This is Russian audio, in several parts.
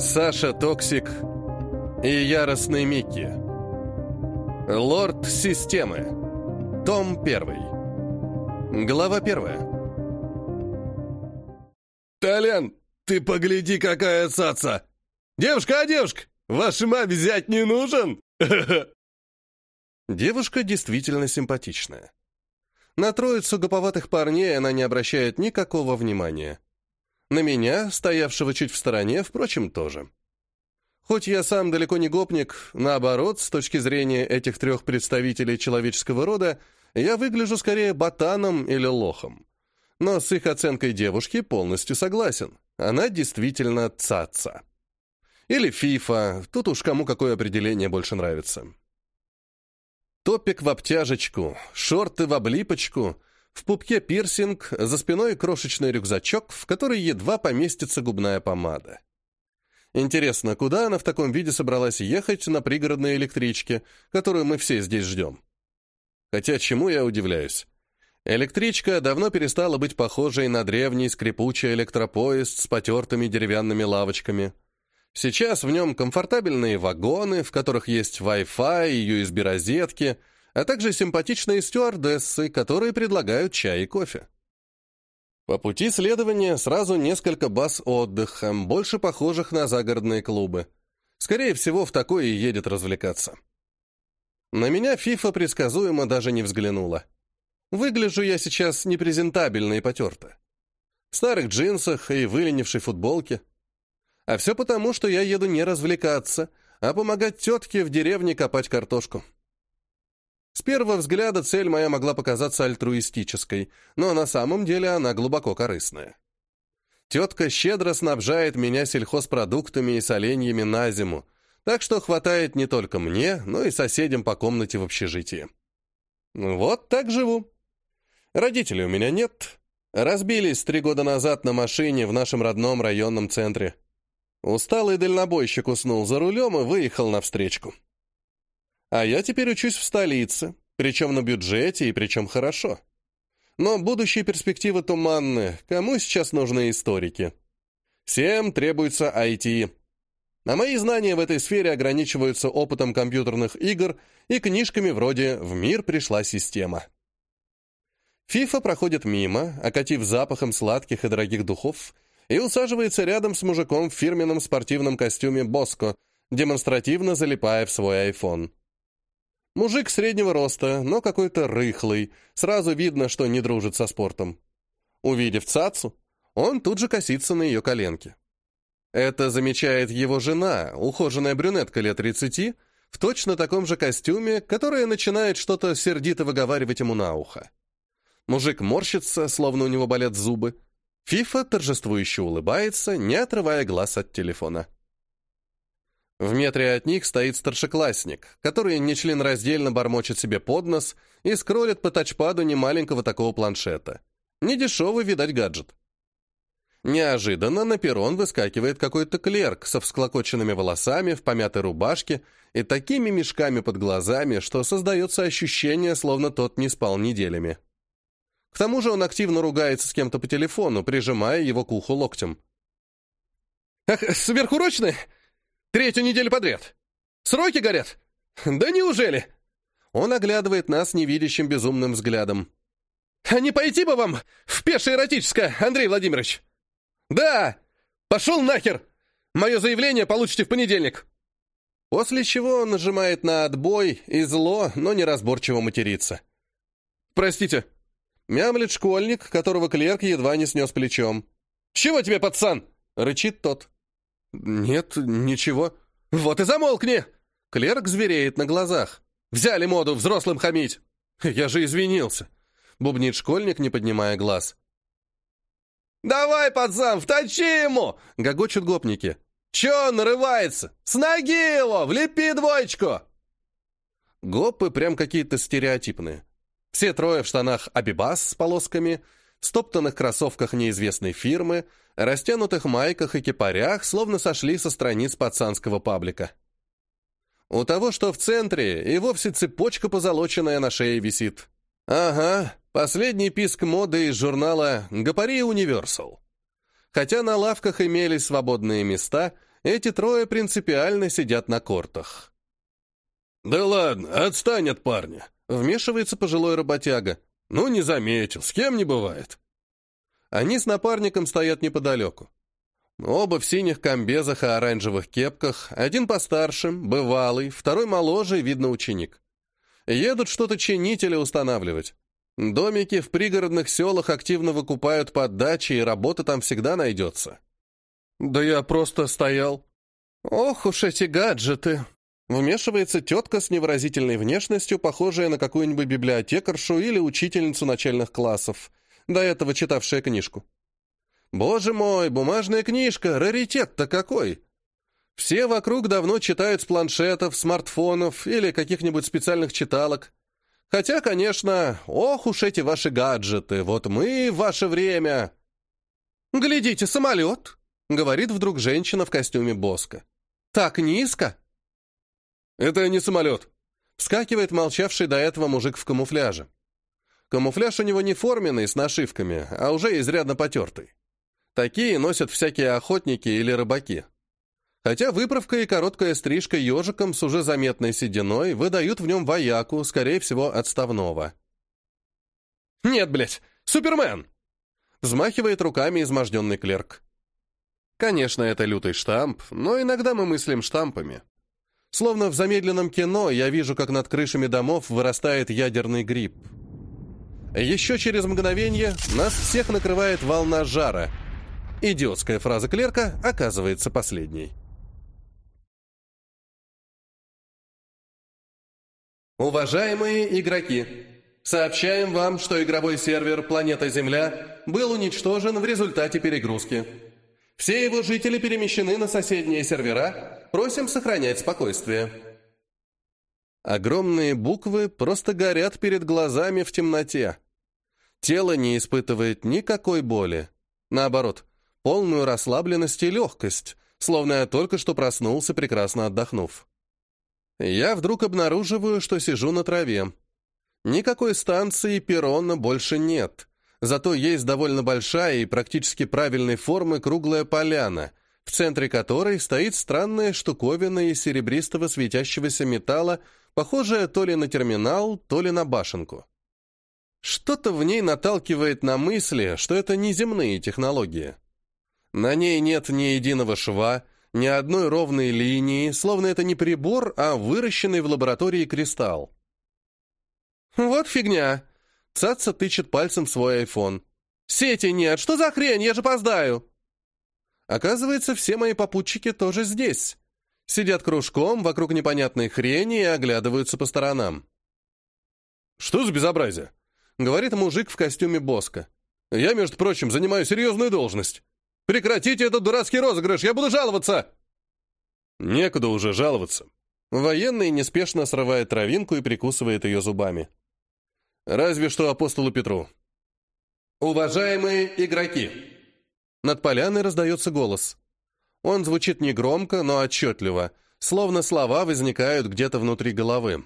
Саша Токсик и Яростный Микки. Лорд Системы. Том 1. Глава 1. «Толян, ты погляди, какая цаца! Девушка, а девушка, вашей маме зять не нужен?» Девушка действительно симпатичная. На троицу гоповатых парней она не обращает никакого внимания. На меня, стоявшего чуть в стороне, впрочем, тоже. Хоть я сам далеко не гопник, наоборот, с точки зрения этих трех представителей человеческого рода, я выгляжу скорее ботаном или лохом. Но с их оценкой девушки полностью согласен. Она действительно цаца. Или фифа, тут уж кому какое определение больше нравится. Топик в обтяжечку, шорты в облипочку, в пупке пирсинг, за спиной крошечный рюкзачок, в который едва поместится губная помада. Интересно, куда она в таком виде собралась ехать на пригородной электричке, которую мы все здесь ждем? Хотя чему я удивляюсь? Электричка давно перестала быть похожей на древний скрипучий электропоезд с потертыми деревянными лавочками. Сейчас в нем комфортабельные вагоны, в которых есть Wi-Fi USB-розетки, а также симпатичные стюардессы, которые предлагают чай и кофе. По пути следования сразу несколько баз отдыха, больше похожих на загородные клубы. Скорее всего, в такое и едет развлекаться. На меня Фифа предсказуемо даже не взглянула. Выгляжу я сейчас непрезентабельно и потерто. В старых джинсах и выленившей футболке. А все потому, что я еду не развлекаться, а помогать тетке в деревне копать картошку. С первого взгляда цель моя могла показаться альтруистической, но на самом деле она глубоко корыстная. Тетка щедро снабжает меня сельхозпродуктами и соленьями на зиму, так что хватает не только мне, но и соседям по комнате в общежитии. Вот так живу. Родителей у меня нет. Разбились три года назад на машине в нашем родном районном центре. Усталый дальнобойщик уснул за рулем и выехал навстречку. А я теперь учусь в столице, причем на бюджете и причем хорошо. Но будущие перспективы туманны, кому сейчас нужны историки? Всем требуется IT. А мои знания в этой сфере ограничиваются опытом компьютерных игр и книжками вроде «В мир пришла система». Фифа проходит мимо, окатив запахом сладких и дорогих духов, и усаживается рядом с мужиком в фирменном спортивном костюме «Боско», демонстративно залипая в свой айфон. Мужик среднего роста, но какой-то рыхлый, сразу видно, что не дружит со спортом. Увидев цацу, он тут же косится на ее коленки. Это замечает его жена, ухоженная брюнетка лет 30, в точно таком же костюме, которая начинает что-то сердито выговаривать ему на ухо. Мужик морщится, словно у него болят зубы. Фифа торжествующе улыбается, не отрывая глаз от телефона. В метре от них стоит старшеклассник, который нечленораздельно бормочет себе под нос и скроллит по тачпаду немаленького такого планшета. Недешевый, видать, гаджет. Неожиданно на перрон выскакивает какой-то клерк со всклокоченными волосами, в помятой рубашке и такими мешками под глазами, что создается ощущение, словно тот не спал неделями. К тому же он активно ругается с кем-то по телефону, прижимая его к уху локтем. «Ах, сверхурочные? Третью неделю подряд. Сроки горят? Да неужели?» Он оглядывает нас невидящим безумным взглядом. «А не пойти бы вам в пешее эротическое, Андрей Владимирович?» «Да! Пошел нахер! Мое заявление получите в понедельник!» После чего он нажимает на отбой и зло, но неразборчиво матерится. «Простите». Мямлет школьник, которого клерк едва не снес плечом. «Чего тебе, пацан?» — рычит тот. «Нет, ничего». «Вот и замолкни!» Клерк звереет на глазах. «Взяли моду взрослым хамить!» «Я же извинился!» Бубнит школьник, не поднимая глаз. «Давай, пацан, вточи ему!» — гогочут гопники. «Че он нарывается? С ноги его! Влепи двоечку!» Гопы прям какие-то стереотипные. Все трое в штанах абибас с полосками, стоптанных кроссовках неизвестной фирмы, растянутых майках и кипарях, словно сошли со страниц пацанского паблика. У того, что в центре, и вовсе цепочка позолоченная на шее висит. Ага, последний писк моды из журнала «Гапари Универсал». Хотя на лавках имелись свободные места, эти трое принципиально сидят на кортах. «Да ладно, отстань от парня», — вмешивается пожилой работяга. «Ну, не заметил, с кем не бывает». Они с напарником стоят неподалеку. Оба в синих комбезах и оранжевых кепках, один постарше, бывалый, второй моложе, видно, ученик. Едут что-то чинить или устанавливать. Домики в пригородных селах активно выкупают под дачи, и работа там всегда найдется. «Да я просто стоял». «Ох уж эти гаджеты!» Вмешивается тетка с невыразительной внешностью, похожая на какую-нибудь библиотекаршу или учительницу начальных классов, до этого читавшая книжку. «Боже мой, бумажная книжка, раритет-то какой!» Все вокруг давно читают с планшетов, смартфонов или каких-нибудь специальных читалок. Хотя, конечно, ох уж эти ваши гаджеты, вот мы в ваше время. «Глядите, самолет!» — говорит вдруг женщина в костюме Боска. «Так низко!» «Это не самолет!» — вскакивает молчавший до этого мужик в камуфляже. Камуфляж у него не форменный, с нашивками, а уже изрядно потертый. Такие носят всякие охотники или рыбаки. Хотя выправка и короткая стрижка ежиком с уже заметной сединой выдают в нем вояку, скорее всего, отставного. «Нет, блядь, Супермен!» Взмахивает руками изможденный клерк. Конечно, это лютый штамп, но иногда мы мыслим штампами. Словно в замедленном кино я вижу, как над крышами домов вырастает ядерный гриб. Еще через мгновение нас всех накрывает волна жара. Идиотская фраза клерка оказывается последней. Уважаемые игроки, сообщаем вам, что игровой сервер «Планета Земля» был уничтожен в результате перегрузки. Все его жители перемещены на соседние сервера. Просим сохранять спокойствие. Огромные буквы просто горят перед глазами в темноте. Тело не испытывает никакой боли. Наоборот, полную расслабленность и легкость, словно я только что проснулся, прекрасно отдохнув. Я вдруг обнаруживаю, что сижу на траве. Никакой станции перрона больше нет. Зато есть довольно большая и практически правильной формы круглая поляна, в центре которой стоит странная штуковина из серебристого светящегося металла, похожая то ли на терминал, то ли на башенку. Что-то в ней наталкивает на мысли, что это неземные технологии. На ней нет ни единого шва, ни одной ровной линии, словно это не прибор, а выращенный в лаборатории кристалл. «Вот фигня!» Цаца тычет пальцем свой айфон. «Сети нет! Что за хрень? Я же опоздаю!» Оказывается, все мои попутчики тоже здесь. Сидят кружком вокруг непонятной хрени и оглядываются по сторонам. «Что за безобразие?» — говорит мужик в костюме Боска. «Я, между прочим, занимаю серьезную должность. Прекратите этот дурацкий розыгрыш, я буду жаловаться!» Некуда уже жаловаться. Военный неспешно срывает травинку и прикусывает ее зубами. Разве что апостолу Петру. «Уважаемые игроки!» Над поляной раздается голос. Он звучит негромко, но отчетливо, словно слова возникают где-то внутри головы.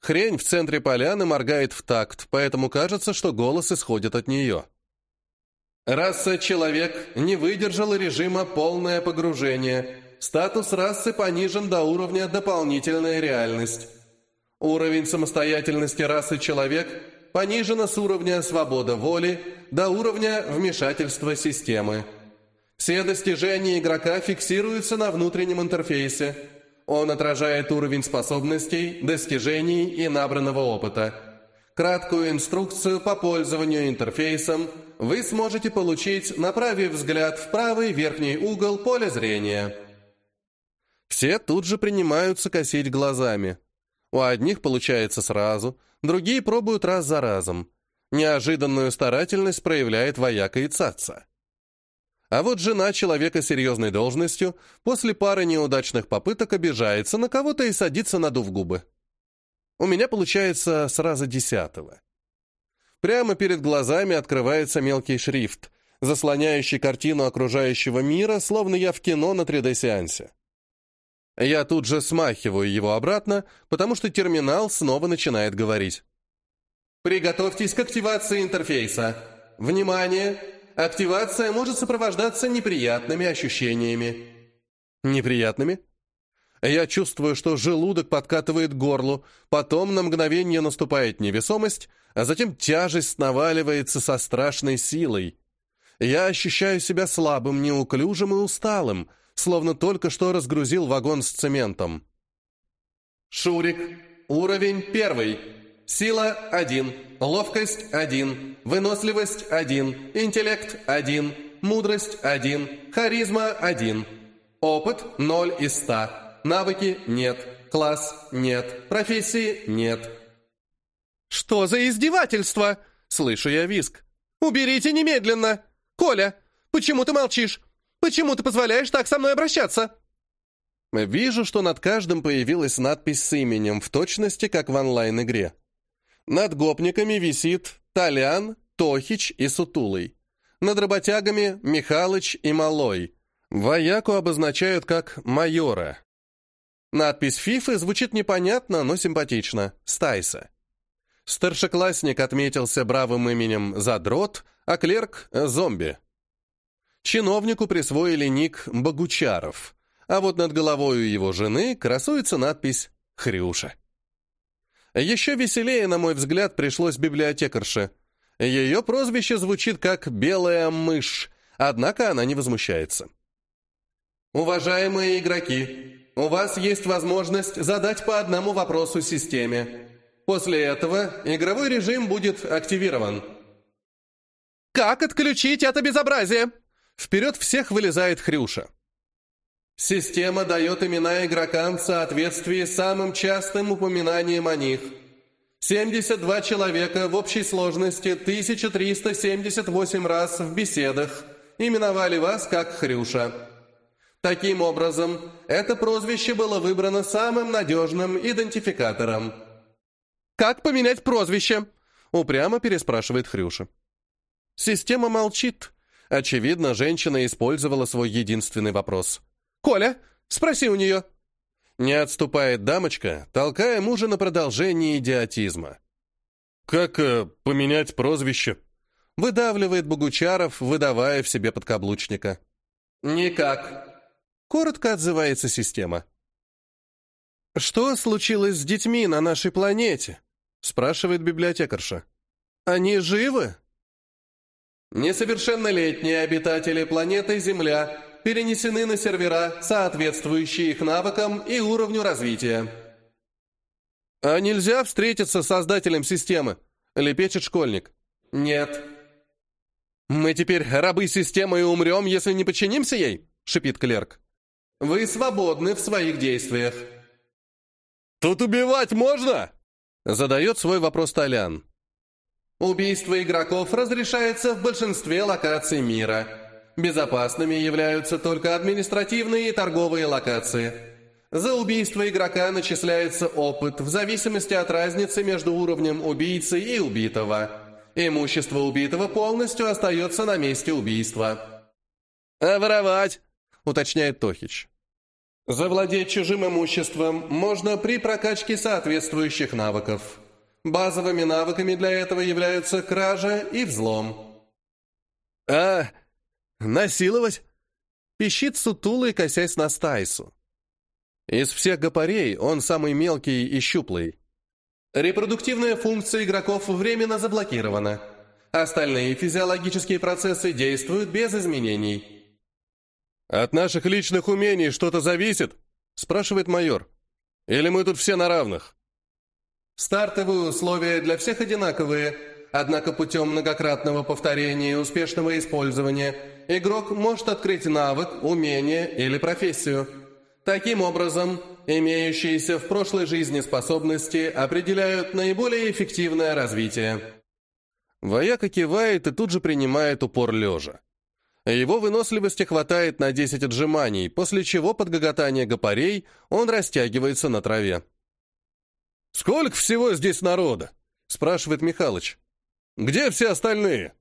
Хрень в центре поляны моргает в такт, поэтому кажется, что голос исходит от нее. Раса «Человек» не выдержала режима «Полное погружение». Статус расы понижен до уровня «Дополнительная реальность». Уровень самостоятельности расы «Человек» понижено с уровня «Свобода воли» до уровня «Вмешательства системы». Все достижения игрока фиксируются на внутреннем интерфейсе. Он отражает уровень способностей, достижений и набранного опыта. Краткую инструкцию по пользованию интерфейсом – вы сможете получить, направив взгляд в правый верхний угол поля зрения. Все тут же принимаются косить глазами. У одних получается сразу, другие пробуют раз за разом. Неожиданную старательность проявляет вояка и цаца. А вот жена человека серьезной должностью после пары неудачных попыток обижается на кого-то и садится, надув губы. У меня получается сразу десятого. Прямо перед глазами открывается мелкий шрифт, заслоняющий картину окружающего мира, словно я в кино на 3D-сеансе. Я тут же смахиваю его обратно, потому что терминал снова начинает говорить. Приготовьтесь к активации интерфейса. Внимание! Активация может сопровождаться неприятными ощущениями. Неприятными? Я чувствую, что желудок подкатывает горлу, потом на мгновение наступает невесомость, а затем тяжесть наваливается со страшной силой. Я ощущаю себя слабым, неуклюжим и усталым, словно только что разгрузил вагон с цементом. Шурик. Уровень первый. Сила – один, ловкость – один, выносливость – один, интеллект – один, мудрость – один, харизма – один. Опыт – ноль из ста. Навыки – нет. Класс – нет. Профессии – нет. «Что за издевательство?» — слышу я виск. «Уберите немедленно! Коля, почему ты молчишь? Почему ты позволяешь так со мной обращаться?» Вижу, что над каждым появилась надпись с именем, в точности, как в онлайн-игре. Над гопниками висит Толян, Тохич и Сутулый. Над работягами Михалыч и Малой. Вояку обозначают как майора. Надпись Фифы звучит непонятно, но симпатично. Стайса. Старшеклассник отметился бравым именем Задрот, а клерк — Зомби. Чиновнику присвоили ник Богучаров, а вот над головой его жены красуется надпись «Хрюша». Еще веселее, на мой взгляд, пришлось библиотекарше. Ее прозвище звучит как «белая мышь», однако она не возмущается. «Уважаемые игроки, у вас есть возможность задать по одному вопросу системе. После этого игровой режим будет активирован». «Как отключить это безобразие?» Вперед всех вылезает Хрюша. Система дает имена игрокам в соответствии с самым частым упоминанием о них. 72 человека в общей сложности 1378 раз в беседах именовали вас как Хрюша. Таким образом, это прозвище было выбрано самым надежным идентификатором. «Как поменять прозвище?» — упрямо переспрашивает Хрюша. Система молчит. Очевидно, женщина использовала свой единственный вопрос. «Коля, спроси у нее». Не отступает дамочка, толкая мужа на продолжение идиотизма. «Как э, поменять прозвище?» Выдавливает Богучаров, выдавая в себе подкаблучника. «Никак», — коротко отзывается система. «Что случилось с детьми на нашей планете?» — спрашивает библиотекарша. «Они живы?» «Несовершеннолетние обитатели планеты Земля перенесены на сервера, соответствующие их навыкам и уровню развития». «А нельзя встретиться с создателем системы?» — лепечет школьник. «Нет». «Мы теперь рабы системы и умрем, если не подчинимся ей?» — шипит клерк. «Вы свободны в своих действиях». «Тут убивать можно?» — задает свой вопрос Толян. «Убийство игроков разрешается в большинстве локаций мира». Безопасными являются только административные и торговые локации. За убийство игрока начисляется опыт в зависимости от разницы между уровнем убийцы и убитого. Имущество убитого полностью остается на месте убийства. «А воровать?» — уточняет Тохич. Завладеть чужим имуществом можно при прокачке соответствующих навыков. Базовыми навыками для этого являются кража и взлом. «А, «Насиловать?» Пищит сутулый, косясь на Стайсу. Из всех гопарей он самый мелкий и щуплый. Репродуктивная функция игроков временно заблокирована. Остальные физиологические процессы действуют без изменений. «От наших личных умений что-то зависит?» – спрашивает майор. «Или мы тут все на равных?» Стартовые условия для всех одинаковые – Однако путем многократного повторения и успешного использования игрок может открыть навык, умение или профессию. Таким образом, имеющиеся в прошлой жизни способности определяют наиболее эффективное развитие. Вояка кивает и тут же принимает упор лежа. Его выносливости хватает на 10 отжиманий, после чего под гоготание гопарей он растягивается на траве. «Сколько всего здесь народа?» – спрашивает Михалыч. Где все остальные?»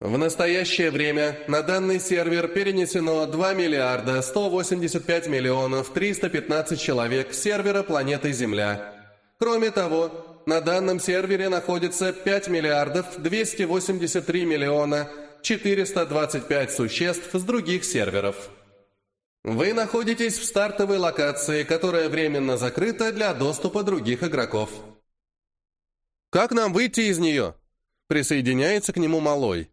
В настоящее время на данный сервер перенесено 2 миллиарда 185 миллионов 315 человек сервера планеты Земля. Кроме того, на данном сервере находится 5 миллиардов 283 миллиона 425 существ с других серверов. Вы находитесь в стартовой локации, которая временно закрыта для доступа других игроков. Как нам выйти из нее? Присоединяется к нему Малой.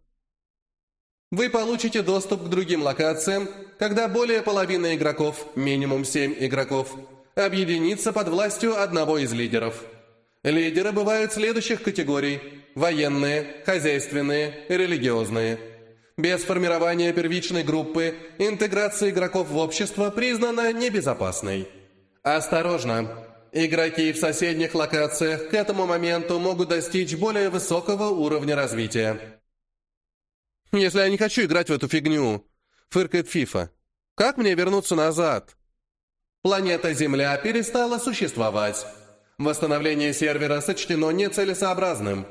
Вы получите доступ к другим локациям, когда более половины игроков, минимум 7 игроков, объединится под властью одного из лидеров. Лидеры бывают следующих категорий – военные, хозяйственные, религиозные. Без формирования первичной группы интеграция игроков в общество признана небезопасной. Осторожно! Игроки в соседних локациях к этому моменту могут достичь более высокого уровня развития. «Если я не хочу играть в эту фигню», — фыркает Фифа. «Как мне вернуться назад?» Планета Земля перестала существовать. Восстановление сервера сочтено нецелесообразным.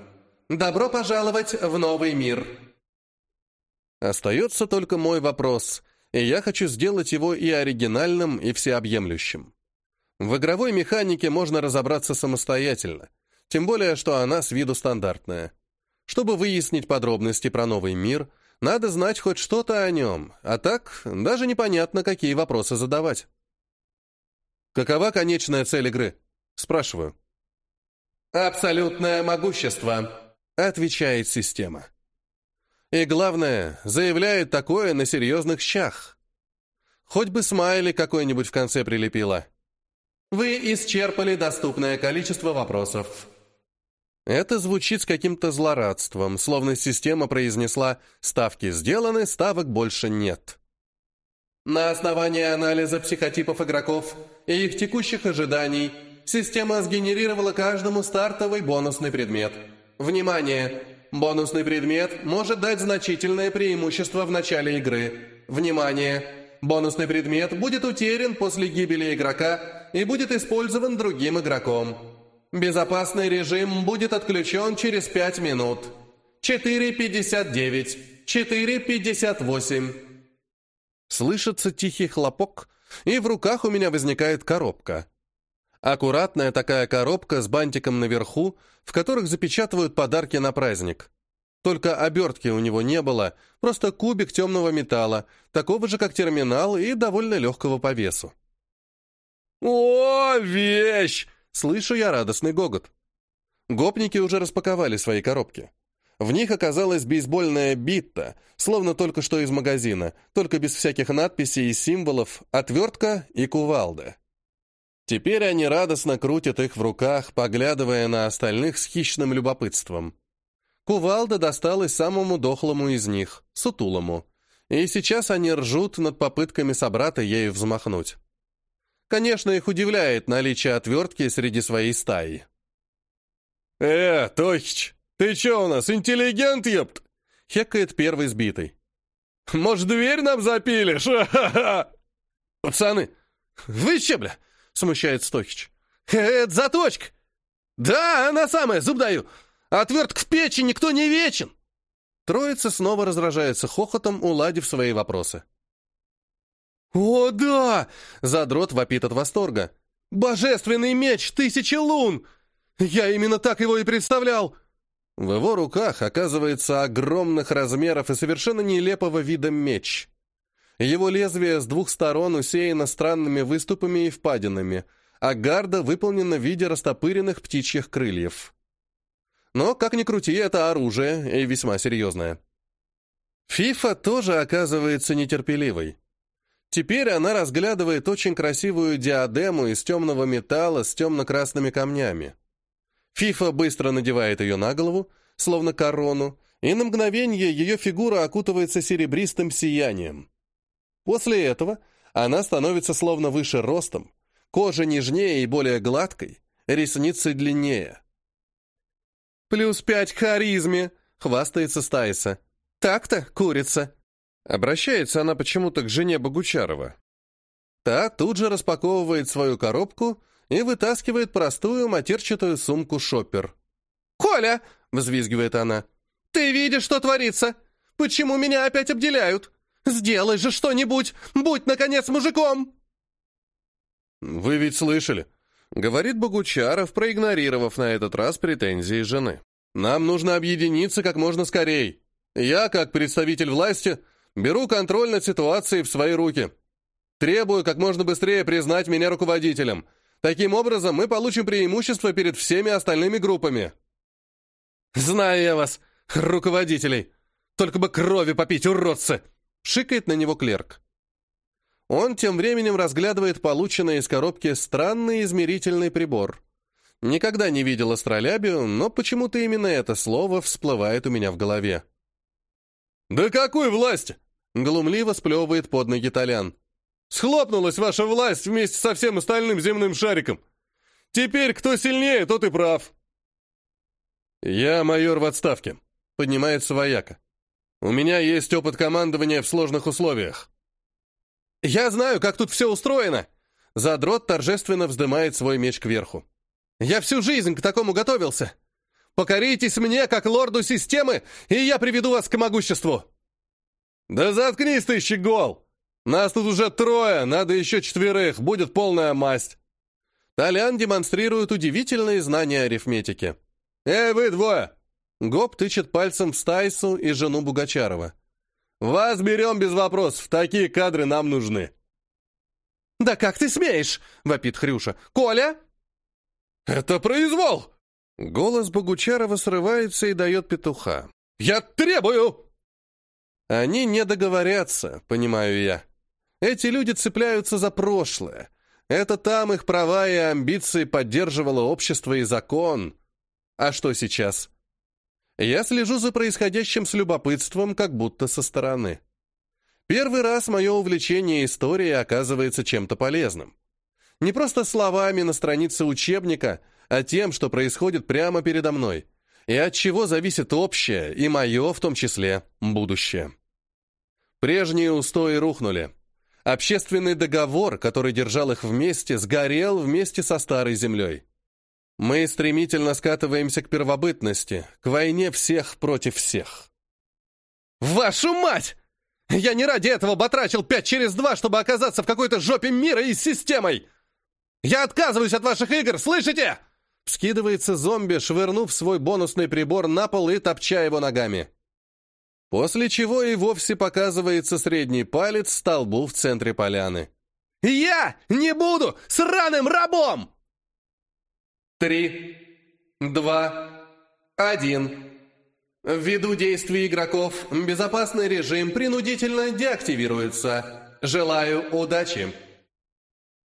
Добро пожаловать в новый мир. Остается только мой вопрос, и я хочу сделать его и оригинальным, и всеобъемлющим. В игровой механике можно разобраться самостоятельно, тем более, что она с виду стандартная. Чтобы выяснить подробности про новый мир, надо знать хоть что-то о нем, а так даже непонятно, какие вопросы задавать. «Какова конечная цель игры?» — спрашиваю. «Абсолютное могущество», — отвечает система. И главное, заявляет такое на серьезных щах. Хоть бы смайли какой-нибудь в конце прилепила. Вы исчерпали доступное количество вопросов. Это звучит с каким-то злорадством, словно система произнесла «ставки сделаны, ставок больше нет». На основании анализа психотипов игроков и их текущих ожиданий система сгенерировала каждому стартовый бонусный предмет. Внимание! Бонусный предмет может дать значительное преимущество в начале игры. Внимание! Бонусный предмет будет утерян после гибели игрока и будет использован другим игроком. Безопасный режим будет отключен через 5 минут. 4.59. 4.58. Слышится тихий хлопок, и в руках у меня возникает коробка. Аккуратная такая коробка с бантиком наверху, в которых запечатывают подарки на праздник. Только обертки у него не было, просто кубик темного металла, такого же, как терминал, и довольно легкого по весу. «О, вещь!» Слышу я радостный гогот. Гопники уже распаковали свои коробки. В них оказалась бейсбольная бита, словно только что из магазина, только без всяких надписей и символов, отвертка и кувалда. Теперь они радостно крутят их в руках, поглядывая на остальных с хищным любопытством. Кувалда досталась самому дохлому из них, сутулому, и сейчас они ржут над попытками собрата ею взмахнуть. Конечно, их удивляет наличие отвертки среди своей стаи. «Э, Тохич, ты чё у нас, интеллигент, епт?» — хекает первый сбитый. «Может, дверь нам запилишь? Ха-ха-ха!» «Пацаны, вы че, бля?» — смущается Тохич. «Э, «Это заточка!» «Да, она самая, зуб даю! Отвертка в печи, никто не вечен!» Троица снова раздражается хохотом, уладив свои вопросы. «О, да!» — задрот вопит от восторга. «Божественный меч тысячи лун! Я именно так его и представлял!» В его руках оказывается огромных размеров и совершенно нелепого вида меч. Его лезвие с двух сторон усеяно странными выступами и впадинами, а гарда выполнена в виде растопыренных птичьих крыльев. Но, как ни крути, это оружие, и весьма серьезное. Фифа тоже оказывается нетерпеливой. Теперь она разглядывает очень красивую диадему из темного металла с темно-красными камнями. Фифа быстро надевает ее на голову, словно корону, и на мгновение ее фигура окутывается серебристым сиянием. После этого она становится словно выше ростом, кожа нежнее и более гладкой, ресницы длиннее. «Плюс пять к харизме!» — хвастается Стайса. «Так-то, курица!» Обращается она почему-то к жене Богучарова. Та тут же распаковывает свою коробку и вытаскивает простую матерчатую сумку-шоппер. «Коля!» — взвизгивает она. «Ты видишь, что творится? Почему меня опять обделяют? Сделай же что-нибудь! Будь, наконец, мужиком!» «Вы ведь слышали?» — говорит Богучаров, проигнорировав на этот раз претензии жены. «Нам нужно объединиться как можно скорее. Я, как представитель власти, Беру контроль над ситуацией в свои руки. Требую как можно быстрее признать меня руководителем. Таким образом, мы получим преимущество перед всеми остальными группами». «Знаю я вас, руководителей. Только бы крови попить, уродцы!» — шикает на него клерк. Он тем временем разглядывает полученный из коробки странный измерительный прибор. Никогда не видел астролябию, но почему-то именно это слово всплывает у меня в голове. «Да какой власть?» — глумливо сплевывает под ноги Толян. «Схлопнулась ваша власть вместе со всем остальным земным шариком. Теперь кто сильнее, тот и прав». «Я майор в отставке», — поднимается вояка. «У меня есть опыт командования в сложных условиях». «Я знаю, как тут все устроено!» Задрот торжественно вздымает свой меч кверху. «Я всю жизнь к такому готовился! Покоритесь мне, как лорду системы, и я приведу вас к могуществу!» «Да заткнись ты, щегол! Нас тут уже трое, надо еще четверых, будет полная масть!» Толян демонстрирует удивительные знания арифметики. «Эй, вы двое!» Гоп тычет пальцем в Стайсу и жену Бугачарова. «Вас берем без вопросов, такие кадры нам нужны». «Да как ты смеешь?» — вопит Хрюша. «Коля?» «Это произвол!» Голос Богучарова срывается и дает петуха. «Я требую!» Они не договорятся, понимаю я. Эти люди цепляются за прошлое. Это там их права и амбиции поддерживало общество и закон. А что сейчас? Я слежу за происходящим с любопытством, как будто со стороны. Первый раз мое увлечение историей оказывается чем-то полезным. Не просто словами на странице учебника, а тем, что происходит прямо передо мной, и от чего зависит общее, и мое в том числе, будущее. Прежние устои рухнули. Общественный договор, который держал их вместе, сгорел вместе со старой землей. Мы стремительно скатываемся к первобытности, к войне всех против всех. «Вашу мать! Я не ради этого батрачил пять через два, чтобы оказаться в какой-то жопе мира и с системой! Я отказываюсь от ваших игр, слышите?» Скидывается зомби, швырнув свой бонусный прибор на пол и топча его ногами. После чего и вовсе показывается средний палец столбу в центре поляны. «Я не буду сраным рабом!» Три, два, один. Ввиду действий игроков, безопасный режим принудительно деактивируется. Желаю удачи.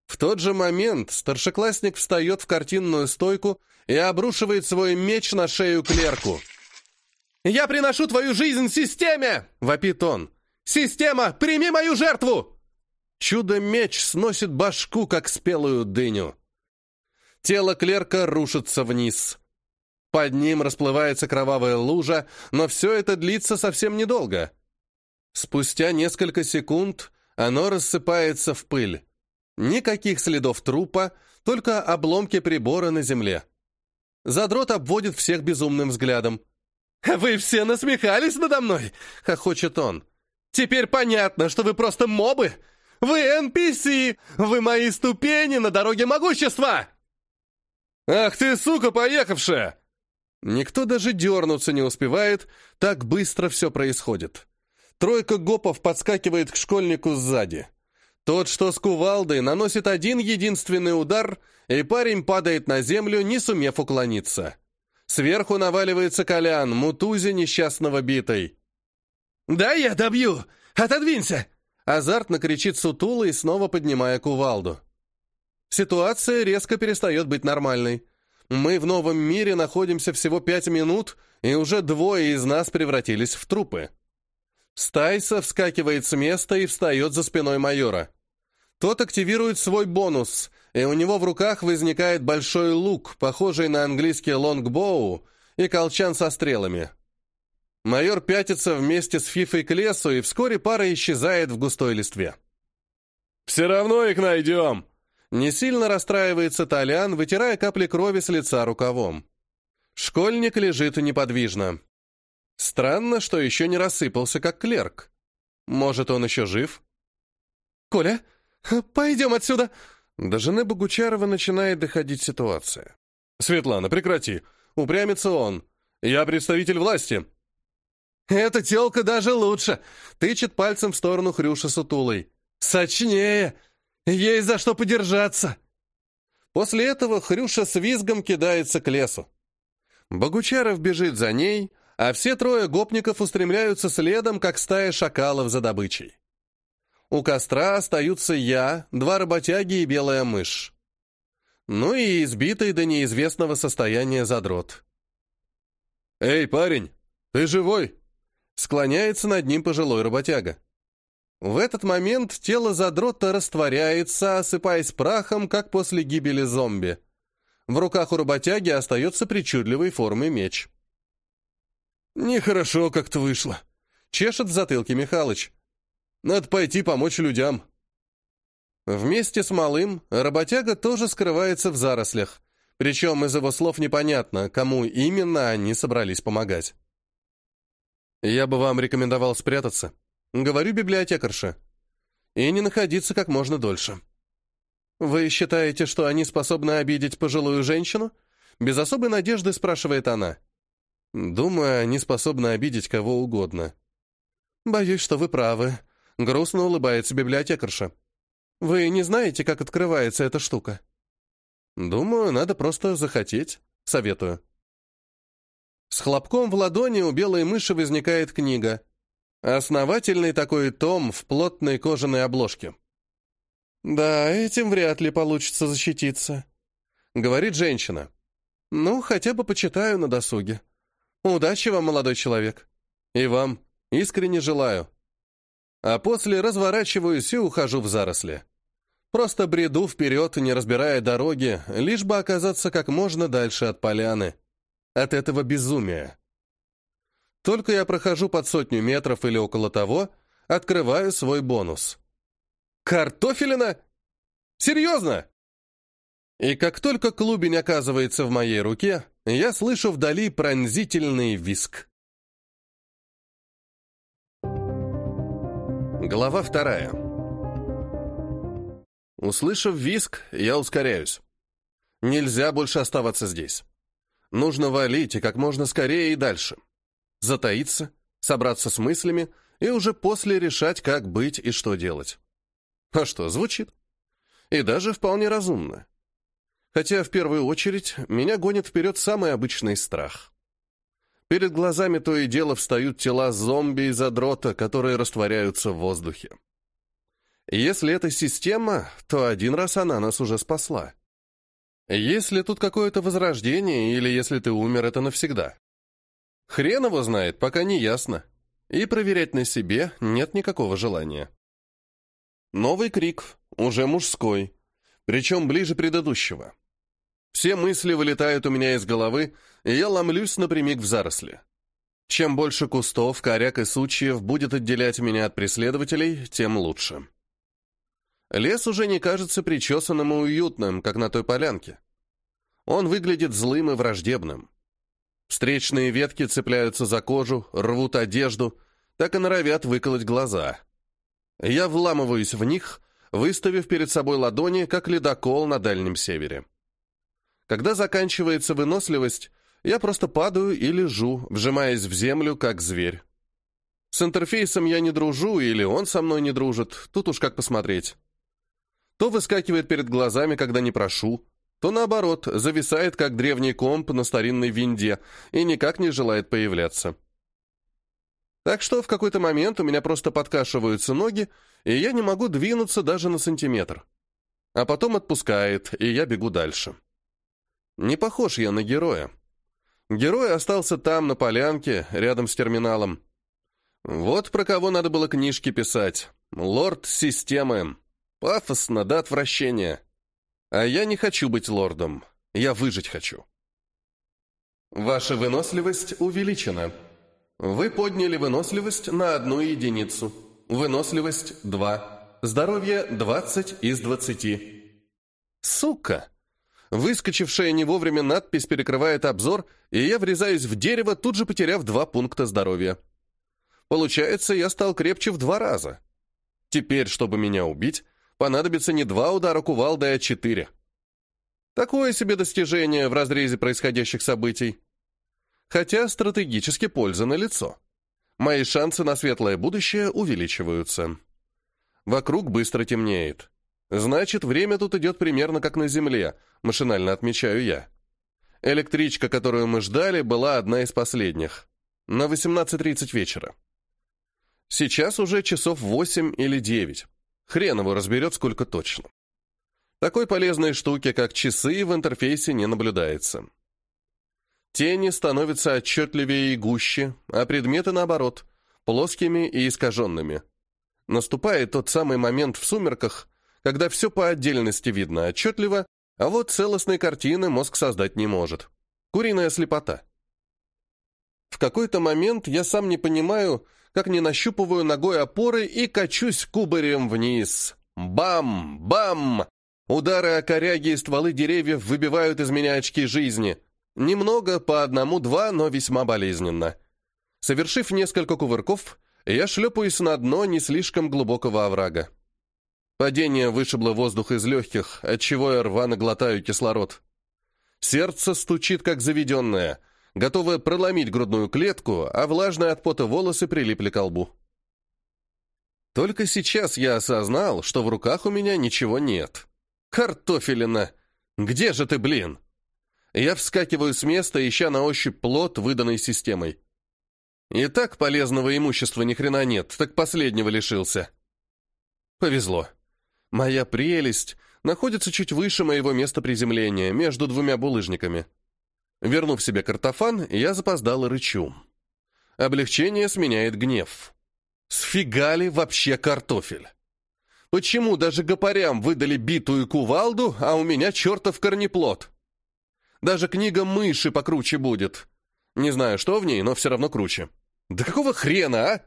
В тот же момент старшеклассник встает в картинную стойку и обрушивает свой меч на шею клерку. «Я приношу твою жизнь системе!» — вопит он. «Система, прими мою жертву!» Чудо-меч сносит башку, как спелую дыню. Тело клерка рушится вниз. Под ним расплывается кровавая лужа, но все это длится совсем недолго. Спустя несколько секунд оно рассыпается в пыль. Никаких следов трупа, только обломки прибора на земле. Задрот обводит всех безумным взглядом. «Вы все насмехались надо мной!» — хохочет он. «Теперь понятно, что вы просто мобы! Вы NPC! Вы мои ступени на дороге могущества!» «Ах ты, сука, поехавшая!» Никто даже дернуться не успевает, так быстро все происходит. Тройка гопов подскакивает к школьнику сзади. Тот, что с кувалдой, наносит один единственный удар, и парень падает на землю, не сумев уклониться. Сверху наваливается Колян, мутузи несчастного битой. «Да я добью! Отодвинься!» Азартно кричит Сутула снова поднимая кувалду. Ситуация резко перестает быть нормальной. Мы в новом мире находимся всего пять минут, и уже двое из нас превратились в трупы. Стайса вскакивает с места и встает за спиной майора. Тот активирует свой бонус, и у него в руках возникает большой лук, похожий на английский лонгбоу, и колчан со стрелами. Майор пятится вместе с Фифой к лесу, и вскоре пара исчезает в густой листве. «Все равно их найдем!» Не сильно расстраивается Толян, вытирая капли крови с лица рукавом. Школьник лежит неподвижно. Странно, что еще не рассыпался, как клерк. Может, он еще жив? «Коля, пойдем отсюда!» До жены Богучарова начинает доходить ситуация. «Светлана, прекрати! Упрямится он. Я представитель власти!» «Эта телка даже лучше!» — тычет пальцем в сторону Хрюша сутулой. «Сочнее! Есть за что подержаться!» После этого Хрюша с визгом кидается к лесу. Богучаров бежит за ней, а все трое гопников устремляются следом, как стая шакалов за добычей. У костра остаются я, два работяги и белая мышь. Ну и избитый до неизвестного состояния задрот. «Эй, парень, ты живой?» Склоняется над ним пожилой работяга. В этот момент тело задрота растворяется, осыпаясь прахом, как после гибели зомби. В руках у работяги остается причудливой формы меч. «Нехорошо как-то вышло», — чешет в затылке Михалыч. «Надо пойти помочь людям». Вместе с малым работяга тоже скрывается в зарослях, причем из его слов непонятно, кому именно они собрались помогать. «Я бы вам рекомендовал спрятаться», — говорю библиотекарше, «и не находиться как можно дольше». «Вы считаете, что они способны обидеть пожилую женщину?» Без особой надежды спрашивает она. «Думаю, они способны обидеть кого угодно». «Боюсь, что вы правы», — грустно улыбается библиотекарша. «Вы не знаете, как открывается эта штука?» «Думаю, надо просто захотеть. Советую». С хлопком в ладони у белой мыши возникает книга. Основательный такой том в плотной кожаной обложке. «Да, этим вряд ли получится защититься», — говорит женщина. «Ну, хотя бы почитаю на досуге. Удачи вам, молодой человек. И вам искренне желаю». А после разворачиваюсь и ухожу в заросли. Просто бреду вперед, не разбирая дороги, лишь бы оказаться как можно дальше от поляны. От этого безумия. Только я прохожу под сотню метров или около того, открываю свой бонус — Картофелина? Серьезно? И как только клубень оказывается в моей руке, я слышу вдали пронзительный виск. Глава вторая. Услышав виск, я ускоряюсь. Нельзя больше оставаться здесь. Нужно валить и как можно скорее и дальше. Затаиться, собраться с мыслями и уже после решать, как быть и что делать. А что, звучит. И даже вполне разумно. Хотя в первую очередь меня гонит вперед самый обычный страх. Перед глазами то и дело встают тела зомби и задрота, которые растворяются в воздухе. Если это система, то один раз она нас уже спасла. Если тут какое-то возрождение, или если ты умер, это навсегда. Хрен его знает, пока не ясно. И проверять на себе нет никакого желания. Новый крик, уже мужской, причем ближе предыдущего. Все мысли вылетают у меня из головы, и я ломлюсь напрямик в заросли. Чем больше кустов, коряк и сучьев будет отделять меня от преследователей, тем лучше. Лес уже не кажется причесанным и уютным, как на той полянке. Он выглядит злым и враждебным. Встречные ветки цепляются за кожу, рвут одежду, так и норовят выколоть глаза. Я вламываюсь в них, выставив перед собой ладони, как ледокол на Дальнем Севере. Когда заканчивается выносливость, я просто падаю и лежу, вжимаясь в землю, как зверь. С интерфейсом я не дружу, или он со мной не дружит, тут уж как посмотреть. То выскакивает перед глазами, когда не прошу, то наоборот, зависает, как древний комп на старинной винде, и никак не желает появляться. Так что в какой-то момент у меня просто подкашиваются ноги, и я не могу двинуться даже на сантиметр. А потом отпускает, и я бегу дальше. Не похож я на героя. Герой остался там, на полянке, рядом с терминалом. Вот про кого надо было книжки писать. Лорд системы. Пафосно до отвращения. А я не хочу быть лордом. Я выжить хочу. Ваша выносливость увеличена. Вы подняли выносливость на одну единицу. Выносливость 2. Здоровье 20 из 20. Сука! Выскочившая не вовремя надпись перекрывает обзор, и я врезаюсь в дерево, тут же потеряв два пункта здоровья. Получается, я стал крепче в два раза. Теперь, чтобы меня убить, понадобится не два удара кувалдой, а четыре. Такое себе достижение в разрезе происходящих событий. Хотя стратегически польза налицо. Мои шансы на светлое будущее увеличиваются. Вокруг быстро темнеет. Значит, время тут идет примерно как на Земле, машинально отмечаю я. Электричка, которую мы ждали, была одна из последних. На 18.30 вечера. Сейчас уже часов 8 или 9. Хрен его разберет, сколько точно. Такой полезной штуки, как часы, в интерфейсе не наблюдается. Тени становятся отчетливее и гуще, а предметы, наоборот, плоскими и искаженными. Наступает тот самый момент в сумерках, когда все по отдельности видно отчетливо, а вот целостной картины мозг создать не может. Куриная слепота. В какой-то момент я сам не понимаю, как не нащупываю ногой опоры и качусь кубарем вниз. Бам! Бам! Удары о коряги и стволы деревьев выбивают из меня очки жизни. Немного, по одному-два, но весьма болезненно. Совершив несколько кувырков, я шлепаюсь на дно не слишком глубокого оврага. Падение вышибло воздух из легких, отчего я рвано глотаю кислород. Сердце стучит, как заведенное — готовая проломить грудную клетку, а влажные от пота волосы прилипли к лбу. Только сейчас я осознал, что в руках у меня ничего нет. Картофелина! Где же ты, блин? Я вскакиваю с места, ища на ощупь плод, выданный системой. И так полезного имущества ни хрена нет, так последнего лишился. Повезло. Моя прелесть находится чуть выше моего места приземления, между двумя булыжниками. Вернув себе картофан, я запоздал рычу. Облегчение сменяет гнев. Сфига ли вообще картофель? Почему даже гопарям выдали битую кувалду, а у меня чертов корнеплод? Даже книга мыши покруче будет. Не знаю, что в ней, но все равно круче. Да какого хрена, а?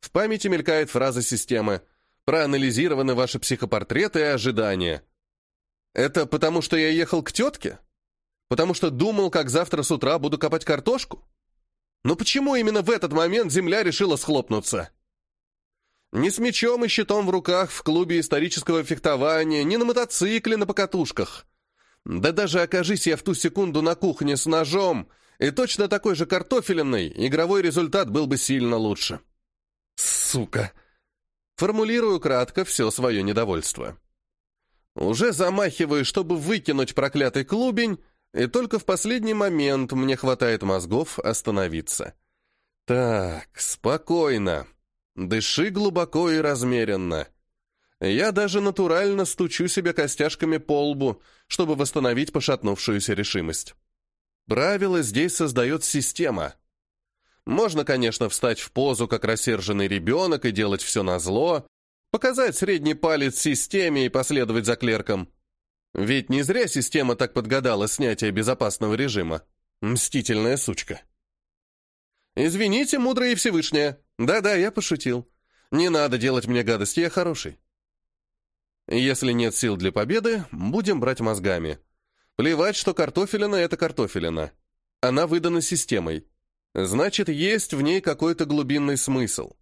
В памяти мелькает фраза системы «Проанализированы ваши психопортреты и ожидания». Это потому, что я ехал к тетке? Потому что думал, как завтра с утра буду копать картошку? Но почему именно в этот момент земля решила схлопнуться? Ни с мечом и щитом в руках в клубе исторического фехтования, ни на мотоцикле на покатушках. Да даже окажись я в ту секунду на кухне с ножом, и точно такой же картофельный, игровой результат был бы сильно лучше. Сука! Формулирую кратко все свое недовольство. Уже замахиваю, чтобы выкинуть проклятый клубень, и только в последний момент мне хватает мозгов остановиться. Так, спокойно. Дыши глубоко и размеренно. Я даже натурально стучу себе костяшками по лбу, чтобы восстановить пошатнувшуюся решимость. Правила здесь создает система. Можно, конечно, встать в позу, как рассерженный ребенок, и делать все назло, показать средний палец системе и последовать за клерком. Ведь не зря система так подгадала снятие безопасного режима. Мстительная сучка. «Извините, мудрая и всевышняя. Да-да, я пошутил. Не надо делать мне гадости, я хороший». Если нет сил для победы, будем брать мозгами. Плевать, что картофелина — это картофелина. Она выдана системой. Значит, есть в ней какой-то глубинный смысл.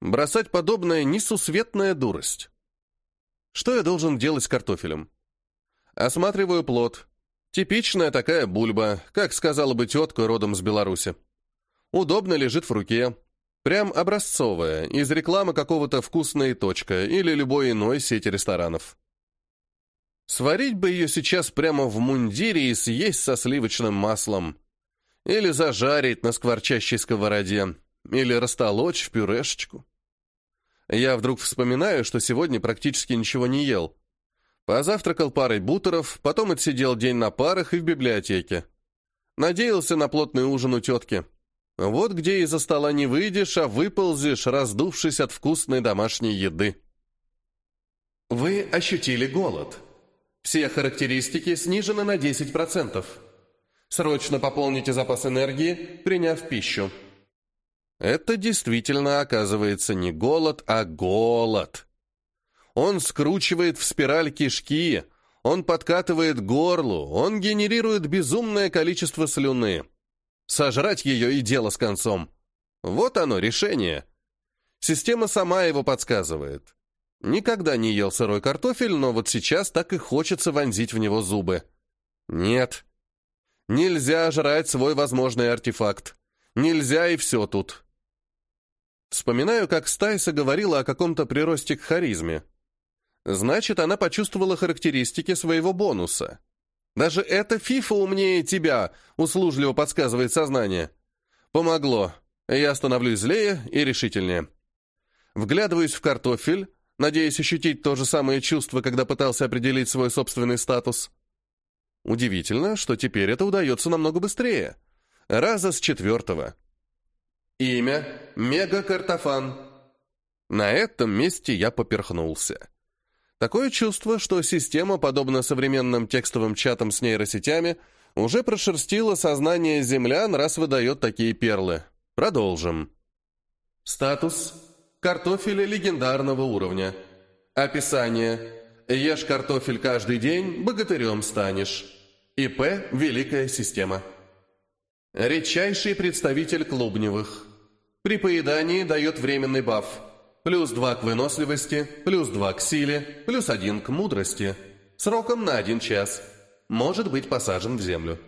Бросать подобное — несусветная дурость. Что я должен делать с картофелем? Осматриваю плод. Типичная такая бульба, как сказала бы тетка родом с Беларуси. Удобно лежит в руке. Прям образцовая, из рекламы какого-то «Вкусная точка» или любой иной сети ресторанов. Сварить бы ее сейчас прямо в мундире и съесть со сливочным маслом. Или зажарить на скворчащей сковороде. Или растолочь в пюрешечку. Я вдруг вспоминаю, что сегодня практически ничего не ел. Позавтракал парой бутеров, потом отсидел день на парах и в библиотеке. Надеялся на плотный ужин у тетки. Вот где из-за стола не выйдешь, а выползешь, раздувшись от вкусной домашней еды. Вы ощутили голод. Все характеристики снижены на 10%. Срочно пополните запас энергии, приняв пищу. Это действительно оказывается не голод, а голод. Он скручивает в спираль кишки, он подкатывает горлу, он генерирует безумное количество слюны. Сожрать ее и дело с концом. Вот оно, решение. Система сама его подсказывает. Никогда не ел сырой картофель, но вот сейчас так и хочется вонзить в него зубы. Нет. Нельзя жрать свой возможный артефакт. Нельзя и все тут. Вспоминаю, как Стайса говорила о каком-то приросте к харизме. Значит, она почувствовала характеристики своего бонуса. Даже эта фифа умнее тебя, услужливо подсказывает сознание. Помогло. Я становлюсь злее и решительнее. Вглядываюсь в картофель, надеясь ощутить то же самое чувство, когда пытался определить свой собственный статус. Удивительно, что теперь это удается намного быстрее. Раза с четвертого. Имя – Мега-Картофан. На этом месте я поперхнулся. Такое чувство, что система, подобно современным текстовым чатам с нейросетями, уже прошерстила сознание землян, раз выдает такие перлы. Продолжим. Статус – картофель легендарного уровня. Описание – Ешь картофель каждый день, богатырем станешь. ИП – Великая система. Редчайший представитель клубневых. При поедании дает временный баф. Плюс 2 к выносливости, плюс 2 к силе, плюс 1 к мудрости. Сроком на 1 час. Может быть посажен в землю.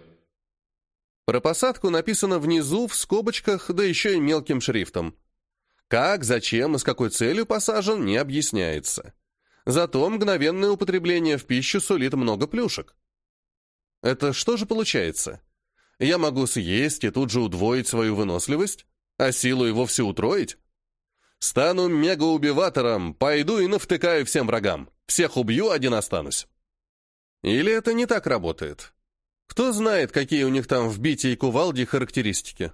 Про посадку написано внизу, в скобочках, да еще и мелким шрифтом. Как, зачем и с какой целью посажен, не объясняется. Зато мгновенное употребление в пищу сулит много плюшек. Это что же получается? Я могу съесть и тут же удвоить свою выносливость, а силу и вовсе утроить? Стану мегаубиватором, пойду и навтыкаю всем врагам. Всех убью, один останусь. Или это не так работает? Кто знает, какие у них там в бите и кувалде характеристики?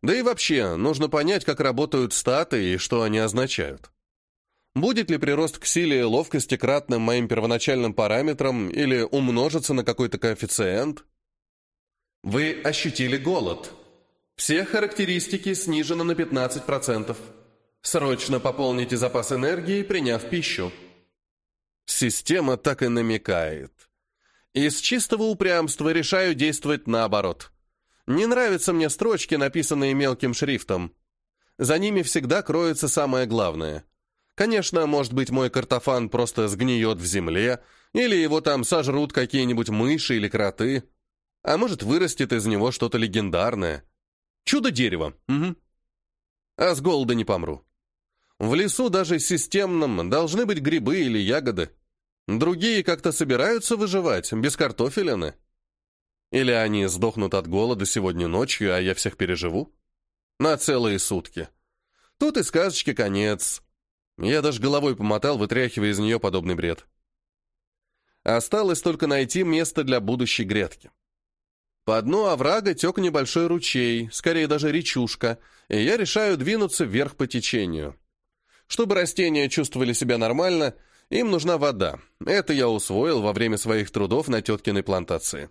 Да и вообще, нужно понять, как работают статы и что они означают. Будет ли прирост к силе и ловкости кратным моим первоначальным параметрам или умножится на какой-то коэффициент? Вы ощутили голод. Все характеристики снижены на 15%. Срочно пополните запас энергии, приняв пищу. Система так и намекает. Из чистого упрямства решаю действовать наоборот. Не нравятся мне строчки, написанные мелким шрифтом. За ними всегда кроется самое главное — Конечно, может быть, мой картофан просто сгниет в земле, или его там сожрут какие-нибудь мыши или кроты, а может, вырастет из него что-то легендарное. Чудо-дерево. А с голода не помру. В лесу даже системном должны быть грибы или ягоды. Другие как-то собираются выживать, без картофелины. Или они сдохнут от голода сегодня ночью, а я всех переживу? На целые сутки. Тут и сказочки конец. Я даже головой помотал, вытряхивая из нее подобный бред. Осталось только найти место для будущей грядки. По дну оврага тек небольшой ручей, скорее даже речушка, и я решаю двинуться вверх по течению. Чтобы растения чувствовали себя нормально, им нужна вода. Это я усвоил во время своих трудов на теткиной плантации.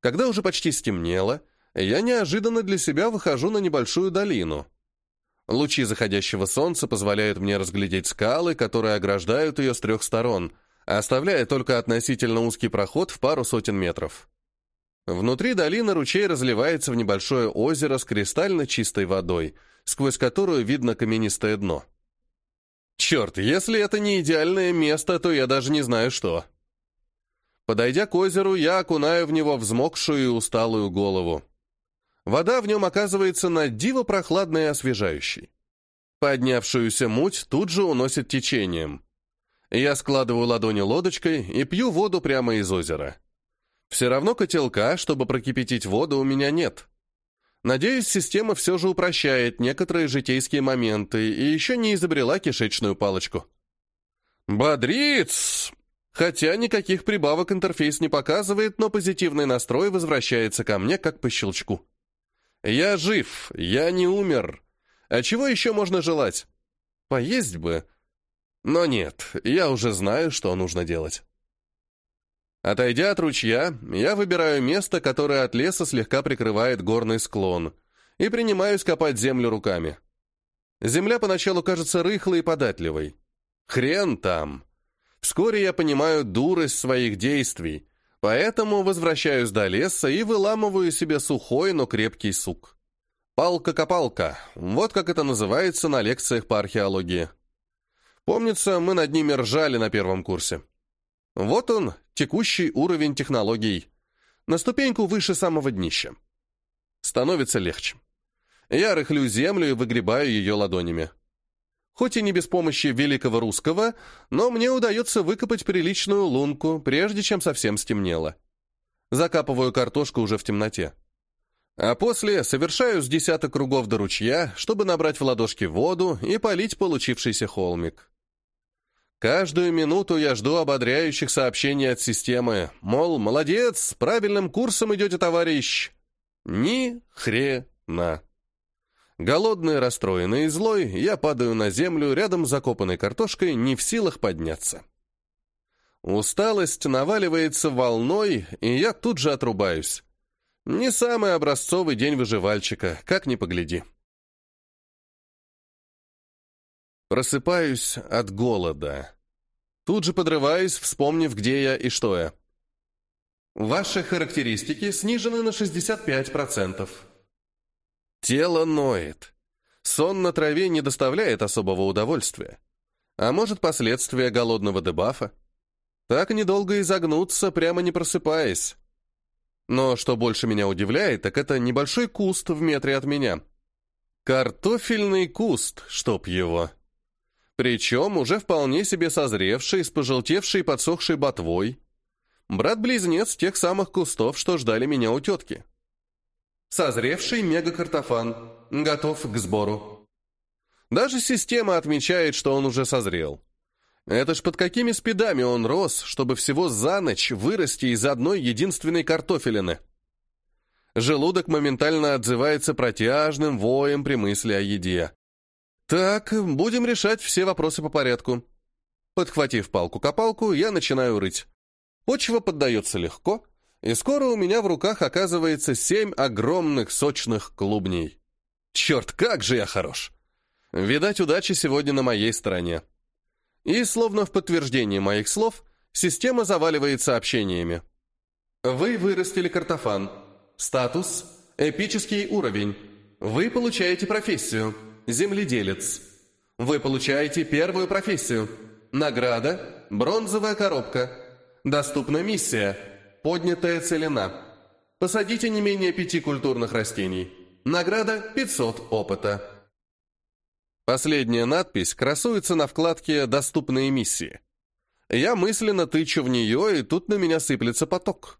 Когда уже почти стемнело, я неожиданно для себя выхожу на небольшую долину. Лучи заходящего солнца позволяют мне разглядеть скалы, которые ограждают ее с трех сторон, оставляя только относительно узкий проход в пару сотен метров. Внутри долины ручей разливается в небольшое озеро с кристально чистой водой, сквозь которую видно каменистое дно. Черт, если это не идеальное место, то я даже не знаю что. Подойдя к озеру, я окунаю в него взмокшую и усталую голову. Вода в нем оказывается на диво прохладной и освежающей. Поднявшуюся муть тут же уносит течением. Я складываю ладони лодочкой и пью воду прямо из озера. Все равно котелка, чтобы прокипятить воду, у меня нет. Надеюсь, система все же упрощает некоторые житейские моменты и еще не изобрела кишечную палочку. Бодриц! Хотя никаких прибавок интерфейс не показывает, но позитивный настрой возвращается ко мне как по щелчку. Я жив, я не умер. А чего еще можно желать? Поесть бы. Но нет, я уже знаю, что нужно делать. Отойдя от ручья, я выбираю место, которое от леса слегка прикрывает горный склон, и принимаюсь копать землю руками. Земля поначалу кажется рыхлой и податливой. Хрен там. Вскоре я понимаю дурость своих действий, Поэтому возвращаюсь до леса и выламываю себе сухой, но крепкий сук. Палка-копалка, вот как это называется на лекциях по археологии. Помнится, мы над ними ржали на первом курсе. Вот он, текущий уровень технологий. На ступеньку выше самого днища. Становится легче. Я рыхлю землю и выгребаю ее ладонями. Хоть и не без помощи великого русского, но мне удается выкопать приличную лунку, прежде чем совсем стемнело. Закапываю картошку уже в темноте. А после совершаю с десяток кругов до ручья, чтобы набрать в ладошки воду и полить получившийся холмик. Каждую минуту я жду ободряющих сообщений от системы, мол, молодец, правильным курсом идете, товарищ. Ни хрена. Голодный, расстроенный и злой, я падаю на землю рядом с закопанной картошкой, не в силах подняться. Усталость наваливается волной, и я тут же отрубаюсь. Не самый образцовый день выживальчика, как ни погляди. Просыпаюсь от голода. Тут же подрываюсь, вспомнив, где я и что я. Ваши характеристики снижены на 65%. Тело ноет. Сон на траве не доставляет особого удовольствия. А может, последствия голодного дебафа? Так недолго изогнуться, прямо не просыпаясь. Но что больше меня удивляет, так это небольшой куст в метре от меня. Картофельный куст, чтоб его. Причем уже вполне себе созревший, с пожелтевшей и подсохшей ботвой. Брат-близнец тех самых кустов, что ждали меня у тетки. Созревший мегакартофан. Готов к сбору. Даже система отмечает, что он уже созрел. Это ж под какими спидами он рос, чтобы всего за ночь вырасти из одной единственной картофелины. Желудок моментально отзывается протяжным воем при мысли о еде. Так, будем решать все вопросы по порядку. Подхватив палку-копалку, я начинаю рыть. Почва поддается легко, и скоро у меня в руках оказывается семь огромных сочных клубней. Черт, как же я хорош! Видать, удача сегодня на моей стороне. И, словно в подтверждение моих слов, система заваливает сообщениями. Вы вырастили картофан. Статус – эпический уровень. Вы получаете профессию – земледелец. Вы получаете первую профессию. Награда – бронзовая коробка. Доступна миссия – поднятая целина. Посадите не менее пяти культурных растений. Награда – 500 опыта. Последняя надпись красуется на вкладке «Доступные миссии». Я мысленно тычу в нее, и тут на меня сыплется поток.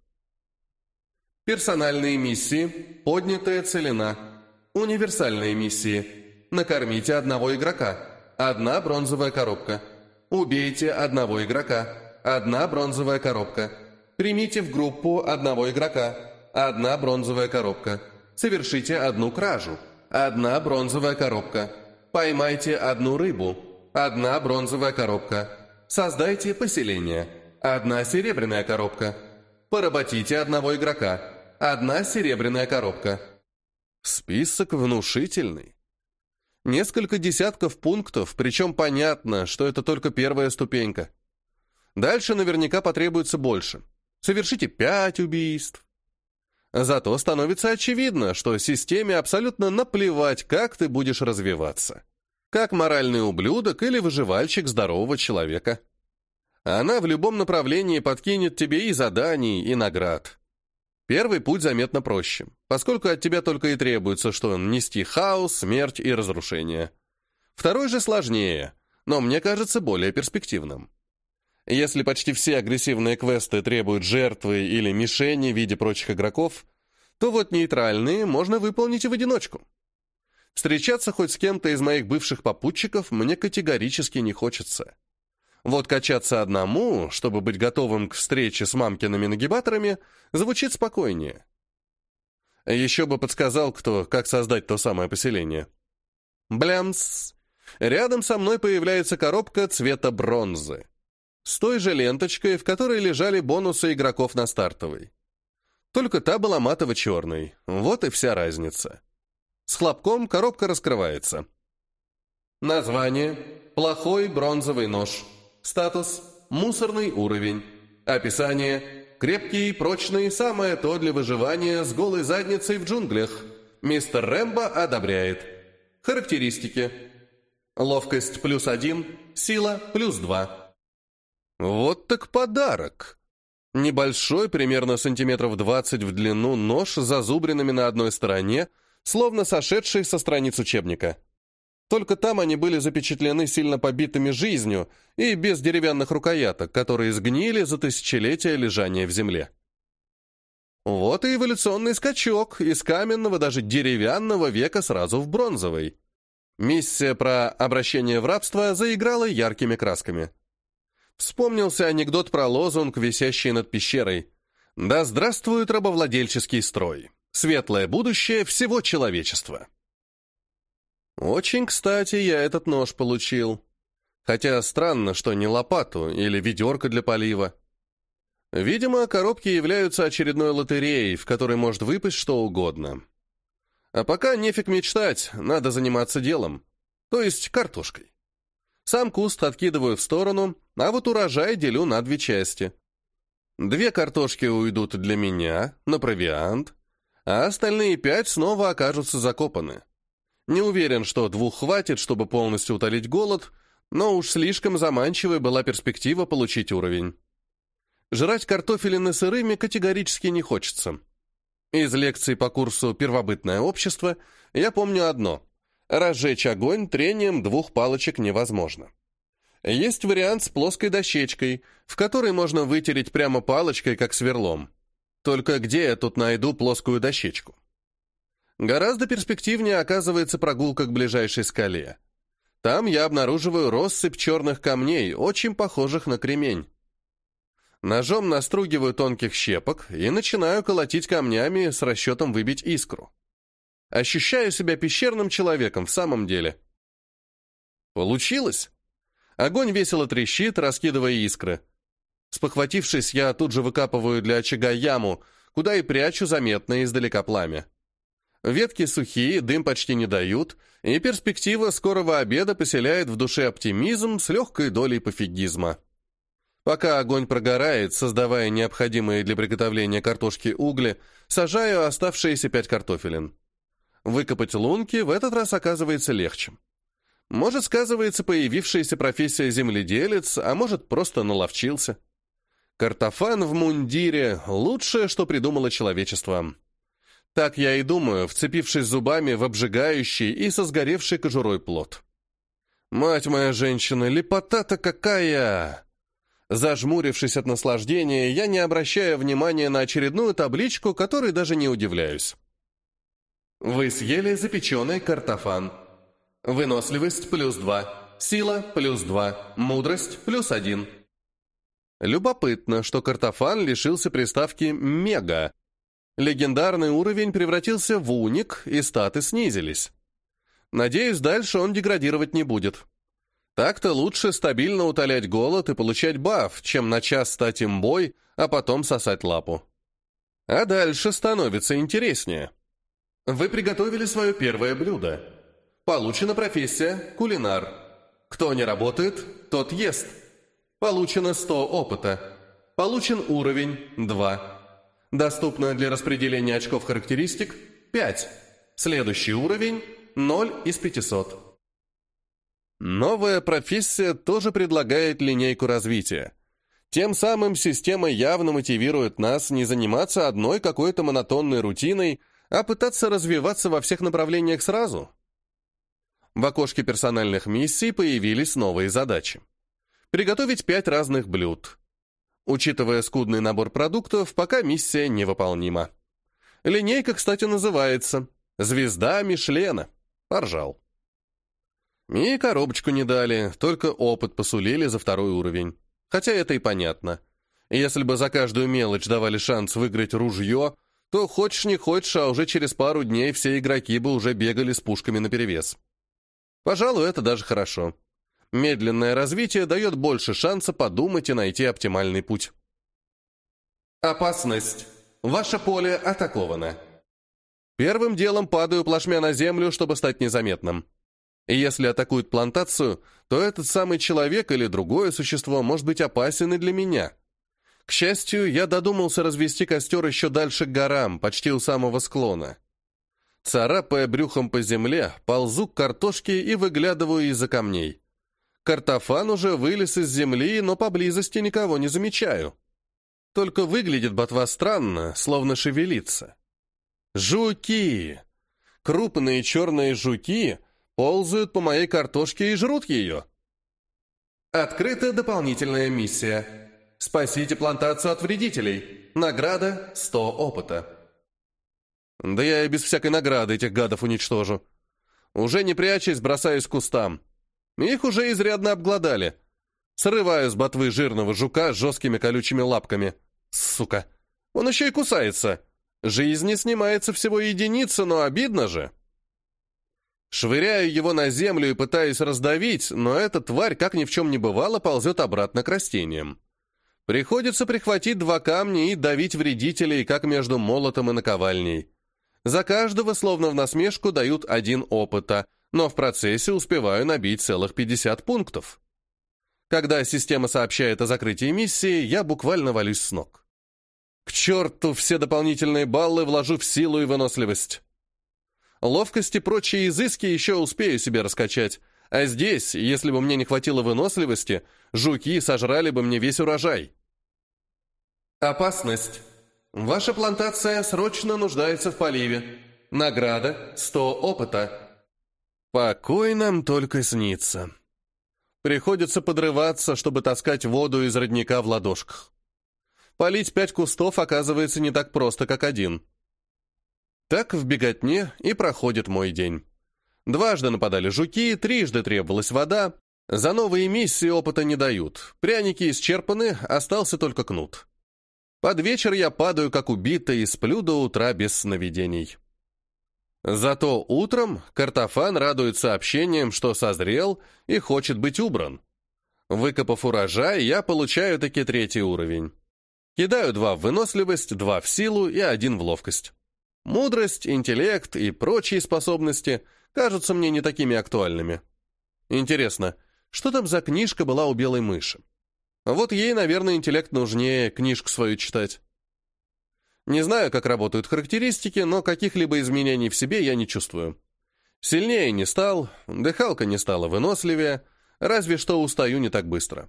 Персональные миссии, поднятая целина, универсальные миссии – Накормите одного игрока. Одна бронзовая коробка. Убейте одного игрока. Одна бронзовая коробка. Примите в группу одного игрока. Одна бронзовая коробка. Совершите одну кражу. Одна бронзовая коробка. Поймайте одну рыбу. Одна бронзовая коробка. Создайте поселение. Одна серебряная коробка. Поработите одного игрока. Одна серебряная коробка. Список внушительный. Несколько десятков пунктов, причем понятно, что это только первая ступенька. Дальше наверняка потребуется больше. Совершите пять убийств. Зато становится очевидно, что системе абсолютно наплевать, как ты будешь развиваться. Как моральный ублюдок или выживальщик здорового человека. Она в любом направлении подкинет тебе и заданий, и наград. Первый путь заметно проще, поскольку от тебя только и требуется, что нести хаос, смерть и разрушение. Второй же сложнее, но мне кажется более перспективным. Если почти все агрессивные квесты требуют жертвы или мишени в виде прочих игроков, то вот нейтральные можно выполнить и в одиночку. Встречаться хоть с кем-то из моих бывших попутчиков мне категорически не хочется. Вот качаться одному, чтобы быть готовым к встрече с мамкиными нагибаторами, звучит спокойнее. Еще бы подсказал кто, как создать то самое поселение. Блямс! Рядом со мной появляется коробка цвета бронзы. С той же ленточкой, в которой лежали бонусы игроков на стартовой. Только та была матово-черной. Вот и вся разница. С хлопком коробка раскрывается. Название «Плохой бронзовый нож». Статус – мусорный уровень. Описание – крепкий, прочный, самое то для выживания с голой задницей в джунглях. Мистер Рэмбо одобряет. Характеристики. Ловкость плюс один, сила плюс два. Вот так подарок. Небольшой, примерно сантиметров 20 в длину, нож с зазубринами на одной стороне, словно сошедший со страниц учебника. Только там они были запечатлены сильно побитыми жизнью и без деревянных рукояток, которые сгнили за тысячелетия лежания в земле. Вот и эволюционный скачок из каменного, даже деревянного века сразу в бронзовый. Миссия про обращение в рабство заиграла яркими красками. Вспомнился анекдот про лозунг, висящий над пещерой. «Да здравствует рабовладельческий строй! Светлое будущее всего человечества!» Очень кстати я этот нож получил. Хотя странно, что не лопату или ведерко для полива. Видимо, коробки являются очередной лотереей, в которой может выпасть что угодно. А пока нефиг мечтать, надо заниматься делом. То есть картошкой. Сам куст откидываю в сторону, а вот урожай делю на две части. Две картошки уйдут для меня, на провиант, а остальные пять снова окажутся закопаны. Не уверен, что двух хватит, чтобы полностью утолить голод, но уж слишком заманчивой была перспектива получить уровень. Жрать картофелины сырыми категорически не хочется. Из лекций по курсу «Первобытное общество» я помню одно. Разжечь огонь трением двух палочек невозможно. Есть вариант с плоской дощечкой, в которой можно вытереть прямо палочкой, как сверлом. Только где я тут найду плоскую дощечку? Гораздо перспективнее оказывается прогулка к ближайшей скале. Там я обнаруживаю россыпь черных камней, очень похожих на кремень. Ножом настругиваю тонких щепок и начинаю колотить камнями с расчетом выбить искру. Ощущаю себя пещерным человеком в самом деле. Получилось. Огонь весело трещит, раскидывая искры. Спохватившись, я тут же выкапываю для очага яму, куда и прячу заметное издалека пламя. Ветки сухие, дым почти не дают, и перспектива скорого обеда поселяет в душе оптимизм с легкой долей пофигизма. Пока огонь прогорает, создавая необходимые для приготовления картошки угли, сажаю оставшиеся пять картофелин. Выкопать лунки в этот раз оказывается легче. Может, сказывается появившаяся профессия земледелец, а может, просто наловчился. Картофан в мундире — лучшее, что придумало человечество. Так я и думаю, вцепившись зубами в обжигающий и со сгоревшей кожурой плод. «Мать моя женщина, лепота-то какая!» Зажмурившись от наслаждения, я не обращаю внимания на очередную табличку, которой даже не удивляюсь. Вы съели запеченный картофан. Выносливость плюс два, сила плюс два, мудрость плюс один. Любопытно, что картофан лишился приставки «мега». Легендарный уровень превратился в уник, и статы снизились. Надеюсь, дальше он деградировать не будет. Так-то лучше стабильно утолять голод и получать баф, чем на час стать имбой, а потом сосать лапу. А дальше становится интереснее. Вы приготовили свое первое блюдо. Получена профессия «Кулинар». Кто не работает, тот ест. Получено 100 опыта. Получен уровень 2. Доступно для распределения очков характеристик 5. Следующий уровень 0 из 500. Новая профессия тоже предлагает линейку развития. Тем самым система явно мотивирует нас не заниматься одной какой-то монотонной рутиной, а пытаться развиваться во всех направлениях сразу. В окошке персональных миссий появились новые задачи. Приготовить пять разных блюд. Учитывая скудный набор продуктов, пока миссия невыполнима. Линейка, кстати, называется «Звезда Мишлена». Поржал. И коробочку не дали, только опыт посулили за второй уровень. Хотя это и понятно. Если бы за каждую мелочь давали шанс выиграть ружье, то хочешь не хочешь, а уже через пару дней все игроки бы уже бегали с пушками наперевес. Пожалуй, это даже хорошо. Медленное развитие дает больше шанса подумать и найти оптимальный путь. Опасность. Ваше поле атаковано. Первым делом падаю плашмя на землю, чтобы стать незаметным. И если атакуют плантацию, то этот самый человек или другое существо может быть опасен и для меня. К счастью, я додумался развести костер еще дальше к горам, почти у самого склона. Царапая брюхом по земле, ползу к картошке и выглядываю из-за камней. Картофан уже вылез из земли, но поблизости никого не замечаю. Только выглядит ботва странно, словно шевелится. Жуки! Крупные черные жуки — ползают по моей картошке и жрут ее. Открыта дополнительная миссия. Спасите плантацию от вредителей. Награда 100 опыта. Да я и без всякой награды этих гадов уничтожу. Уже не прячась, бросаюсь к кустам. Их уже изрядно обглодали. Срываю с ботвы жирного жука с жесткими колючими лапками. Сука! Он еще и кусается. Жизни снимается всего единица, но обидно же. Швыряю его на землю и пытаюсь раздавить, но эта тварь, как ни в чем не бывало, ползет обратно к растениям. Приходится прихватить два камня и давить вредителей, как между молотом и наковальней. За каждого, словно в насмешку, дают один опыта, но в процессе успеваю набить целых 50 пунктов. Когда система сообщает о закрытии миссии, я буквально валюсь с ног. К черту все дополнительные баллы вложу в силу и выносливость. Ловкость и прочие изыски еще успею себе раскачать, а здесь, если бы мне не хватило выносливости, жуки сожрали бы мне весь урожай. Опасность. Ваша плантация срочно нуждается в поливе. Награда 100 опыта. Покой нам только снится. Приходится подрываться, чтобы таскать воду из родника в ладошках. Полить пять кустов оказывается не так просто, как один. Так в беготне и проходит мой день. Дважды нападали жуки, трижды требовалась вода. За новые миссии опыта не дают. Пряники исчерпаны, остался только кнут. Под вечер я падаю, как убитый, и сплю до утра без сновидений. Зато утром картофан радует сообщением, что созрел и хочет быть убран. Выкопав урожай, я получаю таки третий уровень. Кидаю два в выносливость, два в силу и один в ловкость. Мудрость, интеллект и прочие способности кажутся мне не такими актуальными. Интересно, что там за книжка была у белой мыши? Вот ей, наверное, интеллект нужнее книжку свою читать. Не знаю, как работают характеристики, но каких-либо изменений в себе я не чувствую. Сильнее не стал, дыхалка не стала выносливее, разве что устаю не так быстро.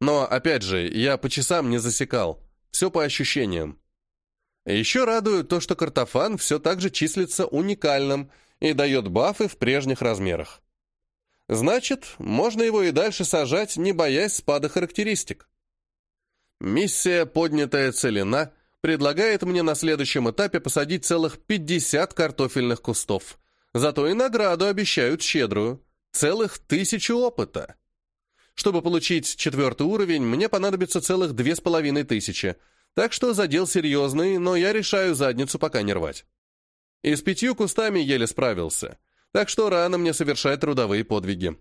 Но, опять же, я по часам не засекал, все по ощущениям. Еще радует то, что картофан все так же числится уникальным и дает бафы в прежних размерах. Значит, можно его и дальше сажать, не боясь спада характеристик. Миссия «Поднятая целина» предлагает мне на следующем этапе посадить целых 50 картофельных кустов. Зато и награду обещают щедрую – целых тысячу опыта. Чтобы получить четвертый уровень, мне понадобится целых две с половиной тысячи, так что задел серьезный, но я решаю задницу пока не рвать. И с пятью кустами еле справился – так что рано мне совершать трудовые подвиги.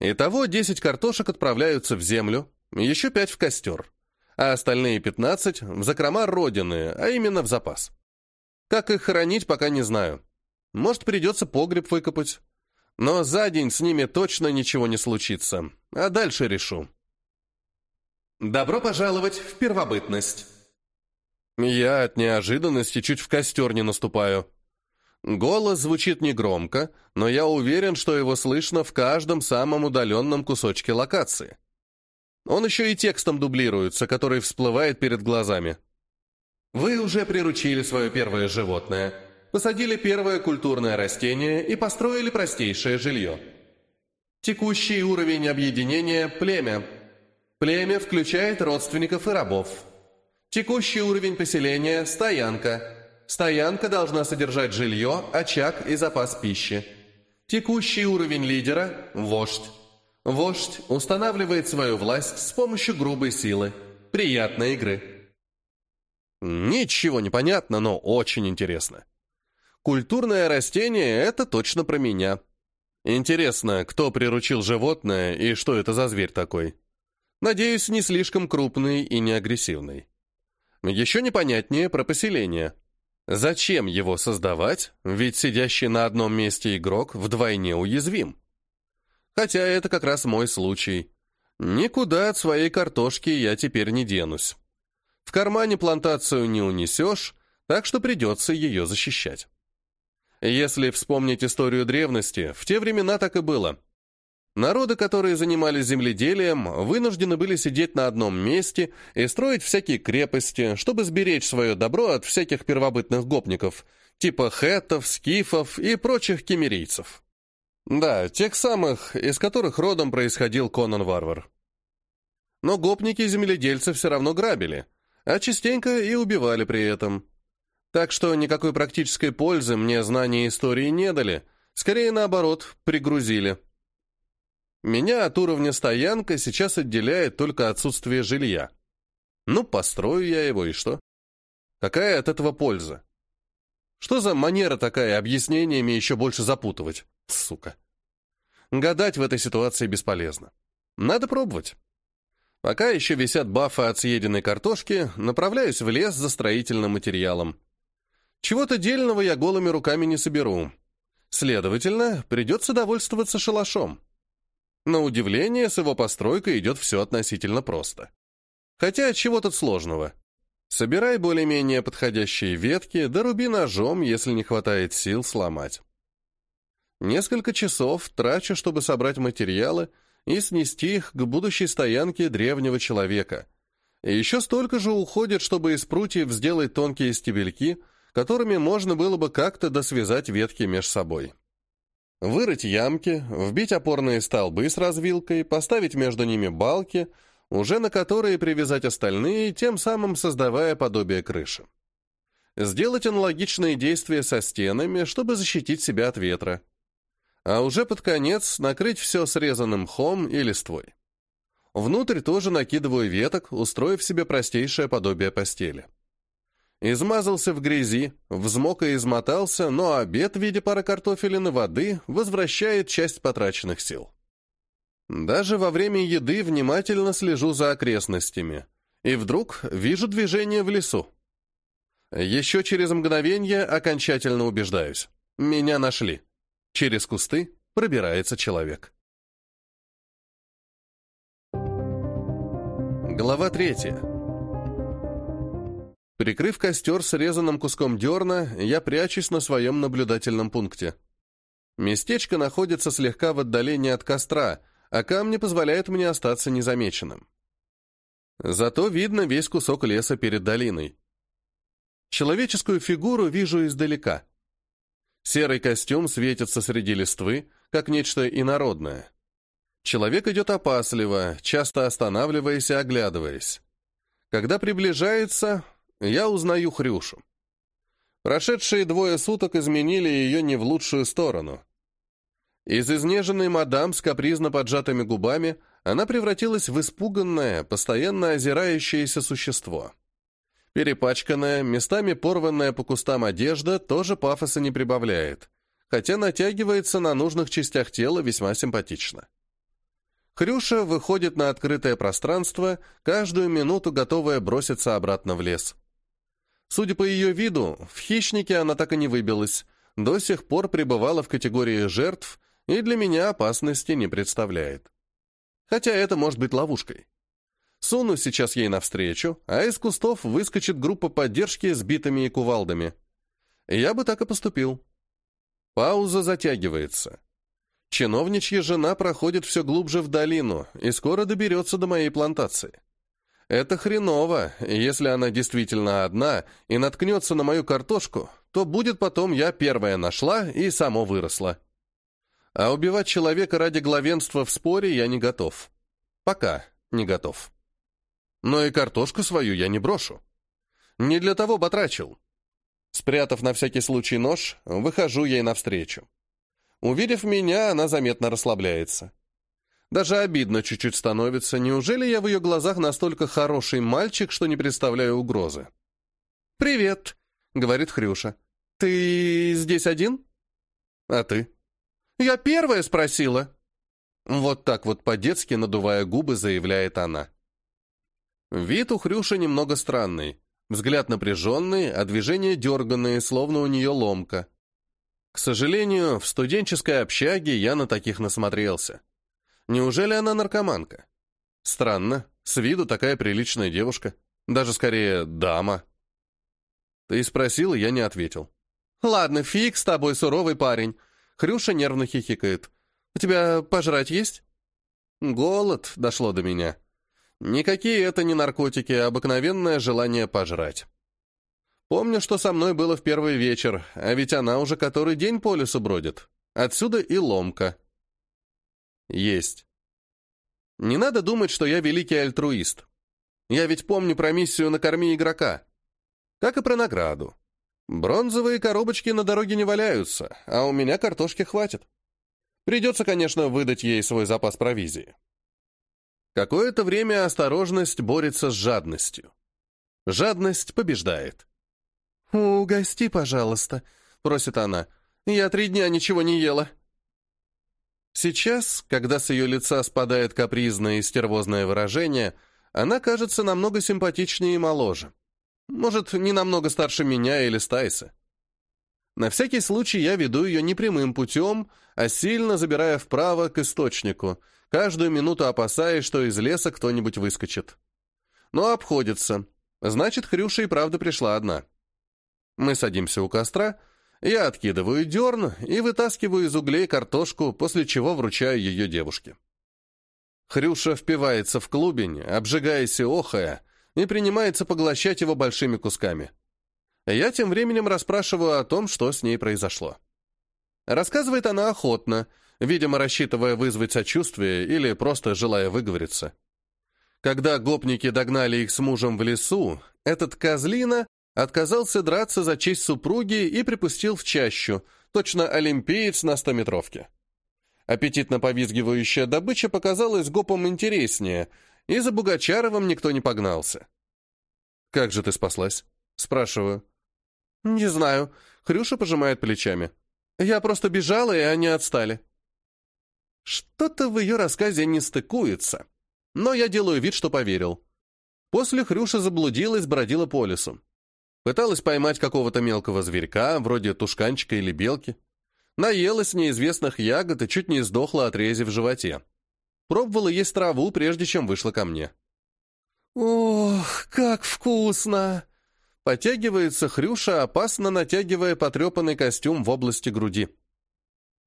Итого 10 картошек отправляются в землю, еще 5 в костер, а остальные 15 в закрома родины, а именно в запас. Как их хранить, пока не знаю. Может, придется погреб выкопать. Но за день с ними точно ничего не случится, а дальше решу. Добро пожаловать в первобытность. Я от неожиданности чуть в костер не наступаю. Голос звучит негромко, но я уверен, что его слышно в каждом самом удаленном кусочке локации. Он еще и текстом дублируется, который всплывает перед глазами. Вы уже приручили свое первое животное, посадили первое культурное растение и построили простейшее жилье. Текущий уровень объединения – племя. Племя включает родственников и рабов. Текущий уровень поселения – стоянка – Стоянка должна содержать жилье, очаг и запас пищи. Текущий уровень лидера – вождь. Вождь устанавливает свою власть с помощью грубой силы. Приятной игры. Ничего не понятно, но очень интересно. Культурное растение – это точно про меня. Интересно, кто приручил животное и что это за зверь такой? Надеюсь, не слишком крупный и не агрессивный. Еще непонятнее про поселение – Зачем его создавать, ведь сидящий на одном месте игрок вдвойне уязвим? Хотя это как раз мой случай. Никуда от своей картошки я теперь не денусь. В кармане плантацию не унесешь, так что придется ее защищать. Если вспомнить историю древности, в те времена так и было. Народы, которые занимались земледелием, вынуждены были сидеть на одном месте и строить всякие крепости, чтобы сберечь свое добро от всяких первобытных гопников, типа хетов, скифов и прочих кемерийцев. Да, тех самых, из которых родом происходил Конан Варвар. Но гопники-земледельцы все равно грабили, а частенько и убивали при этом. Так что никакой практической пользы мне знания истории не дали, скорее наоборот, пригрузили. Меня от уровня стоянка сейчас отделяет только отсутствие жилья. Ну, построю я его, и что? Какая от этого польза? Что за манера такая объяснениями еще больше запутывать? Сука. Гадать в этой ситуации бесполезно. Надо пробовать. Пока еще висят бафы от съеденной картошки, направляюсь в лес за строительным материалом. Чего-то дельного я голыми руками не соберу. Следовательно, придется довольствоваться шалашом. На удивление, с его постройкой идет все относительно просто. Хотя чего тут сложного? Собирай более-менее подходящие ветки, да руби ножом, если не хватает сил сломать. Несколько часов трачу, чтобы собрать материалы и снести их к будущей стоянке древнего человека. И еще столько же уходит, чтобы из прутьев сделать тонкие стебельки, которыми можно было бы как-то досвязать ветки меж собой. Вырыть ямки, вбить опорные столбы с развилкой, поставить между ними балки — уже на которые привязать остальные, тем самым создавая подобие крыши. Сделать аналогичные действия со стенами, чтобы защитить себя от ветра. А уже под конец накрыть все срезанным мхом и листвой. Внутрь тоже накидываю веток, устроив себе простейшее подобие постели. Измазался в грязи, взмок и измотался, но обед в виде пары картофелин и воды возвращает часть потраченных сил. Даже во время еды внимательно слежу за окрестностями. И вдруг вижу движение в лесу. Еще через мгновение окончательно убеждаюсь. Меня нашли. Через кусты пробирается человек. Глава третья. Прикрыв костер срезанным куском дерна, я прячусь на своем наблюдательном пункте. Местечко находится слегка в отдалении от костра, а камни позволяют мне остаться незамеченным. Зато видно весь кусок леса перед долиной. Человеческую фигуру вижу издалека. Серый костюм светится среди листвы, как нечто инородное. Человек идет опасливо, часто останавливаясь и оглядываясь. Когда приближается, я узнаю Хрюшу. Прошедшие двое суток изменили ее не в лучшую сторону. Из изнеженной мадам с капризно поджатыми губами она превратилась в испуганное, постоянно озирающееся существо. Перепачканная, местами порванная по кустам одежда тоже пафоса не прибавляет, хотя натягивается на нужных частях тела весьма симпатично. Хрюша выходит на открытое пространство, каждую минуту готовая броситься обратно в лес. Судя по ее виду, в хищнике она так и не выбилась, до сих пор пребывала в категории жертв и для меня опасности не представляет. Хотя это может быть ловушкой. Суну сейчас ей навстречу, а из кустов выскочит группа поддержки с битами и кувалдами. Я бы так и поступил. Пауза затягивается. Чиновничья жена проходит все глубже в долину и скоро доберется до моей плантации. Это хреново, если она действительно одна и наткнется на мою картошку, то будет потом я первая нашла и само выросла. А убивать человека ради главенства в споре я не готов. Пока не готов. Но и картошку свою я не брошу. Не для того батрачил. Спрятав на всякий случай нож, выхожу ей навстречу. Увидев меня, она заметно расслабляется. Даже обидно чуть-чуть становится. Неужели я в ее глазах настолько хороший мальчик, что не представляю угрозы? «Привет», — говорит Хрюша. «Ты здесь один?» «А ты?» «Я первая спросила!» Вот так вот по-детски, надувая губы, заявляет она. Вид у Хрюши немного странный. Взгляд напряженный, а движения дерганные, словно у нее ломка. К сожалению, в студенческой общаге я на таких насмотрелся. Неужели она наркоманка? Странно, с виду такая приличная девушка. Даже скорее дама. Ты спросила, я не ответил. «Ладно, фиг с тобой, суровый парень. Хрюша нервно хихикает. «У тебя пожрать есть?» Голод дошло до меня. Никакие это не наркотики, а обыкновенное желание пожрать. Помню, что со мной было в первый вечер, а ведь она уже который день по лесу бродит. Отсюда и ломка. Есть. Не надо думать, что я великий альтруист. Я ведь помню про миссию «Накорми игрока». Как и про награду. Бронзовые коробочки на дороге не валяются, а у меня картошки хватит. Придется, конечно, выдать ей свой запас провизии. Какое-то время осторожность борется с жадностью. Жадность побеждает. «Угости, пожалуйста», — просит она. «Я три дня ничего не ела». Сейчас, когда с ее лица спадает капризное и стервозное выражение, она кажется намного симпатичнее и моложе. Может, не намного старше меня или Стайса. На всякий случай я веду ее не прямым путем, а сильно забирая вправо к источнику, каждую минуту опасаясь, что из леса кто-нибудь выскочит. Но обходится. Значит, Хрюша и правда пришла одна. Мы садимся у костра, я откидываю дерн и вытаскиваю из углей картошку, после чего вручаю ее девушке. Хрюша впивается в клубень, обжигаясь и охая, и принимается поглощать его большими кусками. Я тем временем расспрашиваю о том, что с ней произошло. Рассказывает она охотно, видимо, рассчитывая вызвать сочувствие или просто желая выговориться. Когда гопники догнали их с мужем в лесу, этот козлина отказался драться за честь супруги и припустил в чащу, точно олимпиец на стометровке. Аппетитно повизгивающая добыча показалась гопом интереснее, и за Бугачаровым никто не погнался. «Как же ты спаслась?» — спрашиваю. «Не знаю». Хрюша пожимает плечами. «Я просто бежала, и они отстали». Что-то в ее рассказе не стыкуется, но я делаю вид, что поверил. После Хрюша заблудилась, бродила по лесу. Пыталась поймать какого-то мелкого зверька, вроде тушканчика или белки. Наелась неизвестных ягод и чуть не сдохла от рези в животе. Пробовала есть траву, прежде чем вышла ко мне. «Ох, как вкусно!» Потягивается Хрюша, опасно натягивая потрепанный костюм в области груди.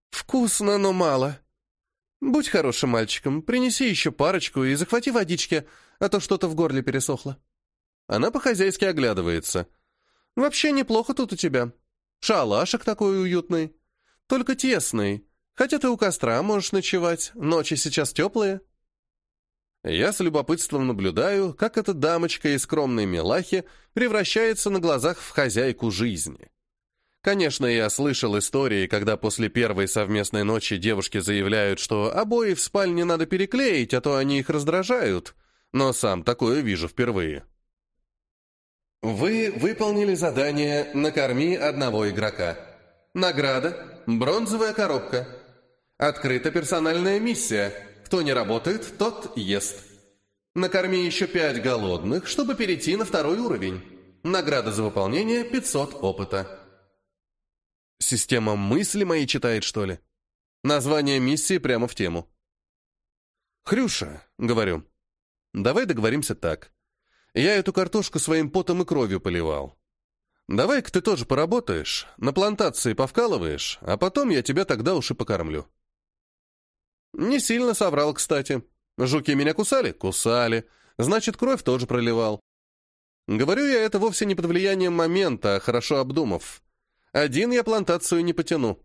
«Вкусно, но мало. Будь хорошим мальчиком, принеси еще парочку и захвати водички, а то что-то в горле пересохло». Она по-хозяйски оглядывается. «Вообще неплохо тут у тебя. Шалашик такой уютный. Только тесный. Хотя ты у костра можешь ночевать, ночи сейчас теплые». Я с любопытством наблюдаю, как эта дамочка из скромной милахи превращается на глазах в хозяйку жизни. Конечно, я слышал истории, когда после первой совместной ночи девушки заявляют, что обои в спальне надо переклеить, а то они их раздражают, но сам такое вижу впервые. Вы выполнили задание «Накорми одного игрока». Награда – бронзовая коробка. Открыта персональная миссия – кто не работает, тот ест. Накорми еще пять голодных, чтобы перейти на второй уровень. Награда за выполнение 500 опыта. Система мысли мои читает, что ли? Название миссии прямо в тему. «Хрюша», — говорю, — «давай договоримся так. Я эту картошку своим потом и кровью поливал. Давай-ка ты тоже поработаешь, на плантации повкалываешь, а потом я тебя тогда уж и покормлю». Не сильно соврал, кстати. Жуки меня кусали? Кусали. Значит, кровь тоже проливал. Говорю я это вовсе не под влиянием момента, а хорошо обдумав. Один я плантацию не потяну.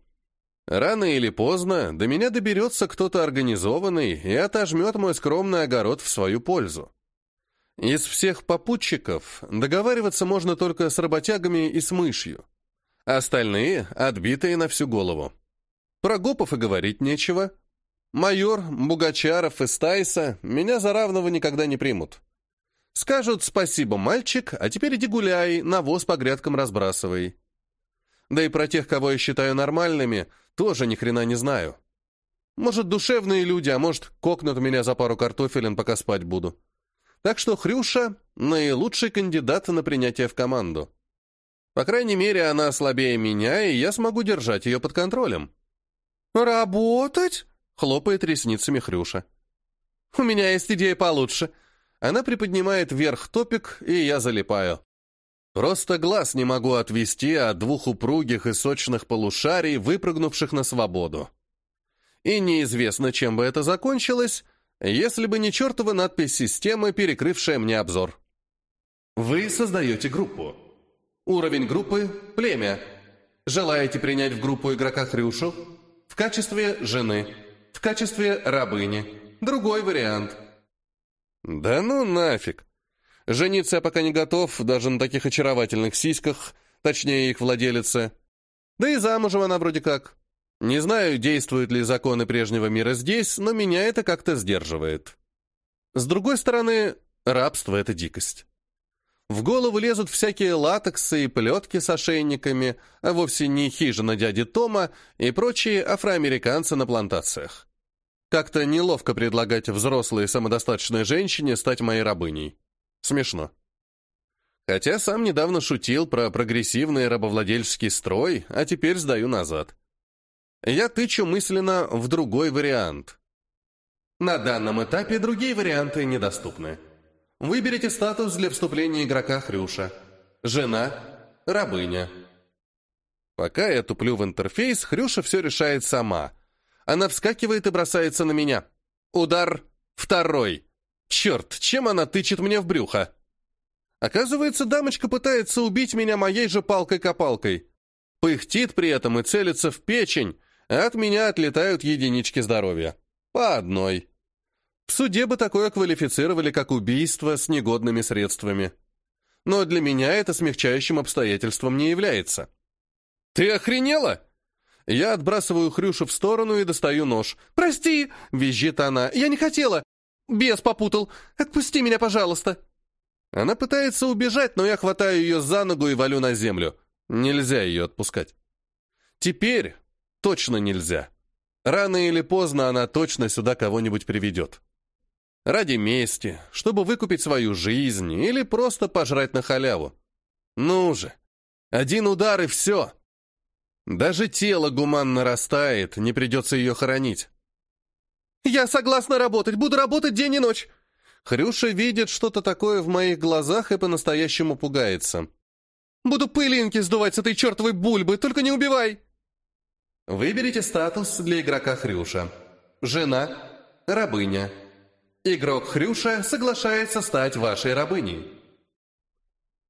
Рано или поздно до меня доберется кто-то организованный и отожмет мой скромный огород в свою пользу. Из всех попутчиков договариваться можно только с работягами и с мышью. Остальные — отбитые на всю голову. Про гопов и говорить нечего, Майор, Бугачаров и Стайса меня за равного никогда не примут. Скажут «спасибо, мальчик, а теперь иди гуляй, навоз по грядкам разбрасывай». Да и про тех, кого я считаю нормальными, тоже ни хрена не знаю. Может, душевные люди, а может, кокнут меня за пару картофелин, пока спать буду. Так что Хрюша — наилучший кандидат на принятие в команду. По крайней мере, она слабее меня, и я смогу держать ее под контролем. «Работать?» Хлопает ресницами Хрюша. «У меня есть идея получше». Она приподнимает вверх топик, и я залипаю. Просто глаз не могу отвести от двух упругих и сочных полушарий, выпрыгнувших на свободу. И неизвестно, чем бы это закончилось, если бы не чертова надпись системы, перекрывшая мне обзор. Вы создаете группу. Уровень группы – племя. Желаете принять в группу игрока Хрюшу? качестве жены, в качестве рабыни. Другой вариант. Да ну нафиг. Жениться я пока не готов, даже на таких очаровательных сиськах, точнее их владелице. Да и замужем она вроде как. Не знаю, действуют ли законы прежнего мира здесь, но меня это как-то сдерживает. С другой стороны, рабство — это дикость. В голову лезут всякие латексы и плетки с ошейниками, а вовсе не хижина дяди Тома и прочие афроамериканцы на плантациях. Как-то неловко предлагать взрослой самодостаточной женщине стать моей рабыней. Смешно. Хотя сам недавно шутил про прогрессивный рабовладельческий строй, а теперь сдаю назад. Я тычу мысленно в другой вариант. На данном этапе другие варианты недоступны. Выберите статус для вступления игрока Хрюша. Жена, рабыня. Пока я туплю в интерфейс, Хрюша все решает сама. Она вскакивает и бросается на меня. Удар второй. Черт, чем она тычет мне в брюхо? Оказывается, дамочка пытается убить меня моей же палкой-копалкой. Пыхтит при этом и целится в печень, а от меня отлетают единички здоровья. По одной. В суде бы такое квалифицировали как убийство с негодными средствами. Но для меня это смягчающим обстоятельством не является. «Ты охренела?» Я отбрасываю Хрюшу в сторону и достаю нож. «Прости!» — визжит она. «Я не хотела! Бес попутал! Отпусти меня, пожалуйста!» Она пытается убежать, но я хватаю ее за ногу и валю на землю. Нельзя ее отпускать. Теперь точно нельзя. Рано или поздно она точно сюда кого-нибудь приведет. Ради мести, чтобы выкупить свою жизнь или просто пожрать на халяву. Ну же, один удар и все. Даже тело гуманно растает, не придется ее хоронить. «Я согласна работать, буду работать день и ночь!» Хрюша видит что-то такое в моих глазах и по-настоящему пугается. «Буду пылинки сдувать с этой чертовой бульбы, только не убивай!» Выберите статус для игрока Хрюша. Жена, рабыня, Игрок Хрюша соглашается стать вашей рабыней.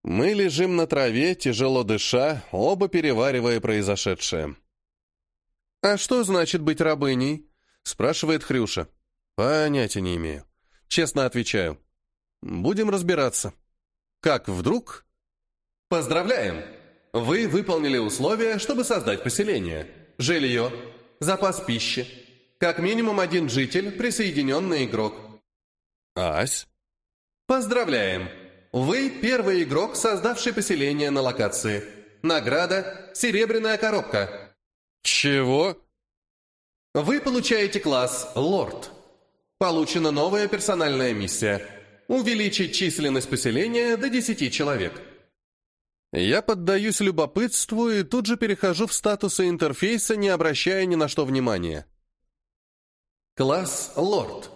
Мы лежим на траве, тяжело дыша, оба переваривая произошедшее. «А что значит быть рабыней?» — спрашивает Хрюша. «Понятия не имею. Честно отвечаю. Будем разбираться. Как вдруг?» «Поздравляем! Вы выполнили условия, чтобы создать поселение. Жилье, запас пищи. Как минимум один житель, присоединенный игрок. Ась? Поздравляем! Вы первый игрок, создавший поселение на локации. Награда – серебряная коробка. Чего? Вы получаете класс «Лорд». Получена новая персональная миссия – увеличить численность поселения до 10 человек. Я поддаюсь любопытству и тут же перехожу в статусы интерфейса, не обращая ни на что внимания. Класс «Лорд».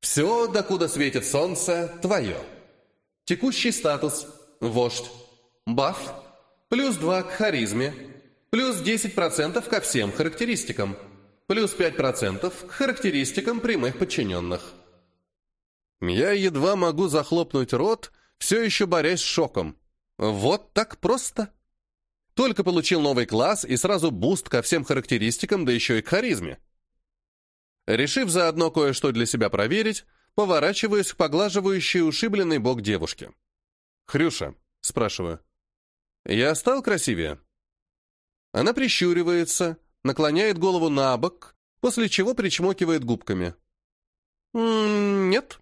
Все, докуда светит солнце, твое. Текущий статус – вождь. Баф – плюс 2 к харизме, плюс 10% ко всем характеристикам, плюс 5% к характеристикам прямых подчиненных. Я едва могу захлопнуть рот, все еще борясь с шоком. Вот так просто. Только получил новый класс и сразу boost ко всем характеристикам, да еще и к харизме. Решив заодно кое-что для себя проверить, поворачиваюсь к поглаживающей ушибленный бок девушке. «Хрюша», — спрашиваю, — «я стал красивее?» Она прищуривается, наклоняет голову на бок, после чего причмокивает губками. «М -м, «Нет».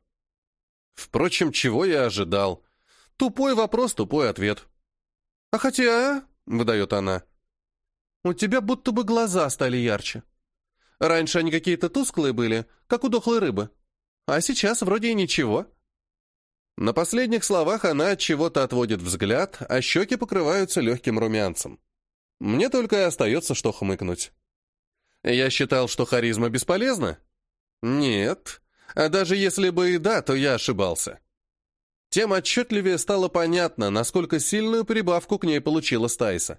Впрочем, чего я ожидал? Тупой вопрос, тупой ответ. «А хотя...» — выдает она. «У тебя будто бы глаза стали ярче». Раньше они какие-то тусклые были, как у дохлой рыбы. А сейчас вроде и ничего. На последних словах она от чего-то отводит взгляд, а щеки покрываются легким румянцем. Мне только и остается, что хмыкнуть. Я считал, что харизма бесполезна? Нет. А даже если бы и да, то я ошибался. Тем отчетливее стало понятно, насколько сильную прибавку к ней получила Стайса.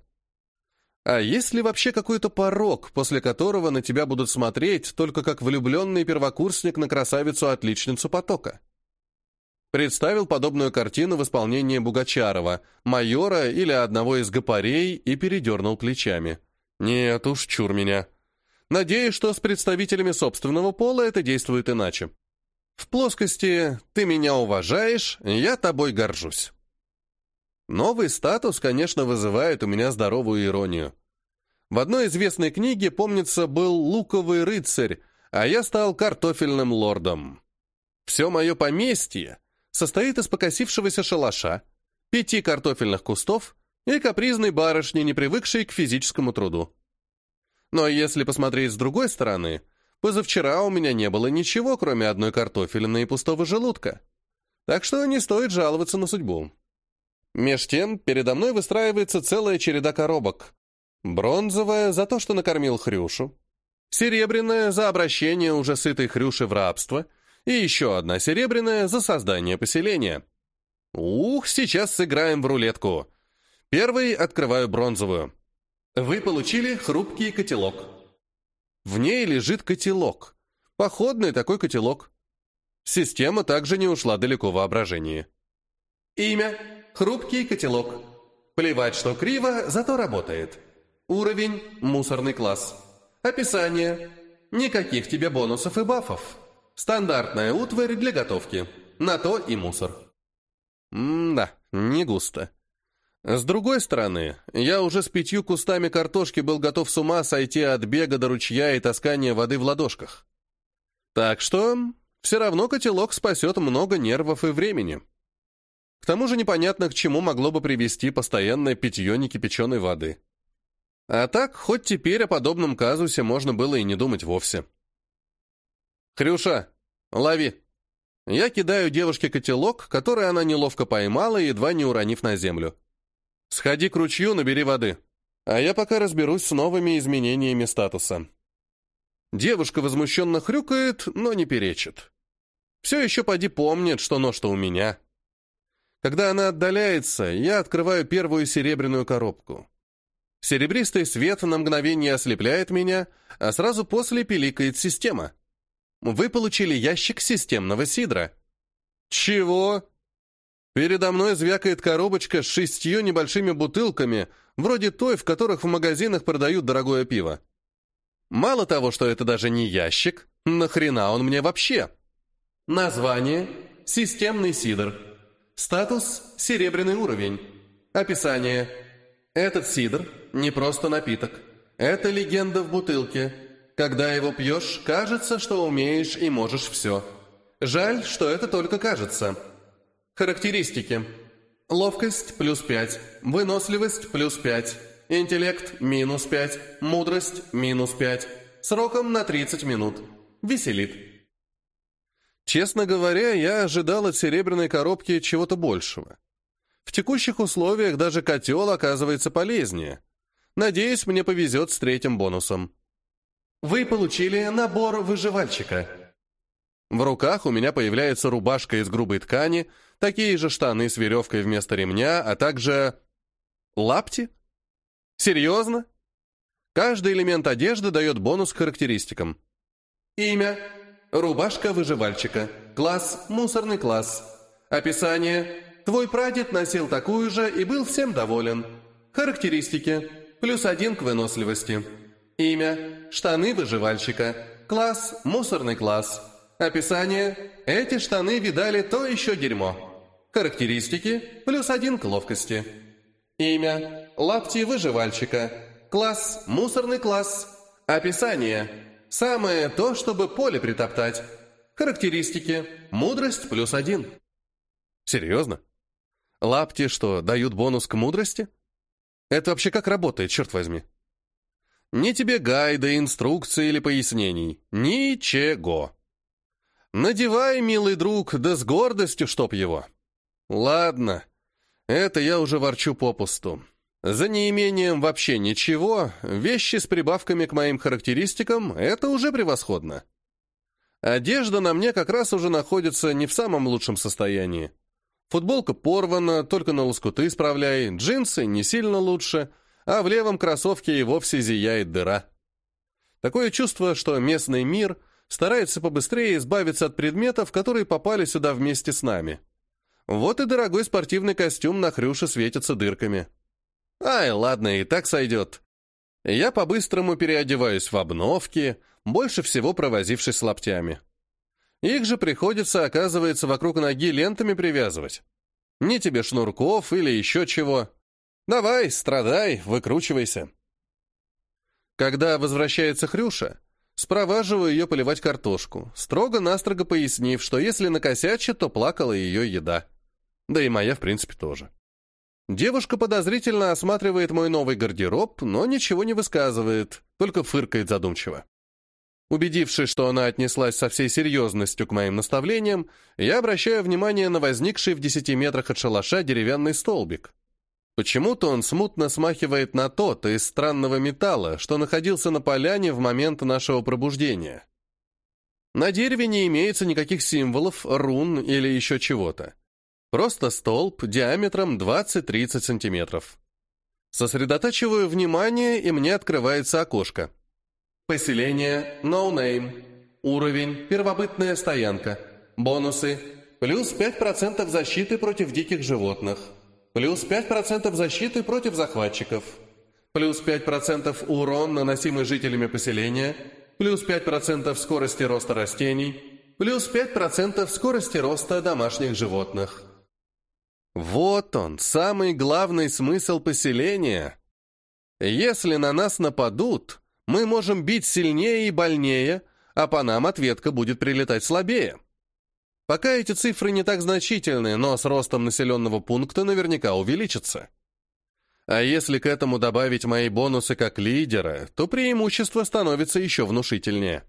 А есть ли вообще какой-то порог, после которого на тебя будут смотреть только как влюбленный первокурсник на красавицу-отличницу потока? Представил подобную картину в исполнении Бугачарова, майора или одного из гопарей и передернул плечами. Нет уж, чур меня. Надеюсь, что с представителями собственного пола это действует иначе. В плоскости «ты меня уважаешь, я тобой горжусь». Новый статус, конечно, вызывает у меня здоровую иронию. В одной известной книге, помнится, был луковый рыцарь, а я стал картофельным лордом. Все мое поместье состоит из покосившегося шалаша, пяти картофельных кустов и капризной барышни, не привыкшей к физическому труду. Но если посмотреть с другой стороны, позавчера у меня не было ничего, кроме одной картофелины и пустого желудка. Так что не стоит жаловаться на судьбу. Меж тем, передо мной выстраивается целая череда коробок. Бронзовая за то, что накормил Хрюшу. Серебряная за обращение уже сытой Хрюши в рабство. И еще одна серебряная за создание поселения. Ух, сейчас сыграем в рулетку. Первый открываю бронзовую. Вы получили хрупкий котелок. В ней лежит котелок. Походный такой котелок. Система также не ушла далеко в воображении. Имя. Хрупкий котелок. Плевать, что криво, зато работает. Уровень. Мусорный класс. Описание. Никаких тебе бонусов и бафов. Стандартная утварь для готовки. На то и мусор. М-да, не густо. С другой стороны, я уже с пятью кустами картошки был готов с ума сойти от бега до ручья и таскания воды в ладошках. Так что все равно котелок спасет много нервов и времени. К тому же непонятно, к чему могло бы привести постоянное питье некипяченой воды. А так, хоть теперь о подобном казусе можно было и не думать вовсе. «Хрюша, лови!» Я кидаю девушке котелок, который она неловко поймала, едва не уронив на землю. Сходи к ручью, набери воды. А я пока разберусь с новыми изменениями статуса. Девушка возмущенно хрюкает, но не перечит. Все еще поди помнит, что нож-то у меня. Когда она отдаляется, я открываю первую серебряную коробку. Серебристый свет на мгновение ослепляет меня, а сразу после пиликает система. Вы получили ящик системного сидра. Чего? Передо мной звякает коробочка с шестью небольшими бутылками, вроде той, в которых в магазинах продают дорогое пиво. Мало того, что это даже не ящик, нахрена он мне вообще? Название – системный сидр. Статус – серебряный уровень. Описание – этот сидр – не просто напиток. Это легенда в бутылке. Когда его пьешь, кажется, что умеешь и можешь все. Жаль, что это только кажется – Характеристики. Ловкость – плюс 5, выносливость – плюс 5, интеллект – минус 5, мудрость – минус 5, сроком на 30 минут. Веселит. Честно говоря, я ожидал от серебряной коробки чего-то большего. В текущих условиях даже котел оказывается полезнее. Надеюсь, мне повезет с третьим бонусом. Вы получили набор выживальщика. В руках у меня появляется рубашка из грубой ткани – такие же штаны с веревкой вместо ремня, а также... лапти? Серьезно? Каждый элемент одежды дает бонус к характеристикам. Имя. Рубашка выживальщика. Класс. Мусорный класс. Описание. Твой прадед носил такую же и был всем доволен. Характеристики. Плюс один к выносливости. Имя. Штаны выживальщика. Класс. Мусорный класс. Описание. Эти штаны видали то еще дерьмо. Характеристики – плюс один к ловкости. Имя – лапти выживальщика. Класс – мусорный класс. Описание – самое то, чтобы поле притоптать. Характеристики – мудрость плюс один. Серьезно? Лапти что, дают бонус к мудрости? Это вообще как работает, черт возьми? Ни тебе гайда, инструкции или пояснений. Ничего. Надевай, милый друг, да с гордостью, чтоб его. Ладно, это я уже ворчу попусту. За неимением вообще ничего, вещи с прибавками к моим характеристикам — это уже превосходно. Одежда на мне как раз уже находится не в самом лучшем состоянии. Футболка порвана, только на лоскуты исправляй, джинсы не сильно лучше, а в левом кроссовке и вовсе зияет дыра. Такое чувство, что местный мир старается побыстрее избавиться от предметов, которые попали сюда вместе с нами. Вот и дорогой спортивный костюм на хрюше светится дырками. Ай, ладно, и так сойдет. Я по-быстрому переодеваюсь в обновки, больше всего провозившись с лаптями. Их же приходится, оказывается, вокруг ноги лентами привязывать. Ни тебе шнурков или еще чего. Давай, страдай, выкручивайся. Когда возвращается Хрюша, спроваживаю ее поливать картошку, строго-настрого пояснив, что если накосячит, то плакала ее еда. Да и моя, в принципе, тоже. Девушка подозрительно осматривает мой новый гардероб, но ничего не высказывает, только фыркает задумчиво. Убедившись, что она отнеслась со всей серьезностью к моим наставлениям, я обращаю внимание на возникший в десяти метрах от шалаша деревянный столбик. Почему-то он смутно смахивает на тот из странного металла, что находился на поляне в момент нашего пробуждения. На дереве не имеется никаких символов, рун или еще чего-то. Просто столб диаметром 20-30 сантиметров. Сосредотачиваю внимание, и мне открывается окошко. Поселение No Name. Уровень первобытная стоянка. Бонусы. Плюс 5% защиты против диких животных. Плюс 5% защиты против захватчиков. Плюс 5% урон, наносимый жителями поселения. Плюс 5% скорости роста растений. Плюс 5% скорости роста домашних животных. Вот он, самый главный смысл поселения. Если на нас нападут, мы можем бить сильнее и больнее, а по нам ответка будет прилетать слабее. Пока эти цифры не так значительны, но с ростом населенного пункта наверняка увеличатся. А если к этому добавить мои бонусы как лидера, то преимущество становится еще внушительнее.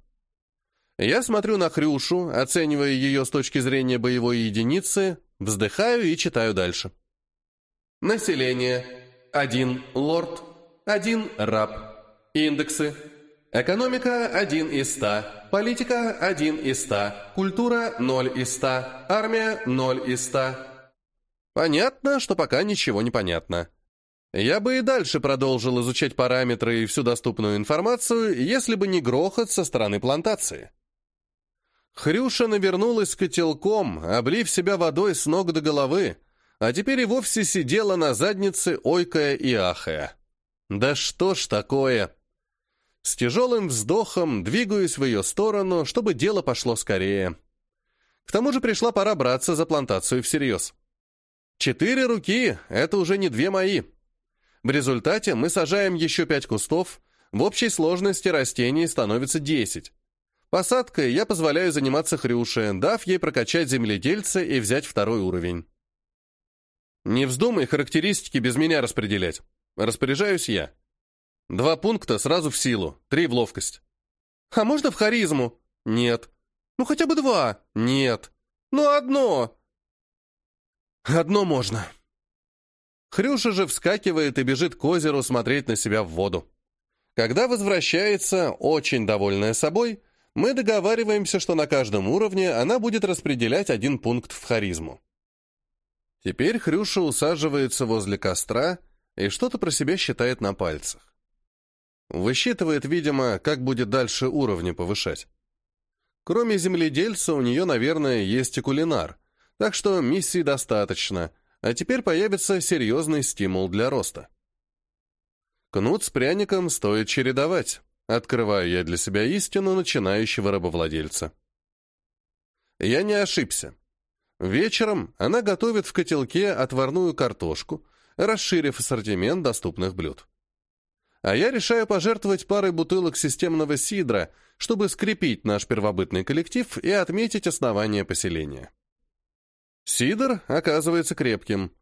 Я смотрю на Хрюшу, оценивая ее с точки зрения боевой единицы, вздыхаю и читаю дальше. Население. Один лорд. Один раб. Индексы. Экономика 1 из 100, политика 1 из 100, культура 0 из 100, армия 0 из 100. Понятно, что пока ничего не понятно. Я бы и дальше продолжил изучать параметры и всю доступную информацию, если бы не грохот со стороны плантации. Хрюша навернулась котелком, облив себя водой с ног до головы, а теперь и вовсе сидела на заднице, ойкая и ахая. Да что ж такое? С тяжелым вздохом двигаюсь в ее сторону, чтобы дело пошло скорее. К тому же пришла пора браться за плантацию всерьез. Четыре руки — это уже не две мои. В результате мы сажаем еще пять кустов, в общей сложности растений становится десять. Посадкой я позволяю заниматься Хрюше, дав ей прокачать земледельца и взять второй уровень. Не вздумай характеристики без меня распределять. Распоряжаюсь я. Два пункта сразу в силу, три в ловкость. А можно в харизму? Нет. Ну хотя бы два? Нет. Ну одно. Одно можно. Хрюша же вскакивает и бежит к озеру смотреть на себя в воду. Когда возвращается, очень довольная собой, мы договариваемся, что на каждом уровне она будет распределять один пункт в харизму. Теперь Хрюша усаживается возле костра и что-то про себя считает на пальцах. Высчитывает, видимо, как будет дальше уровни повышать. Кроме земледельца, у нее, наверное, есть и кулинар, так что миссий достаточно, а теперь появится серьезный стимул для роста. Кнут с пряником стоит чередовать. Открываю я для себя истину начинающего рабовладельца. Я не ошибся. Вечером она готовит в котелке отварную картошку, расширив ассортимент доступных блюд а я решаю пожертвовать парой бутылок системного сидра, чтобы скрепить наш первобытный коллектив и отметить основание поселения. Сидр оказывается крепким.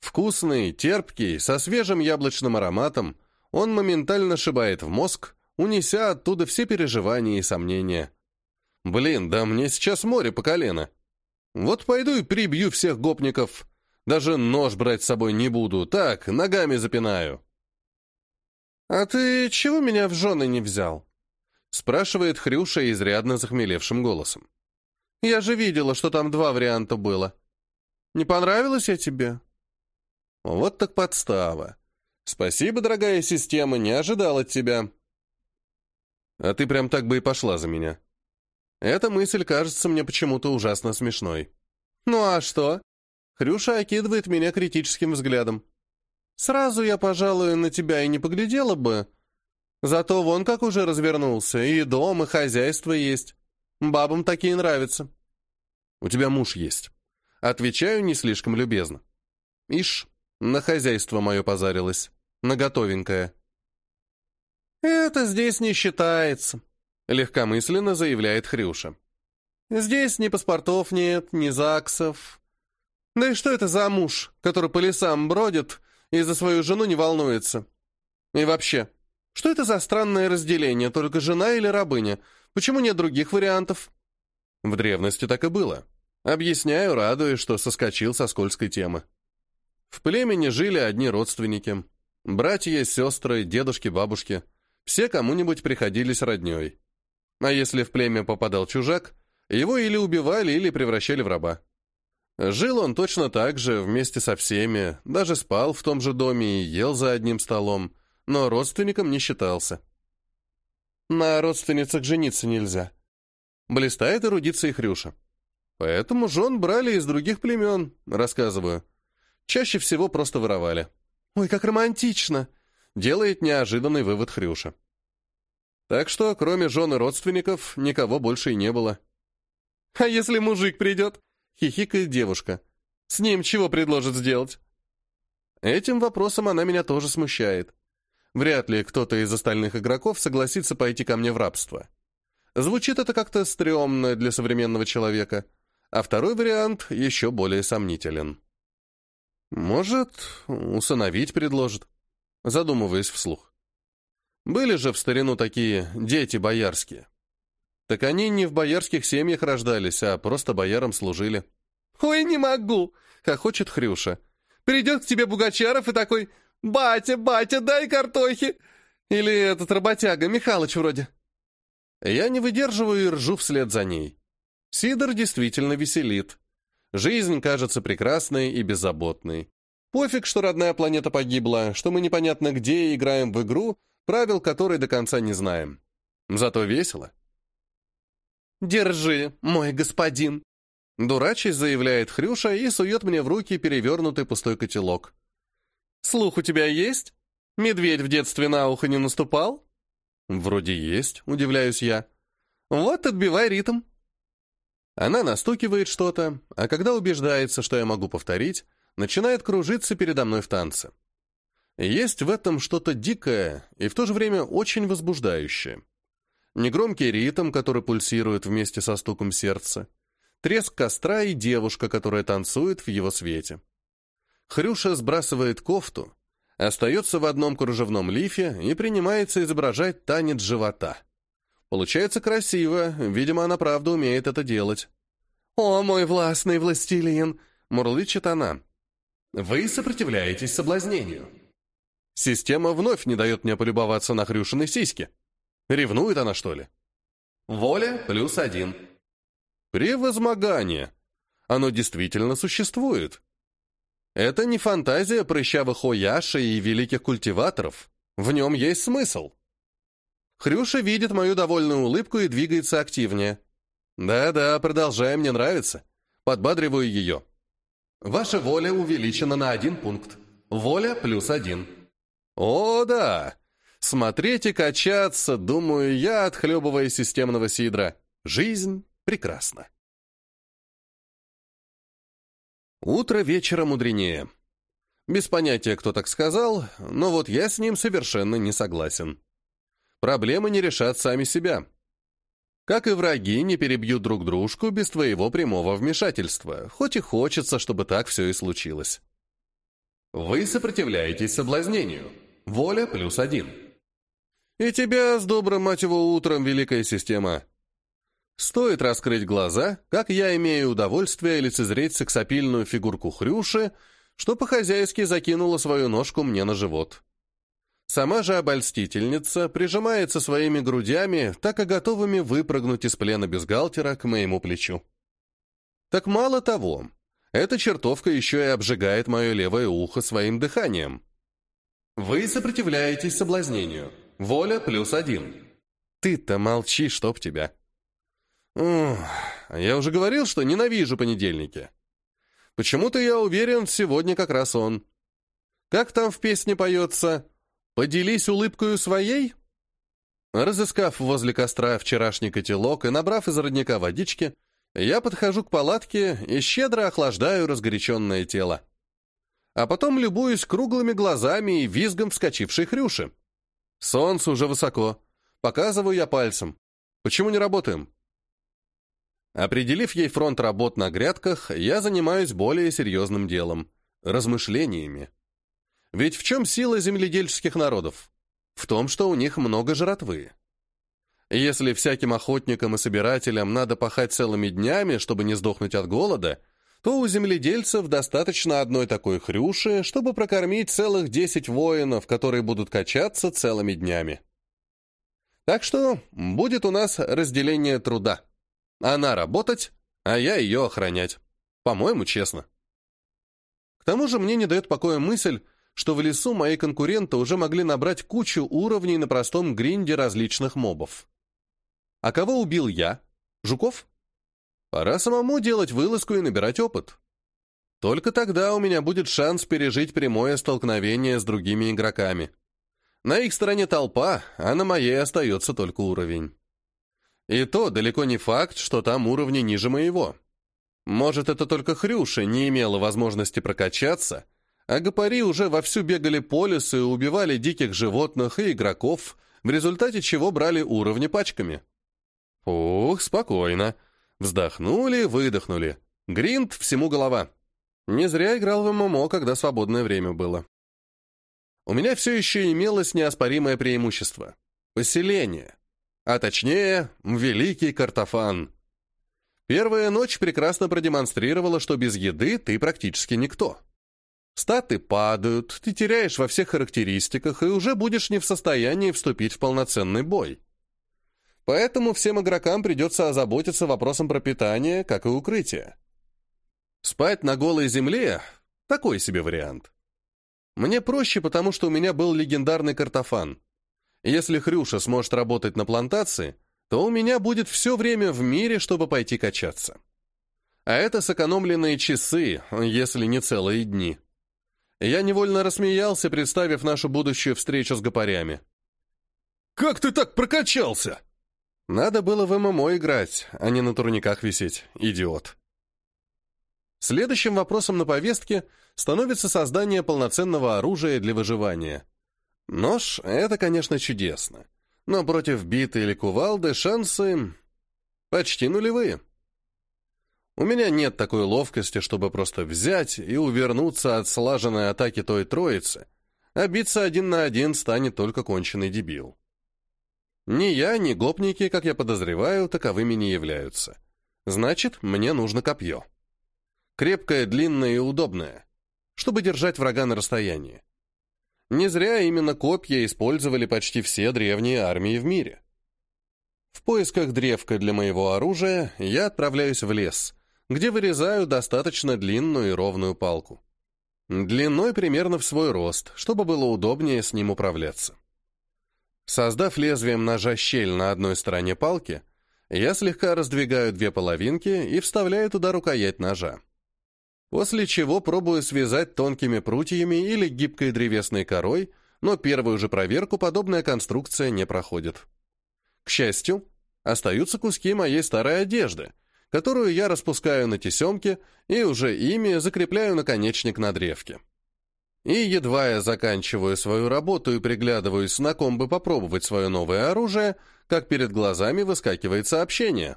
Вкусный, терпкий, со свежим яблочным ароматом, он моментально шибает в мозг, унеся оттуда все переживания и сомнения. Блин, да мне сейчас море по колено. Вот пойду и прибью всех гопников. Даже нож брать с собой не буду, так, ногами запинаю. «А ты чего меня в жены не взял?» спрашивает Хрюша изрядно захмелевшим голосом. «Я же видела, что там два варианта было. Не понравилось я тебе?» «Вот так подстава. Спасибо, дорогая система, не ожидал от тебя». «А ты прям так бы и пошла за меня». Эта мысль кажется мне почему-то ужасно смешной. «Ну а что?» Хрюша окидывает меня критическим взглядом. Сразу я, пожалуй, на тебя и не поглядела бы, Зато вон как уже развернулся, и дом, и хозяйство есть. Бабам такие нравятся. У тебя муж есть. Отвечаю не слишком любезно. Ишь, на хозяйство мое позарилось, на готовенькое. Это здесь не считается, легкомысленно заявляет Хрюша. Здесь ни паспортов нет, ни ЗАГСов. Да и что это за муж, который по лесам бродит и за свою жену не волнуется? И вообще, что это за странное разделение, только жена или рабыня? Почему нет других вариантов? В древности так и было. Объясняю, радуясь, что соскочил со скользкой темы. В племени жили одни родственники. Братья, сестры, дедушки, бабушки. Все кому-нибудь приходились родней. А если в племя попадал чужак, его или убивали, или превращали в раба. Жил он точно так же, вместе со всеми, даже спал в том же доме и ел за одним столом, но родственником не считался. На родственницах жениться нельзя. Блистает эрудиция Хрюша. Поэтому жен брали из других племен, рассказываю. Чаще всего просто воровали. «Ой, как романтично!» — делает неожиданный вывод Хрюша. Так что, кроме жены родственников, никого больше и не было. «А если мужик придет?» — хихикает девушка. «С ним чего предложит сделать?» Этим вопросом она меня тоже смущает. Вряд ли кто-то из остальных игроков согласится пойти ко мне в рабство. Звучит это как-то стрёмно для современного человека, а второй вариант еще более сомнителен. Может, усыновить предложит, задумываясь вслух. Были же в старину такие дети боярские. Так они не в боярских семьях рождались, а просто боярам служили. «Ой, не могу!» — хохочет Хрюша. «Придет к тебе Бугачаров и такой «Батя, батя, дай картохи!» Или этот работяга, Михалыч вроде. Я не выдерживаю и ржу вслед за ней. Сидор действительно веселит. Жизнь кажется прекрасной и беззаботной. Пофиг, что родная планета погибла, что мы непонятно где играем в игру, правил которой до конца не знаем. Зато весело. «Держи, мой господин!» Дурачись заявляет Хрюша и сует мне в руки перевернутый пустой котелок. Слух у тебя есть? Медведь в детстве на ухо не наступал? Вроде есть, удивляюсь я. Вот отбивай ритм. Она настукивает что-то, а когда убеждается, что я могу повторить, начинает кружиться передо мной в танце. Есть в этом что-то дикое и в то же время очень возбуждающее. Негромкий ритм, который пульсирует вместе со стуком сердца, треск костра и девушка, которая танцует в его свете. Хрюша сбрасывает кофту, остается в одном кружевном лифе и принимается изображать танец живота. Получается красиво, видимо, она правда умеет это делать. «О, мой властный властелин!» — мурлычет она. «Вы сопротивляетесь соблазнению». Система вновь не дает мне полюбоваться на Хрюшиной сиськи. Ревнует она, что ли? Воля плюс один. Превозмогание. Оно действительно существует. Это не фантазия прыщавых Ояши и великих культиваторов. В нем есть смысл. Хрюша видит мою довольную улыбку и двигается активнее. Да-да, продолжай, мне нравится. Подбадриваю ее. Ваша воля увеличена на один пункт. Воля плюс один. О, да! Смотреть и качаться, думаю я, отхлебывая системного сидра. Жизнь прекрасна. Утро вечера мудренее. Без понятия, кто так сказал, но вот я с ним совершенно не согласен. Проблемы не решат сами себя. Как и враги не перебьют друг дружку без твоего прямого вмешательства, хоть и хочется, чтобы так все и случилось. Вы сопротивляетесь соблазнению. Воля плюс один. И тебя с добрым, мать его, утром, великая система. Стоит раскрыть глаза, как я имею удовольствие лицезреть сексапильную фигурку Хрюши, что по-хозяйски закинула свою ножку мне на живот. Сама же обольстительница прижимается своими грудями, так и готовыми выпрыгнуть из плена бюстгальтера к моему плечу. Так мало того, эта чертовка еще и обжигает мое левое ухо своим дыханием. Вы сопротивляетесь соблазнению. Воля плюс один. Ты-то молчи, чтоб тебя. Ух, я уже говорил, что ненавижу понедельники. Почему-то я уверен, сегодня как раз он. Как там в песне поется «Поделись улыбкою своей»? Разыскав возле костра вчерашний котелок и набрав из родника водички, я подхожу к палатке и щедро охлаждаю разгоряченное тело. А потом любуюсь круглыми глазами и визгом вскочившей хрюши. Солнце уже высоко. Показываю я пальцем. Почему не работаем? Определив ей фронт работ на грядках, я занимаюсь более серьезным делом – размышлениями. Ведь в чем сила земледельческих народов? В том, что у них много жратвы. Если всяким охотникам и собирателям надо пахать целыми днями, чтобы не сдохнуть от голода, то у земледельцев достаточно одной такой хрюши, чтобы прокормить целых десять воинов, которые будут качаться целыми днями. Так что будет у нас разделение труда. Она работать, а я ее охранять. По-моему, честно. К тому же мне не дает покоя мысль, что в лесу мои конкуренты уже могли набрать кучу уровней на простом гринде различных мобов. А кого убил я? Жуков? Пора самому делать вылазку и набирать опыт. Только тогда у меня будет шанс пережить прямое столкновение с другими игроками. На их стороне толпа, а на моей остается только уровень. И то далеко не факт, что там уровни ниже моего. Может, это только Хрюша не имела возможности прокачаться, а гопари уже вовсю бегали по лесу и убивали диких животных и игроков, в результате чего брали уровни пачками. Ух, спокойно. Вздохнули, выдохнули. Гринд всему голова. Не зря играл в ММО, когда свободное время было. У меня все еще имелось неоспоримое преимущество. Поселение. А точнее, великий картофан. Первая ночь прекрасно продемонстрировала, что без еды ты практически никто. Статы падают, ты теряешь во всех характеристиках и уже будешь не в состоянии вступить в полноценный бой. Поэтому всем игрокам придется озаботиться вопросом пропитания, как и укрытия. Спать на голой земле — такой себе вариант. Мне проще, потому что у меня был легендарный картофан. Если Хрюша сможет работать на плантации, то у меня будет все время в мире, чтобы пойти качаться. А это сэкономленные часы, если не целые дни. Я невольно рассмеялся, представив нашу будущую встречу с гопарями. «Как ты так прокачался?» Надо было в ММО играть, а не на турниках висеть, идиот. Следующим вопросом на повестке становится создание полноценного оружия для выживания. Нож — это, конечно, чудесно, но против биты или кувалды шансы почти нулевые. У меня нет такой ловкости, чтобы просто взять и увернуться от слаженной атаки той троицы, а биться один на один станет только конченый дебил. Ни я, ни гопники, как я подозреваю, таковыми не являются. Значит, мне нужно копье. Крепкое, длинное и удобное, чтобы держать врага на расстоянии. Не зря именно копья использовали почти все древние армии в мире. В поисках древка для моего оружия я отправляюсь в лес, где вырезаю достаточно длинную и ровную палку. Длиной примерно в свой рост, чтобы было удобнее с ним управляться. Создав лезвием ножа щель на одной стороне палки, я слегка раздвигаю две половинки и вставляю туда рукоять ножа. После чего пробую связать тонкими прутьями или гибкой древесной корой, но первую же проверку подобная конструкция не проходит. К счастью, остаются куски моей старой одежды — которую я распускаю на тесемке и уже ими закрепляю наконечник на древке. И едва я заканчиваю свою работу и приглядываюсь, на ком бы попробовать свое новое оружие, как перед глазами выскакивает сообщение.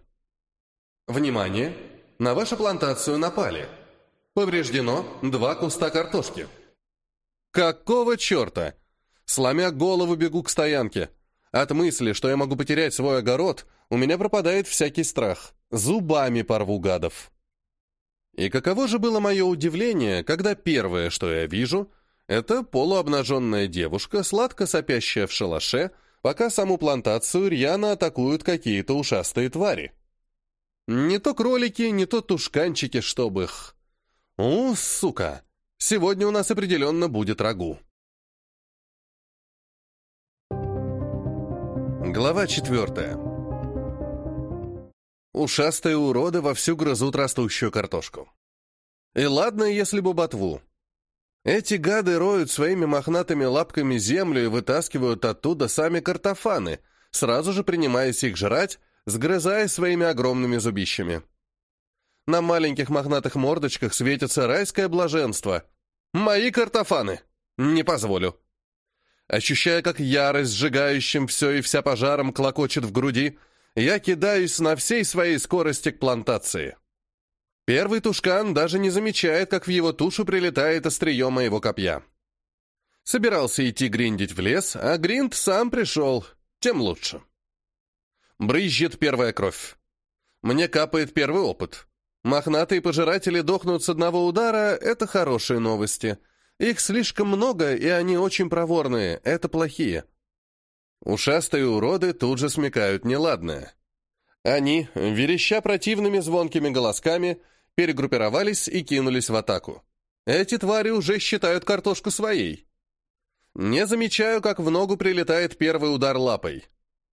«Внимание! На вашу плантацию напали. Повреждено два куста картошки». «Какого черта?» Сломя голову, бегу к стоянке. От мысли, что я могу потерять свой огород, у меня пропадает всякий страх. Зубами порву гадов. И каково же было мое удивление, когда первое, что я вижу, это полуобнаженная девушка, сладко сопящая в шалаше, пока саму плантацию рьяно атакуют какие-то ушастые твари. Не то кролики, не то тушканчики, чтобы их... У, сука! Сегодня у нас определенно будет рагу. Глава четвертая. Ушастые уроды вовсю грызут растущую картошку. И ладно, если бы ботву. Эти гады роют своими мохнатыми лапками землю и вытаскивают оттуда сами картофаны, сразу же принимаясь их жрать, сгрызая своими огромными зубищами. На маленьких мохнатых мордочках светится райское блаженство. Мои картофаны! Не позволю. Ощущая, как ярость, сжигающим все и вся пожаром, клокочет в груди, я кидаюсь на всей своей скорости к плантации. Первый тушкан даже не замечает, как в его тушу прилетает острие моего копья. Собирался идти гриндить в лес, а гринд сам пришел, тем лучше. Брызжет первая кровь. Мне капает первый опыт. Мохнатые пожиратели дохнут с одного удара — это хорошие новости. Их слишком много, и они очень проворные, это плохие. Ушастые уроды тут же смекают неладное. Они, вереща противными звонкими голосками, перегруппировались и кинулись в атаку. Эти твари уже считают картошку своей. Не замечаю, как в ногу прилетает первый удар лапой.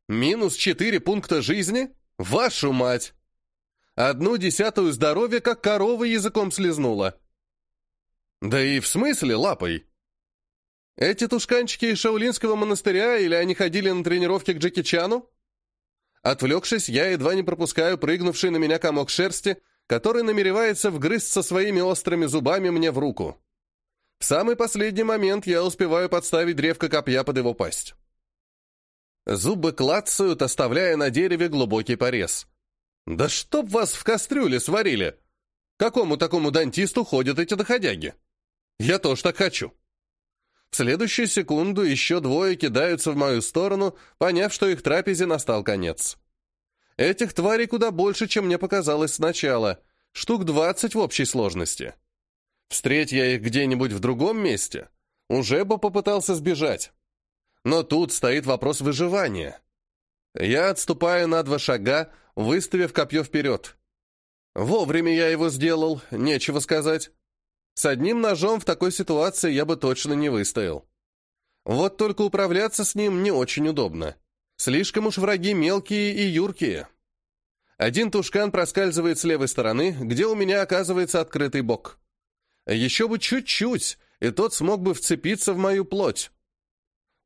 Минус четыре пункта жизни? Вашу мать! Одну десятую здоровья, как корова языком слезнула. Да и в смысле лапой? Эти тушканчики из Шаулинского монастыря или они ходили на тренировки к Джеки Чану? Отвлекшись, я едва не пропускаю прыгнувший на меня комок шерсти, который намеревается вгрызться своими острыми зубами мне в руку. В самый последний момент я успеваю подставить древко копья под его пасть. Зубы клацают, оставляя на дереве глубокий порез. «Да чтоб вас в кастрюле сварили! Какому такому дантисту ходят эти доходяги? Я тоже так хочу!» В следующую секунду еще двое кидаются в мою сторону, поняв, что их трапезе настал конец. Этих тварей куда больше, чем мне показалось сначала. Штук двадцать в общей сложности. Встреть я их где-нибудь в другом месте, уже бы попытался сбежать. Но тут стоит вопрос выживания. Я отступаю на два шага, выставив копье вперед. Вовремя я его сделал, нечего сказать. С одним ножом в такой ситуации я бы точно не выстоял. Вот только управляться с ним не очень удобно. Слишком уж враги мелкие и юркие. Один тушкан проскальзывает с левой стороны, где у меня оказывается открытый бок. Еще бы чуть-чуть, и тот смог бы вцепиться в мою плоть.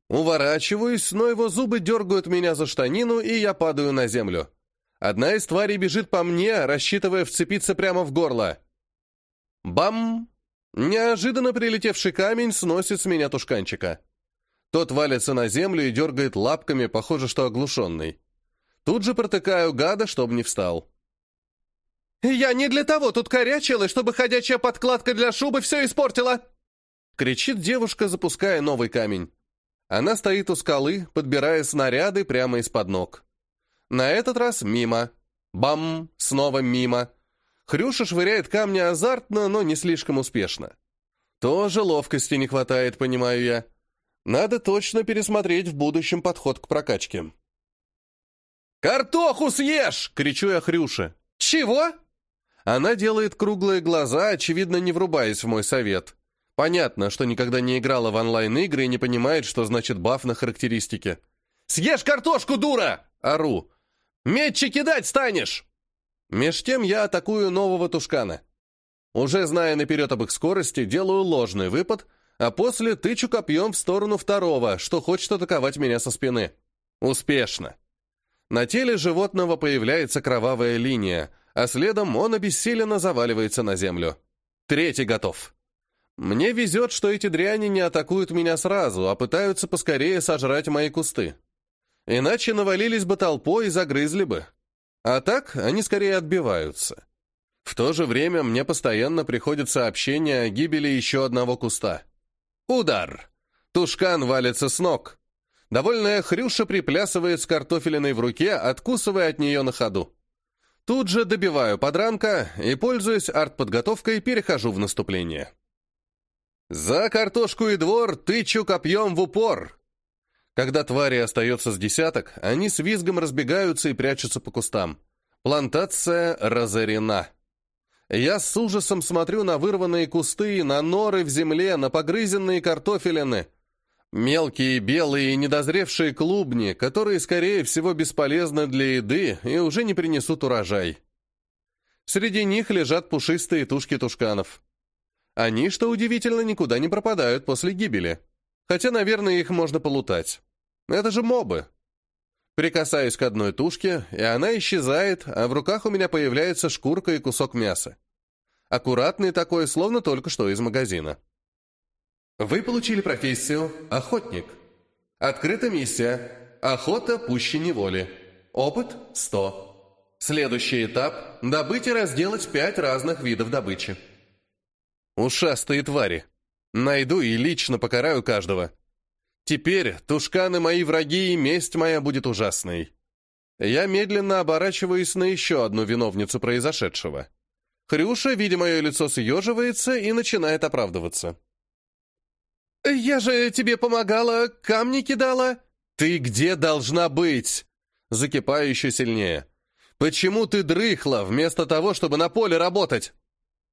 Уворачиваюсь, но его зубы дергают меня за штанину, и я падаю на землю. Одна из тварей бежит по мне, рассчитывая вцепиться прямо в горло. Бам! Неожиданно прилетевший камень сносит с меня тушканчика. Тот валится на землю и дергает лапками, похоже, что оглушенный. Тут же протыкаю гада, чтобы не встал. «Я не для того тут корячилась, чтобы ходячая подкладка для шубы все испортила!» Кричит девушка, запуская новый камень. Она стоит у скалы, подбирая снаряды прямо из-под ног. На этот раз мимо. Бам! Снова мимо. Хрюша швыряет камни азартно, но не слишком успешно. Тоже ловкости не хватает, понимаю я. Надо точно пересмотреть в будущем подход к прокачке. «Картоху съешь!» — кричу я Хрюше. «Чего?» Она делает круглые глаза, очевидно, не врубаясь в мой совет. Понятно, что никогда не играла в онлайн-игры и не понимает, что значит баф на характеристике. «Съешь картошку, дура!» — ору. «Метчи кидать станешь!» Меж тем я атакую нового тушкана. Уже зная наперед об их скорости, делаю ложный выпад, а после тычу копьем в сторону второго, что хочет атаковать меня со спины. Успешно. На теле животного появляется кровавая линия, а следом он обессиленно заваливается на землю. Третий готов. Мне везет, что эти дряни не атакуют меня сразу, а пытаются поскорее сожрать мои кусты. Иначе навалились бы толпой и загрызли бы. А так они скорее отбиваются. В то же время мне постоянно приходят сообщения о гибели еще одного куста. Удар! Тушкан валится с ног. Довольная Хрюша приплясывает с картофелиной в руке, откусывая от нее на ходу. Тут же добиваю подранка и, пользуясь артподготовкой, перехожу в наступление. «За картошку и двор тычу копьем в упор!» Когда твари остается с десяток, они с визгом разбегаются и прячутся по кустам. Плантация разорена. Я с ужасом смотрю на вырванные кусты, на норы в земле, на погрызенные картофелины. Мелкие, белые недозревшие клубни, которые, скорее всего, бесполезны для еды и уже не принесут урожай. Среди них лежат пушистые тушки тушканов. Они, что удивительно, никуда не пропадают после гибели. Хотя, наверное, их можно полутать. Это же мобы. Прикасаюсь к одной тушке, и она исчезает, а в руках у меня появляется шкурка и кусок мяса. Аккуратный такой, словно только что из магазина. Вы получили профессию «Охотник». Открыта миссия «Охота пуще неволи». Опыт – 100. Следующий этап – добыть и разделать пять разных видов добычи. Ушастые твари. Найду и лично покараю каждого. Теперь тушканы мои враги, и месть моя будет ужасной. Я медленно оборачиваюсь на еще одну виновницу произошедшего. Хрюша, видя мое лицо, съеживается и начинает оправдываться. «Я же тебе помогала, камни кидала». «Ты где должна быть?» Закипаю еще сильнее. «Почему ты дрыхла, вместо того, чтобы на поле работать?»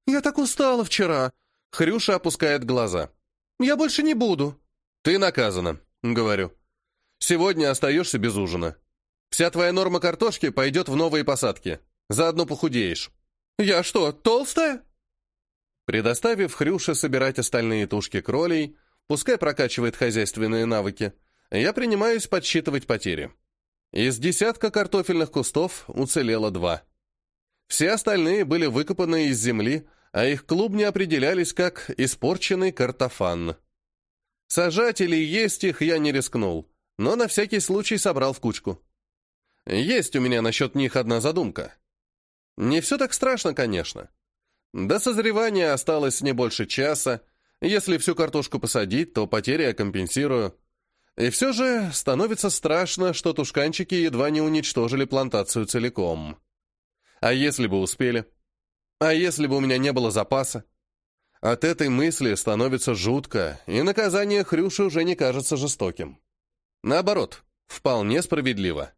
«Я так устала вчера». Хрюша опускает глаза. «Я больше не буду». «Ты наказана», — говорю. «Сегодня остаешься без ужина. Вся твоя норма картошки пойдет в новые посадки. Заодно похудеешь». «Я что, толстая?» Предоставив Хрюше собирать остальные тушки кролей, пускай прокачивает хозяйственные навыки, я принимаюсь подсчитывать потери. Из десятка картофельных кустов уцелело два. Все остальные были выкопаны из земли, а их клубни определялись как испорченный картофан. Сажать или есть их я не рискнул, но на всякий случай собрал в кучку. Есть у меня насчет них одна задумка. Не все так страшно, конечно. До созревания осталось не больше часа. Если всю картошку посадить, то потери я компенсирую. И все же становится страшно, что тушканчики едва не уничтожили плантацию целиком. А если бы успели? А если бы у меня не было запаса? От этой мысли становится жутко, и наказание Хрюши уже не кажется жестоким. Наоборот, вполне справедливо.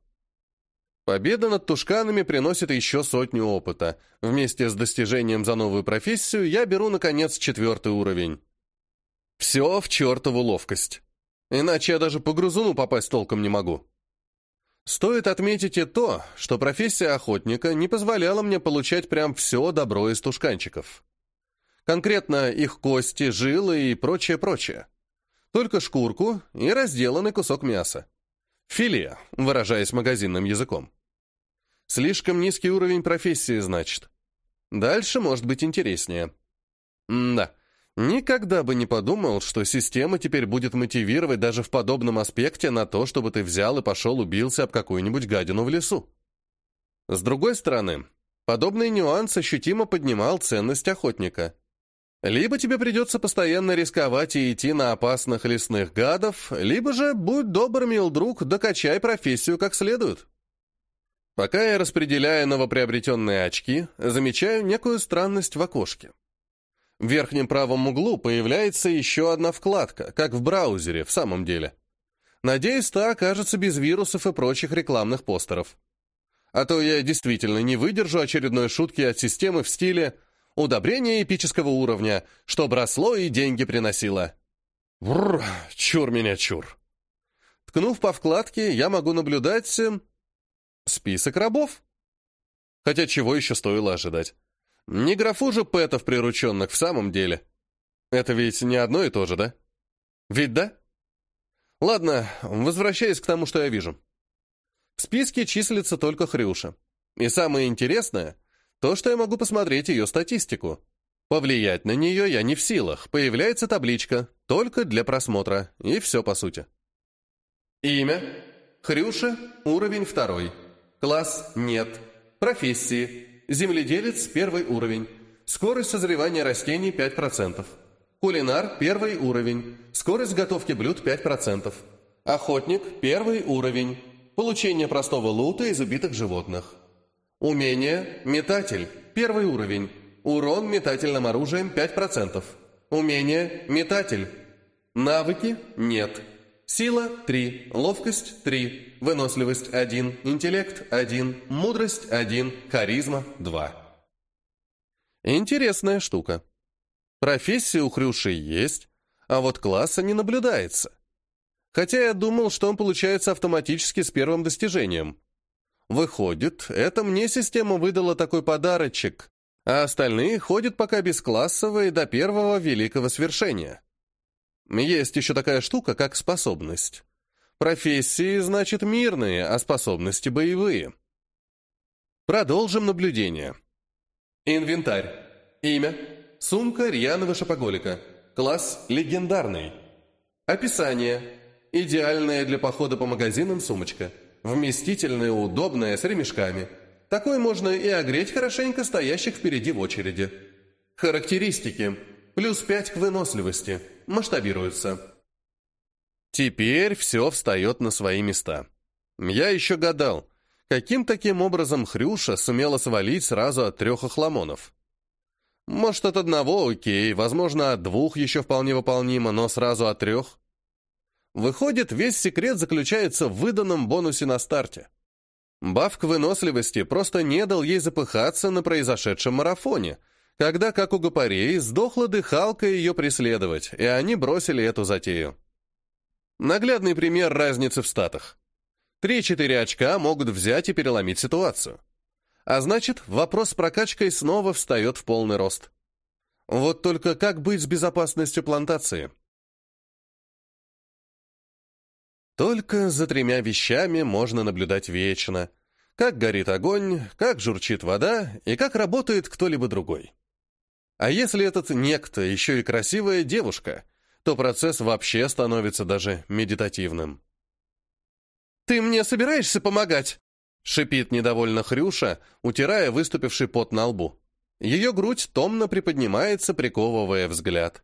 Победа над тушканами приносит еще сотню опыта. Вместе с достижением за новую профессию я беру, наконец, четвертый уровень. Все в чертову ловкость. Иначе я даже по грузуну попасть толком не могу. Стоит отметить и то, что профессия охотника не позволяла мне получать прям все добро из тушканчиков. Конкретно их кости, жилы и прочее-прочее. Только шкурку и разделанный кусок мяса. Филе, выражаясь магазинным языком. Слишком низкий уровень профессии, значит. Дальше может быть интереснее. Да, никогда бы не подумал, что система теперь будет мотивировать даже в подобном аспекте на то, чтобы ты взял и пошел убился об какую-нибудь гадину в лесу. С другой стороны, подобный нюанс ощутимо поднимал ценность охотника. Либо тебе придется постоянно рисковать и идти на опасных лесных гадов, либо же, будь добр, мил друг, докачай профессию как следует. Пока я распределяю новоприобретенные очки, замечаю некую странность в окошке. В верхнем правом углу появляется еще одна вкладка, как в браузере, в самом деле. Надеюсь, та окажется без вирусов и прочих рекламных постеров. А то я действительно не выдержу очередной шутки от системы в стиле Удобрение эпического уровня, что бросло и деньги приносило. Бррр, чур меня чур. Ткнув по вкладке, я могу наблюдать... Эм, список рабов. Хотя чего еще стоило ожидать? Не графу же пэтов прирученных в самом деле. Это ведь не одно и то же, да? Ведь да? Ладно, возвращаясь к тому, что я вижу. В списке числится только Хрюша. И самое интересное — то, что я могу посмотреть ее статистику. Повлиять на нее я не в силах. Появляется табличка, только для просмотра, и все по сути. Имя. Хрюша, уровень второй. Класс нет. Профессии. Земледелец, первый уровень. Скорость созревания растений 5%. Кулинар, первый уровень. Скорость готовки блюд 5%. Охотник, первый уровень. Получение простого лута из убитых животных. Умение «Метатель» – первый уровень. Урон метательным оружием 5%. Умение «Метатель». Навыки – нет. Сила – 3, ловкость – 3, выносливость – 1, интеллект – 1, мудрость – 1, харизма – 2. Интересная штука. Профессия у Хрюши есть, а вот класса не наблюдается. Хотя я думал, что он получается автоматически с первым достижением – Выходит, это мне система выдала такой подарочек, а остальные ходят пока бесклассовые до первого великого свершения. Есть еще такая штука, как способность. Профессии, значит, мирные, а способности боевые. Продолжим наблюдение. Инвентарь. Имя. Сумка рьяного шопоголика. Класс легендарный. Описание. Идеальная для похода по магазинам сумочка. Вместительная, удобная, с ремешками. Такой можно и огреть хорошенько стоящих впереди в очереди. Характеристики. Плюс 5 к выносливости. Масштабируются. Теперь все встает на свои места. Я еще гадал, каким таким образом Хрюша сумела свалить сразу от трех охламонов. Может, от одного окей, возможно, от двух еще вполне выполнимо, но сразу от трех. Выходит, весь секрет заключается в выданном бонусе на старте. Баф к выносливости просто не дал ей запыхаться на произошедшем марафоне, когда, как у гопарей, сдохла дыхалка ее преследовать, и они бросили эту затею. Наглядный пример разницы в статах. 3-4 очка могут взять и переломить ситуацию. А значит, вопрос с прокачкой снова встает в полный рост. Вот только как быть с безопасностью плантации? Только за тремя вещами можно наблюдать вечно. Как горит огонь, как журчит вода и как работает кто-либо другой. А если этот некто еще и красивая девушка, то процесс вообще становится даже медитативным. «Ты мне собираешься помогать?» — шипит недовольно Хрюша, утирая выступивший пот на лбу. Ее грудь томно приподнимается, приковывая взгляд.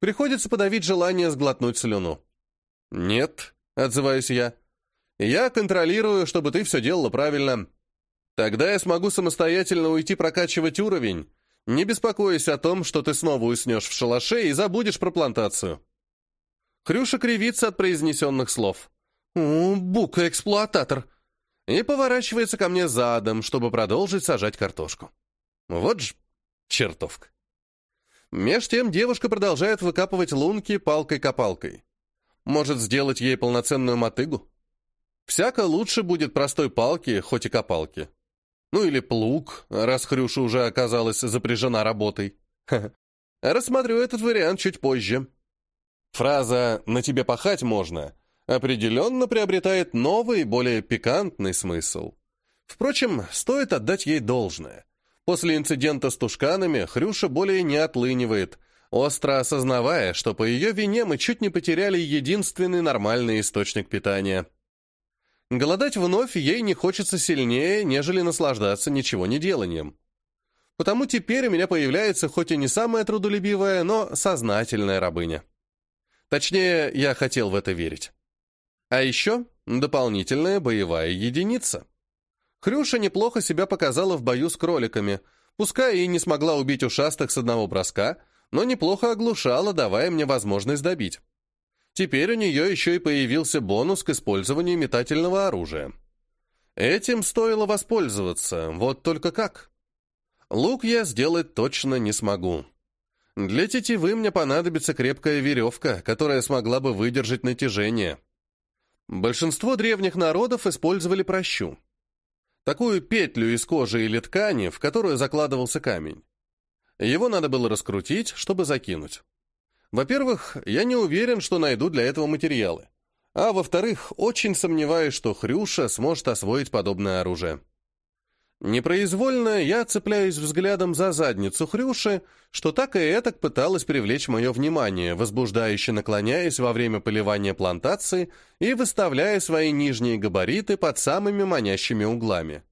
Приходится подавить желание сглотнуть слюну. «Нет», — отзываюсь я. «Я контролирую, чтобы ты все делала правильно. Тогда я смогу самостоятельно уйти прокачивать уровень, не беспокойся о том, что ты снова уснешь в шалаше и забудешь про плантацию. Хрюша кривится от произнесенных слов. «О, бука-эксплуататор!» И поворачивается ко мне задом, чтобы продолжить сажать картошку. Вот ж чертовка. Меж тем девушка продолжает выкапывать лунки палкой-копалкой. Может, сделать ей полноценную мотыгу? Всяко лучше будет простой палки, хоть и копалки. Ну или плуг, раз Хрюша уже оказалась запряжена работой. Рассмотрю этот вариант чуть позже. Фраза «на тебе пахать можно» определенно приобретает новый, более пикантный смысл. Впрочем, стоит отдать ей должное. После инцидента с тушканами Хрюша более не отлынивает, остро осознавая, что по ее вине мы чуть не потеряли единственный нормальный источник питания. Голодать вновь ей не хочется сильнее, нежели наслаждаться ничего не деланием. Потому теперь у меня появляется хоть и не самая трудолюбивая, но сознательная рабыня. Точнее, я хотел в это верить. А еще дополнительная боевая единица. Хрюша неплохо себя показала в бою с кроликами, пускай и не смогла убить ушастых с одного броска, но неплохо оглушала, давая мне возможность добить. Теперь у нее еще и появился бонус к использованию метательного оружия. Этим стоило воспользоваться, вот только как? Лук я сделать точно не смогу. Для тетивы мне понадобится крепкая веревка, которая смогла бы выдержать натяжение. Большинство древних народов использовали прощу. Такую петлю из кожи или ткани, в которую закладывался камень. Его надо было раскрутить, чтобы закинуть. Во-первых, я не уверен, что найду для этого материалы. А во-вторых, очень сомневаюсь, что Хрюша сможет освоить подобное оружие. Непроизвольно я цепляюсь взглядом за задницу Хрюши, что так и этак пыталась привлечь мое внимание, возбуждающе наклоняясь во время поливания плантации и выставляя свои нижние габариты под самыми манящими углами.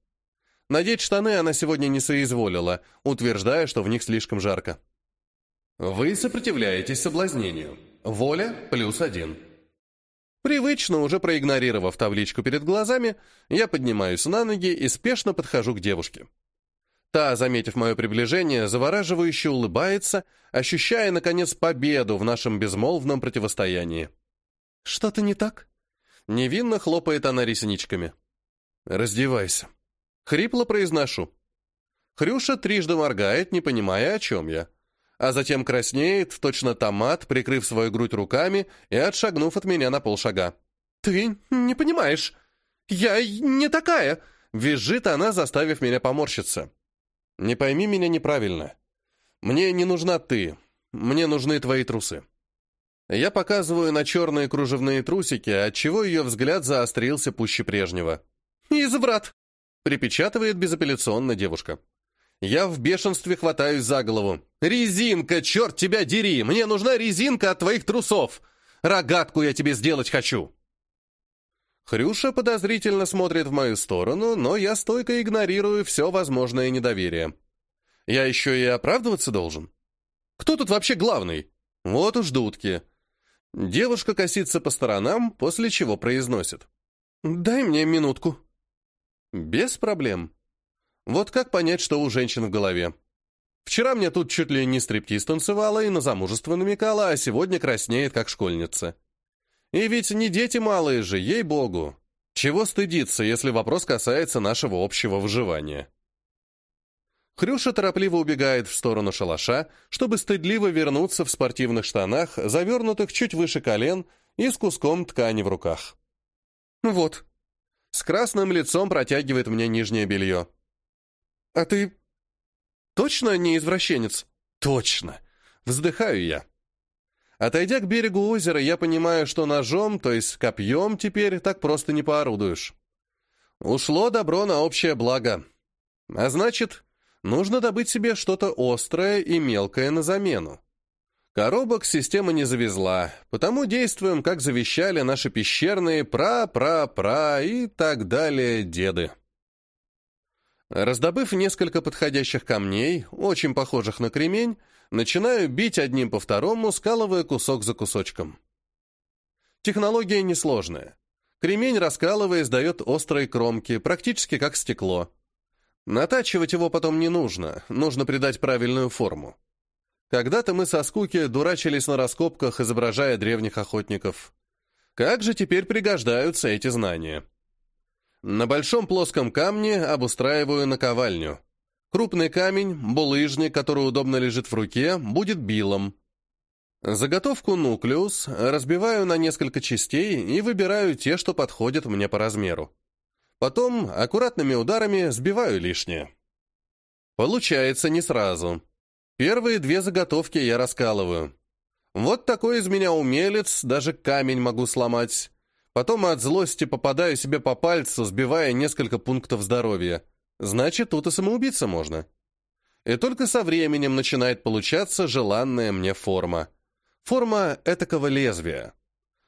Надеть штаны она сегодня не соизволила, утверждая, что в них слишком жарко. Вы сопротивляетесь соблазнению. Воля плюс один. Привычно, уже проигнорировав табличку перед глазами, я поднимаюсь на ноги и спешно подхожу к девушке. Та, заметив мое приближение, завораживающе улыбается, ощущая, наконец, победу в нашем безмолвном противостоянии. «Что-то не так?» Невинно хлопает она ресничками. «Раздевайся». Хрипло произношу. Хрюша трижды моргает, не понимая, о чем я а затем краснеет, точно томат, прикрыв свою грудь руками и отшагнув от меня на полшага. «Ты не понимаешь! Я не такая!» Визжит она, заставив меня поморщиться. «Не пойми меня неправильно. Мне не нужна ты. Мне нужны твои трусы». Я показываю на черные кружевные трусики, отчего ее взгляд заострился пуще прежнего. «Изврат!» — припечатывает безапелляционно девушка. Я в бешенстве хватаюсь за голову. «Резинка, черт тебя дери! Мне нужна резинка от твоих трусов! Рогатку я тебе сделать хочу!» Хрюша подозрительно смотрит в мою сторону, но я стойко игнорирую все возможное недоверие. Я еще и оправдываться должен? Кто тут вообще главный? Вот уж дудки. Девушка косится по сторонам, после чего произносит. «Дай мне минутку». Без проблем. Вот как понять, что у женщин в голове? Вчера мне тут чуть ли не стриптиз танцевала и на замужество намекала, а сегодня краснеет, как школьница. И ведь не дети малые же, ей-богу. Чего стыдиться, если вопрос касается нашего общего выживания? Хрюша торопливо убегает в сторону шалаша, чтобы стыдливо вернуться в спортивных штанах, завернутых чуть выше колен и с куском ткани в руках. «Вот». С красным лицом протягивает мне нижнее белье. «А ты точно не извращенец?» «Точно!» Вздыхаю я. Отойдя к берегу озера, я понимаю, что ножом, то есть копьем, теперь так просто не поорудуешь. Ушло добро на общее благо. А значит, Нужно добыть себе что-то острое и мелкое на замену. Коробок система не завезла, потому действуем, как завещали наши пещерные пра-пра-пра и так далее деды. Раздобыв несколько подходящих камней, очень похожих на кремень, начинаю бить одним по второму, скалывая кусок за кусочком. Технология несложная. Кремень, раскалываясь, дает острые кромки, практически как стекло. Натачивать его потом не нужно, нужно придать правильную форму. Когда-то мы со скуки дурачились на раскопках, изображая древних охотников. Как же теперь пригождаются эти знания? На большом плоском камне обустраиваю наковальню. Крупный камень, булыжник, который удобно лежит в руке, будет билом. Заготовку нуклеус разбиваю на несколько частей и выбираю те, что подходят мне по размеру. Потом аккуратными ударами сбиваю лишнее. Получается не сразу. Первые две заготовки я раскалываю. Вот такой из меня умелец, даже камень могу сломать. Потом от злости попадаю себе по пальцу, сбивая несколько пунктов здоровья. Значит, тут и самоубиться можно. И только со временем начинает получаться желанная мне форма. Форма этакого лезвия.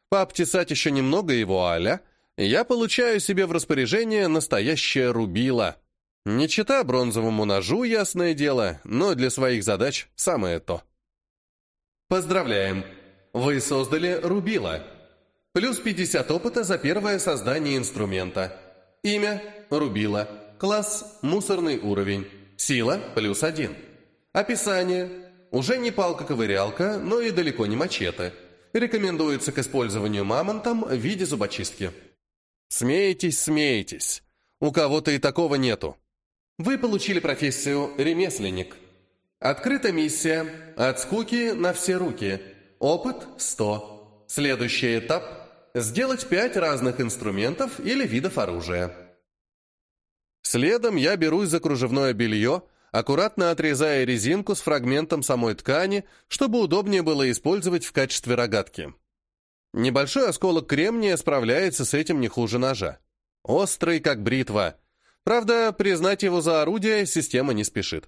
Пообтесать еще немного его аля — я получаю себе в распоряжение настоящее рубило. Не чита бронзовому ножу, ясное дело, но для своих задач самое то. Поздравляем! Вы создали рубило. Плюс 50 опыта за первое создание инструмента. Имя – рубило. Класс – мусорный уровень. Сила – плюс один. Описание – уже не палка-ковырялка, но и далеко не мачете. Рекомендуется к использованию мамонтом в виде зубочистки. Смеетесь, смеетесь. У кого-то и такого нету. Вы получили профессию ремесленник. Открыта миссия «От скуки на все руки». Опыт 100. Следующий этап – сделать пять разных инструментов или видов оружия. Следом я берусь за кружевное белье, аккуратно отрезая резинку с фрагментом самой ткани, чтобы удобнее было использовать в качестве рогатки. Небольшой осколок кремния справляется с этим не хуже ножа. Острый, как бритва. Правда, признать его за орудие система не спешит.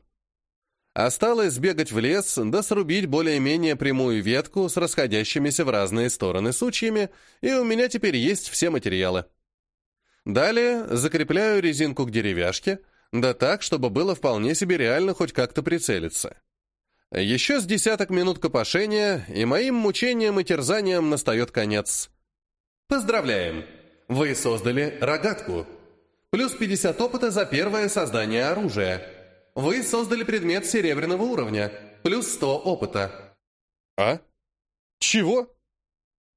Осталось сбегать в лес, да срубить более-менее прямую ветку с расходящимися в разные стороны сучьями, и у меня теперь есть все материалы. Далее закрепляю резинку к деревяшке, да так, чтобы было вполне себе реально хоть как-то прицелиться. Еще с десяток минут копошения, и моим мучениям и терзаниям настает конец. Поздравляем! Вы создали рогатку. Плюс 50 опыта за первое создание оружия. Вы создали предмет серебряного уровня. Плюс 100 опыта. А? Чего?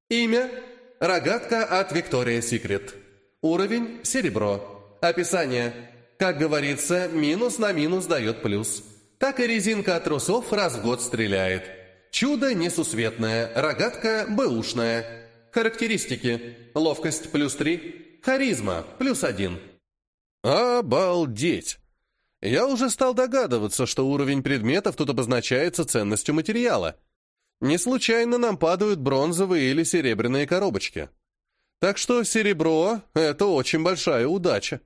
Имя. Рогатка от Виктория Секрет. Уровень – серебро. Описание. Как говорится, минус на минус дает плюс так и резинка от трусов раз в год стреляет. Чудо несусветное, рогатка бэушная. Характеристики. Ловкость плюс три, харизма плюс один. Обалдеть! Я уже стал догадываться, что уровень предметов тут обозначается ценностью материала. Не случайно нам падают бронзовые или серебряные коробочки. Так что серебро — это очень большая удача.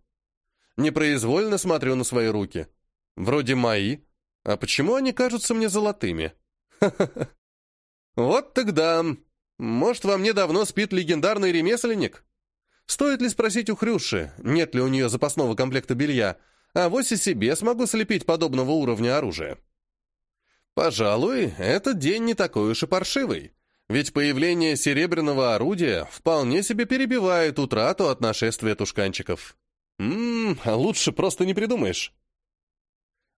Непроизвольно смотрю на свои руки. Вроде мои. А почему они кажутся мне золотыми? Вот тогда. Может, во мне давно спит легендарный ремесленник? Стоит ли спросить у Хрюши, нет ли у нее запасного комплекта белья, а вось и себе смогу слепить подобного уровня оружия? Пожалуй, этот день не такой уж и паршивый, ведь появление серебряного орудия вполне себе перебивает утрату от нашествия тушканчиков. Ммм, лучше просто не придумаешь.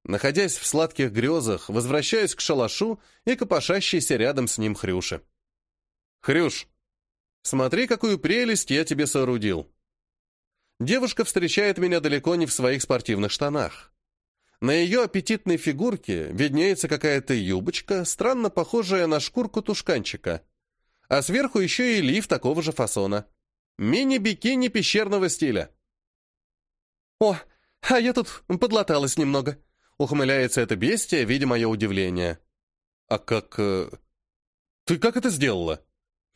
Находясь в сладких грезах, возвращаюсь к шалашу и копошащейся рядом с ним Хрюше. «Хрюш, смотри, какую прелесть я тебе соорудил!» Девушка встречает меня далеко не в своих спортивных штанах. На ее аппетитной фигурке виднеется какая-то юбочка, странно похожая на шкурку тушканчика. А сверху еще и лиф такого же фасона. Мини-бикини пещерного стиля. «О, а я тут подлаталась немного», — ухмыляется это бестия, видя мое удивление. «А как... Э... Ты как это сделала?»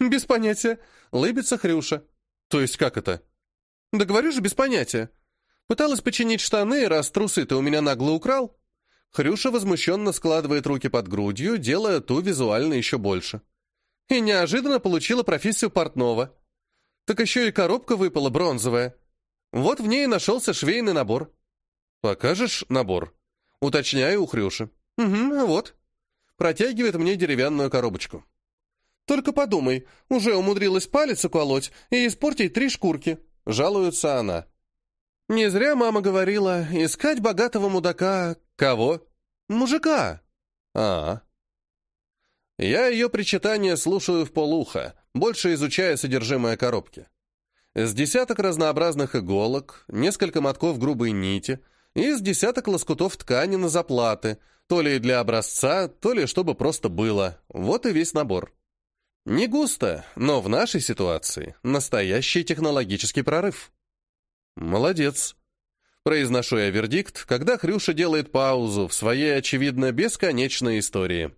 «Без понятия», — лыбится Хрюша. «То есть как это?» «Да говорю же, без понятия. Пыталась починить штаны, раз трусы ты у меня нагло украл». Хрюша возмущенно складывает руки под грудью, делая ту визуально еще больше. И неожиданно получила профессию портного. Так еще и коробка выпала бронзовая. Вот в ней нашелся швейный набор. «Покажешь набор?» Уточняю у Хрюши. «Угу, вот». Протягивает мне деревянную коробочку. «Только подумай, уже умудрилась палец уколоть и испортить три шкурки», — жалуется она. «Не зря мама говорила, искать богатого мудака...» «Кого?» «Мужика». «А, Я ее причитание слушаю в полуха, больше изучая содержимое коробки. С десяток разнообразных иголок, несколько мотков грубой нити и с десяток лоскутов ткани на заплаты, то ли для образца, то ли чтобы просто было. Вот и весь набор. Не густо, но в нашей ситуации настоящий технологический прорыв. Молодец. Произношу я вердикт, когда Хрюша делает паузу в своей, очевидно, бесконечной истории.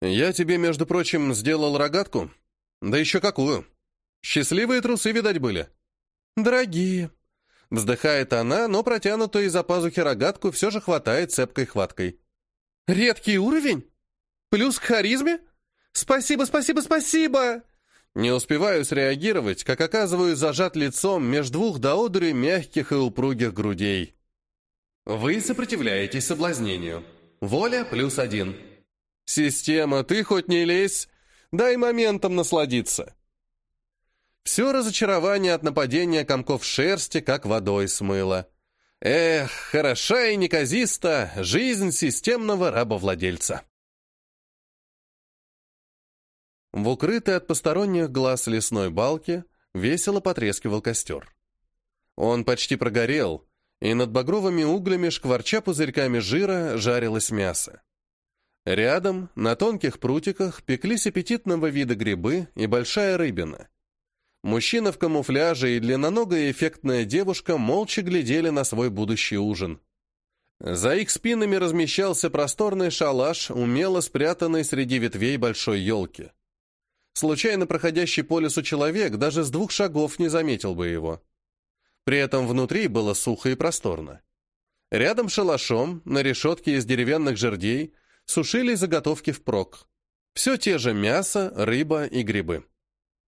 Я тебе, между прочим, сделал рогатку. Да еще какую. Счастливые трусы, видать, были. Дорогие. Вздыхает она, но протянутую из-за пазухи рогатку все же хватает цепкой хваткой. Редкий уровень? Плюс к харизме? «Спасибо, спасибо, спасибо!» Не успеваю среагировать, как оказываюсь зажат лицом между двух до мягких и упругих грудей. Вы сопротивляетесь соблазнению. Воля плюс один. Система, ты хоть не лезь, дай моментом насладиться. Все разочарование от нападения комков шерсти как водой смыло. Эх, хороша и неказиста жизнь системного рабовладельца. В укрытой от посторонних глаз лесной балке весело потрескивал костер. Он почти прогорел, и над багровыми углями, шкварча пузырьками жира, жарилось мясо. Рядом, на тонких прутиках, пеклись аппетитного вида грибы и большая рыбина. Мужчина в камуфляже и длинноногая эффектная девушка молча глядели на свой будущий ужин. За их спинами размещался просторный шалаш, умело спрятанный среди ветвей большой елки. Случайно проходящий по лесу человек даже с двух шагов не заметил бы его. При этом внутри было сухо и просторно. Рядом шалашом, на решетке из деревянных жердей, сушились заготовки впрок. Все те же мясо, рыба и грибы.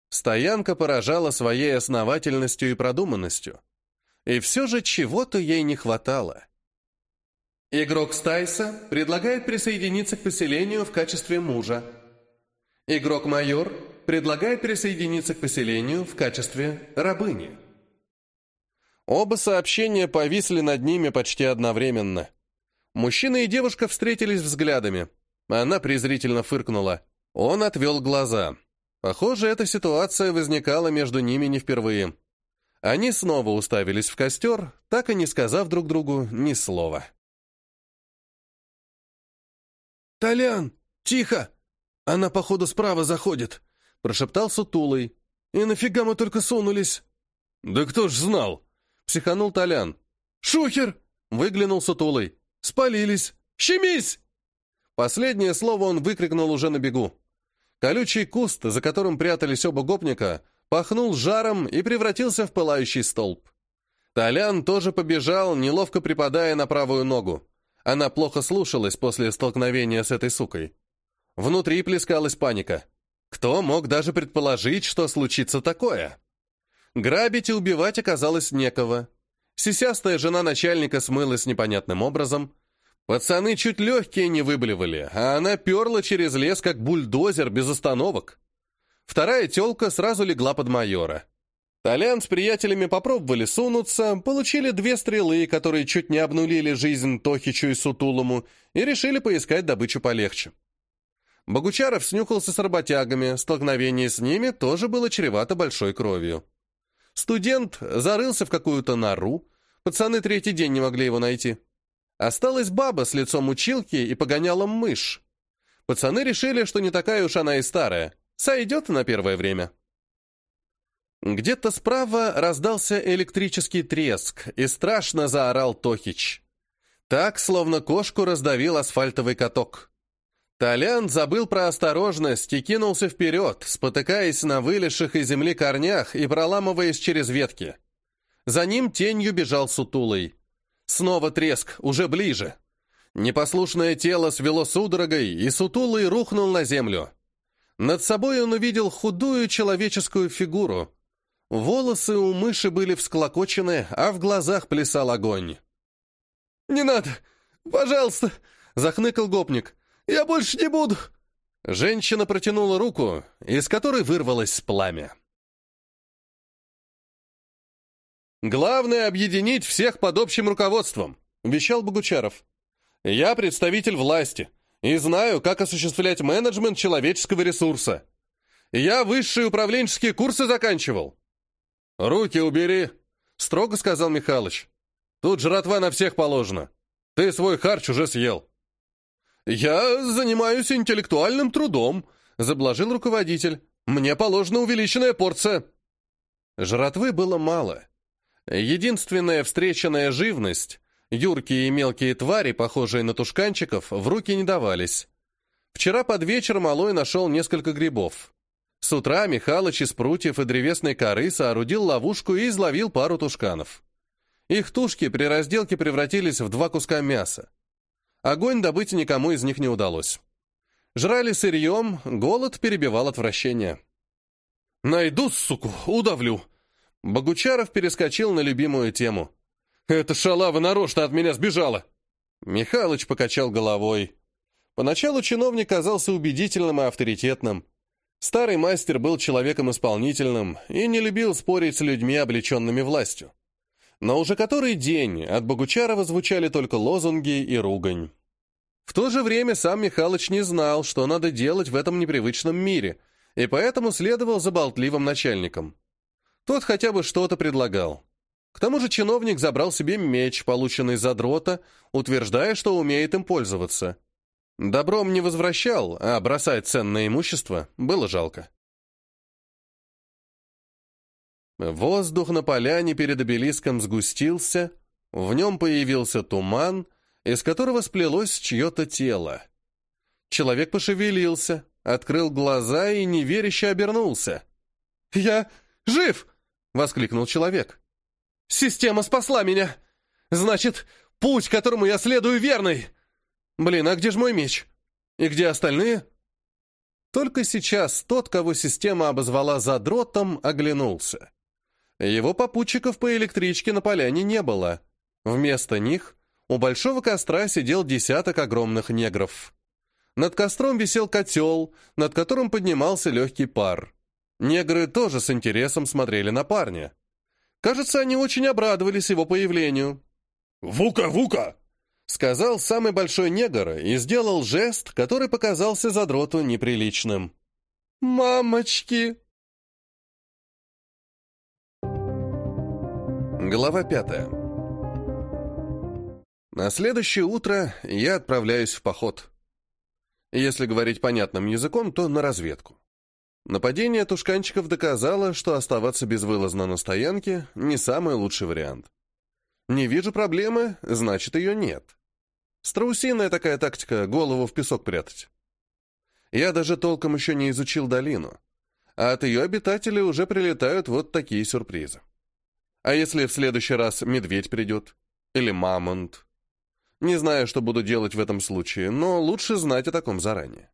Стоянка поражала своей основательностью и продуманностью. И все же чего-то ей не хватало. Игрок Стайса предлагает присоединиться к поселению в качестве мужа. Игрок-майор предлагает присоединиться к поселению в качестве рабыни. Оба сообщения повисли над ними почти одновременно. Мужчина и девушка встретились взглядами. Она презрительно фыркнула. Он отвел глаза. Похоже, эта ситуация возникала между ними не впервые. Они снова уставились в костер, так и не сказав друг другу ни слова. «Толян, тихо!» «Она, походу, справа заходит», — прошептал сутулый. «И нафига мы только сунулись?» «Да кто ж знал?» — психанул Толян. «Шухер!» — выглянул сутулый. «Спалились! Щемись!» Последнее слово он выкрикнул уже на бегу. Колючий куст, за которым прятались оба гопника, пахнул жаром и превратился в пылающий столб. Толян тоже побежал, неловко припадая на правую ногу. Она плохо слушалась после столкновения с этой сукой. Внутри плескалась паника. Кто мог даже предположить, что случится такое? Грабить и убивать оказалось некого. Сисястая жена начальника смылась непонятным образом. Пацаны чуть легкие не выблевали, а она перла через лес, как бульдозер, без остановок. Вторая телка сразу легла под майора. Толян с приятелями попробовали сунуться, получили две стрелы, которые чуть не обнулили жизнь Тохичу и Сутулому, и решили поискать добычу полегче. Богучаров снюхался с работягами, столкновение с ними тоже было чревато большой кровью. Студент зарылся в какую-то нору, пацаны третий день не могли его найти. Осталась баба с лицом училки и погоняла мышь. Пацаны решили, что не такая уж она и старая, сойдет на первое время. Где-то справа раздался электрический треск, и страшно заорал Тохич. Так, словно кошку раздавил асфальтовый каток. Толян забыл про осторожность и кинулся вперед, спотыкаясь на вылезших из земли корнях и проламываясь через ветки. За ним тенью бежал сутулый. Снова треск, уже ближе. Непослушное тело свело судорогой, и сутулый рухнул на землю. Над собой он увидел худую человеческую фигуру, Волосы у мыши были всклокочены, а в глазах плясал огонь. «Не надо! Пожалуйста!» — захныкал гопник. «Я больше не буду!» Женщина протянула руку, из которой вырвалось пламя. «Главное — объединить всех под общим руководством», — вещал Богучаров. «Я представитель власти и знаю, как осуществлять менеджмент человеческого ресурса. Я высшие управленческие курсы заканчивал. «Руки убери!» — строго сказал Михалыч. «Тут жратва на всех положена. Ты свой харч уже съел». «Я занимаюсь интеллектуальным трудом», — заблажил руководитель. «Мне положена увеличенная порция». Жратвы было мало. Единственная встреченная живность, юркие и мелкие твари, похожие на тушканчиков, в руки не давались. Вчера под вечер Малой нашел несколько грибов. С утра Михалыч из прутьев и древесной коры соорудил ловушку и изловил пару тушканов. Их тушки при разделке превратились в два куска мяса. Огонь добыть никому из них не удалось. Жрали сырьем, голод перебивал отвращение. «Найду, суку, удавлю!» Богучаров перескочил на любимую тему. «Эта шалава нарочно от меня сбежала!» Михалыч покачал головой. Поначалу чиновник казался убедительным и авторитетным. Старый мастер был человеком исполнительным и не любил спорить с людьми, облеченными властью. Но уже который день от Богучарова звучали только лозунги и ругань. В то же время сам Михалыч не знал, что надо делать в этом непривычном мире, и поэтому следовал за болтливым начальником. Тот хотя бы что-то предлагал. К тому же чиновник забрал себе меч, полученный за дрота, утверждая, что умеет им пользоваться. Добром не возвращал, а бросать ценное имущество было жалко. Воздух на поляне перед обелиском сгустился, в нем появился туман, из которого сплелось чье-то тело. Человек пошевелился, открыл глаза и неверяще обернулся. «Я жив!» — воскликнул человек. «Система спасла меня! Значит, путь, которому я следую, верный!» «Блин, а где же мой меч? И где остальные?» Только сейчас тот, кого система обозвала задротом, оглянулся. Его попутчиков по электричке на поляне не было. Вместо них у большого костра сидел десяток огромных негров. Над костром висел котел, над которым поднимался легкий пар. Негры тоже с интересом смотрели на парня. Кажется, они очень обрадовались его появлению. «Вука, Вука! Сказал самый большой негр и сделал жест, который показался задроту неприличным. «Мамочки!» Глава пятая. На следующее утро я отправляюсь в поход. Если говорить понятным языком, то на разведку. Нападение тушканчиков доказало, что оставаться безвылазно на стоянке – не самый лучший вариант. Не вижу проблемы, значит, ее нет. Страусиная такая тактика — голову в песок прятать. Я даже толком еще не изучил долину, а от ее обитателей уже прилетают вот такие сюрпризы. А если в следующий раз медведь придет? Или мамонт? Не знаю, что буду делать в этом случае, но лучше знать о таком заранее.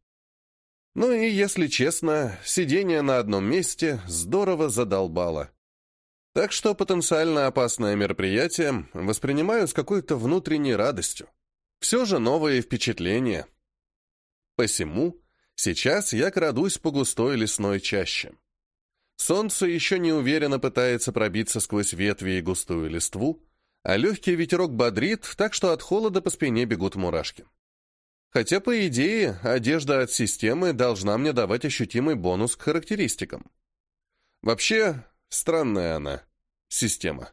Ну и, если честно, сидение на одном месте здорово задолбало. Так что потенциально опасное мероприятие воспринимаю с какой-то внутренней радостью. Все же новые впечатления. Посему сейчас я крадусь по густой лесной чаще. Солнце еще не уверенно пытается пробиться сквозь ветви и густую листву, а легкий ветерок бодрит, так что от холода по спине бегут мурашки. Хотя, по идее, одежда от системы должна мне давать ощутимый бонус к характеристикам. Вообще, странная она, система.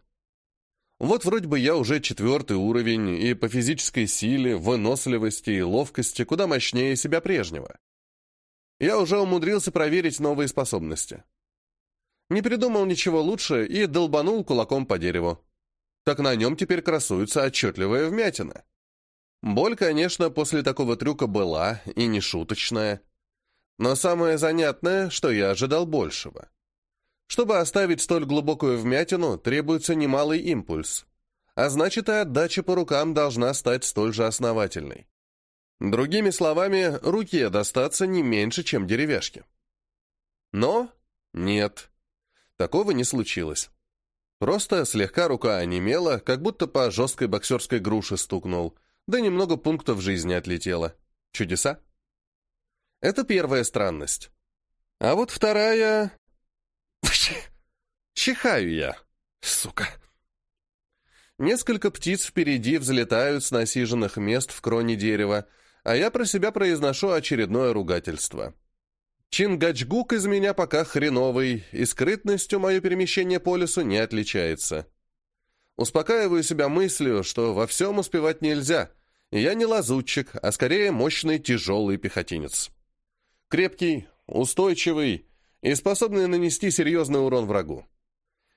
Вот вроде бы я уже четвертый уровень, и по физической силе, выносливости и ловкости куда мощнее себя прежнего. Я уже умудрился проверить новые способности. Не придумал ничего лучше и долбанул кулаком по дереву. Так на нем теперь красуется отчетливая вмятина. Боль, конечно, после такого трюка была, и не шуточная. Но самое занятное, что я ожидал большего. Чтобы оставить столь глубокую вмятину, требуется немалый импульс. А значит, и отдача по рукам должна стать столь же основательной. Другими словами, руке достаться не меньше, чем деревяшке. Но нет, такого не случилось. Просто слегка рука онемела, как будто по жесткой боксерской груше стукнул, да немного пунктов жизни отлетело. Чудеса? Это первая странность. А вот вторая... Чихаю я, сука. Несколько птиц впереди взлетают с насиженных мест в кроне дерева, а я про себя произношу очередное ругательство. Чингачгук из меня пока хреновый, и скрытностью мое перемещение по лесу не отличается. Успокаиваю себя мыслью, что во всем успевать нельзя, и я не лазутчик, а скорее мощный тяжелый пехотинец. Крепкий, устойчивый, и способные нанести серьезный урон врагу.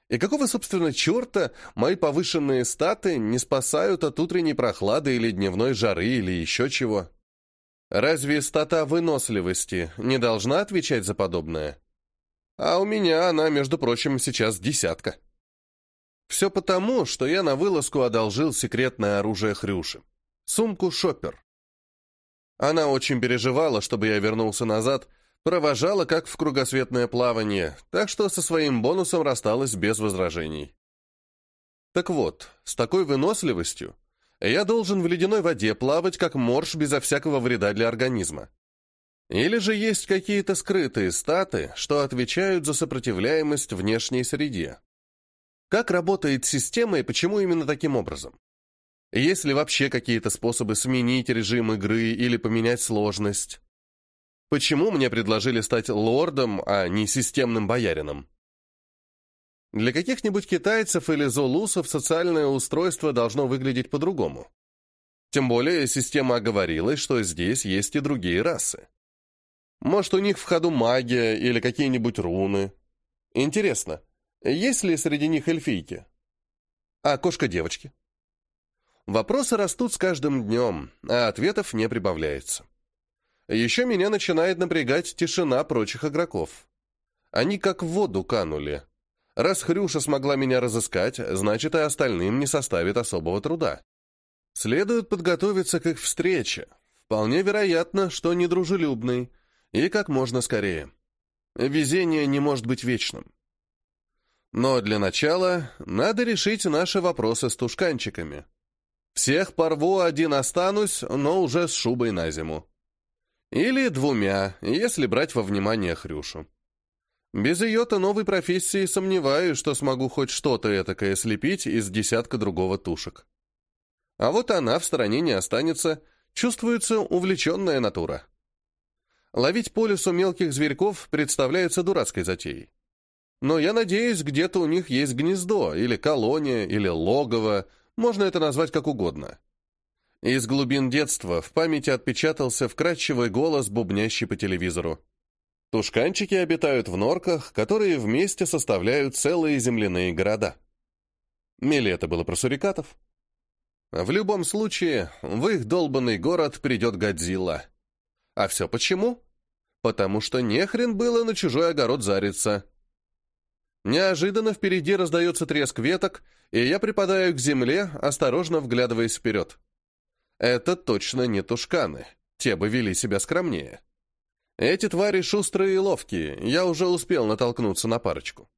И какого, собственно, черта мои повышенные статы не спасают от утренней прохлады или дневной жары или еще чего? Разве стата выносливости не должна отвечать за подобное? А у меня она, между прочим, сейчас десятка. Все потому, что я на вылазку одолжил секретное оружие Хрюши. Сумку Шоппер. Она очень переживала, чтобы я вернулся назад, Провожала, как в кругосветное плавание, так что со своим бонусом рассталась без возражений. Так вот, с такой выносливостью я должен в ледяной воде плавать, как морж, безо всякого вреда для организма. Или же есть какие-то скрытые статы, что отвечают за сопротивляемость внешней среде. Как работает система и почему именно таким образом? Есть ли вообще какие-то способы сменить режим игры или поменять сложность? Почему мне предложили стать лордом, а не системным боярином? Для каких-нибудь китайцев или золусов социальное устройство должно выглядеть по-другому. Тем более система оговорилась, что здесь есть и другие расы. Может, у них в ходу магия или какие-нибудь руны. Интересно, есть ли среди них эльфийки? А кошка-девочки? Вопросы растут с каждым днем, а ответов не прибавляется. Еще меня начинает напрягать тишина прочих игроков. Они как в воду канули. Раз Хрюша смогла меня разыскать, значит и остальным не составит особого труда. Следует подготовиться к их встрече. Вполне вероятно, что недружелюбный. И как можно скорее. Везение не может быть вечным. Но для начала надо решить наши вопросы с тушканчиками. Всех порву, один останусь, но уже с шубой на зиму. Или двумя, если брать во внимание Хрюшу. Без ее-то новой профессии сомневаюсь, что смогу хоть что-то этакое слепить из десятка другого тушек. А вот она в стороне не останется, чувствуется увлеченная натура. Ловить по лесу мелких зверьков представляется дурацкой затеей. Но я надеюсь, где-то у них есть гнездо, или колония, или логово, можно это назвать как угодно. Из глубин детства в памяти отпечатался вкрадчивый голос, бубнящий по телевизору. Тушканчики обитают в норках, которые вместе составляют целые земляные города. Мели это было про сурикатов. В любом случае, в их долбанный город придет Годзилла. А все почему? потому что нехрен было на чужой огород зариться. Неожиданно впереди раздается треск веток, и я припадаю к земле, осторожно вглядываясь вперед. Это точно не тушканы, те бы вели себя скромнее. Эти твари шустрые и ловкие, я уже успел натолкнуться на парочку.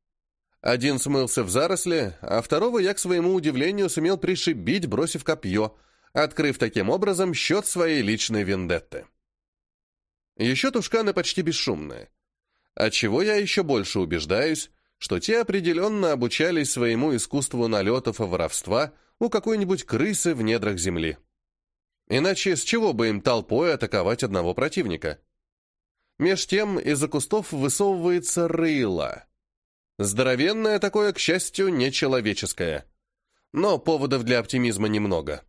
Один смылся в заросли, а второго я, к своему удивлению, сумел пришибить, бросив копье, открыв таким образом счет своей личной вендетты. Еще тушканы почти бесшумные. Отчего я еще больше убеждаюсь, что те определенно обучались своему искусству налетов и воровства у какой-нибудь крысы в недрах земли. Иначе с чего бы им толпой атаковать одного противника? Меж тем из-за кустов высовывается рыло. Здоровенное такое, к счастью, нечеловеческое. Но поводов для оптимизма немного.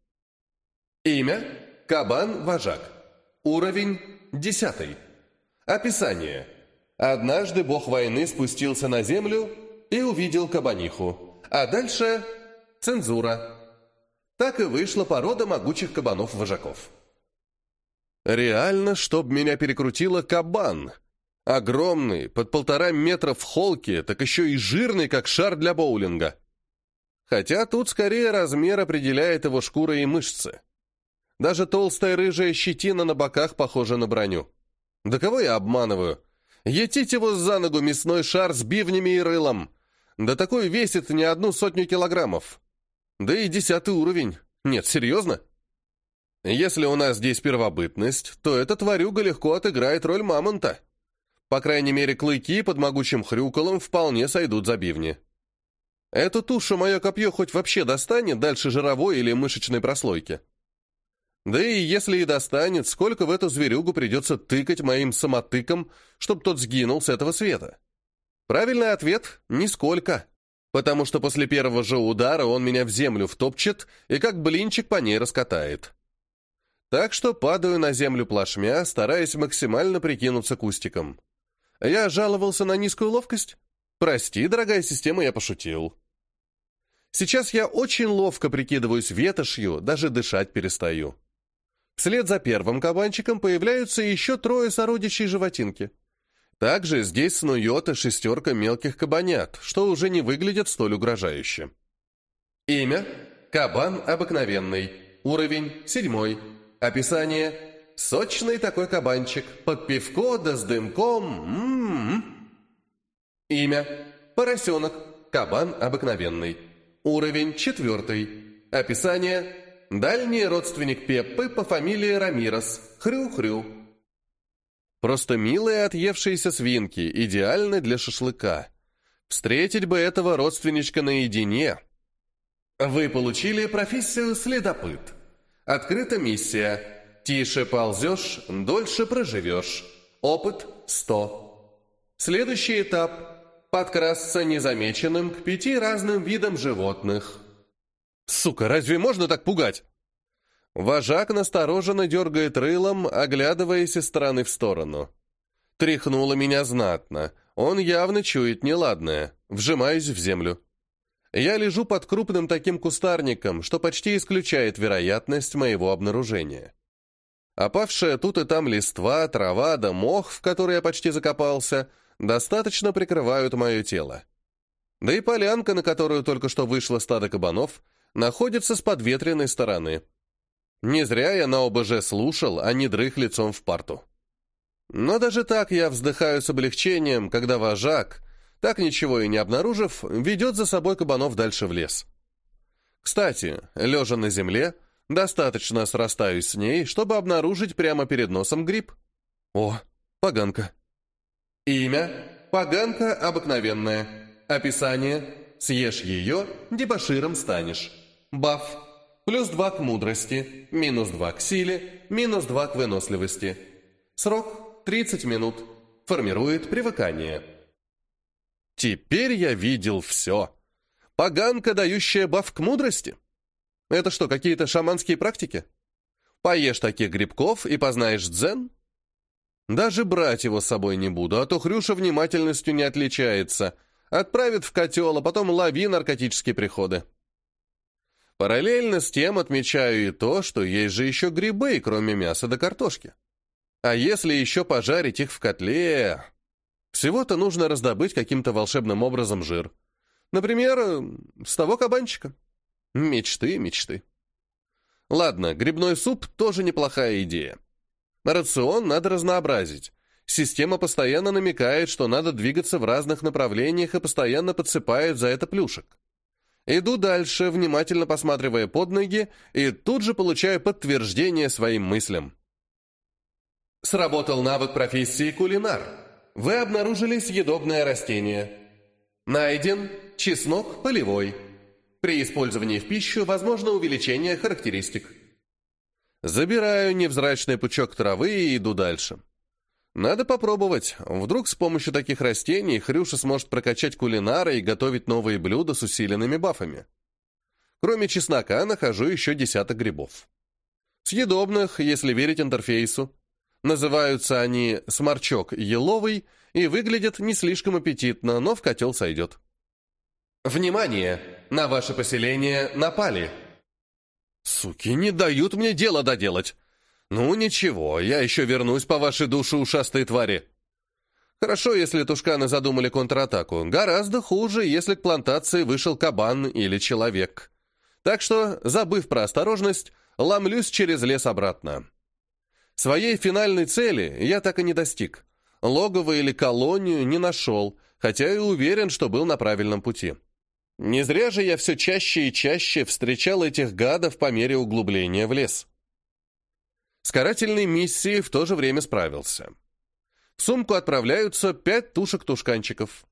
Имя – Кабан-Вожак. Уровень – десятый. Описание – Однажды бог войны спустился на землю и увидел кабаниху. А дальше – цензура. Так и вышла порода могучих кабанов-вожаков. Реально, чтоб меня перекрутило кабан. Огромный, под полтора метра в холке, так еще и жирный, как шар для боулинга. Хотя тут скорее размер определяет его шкура и мышцы. Даже толстая рыжая щетина на боках похожа на броню. Да кого я обманываю? Етить его за ногу мясной шар с бивнями и рылом. Да такой весит не одну сотню килограммов. Да и десятый уровень. Нет, серьезно? Если у нас здесь первобытность, то эта тварюга легко отыграет роль мамонта. По крайней мере, клыки под могучим хрюколом вполне сойдут за бивни. Эту тушу мое копье хоть вообще достанет дальше жировой или мышечной прослойки. Да и если и достанет, сколько в эту зверюгу придется тыкать моим самотыком, чтобы тот сгинул с этого света? Правильный ответ – нисколько. Потому что после первого же удара он меня в землю втопчет и как блинчик по ней раскатает. Так что падаю на землю плашмя, стараясь максимально прикинуться кустиком. Я жаловался на низкую ловкость? Прости, дорогая система, я пошутил. Сейчас я очень ловко прикидываюсь ветошью, даже дышать перестаю. Вслед за первым кабанчиком появляются еще трое сородичей животинки. Также здесь снует и шестерка мелких кабанят, что уже не выглядит столь угрожающе. Имя – кабан обыкновенный, уровень – седьмой. Описание – сочный такой кабанчик, под пивко да с дымком, м-м-м. Имя – поросенок, кабан обыкновенный, уровень – четвертый. Описание – Дальний родственник Пеппы по фамилии Рамирос. Хрю-хрю. Просто милые отъевшиеся свинки, идеальны для шашлыка. Встретить бы этого родственничка наедине. Вы получили профессию следопыт. Открыта миссия. Тише ползешь, дольше проживешь. Опыт 100. Следующий этап. Подкрасться незамеченным к пяти разным видам животных. Сука, разве можно так пугать? Вожак настороженно дергает рылом, оглядываясь из стороны в сторону. Тряхнуло меня знатно. Он явно чует неладное. Вжимаюсь в землю. Я лежу под крупным таким кустарником, что почти исключает вероятность моего обнаружения. Опавшая тут и там листва, трава да мох, в который я почти закопался, достаточно прикрывают мое тело. Да и полянка, на которую только что вышло стадо кабанов, находится с подветренной стороны. Не зря я на ОБЖ слушал, а не дрых лицом в парту. Но даже так я вздыхаю с облегчением, когда вожак, так ничего и не обнаружив, ведет за собой кабанов дальше в лес. Кстати, лежа на земле, достаточно срастаюсь с ней, чтобы обнаружить прямо перед носом гриб. О, поганка. Имя – поганка обыкновенная. Описание – съешь ее, дебоширом станешь. Баф. Плюс 2 к мудрости, минус 2 к силе, минус 2 к выносливости. Срок 30 минут. Формирует привыкание. Теперь я видел все. Поганка, дающая баф к мудрости. Это что, какие-то шаманские практики? Поешь таких грибков и познаешь дзен? Даже брать его с собой не буду, а то Хрюша внимательностью не отличается. Отправит в котел, а потом лови наркотические приходы. Параллельно с тем отмечаю и то, что есть же еще грибы, кроме мяса да картошки. А если еще пожарить их в котле... Всего-то нужно раздобыть каким-то волшебным образом жир. Например, с того кабанчика. Мечты, мечты. Ладно, грибной суп тоже неплохая идея. Рацион надо разнообразить. Система постоянно намекает, что надо двигаться в разных направлениях и постоянно подсыпает за это плюшек. Иду дальше, внимательно посматривая под ноги, и тут же получаю подтверждение своим мыслям. Сработал навык профессии кулинар. Вы обнаружили съедобное растение. Найден чеснок полевой. При использовании в пищу возможно увеличение характеристик. Забираю невзрачный пучок травы и иду дальше. Надо попробовать. Вдруг с помощью таких растений Хрюша сможет прокачать кулинара и готовить новые блюда с усиленными бафами. Кроме чеснока, нахожу еще десяток грибов. Съедобных, если верить интерфейсу. Называются они сморчок еловый и выглядят не слишком аппетитно, но в котел сойдет. Внимание! На ваше поселение напали! Суки, не дают мне дело доделать. «Ну ничего, я еще вернусь по вашей душе, ушастые твари». Хорошо, если тушканы задумали контратаку. Гораздо хуже, если к плантации вышел кабан или человек. Так что, забыв про осторожность, ломлюсь через лес обратно. Своей финальной цели я так и не достиг. Логово или колонию не нашел, хотя и уверен, что был на правильном пути. Не зря же я все чаще и чаще встречал этих гадов по мере углубления в лес. С карательной миссией в то же время справился. В сумку отправляются пять тушек-тушканчиков.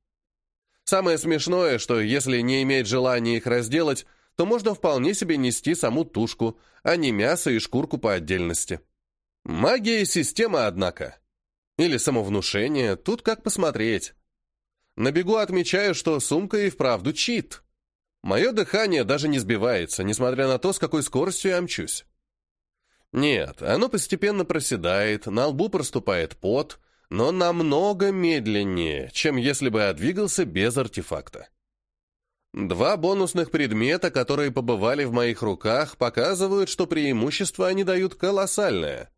Самое смешное, что если не иметь желания их разделать, то можно вполне себе нести саму тушку, а не мясо и шкурку по отдельности. Магия система, однако. Или самовнушение, тут как посмотреть. На бегу отмечаю, что сумка и вправду чит. Мое дыхание даже не сбивается, несмотря на то, с какой скоростью я мчусь. Нет, оно постепенно проседает, на лбу проступает пот, но намного медленнее, чем если бы я двигался без артефакта. Два бонусных предмета, которые побывали в моих руках, показывают, что преимущество они дают колоссальное.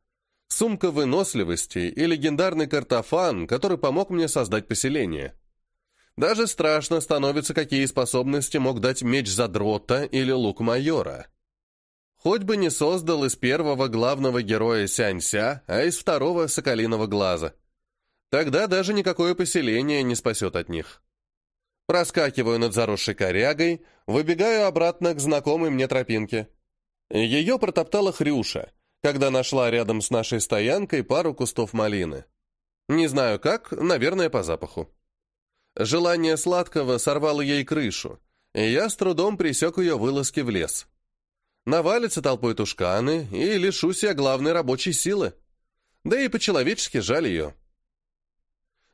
Сумка выносливости и легендарный картофан, который помог мне создать поселение. Даже страшно становится, какие способности мог дать меч задрота или лук майора. Хоть бы не создал из первого главного героя Сянься, а из второго Соколиного Глаза. Тогда даже никакое поселение не спасет от них. Проскакиваю над заросшей корягой, выбегаю обратно к знакомой мне тропинке. Ее протоптала Хрюша, когда нашла рядом с нашей стоянкой пару кустов малины. Не знаю как, наверное, по запаху. Желание сладкого сорвало ей крышу, и я с трудом присек ее вылазки в лес. Навалится толпой тушканы, и лишусь я главной рабочей силы. Да и по-человечески жаль ее.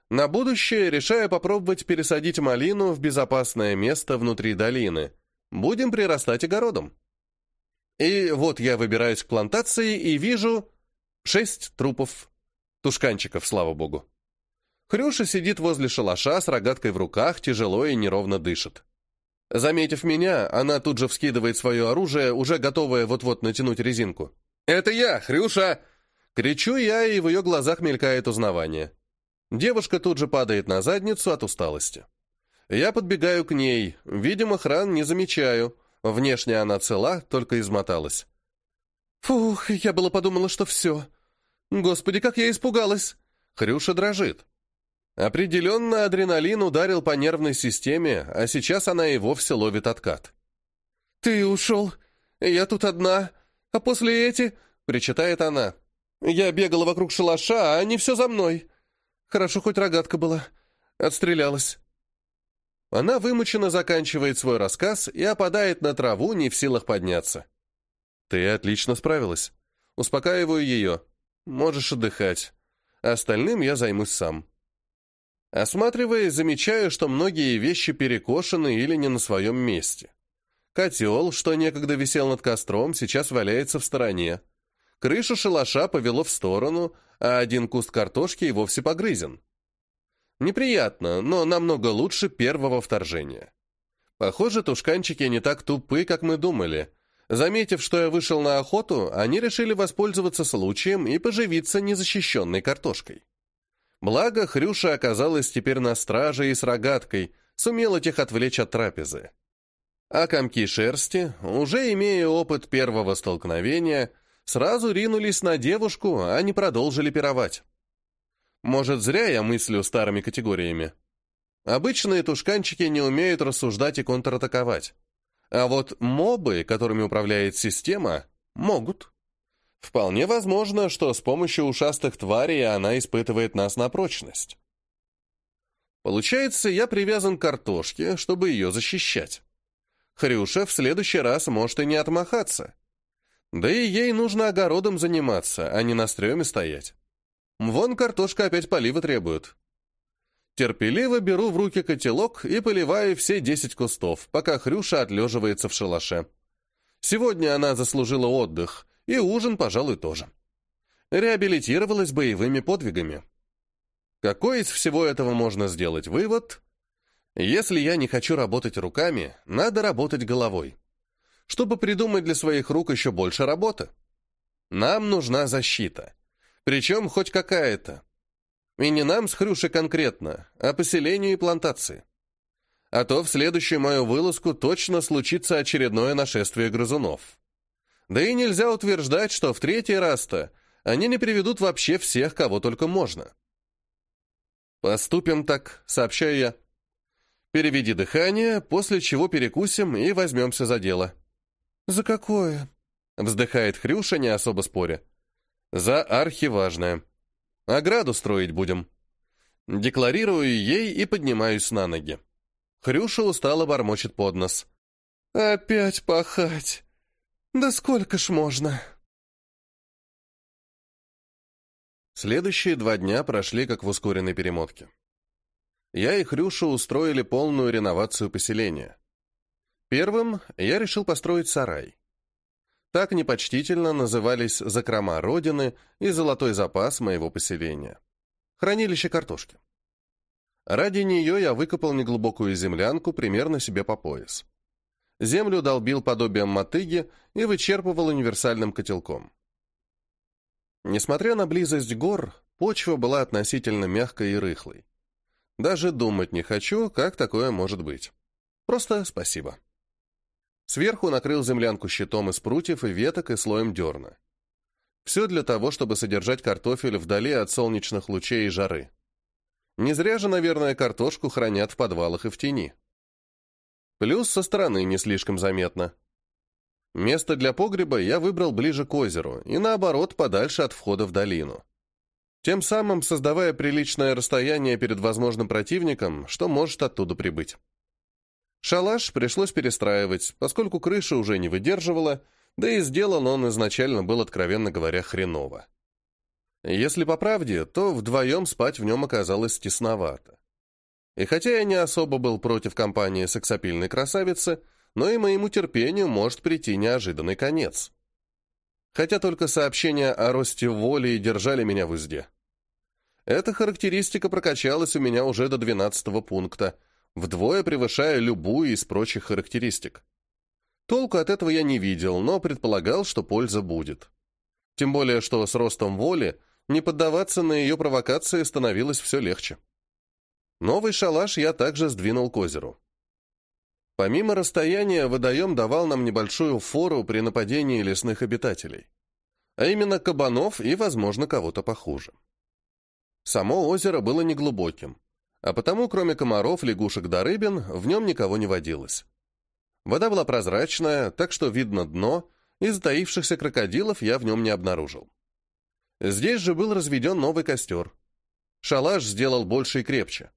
На будущее решаю попробовать пересадить малину в безопасное место внутри долины. Будем прирастать огородом. И вот я выбираюсь к плантации и вижу шесть трупов. Тушканчиков, слава богу. Хрюша сидит возле шалаша с рогаткой в руках, тяжело и неровно дышит. Заметив меня, она тут же вскидывает свое оружие, уже готовая вот-вот натянуть резинку. «Это я, Хрюша!» Кричу я, и в ее глазах мелькает узнавание. Девушка тут же падает на задницу от усталости. Я подбегаю к ней, видимо, хран не замечаю. Внешне она цела, только измоталась. «Фух, я было подумала, что все. Господи, как я испугалась!» Хрюша дрожит. Определенно адреналин ударил по нервной системе, а сейчас она и вовсе ловит откат. «Ты ушел? Я тут одна. А после эти...» — причитает она. «Я бегала вокруг шалаша, а они все за мной. Хорошо, хоть рогатка была. Отстрелялась». Она вымученно заканчивает свой рассказ и опадает на траву, не в силах подняться. «Ты отлично справилась. Успокаиваю ее. Можешь отдыхать. Остальным я займусь сам». Осматриваясь, замечаю, что многие вещи перекошены или не на своем месте. Котел, что некогда висел над костром, сейчас валяется в стороне. Крышу шалаша повело в сторону, а один куст картошки и вовсе погрызен. Неприятно, но намного лучше первого вторжения. Похоже, тушканчики не так тупы, как мы думали. Заметив, что я вышел на охоту, они решили воспользоваться случаем и поживиться незащищенной картошкой. Благо, Хрюша оказалась теперь на страже и с рогаткой, сумела тех отвлечь от трапезы. А комки шерсти, уже имея опыт первого столкновения, сразу ринулись на девушку, а не продолжили пировать. Может, зря я мыслю старыми категориями. Обычные тушканчики не умеют рассуждать и контратаковать. А вот мобы, которыми управляет система, могут. Вполне возможно, что с помощью ушастых тварей она испытывает нас на прочность. Получается, я привязан к картошке, чтобы ее защищать. Хрюша в следующий раз может и не отмахаться. Да и ей нужно огородом заниматься, а не на стреме стоять. Вон картошка опять полива требует. Терпеливо беру в руки котелок и поливаю все десять кустов, пока Хрюша отлеживается в шалаше. Сегодня она заслужила отдых, и ужин, пожалуй, тоже. Реабилитировалась боевыми подвигами. Какой из всего этого можно сделать вывод? Если я не хочу работать руками, надо работать головой. Чтобы придумать для своих рук еще больше работы. Нам нужна защита. Причем хоть какая-то. И не нам с Хрюшей конкретно, а поселению и плантации. А то в следующую мою вылазку точно случится очередное нашествие грызунов. Да и нельзя утверждать, что в третий раз-то они не приведут вообще всех, кого только можно. «Поступим так», — сообщаю я. «Переведи дыхание, после чего перекусим и возьмемся за дело». «За какое?» — вздыхает Хрюша, не особо споря. «За архиважное». Ограду строить будем. Декларирую ей и поднимаюсь на ноги. Хрюша устало бормочет под нос. «Опять пахать? Да сколько ж можно?» Следующие два дня прошли как в ускоренной перемотке. Я и Хрюша устроили полную реновацию поселения. Первым я решил построить сарай. Так непочтительно назывались закрома Родины и золотой запас моего поселения. Хранилище картошки. Ради нее я выкопал неглубокую землянку примерно себе по пояс. Землю долбил подобием мотыги и вычерпывал универсальным котелком. Несмотря на близость гор, почва была относительно мягкой и рыхлой. Даже думать не хочу, как такое может быть. Просто спасибо. Сверху накрыл землянку щитом из прутьев и веток и слоем дерна. Все для того, чтобы содержать картофель вдали от солнечных лучей и жары. Не зря же, наверное, картошку хранят в подвалах и в тени. Плюс со стороны не слишком заметно. Место для погреба я выбрал ближе к озеру и, наоборот, подальше от входа в долину. Тем самым создавая приличное расстояние перед возможным противником, что может оттуда прибыть. Шалаш пришлось перестраивать, поскольку крыша уже не выдерживала, да и сделан он изначально был, откровенно говоря, хреново. Если по правде, то вдвоем спать в нем оказалось тесновато. И хотя я не особо был против компании сексапильной красавицы, но и моему терпению может прийти неожиданный конец. Хотя только сообщения о росте воли держали меня в узде. Эта характеристика прокачалась у меня уже до 12 пункта, вдвое превышая любую из прочих характеристик. Толку от этого я не видел, но предполагал, что польза будет. Тем более, что с ростом воли не поддаваться на ее провокации становилось все легче. Новый шалаш я также сдвинул к озеру. Помимо расстояния, водоем давал нам небольшую фору при нападении лесных обитателей. А именно кабанов и, возможно, кого-то похуже. Само озеро было неглубоким, а потому, кроме комаров, лягушек да рыбин, в нем никого не водилось. Вода была прозрачная, так что видно дно, и затаившихся крокодилов я в нем не обнаружил. Здесь же был разведен новый костер. Шалаш сделал больше и крепче.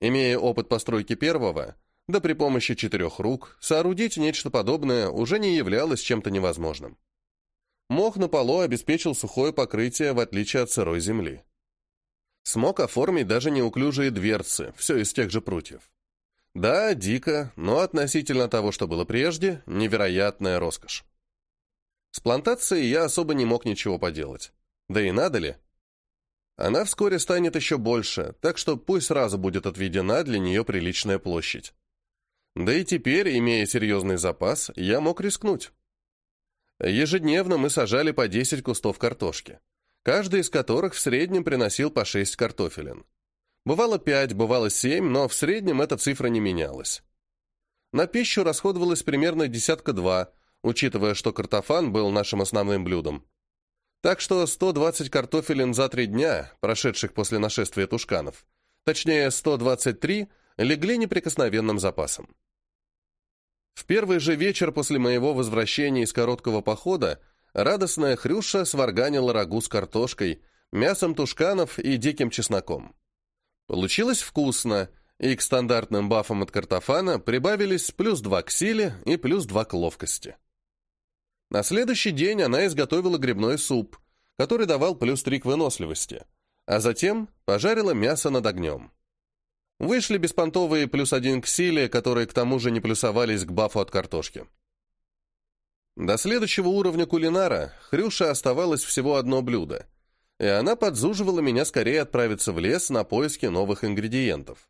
Имея опыт постройки первого, да при помощи четырех рук, соорудить нечто подобное уже не являлось чем-то невозможным. Мох на полу обеспечил сухое покрытие, в отличие от сырой земли. Смог оформить даже неуклюжие дверцы, все из тех же прутьев. Да, дико, но относительно того, что было прежде, невероятная роскошь. С плантацией я особо не мог ничего поделать. Да и надо ли? Она вскоре станет еще больше, так что пусть сразу будет отведена для нее приличная площадь. Да и теперь, имея серьезный запас, я мог рискнуть. Ежедневно мы сажали по 10 кустов картошки, каждый из которых в среднем приносил по 6 картофелин. Бывало 5, бывало 7, но в среднем эта цифра не менялась. На пищу расходовалось примерно десятка-два, учитывая, что картофан был нашим основным блюдом. Так что 120 картофелин за три дня, прошедших после нашествия тушканов, точнее 123, легли неприкосновенным запасом. В первый же вечер после моего возвращения из короткого похода радостная Хрюша сварганила рагу с картошкой, мясом тушканов и диким чесноком. Получилось вкусно, и к стандартным бафам от картофана прибавились плюс два к силе и плюс два к ловкости. На следующий день она изготовила грибной суп, который давал плюс три к выносливости, а затем пожарила мясо над огнем. Вышли беспонтовые плюс один к силе, которые к тому же не плюсовались к бафу от картошки. До следующего уровня кулинара Хрюша оставалось всего одно блюдо, и она подзуживала меня скорее отправиться в лес на поиски новых ингредиентов.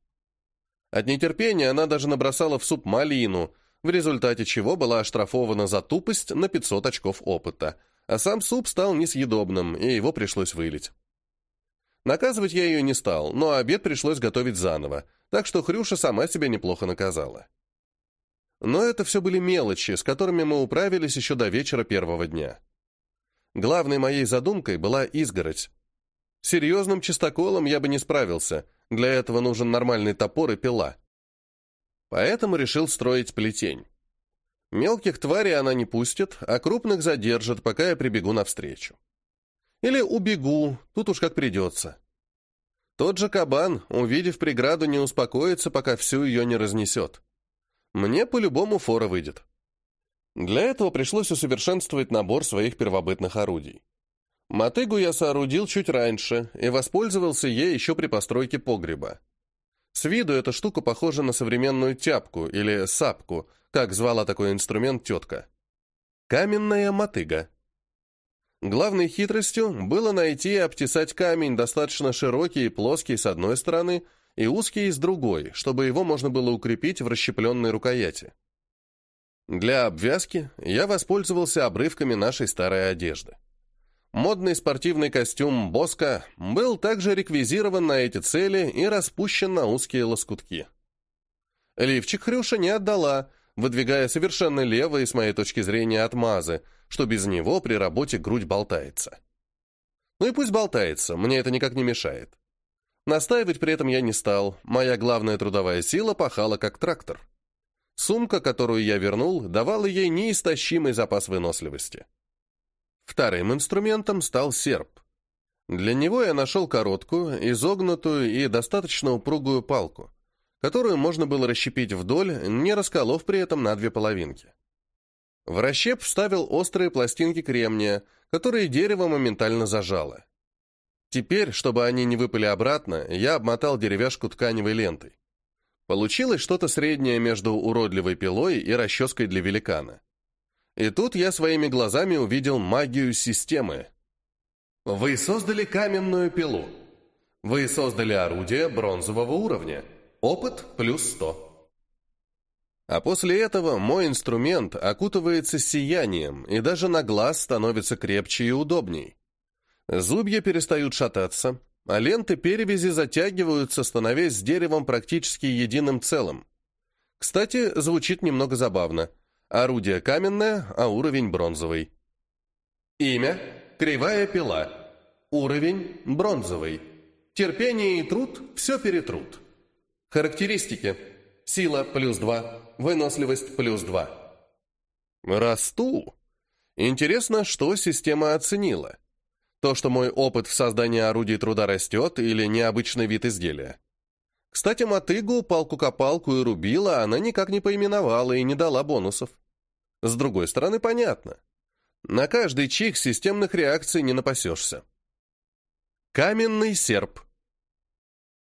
От нетерпения она даже набросала в суп малину, в результате чего была оштрафована за тупость на 500 очков опыта, а сам суп стал несъедобным, и его пришлось вылить. Наказывать я ее не стал, но обед пришлось готовить заново, так что Хрюша сама себя неплохо наказала. Но это все были мелочи, с которыми мы управились еще до вечера первого дня. Главной моей задумкой была изгородь. Серьезным чистоколом я бы не справился, для этого нужен нормальный топор и пила. Поэтому решил строить плетень. Мелких тварей она не пустит, а крупных задержит, пока я прибегу навстречу. Или убегу, тут уж как придется. Тот же кабан, увидев преграду, не успокоится, пока всю ее не разнесет. Мне по-любому фора выйдет. Для этого пришлось усовершенствовать набор своих первобытных орудий. Мотыгу я соорудил чуть раньше и воспользовался ей еще при постройке погреба. С виду эта штука похожа на современную тяпку или сапку, как звала такой инструмент тетка. Каменная мотыга. Главной хитростью было найти и обтесать камень достаточно широкий и плоский с одной стороны и узкий с другой, чтобы его можно было укрепить в расщепленной рукояти. Для обвязки я воспользовался обрывками нашей старой одежды. Модный спортивный костюм Боска был также реквизирован на эти цели и распущен на узкие лоскутки. Лифчик Хрюша не отдала, выдвигая совершенно левые, с моей точки зрения, отмазы, что без него при работе грудь болтается. Ну и пусть болтается, мне это никак не мешает. Настаивать при этом я не стал, моя главная трудовая сила пахала как трактор. Сумка, которую я вернул, давала ей неистощимый запас выносливости. Вторым инструментом стал серп. Для него я нашел короткую, изогнутую и достаточно упругую палку, которую можно было расщепить вдоль, не расколов при этом на две половинки. В расщеп вставил острые пластинки кремния, которые дерево моментально зажало. Теперь, чтобы они не выпали обратно, я обмотал деревяшку тканевой лентой. Получилось что-то среднее между уродливой пилой и расческой для великана. И тут я своими глазами увидел магию системы. Вы создали каменную пилу. Вы создали орудие бронзового уровня. Опыт плюс 100. А после этого мой инструмент окутывается сиянием и даже на глаз становится крепче и удобней. Зубья перестают шататься, а ленты перевязи затягиваются, становясь с деревом практически единым целым. Кстати, звучит немного забавно. Орудие каменное, а уровень бронзовый. Имя – Кривая пила. Уровень – бронзовый. Терпение и труд – все перетрут. Характеристики – Сила плюс два. Выносливость плюс два. Расту. Интересно, что система оценила. То, что мой опыт в создании орудий труда растет, или необычный вид изделия. Кстати, мотыгу, палку-копалку и рубила она никак не поименовала и не дала бонусов. С другой стороны, понятно. На каждый чих системных реакций не напасешься. Каменный серп.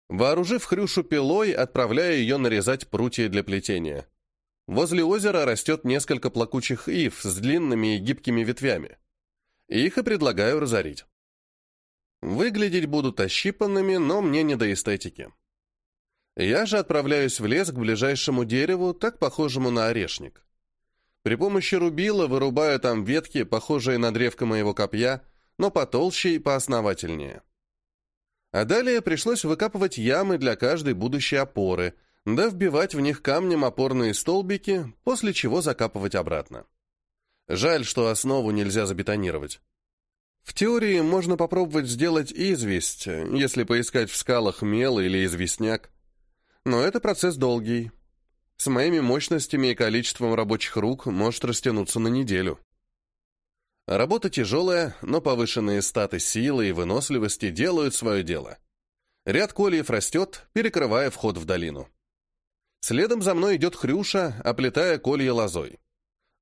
Вооружив Хрюшу пилой, отправляю ее нарезать прутья для плетения. Возле озера растет несколько плакучих ив с длинными и гибкими ветвями. Их и предлагаю разорить. Выглядеть будут ощипанными, но мне не до эстетики. Я же отправляюсь в лес к ближайшему дереву, так похожему на орешник. При помощи рубила вырубаю там ветки, похожие на древко моего копья, но потолще и поосновательнее. А далее пришлось выкапывать ямы для каждой будущей опоры, да вбивать в них камнем опорные столбики, после чего закапывать обратно. Жаль, что основу нельзя забетонировать. В теории можно попробовать сделать известь, если поискать в скалах мел или известняк. Но это процесс долгий. С моими мощностями и количеством рабочих рук может растянуться на неделю. Работа тяжелая, но повышенные статы силы и выносливости делают свое дело. Ряд кольев растет, перекрывая вход в долину. Следом за мной идет Хрюша, оплетая колья лозой.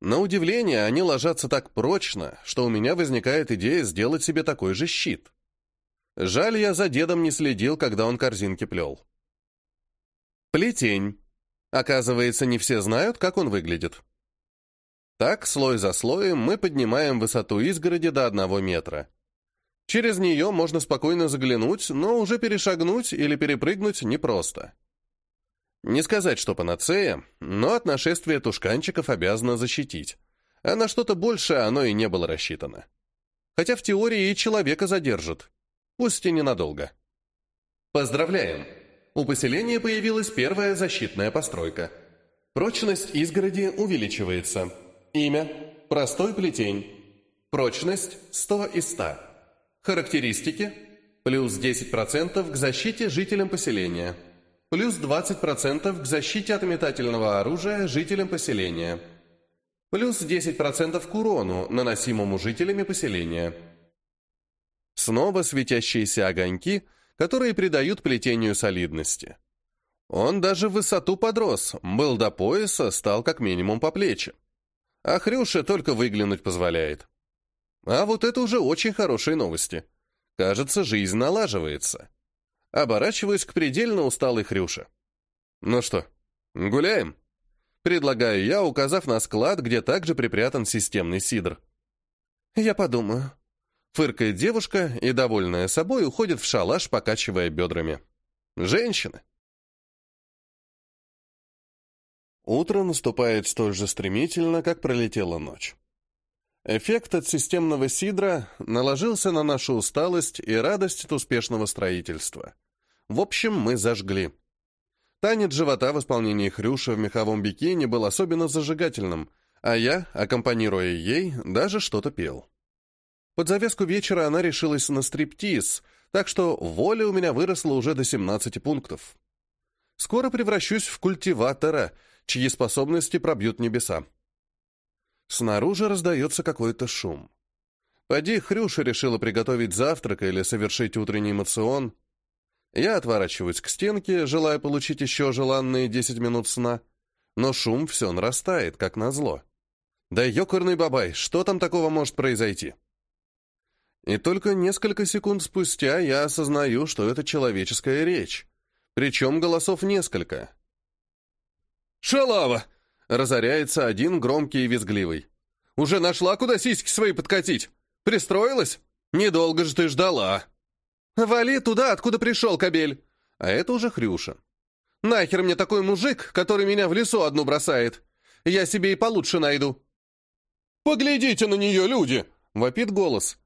На удивление, они ложатся так прочно, что у меня возникает идея сделать себе такой же щит. Жаль, я за дедом не следил, когда он корзинки плел. Плетень. Оказывается, не все знают, как он выглядит. Так, слой за слоем, мы поднимаем высоту изгороди до одного метра. Через нее можно спокойно заглянуть, но уже перешагнуть или перепрыгнуть непросто. Не сказать, что панацея, но от нашествия тушканчиков обязано защитить. А на что-то большее оно и не было рассчитано. Хотя в теории и человека задержат. Пусть и ненадолго. Поздравляем! У поселения появилась первая защитная постройка. Прочность изгороди увеличивается. Имя – простой плетень. Прочность – 100 из 100. Характеристики – плюс 10% к защите жителям поселения. Плюс 20% к защите от метательного оружия жителям поселения. Плюс 10% к урону, наносимому жителями поселения. Снова светящиеся огоньки, которые придают плетению солидности. Он даже в высоту подрос, был до пояса, стал как минимум по плечи а Хрюша только выглянуть позволяет. А вот это уже очень хорошие новости. Кажется, жизнь налаживается. Оборачиваюсь к предельно усталой Хрюше. Ну что, гуляем? Предлагаю я, указав на склад, где также припрятан системный сидр. Я подумаю. Фыркает девушка и, довольная собой, уходит в шалаш, покачивая бедрами. Женщины. Утро наступает столь же стремительно, как пролетела ночь. Эффект от системного сидра наложился на нашу усталость и радость от успешного строительства. В общем, мы зажгли. Танец живота в исполнении Хрюша в меховом бикини был особенно зажигательным, а я, аккомпанируя ей, даже что-то пел. Под завеску вечера она решилась на стриптиз, так что воля у меня выросла уже до 17 пунктов. Скоро превращусь в культиватора — чьи способности пробьют небеса. Снаружи раздается какой-то шум. Поди, Хрюша решила приготовить завтрак или совершить утренний мацион. Я отворачиваюсь к стенке, желая получить еще желанные 10 минут сна, но шум все нарастает, как назло. Да ёкарный бабай, что там такого может произойти? И только несколько секунд спустя я осознаю, что это человеческая речь. Причем голосов несколько. «Шалава!» — разоряется один громкий и визгливый. «Уже нашла, куда сиськи свои подкатить? Пристроилась? Недолго же ты ждала!» «Вали туда, откуда пришел, кобель!» А это уже Хрюша. «Нахер мне такой мужик, который меня в лесу одну бросает? Я себе и получше найду!» «Поглядите на нее, люди!» — вопит голос.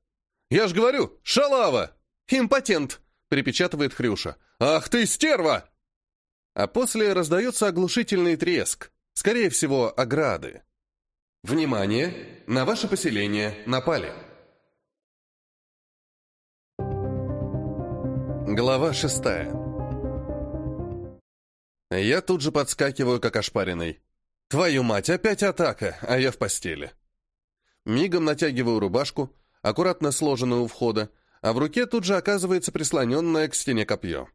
«Я ж говорю, шалава!» «Импотент!» — припечатывает Хрюша. «Ах ты, стерва!» а после раздается оглушительный треск, скорее всего, ограды. Внимание! На ваше поселение напали. Глава шестая. Я тут же подскакиваю, как ошпаренный. Твою мать, опять атака, а я в постели. Мигом натягиваю рубашку, аккуратно сложенную у входа, а в руке тут же оказывается прислоненное к стене копье.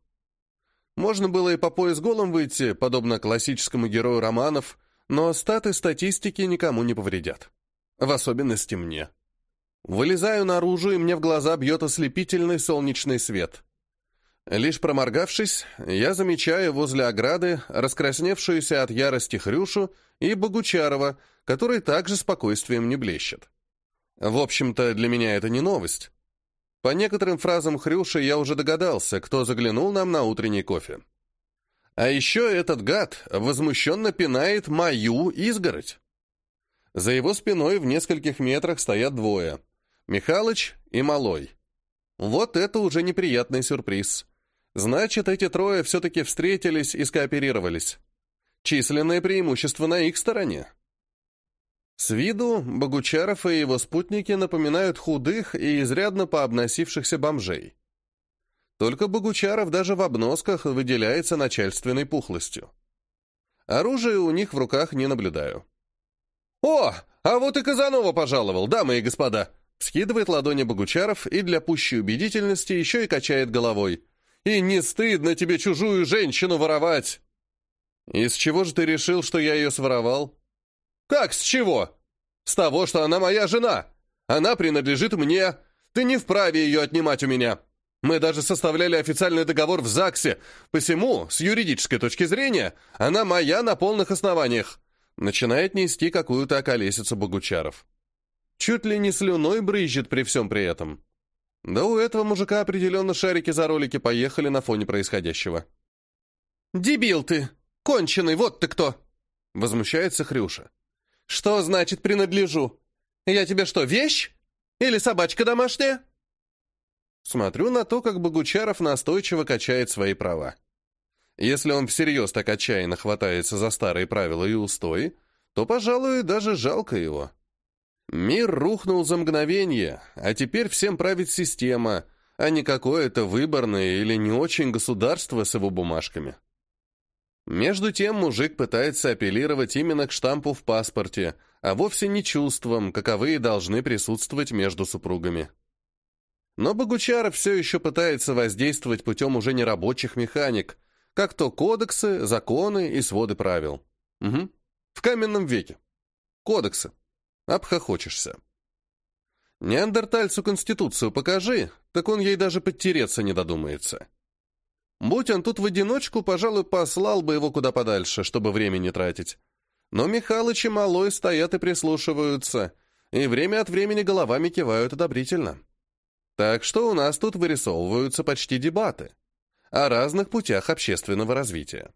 Можно было и по пояс голым выйти, подобно классическому герою романов, но статы статистики никому не повредят. В особенности мне. Вылезаю наружу, и мне в глаза бьет ослепительный солнечный свет. Лишь проморгавшись, я замечаю возле ограды раскрасневшуюся от ярости Хрюшу и Богучарова, который также спокойствием не блещет. В общем-то, для меня это не новость. По некоторым фразам Хрюши я уже догадался, кто заглянул нам на утренний кофе. А еще этот гад возмущенно пинает мою изгородь. За его спиной в нескольких метрах стоят двое. Михалыч и Малой. Вот это уже неприятный сюрприз. Значит, эти трое все-таки встретились и скооперировались. Численное преимущество на их стороне. С виду Богучаров и его спутники напоминают худых и изрядно пообносившихся бомжей. Только Богучаров даже в обносках выделяется начальственной пухлостью. Оружия у них в руках не наблюдаю. «О, а вот и Казанова пожаловал, дамы и господа!» Скидывает ладони Богучаров и для пущей убедительности еще и качает головой. «И не стыдно тебе чужую женщину воровать!» «Из чего же ты решил, что я ее своровал?» «Как с чего?» «С того, что она моя жена. Она принадлежит мне. Ты не вправе ее отнимать у меня. Мы даже составляли официальный договор в ЗАГСе. Посему, с юридической точки зрения, она моя на полных основаниях». Начинает нести какую-то околесицу Богучаров. Чуть ли не слюной брызжет при всем при этом. Да у этого мужика определенно шарики за ролики поехали на фоне происходящего. «Дебил ты! Конченый, вот ты кто!» Возмущается Хрюша. «Что значит принадлежу? Я тебе что, вещь? Или собачка домашняя?» Смотрю на то, как Богучаров настойчиво качает свои права. Если он всерьез так отчаянно хватается за старые правила и устои, то, пожалуй, даже жалко его. Мир рухнул за мгновение, а теперь всем правит система, а не какое-то выборное или не очень государство с его бумажками. Между тем мужик пытается апеллировать именно к штампу в паспорте, а вовсе не чувствам, каковые должны присутствовать между супругами. Но Богучаров все еще пытается воздействовать путем уже не рабочих механик, как то кодексы, законы и своды правил. Угу. В каменном веке. Кодексы. Обхохочешься. Неандертальцу конституцию покажи, так он ей даже подтереться не додумается. Будь он тут в одиночку, пожалуй, послал бы его куда подальше, чтобы время не тратить. Но Михалыч и Малой стоят и прислушиваются, и время от времени головами кивают одобрительно. Так что у нас тут вырисовываются почти дебаты о разных путях общественного развития.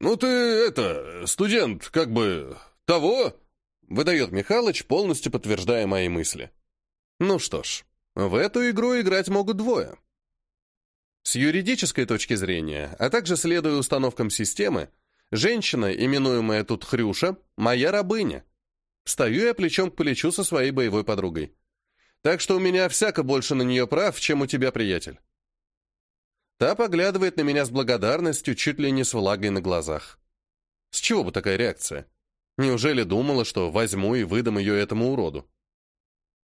«Ну ты, это, студент, как бы, того?» Выдает Михалыч, полностью подтверждая мои мысли. Ну что ж, в эту игру играть могут двое. С юридической точки зрения, а также следуя установкам системы, женщина, именуемая тут Хрюша, моя рабыня. Стою я плечом к плечу со своей боевой подругой. Так что у меня всяко больше на нее прав, чем у тебя, приятель. Та поглядывает на меня с благодарностью, чуть ли не с влагой на глазах. С чего бы такая реакция? Неужели думала, что возьму и выдам ее этому уроду?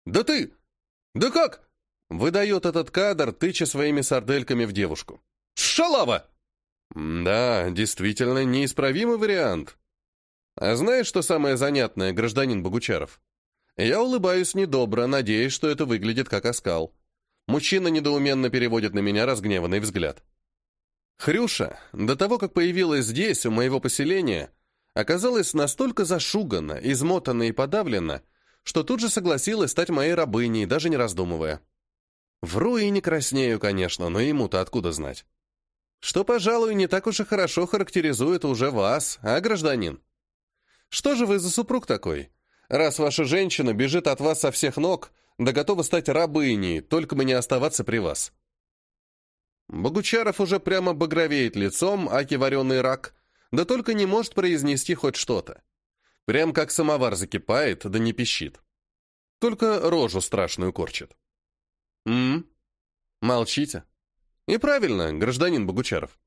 «Да ты! Да как?» Выдает этот кадр, тыча своими сардельками в девушку. «Шалава!» «Да, действительно, неисправимый вариант. А знаешь, что самое занятное, гражданин Богучаров? Я улыбаюсь недобро, надеясь, что это выглядит как оскал. Мужчина недоуменно переводит на меня разгневанный взгляд. Хрюша, до того, как появилась здесь, у моего поселения, оказалась настолько зашугана, измотана и подавлена, что тут же согласилась стать моей рабыней, даже не раздумывая. Вру и не краснею, конечно, но ему-то откуда знать? Что, пожалуй, не так уж и хорошо характеризует уже вас, а, гражданин? Что же вы за супруг такой? Раз ваша женщина бежит от вас со всех ног, да готова стать рабыней, только бы не оставаться при вас. Богучаров уже прямо багровеет лицом, аки вареный рак, да только не может произнести хоть что-то. Прям как самовар закипает, да не пищит. Только рожу страшную корчит. М Молчите. И правильно, гражданин Богучаров.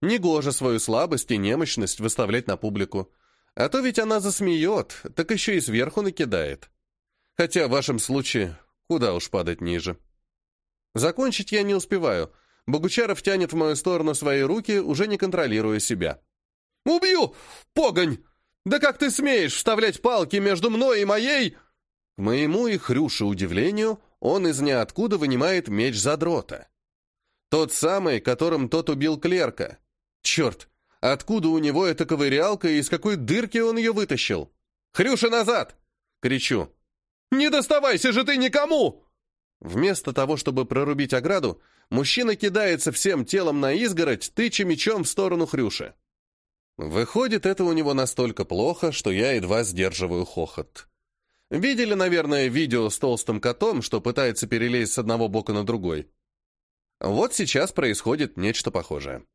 Негоже свою слабость и немощность выставлять на публику, а то ведь она засмеет, так еще и сверху накидает. Хотя в вашем случае куда уж падать ниже. Закончить я не успеваю. Богучаров тянет в мою сторону свои руки, уже не контролируя себя. «Убью! Погонь! Да как ты смеешь вставлять палки между мной и моей...» К моему и Хрюше удивлению, он из ниоткуда вынимает меч задрота. Тот самый, которым тот убил клерка. Черт, откуда у него эта ковырялка и из какой дырки он ее вытащил? «Хрюша, назад!» — кричу. «Не доставайся же ты никому!» Вместо того, чтобы прорубить ограду, мужчина кидается всем телом на изгородь, тыча мечом в сторону Хрюши. Выходит, это у него настолько плохо, что я едва сдерживаю хохот. Видели, наверное, видео с толстым котом, что пытается перелезть с одного бока на другой? Вот сейчас происходит нечто похожее.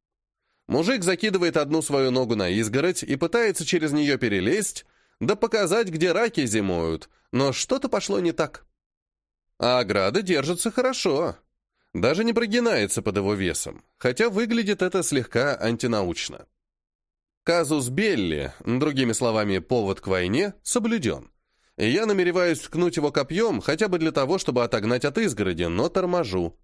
Мужик закидывает одну свою ногу на изгородь и пытается через нее перелезть, да показать, где раки зимуют, но что-то пошло не так. А ограда держится хорошо. Даже не прогинается под его весом, хотя выглядит это слегка антинаучно. Казус Белли, другими словами, повод к войне, соблюден. И я намереваюсь ткнуть его копьем, хотя бы для того, чтобы отогнать от изгороди, но торможу.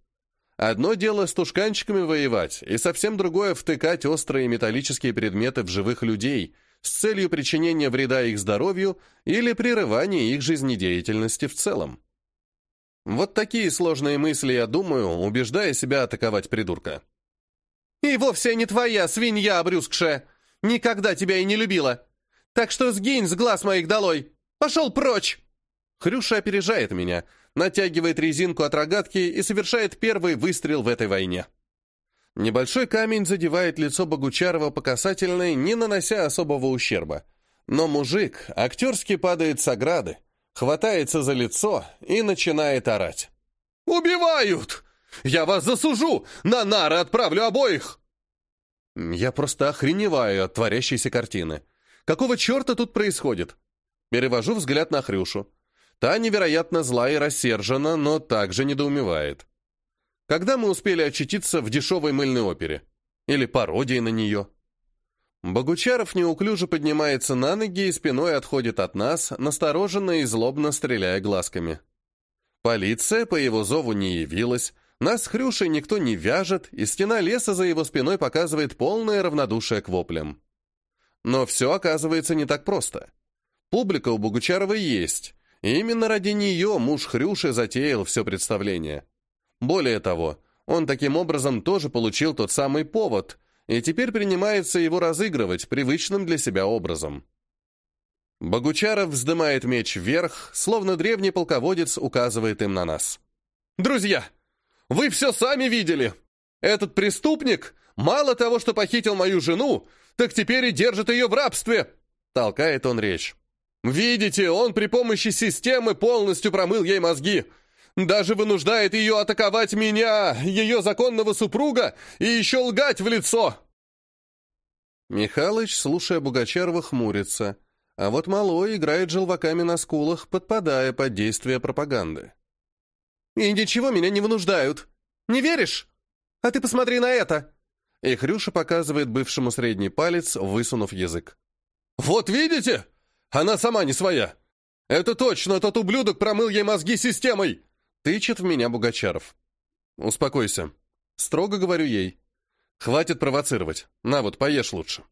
Одно дело с тушканчиками воевать, и совсем другое втыкать острые металлические предметы в живых людей с целью причинения вреда их здоровью или прерывания их жизнедеятельности в целом. Вот такие сложные мысли я думаю, убеждая себя атаковать придурка. «И вовсе не твоя свинья обрюзгшая!» Никогда тебя и не любила. Так что сгинь с глаз моих долой. Пошел прочь!» Хрюша опережает меня, натягивает резинку от рогатки и совершает первый выстрел в этой войне. Небольшой камень задевает лицо Богучарова по касательной, не нанося особого ущерба. Но мужик актерски падает с ограды, хватается за лицо и начинает орать. «Убивают! Я вас засужу! На нары отправлю обоих!» Я просто охреневаю от творящейся картины. Какого черта тут происходит? Перевожу взгляд на Хрюшу. Та невероятно зла и рассержена, но также недоумевает. Когда мы успели очутиться в дешевой мыльной опере? Или пародии на нее? Богучаров неуклюже поднимается на ноги и спиной отходит от нас, настороженно и злобно стреляя глазками. Полиция по его зову не явилась, нас с Хрюшей никто не вяжет, и стена леса за его спиной показывает полное равнодушие к воплям. Но все оказывается не так просто. Публика у Богучарова есть, и именно ради нее муж Хрюши затеял все представление. Более того, он таким образом тоже получил тот самый повод, и теперь принимается его разыгрывать привычным для себя образом. Богучаров вздымает меч вверх, словно древний полководец указывает им на нас. «Друзья, вы все сами видели. Этот преступник мало того, что похитил мою жену, так теперь и держит ее в рабстве!» Толкает он речь. «Видите, он при помощи системы полностью промыл ей мозги. Даже вынуждает ее атаковать меня, ее законного супруга, и еще лгать в лицо!» Михалыч, слушая Бугачарова, хмурится, а вот Малой играет желваками на скулах, подпадая под действие пропаганды. И ничего меня не вынуждают. Не веришь? А ты посмотри на это!» И Хрюша показывает бывшему средний палец, высунув язык. «Вот видите? Она сама не своя. Это точно тот ублюдок промыл ей мозги системой!» Тычет в меня Бугачаров. «Успокойся. Строго говорю ей. Хватит провоцировать. На вот, поешь лучше».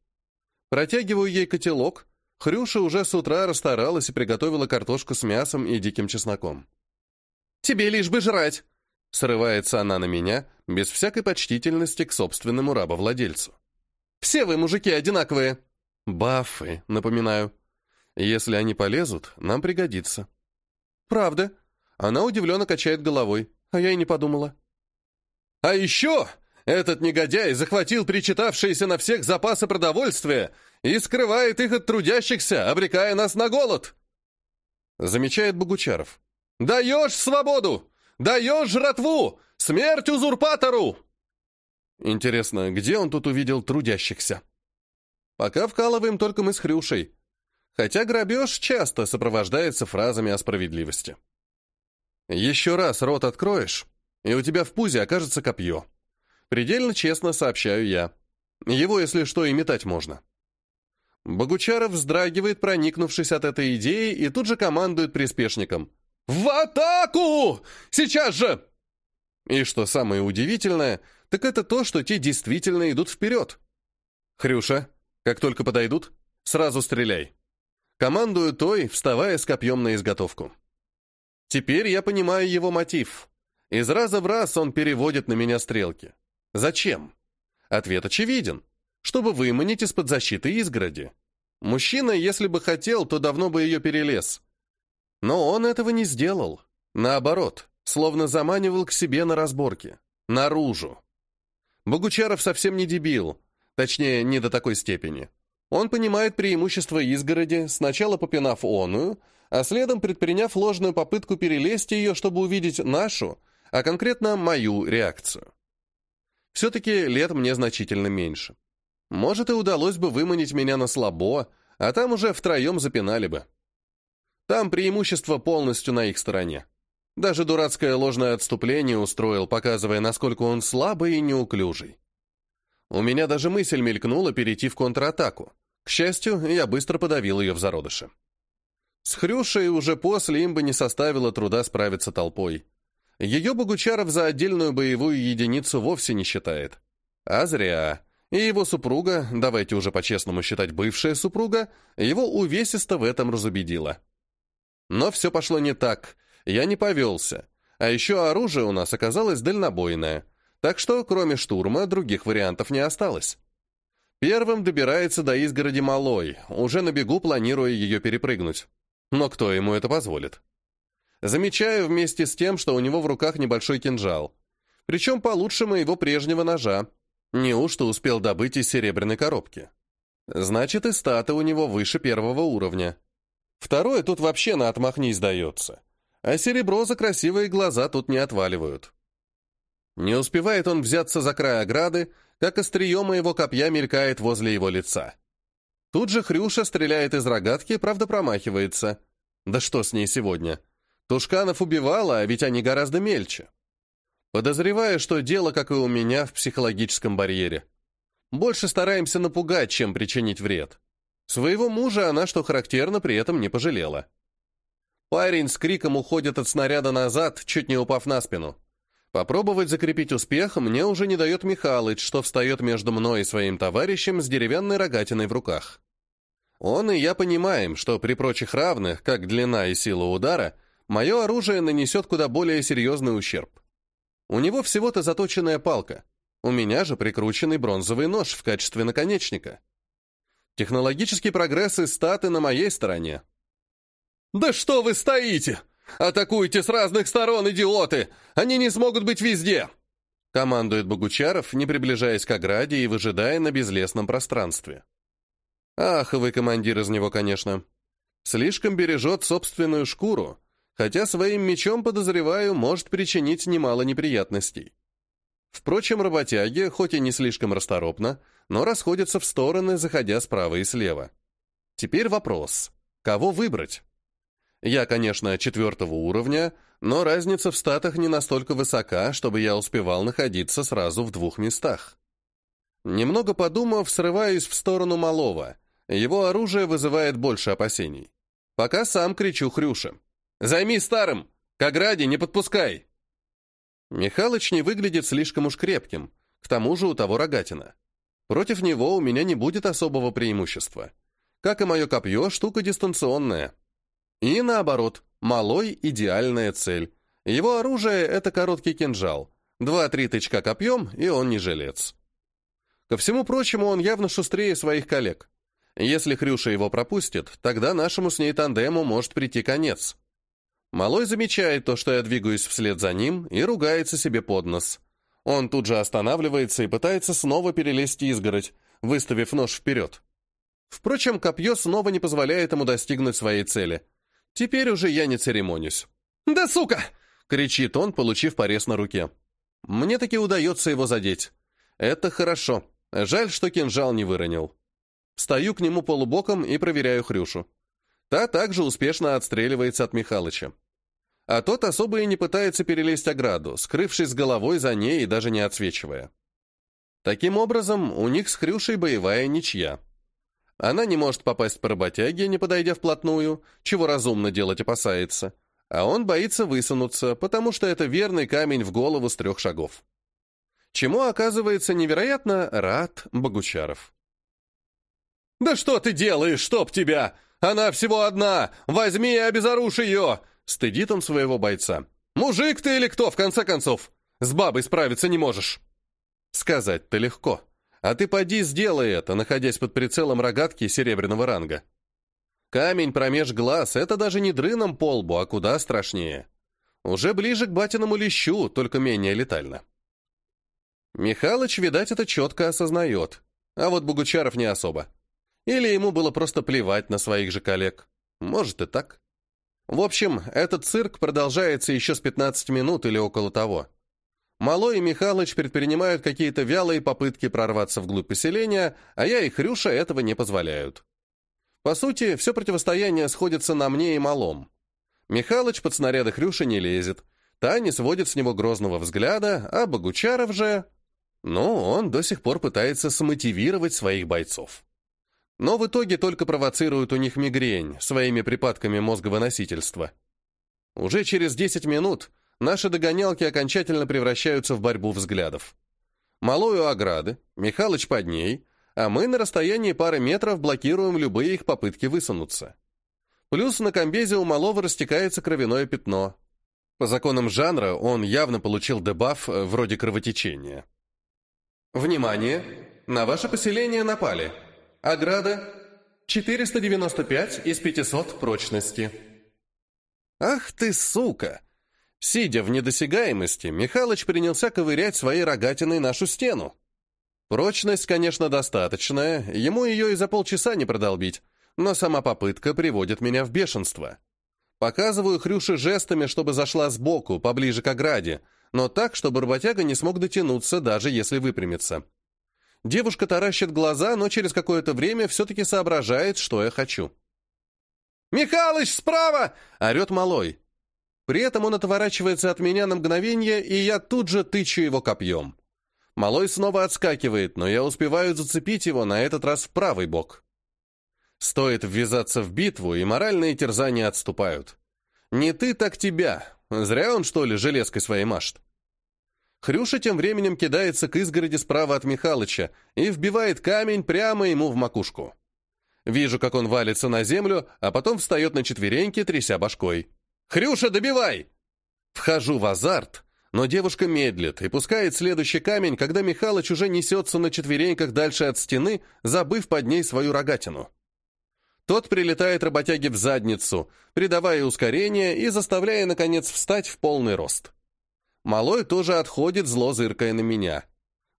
Протягиваю ей котелок. Хрюша уже с утра расстаралась и приготовила картошку с мясом и диким чесноком. Тебе лишь бы жрать!» Срывается она на меня, без всякой почтительности к собственному рабовладельцу. «Все вы, мужики, одинаковые!» «Баффы, напоминаю. Если они полезут, нам пригодится». «Правда?» Она удивленно качает головой, а я и не подумала. «А еще этот негодяй захватил причитавшиеся на всех запасы продовольствия и скрывает их от трудящихся, обрекая нас на голод!» Замечает Богучаров. Даешь свободу! Даешь жратву! Смерть узурпатору!» Интересно, где он тут увидел трудящихся? Пока вкалываем только мы с Хрюшей. Хотя грабеж часто сопровождается фразами о справедливости. Еще раз рот откроешь, и у тебя в пузе окажется копье. Предельно честно сообщаю я. Его, если что, и метать можно. Богучаров вздрагивает, проникнувшись от этой идеи, и тут же командует приспешникам. «В атаку! Сейчас же!» И что самое удивительное, так это то, что те действительно идут вперед. «Хрюша, как только подойдут, сразу стреляй». Командую той, вставая с копьем на изготовку. Теперь я понимаю его мотив. Из раза в раз он переводит на меня стрелки. Зачем? Ответ очевиден. Чтобы выманить из-под защиты изгороди. Мужчина, если бы хотел, то давно бы ее перелез. Но он этого не сделал. Наоборот, словно заманивал к себе на разборке. Наружу. Богучаров совсем не дебил. Точнее, не до такой степени. Он понимает преимущество изгороди, сначала попинав оную, а следом предприняв ложную попытку перелезть ее, чтобы увидеть нашу, а конкретно мою реакцию. Все-таки лет мне значительно меньше. Может, и удалось бы выманить меня на слабо, а там уже втроем запинали бы. Там преимущество полностью на их стороне. Даже дурацкое ложное отступление устроил, показывая, насколько он слабый и неуклюжий. У меня даже мысль мелькнула перейти в контратаку. К счастью, я быстро подавил ее в зародыше. С Хрюшей уже после им бы не составило труда справиться толпой. Ее Богучаров за отдельную боевую единицу вовсе не считает. А зря. И его супруга, давайте уже по-честному считать бывшая супруга, его увесисто в этом разубедила. Но все пошло не так. Я не повелся. А еще оружие у нас оказалось дальнобойное. Так что, кроме штурма, других вариантов не осталось. Первым добирается до изгороди Малой, уже на бегу планируя ее перепрыгнуть. Но кто ему это позволит? Замечаю вместе с тем, что у него в руках небольшой кинжал. Причем получше моего прежнего ножа. Неужто успел добыть из серебряной коробки? Значит, и статы у него выше первого уровня. Второе тут вообще на отмахни сдается. А серебро за красивые глаза тут не отваливают. Не успевает он взяться за край ограды, как острие моего копья мелькает возле его лица. Тут же Хрюша стреляет из рогатки, правда промахивается. Да что с ней сегодня? Тушканов убивала, а ведь они гораздо мельче. Подозреваю, что дело, как и у меня, в психологическом барьере. Больше стараемся напугать, чем причинить вред. Своего мужа она, что характерно, при этом не пожалела. Парень с криком уходит от снаряда назад, чуть не упав на спину. Попробовать закрепить успех мне уже не дает Михалыч, что встает между мной и своим товарищем с деревянной рогатиной в руках. Он и я понимаем, что при прочих равных, как длина и сила удара, мое оружие нанесет куда более серьезный ущерб. У него всего-то заточенная палка, у меня же прикрученный бронзовый нож в качестве наконечника. Технологический прогресс и статы на моей стороне. «Да что вы стоите!» «Атакуйте с разных сторон, идиоты! Они не смогут быть везде!» Командует Богучаров, не приближаясь к ограде и выжидая на безлесном пространстве. Ах, вы командир из него, конечно. Слишком бережет собственную шкуру, хотя своим мечом, подозреваю, может причинить немало неприятностей. Впрочем, работяги, хоть и не слишком расторопно, но расходятся в стороны, заходя справа и слева. Теперь вопрос, кого выбрать? Я, конечно, четвертого уровня, но разница в статах не настолько высока, чтобы я успевал находиться сразу в двух местах. Немного подумав, срываюсь в сторону малого. Его оружие вызывает больше опасений. Пока сам кричу Хрюше. «Займи старым! К ограде не подпускай!» Михалыч не выглядит слишком уж крепким, к тому же у того рогатина. Против него у меня не будет особого преимущества. Как и мое копье, штука дистанционная. И наоборот, малой – идеальная цель. Его оружие – это короткий кинжал. Два-три тычка копьем, и он не жилец. Ко всему прочему, он явно шустрее своих коллег. Если Хрюша его пропустит, тогда нашему с ней тандему может прийти конец. Малой замечает то, что я двигаюсь вслед за ним, и ругается себе под нос. Он тут же останавливается и пытается снова перелезть изгородь, выставив нож вперед. Впрочем, копье снова не позволяет ему достигнуть своей цели. Теперь уже я не церемонюсь. «Да сука!» — кричит он, получив порез на руке. Мне таки удается его задеть. Это хорошо. Жаль, что кинжал не выронил. Стою к нему полубоком и проверяю Хрюшу. Та также успешно отстреливается от Михалыча. А тот особо и не пытается перелезть ограду, скрывшись головой за ней и даже не отсвечивая. Таким образом, у них с Хрюшей боевая ничья. Она не может попасть по работяге, не подойдя вплотную, чего разумно делать опасается. А он боится высунуться, потому что это верный камень в голову с трех шагов. Чему, оказывается, невероятно рад Богучаров. «Да что ты делаешь, чтоб тебя? Она всего одна! Возьми и обезоружь ее!» Стыдит он своего бойца. «Мужик ты или кто, в конце концов? С бабой справиться не можешь!» Сказать-то легко. А ты поди сделай это, находясь под прицелом рогатки серебряного ранга. Камень промеж глаз — это даже не дрыном по лбу, а куда страшнее. Уже ближе к батиному лещу, только менее летально. Михалыч, видать, это четко осознает. А вот Богучаров не особо. Или ему было просто плевать на своих же коллег. Может и так. В общем, этот цирк продолжается еще с 15 минут или около того. Малой и Михалыч предпринимают какие-то вялые попытки прорваться вглубь поселения, а я и Хрюша этого не позволяют. По сути, все противостояние сходится на мне и Малом. Михалыч под снаряды Хрюши не лезет, та не сводит с него грозного взгляда, а Богучаров же... Ну, он до сих пор пытается смотивировать своих бойцов но в итоге только провоцирует у них мигрень своими припадками мозговыносительства. Уже через 10 минут наши догонялки окончательно превращаются в борьбу взглядов. Малую ограды, Михалыч под ней, а мы на расстоянии пары метров блокируем любые их попытки высунуться. Плюс на комбезе у малого растекается кровяное пятно. По законам жанра он явно получил дебаф э, вроде кровотечения. «Внимание! На ваше поселение напали!» Ограда 495 из 500 прочности. Ах ты, сука! Сидя в недосягаемости, Михалыч принялся ковырять своей рогатиной нашу стену. Прочность, конечно, достаточная, ему ее и за полчаса не продолбить, но сама попытка приводит меня в бешенство. Показываю Хрюше жестами, чтобы зашла сбоку, поближе к ограде, но так, чтобы работяга не смог дотянуться, даже если выпрямится. Девушка таращит глаза, но через какое-то время все-таки соображает, что я хочу. «Михалыч, справа!» — орет малой. При этом он отворачивается от меня на мгновение, и я тут же тычу его копьем. Малой снова отскакивает, но я успеваю зацепить его на этот раз в правый бок. Стоит ввязаться в битву, и моральные терзания отступают. Не ты, так тебя. Зря он, что ли, железкой своей машет. Хрюша тем временем кидается к изгороди справа от Михалыча и вбивает камень прямо ему в макушку. Вижу, как он валится на землю, а потом встает на четвереньки, тряся башкой. «Хрюша, добивай!» Вхожу в азарт, но девушка медлит и пускает следующий камень, когда Михалыч уже несется на четвереньках дальше от стены, забыв под ней свою рогатину. Тот прилетает работяге в задницу, придавая ускорение и заставляя, наконец, встать в полный рост. Малой тоже отходит, зло зыркая на меня.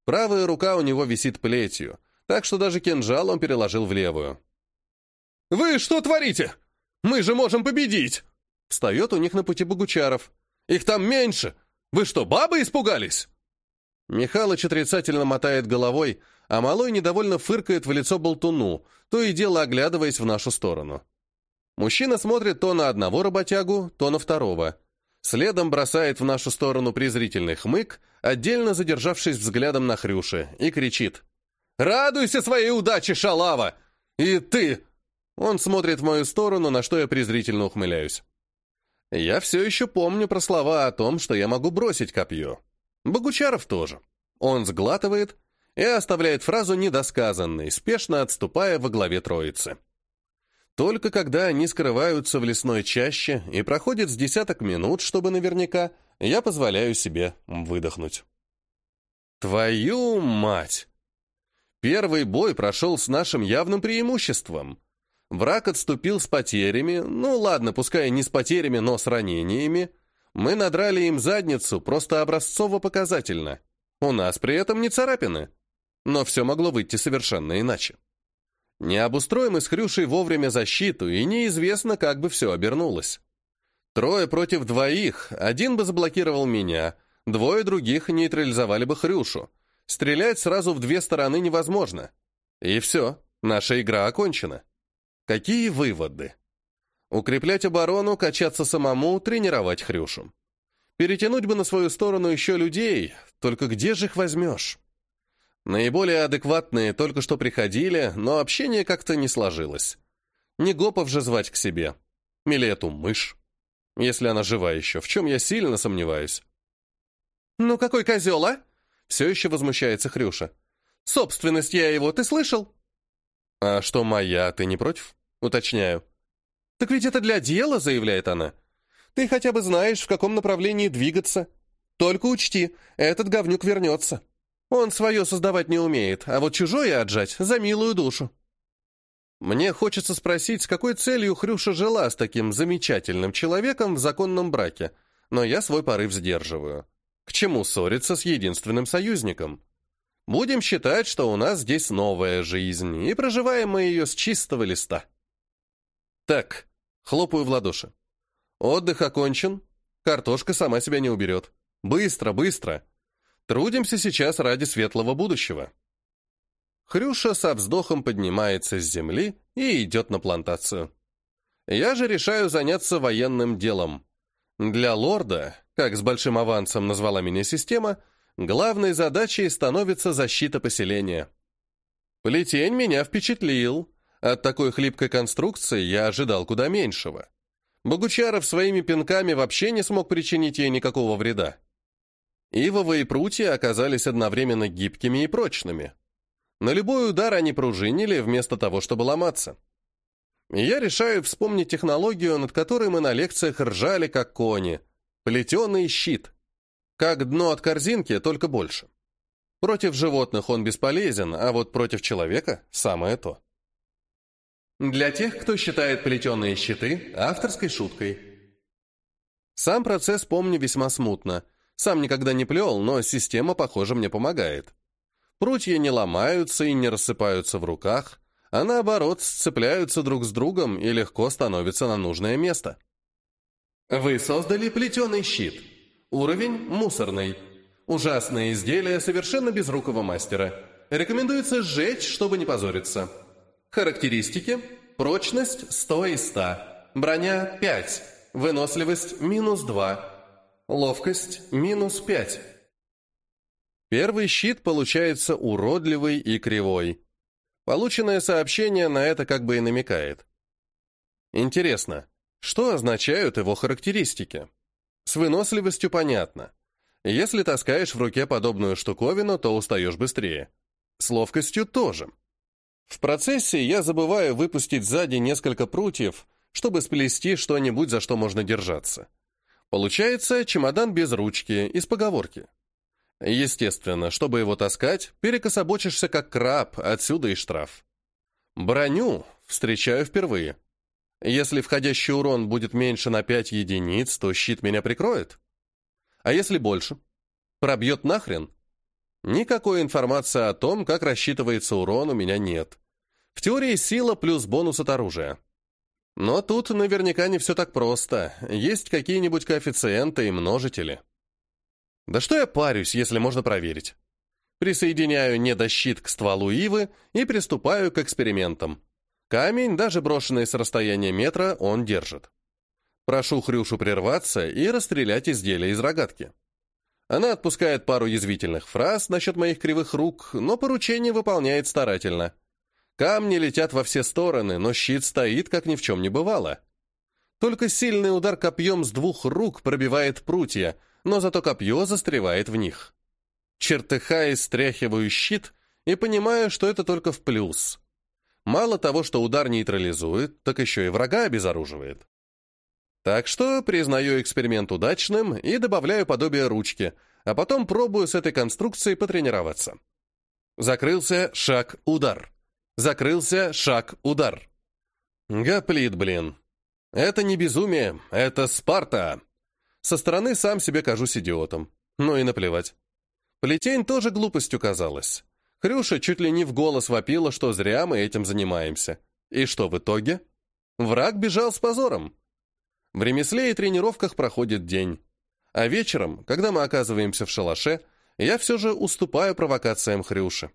Правая рука у него висит плетью, так что даже кинжал он переложил в левую. «Вы что творите? Мы же можем победить!» Встает у них на пути Богучаров. «Их там меньше! Вы что, бабы испугались?» Михалыч отрицательно мотает головой, а Малой недовольно фыркает в лицо болтуну, то и дело оглядываясь в нашу сторону. Мужчина смотрит то на одного работягу, то на второго. Следом бросает в нашу сторону презрительный хмык, отдельно задержавшись взглядом на Хрюше, и кричит. «Радуйся своей удаче, шалава! И ты!» Он смотрит в мою сторону, на что я презрительно ухмыляюсь. Я все еще помню про слова о том, что я могу бросить копье. Богучаров тоже. Он сглатывает и оставляет фразу недосказанной, спешно отступая во главе троицы. Только когда они скрываются в лесной чаще и проходит с десяток минут, чтобы наверняка, я позволяю себе выдохнуть. Твою мать! Первый бой прошел с нашим явным преимуществом. Враг отступил с потерями, ну ладно, пускай не с потерями, но с ранениями. Мы надрали им задницу просто образцово-показательно. У нас при этом не царапины. Но все могло выйти совершенно иначе. Не обустроим мы с Хрюшей вовремя защиту, и неизвестно, как бы все обернулось. Трое против двоих, один бы заблокировал меня, двое других нейтрализовали бы Хрюшу. Стрелять сразу в две стороны невозможно. И все, наша игра окончена. Какие выводы? Укреплять оборону, качаться самому, тренировать Хрюшу. Перетянуть бы на свою сторону еще людей, только где же их возьмешь? Наиболее адекватные только что приходили, но общение как-то не сложилось. Не Гопов же звать к себе. Или эту мышь. Если она жива еще, в чем я сильно сомневаюсь. «Ну какой козел, а?» Все еще возмущается Хрюша. «Собственность я его, ты слышал?» «А что моя, ты не против?» Уточняю. «Так ведь это для дела», — заявляет она. «Ты хотя бы знаешь, в каком направлении двигаться. Только учти, этот говнюк вернется». Он свое создавать не умеет, а вот чужое отжать за милую душу. Мне хочется спросить, с какой целью Хрюша жила с таким замечательным человеком в законном браке, но я свой порыв сдерживаю. К чему ссориться с единственным союзником? Будем считать, что у нас здесь новая жизнь, и проживаем мы ее с чистого листа. Так, хлопаю в ладоши. Отдых окончен, картошка сама себя не уберет. Быстро, быстро. Трудимся сейчас ради светлого будущего. Хрюша со вздохом поднимается с земли и идет на плантацию. Я же решаю заняться военным делом. Для лорда, как с большим авансом назвала меня система, главной задачей становится защита поселения. Плетень меня впечатлил. От такой хлипкой конструкции я ожидал куда меньшего. Богучаров своими пинками вообще не смог причинить ей никакого вреда. Ивовые прутья оказались одновременно гибкими и прочными. На любой удар они пружинили, вместо того, чтобы ломаться. Я решаю вспомнить технологию, над которой мы на лекциях ржали, как кони. Плетеный щит. Как дно от корзинки, только больше. Против животных он бесполезен, а вот против человека – самое то. Для тех, кто считает плетеные щиты авторской шуткой. Сам процесс помню весьма смутно. Сам никогда не плел, но система, похоже, мне помогает. Прутья не ломаются и не рассыпаются в руках, а наоборот сцепляются друг с другом и легко становятся на нужное место. Вы создали плетеный щит. Уровень мусорный. Ужасное изделие совершенно безрукого мастера. Рекомендуется сжечь, чтобы не позориться. Характеристики. Прочность 100 из 100. Броня 5. Выносливость минус 2. Ловкость минус 5. Первый щит получается уродливый и кривой. Полученное сообщение на это как бы и намекает. Интересно, что означают его характеристики? С выносливостью понятно. Если таскаешь в руке подобную штуковину, то устаешь быстрее. С ловкостью тоже. В процессе я забываю выпустить сзади несколько прутьев, чтобы сплести что-нибудь, за что можно держаться. Получается чемодан без ручки, из поговорки. Естественно, чтобы его таскать, перекособочишься как краб, отсюда и штраф. Броню встречаю впервые. Если входящий урон будет меньше на 5 единиц, то щит меня прикроет. А если больше? Пробьет нахрен? Никакой информации о том, как рассчитывается урон, у меня нет. В теории сила плюс бонус от оружия. Но тут наверняка не все так просто. Есть какие-нибудь коэффициенты и множители. Да что я парюсь, если можно проверить? Присоединяю недощит к стволу ивы и приступаю к экспериментам. Камень, даже брошенный с расстояния метра, он держит. Прошу Хрюшу прерваться и расстрелять изделие из рогатки. Она отпускает пару язвительных фраз насчет моих кривых рук, но поручение выполняет старательно. Камни летят во все стороны, но щит стоит, как ни в чем не бывало. Только сильный удар копьем с двух рук пробивает прутья — но зато копье застревает в них. Чертыхаясь, стряхиваю щит и понимаю, что это только в плюс. Мало того, что удар нейтрализует, так еще и врага обезоруживает. Так что признаю эксперимент удачным и добавляю подобие ручки, а потом пробую с этой конструкцией потренироваться. Закрылся шаг удар. Закрылся шаг удар. Гоплит, блин. Это не безумие, это Спарта. Со стороны сам себе кажусь идиотом. Ну и наплевать. Плетень тоже глупостью казалась. Хрюша чуть ли не в голос вопила, что зря мы этим занимаемся. И что в итоге? Враг бежал с позором. В ремесле и тренировках проходит день. А вечером, когда мы оказываемся в шалаше, я все же уступаю провокациям Хрюши.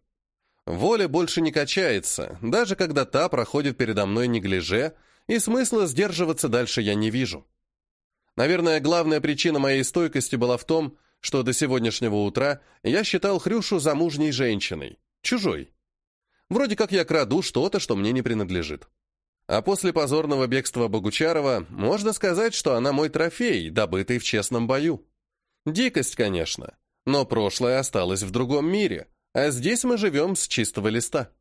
Воля больше не качается, даже когда та проходит передо мной неглиже, и смысла сдерживаться дальше я не вижу. Наверное, главная причина моей стойкости была в том, что до сегодняшнего утра я считал Хрюшу замужней женщиной, чужой. Вроде как я краду что-то, что мне не принадлежит. А после позорного бегства Богучарова можно сказать, что она мой трофей, добытый в честном бою. Дикость, конечно, но прошлое осталось в другом мире, а здесь мы живем с чистого листа.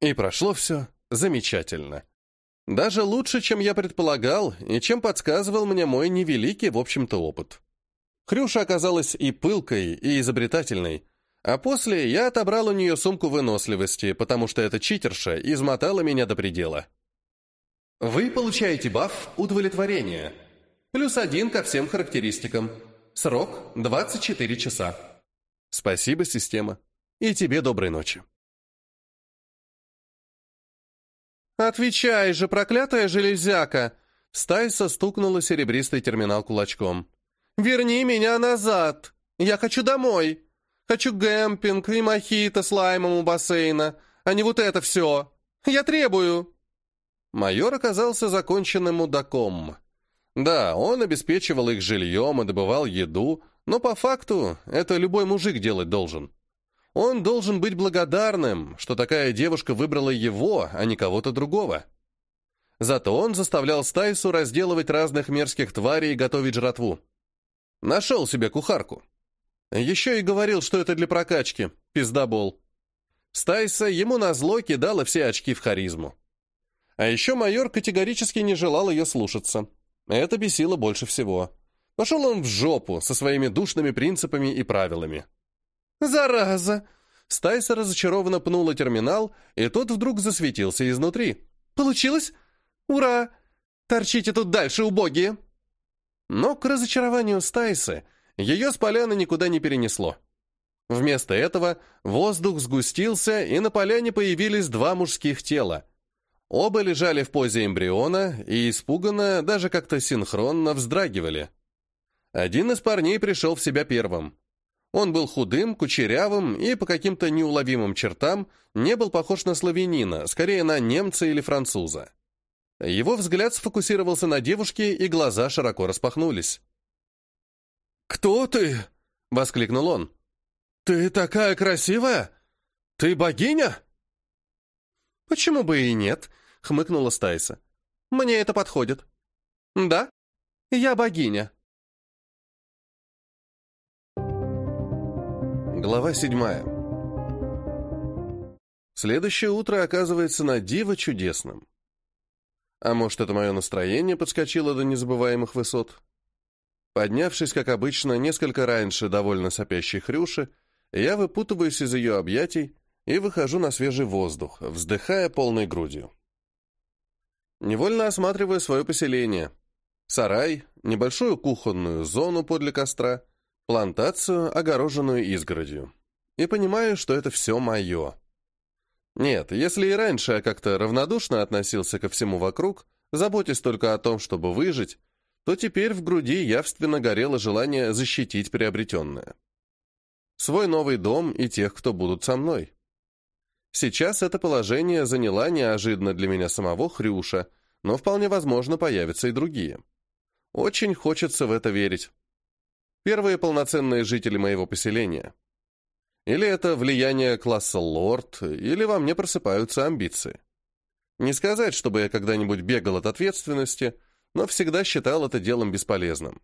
И прошло все замечательно. Даже лучше, чем я предполагал, и чем подсказывал мне мой невеликий, в общем-то, опыт. Хрюша оказалась и пылкой, и изобретательной, а после я отобрал у нее сумку выносливости, потому что эта читерша измотала меня до предела. Вы получаете баф удовлетворения. Плюс один ко всем характеристикам. Срок 24 часа. Спасибо, система. И тебе доброй ночи. «Отвечай же, проклятая железяка!» Стайса стукнула серебристый терминал кулачком. «Верни меня назад! Я хочу домой! Хочу гэмпинг и мохито с лаймом у бассейна, а не вот это все! Я требую!» Майор оказался законченным мудаком. Да, он обеспечивал их жильем и добывал еду, но по факту это любой мужик делать должен. Он должен быть благодарным, что такая девушка выбрала его, а не кого-то другого. Зато он заставлял Стайсу разделывать разных мерзких тварей и готовить жратву. Нашел себе кухарку. Еще и говорил, что это для прокачки. Пиздобол. Стайса ему назло кидала все очки в харизму. А еще майор категорически не желал ее слушаться. Это бесило больше всего. Пошел он в жопу со своими душными принципами и правилами. «Зараза!» Стайса разочарованно пнула терминал, и тот вдруг засветился изнутри. «Получилось? Ура! Торчите тут дальше, убогие!» Но к разочарованию Стайсы ее с поляны никуда не перенесло. Вместо этого воздух сгустился, и на поляне появились два мужских тела. Оба лежали в позе эмбриона и испуганно, даже как-то синхронно вздрагивали. Один из парней пришел в себя первым. Он был худым, кучерявым и по каким-то неуловимым чертам не был похож на славянина, скорее на немца или француза. Его взгляд сфокусировался на девушке, и глаза широко распахнулись. «Кто ты?» — воскликнул он. «Ты такая красивая? Ты богиня?» «Почему бы и нет?» — хмыкнула Стайса. «Мне это подходит». «Да, я богиня». Глава седьмая. Следующее утро оказывается на диво чудесным. А может, это мое настроение подскочило до незабываемых высот? Поднявшись, как обычно, несколько раньше довольно сопящей Хрюши, я выпутываюсь из ее объятий и выхожу на свежий воздух, вздыхая полной грудью. Невольно осматриваю свое поселение. Сарай, небольшую кухонную зону подле костра — плантацию, огороженную изгородью. И понимаю, что это все мое. Нет, если и раньше я как-то равнодушно относился ко всему вокруг, заботясь только о том, чтобы выжить, то теперь в груди явственно горело желание защитить приобретенное. Свой новый дом и тех, кто будут со мной. Сейчас это положение заняла неожиданно для меня самого Хрюша, но вполне возможно появятся и другие. Очень хочется в это верить. Первые полноценные жители моего поселения. Или это влияние класса лорд, или во мне просыпаются амбиции. Не сказать, чтобы я когда-нибудь бегал от ответственности, но всегда считал это делом бесполезным.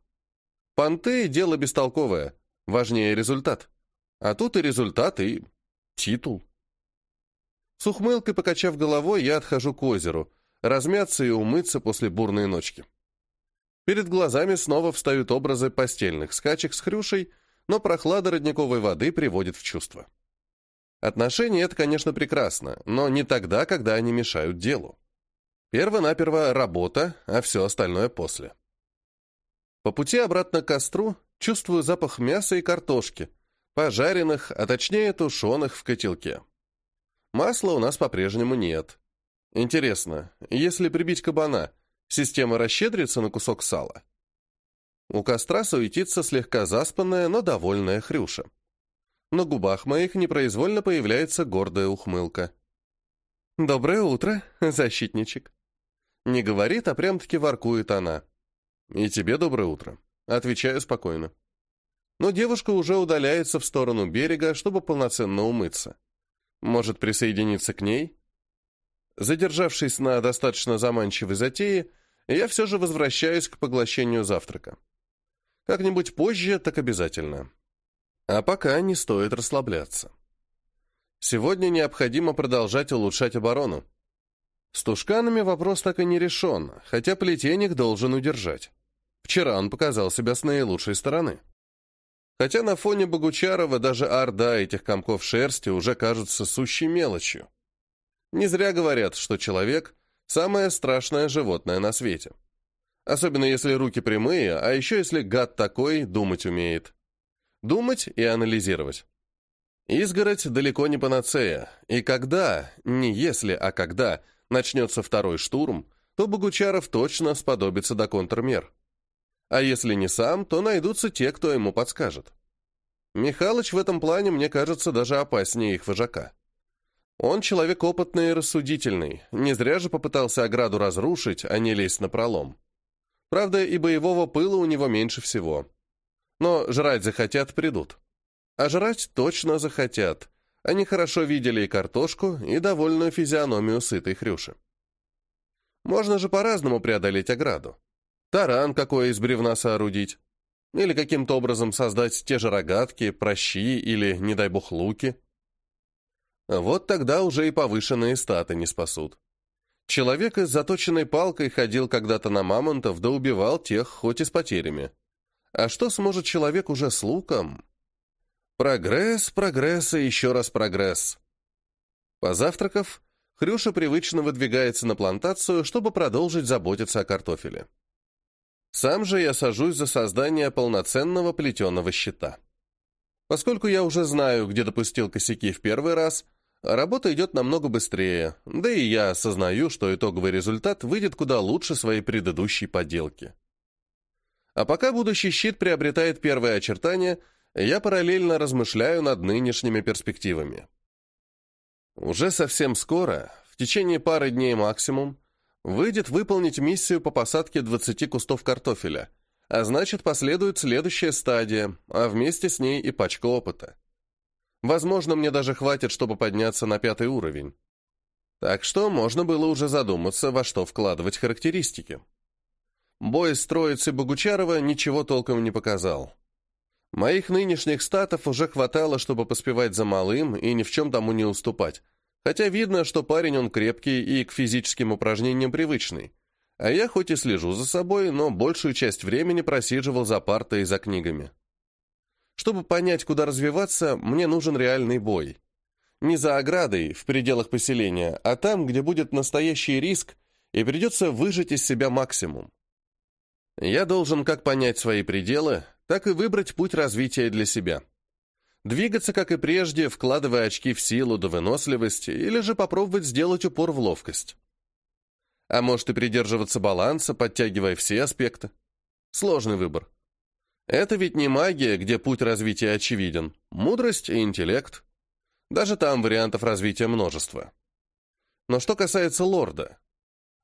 Понты — дело бестолковое, важнее результат. А тут и результат, и титул. С ухмылкой покачав головой, я отхожу к озеру, размяться и умыться после бурной ночки. Перед глазами снова встают образы постельных скачек с Хрюшей, но прохлада родниковой воды приводит в чувство. Отношения — это, конечно, прекрасно, но не тогда, когда они мешают делу. Перво-наперво работа, а все остальное после. По пути обратно к костру чувствую запах мяса и картошки, пожаренных, а точнее тушеных в котелке. Масла у нас по-прежнему нет. Интересно, если прибить кабана, Система расщедрится на кусок сала. У костра суетится слегка заспанная, но довольная Хрюша. На губах моих непроизвольно появляется гордая ухмылка. «Доброе утро, защитничек!» Не говорит, а прям-таки воркует она. «И тебе доброе утро», — отвечаю спокойно. Но девушка уже удаляется в сторону берега, чтобы полноценно умыться. Может присоединиться к ней? Задержавшись на достаточно заманчивой затее, я все же возвращаюсь к поглощению завтрака. Как-нибудь позже, так обязательно. А пока не стоит расслабляться. Сегодня необходимо продолжать улучшать оборону. С тушканами вопрос так и не решен, хотя плетенник должен удержать. Вчера он показал себя с наилучшей стороны. Хотя на фоне Богучарова даже орда этих комков шерсти уже кажется сущей мелочью. Не зря говорят, что человек Самое страшное животное на свете. Особенно если руки прямые, а еще если гад такой думать умеет. Думать и анализировать. Изгородь далеко не панацея, и когда, не если, а когда, начнется второй штурм, то Богучаров точно сподобится до контрмер. А если не сам, то найдутся те, кто ему подскажет. Михалыч в этом плане, мне кажется, даже опаснее их вожака. Он человек опытный и рассудительный, не зря же попытался ограду разрушить, а не лезть на пролом. Правда, и боевого пыла у него меньше всего. Но жрать захотят, придут. А жрать точно захотят. Они хорошо видели и картошку, и довольную физиономию сытой хрюши. Можно же по-разному преодолеть ограду. Таран какой из бревна соорудить. Или каким-то образом создать те же рогатки, прощи или, не дай бог, луки. Вот тогда уже и повышенные статы не спасут. Человек с заточенной палкой ходил когда-то на мамонтов, да убивал тех, хоть и с потерями. А что сможет человек уже с луком? Прогресс, прогресс и еще раз прогресс. Позавтракав, Хрюша привычно выдвигается на плантацию, чтобы продолжить заботиться о картофеле. Сам же я сажусь за создание полноценного плетеного щита. Поскольку я уже знаю, где допустил косяки в первый раз, работа идет намного быстрее, да и я осознаю, что итоговый результат выйдет куда лучше своей предыдущей поделки. А пока будущий щит приобретает первые очертания – я параллельно размышляю над нынешними перспективами. Уже совсем скоро, в течение пары дней максимум, выйдет выполнить миссию по посадке 20 кустов картофеля, а значит последует следующая стадия, а вместе с ней и пачка опыта. Возможно, мне даже хватит, чтобы подняться на пятый уровень. Так что можно было уже задуматься, во что вкладывать характеристики. Бой с троицей Богучарова ничего толком не показал. Моих нынешних статов уже хватало, чтобы поспевать за малым и ни в чем тому не уступать. Хотя видно, что парень он крепкий и к физическим упражнениям привычный. А я хоть и слежу за собой, но большую часть времени просиживал за партой и за книгами. Чтобы понять, куда развиваться, мне нужен реальный бой. Не за оградой, в пределах поселения, а там, где будет настоящий риск, и придется выжать из себя максимум. Я должен как понять свои пределы, так и выбрать путь развития для себя. Двигаться, как и прежде, вкладывая очки в силу до выносливости, или же попробовать сделать упор в ловкость. А может и придерживаться баланса, подтягивая все аспекты. Сложный выбор. Это ведь не магия, где путь развития очевиден. Мудрость и интеллект. Даже там вариантов развития множество. Но что касается лорда,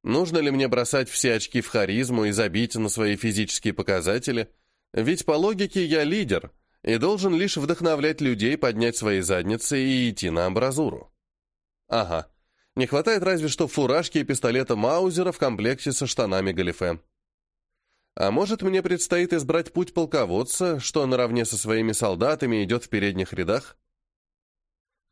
нужно ли мне бросать все очки в харизму и забить на свои физические показатели – ведь по логике я лидер и должен лишь вдохновлять людей поднять свои задницы и идти на амбразуру. Ага, не хватает разве что фуражки и пистолета Маузера в комплекте со штанами галифе. А может, мне предстоит избрать путь полководца, что наравне со своими солдатами идет в передних рядах?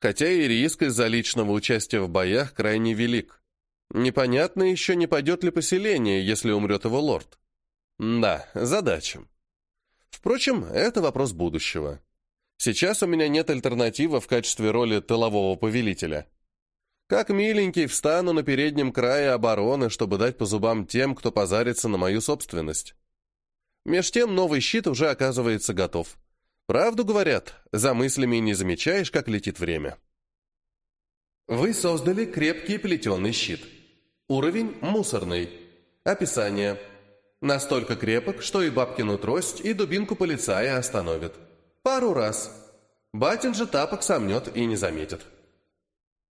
Хотя и риск из-за личного участия в боях крайне велик. Непонятно еще, не пойдет ли поселение, если умрет его лорд. Да, задача. Впрочем, это вопрос будущего. Сейчас у меня нет альтернативы в качестве роли тылового повелителя. Как миленький встану на переднем крае обороны, чтобы дать по зубам тем, кто позарится на мою собственность. Меж тем новый щит уже оказывается готов. Правду говорят, за мыслями не замечаешь, как летит время. Вы создали крепкий плетеный щит. Уровень мусорный. Описание. Настолько крепок, что и бабкину трость, и дубинку полицая остановит. Пару раз. Батин же тапок сомнет и не заметит.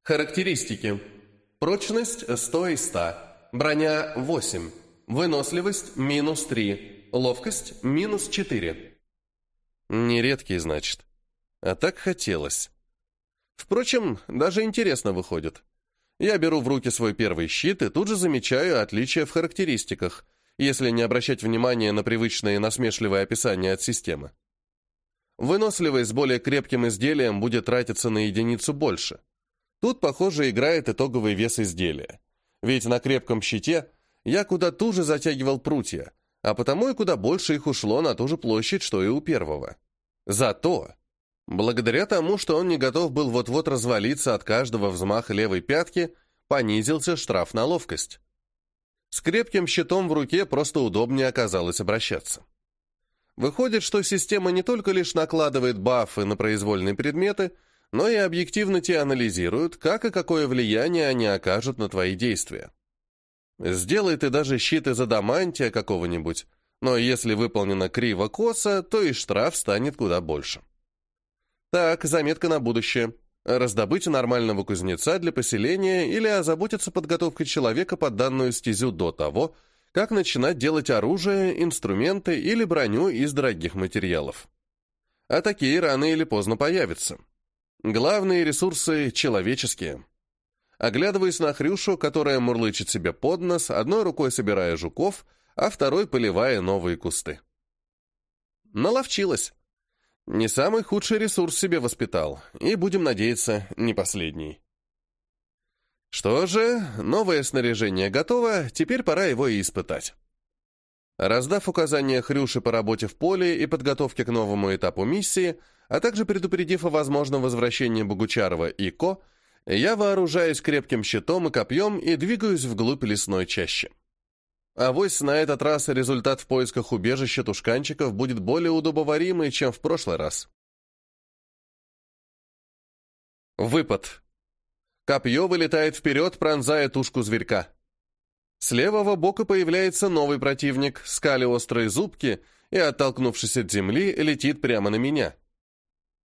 Характеристики. Прочность 100 из 100. Броня 8. Выносливость минус 3. Ловкость минус 4. Нередкий, значит. А так хотелось. Впрочем, даже интересно выходит. Я беру в руки свой первый щит и тут же замечаю отличия в характеристиках – если не обращать внимания на привычное насмешливое описание от системы. Выносливость с более крепким изделием будет тратиться на единицу больше. Тут, похоже, играет итоговый вес изделия. Ведь на крепком щите я куда туже затягивал прутья, а потому и куда больше их ушло на ту же площадь, что и у первого. Зато, благодаря тому, что он не готов был вот-вот развалиться от каждого взмаха левой пятки, понизился штраф на ловкость. С крепким щитом в руке просто удобнее оказалось обращаться. Выходит, что система не только лишь накладывает бафы на произвольные предметы, но и объективно те анализируют, как и какое влияние они окажут на твои действия. Сделай ты даже щит из адамантия какого-нибудь, но если выполнено криво-косо, то и штраф станет куда больше. Так, заметка на будущее. Раздобыть нормального кузнеца для поселения или озаботиться подготовкой человека под данную стезю до того, как начинать делать оружие, инструменты или броню из дорогих материалов. А такие рано или поздно появятся. Главные ресурсы — человеческие. Оглядываясь на Хрюшу, которая мурлычет себе под нос, одной рукой собирая жуков, а второй поливая новые кусты. Наловчилась. Не самый худший ресурс себе воспитал, и, будем надеяться, не последний. Что же, новое снаряжение готово, теперь пора его и испытать. Раздав указания Хрюше по работе в поле и подготовке к новому этапу миссии, а также предупредив о возможном возвращении Богучарова и Ко, я вооружаюсь крепким щитом и копьем и двигаюсь вглубь лесной чащи. Авось на этот раз результат в поисках убежища тушканчиков будет более удобоваримый, чем в прошлый раз. Выпад. Копье вылетает вперед, пронзая тушку зверька. С левого бока появляется новый противник, скали острые зубки и, оттолкнувшись от земли, летит прямо на меня.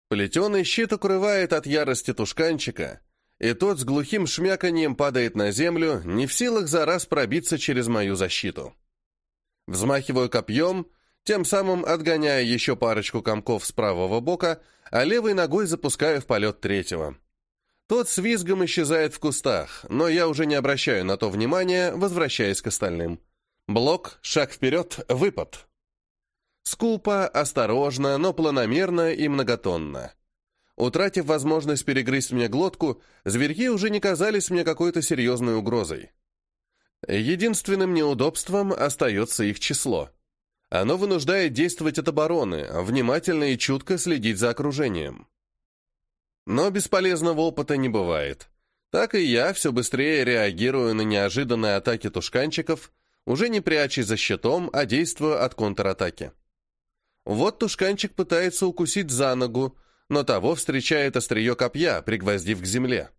Плетеный щит укрывает от ярости тушканчика, и тот с глухим шмяканьем падает на землю, не в силах за раз пробиться через мою защиту. Взмахиваю копьем, тем самым отгоняя еще парочку комков с правого бока, а левой ногой запускаю в полет третьего. Тот с визгом исчезает в кустах, но я уже не обращаю на то внимания, возвращаясь к остальным. Блок, шаг вперед, выпад. Скупо, осторожно, но планомерно и многотонно. Утратив возможность перегрызть мне глотку, зверьки уже не казались мне какой-то серьезной угрозой. Единственным неудобством остается их число. Оно вынуждает действовать от обороны, внимательно и чутко следить за окружением. Но бесполезного опыта не бывает. Так и я все быстрее реагирую на неожиданные атаки тушканчиков, уже не прячась за щитом, а действуя от контратаки. Вот тушканчик пытается укусить за ногу, но того встречает острие копья, пригвоздив к земле.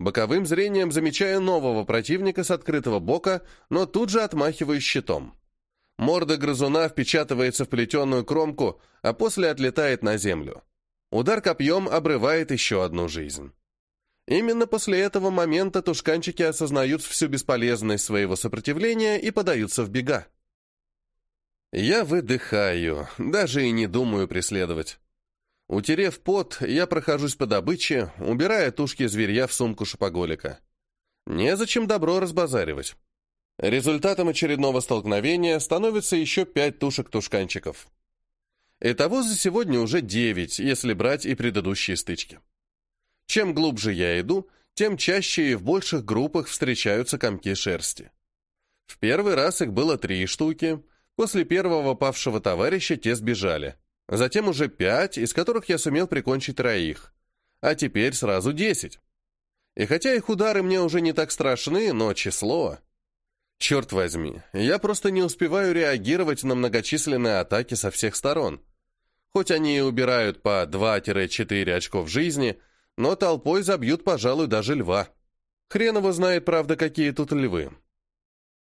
Боковым зрением замечаю нового противника с открытого бока, но тут же отмахиваюсь щитом. Морда грызуна впечатывается в плетеную кромку, а после отлетает на землю. Удар копьем обрывает еще одну жизнь. Именно после этого момента тушканчики осознают всю бесполезность своего сопротивления и подаются в бега. Я выдыхаю, даже и не думаю преследовать. Утерев пот, я прохожусь по добыче, убирая тушки зверья в сумку шопоголика. Незачем добро разбазаривать. Результатом очередного столкновения становится еще пять тушек-тушканчиков. Итого за сегодня уже девять, если брать и предыдущие стычки. Чем глубже я иду, тем чаще и в больших группах встречаются комки шерсти. В первый раз их было три штуки, после первого павшего товарища те сбежали. Затем уже пять, из которых я сумел прикончить троих. А теперь сразу десять. И хотя их удары мне уже не так страшны, но число... Черт возьми, я просто не успеваю реагировать на многочисленные атаки со всех сторон. Хоть они и убирают по 2-4 очков жизни, но толпой забьют, пожалуй, даже льва. Хрен его знает, правда, какие тут львы.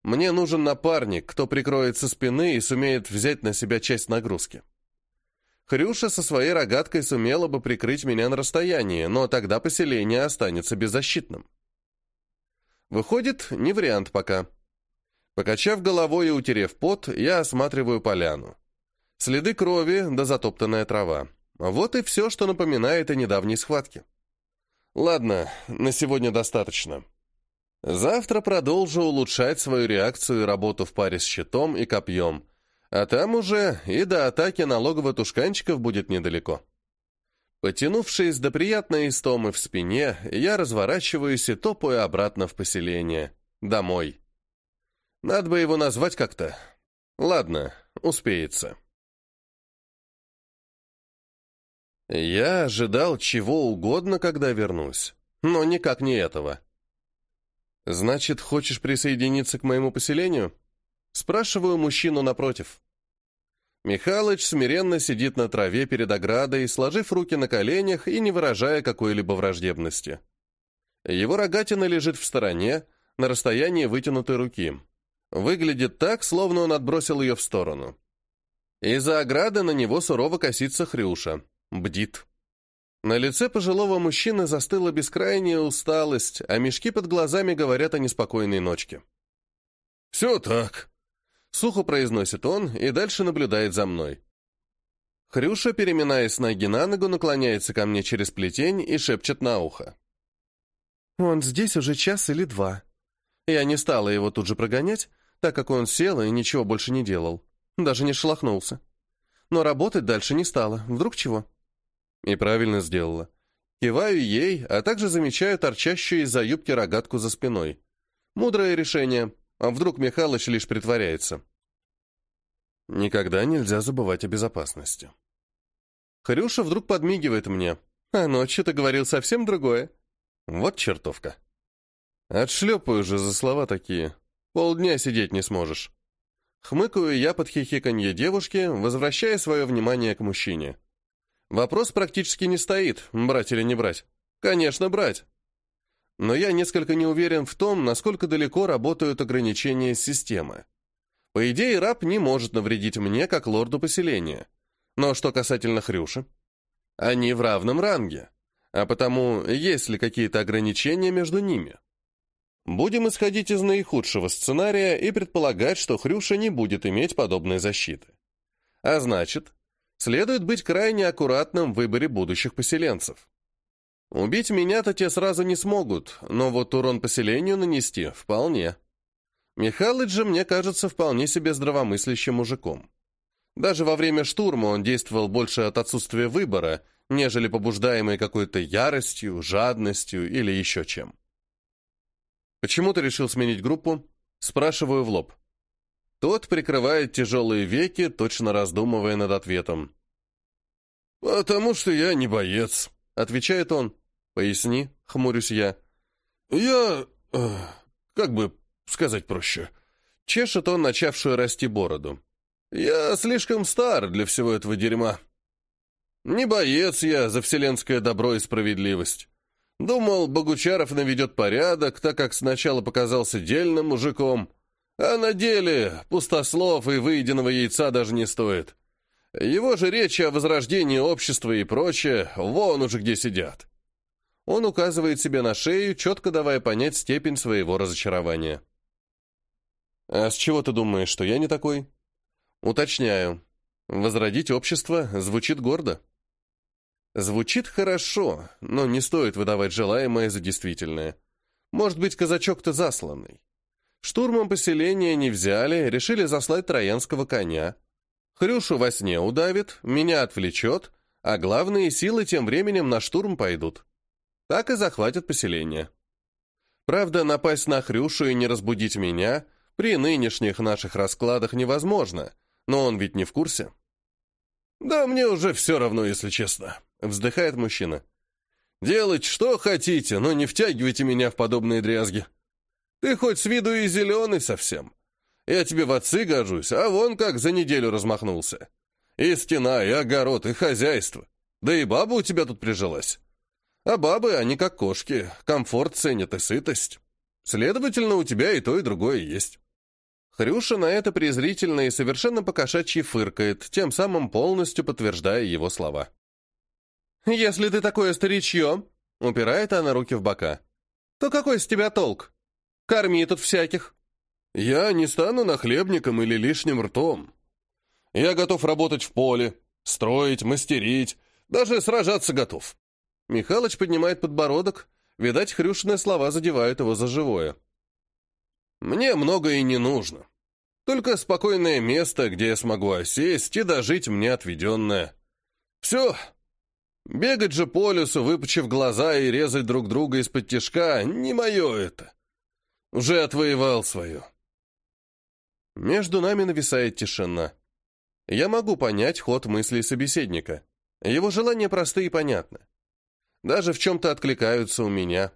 Мне нужен напарник, кто прикроет со спины и сумеет взять на себя часть нагрузки. Хрюша со своей рогаткой сумела бы прикрыть меня на расстоянии, но тогда поселение останется беззащитным. Выходит, не вариант пока. Покачав головой и утерев пот, я осматриваю поляну. Следы крови да затоптанная трава. Вот и все, что напоминает о недавней схватке. Ладно, на сегодня достаточно. Завтра продолжу улучшать свою реакцию и работу в паре с щитом и копьем, а там уже и до атаки налогово-тушканчиков будет недалеко. Потянувшись до приятной истомы в спине, я разворачиваюсь и топаю обратно в поселение. Домой. Надо бы его назвать как-то. Ладно, успеется. Я ожидал чего угодно, когда вернусь, но никак не этого. «Значит, хочешь присоединиться к моему поселению?» Спрашиваю мужчину напротив. Михалыч смиренно сидит на траве перед оградой, сложив руки на коленях и не выражая какой-либо враждебности. Его рогатина лежит в стороне, на расстоянии вытянутой руки. Выглядит так, словно он отбросил ее в сторону. Из-за ограды на него сурово косится Хрюша. Бдит. На лице пожилого мужчины застыла бескрайняя усталость, а мешки под глазами говорят о неспокойной ночке. «Все так», — сухо произносит он и дальше наблюдает за мной. Хрюша, переминаясь ноги на ногу, наклоняется ко мне через плетень и шепчет на ухо. «Он здесь уже час или два. Я не стала его тут же прогонять, так как он сел и ничего больше не делал. Даже не шелохнулся. Но работать дальше не стала. Вдруг чего?» И правильно сделала. Киваю ей, а также замечаю торчащую из-за юбки рогатку за спиной. Мудрое решение. А вдруг Михалыч лишь притворяется? Никогда нельзя забывать о безопасности. Хрюша вдруг подмигивает мне. А ночью ты говорил совсем другое. Вот чертовка. Отшлепаю же за слова такие. Полдня сидеть не сможешь. Хмыкаю я под хихиканье девушки, возвращая свое внимание к мужчине. Вопрос практически не стоит, брать или не брать. Конечно, брать. Но я несколько не уверен в том, насколько далеко работают ограничения системы. По идее, раб не может навредить мне, как лорду поселения. Но что касательно Хрюши? Они в равном ранге. А потому, есть ли какие-то ограничения между ними? Будем исходить из наихудшего сценария и предполагать, что Хрюша не будет иметь подобной защиты. А значит, следует быть крайне аккуратным в выборе будущих поселенцев. Убить меня-то те сразу не смогут, но вот урон поселению нанести вполне. Михалыч же, мне кажется, вполне себе здравомыслящим мужиком. Даже во время штурма он действовал больше от отсутствия выбора, нежели побуждаемый какой-то яростью, жадностью или еще чем. «Почему ты решил сменить группу?» Спрашиваю в лоб. Тот прикрывает тяжелые веки, точно раздумывая над ответом. «Потому что я не боец», — отвечает он. «Поясни», — хмурюсь я. «Я... Э, как бы сказать проще?» Чешет он начавшую расти бороду. «Я слишком стар для всего этого дерьма. Не боец я за вселенское добро и справедливость. Думал, Богучаров наведет порядок, так как сначала показался дельным мужиком, а на деле пустослов и выеденного яйца даже не стоит. Его же речи о возрождении общества и прочее, вон уже где сидят. Он указывает себе на шею, четко давая понять степень своего разочарования. «А с чего ты думаешь, что я не такой?» «Уточняю. Возродить общество звучит гордо». «Звучит хорошо, но не стоит выдавать желаемое за действительное. Может быть, казачок-то засланный. Штурмом поселения не взяли, решили заслать троянского коня. Хрюшу во сне удавит, меня отвлечет, а главные силы тем временем на штурм пойдут. Так и захватят поселение. Правда, напасть на Хрюшу и не разбудить меня при нынешних наших раскладах невозможно, но он ведь не в курсе. «Да мне уже все равно, если честно», — вздыхает мужчина. «Делать что хотите, но не втягивайте меня в подобные дрязги». Ты хоть с виду и зеленый совсем. Я тебе в отцы гожусь, а вон как за неделю размахнулся. И стена, и огород, и хозяйство. Да и баба у тебя тут прижилась. А бабы, они как кошки, комфорт ценят и сытость. Следовательно, у тебя и то, и другое есть. Хрюша на это презрительно и совершенно покошачьи фыркает, тем самым полностью подтверждая его слова. «Если ты такое старичье», — упирает она руки в бока, — «то какой с тебя толк? Корми тут всяких». «Я не стану нахлебником или лишним ртом. Я готов работать в поле, строить, мастерить, даже сражаться готов». Михалыч поднимает подбородок. Видать, Хрюшины слова задевают его за живое. «Мне многое и не нужно. Только спокойное место, где я смогу осесть и дожить мне отведенное. Все. Бегать же по лесу, выпучив глаза и резать друг друга из-под тишка, не мое это. Уже отвоевал свое. Между нами нависает тишина. Я могу понять ход мыслей собеседника. Его желания просты и понятны. Даже в чем-то откликаются у меня.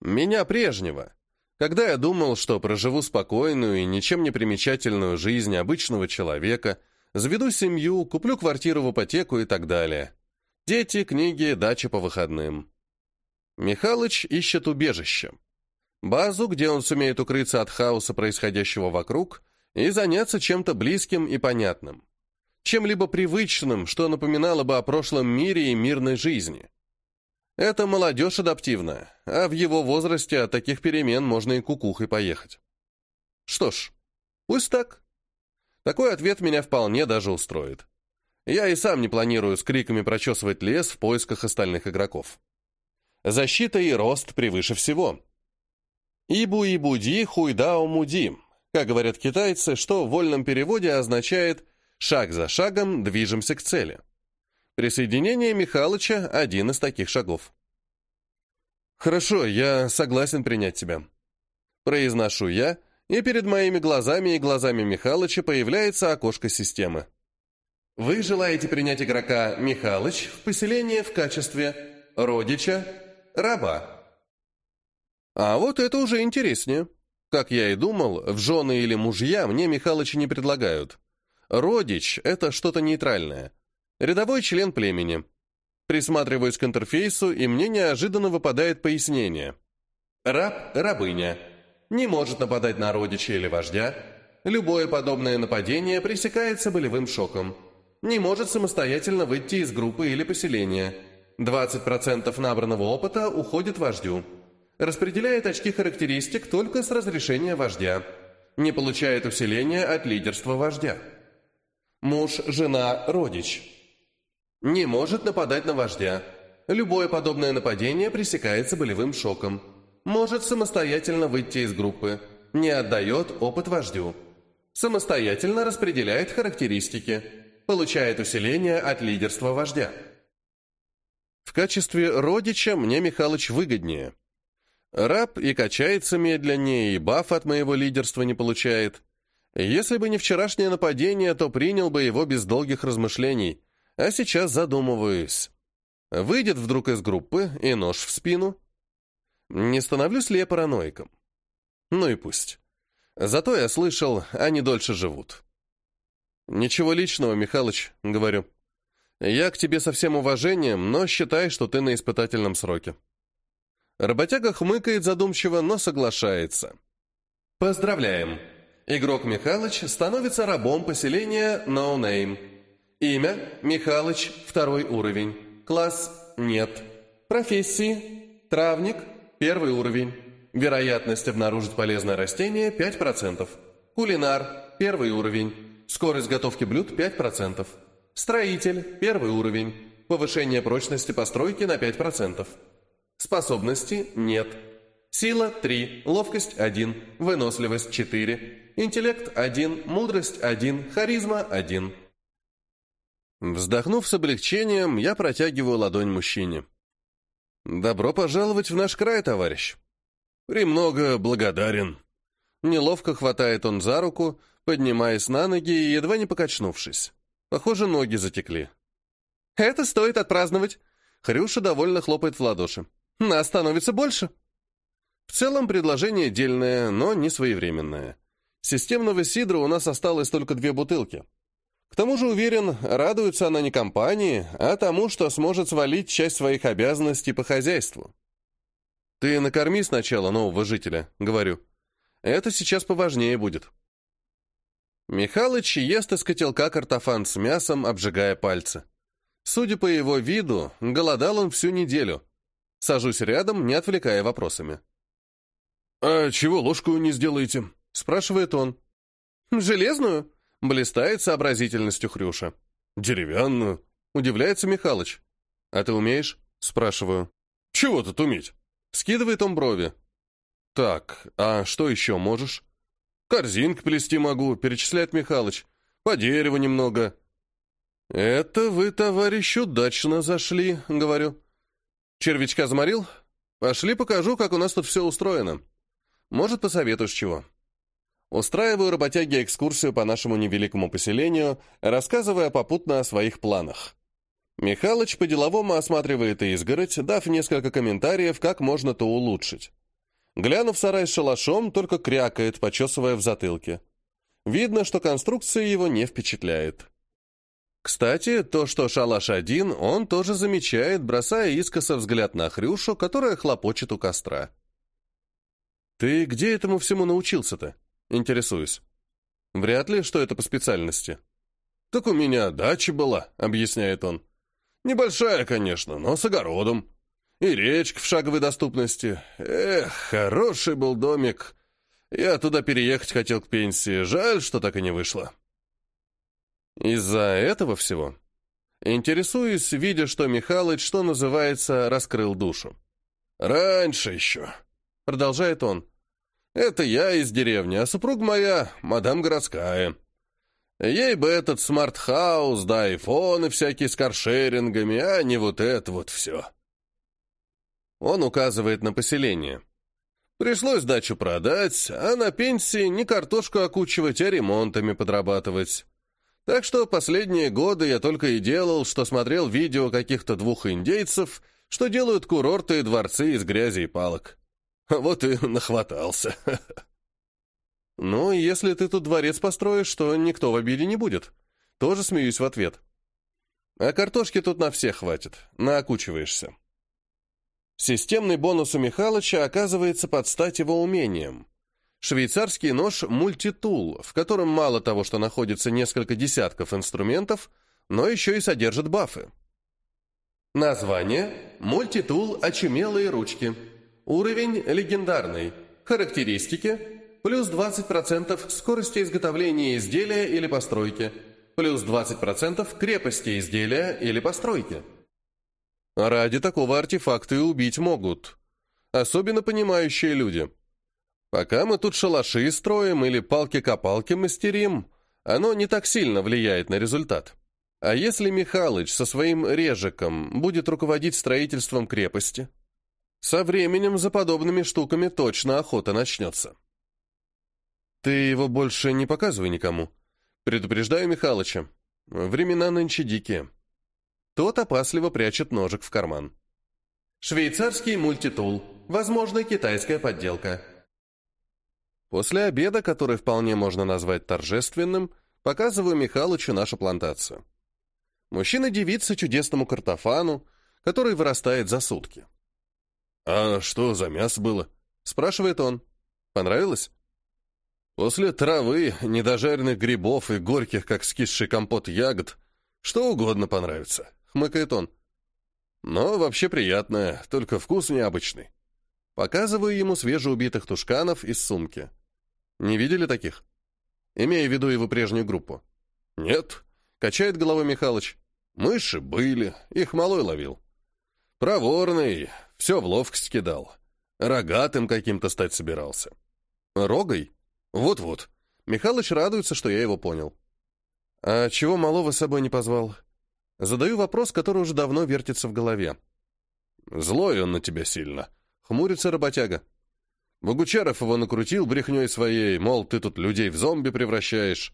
Меня прежнего. Когда я думал, что проживу спокойную и ничем не примечательную жизнь обычного человека, Заведу семью, куплю квартиру в ипотеку и так далее. Дети, книги, дача по выходным. Михалыч ищет убежище. Базу, где он сумеет укрыться от хаоса, происходящего вокруг, и заняться чем-то близким и понятным. Чем-либо привычным, что напоминало бы о прошлом мире и мирной жизни. Это молодежь адаптивная, а в его возрасте от таких перемен можно и кукухой поехать. Что ж, пусть так. Такой ответ меня вполне даже устроит. Я и сам не планирую с криками прочесывать лес в поисках остальных игроков. Защита и рост превыше всего. Ибу-ибуди, хуйдао-муди, как говорят китайцы, что в вольном переводе означает «шаг за шагом движемся к цели». Присоединение Михалыча – один из таких шагов. «Хорошо, я согласен принять тебя». Произношу я, и перед моими глазами и глазами Михалыча появляется окошко системы. Вы желаете принять игрока Михалыч в поселение в качестве родича, раба. А вот это уже интереснее. Как я и думал, в жены или мужья мне Михалыча не предлагают. Родич — это что-то нейтральное. Рядовой член племени. Присматриваюсь к интерфейсу, и мне неожиданно выпадает пояснение. Раб, рабыня. Не может нападать на родича или вождя. Любое подобное нападение пресекается болевым шоком. Не может самостоятельно выйти из группы или поселения. 20% набранного опыта уходит вождю. Распределяет очки характеристик только с разрешения вождя. Не получает усиления от лидерства вождя. Муж, жена, родич. Не может нападать на вождя. Любое подобное нападение пресекается болевым шоком. Может самостоятельно выйти из группы. Не отдает опыт вождю. Самостоятельно распределяет характеристики. Получает усиление от лидерства вождя. В качестве родича мне Михалыч выгоднее. Раб и качается медленнее, и баф от моего лидерства не получает. Если бы не вчерашнее нападение, то принял бы его без долгих размышлений. А сейчас задумываюсь. Выйдет вдруг из группы и нож в спину. Не становлюсь ли я параноиком? Ну и пусть. Зато я слышал, они дольше живут. Ничего личного, Михалыч, говорю. Я к тебе со всем уважением, но считай, что ты на испытательном сроке. Работяга хмыкает задумчиво, но соглашается. Поздравляем! Игрок Михалыч становится рабом поселения No Name. Имя – Михалыч, второй уровень. Класс – нет. Профессии – травник, первый уровень. Вероятность обнаружить полезное растение – 5%. Кулинар – первый уровень. Скорость готовки блюд – 5%. Строитель – первый уровень. Повышение прочности постройки на 5%. Способности – нет. Сила – 3, ловкость – 1, выносливость – 4, интеллект – 1, мудрость – 1, харизма – 1. Вздохнув с облегчением, я протягиваю ладонь мужчине. «Добро пожаловать в наш край, товарищ!» «Премного благодарен!» Неловко хватает он за руку, поднимаясь на ноги и едва не покачнувшись. Похоже, ноги затекли. «Это стоит отпраздновать!» Хрюша довольно хлопает в ладоши. «Нас становится больше!» В целом предложение дельное, но не своевременное. Системного сидра у нас осталось только две бутылки. К тому же, уверен, радуется она не компании, а тому, что сможет свалить часть своих обязанностей по хозяйству. «Ты накорми сначала нового жителя», — говорю. «Это сейчас поважнее будет». Михалыч ест из котелка картофан с мясом, обжигая пальцы. Судя по его виду, голодал он всю неделю. Сажусь рядом, не отвлекая вопросами. «А чего ложку не сделаете?» — спрашивает он. «Железную?» Блистает сообразительностью Хрюша. «Деревянную?» — удивляется Михалыч. «А ты умеешь?» — спрашиваю. «Чего тут уметь?» — скидывает он брови. «Так, а что еще можешь?» «Корзинки плести могу», — перечисляет Михалыч. «По дереву немного». «Это вы, товарищ, удачно зашли», — говорю. «Червячка заморил? Пошли покажу, как у нас тут все устроено. Может, посоветуешь чего?» Устраиваю работяге экскурсию по нашему невеликому поселению, рассказывая попутно о своих планах. Михалыч по-деловому осматривает изгородь, дав несколько комментариев, как можно то улучшить. Глянув сарай с шалашом, только крякает, почесывая в затылке. Видно, что конструкция его не впечатляет. Кстати, то, что шалаш один, он тоже замечает, бросая искоса взгляд на Хрюшу, которая хлопочет у костра. «Ты где этому всему научился-то?» Интересуюсь. «Вряд ли, что это по специальности». «Так у меня дача была», — объясняет он. «Небольшая, конечно, но с огородом. И речка в шаговой доступности. Эх, хороший был домик. Я туда переехать хотел к пенсии. Жаль, что так и не вышло». Из-за этого всего? Интересуюсь, видя, что Михалыч, что называется, раскрыл душу. «Раньше еще», — продолжает он. «Это я из деревни, а супруга моя — мадам городская. Ей бы этот smart house, да айфоны всякие с каршерингами, а не вот это вот все». Он указывает на поселение. Пришлось дачу продать, а на пенсии не картошку окучивать, а ремонтами подрабатывать. Так что последние годы я только и делал, что смотрел видео каких-то двух индейцев, что делают курорты и дворцы из грязи и палок. Вот и нахватался. Ну, если ты тут дворец построишь, то никто в обиде не будет. Тоже смеюсь в ответ. А картошки тут на всех хватит, наокучиваешься. Системный бонус у Михалыча оказывается под стать его умением. Швейцарский нож мультитул, в котором мало того, что находится несколько десятков инструментов, но еще и содержит бафы. Название – мультитул «Очумелые ручки». Уровень – легендарный. Характеристики – плюс 20% скорости изготовления изделия или постройки, плюс 20% крепости изделия или постройки. Ради такого артефакта и убить могут. Особенно понимающие люди – Пока мы тут шалаши строим или палки-копалки мастерим, оно не так сильно влияет на результат. А если Михалыч со своим режиком будет руководить строительством крепости? Со временем за подобными штуками точно охота начнется. Ты его больше не показывай никому. Предупреждаю Михалыча. Времена нынче дикие. Тот опасливо прячет ножик в карман. Швейцарский мультитул. Возможно, китайская подделка. После обеда, который вполне можно назвать торжественным, показываю Михалычу нашу плантацию. Мужчина дивится чудесному картофану, который вырастает за сутки. «А что за мясо было?» — спрашивает он. «Понравилось?» «После травы, недожаренных грибов и горьких, как скисший компот ягод, что угодно понравится», — хмыкает он. «Но вообще приятное, только вкус необычный». Показываю ему свежеубитых тушканов из сумки. Не видели таких? Имея в виду его прежнюю группу. Нет, качает головой Михалыч. Мыши были, их малой ловил. Проворный, все в ловкость кидал. Рогатым каким-то стать собирался. Рогой? Вот-вот. Михалыч радуется, что я его понял. А чего малого с собой не позвал? Задаю вопрос, который уже давно вертится в голове. Злой он на тебя сильно. Хмурится работяга. Богучаров его накрутил брехней своей, мол, ты тут людей в зомби превращаешь.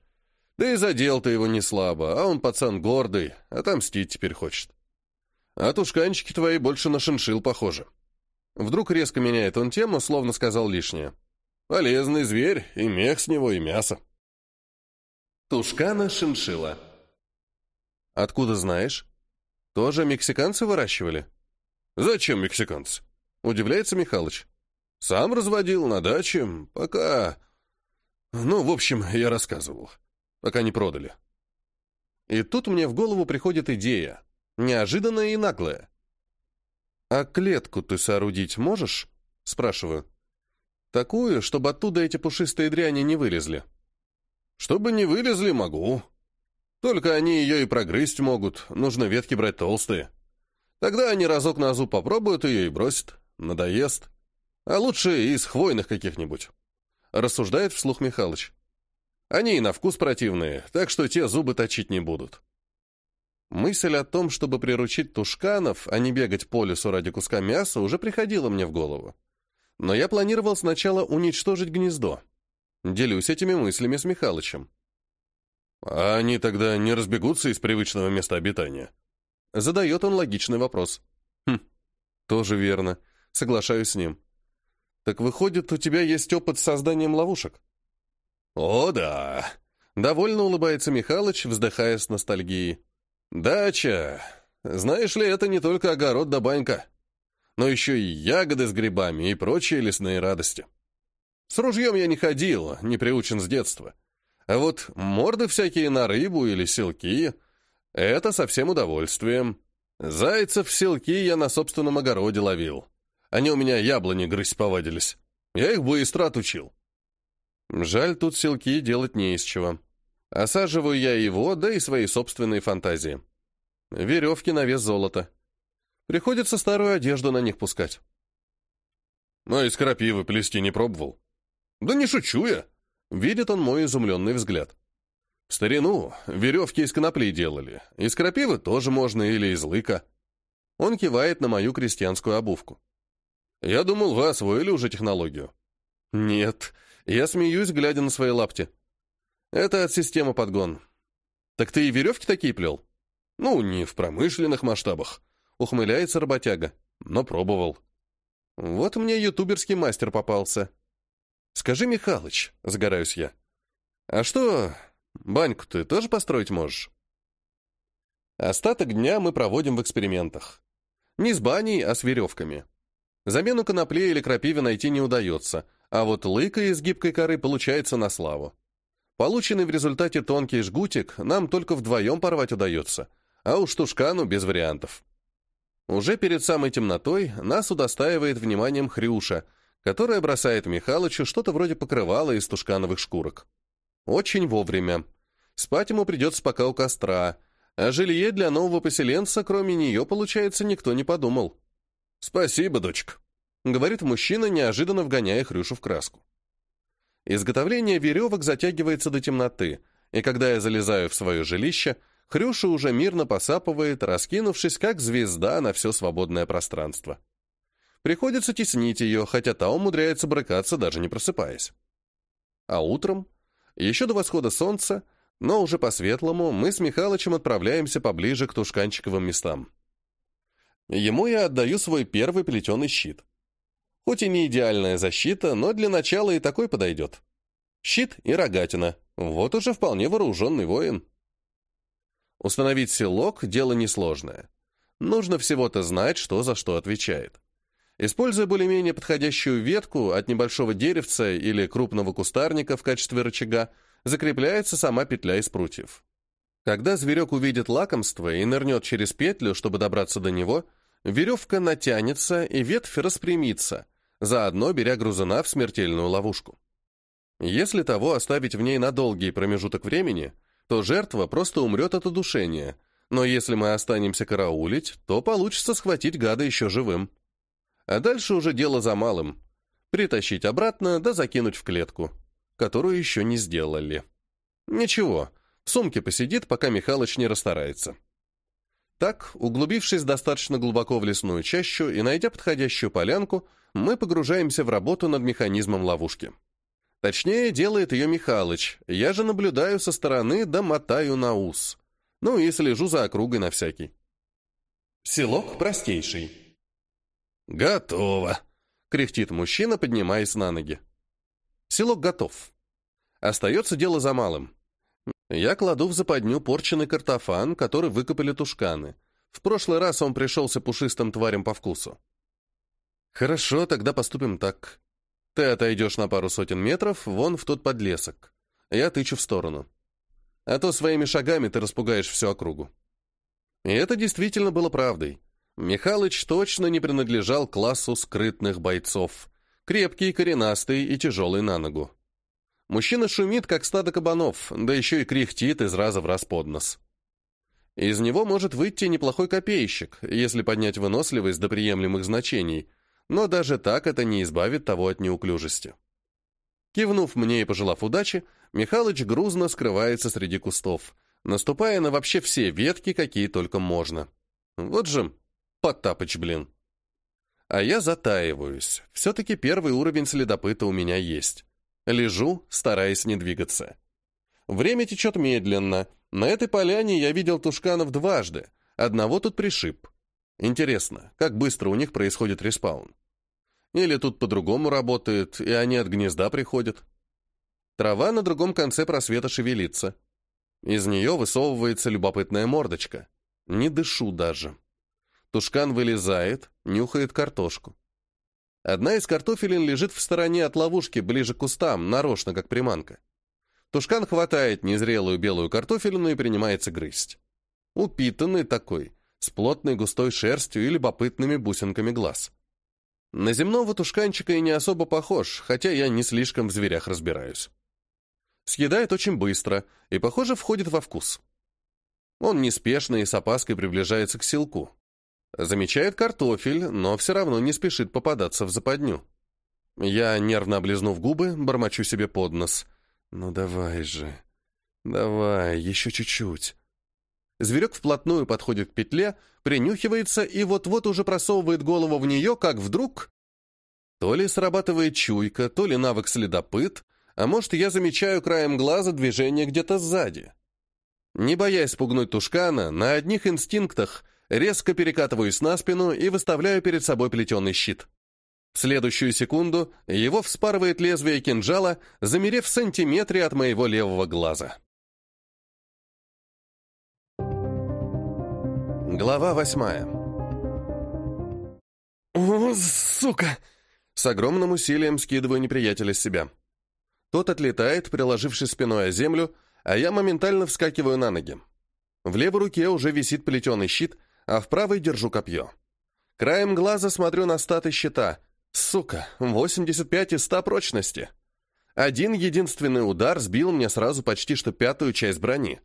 Да и задел ты его не слабо, а он пацан гордый, отомстить теперь хочет. А тушканчики твои больше на шиншил похожи. Вдруг резко меняет он тему, словно сказал лишнее. Полезный зверь, и мех с него, и мясо. Тушкана шиншила. Откуда знаешь? Тоже мексиканцы выращивали? Зачем мексиканцы? Удивляется Михалыч. Сам разводил на даче, пока... Ну, в общем, я рассказывал. Пока не продали. И тут мне в голову приходит идея. Неожиданная и наглая. «А клетку ты соорудить можешь?» Спрашиваю. «Такую, чтобы оттуда эти пушистые дряни не вылезли». «Чтобы не вылезли, могу. Только они ее и прогрызть могут, нужно ветки брать толстые. Тогда они разок на зуб попробуют ее и бросят. Надоест. А лучше из хвойных каких-нибудь. Рассуждает вслух Михалыч. Они и на вкус противные, так что те зубы точить не будут. Мысль о том, чтобы приручить тушканов, а не бегать по лесу ради куска мяса, уже приходила мне в голову. Но я планировал сначала уничтожить гнездо. Делюсь этими мыслями с Михалычем. А они тогда не разбегутся из привычного места обитания? Задает он логичный вопрос. Хм, тоже верно. Соглашаюсь с ним. Так выходит, у тебя есть опыт с созданием ловушек? О, да. Довольно улыбается Михалыч, вздыхая с ностальгией. «Дача. Знаешь ли, это не только огород да банька, но еще и ягоды с грибами и прочие лесные радости. С ружьем я не ходил, не приучен с детства. А вот морды всякие на рыбу или селки — это совсем удовольствием. Зайцев селки я на собственном огороде ловил. Они у меня яблони грызть повадились. Я их быстро отучил. Жаль, тут селки делать не из чего. Осаживаю я его, да и свои собственные фантазии. Веревки на вес золота. Приходится старую одежду на них пускать. Но из крапивы плести не пробовал. Да не шучу я. Видит он мой изумленный взгляд. В старину веревки из конопли делали. Из крапивы тоже можно или из лыка. Он кивает на мою крестьянскую обувку. Я думал, вы освоили уже технологию. Нет, я смеюсь, глядя на свои лапти. Это от системы подгон. Так ты и веревки такие плел? Ну, не в промышленных масштабах. Ухмыляется работяга, но пробовал. Вот мне ютуберский мастер попался. Скажи, Михалыч, загораюсь я, а что, баньку ты тоже построить можешь? Остаток дня мы проводим в экспериментах. Не с баней, а с веревками. Замену конопле или крапиве найти не удается, а вот лыка из гибкой коры получается на славу. Полученный в результате тонкий жгутик нам только вдвоем порвать удается, а уж тушкану без вариантов. Уже перед самой темнотой нас удостаивает вниманием Хрюша, которая бросает Михалычу что-то вроде покрывала из тушкановых шкурок. Очень вовремя. Спать ему придется пока у костра, а жилье для нового поселенца, кроме нее, получается, никто не подумал. «Спасибо, дочка», — говорит мужчина, неожиданно вгоняя Хрюшу в краску. Изготовление веревок затягивается до темноты, и когда я залезаю в свое жилище, Хрюша уже мирно посапывает, раскинувшись, как звезда на все свободное пространство. Приходится теснить ее, хотя та умудряется брыкаться, даже не просыпаясь. А утром, еще до восхода солнца, но уже по-светлому, мы с Михалычем отправляемся поближе к тушканчиковым местам. Ему я отдаю свой первый плетеный щит. Хоть и не идеальная защита, но для начала и такой подойдет. Щит и рогатина. Вот уже вполне вооруженный воин. Установить селок – дело несложное. Нужно всего-то знать, что за что отвечает. Используя более-менее подходящую ветку от небольшого деревца или крупного кустарника в качестве рычага, закрепляется сама петля из прутьев. Когда зверек увидит лакомство и нырнет через петлю, чтобы добраться до него, веревка натянется и ветвь распрямится, заодно беря грузуна в смертельную ловушку. Если того оставить в ней на долгий промежуток времени, то жертва просто умрет от удушения, но если мы останемся караулить, то получится схватить гада еще живым. А дальше уже дело за малым. Притащить обратно, да закинуть в клетку, которую еще не сделали. Ничего, в сумке посидит, пока Михалыч не расстарается. Так, углубившись достаточно глубоко в лесную чащу и найдя подходящую полянку, мы погружаемся в работу над механизмом ловушки. Точнее, делает ее Михалыч, я же наблюдаю со стороны да мотаю на ус. Ну и слежу за округой на всякий. Селок простейший. «Готово!» — кряхтит мужчина, поднимаясь на ноги. Селок готов. Остается дело за малым. Я кладу в западню порченный картофан, который выкопали тушканы. В прошлый раз он пришелся пушистым тварям по вкусу. Хорошо, тогда поступим так. Ты отойдешь на пару сотен метров, вон в тот подлесок. Я тычу в сторону. А то своими шагами ты распугаешь всю округу. И это действительно было правдой. Михалыч точно не принадлежал классу скрытных бойцов. Крепкий, коренастый и тяжелый на ногу. Мужчина шумит, как стадо кабанов, да еще и кряхтит из раза в раз под нос. Из него может выйти неплохой копейщик, если поднять выносливость до приемлемых значений, но даже так это не избавит того от неуклюжести. Кивнув мне и пожелав удачи, Михалыч грузно скрывается среди кустов, наступая на вообще все ветки, какие только можно. Вот же Потапыч, блин. А я затаиваюсь. Все-таки первый уровень следопыта у меня есть. Лежу, стараясь не двигаться. Время течет медленно. На этой поляне я видел тушканов дважды. Одного тут пришиб. Интересно, как быстро у них происходит респаун? Или тут по-другому работает, и они от гнезда приходят? Трава на другом конце просвета шевелится. Из нее высовывается любопытная мордочка. Не дышу даже. Тушкан вылезает, нюхает картошку. Одна из картофелин лежит в стороне от ловушки, ближе к кустам, нарочно, как приманка. Тушкан хватает незрелую белую картофелину и принимается грызть. Упитанный такой, с плотной густой шерстью и любопытными бусинками глаз. На земного тушканчика и не особо похож, хотя я не слишком в зверях разбираюсь. Съедает очень быстро и, похоже, входит во вкус. Он неспешно и с опаской приближается к селку. Замечает картофель, но все равно не спешит попадаться в западню. Я, нервно облизнув губы, бормочу себе под нос. «Ну давай же, давай, еще чуть-чуть». Зверек вплотную подходит к петле, принюхивается и вот-вот уже просовывает голову в нее, как вдруг... То ли срабатывает чуйка, то ли навык следопыт, а может, я замечаю краем глаза движение где-то сзади. Не боясь спугнуть тушкана, на одних инстинктах резко перекатываюсь на спину и выставляю перед собой плетеный щит. В следующую секунду его вспарывает лезвие кинжала, замерев в сантиметре от моего левого глаза. Глава восьмая. «О, сука!» С огромным усилием скидываю неприятеля с себя. Тот отлетает, приложившись спиной о землю, а я моментально вскакиваю на ноги. В левой руке уже висит плетеный щит, а в правой держу копье. Краем глаза смотрю на статы щита. Сука, 85 из 100 прочности. Один единственный удар сбил мне сразу почти что пятую часть брони.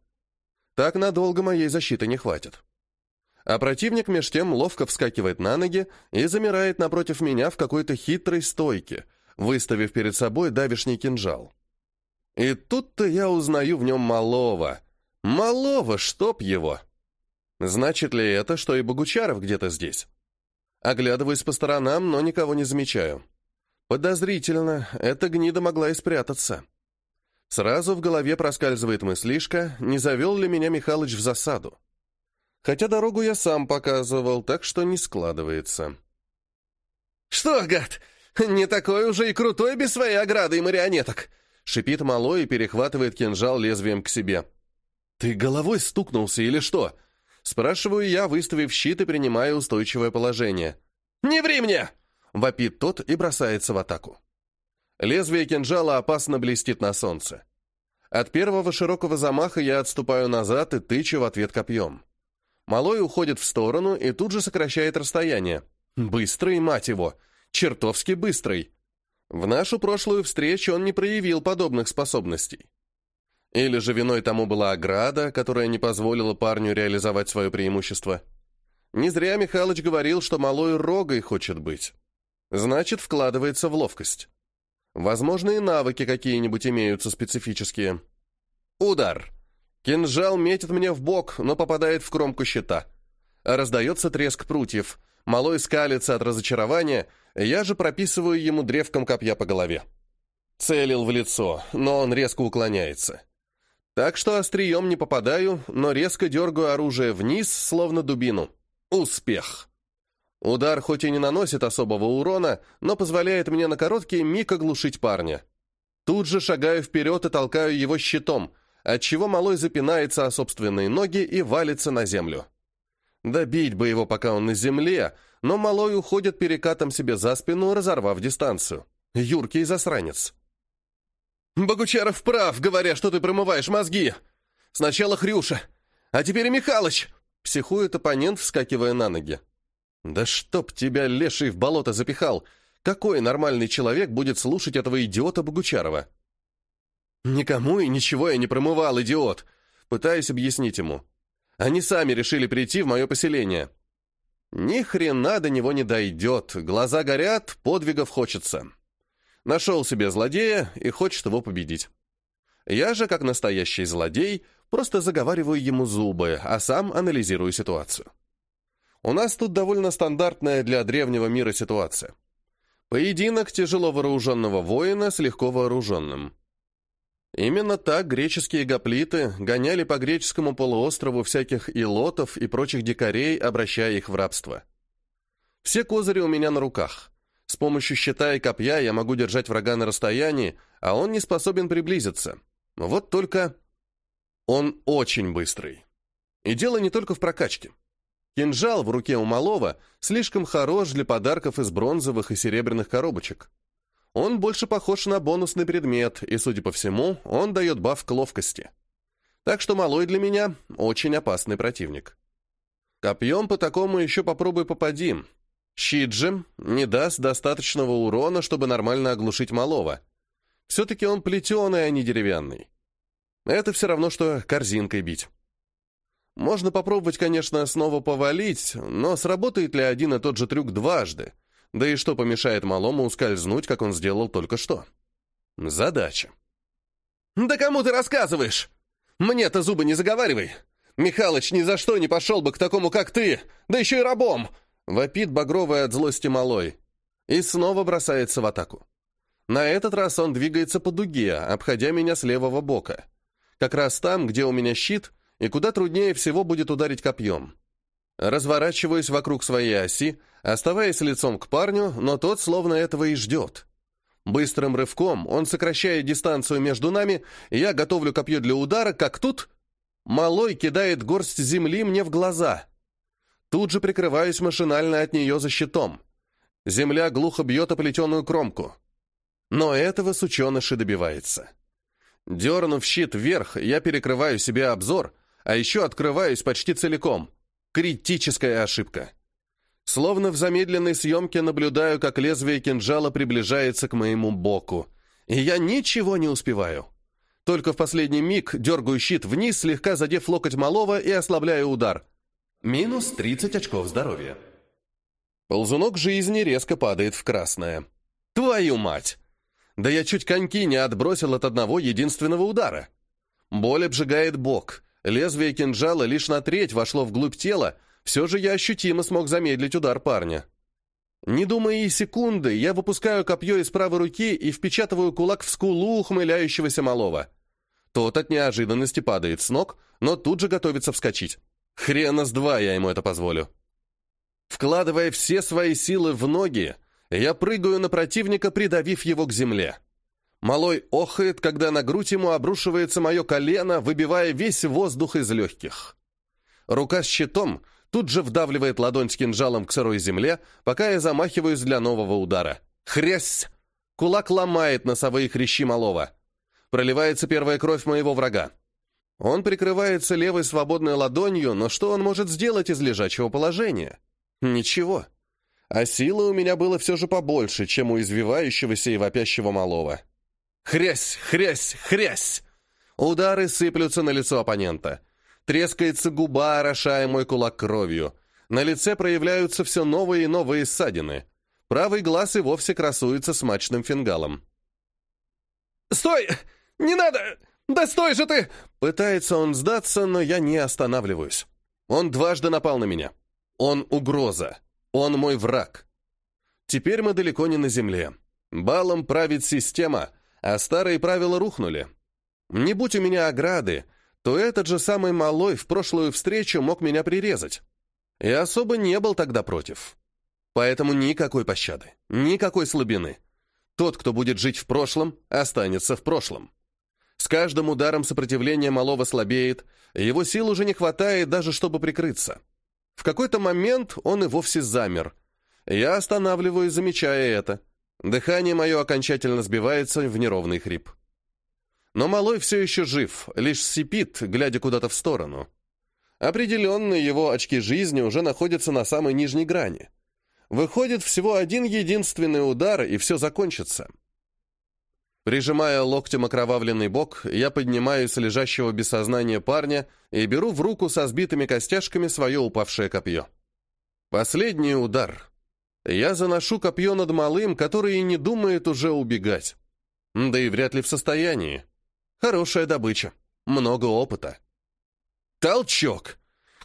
Так надолго моей защиты не хватит. А противник меж тем ловко вскакивает на ноги и замирает напротив меня в какой-то хитрой стойке, выставив перед собой давишний кинжал. И тут-то я узнаю в нем малого. Малого, чтоб его! Значит ли это, что и Богучаров где-то здесь? Оглядываюсь по сторонам, но никого не замечаю. Подозрительно, эта гнида могла и спрятаться. Сразу в голове проскальзывает мыслишка, не завел ли меня Михалыч в засаду. Хотя дорогу я сам показывал, так что не складывается. «Что, гад, не такой уже и крутой без своей ограды и марионеток!» Шипит малой и перехватывает кинжал лезвием к себе. «Ты головой стукнулся или что?» Спрашиваю я, выставив щит и принимая устойчивое положение. «Не ври мне!» — вопит тот и бросается в атаку. Лезвие кинжала опасно блестит на солнце. От первого широкого замаха я отступаю назад и тычу в ответ копьем. Малой уходит в сторону и тут же сокращает расстояние. Быстрый, мать его! Чертовски быстрый! В нашу прошлую встречу он не проявил подобных способностей. Или же виной тому была ограда, которая не позволила парню реализовать свое преимущество. Не зря Михалыч говорил, что малой рогой хочет быть. Значит, вкладывается в ловкость. Возможно, и навыки какие-нибудь имеются специфические. Удар. Кинжал метит мне в бок, но попадает в кромку щита. Раздается треск прутьев. Малой скалится от разочарования, я же прописываю ему древком копья по голове. Целил в лицо, но он резко уклоняется. Так что острием не попадаю, но резко дергаю оружие вниз, словно дубину. Успех! Удар хоть и не наносит особого урона, но позволяет мне на короткий миг оглушить парня. Тут же шагаю вперед и толкаю его щитом, отчего малой запинается о собственные ноги и валится на землю. Добить бы его, пока он на земле, но малой уходит перекатом себе за спину, разорвав дистанцию. Юркий засранец. «Богучаров прав, говоря, что ты промываешь мозги. Сначала Хрюша, а теперь и Михалыч!» Психует оппонент, вскакивая на ноги. «Да чтоб тебя леший в болото запихал! Какой нормальный человек будет слушать этого идиота Богучарова?» «Никому и ничего я не промывал, идиот!» Пытаюсь объяснить ему. Они сами решили прийти в мое поселение. Ни хрена до него не дойдет, глаза горят, подвигов хочется. Нашел себе злодея и хочет его победить. Я же, как настоящий злодей, просто заговариваю ему зубы, а сам анализирую ситуацию. У нас тут довольно стандартная для древнего мира ситуация. Поединок тяжело вооруженного воина с легко вооруженным. Именно так греческие гоплиты гоняли по греческому полуострову всяких илотов и прочих дикарей, обращая их в рабство. Все козыри у меня на руках. С помощью щита и копья я могу держать врага на расстоянии, а он не способен приблизиться. Вот только он очень быстрый. И дело не только в прокачке. Кинжал в руке у малого слишком хорош для подарков из бронзовых и серебряных коробочек. Он больше похож на бонусный предмет, и, судя по всему, он дает баф к ловкости. Так что малой для меня очень опасный противник. Копьем по такому еще попробуй попади. Щит не даст достаточного урона, чтобы нормально оглушить малого. Все-таки он плетеный, а не деревянный. Это все равно, что корзинкой бить. Можно попробовать, конечно, снова повалить, но сработает ли один и тот же трюк дважды? Да и что помешает малому ускользнуть, как он сделал только что? Задача. «Да кому ты рассказываешь? Мне-то зубы не заговаривай. Михалыч ни за что не пошел бы к такому, как ты, да еще и рабом!» Вопит багровый от злости малой. И снова бросается в атаку. На этот раз он двигается по дуге, обходя меня с левого бока. Как раз там, где у меня щит, и куда труднее всего будет ударить копьем. Разворачиваюсь вокруг своей оси, оставаясь лицом к парню, но тот словно этого и ждет. Быстрым рывком он сокращает дистанцию между нами, и я готовлю копье для удара, как тут... Малой кидает горсть земли мне в глаза. Тут же прикрываюсь машинально от нее за щитом. Земля глухо бьет оплетенную кромку. Но этого сученыш и добивается. Дернув щит вверх, я перекрываю себе обзор, а еще открываюсь почти целиком. Критическая ошибка. Словно в замедленной съемке наблюдаю, как лезвие кинжала приближается к моему боку. И я ничего не успеваю. Только в последний миг дергаю щит вниз, слегка задев локоть малого и ослабляю удар. Минус 30 очков здоровья. Ползунок жизни резко падает в красное. Твою мать! Да я чуть коньки не отбросил от одного единственного удара. Боль обжигает бок, Лезвие кинжала лишь на треть вошло вглубь тела, все же я ощутимо смог замедлить удар парня. Не думая и секунды, я выпускаю копье из правой руки и впечатываю кулак в скулу ухмыляющегося малого. Тот от неожиданности падает с ног, но тут же готовится вскочить. Хрена с два я ему это позволю. Вкладывая все свои силы в ноги, я прыгаю на противника, придавив его к земле. Малой охает, когда на грудь ему обрушивается мое колено, выбивая весь воздух из легких. Рука с щитом тут же вдавливает ладонь с кинжалом к сырой земле, пока я замахиваюсь для нового удара. Хрясь! Кулак ломает носовые хрящи малого. Проливается первая кровь моего врага. Он прикрывается левой свободной ладонью, но что он может сделать из лежачего положения? Ничего. А силы у меня было все же побольше, чем у извивающегося и вопящего малого. Хрясь, хрясь, хрясь! Удары сыплются на лицо оппонента. Трескается губа, орошая мой кулак кровью. На лице проявляются все новые и новые ссадины. Правый глаз и вовсе красуется смачным фингалом. «Стой! Не надо! Да стой же ты!» Пытается он сдаться, но я не останавливаюсь. Он дважды напал на меня. Он угроза. Он мой враг. Теперь мы далеко не на земле. Балом правит система, а старые правила рухнули. Не будь у меня ограды, то этот же самый малой в прошлую встречу мог меня прирезать. И особо не был тогда против. Поэтому никакой пощады, никакой слабины. Тот, кто будет жить в прошлом, останется в прошлом. С каждым ударом сопротивление малого слабеет, его сил уже не хватает даже, чтобы прикрыться. В какой-то момент он и вовсе замер. Я останавливаюсь, замечая это. Дыхание мое окончательно сбивается в неровный хрип. Но малой все еще жив, лишь сипит, глядя куда-то в сторону. Определенно, его очки жизни уже находятся на самой нижней грани. Выходит, всего один единственный удар, и все закончится. Прижимая локтем окровавленный бок, я поднимаюсь с лежащего без сознания парня и беру в руку со сбитыми костяшками свое упавшее копье. Последний удар — я заношу копье над малым, который и не думает уже убегать. Да и вряд ли в состоянии. Хорошая добыча. Много опыта. Толчок!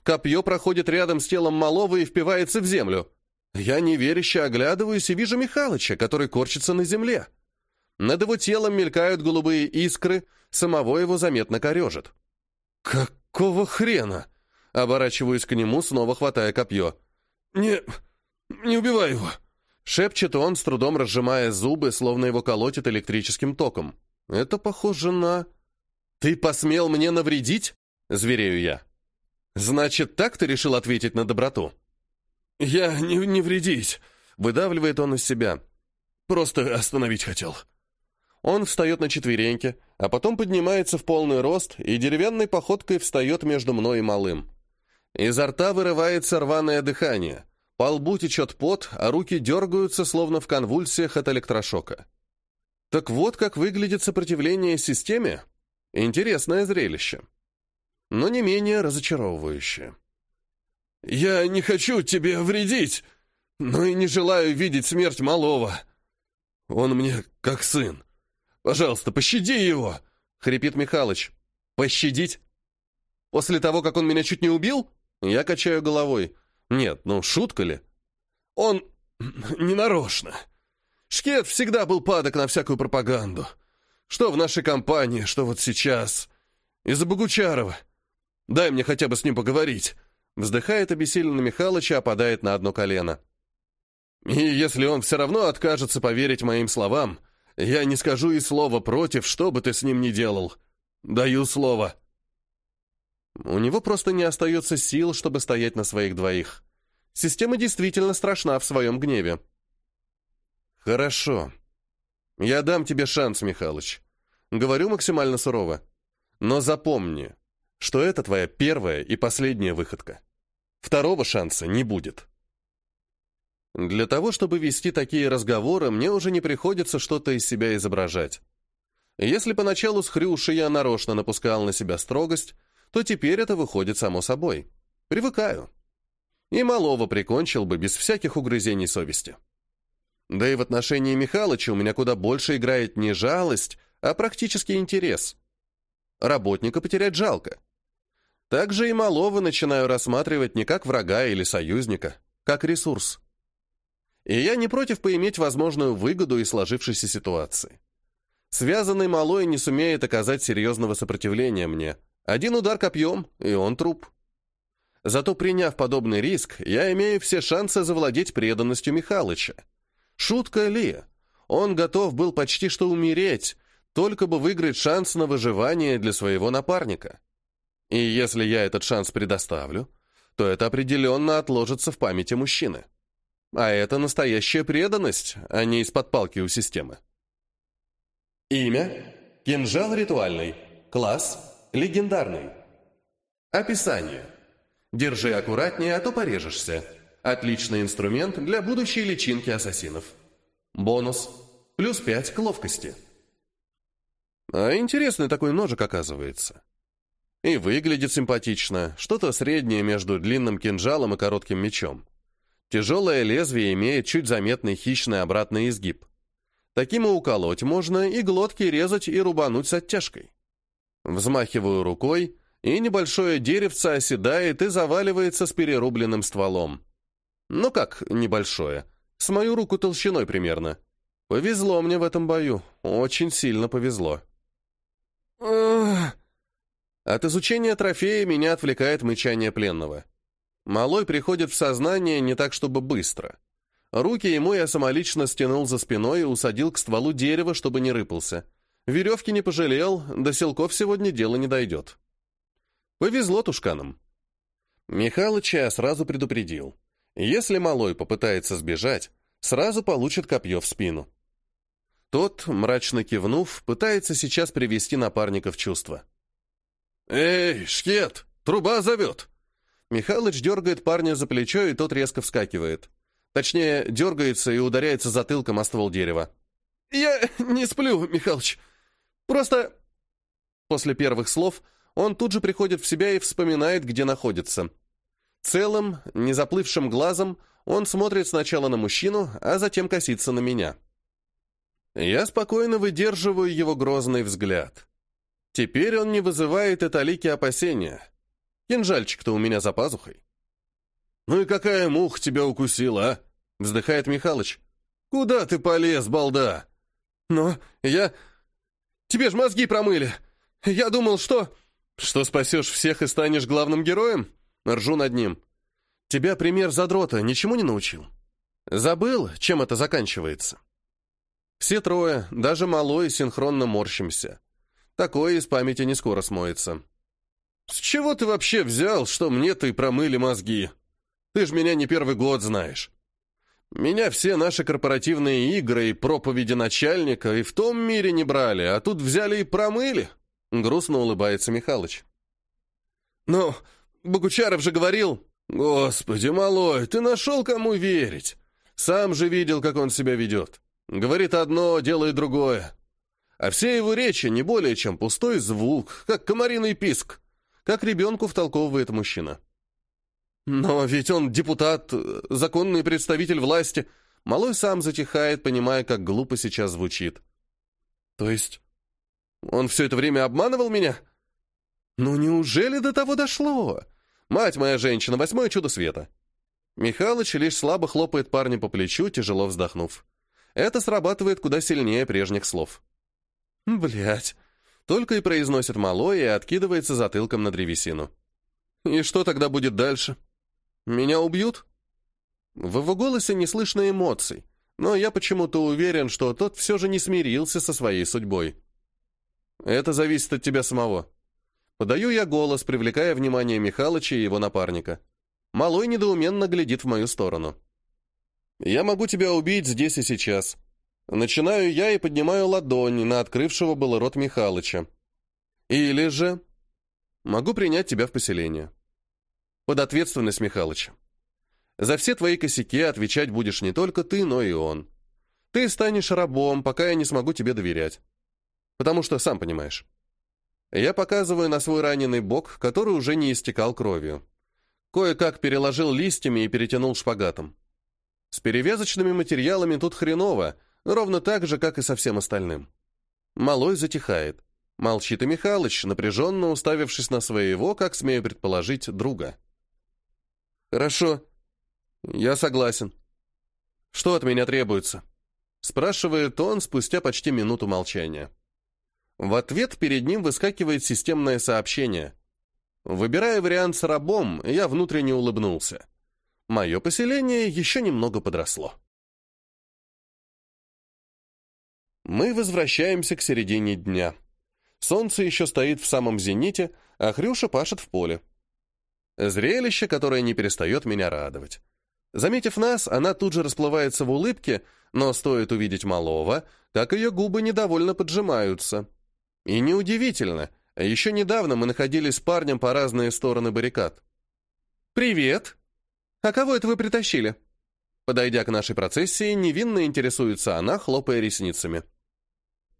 Копье проходит рядом с телом малого и впивается в землю. Я неверяще оглядываюсь и вижу Михалыча, который корчится на земле. Над его телом мелькают голубые искры, самого его заметно корежит. «Какого хрена?» Оборачиваюсь к нему, снова хватая копье. «Не... «Не убивай его!» Шепчет он, с трудом разжимая зубы, словно его колотит электрическим током. «Это похоже на...» «Ты посмел мне навредить?» — зверею я. «Значит, так ты решил ответить на доброту?» «Я не, не вредить», — выдавливает он из себя. «Просто остановить хотел». Он встает на четвереньки, а потом поднимается в полный рост и деревянной походкой встает между мной и малым. Изо рта вырывается рваное дыхание, по лбу течет пот, а руки дергаются, словно в конвульсиях от электрошока. Так вот, как выглядит сопротивление системе. Интересное зрелище. Но не менее разочаровывающее. «Я не хочу тебе вредить, но и не желаю видеть смерть малого. Он мне как сын. Пожалуйста, пощади его!» — хрипит Михалыч. «Пощадить? После того, как он меня чуть не убил?» Я качаю головой. «Нет, ну шутка ли?» «Он ненарочно. Шкет всегда был падок на всякую пропаганду. Что в нашей компании, что вот сейчас. Из-за Богучарова. Дай мне хотя бы с ним поговорить». Вздыхает обессиленно Михалыч и опадает на одно колено. «И если он все равно откажется поверить моим словам, я не скажу и слова против, что бы ты с ним ни делал. Даю слово». У него просто не остается сил, чтобы стоять на своих двоих. Система действительно страшна в своем гневе. «Хорошо. Я дам тебе шанс, Михалыч. Говорю максимально сурово. Но запомни, что это твоя первая и последняя выходка. Второго шанса не будет». Для того, чтобы вести такие разговоры, мне уже не приходится что-то из себя изображать. Если поначалу с Хрюши я нарочно напускал на себя строгость, то теперь это выходит само собой. Привыкаю. И малого прикончил бы без всяких угрызений совести. Да и в отношении Михалыча у меня куда больше играет не жалость, а практически интерес. Работника потерять жалко. Также и малого начинаю рассматривать не как врага или союзника, как ресурс. И я не против поиметь возможную выгоду из сложившейся ситуации. Связанный малой не сумеет оказать серьезного сопротивления мне. Один удар копьем, и он труп. Зато приняв подобный риск, я имею все шансы завладеть преданностью Михалыча. Шутка ли? Он готов был почти что умереть, только бы выиграть шанс на выживание для своего напарника. И если я этот шанс предоставлю, то это определенно отложится в памяти мужчины. А это настоящая преданность, а не из-под палки у системы. Имя – кинжал ритуальный. Класс – легендарный. Описание. Держи аккуратнее, а то порежешься. Отличный инструмент для будущей личинки ассасинов. Бонус – плюс 5 к ловкости. А интересный такой ножик оказывается. И выглядит симпатично, что-то среднее между длинным кинжалом и коротким мечом. Тяжелое лезвие имеет чуть заметный хищный обратный изгиб. Таким и уколоть можно, и глотки резать и рубануть с оттяжкой. Взмахиваю рукой, и небольшое деревце оседает и заваливается с перерубленным стволом. Ну как небольшое? С мою руку толщиной примерно. Повезло мне в этом бою, очень сильно повезло. От изучения трофея меня отвлекает мычание пленного. Малой приходит в сознание не так, чтобы быстро. Руки ему я самолично стянул за спиной и усадил к стволу дерева, чтобы не рыпался. Веревки не пожалел, до селков сегодня дело не дойдет. Повезло тушканам. Михалыча я сразу предупредил. Если малой попытается сбежать, сразу получит копье в спину. Тот, мрачно кивнув, пытается сейчас привести напарника в чувство. «Эй, шкет, труба зовет!» Михалыч дергает парня за плечо, и тот резко вскакивает. Точнее, дергается и ударяется затылком о ствол дерева. «Я не сплю, Михалыч. Просто...» После первых слов он тут же приходит в себя и вспоминает, где находится. Целым, незаплывшим глазом он смотрит сначала на мужчину, а затем косится на меня. Я спокойно выдерживаю его грозный взгляд. Теперь он не вызывает и талики опасения. Кинжальчик-то у меня за пазухой. «Ну и какая муха тебя укусила, а?» — вздыхает Михалыч. «Куда ты полез, балда?» «Но я... Тебе ж мозги промыли. Я думал, что...» «Что спасешь всех и станешь главным героем?» Ржу над ним. «Тебя пример задрота ничему не научил? Забыл, чем это заканчивается?» Все трое, даже малой, синхронно морщимся. Такое из памяти не скоро смоется. С чего ты вообще взял, что мне-то и промыли мозги? Ты ж меня не первый год знаешь. Меня все наши корпоративные игры и проповеди начальника и в том мире не брали, а тут взяли и промыли. Грустно улыбается Михалыч. Но Богучаров же говорил... Господи, малой, ты нашел кому верить. Сам же видел, как он себя ведет. Говорит одно, делает другое. А все его речи не более чем пустой звук, как комариный писк, как ребенку втолковывает мужчина. Но ведь он депутат, законный представитель власти. Малой сам затихает, понимая, как глупо сейчас звучит. То есть он все это время обманывал меня? Ну неужели до того дошло? Мать моя женщина, восьмое чудо света. Михалыч лишь слабо хлопает парня по плечу, тяжело вздохнув. Это срабатывает куда сильнее прежних слов. Блять. Только и произносит малой и откидывается затылком на древесину. И что тогда будет дальше? Меня убьют? В его голосе не слышно эмоций, но я почему-то уверен, что тот все же не смирился со своей судьбой. Это зависит от тебя самого. Подаю я голос, привлекая внимание Михалыча и его напарника. Малой недоуменно глядит в мою сторону. Я могу тебя убить здесь и сейчас. Начинаю я и поднимаю ладонь на открывшего было рот Михалыча. Или же могу принять тебя в поселение. Под ответственность Михалыча. За все твои косяки отвечать будешь не только ты, но и он. Ты станешь рабом, пока я не смогу тебе доверять. Потому что, сам понимаешь. Я показываю на свой раненый бок, который уже не истекал кровью. Кое-как переложил листьями и перетянул шпагатом. С перевязочными материалами тут хреново, ровно так же, как и со всем остальным. Малой затихает. Молчит и Михалыч, напряженно уставившись на своего, как смею предположить, друга. «Хорошо. Я согласен. Что от меня требуется?» Спрашивает он спустя почти минуту молчания. В ответ перед ним выскакивает системное сообщение. Выбирая вариант с рабом, я внутренне улыбнулся. Мое поселение еще немного подросло. Мы возвращаемся к середине дня. Солнце еще стоит в самом зените, а Хрюша пашет в поле. Зрелище, которое не перестает меня радовать. Заметив нас, она тут же расплывается в улыбке, но стоит увидеть малого, как ее губы недовольно поджимаются. И неудивительно, еще недавно мы находились с парнем по разные стороны баррикад. «Привет! А кого это вы притащили?» Подойдя к нашей процессии, невинно интересуется она, хлопая ресницами.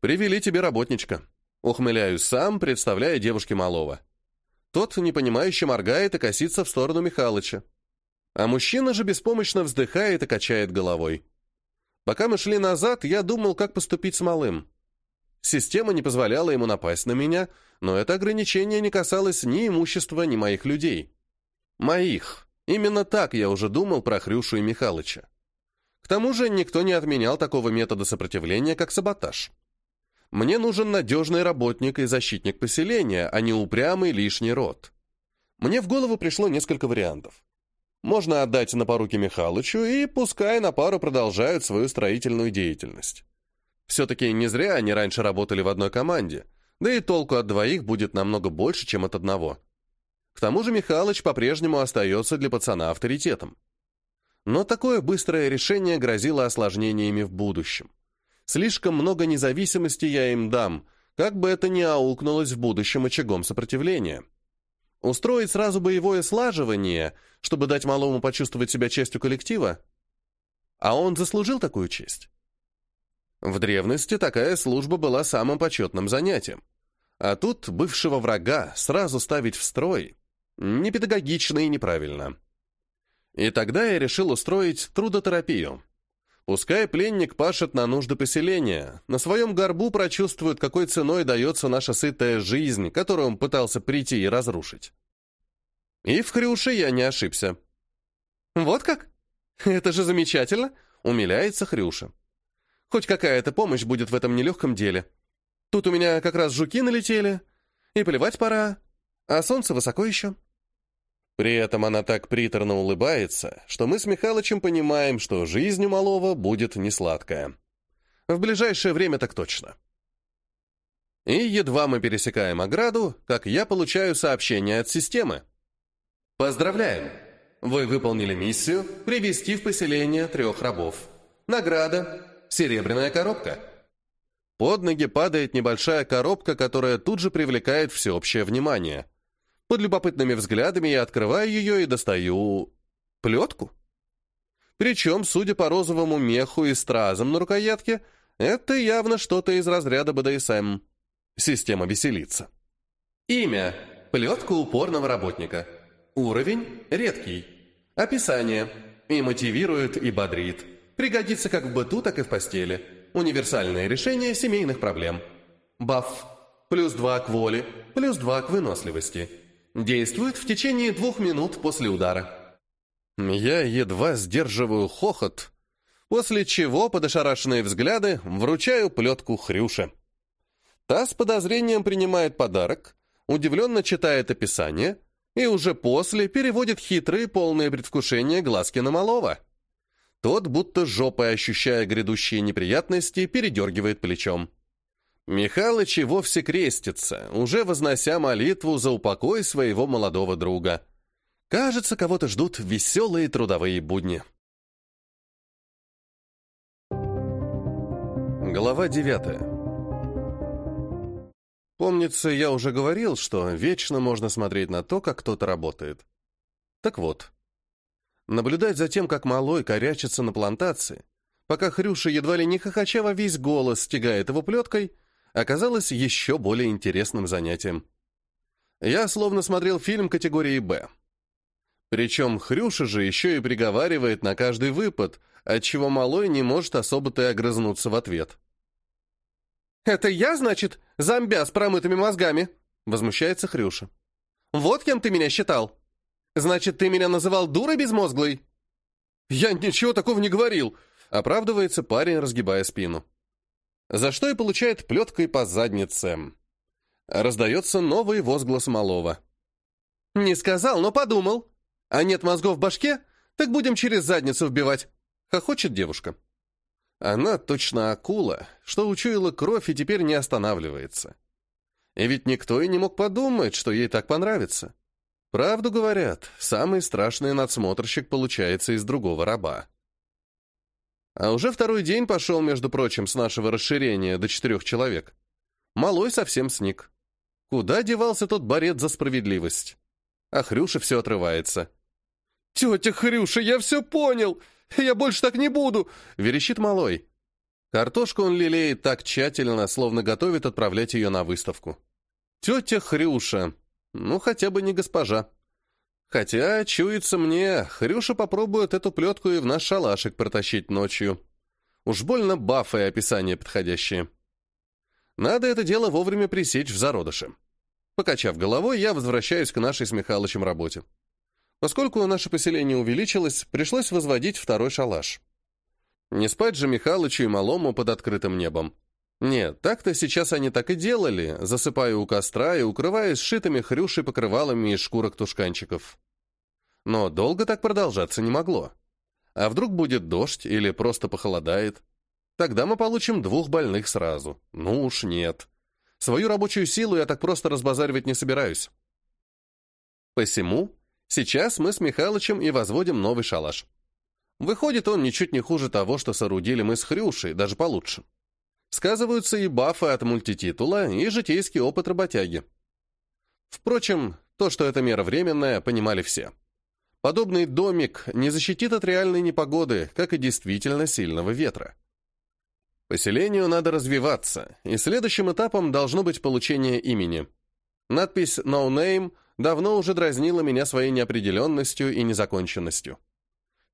«Привели тебе работничка». Ухмыляюсь сам, представляя девушке малого. Тот, непонимающе моргает и косится в сторону Михалыча. А мужчина же беспомощно вздыхает и качает головой. Пока мы шли назад, я думал, как поступить с малым. Система не позволяла ему напасть на меня, но это ограничение не касалось ни имущества, ни моих людей. Моих. Именно так я уже думал про Хрюшу и Михалыча. К тому же никто не отменял такого метода сопротивления, как саботаж. Мне нужен надежный работник и защитник поселения, а не упрямый лишний род. Мне в голову пришло несколько вариантов. Можно отдать на поруки Михалычу, и пускай на пару продолжают свою строительную деятельность. Все-таки не зря они раньше работали в одной команде, да и толку от двоих будет намного больше, чем от одного. К тому же Михалыч по-прежнему остается для пацана авторитетом. Но такое быстрое решение грозило осложнениями в будущем. Слишком много независимости я им дам, как бы это ни аукнулось в будущем очагом сопротивления. Устроить сразу боевое слаживание, чтобы дать малому почувствовать себя частью коллектива? А он заслужил такую честь? В древности такая служба была самым почетным занятием. А тут бывшего врага сразу ставить в строй непедагогично и неправильно. И тогда я решил устроить трудотерапию. Пускай пленник пашет на нужды поселения, на своем горбу прочувствует, какой ценой дается наша сытая жизнь, которую он пытался прийти и разрушить. И в Хрюше я не ошибся. «Вот как? Это же замечательно!» — умиляется Хрюша. «Хоть какая-то помощь будет в этом нелегком деле. Тут у меня как раз жуки налетели, и плевать пора, а солнце высоко еще». При этом она так приторно улыбается, что мы с Михалычем понимаем, что жизнь у малого будет несладкая. В ближайшее время так точно. И едва мы пересекаем ограду, как я получаю сообщение от системы. Поздравляем! Вы выполнили миссию «Привести в поселение трех рабов». Награда – серебряная коробка. Под ноги падает небольшая коробка, которая тут же привлекает всеобщее внимание. Под любопытными взглядами я открываю ее и достаю... плетку. Причем, судя по розовому меху и стразам на рукоятке, это явно что-то из разряда БДСМ. Система веселится. Имя. Плетка упорного работника. Уровень. Редкий. Описание. И мотивирует, и бодрит. Пригодится как в быту, так и в постели. Универсальное решение семейных проблем. Баф. Плюс два к воле, плюс два к выносливости. Действует в течение двух минут после удара. Я едва сдерживаю хохот, после чего под ошарашенные взгляды вручаю плетку Хрюше. Та с подозрением принимает подарок, удивленно читает описание и уже после переводит хитрые, полные предвкушения глазки на малого. Тот, будто жопой ощущая грядущие неприятности, передергивает плечом. Михалыч и вовсе крестится, уже вознося молитву за упокой своего молодого друга. Кажется, кого-то ждут веселые трудовые будни. Глава девятая. Помнится, я уже говорил, что вечно можно смотреть на то, как кто-то работает. Так вот, наблюдать за тем, как малой корячится на плантации, пока Хрюша едва ли не хохоча во весь голос стягает его плеткой, оказалось еще более интересным занятием. Я словно смотрел фильм категории «Б». Причем Хрюша же еще и приговаривает на каждый выпад, отчего малой не может особо-то и огрызнуться в ответ. «Это я, значит, зомбя с промытыми мозгами?» — возмущается Хрюша. «Вот кем ты меня считал? Значит, ты меня называл дурой безмозглой?» «Я ничего такого не говорил», — оправдывается парень, разгибая спину. За что и получает плеткой по заднице. Раздается новый возглас малого. «Не сказал, но подумал. А нет мозгов в башке? Так будем через задницу вбивать», — хохочет девушка. Она точно акула, что учуяла кровь и теперь не останавливается. И ведь никто и не мог подумать, что ей так понравится. Правду говорят, самый страшный надсмотрщик получается из другого раба. А уже второй день пошел, между прочим, с нашего расширения до четырех человек. Малой совсем сник. Куда девался тот борец за справедливость? А Хрюша все отрывается. «Тетя Хрюша, я все понял! Я больше так не буду!» — верещит малой. Картошку он лелеет так тщательно, словно готовит отправлять ее на выставку. Тетя Хрюша. Ну, хотя бы не госпожа. Хотя, чуется мне, Хрюша попробует эту плетку и в наш шалашик протащить ночью. Уж больно бафы и описание подходящие. Надо это дело вовремя пресечь в зародыше. Покачав головой, я возвращаюсь к нашей с Михалычем работе. Поскольку наше поселение увеличилось, пришлось возводить второй шалаш. Не спать же Михалычу и Малому под открытым небом. Нет, так-то сейчас они так и делали, засыпая у костра и укрываясь сшитыми хрюшей покрывалами из шкурок тушканчиков. Но долго так продолжаться не могло. А вдруг будет дождь или просто похолодает? Тогда мы получим двух больных сразу. Ну уж нет. Свою рабочую силу я так просто разбазаривать не собираюсь. Посему Сейчас мы с Михалычем и возводим новый шалаш. Выходит, он ничуть не хуже того, что соорудили мы с Хрюшей, даже получше. Сказываются и бафы от мультититула, и житейский опыт работяги. Впрочем, то, что эта мера временная, понимали все. Подобный домик не защитит от реальной непогоды, как и действительно сильного ветра. Поселению надо развиваться, и следующим этапом должно быть получение имени. Надпись «No Name» давно уже дразнила меня своей неопределенностью и незаконченностью.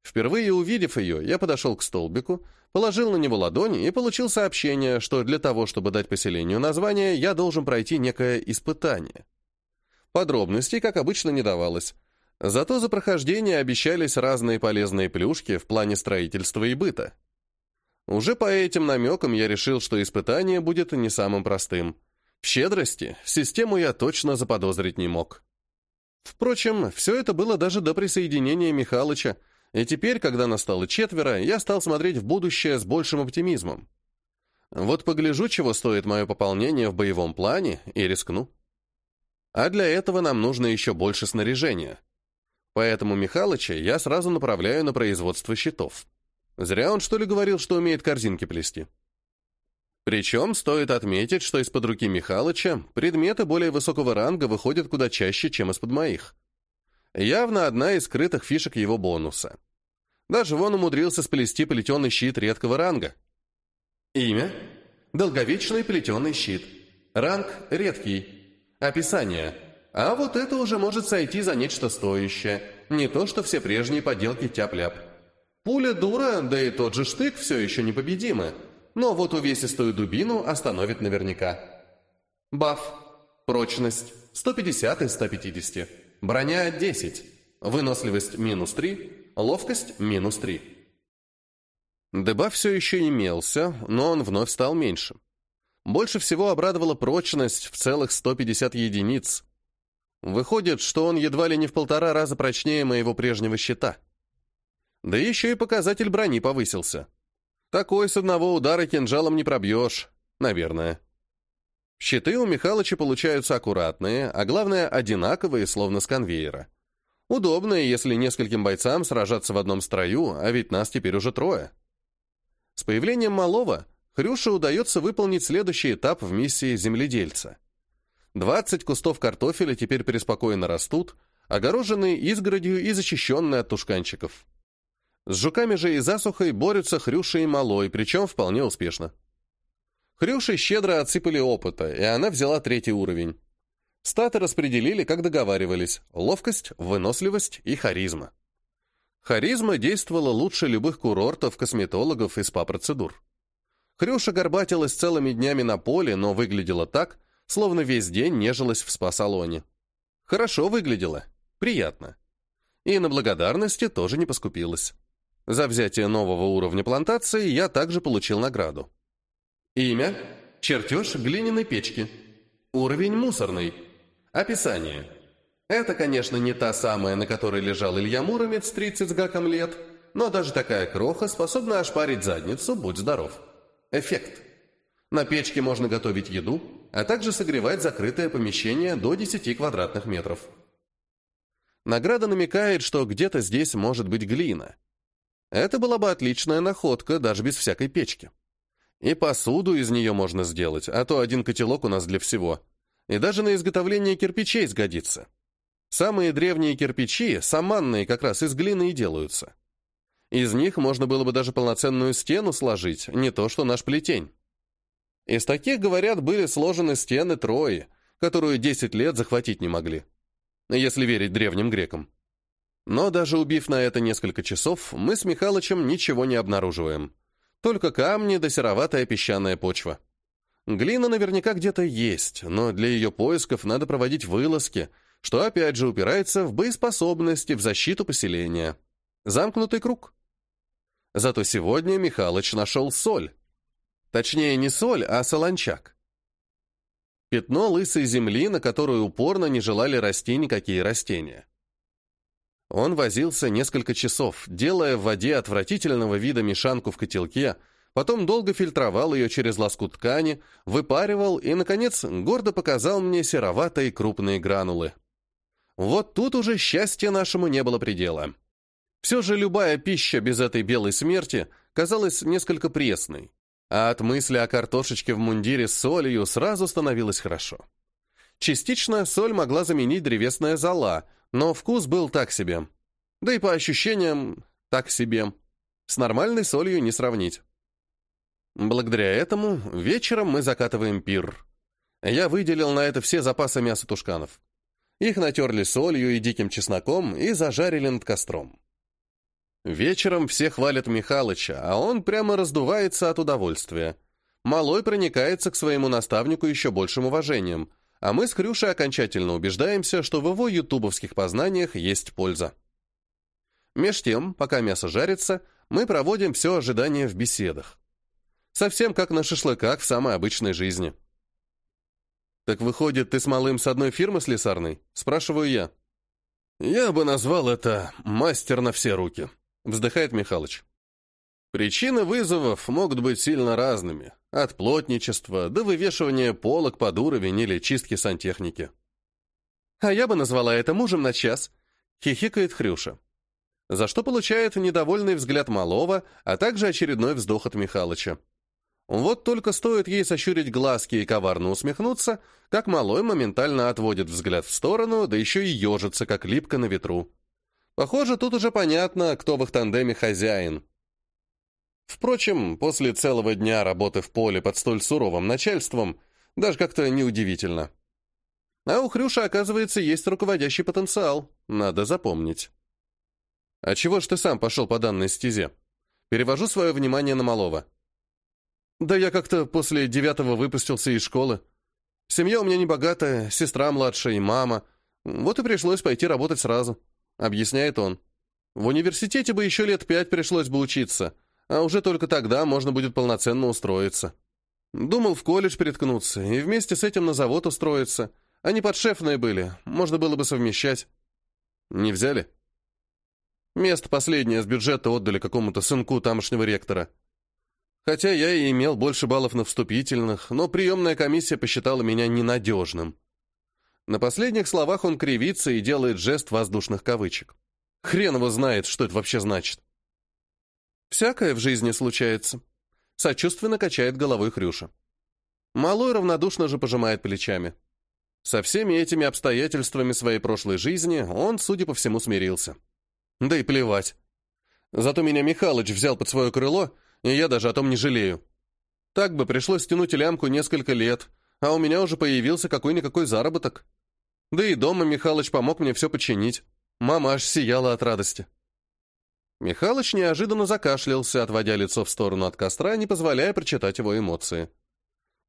Впервые увидев ее, я подошел к столбику, положил на него ладони и получил сообщение, что для того, чтобы дать поселению название, я должен пройти некое испытание. Подробностей, как обычно, не давалось. Зато за прохождение обещались разные полезные плюшки в плане строительства и быта. Уже по этим намекам я решил, что испытание будет не самым простым. В щедрости систему я точно заподозрить не мог. Впрочем, все это было даже до присоединения Михалыча, и теперь, когда настало четверо, я стал смотреть в будущее с большим оптимизмом. Вот погляжу, чего стоит мое пополнение в боевом плане, и рискну. А для этого нам нужно еще больше снаряжения. Поэтому Михалыча я сразу направляю на производство щитов. Зря он, что ли, говорил, что умеет корзинки плести. Причем стоит отметить, что из-под руки Михалыча предметы более высокого ранга выходят куда чаще, чем из-под моих. Явно одна из скрытых фишек его бонуса. Даже вон умудрился сплести плетеный щит редкого ранга. Имя – долговечный плетеный щит. Ранг – редкий. Описание – а вот это уже может сойти за нечто стоящее. Не то, что все прежние поделки тяп-ляп. Пуля дура, да и тот же штык все еще непобедимы. Но вот увесистую дубину остановит наверняка. Баф. Прочность. 150 из 150. Броня 10. Выносливость минус 3. Ловкость минус 3. Дебаф все еще имелся, но он вновь стал меньше. Больше всего обрадовала прочность в целых 150 единиц, Выходит, что он едва ли не в полтора раза прочнее моего прежнего щита. Да еще и показатель брони повысился. Такой с одного удара кинжалом не пробьешь, наверное. Щиты у Михалыча получаются аккуратные, а главное, одинаковые, словно с конвейера. Удобные, если нескольким бойцам сражаться в одном строю, а ведь нас теперь уже трое. С появлением малого Хрюше удается выполнить следующий этап в миссии земледельца — Двадцать кустов картофеля теперь преспокойно растут, огороженные изгородью и защищенные от тушканчиков. С жуками же и засухой борются Хрюша и Малой, причем вполне успешно. Хрюшей щедро отсыпали опыта, и она взяла третий уровень. Статы распределили, как договаривались, ловкость, выносливость и харизма. Харизма действовала лучше любых курортов, косметологов и спа-процедур. Хрюша горбатилась целыми днями на поле, но выглядела так, словно весь день нежилась в спа-салоне. Хорошо выглядела, приятно. И на благодарности тоже не поскупилась. За взятие нового уровня плантации я также получил награду. Имя – чертеж глиняной печки. Уровень мусорный. Описание. Это, конечно, не та самая, на которой лежал Илья Муромец 30 с гаком лет, но даже такая кроха способна ошпарить задницу, будь здоров. Эффект. На печке можно готовить еду, а также согревать закрытое помещение до 10 квадратных метров. Награда намекает, что где-то здесь может быть глина. Это была бы отличная находка, даже без всякой печки. И посуду из нее можно сделать, а то один котелок у нас для всего. И даже на изготовление кирпичей сгодится. Самые древние кирпичи, саманные, как раз из глины и делаются. Из них можно было бы даже полноценную стену сложить, не то что наш плетень. Из таких, говорят, были сложены стены Трои, которую 10 лет захватить не могли. Если верить древним грекам. Но даже убив на это несколько часов, мы с Михалычем ничего не обнаруживаем. Только камни да сероватая песчаная почва. Глина наверняка где-то есть, но для ее поисков надо проводить вылазки, что опять же упирается в боеспособность и в защиту поселения. Замкнутый круг. Зато сегодня Михалыч нашел соль. Точнее, не соль, а солончак. Пятно лысой земли, на которую упорно не желали расти никакие растения. Он возился несколько часов, делая в воде отвратительного вида мешанку в котелке, потом долго фильтровал ее через лоскут ткани, выпаривал и, наконец, гордо показал мне сероватые крупные гранулы. Вот тут уже счастья нашему не было предела. Все же любая пища без этой белой смерти казалась несколько пресной а от мысли о картошечке в мундире с солью сразу становилось хорошо. Частично соль могла заменить древесная зола, но вкус был так себе. Да и по ощущениям так себе. С нормальной солью не сравнить. Благодаря этому вечером мы закатываем пир. Я выделил на это все запасы мяса тушканов. Их натерли солью и диким чесноком и зажарили над костром. Вечером все хвалят Михалыча, а он прямо раздувается от удовольствия. Малой проникается к своему наставнику еще большим уважением, а мы с Крюшей окончательно убеждаемся, что в его ютубовских познаниях есть польза. Меж тем, пока мясо жарится, мы проводим все ожидание в беседах. Совсем как на шашлыках в самой обычной жизни. «Так выходит, ты с малым с одной фирмы слесарной?» – спрашиваю я. «Я бы назвал это «мастер на все руки», Вздыхает Михалыч. Причины вызовов могут быть сильно разными. От плотничества до вывешивания полок под уровень или чистки сантехники. «А я бы назвала это мужем на час», — хихикает Хрюша. За что получает недовольный взгляд малого, а также очередной вздох от Михалыча. Вот только стоит ей сощурить глазки и коварно усмехнуться, как малой моментально отводит взгляд в сторону, да еще и ежится, как липко на ветру. Похоже, тут уже понятно, кто в их тандеме хозяин. Впрочем, после целого дня работы в поле под столь суровым начальством, даже как-то неудивительно. А у Хрюша, оказывается, есть руководящий потенциал, надо запомнить. «А чего ж ты сам пошел по данной стезе?» Перевожу свое внимание на малого. «Да я как-то после девятого выпустился из школы. Семья у меня небогатая, сестра младшая и мама. Вот и пришлось пойти работать сразу», — объясняет он. «В университете бы еще лет пять пришлось бы учиться, а уже только тогда можно будет полноценно устроиться. Думал в колледж приткнуться и вместе с этим на завод устроиться. Они подшефные были, можно было бы совмещать». «Не взяли?» Место последнее с бюджета отдали какому-то сынку тамошнего ректора. Хотя я и имел больше баллов на вступительных, но приемная комиссия посчитала меня ненадежным. На последних словах он кривится и делает жест воздушных кавычек. Хрен его знает, что это вообще значит. Всякое в жизни случается. Сочувственно качает головой Хрюша. Малой равнодушно же пожимает плечами. Со всеми этими обстоятельствами своей прошлой жизни он, судя по всему, смирился. Да и плевать. Зато меня Михалыч взял под свое крыло, и я даже о том не жалею. Так бы пришлось тянуть лямку несколько лет, а у меня уже появился какой-никакой заработок. Да и дома Михалыч помог мне все починить. Мама аж сияла от радости. Михалыч неожиданно закашлялся, отводя лицо в сторону от костра, не позволяя прочитать его эмоции.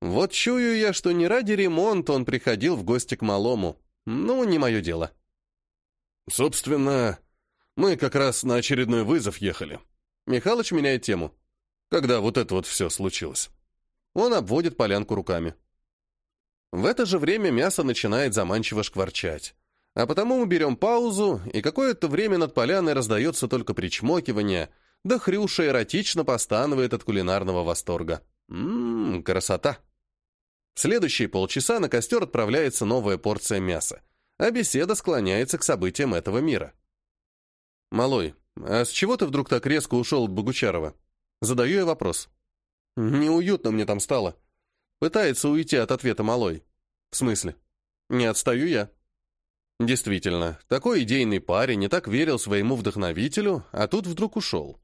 Вот чую я, что не ради ремонта он приходил в гости к малому. Ну, не мое дело. Собственно, мы как раз на очередной вызов ехали. Михалыч меняет тему. Когда вот это вот все случилось? Он обводит полянку руками. В это же время мясо начинает заманчиво шкварчать. А потому мы берем паузу, и какое-то время над поляной раздается только причмокивание, да Хрюша эротично постанывает от кулинарного восторга. Ммм, красота! В следующие полчаса на костер отправляется новая порция мяса, а беседа склоняется к событиям этого мира. «Малой, а с чего ты вдруг так резко ушел от Богучарова?» Задаю я вопрос. «Неуютно мне там стало». Пытается уйти от ответа Малой. «В смысле?» «Не отстаю я». Действительно, такой идейный парень не так верил своему вдохновителю, а тут вдруг ушел.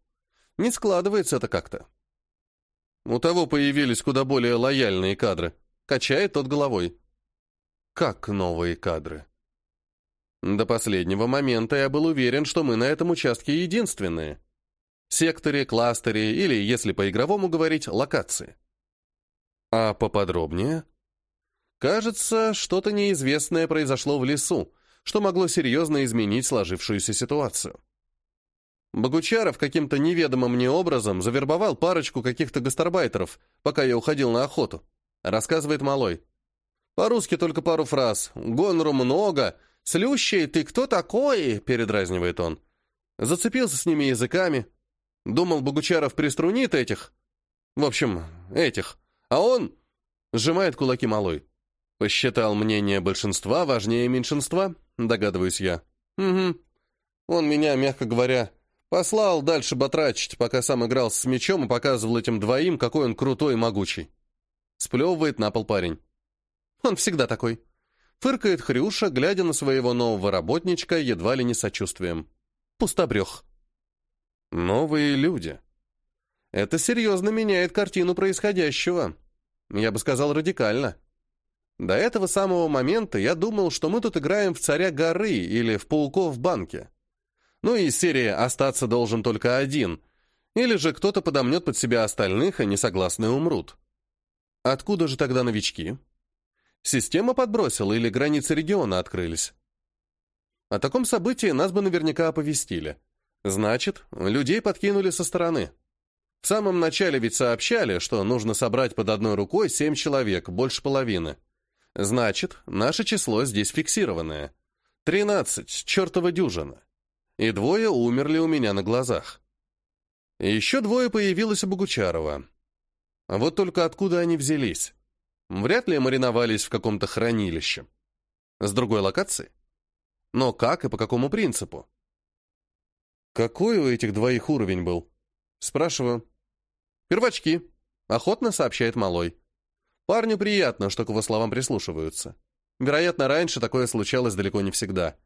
Не складывается это как-то. У того появились куда более лояльные кадры. Качает тот головой. Как новые кадры? До последнего момента я был уверен, что мы на этом участке единственные. Секторе, кластере или, если по-игровому говорить, локации. А поподробнее? Кажется, что-то неизвестное произошло в лесу, что могло серьезно изменить сложившуюся ситуацию. Богучаров каким-то неведомым мне образом завербовал парочку каких-то гастарбайтеров, пока я уходил на охоту. Рассказывает Малой. По-русски только пару фраз. Гонору много, «Слющий, ты кто такой?» — передразнивает он. Зацепился с ними языками. Думал, Богучаров приструнит этих. В общем, этих. А он сжимает кулаки малой. Посчитал мнение большинства важнее меньшинства, догадываюсь я. Угу. Он меня, мягко говоря, послал дальше батрачить, пока сам играл с мечом и показывал этим двоим, какой он крутой и могучий. Сплевывает на пол парень. Он всегда такой. Фыркает Хрюша, глядя на своего нового работничка едва ли не сочувствием. Пустобрех. Новые люди. Это серьезно меняет картину происходящего. Я бы сказал, радикально. До этого самого момента я думал, что мы тут играем в царя горы или в пауков в банке. Ну и из серии «Остаться должен только один», или же кто-то подомнет под себя остальных, и несогласные умрут. Откуда же тогда новички? Система подбросила или границы региона открылись? О таком событии нас бы наверняка оповестили. Значит, людей подкинули со стороны. В самом начале ведь сообщали, что нужно собрать под одной рукой семь человек, больше половины. Значит, наше число здесь фиксированное. Тринадцать, чертова дюжина. И двое умерли у меня на глазах. Еще двое появилось у Богучарова. Вот только откуда они взялись? Вряд ли мариновались в каком-то хранилище. С другой локации? Но как и по какому принципу? Какой у этих двоих уровень был? Спрашиваю. Первочки. Охотно сообщает Малой. Парню приятно, что к его словам прислушиваются. Вероятно, раньше такое случалось далеко не всегда.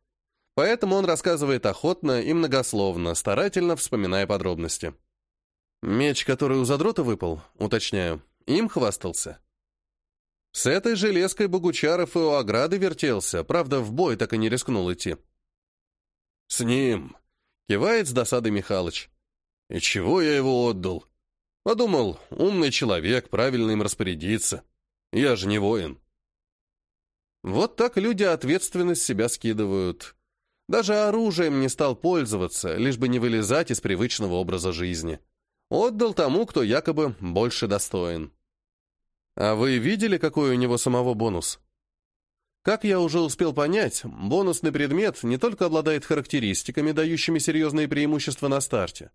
Поэтому он рассказывает охотно и многословно, старательно вспоминая подробности. Меч, который у задрота выпал, уточняю, им хвастался. С этой железкой Богучаров и у ограды вертелся, правда, в бой так и не рискнул идти. «С ним!» — кивает с досадой Михалыч. «И чего я его отдал? Подумал, умный человек, правильно им распорядиться. Я же не воин». Вот так люди ответственность себя скидывают. Даже оружием не стал пользоваться, лишь бы не вылезать из привычного образа жизни. Отдал тому, кто якобы больше достоин. А вы видели, какой у него самого бонус? Как я уже успел понять, бонусный предмет не только обладает характеристиками, дающими серьезные преимущества на старте.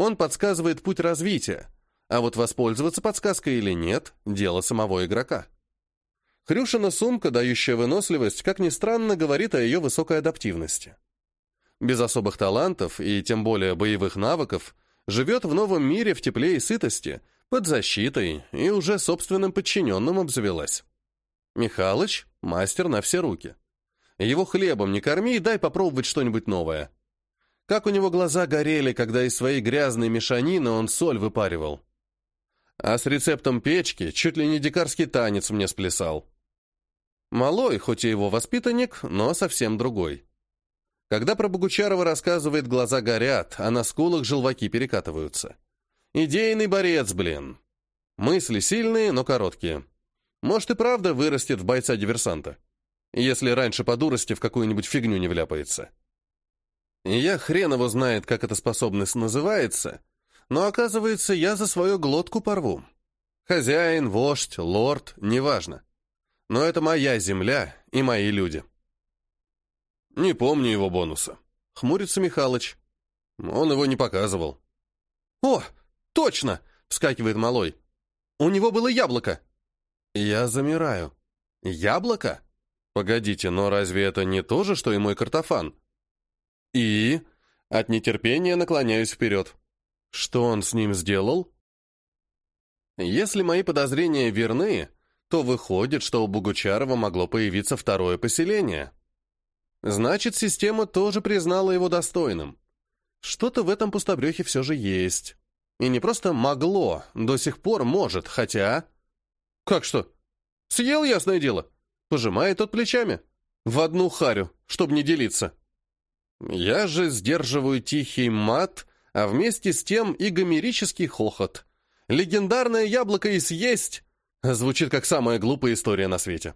Он подсказывает путь развития, а вот воспользоваться подсказкой или нет – дело самого игрока. Хрюшина сумка, дающая выносливость, как ни странно, говорит о ее высокой адаптивности. Без особых талантов и тем более боевых навыков живет в новом мире в тепле и сытости, под защитой и уже собственным подчиненным обзавелась. Михалыч — мастер на все руки. Его хлебом не корми, дай попробовать что-нибудь новое. Как у него глаза горели, когда из своей грязной мешанины он соль выпаривал. А с рецептом печки чуть ли не дикарский танец мне сплясал. Малой, хоть и его воспитанник, но совсем другой. Когда про Богучарова рассказывает, глаза горят, а на скулах желваки перекатываются. Идейный борец, блин. Мысли сильные, но короткие. Может и правда вырастет в бойца-диверсанта. Если раньше по дурости в какую-нибудь фигню не вляпается. Я хрен его знает, как эта способность называется, но оказывается, я за свою глотку порву. Хозяин, вождь, лорд, неважно. Но это моя земля и мои люди. Не помню его бонуса. Хмурится Михалыч. Он его не показывал. О, точно! Вскакивает малой. У него было яблоко. Я замираю. Яблоко? Погодите, но разве это не то же, что и мой картофан? И... От нетерпения наклоняюсь вперед. Что он с ним сделал? Если мои подозрения верны, то выходит, что у Бугучарова могло появиться второе поселение. Значит, система тоже признала его достойным. Что-то в этом пустобрехе все же есть. И не просто могло, до сих пор может, хотя... Как что? Съел, ясное дело. Пожимает тот плечами. В одну харю, чтобы не делиться. Я же сдерживаю тихий мат, а вместе с тем и гомерический хохот. Легендарное яблоко и съесть Звучит как самая глупая история на свете.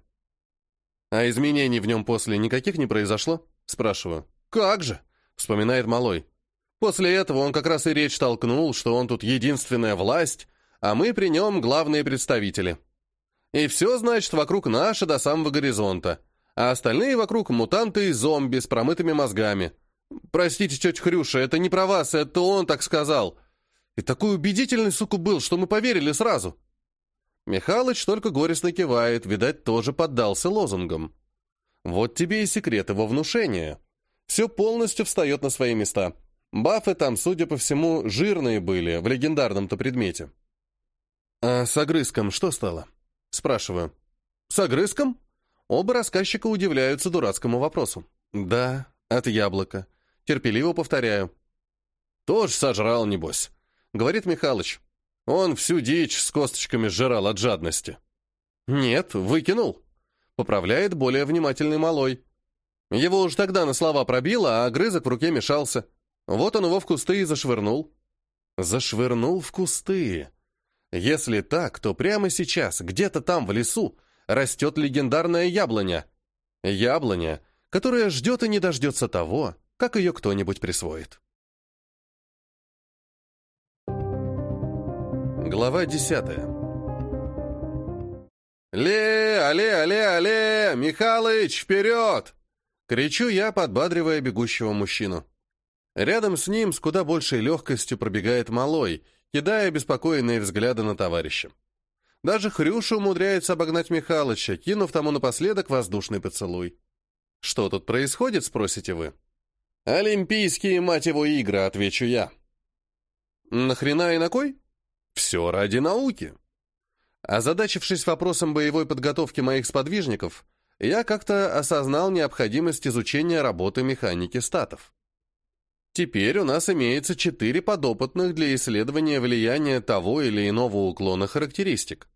А изменений в нем после никаких не произошло? Спрашиваю. Как же? Вспоминает Малой. После этого он как раз и речь толкнул, что он тут единственная власть, а мы при нем главные представители. И все, значит, вокруг наши до самого горизонта, а остальные вокруг мутанты и зомби с промытыми мозгами. Простите, тетя Хрюша, это не про вас, это он так сказал. И такой убедительный, сука, был, что мы поверили сразу. Михалыч только горестно кивает, видать, тоже поддался лозунгам. Вот тебе и секрет его внушения. Все полностью встает на свои места. Бафы там, судя по всему, жирные были, в легендарном-то предмете. «А с огрызком что стало?» Спрашиваю. «С огрызком?» Оба рассказчика удивляются дурацкому вопросу. «Да, от яблока». Терпеливо повторяю. «Тоже сожрал, небось», — говорит Михалыч. Он всю дичь с косточками сжирал от жадности. Нет, выкинул. Поправляет более внимательный малой. Его уж тогда на слова пробило, а огрызок в руке мешался. Вот он его в кусты и зашвырнул. Зашвырнул в кусты. Если так, то прямо сейчас, где-то там в лесу, растет легендарная яблоня. Яблоня, которая ждет и не дождется того, как ее кто-нибудь присвоит. Глава десятая. «Ле, але, але, але! Михалыч, вперед!» Кричу я, подбадривая бегущего мужчину. Рядом с ним с куда большей легкостью пробегает малой, кидая беспокойные взгляды на товарища. Даже Хрюша умудряется обогнать Михалыча, кинув тому напоследок воздушный поцелуй. «Что тут происходит?» — спросите вы. «Олимпийские, мать его, игры», — отвечу я. «Нахрена и на кой?» «Все ради науки». Озадачившись вопросом боевой подготовки моих сподвижников, я как-то осознал необходимость изучения работы механики статов. Теперь у нас имеется четыре подопытных для исследования влияния того или иного уклона характеристик.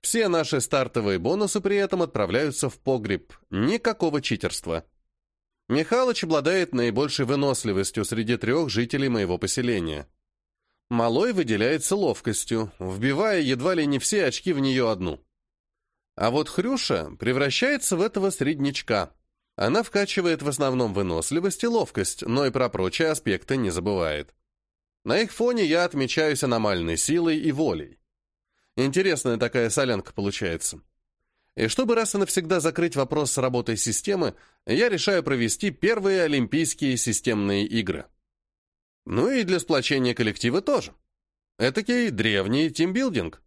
Все наши стартовые бонусы при этом отправляются в погреб. Никакого читерства. Михалыч обладает наибольшей выносливостью среди трех жителей моего поселения. Малой выделяется ловкостью, вбивая едва ли не все очки в нее одну. А вот Хрюша превращается в этого среднячка. Она вкачивает в основном выносливость и ловкость, но и про прочие аспекты не забывает. На их фоне я отмечаюсь аномальной силой и волей. Интересная такая солянка получается. И чтобы раз и навсегда закрыть вопрос с работой системы, я решаю провести первые Олимпийские системные игры. Ну и для сплочения коллектива тоже. Этакий древний тимбилдинг.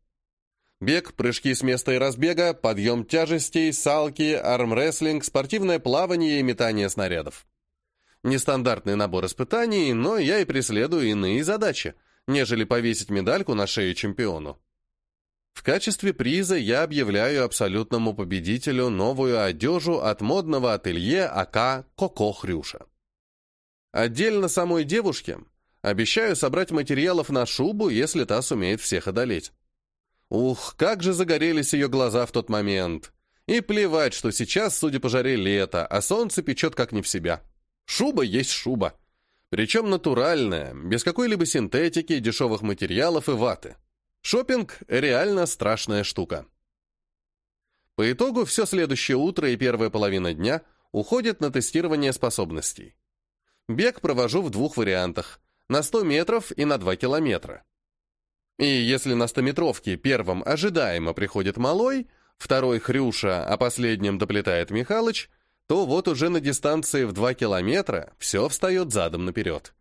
Бег, прыжки с места и разбега, подъем тяжестей, салки, армрестлинг, спортивное плавание и метание снарядов. Нестандартный набор испытаний, но я и преследую иные задачи, нежели повесить медальку на шею чемпиону. В качестве приза я объявляю абсолютному победителю новую одежу от модного ателье АК «Коко Хрюша». Отдельно самой девушке обещаю собрать материалов на шубу, если та сумеет всех одолеть. Ух, как же загорелись ее глаза в тот момент. И плевать, что сейчас, судя по жаре, лето, а солнце печет как не в себя. Шуба есть шуба. Причем натуральная, без какой-либо синтетики, дешевых материалов и ваты. Шопинг реально страшная штука. По итогу все следующее утро и первая половина дня уходит на тестирование способностей. Бег провожу в двух вариантах – на 100 метров и на 2 километра. И если на 100-метровке первым ожидаемо приходит Малой, второй Хрюша, а последним доплетает Михалыч, то вот уже на дистанции в 2 километра все встает задом наперед.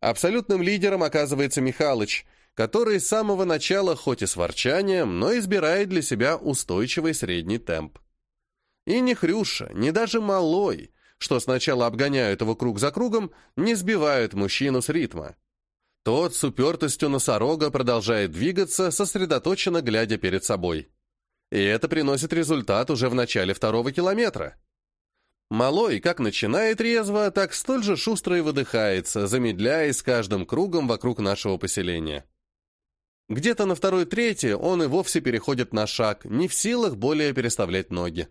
Абсолютным лидером оказывается Михалыч – который с самого начала, хоть и с ворчанием, но избирает для себя устойчивый средний темп. И ни Хрюша, ни даже Малой, что сначала обгоняют его круг за кругом, не сбивают мужчину с ритма. Тот с упертостью носорога продолжает двигаться, сосредоточенно глядя перед собой. И это приносит результат уже в начале второго километра. Малой как начинает резво, так столь же шустро и выдыхается, замедляясь каждым кругом вокруг нашего поселения. Где-то на второй-третий он и вовсе переходит на шаг, не в силах более переставлять ноги.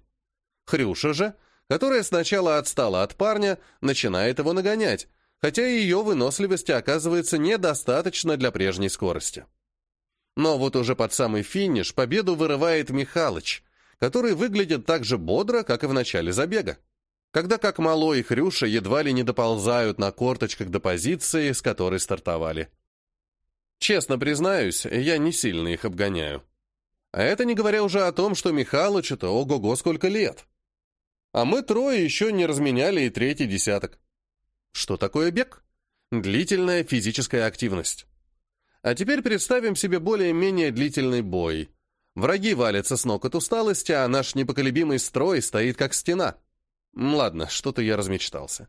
Хрюша же, которая сначала отстала от парня, начинает его нагонять, хотя ее выносливости оказывается недостаточно для прежней скорости. Но вот уже под самый финиш победу вырывает Михалыч, который выглядит так же бодро, как и в начале забега. Когда как Мало и Хрюша едва ли не доползают на корточках до позиции, с которой стартовали. Честно признаюсь, я не сильно их обгоняю. А это не говоря уже о том, что Михалычу-то ого-го сколько лет. А мы трое еще не разменяли и третий десяток. Что такое бег? Длительная физическая активность. А теперь представим себе более-менее длительный бой. Враги валятся с ног от усталости, а наш непоколебимый строй стоит как стена. Ладно, что-то я размечтался.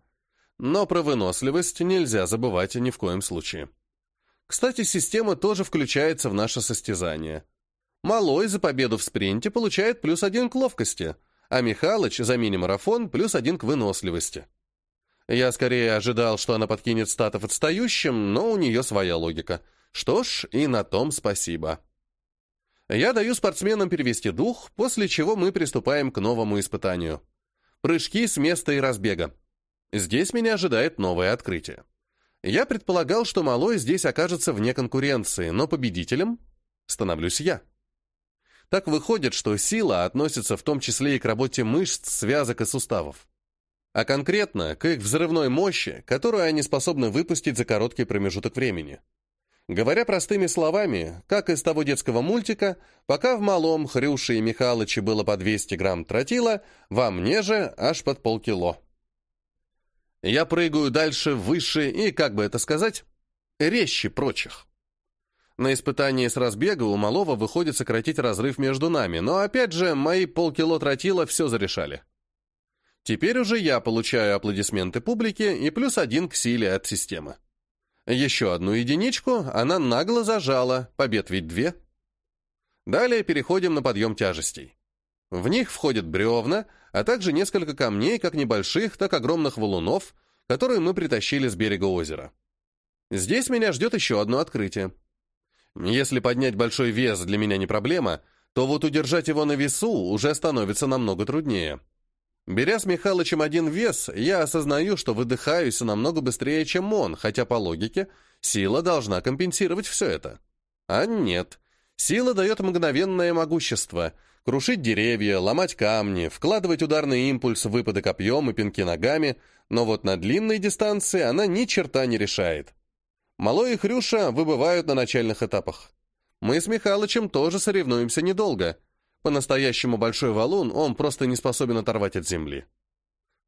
Но про выносливость нельзя забывать ни в коем случае. Кстати, система тоже включается в наше состязание. Малой за победу в спринте получает плюс один к ловкости, а Михалыч за мини-марафон плюс один к выносливости. Я скорее ожидал, что она подкинет статов отстающим, но у нее своя логика. Что ж, и на том спасибо. Я даю спортсменам перевести дух, после чего мы приступаем к новому испытанию. Прыжки с места и разбега. Здесь меня ожидает новое открытие. Я предполагал, что Малой здесь окажется вне конкуренции, но победителем становлюсь я. Так выходит, что сила относится в том числе и к работе мышц, связок и суставов. А конкретно к их взрывной мощи, которую они способны выпустить за короткий промежуток времени. Говоря простыми словами, как из того детского мультика, пока в малом Хрюше и Михалыче было по 200 грамм тротила, во мне же аж под полкило. Я прыгаю дальше, выше и, как бы это сказать, резче прочих. На испытании с разбега у малого выходит сократить разрыв между нами, но опять же, мои полкило тротила все зарешали. Теперь уже я получаю аплодисменты публики и плюс один к силе от системы. Еще одну единичку она нагло зажала, побед ведь две. Далее переходим на подъем тяжестей. В них входят бревна, а также несколько камней, как небольших, так огромных валунов, которые мы притащили с берега озера. Здесь меня ждет еще одно открытие. Если поднять большой вес для меня не проблема, то вот удержать его на весу уже становится намного труднее. Беря с Михалычем один вес, я осознаю, что выдыхаюсь намного быстрее, чем он, хотя по логике сила должна компенсировать все это. А нет. Сила дает мгновенное могущество — крушить деревья, ломать камни, вкладывать ударный импульс выпады копьем и пинки ногами, но вот на длинной дистанции она ни черта не решает. Малой и Хрюша выбывают на начальных этапах. Мы с Михалычем тоже соревнуемся недолго. По-настоящему большой валун он просто не способен оторвать от земли.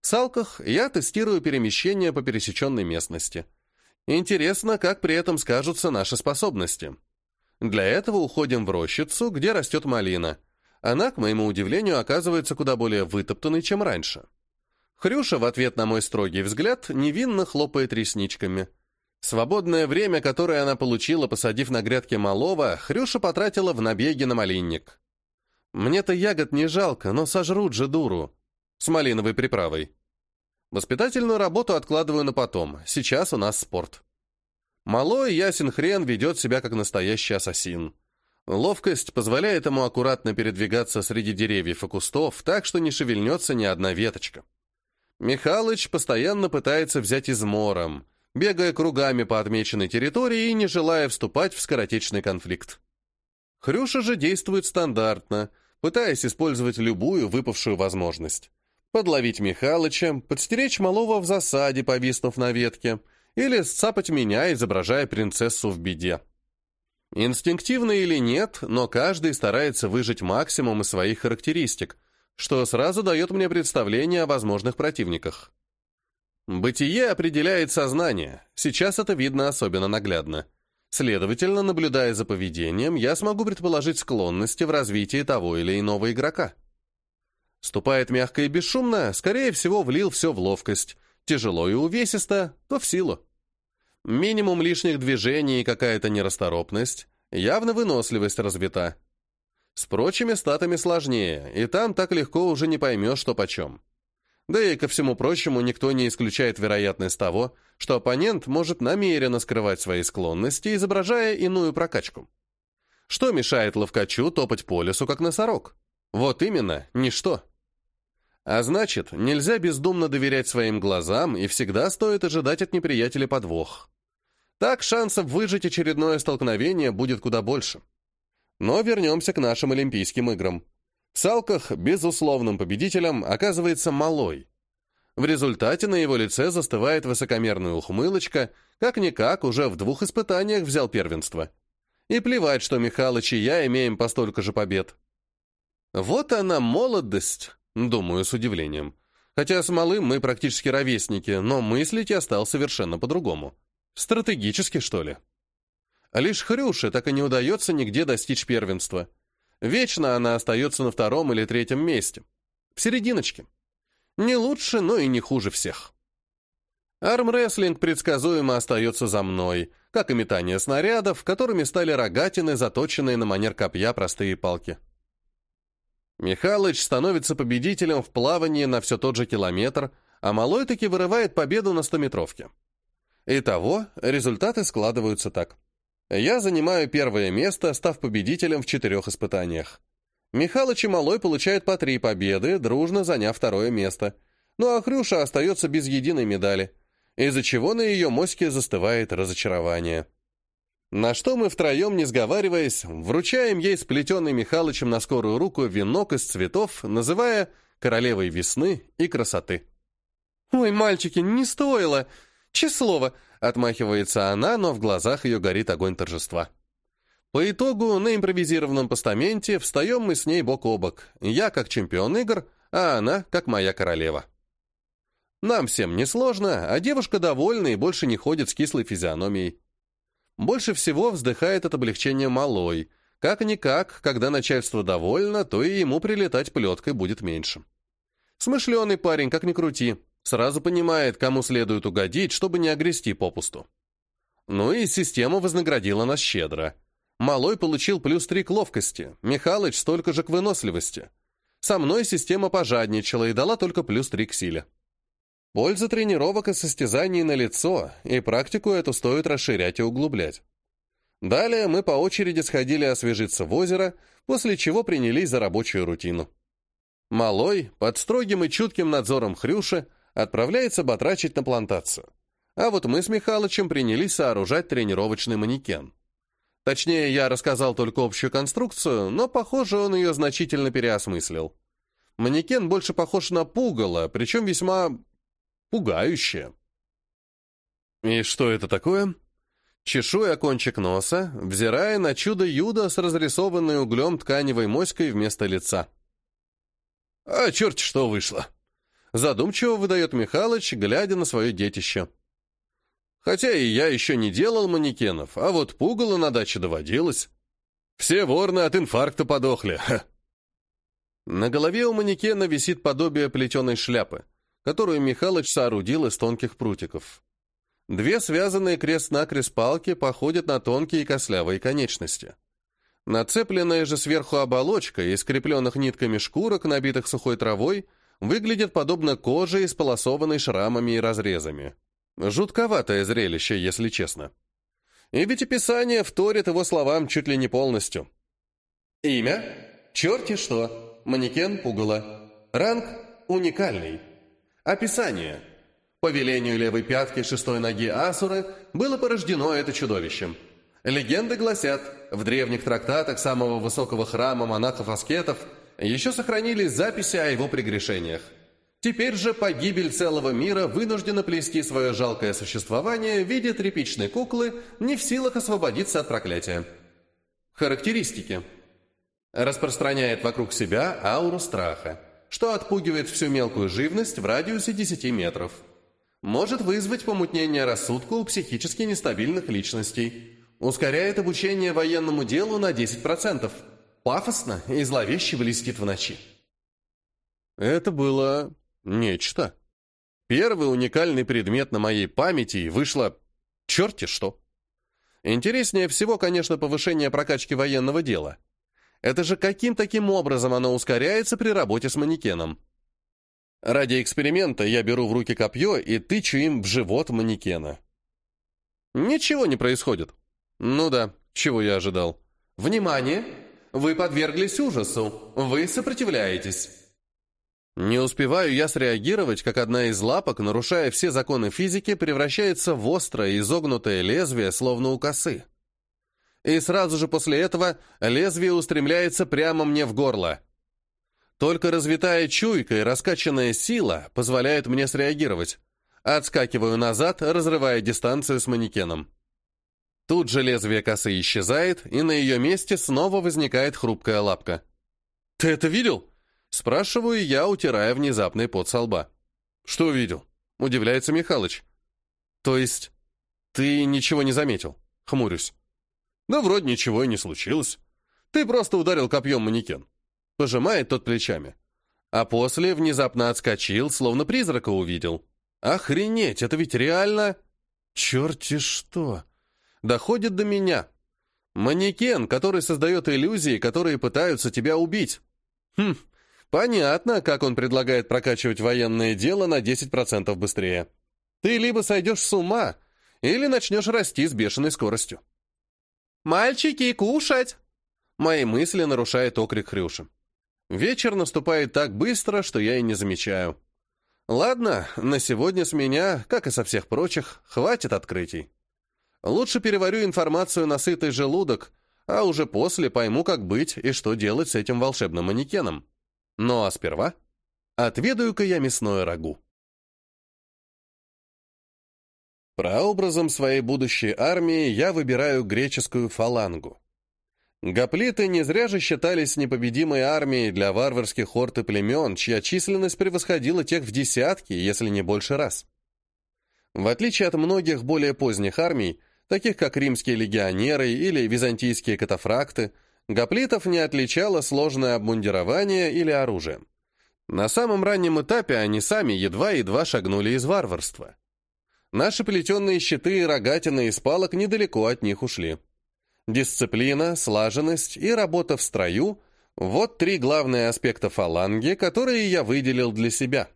В салках я тестирую перемещение по пересеченной местности. Интересно, как при этом скажутся наши способности. Для этого уходим в рощицу, где растет малина – она, к моему удивлению, оказывается куда более вытоптанной, чем раньше. Хрюша в ответ на мой строгий взгляд невинно хлопает ресничками. Свободное время, которое она получила, посадив на грядке малого, Хрюша потратила в набеге на малинник. Мне-то ягод не жалко, но сожрут же дуру. С малиновой приправой. Воспитательную работу откладываю на потом. Сейчас у нас спорт. Малой ясен хрен ведет себя как настоящий ассасин. Ловкость позволяет ему аккуратно передвигаться среди деревьев и кустов, так что не шевельнется ни одна веточка. Михалыч постоянно пытается взять измором, бегая кругами по отмеченной территории и не желая вступать в скоротечный конфликт. Хрюша же действует стандартно, пытаясь использовать любую выпавшую возможность. Подловить Михалыча, подстеречь малого в засаде, повиснув на ветке, или сцапать меня, изображая принцессу в беде. Инстинктивно или нет, но каждый старается выжить максимум из своих характеристик, что сразу дает мне представление о возможных противниках. Бытие определяет сознание, сейчас это видно особенно наглядно. Следовательно, наблюдая за поведением, я смогу предположить склонности в развитии того или иного игрока. Ступает мягко и бесшумно, скорее всего, влил все в ловкость. Тяжело и увесисто, то в силу. Минимум лишних движений и какая-то нерасторопность. Явно выносливость развита. С прочими статами сложнее, и там так легко уже не поймешь, что почем. Да и ко всему прочему, никто не исключает вероятность того, что оппонент может намеренно скрывать свои склонности, изображая иную прокачку. Что мешает ловкачу топать по лесу, как носорог? Вот именно, ничто. А значит, нельзя бездумно доверять своим глазам, и всегда стоит ожидать от неприятеля подвох. Так шансов выжить очередное столкновение будет куда больше. Но вернемся к нашим Олимпийским играм. В салках безусловным победителем оказывается Малой. В результате на его лице застывает высокомерная ухмылочка, как-никак уже в двух испытаниях взял первенство. И плевать, что Михалыч и я имеем по столько же побед. Вот она молодость, Думаю, с удивлением. Хотя с малым мы практически ровесники, но мыслить я стал совершенно по-другому. Стратегически, что ли? Лишь Хрюше так и не удается нигде достичь первенства. Вечно она остается на втором или третьем месте. В серединочке. Не лучше, но и не хуже всех. Армрестлинг предсказуемо остается за мной, как и метание снарядов, которыми стали рогатины, заточенные на манер копья простые палки. Михалыч становится победителем в плавании на все тот же километр, а Малой таки вырывает победу на стометровке. Итого, результаты складываются так. Я занимаю первое место, став победителем в четырех испытаниях. Михалыч и Малой получают по три победы, дружно заняв второе место. Ну а Хрюша остается без единой медали, из-за чего на ее моське застывает разочарование. На что мы втроем, не сговариваясь, вручаем ей сплетенный Михалычем на скорую руку венок из цветов, называя «королевой весны и красоты». «Ой, мальчики, не стоило! Числово!» — отмахивается она, но в глазах ее горит огонь торжества. По итогу на импровизированном постаменте встаем мы с ней бок о бок, я как чемпион игр, а она как моя королева. Нам всем несложно, а девушка довольна и больше не ходит с кислой физиономией. Больше всего вздыхает от облегчения малой. Как-никак, когда начальство довольно, то и ему прилетать плеткой будет меньше. Смышленый парень, как ни крути, сразу понимает, кому следует угодить, чтобы не огрести попусту. Ну и система вознаградила нас щедро. Малой получил плюс три к ловкости, Михалыч столько же к выносливости. Со мной система пожадничала и дала только плюс три к силе. Польза тренировок и состязаний на лицо, и практику эту стоит расширять и углублять. Далее мы по очереди сходили освежиться в озеро, после чего принялись за рабочую рутину. Малой, под строгим и чутким надзором Хрюши, отправляется батрачить на плантацию. А вот мы с Михалычем принялись сооружать тренировочный манекен. Точнее, я рассказал только общую конструкцию, но, похоже, он ее значительно переосмыслил. Манекен больше похож на пугало, причем весьма пугающе. И что это такое? Чешуя кончик носа, взирая на чудо-юдо с разрисованной углем тканевой моськой вместо лица. «А черт что вышло!» Задумчиво выдает Михалыч, глядя на свое детище. Хотя и я еще не делал манекенов, а вот пугало на даче доводилось. Все ворны от инфаркта подохли. На голове у манекена висит подобие плетеной шляпы, которую Михалыч соорудил из тонких прутиков. Две связанные крест-накрест палки походят на тонкие костлявые конечности. Нацепленная же сверху оболочка из скрепленных нитками шкурок, набитых сухой травой, выглядит подобно коже, исполосованной шрамами и разрезами. Жутковатое зрелище, если честно. И ведь описание вторит его словам чуть ли не полностью. Имя? Черти что. Манекен пугало. Ранг? Уникальный. Описание. По велению левой пятки шестой ноги Асуры было порождено это чудовищем. Легенды гласят, в древних трактатах самого высокого храма монахов-аскетов еще сохранились записи о его прегрешениях. Теперь же погибель целого мира вынуждена плести свое жалкое существование в виде тряпичной куклы, не в силах освободиться от проклятия. Характеристики. Распространяет вокруг себя ауру страха, что отпугивает всю мелкую живность в радиусе 10 метров. Может вызвать помутнение рассудка у психически нестабильных личностей. Ускоряет обучение военному делу на 10%. Пафосно и зловеще блестит в ночи. Это было Нечто. Первый уникальный предмет на моей памяти, и вышло черти что. Интереснее всего, конечно, повышение прокачки военного дела. Это же каким таким образом оно ускоряется при работе с манекеном? Ради эксперимента я беру в руки копье и тычу им в живот манекена. Ничего не происходит. Ну да, чего я ожидал. Внимание! Вы подверглись ужасу. Вы сопротивляетесь. Не успеваю я среагировать, как одна из лапок, нарушая все законы физики, превращается в острое изогнутое лезвие, словно у косы. И сразу же после этого лезвие устремляется прямо мне в горло. Только развитая чуйка и раскачанная сила позвляют мне среагировать. Отскакиваю назад, разрывая дистанцию с манекеном. Тут же лезвие косы исчезает, и на ее месте снова возникает хрупкая лапка. «Ты это видел?» Спрашиваю я, утирая внезапный пот со лба. «Что видел?» — удивляется Михалыч. «То есть ты ничего не заметил?» — хмурюсь. «Да вроде ничего и не случилось. Ты просто ударил копьем манекен». Пожимает тот плечами. А после внезапно отскочил, словно призрака увидел. «Охренеть, это ведь реально...» «Черти что!» Доходит до меня. Манекен, который создает иллюзии, которые пытаются тебя убить. Хм, Понятно, как он предлагает прокачивать военное дело на 10% быстрее. Ты либо сойдешь с ума, или начнешь расти с бешеной скоростью. «Мальчики, кушать!» Мои мысли нарушает окрик Хрюши. Вечер наступает так быстро, что я и не замечаю. Ладно, на сегодня с меня, как и со всех прочих, хватит открытий. Лучше переварю информацию на сытый желудок, а уже после пойму, как быть и что делать с этим волшебным манекеном. Ну а сперва отведаю-ка я мясное рагу. Прообразом своей будущей армии я выбираю греческую фалангу. Гоплиты не зря же считались непобедимой армией для варварских орд и племен, чья численность превосходила тех в десятки, если не больше раз. В отличие от многих более поздних армий, таких как римские легионеры или византийские катафракты, гоплитов не отличало сложное обмундирование или оружие. На самом раннем этапе они сами едва-едва шагнули из варварства. Наши плетеные щиты и рогатины из палок недалеко от них ушли. Дисциплина, слаженность и работа в строю – вот три главные аспекта фаланги, которые я выделил для себя.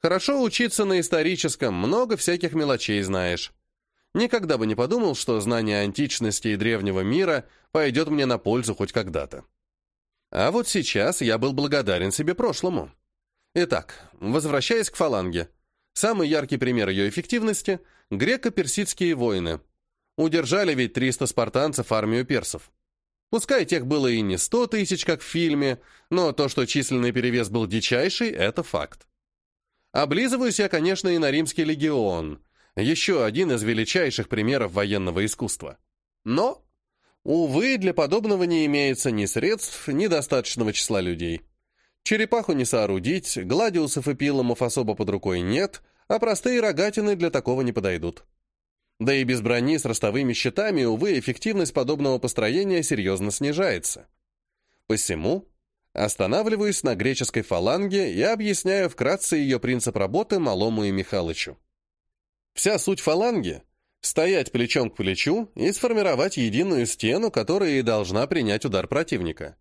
Хорошо учиться на историческом, много всяких мелочей знаешь. Никогда бы не подумал, что знание античности и древнего мира пойдет мне на пользу хоть когда-то. А вот сейчас я был благодарен себе прошлому. Итак, возвращаясь к фаланге. Самый яркий пример ее эффективности – греко-персидские войны. Удержали ведь 300 спартанцев армию персов. Пускай тех было и не 100 тысяч, как в фильме, но то, что численный перевес был дичайший – это факт. Облизываюсь я, конечно, и на римский легион, еще один из величайших примеров военного искусства. Но, увы, для подобного не имеется ни средств, ни достаточного числа людей. Черепаху не соорудить, гладиусов и пиломов особо под рукой нет, а простые рогатины для такого не подойдут. Да и без брони с ростовыми щитами, увы, эффективность подобного построения серьезно снижается. Посему останавливаюсь на греческой фаланге и объясняю вкратце ее принцип работы Малому и Михалычу. Вся суть фаланги — стоять плечом к плечу и сформировать единую стену, которая и должна принять удар противника.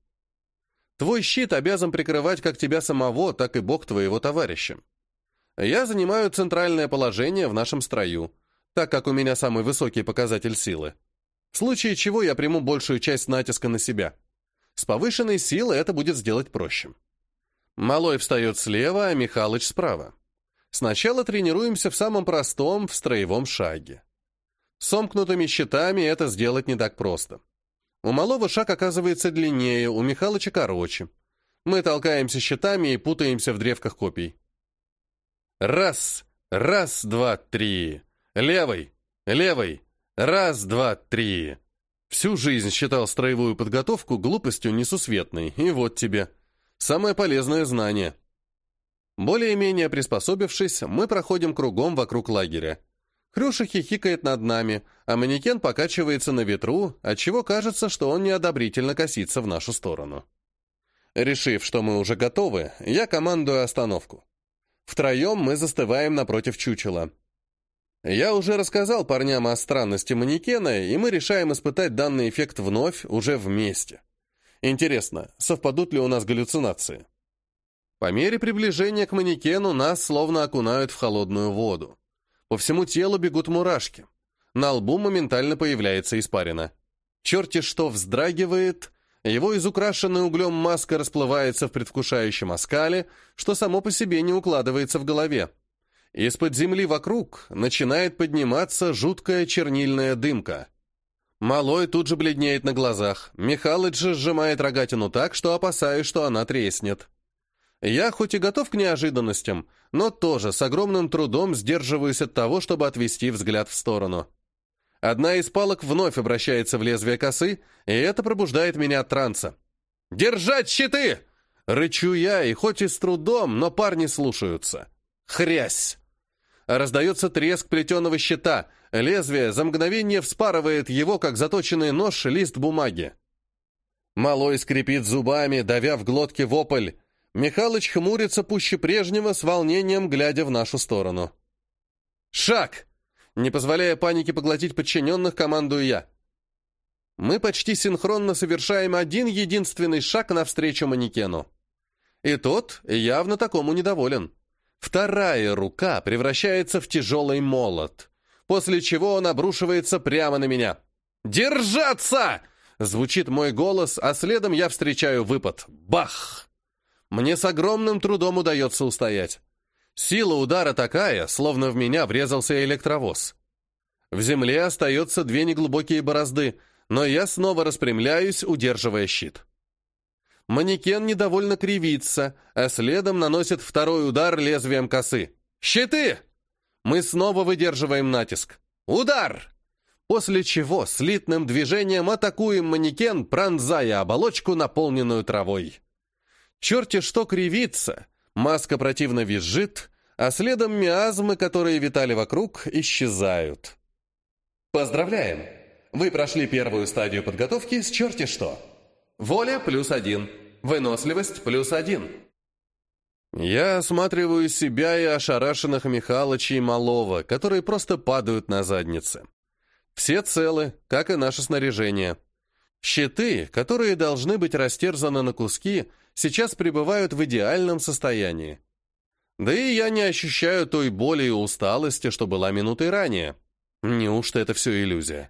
Твой щит обязан прикрывать как тебя самого, так и бок твоего товарища. Я занимаю центральное положение в нашем строю, так как у меня самый высокий показатель силы. В случае чего я приму большую часть натиска на себя. С повышенной силой это будет сделать проще. Малой встает слева, а Михалыч справа. Сначала тренируемся в самом простом, в строевом шаге. Сомкнутыми щитами это сделать не так просто. У малого шаг оказывается длиннее, у Михалыча короче. Мы толкаемся щитами и путаемся в древках копий. Раз, раз, два, три. Левый, левый. Раз, два, три. Всю жизнь считал строевую подготовку глупостью несусветной, и вот тебе. Самое полезное знание. Более-менее приспособившись, мы проходим кругом вокруг лагеря. Хрюша хихикает над нами, а манекен покачивается на ветру, отчего кажется, что он неодобрительно косится в нашу сторону. Решив, что мы уже готовы, я командую остановку. Втроем мы застываем напротив чучела. Я уже рассказал парням о странности манекена, и мы решаем испытать данный эффект вновь, уже вместе. Интересно, совпадут ли у нас галлюцинации? По мере приближения к манекену нас словно окунают в холодную воду. По всему телу бегут мурашки. На лбу моментально появляется испарина. Черти что вздрагивает, его изукрашенная углем маска расплывается в предвкушающем оскале, что само по себе не укладывается в голове. Из-под земли вокруг начинает подниматься жуткая чернильная дымка. Малой тут же бледнеет на глазах. Михалыч же сжимает рогатину так, что опасаюсь, что она треснет. Я хоть и готов к неожиданностям, но тоже с огромным трудом сдерживаюсь от того, чтобы отвести взгляд в сторону. Одна из палок вновь обращается в лезвие косы, и это пробуждает меня от транса. «Держать щиты!» Рычу я, и хоть и с трудом, но парни слушаются. Хрясь! Раздается треск плетеного щита, лезвие за мгновение вспарывает его, как заточенный нож, лист бумаги. Малой скрипит зубами, давя в глотке вопль. Михалыч хмурится пуще прежнего, с волнением глядя в нашу сторону. «Шаг!» Не позволяя панике поглотить подчиненных, командую я. Мы почти синхронно совершаем один единственный шаг навстречу манекену. И тот явно такому недоволен. Вторая рука превращается в тяжелый молот, после чего он обрушивается прямо на меня. «Держаться!» — звучит мой голос, а следом я встречаю выпад. Бах! Мне с огромным трудом удается устоять. Сила удара такая, словно в меня врезался электровоз. В земле остается две неглубокие борозды, но я снова распрямляюсь, удерживая щит. Манекен недовольно кривится, а следом наносит второй удар лезвием косы. «Щиты!» Мы снова выдерживаем натиск. «Удар!» После чего слитным движением атакуем манекен, пронзая оболочку, наполненную травой. Черти что кривится, маска противно визжит, а следом миазмы, которые витали вокруг, исчезают. Поздравляем! Вы прошли первую стадию подготовки с черти что. Воля плюс один. Выносливость плюс один. Я осматриваю себя и ошарашенных Михалыча и Малова, которые просто падают на задницы. Все целы, как и наше снаряжение. Щиты, которые должны быть растерзаны на куски, сейчас пребывают в идеальном состоянии. Да и я не ощущаю той боли и усталости, что была минутой ранее. Неужто это все иллюзия?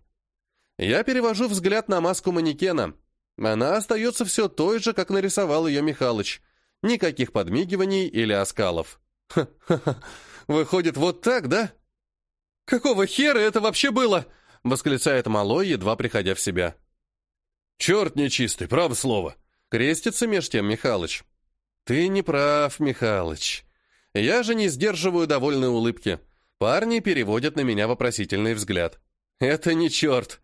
Я перевожу взгляд на маску манекена. Она остается все той же, как нарисовал ее Михалыч. Никаких подмигиваний или оскалов. Ха-ха-ха. Выходит, вот так, да? «Какого хера это вообще было?» — восклицает Малой, едва приходя в себя. «Черт нечистый, право слово!» — крестится меж тем Михалыч. «Ты не прав, Михалыч. Я же не сдерживаю довольной улыбки. Парни переводят на меня вопросительный взгляд. Это не черт.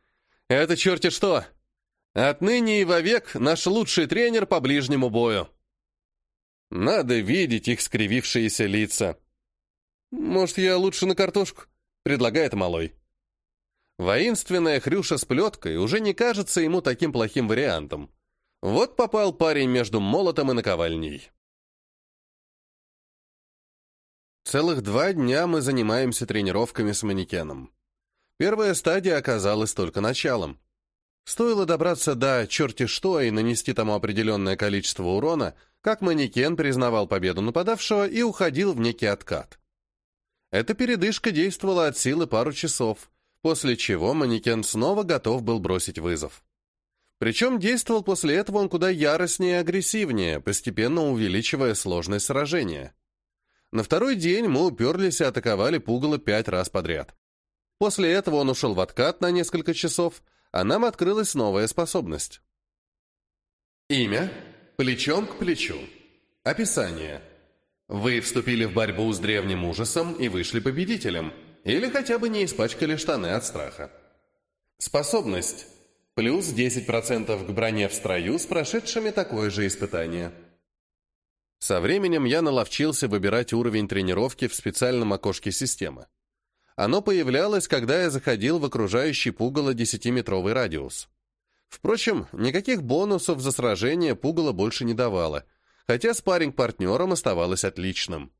Это черти что. Отныне и вовек наш лучший тренер по ближнему бою. Надо видеть их скривившиеся лица. «Может, я лучше на картошку?» — предлагает малой. Воинственная хрюша с плеткой уже не кажется ему таким плохим вариантом. Вот попал парень между молотом и наковальней. Целых два дня мы занимаемся тренировками с манекеном. Первая стадия оказалась только началом. Стоило добраться до черти что и нанести тому определенное количество урона, как манекен признавал победу нападавшего и уходил в некий откат. Эта передышка действовала от силы пару часов, после чего манекен снова готов был бросить вызов. Причем действовал после этого он куда яростнее и агрессивнее, постепенно увеличивая сложность сражения. На второй день мы уперлись и атаковали пугало пять раз подряд. После этого он ушел в откат на несколько часов, а нам открылась новая способность. Имя – плечом к плечу. Описание. Вы вступили в борьбу с древним ужасом и вышли победителем, или хотя бы не испачкали штаны от страха. Способность. Плюс 10% к броне в строю с прошедшими такое же испытание. Со временем я наловчился выбирать уровень тренировки в специальном окошке системы. Оно появлялось, когда я заходил в окружающий пугало 10-метровый радиус. Впрочем, никаких бонусов за сражение пугало больше не давало, хотя спарринг партнером оставалось отличным.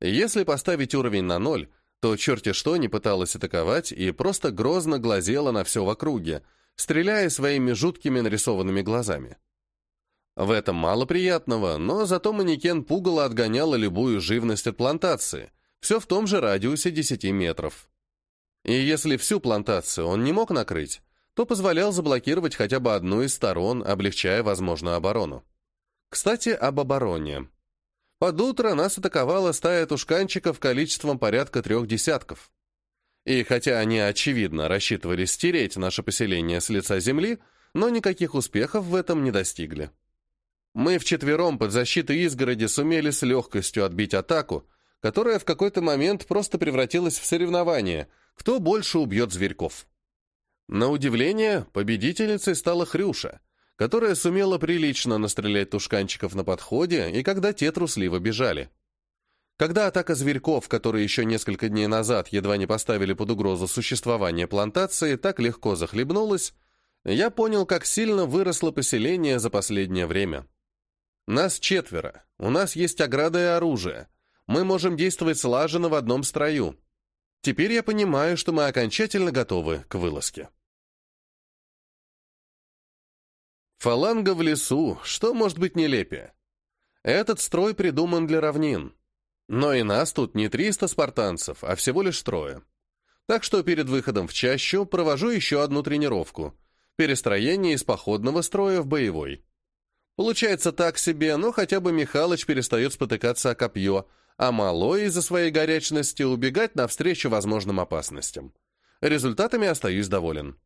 Если поставить уровень на ноль, то черти что не пыталась атаковать и просто грозно глазела на все в округе, стреляя своими жуткими нарисованными глазами. В этом мало приятного, но зато манекен пугало отгоняла любую живность от плантации — все в том же радиусе 10 метров. И если всю плантацию он не мог накрыть, то позволял заблокировать хотя бы одну из сторон, облегчая возможную оборону. Кстати, об обороне. Под утро нас атаковала стая тушканчиков количеством порядка трех десятков. И хотя они, очевидно, рассчитывали стереть наше поселение с лица земли, но никаких успехов в этом не достигли. Мы вчетвером под защитой изгороди сумели с легкостью отбить атаку, которая в какой-то момент просто превратилась в соревнование, кто больше убьет зверьков. На удивление, победительницей стала Хрюша, которая сумела прилично настрелять тушканчиков на подходе и когда те трусливо бежали. Когда атака зверьков, которые еще несколько дней назад едва не поставили под угрозу существование плантации, так легко захлебнулась, я понял, как сильно выросло поселение за последнее время. Нас четверо, у нас есть ограда и оружие, мы можем действовать слаженно в одном строю. Теперь я понимаю, что мы окончательно готовы к вылазке. Фаланга в лесу, что может быть нелепее? Этот строй придуман для равнин. Но и нас тут не 300 спартанцев, а всего лишь трое. Так что перед выходом в чащу провожу еще одну тренировку. Перестроение из походного строя в боевой. Получается так себе, но хотя бы Михалыч перестает спотыкаться о копье, а Малой из-за своей горячности убегать навстречу возможным опасностям. Результатами остаюсь доволен.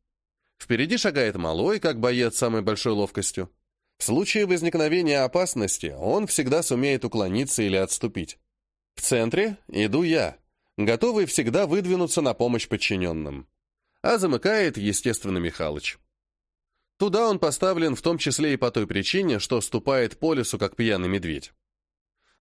Впереди шагает Малой, как боец самой большой ловкостью. В случае возникновения опасности он всегда сумеет уклониться или отступить. В центре иду я, готовый всегда выдвинуться на помощь подчиненным. А замыкает, естественно, Михалыч. Туда он поставлен в том числе и по той причине, что ступает по лесу, как пьяный медведь.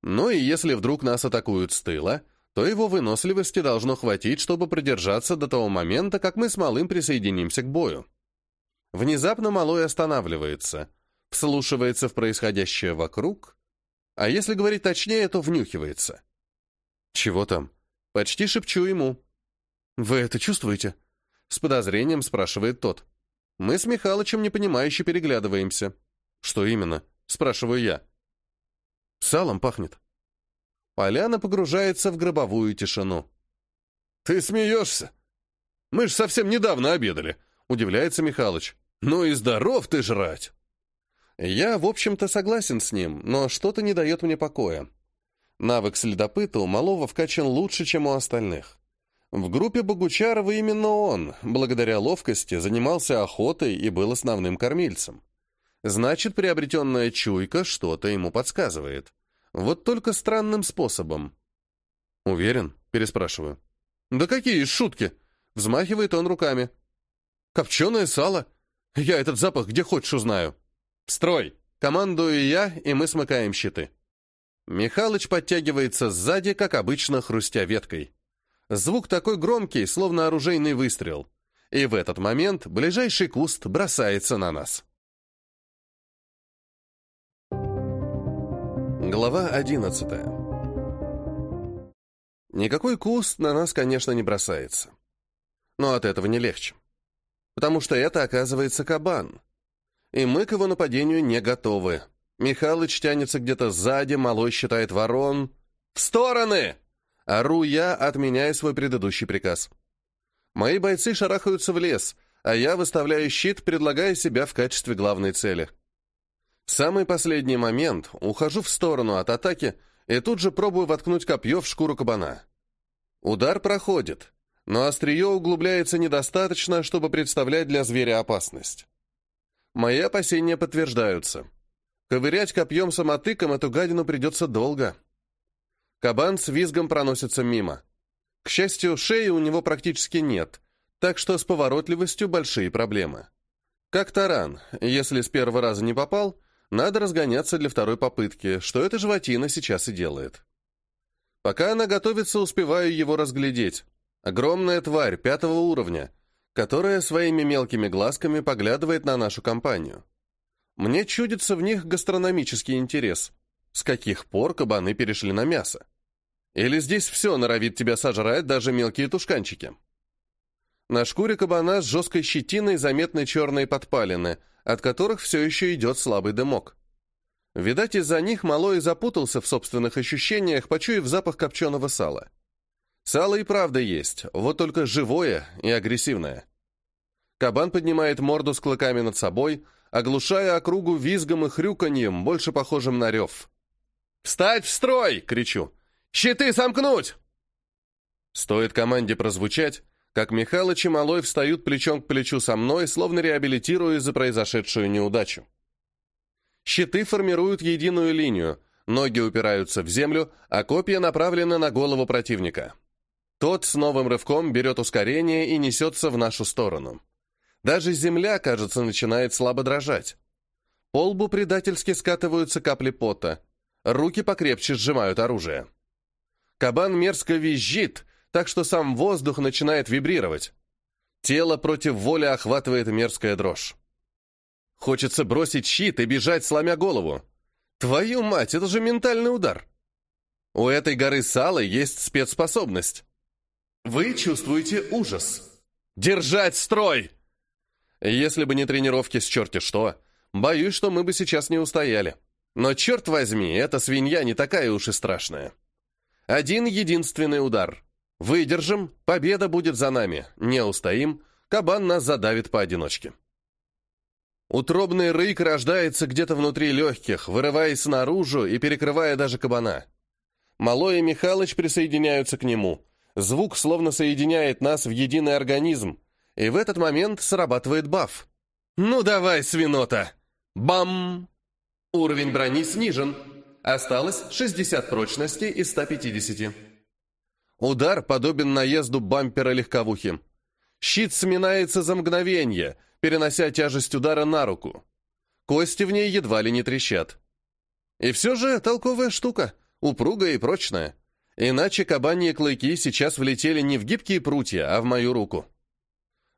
Ну и если вдруг нас атакуют с тыла, то его выносливости должно хватить, чтобы продержаться до того момента, как мы с Малым присоединимся к бою. Внезапно Малой останавливается, вслушивается в происходящее вокруг, а если говорить точнее, то внюхивается. «Чего там?» Почти шепчу ему. «Вы это чувствуете?» С подозрением спрашивает тот. Мы с Михалычем непонимающе переглядываемся. «Что именно?» Спрашиваю я. «Салом пахнет». Поляна погружается в гробовую тишину. «Ты смеешься? Мы ж совсем недавно обедали», — удивляется Михалыч. «Ну и здоров ты жрать!» Я, в общем-то, согласен с ним, но что-то не дает мне покоя. Навык следопыта у Малова вкачан лучше, чем у остальных. В группе Богучарова именно он, благодаря ловкости, занимался охотой и был основным кормильцем. Значит, приобретенная чуйка что-то ему подсказывает. Вот только странным способом. «Уверен?» — переспрашиваю. «Да какие шутки!» — взмахивает он руками. «Копченое сало! Я этот запах где хочешь узнаю!» «Строй!» — командую я, и мы смыкаем щиты. Михалыч подтягивается сзади, как обычно, хрустя веткой. Звук такой громкий, словно оружейный выстрел. И в этот момент ближайший куст бросается на нас. Глава одиннадцатая. Никакой куст на нас, конечно, не бросается. Но от этого не легче. Потому что это, оказывается, кабан. И мы к его нападению не готовы. Михалыч тянется где-то сзади, малой считает ворон. «В стороны!» Ору я, отменяя свой предыдущий приказ. Мои бойцы шарахаются в лес, а я выставляю щит, предлагая себя в качестве главной цели. В самый последний момент ухожу в сторону от атаки и тут же пробую воткнуть копье в шкуру кабана. Удар проходит, но острие углубляется недостаточно, чтобы представлять для зверя опасность. Мои опасения подтверждаются. Ковырять копьем самотыком эту гадину придется долго. Кабан с визгом проносится мимо. К счастью, шеи у него практически нет, так что с поворотливостью большие проблемы. Как таран, если с первого раза не попал, надо разгоняться для второй попытки, что эта животина сейчас и делает. Пока она готовится, успеваю его разглядеть. Огромная тварь пятого уровня, которая своими мелкими глазками поглядывает на нашу компанию. Мне чудится в них гастрономический интерес. С каких пор кабаны перешли на мясо? Или здесь все норовит тебя сожрать, даже мелкие тушканчики? На шкуре кабана с жесткой щетиной заметны черные подпалины, от которых все еще идет слабый дымок. Видать, из-за них Малой запутался в собственных ощущениях, почуяв запах копченого сала. Сало и правда есть, вот только живое и агрессивное. Кабан поднимает морду с клыками над собой, оглушая округу визгом и хрюканьем, больше похожим на рев. «Встать в строй!» — кричу. «Щиты сомкнуть!» Стоит команде прозвучать, как Михалыч и Малой встают плечом к плечу со мной, словно реабилитируя за произошедшую неудачу. Щиты формируют единую линию, ноги упираются в землю, а копья направлены на голову противника. Тот с новым рывком берет ускорение и несется в нашу сторону. Даже земля, кажется, начинает слабо дрожать. По лбу предательски скатываются капли пота. Руки покрепче сжимают оружие. Кабан мерзко визжит, так что сам воздух начинает вибрировать. Тело против воли охватывает мерзкая дрожь. Хочется бросить щит и бежать, сломя голову. Твою мать, это же ментальный удар. У этой горы сала есть спецспособность. Вы чувствуете ужас. Держать строй! Если бы не тренировки с черти что, боюсь, что мы бы сейчас не устояли. Но черт возьми, эта свинья не такая уж и страшная. Один единственный удар. Выдержим, победа будет за нами. Не устоим, кабан нас задавит поодиночке. Утробный рык рождается где-то внутри легких, вырываясь наружу и перекрывая даже кабана. Малой и Михалыч присоединяются к нему. Звук словно соединяет нас в единый организм, и в этот момент срабатывает баф. «Ну давай, свинота!» Бам! Уровень брони снижен. Осталось 60 прочности из 150. Удар подобен наезду бампера легковухи. Щит сминается за мгновение, перенося тяжесть удара на руку. Кости в ней едва ли не трещат. И все же толковая штука, упругая и прочная. Иначе кабаньи клыки сейчас влетели не в гибкие прутья, а в мою руку.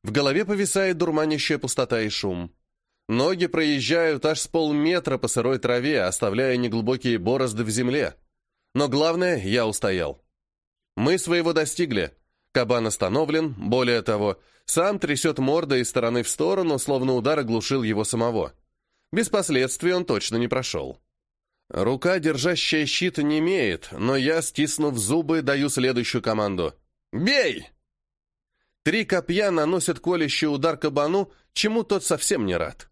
В голове повисает дурманящая пустота и шум. Ноги проезжают аж с полметра по сырой траве, оставляя неглубокие борозды в земле. Но главное, я устоял. Мы своего достигли. Кабан остановлен, более того, сам трясет мордой из стороны в сторону, словно удар оглушил его самого. Без последствий он точно не прошел. Рука, держащая щит, не имеет, но я, стиснув зубы, даю следующую команду. «Бей!» Три копья наносят колющий удар кабану, чему тот совсем не рад.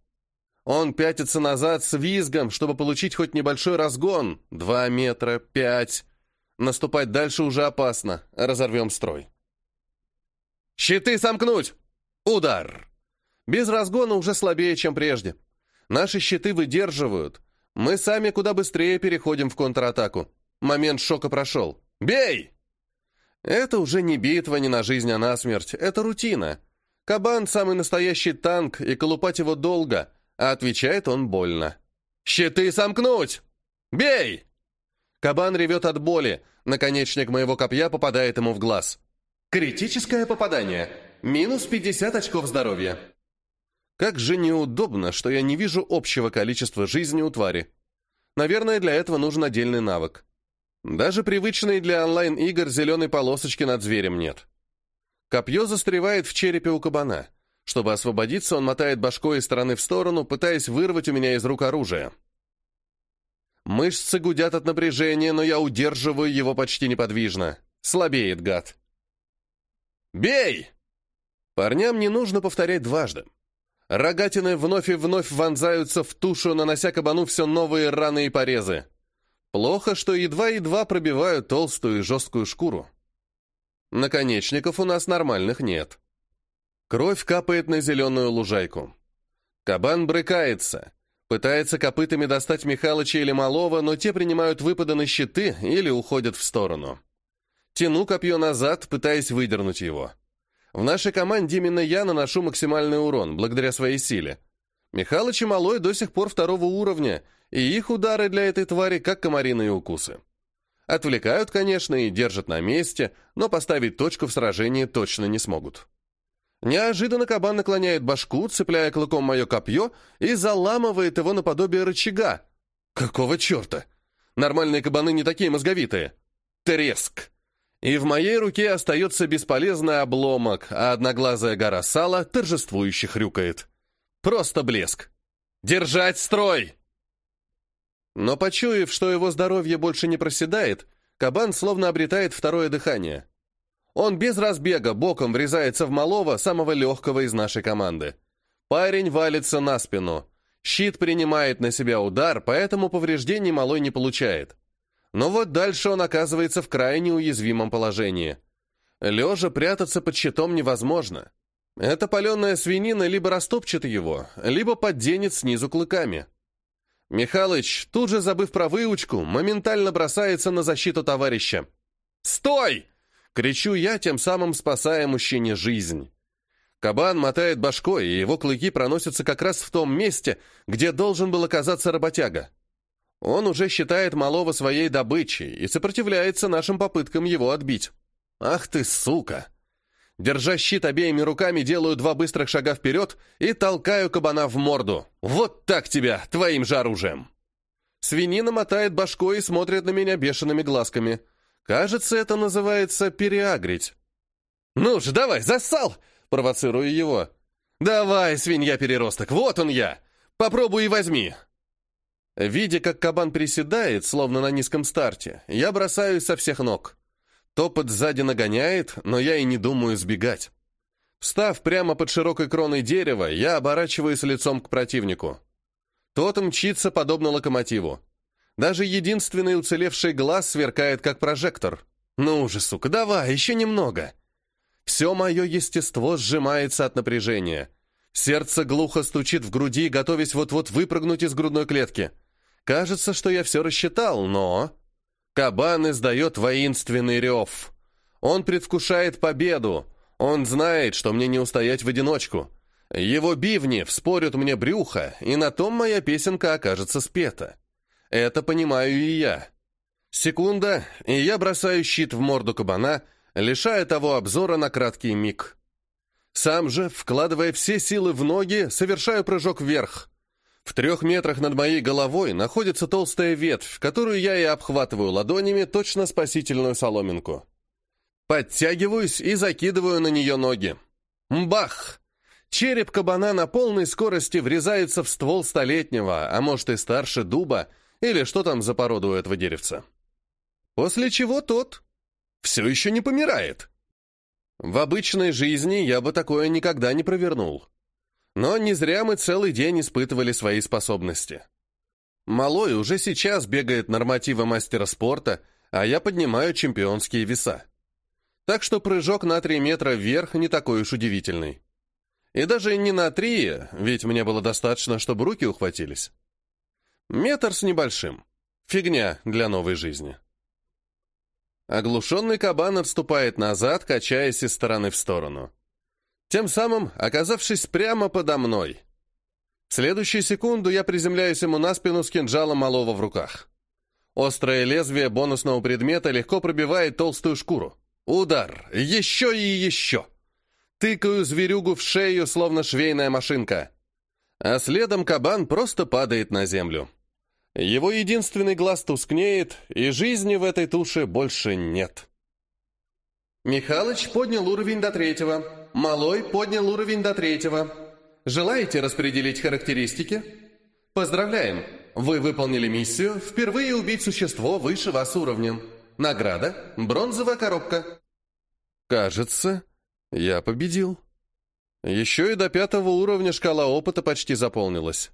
Он пятится назад с визгом, чтобы получить хоть небольшой разгон. Два метра, пять. Наступать дальше уже опасно. Разорвем строй. «Щиты сомкнуть!» Удар! Без разгона уже слабее, чем прежде. Наши щиты выдерживают. Мы сами куда быстрее переходим в контратаку. Момент шока прошел. «Бей!» Это уже не битва не на жизнь, а на смерть. Это рутина. Кабан — самый настоящий танк, и колупать его долго, а отвечает он больно. «Щиты сомкнуть! Бей!» Кабан ревет от боли. Наконечник моего копья попадает ему в глаз. Критическое попадание. Минус 50 очков здоровья. Как же неудобно, что я не вижу общего количества жизни у твари. Наверное, для этого нужен отдельный навык. Даже привычной для онлайн-игр зеленой полосочки над зверем нет. Копье застревает в черепе у кабана. Чтобы освободиться, он мотает башкой из стороны в сторону, пытаясь вырвать у меня из рук оружие. Мышцы гудят от напряжения, но я удерживаю его почти неподвижно. Слабеет гад. «Бей!» Парням не нужно повторять дважды. Рогатины вновь и вновь вонзаются в тушу, нанося кабану все новые раны и порезы. Плохо, что едва-едва пробивают толстую и жесткую шкуру. Наконечников у нас нормальных нет. Кровь капает на зеленую лужайку. Кабан брыкается, пытается копытами достать Михалыча или Малова, но те принимают выпады на щиты или уходят в сторону. Тяну копье назад, пытаясь выдернуть его. В нашей команде именно я наношу максимальный урон, благодаря своей силе. Михалыч и Малой до сих пор второго уровня, и их удары для этой твари как комариные укусы. Отвлекают, конечно, и держат на месте, но поставить точку в сражении точно не смогут. Неожиданно кабан наклоняет башку, цепляя клыком мое копье, и заламывает его наподобие рычага. Какого черта? Нормальные кабаны не такие мозговитые. Треск! и в моей руке остается бесполезный обломок, а одноглазая гора сала торжествующе хрюкает. Просто блеск. «Держать строй!» Но почуяв, что его здоровье больше не проседает, кабан словно обретает второе дыхание. Он без разбега боком врезается в малого, самого легкого из нашей команды. Парень валится на спину. Щит принимает на себя удар, поэтому повреждений малой не получает. Но вот дальше он оказывается в крайне уязвимом положении. Лежа прятаться под щитом невозможно. Эта паленая свинина либо растопчет его, либо подденет снизу клыками. Михалыч, тут же забыв про выучку, моментально бросается на защиту товарища. «Стой!» — кричу я, тем самым спасая мужчине жизнь. Кабан мотает башкой, и его клыки проносятся как раз в том месте, где должен был оказаться работяга. Он уже считает малого своей добычей и сопротивляется нашим попыткам его отбить. Ах ты, сука! Держа щит обеими руками, делаю два быстрых шага вперед и толкаю кабана в морду. Вот так тебя, твоим же оружием! Свинина мотает башкой и смотрит на меня бешеными глазками. Кажется, это называется переагрить. «Ну же, давай, засал!» — провоцирую его. «Давай, свинья-переросток, вот он я! Попробуй и возьми!» Видя, как кабан приседает, словно на низком старте, я бросаюсь со всех ног. Топот сзади нагоняет, но я и не думаю сбегать. Встав прямо под широкой кроной дерева, я оборачиваюсь лицом к противнику. Тот мчится, подобно локомотиву. Даже единственный уцелевший глаз сверкает, как прожектор. Ну же, сука, давай, еще немного. Все мое естество сжимается от напряжения. Сердце глухо стучит в груди, готовясь вот-вот выпрыгнуть из грудной клетки. Кажется, что я все рассчитал, но... Кабан издает воинственный рев. Он предвкушает победу. Он знает, что мне не устоять в одиночку. Его бивни вспорят мне брюхо, и на том моя песенка окажется спета. Это понимаю и я. Секунда, и я бросаю щит в морду кабана, лишая того обзора на краткий миг. Сам же, вкладывая все силы в ноги, совершаю прыжок вверх. В трех метрах над моей головой находится толстая ветвь, которую я и обхватываю ладонями, точно спасительную соломинку. Подтягиваюсь и закидываю на нее ноги. Бах! Череп кабана на полной скорости врезается в ствол столетнего, а может и старше дуба, или что там за породу у этого деревца. После чего тот все еще не помирает. В обычной жизни я бы такое никогда не провернул. Но не зря мы целый день испытывали свои способности. Малой уже сейчас бегает нормативы мастера спорта, а я поднимаю чемпионские веса. Так что прыжок на 3 метра вверх не такой уж удивительный. И даже не на 3, ведь мне было достаточно, чтобы руки ухватились. Метр с небольшим. Фигня для новой жизни. Оглушенный кабан отступает назад, качаясь из стороны в сторону. Тем самым оказавшись прямо подо мной. В следующую секунду я приземляюсь ему на спину с кинжалом малого в руках. Острое лезвие бонусного предмета легко пробивает толстую шкуру. Удар! Еще и еще! Тыкаю зверюгу в шею, словно швейная машинка. А следом кабан просто падает на землю. Его единственный глаз тускнеет, и жизни в этой туше больше нет. Михалыч поднял уровень до третьего. Малой поднял уровень до третьего. Желаете распределить характеристики? Поздравляем! Вы выполнили миссию «Впервые убить существо выше вас уровнем». Награда – бронзовая коробка. Кажется, я победил. Еще и до пятого уровня шкала опыта почти заполнилась.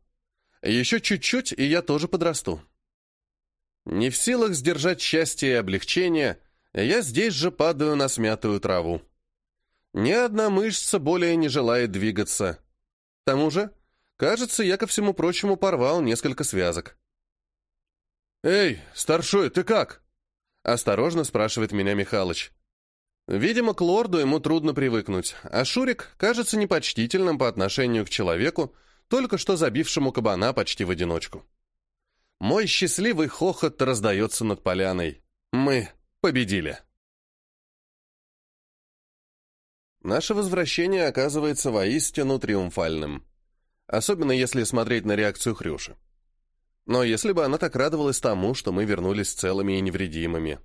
Еще чуть-чуть, и я тоже подрасту. Не в силах сдержать счастье и облегчение, я здесь же падаю на смятую траву. Ни одна мышца более не желает двигаться. К тому же, кажется, я ко всему прочему порвал несколько связок. «Эй, старшой, ты как?» — осторожно спрашивает меня Михалыч. Видимо, к лорду ему трудно привыкнуть, а Шурик кажется непочтительным по отношению к человеку, только что забившему кабана почти в одиночку. Мой счастливый хохот раздается над поляной. Мы победили. Наше возвращение оказывается воистину триумфальным. Особенно если смотреть на реакцию Хрюши. Но если бы она так радовалась тому, что мы вернулись целыми и невредимыми.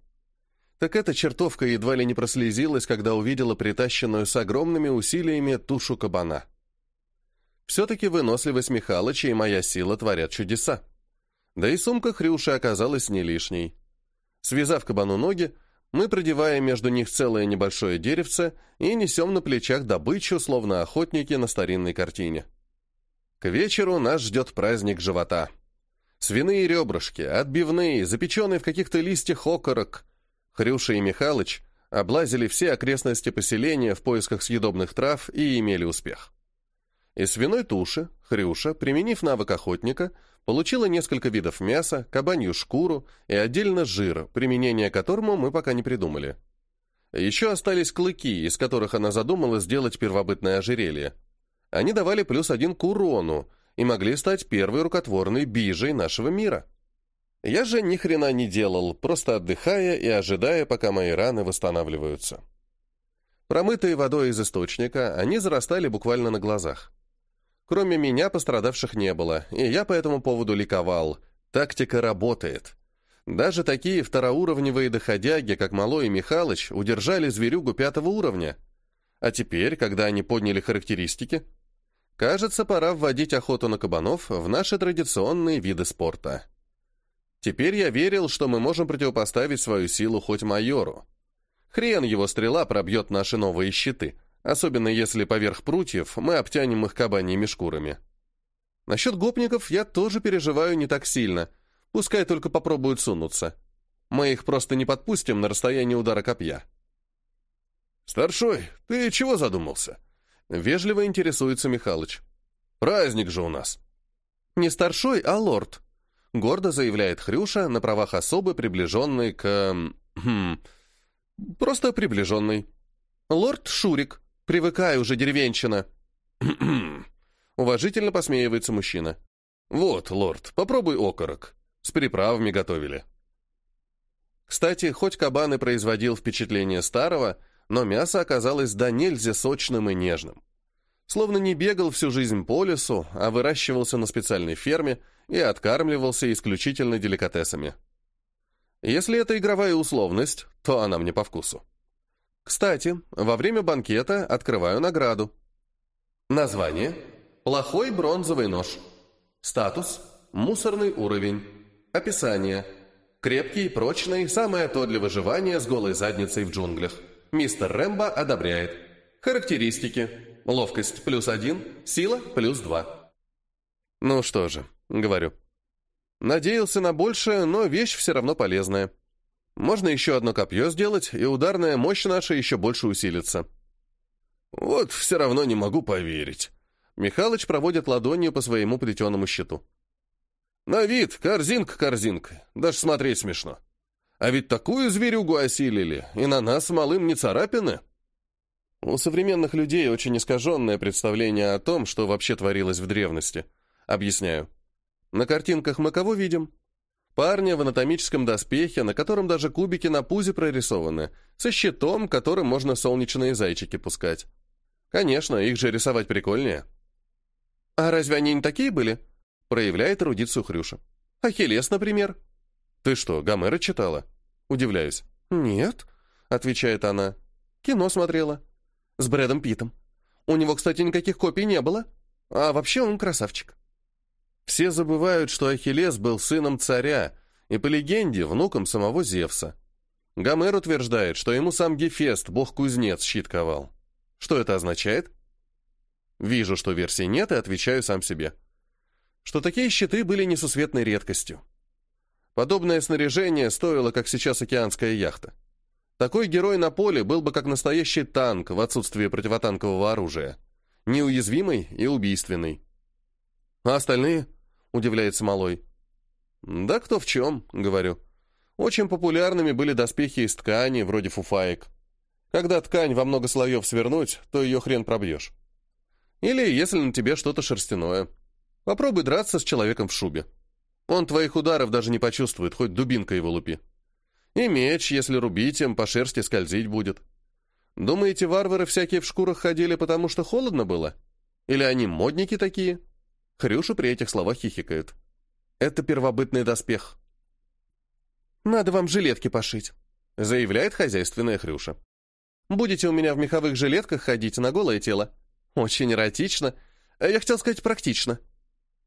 Так эта чертовка едва ли не прослезилась, когда увидела притащенную с огромными усилиями тушу кабана. Все-таки выносливость Михалыча и моя сила творят чудеса. Да и сумка Хрюши оказалась не лишней. Связав кабану ноги, мы продеваем между них целое небольшое деревце и несем на плечах добычу, словно охотники на старинной картине. К вечеру нас ждет праздник живота. Свиные ребрышки, отбивные, запеченные в каких-то листьях окорок. Хрюша и Михалыч облазили все окрестности поселения в поисках съедобных трав и имели успех. Из свиной туши Хрюша, применив навык охотника, получила несколько видов мяса, кабанью шкуру и отдельно жир, применение которому мы пока не придумали. Еще остались клыки, из которых она задумала сделать первобытное ожерелье. Они давали плюс один к урону и могли стать первой рукотворной бижей нашего мира. Я же ни хрена не делал, просто отдыхая и ожидая, пока мои раны восстанавливаются. Промытые водой из источника, они зарастали буквально на глазах. Кроме меня пострадавших не было, и я по этому поводу ликовал. Тактика работает. Даже такие второуровневые доходяги, как Малой и Михалыч, удержали зверюгу пятого уровня. А теперь, когда они подняли характеристики, кажется, пора вводить охоту на кабанов в наши традиционные виды спорта. Теперь я верил, что мы можем противопоставить свою силу хоть майору. Хрен его стрела пробьет наши новые щиты — особенно если поверх прутьев мы обтянем их кабаньими шкурами. Насчет гопников я тоже переживаю не так сильно, пускай только попробуют сунуться. Мы их просто не подпустим на расстояние удара копья. «Старшой, ты чего задумался?» Вежливо интересуется Михалыч. «Праздник же у нас». «Не старшой, а лорд», — гордо заявляет Хрюша на правах особы, приближенной к... Хм, просто приближенной. «Лорд Шурик, Привыкай уже, деревенщина!» Уважительно посмеивается мужчина. «Вот, лорд, попробуй окорок. С приправами готовили». Кстати, хоть кабан и производил впечатление старого, но мясо оказалось до нельзя сочным и нежным. Словно не бегал всю жизнь по лесу, а выращивался на специальной ферме и откармливался исключительно деликатесами. Если это игровая условность, то она мне по вкусу. Кстати, во время банкета открываю награду. Название – плохой бронзовый нож. Статус – мусорный уровень. Описание – крепкий, прочный, самое то для выживания с голой задницей в джунглях. Мистер Рэмбо одобряет. Характеристики – ловкость плюс один, сила плюс два. Ну что же, говорю. Надеялся на большее, но вещь все равно полезная. Можно еще одно копье сделать, и ударная мощь наша еще больше усилится. Вот все равно не могу поверить. Михалыч проводит ладонью по своему плетеному щиту. На вид корзинка-корзинка, даже смотреть смешно. А ведь такую зверюгу осилили, и на нас малым не царапины. У современных людей очень искаженное представление о том, что вообще творилось в древности. Объясняю. На картинках мы кого видим? Парня в анатомическом доспехе, на котором даже кубики на пузе прорисованы, со щитом, которым можно солнечные зайчики пускать. Конечно, их же рисовать прикольнее. А разве они не такие были? Проявляет эрудицию Хрюша. Ахиллес, например. Ты что, Гомера читала? Удивляюсь. Нет, отвечает она. Кино смотрела. С Брэдом Питом. У него, кстати, никаких копий не было. А вообще он красавчик. Все забывают, что Ахиллес был сыном царя и, по легенде, внуком самого Зевса. Гомер утверждает, что ему сам Гефест, бог-кузнец, щит ковал. Что это означает? Вижу, что версий нет, и отвечаю сам себе. Что такие щиты были несусветной редкостью. Подобное снаряжение стоило, как сейчас океанская яхта. Такой герой на поле был бы как настоящий танк в отсутствии противотанкового оружия. Неуязвимый и убийственный. А остальные? Удивляется Малой. Да кто в чем, говорю. Очень популярными были доспехи из ткани, вроде фуфаек. Когда ткань во много слоев свернуть, то ее хрен пробьешь. Или если на тебе что-то шерстяное. Попробуй драться с человеком в шубе. Он твоих ударов даже не почувствует, хоть дубинка его лупи. И меч, если рубить им, по шерсти скользить будет. Думаете, варвары всякие в шкурах ходили, потому что холодно было? Или они модники такие? Хрюша при этих словах хихикает. Это первобытный доспех. «Надо вам жилетки пошить», — заявляет хозяйственная Хрюша. «Будете у меня в меховых жилетках ходить на голое тело. Очень эротично. Я хотел сказать практично».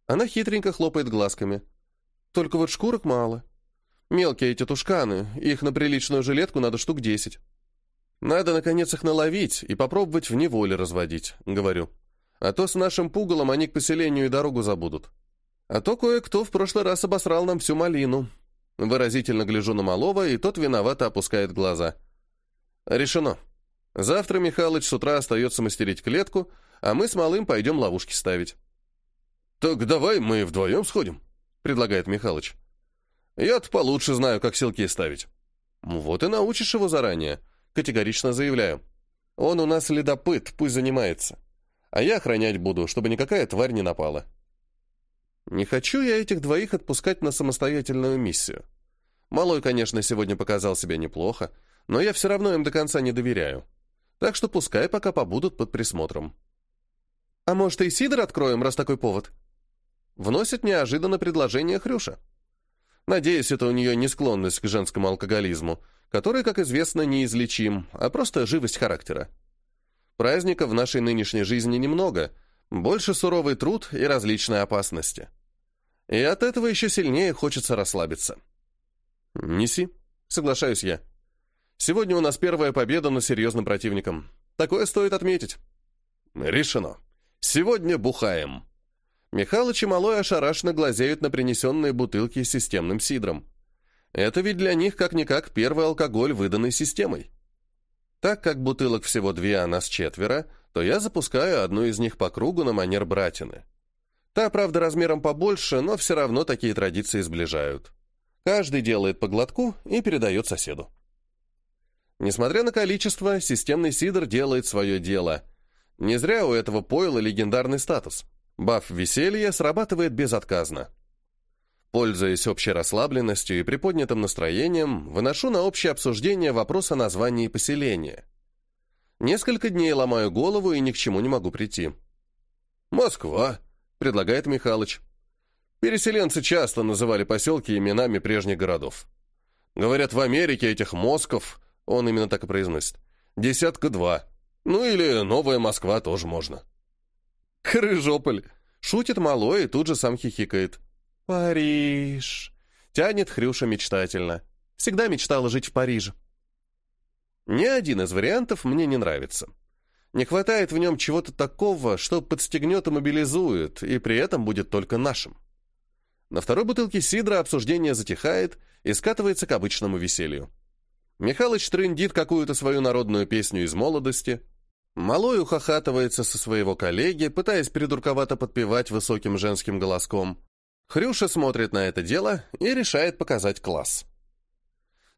Она хитренько хлопает глазками. «Только вот шкурок мало. Мелкие эти тушканы, их на приличную жилетку надо штук десять. Надо, наконец, их наловить и попробовать в неволе разводить», — говорю. А то с нашим пугалом они к поселению и дорогу забудут. А то кое-кто в прошлый раз обосрал нам всю малину. Выразительно гляжу на Малова, и тот виновато опускает глаза. Решено. Завтра Михалыч с утра остается мастерить клетку, а мы с Малым пойдем ловушки ставить. «Так давай мы вдвоем сходим», — предлагает Михалыч. «Я-то получше знаю, как силки ставить». «Вот и научишь его заранее», — категорично заявляю. «Он у нас ледопыт, пусть занимается а я охранять буду, чтобы никакая тварь не напала. Не хочу я этих двоих отпускать на самостоятельную миссию. Малой, конечно, сегодня показал себя неплохо, но я все равно им до конца не доверяю. Так что пускай пока побудут под присмотром. А может, и Сидор откроем, раз такой повод? Вносит неожиданно предложение Хрюша. Надеюсь, это у нее не склонность к женскому алкоголизму, который, как известно, неизлечим, а просто живость характера. Праздника в нашей нынешней жизни немного, больше суровый труд и различные опасности. И от этого еще сильнее хочется расслабиться. «Неси», — соглашаюсь я. «Сегодня у нас первая победа над серьезным противником. Такое стоит отметить». «Решено. Сегодня бухаем». Михалыч и Малой ошарашенно глазеют на принесенные бутылки с системным сидром. Это ведь для них как-никак первый алкоголь, выданный системой. Так как бутылок всего две, а нас четверо, то я запускаю одну из них по кругу на манер братины. Та, правда, размером побольше, но все равно такие традиции сближают. Каждый делает по глотку и передает соседу. Несмотря на количество, системный сидр делает свое дело. Не зря у этого пойла легендарный статус. Баф веселья срабатывает безотказно. Пользуясь общей расслабленностью и приподнятым настроением, выношу на общее обсуждение вопрос о названии поселения. Несколько дней ломаю голову и ни к чему не могу прийти. «Москва», — предлагает Михалыч. Переселенцы часто называли поселки именами прежних городов. Говорят, в Америке этих мозгов, он именно так и произносит, десятка два. Ну или Новая Москва тоже можно. Крыжополь. Шутит малой и тут же сам хихикает. Париж. Тянет Хрюша мечтательно. Всегда мечтала жить в Париже. Ни один из вариантов мне не нравится. Не хватает в нем чего-то такого, что подстегнет и мобилизует, и при этом будет только нашим. На второй бутылке сидра обсуждение затихает и скатывается к обычному веселью. Михалыч трындит какую-то свою народную песню из молодости. Малой ухахатывается со своего коллеги, пытаясь придурковато подпевать высоким женским голоском. Хрюша смотрит на это дело и решает показать класс.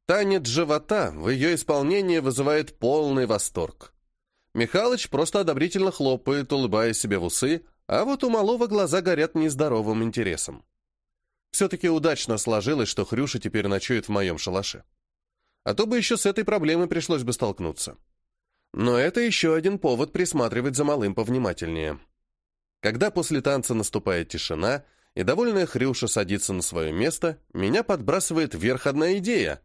Танец живота в ее исполнении вызывает полный восторг. Михалыч просто одобрительно хлопает, улыбаясь себе в усы, а вот у малого глаза горят нездоровым интересом. Все-таки удачно сложилось, что Хрюша теперь ночует в моем шалаше. А то бы еще с этой проблемой пришлось бы столкнуться. Но это еще один повод присматривать за малым повнимательнее. Когда после танца наступает тишина, и довольная Хрюша садится на свое место, меня подбрасывает вверх одна идея.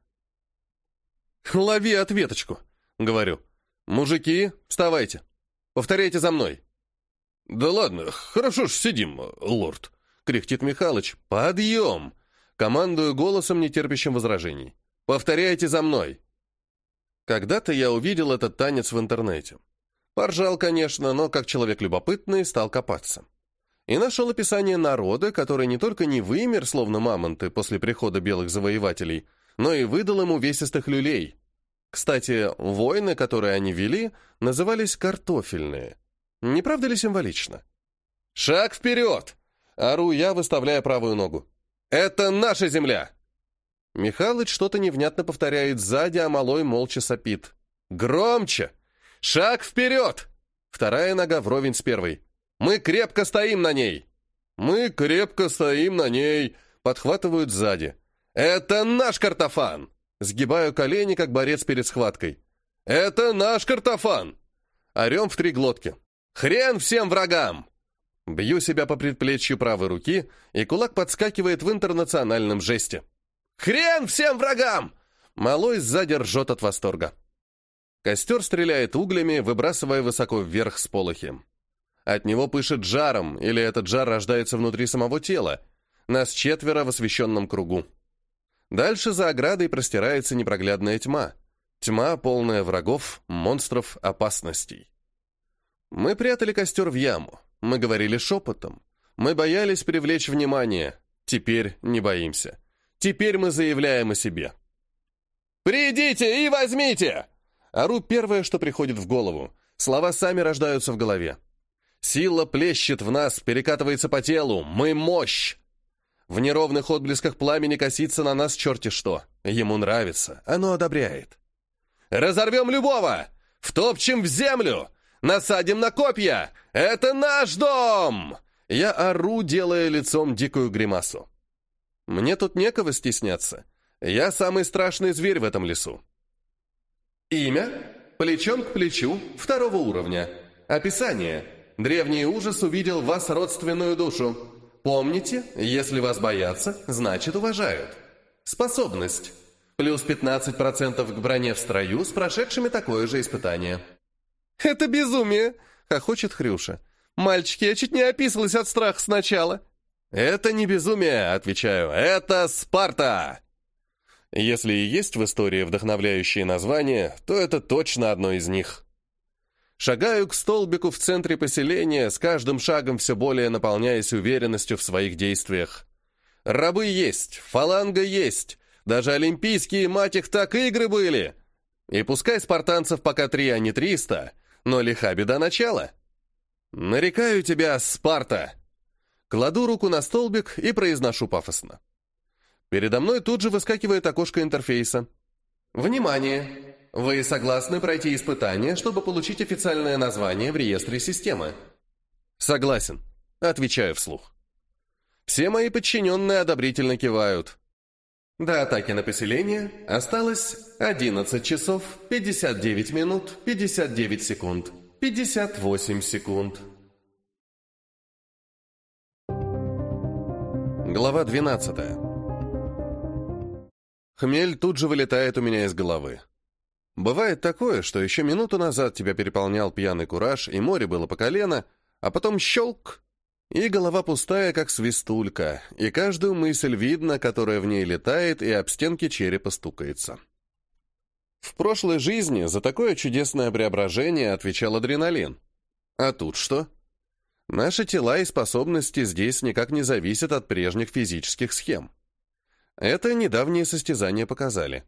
«Лови ответочку», — говорю. «Мужики, вставайте. Повторяйте за мной». «Да ладно, хорошо ж сидим, лорд», кряхтит Михалыч. «Подъем!» Командую голосом, нетерпящим возражений. «Повторяйте за мной!» Когда-то я увидел этот танец в интернете. Поржал, конечно, но как человек любопытный стал копаться. И нашел описание народа, который не только не вымер, словно мамонты, после прихода белых завоевателей, но и выдал ему весистых люлей. Кстати, войны, которые они вели, назывались картофельные. Не правда ли символично? «Шаг вперед!» Ору я, выставляя правую ногу. «Это наша земля!» Михалыч что-то невнятно повторяет сзади, а малой молча сопит. «Громче! Шаг вперед!» Вторая нога вровень с первой. «Мы крепко стоим на ней!» «Мы крепко стоим на ней!» Подхватывают сзади. «Это наш картофан!» Сгибаю колени, как борец перед схваткой. «Это наш картофан!» Орем в три глотки. «Хрен всем врагам!» Бью себя по предплечью правой руки, и кулак подскакивает в интернациональном жесте. «Хрен всем врагам!» Малой сзади ржет от восторга. Костер стреляет углями, выбрасывая высоко вверх с полохи. От него пышет жаром, или этот жар рождается внутри самого тела. Нас четверо в освещенном кругу. Дальше за оградой простирается непроглядная тьма. Тьма, полная врагов, монстров, опасностей. Мы прятали костер в яму. Мы говорили шепотом. Мы боялись привлечь внимание. Теперь не боимся. Теперь мы заявляем о себе. «Придите и возьмите!» Ору первое, что приходит в голову. Слова сами рождаются в голове. Сила плещет в нас, перекатывается по телу. Мы мощь! В неровных отблесках пламени косится на нас черти что. Ему нравится, оно одобряет. «Разорвем любого! Втопчем в землю! Насадим на копья! Это наш дом!» Я ору, делая лицом дикую гримасу. Мне тут некого стесняться. Я самый страшный зверь в этом лесу. Имя? Плечом к плечу, второго уровня. Описание. Древний ужас увидел в вас родственную душу. Помните, если вас боятся, значит уважают. Способность. Плюс 15% к броне в строю с прошедшими такое же испытание. «Это безумие!» — хохочет Хрюша. «Мальчики, я чуть не описалась от страха сначала». «Это не безумие», — отвечаю. «Это Спарта!» Если и есть в истории вдохновляющие названия, то это точно одно из них. Шагаю к столбику в центре поселения, с каждым шагом все более наполняясь уверенностью в своих действиях. Рабы есть, фаланга есть, даже олимпийские, мать их, так игры были. И пускай спартанцев пока три, а не триста — но лиха беда начала. «Нарекаю тебя, Спарта!» Кладу руку на столбик и произношу пафосно. Передо мной тут же выскакивает окошко интерфейса. «Внимание! Вы согласны пройти испытание, чтобы получить официальное название в реестре системы?» «Согласен», — отвечаю вслух. Все мои подчиненные одобрительно кивают. До атаки на поселение осталось 11 часов 59 минут 59 секунд 58 секунд. Глава 12. Хмель тут же вылетает у меня из головы. Бывает такое, что еще минуту назад тебя переполнял пьяный кураж, и море было по колено, а потом щелк, и голова пустая, как свистулька, и каждую мысль видно, которая в ней летает и об стенки черепа стукается. В прошлой жизни за такое чудесное преображение отвечал адреналин. А тут что? Наши тела и способности здесь никак не зависят от прежних физических схем. Это недавние состязания показали.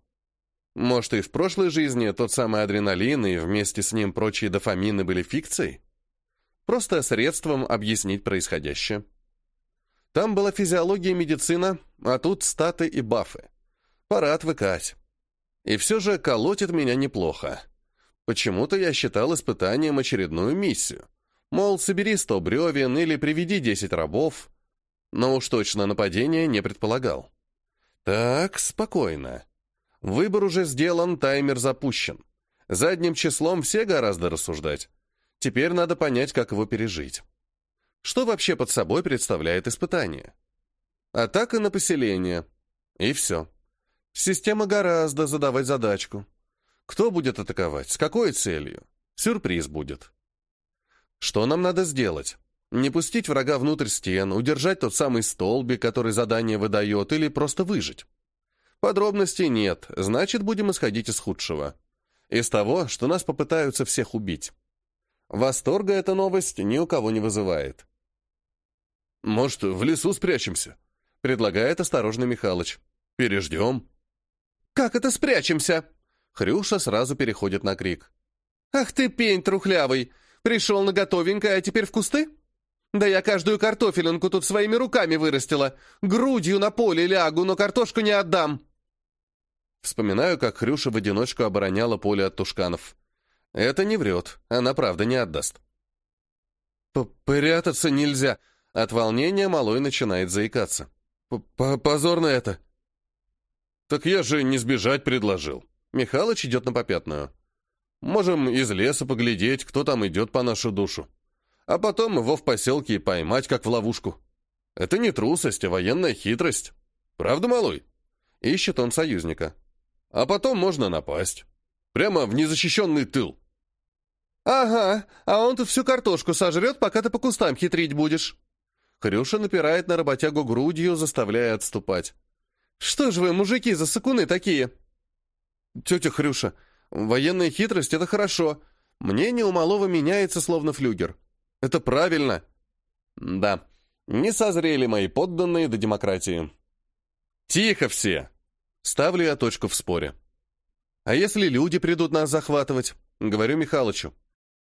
Может, и в прошлой жизни тот самый адреналин и вместе с ним прочие дофамины были фикцией? Просто средством объяснить происходящее. Там была физиология и медицина, а тут статы и бафы. Пора отвыкать. И все же колотит меня неплохо. Почему-то я считал испытанием очередную миссию. Мол, собери сто бревен или приведи десять рабов. Но уж точно нападение не предполагал. Так, спокойно. Выбор уже сделан, таймер запущен. Задним числом все гораздо рассуждать. Теперь надо понять, как его пережить. Что вообще под собой представляет испытание? Атака на поселение. И все. Система гораздо задавать задачку. Кто будет атаковать? С какой целью? Сюрприз будет. Что нам надо сделать? Не пустить врага внутрь стен, удержать тот самый столбик, который задание выдает, или просто выжить? Подробностей нет, значит, будем исходить из худшего. Из того, что нас попытаются всех убить. Восторга эта новость ни у кого не вызывает. «Может, в лесу спрячемся?» — предлагает осторожно Михалыч. «Переждем». «Как это спрячемся?» Хрюша сразу переходит на крик. «Ах ты, пень трухлявый! Пришел на готовенькое, а теперь в кусты? Да я каждую картофелинку тут своими руками вырастила. Грудью на поле лягу, но картошку не отдам». Вспоминаю, как Хрюша в одиночку обороняла поле от тушканов. Это не врет, она правда не отдаст. «Прятаться нельзя!» От волнения малой начинает заикаться. «Позорно это!» «Так я же не сбежать предложил». Михалыч идет на попятную. «Можем из леса поглядеть, кто там идет по нашу душу. А потом его в поселке и поймать, как в ловушку. Это не трусость, а военная хитрость. Правда, малой?» Ищет он союзника. «А потом можно напасть. Прямо в незащищенный тыл». «Ага, а он тут всю картошку сожрет, пока ты по кустам хитрить будешь». Хрюша напирает на работягу грудью, заставляя отступать. «Что ж вы, мужики, за сакуны такие?» «Тетя Хрюша, военная хитрость — это хорошо. Мнение у малого меняется, словно флюгер. Это правильно». «Да, не созрели мои подданные до демократии». «Тихо все!» Ставлю я точку в споре. «А если люди придут нас захватывать?» Говорю Михалычу.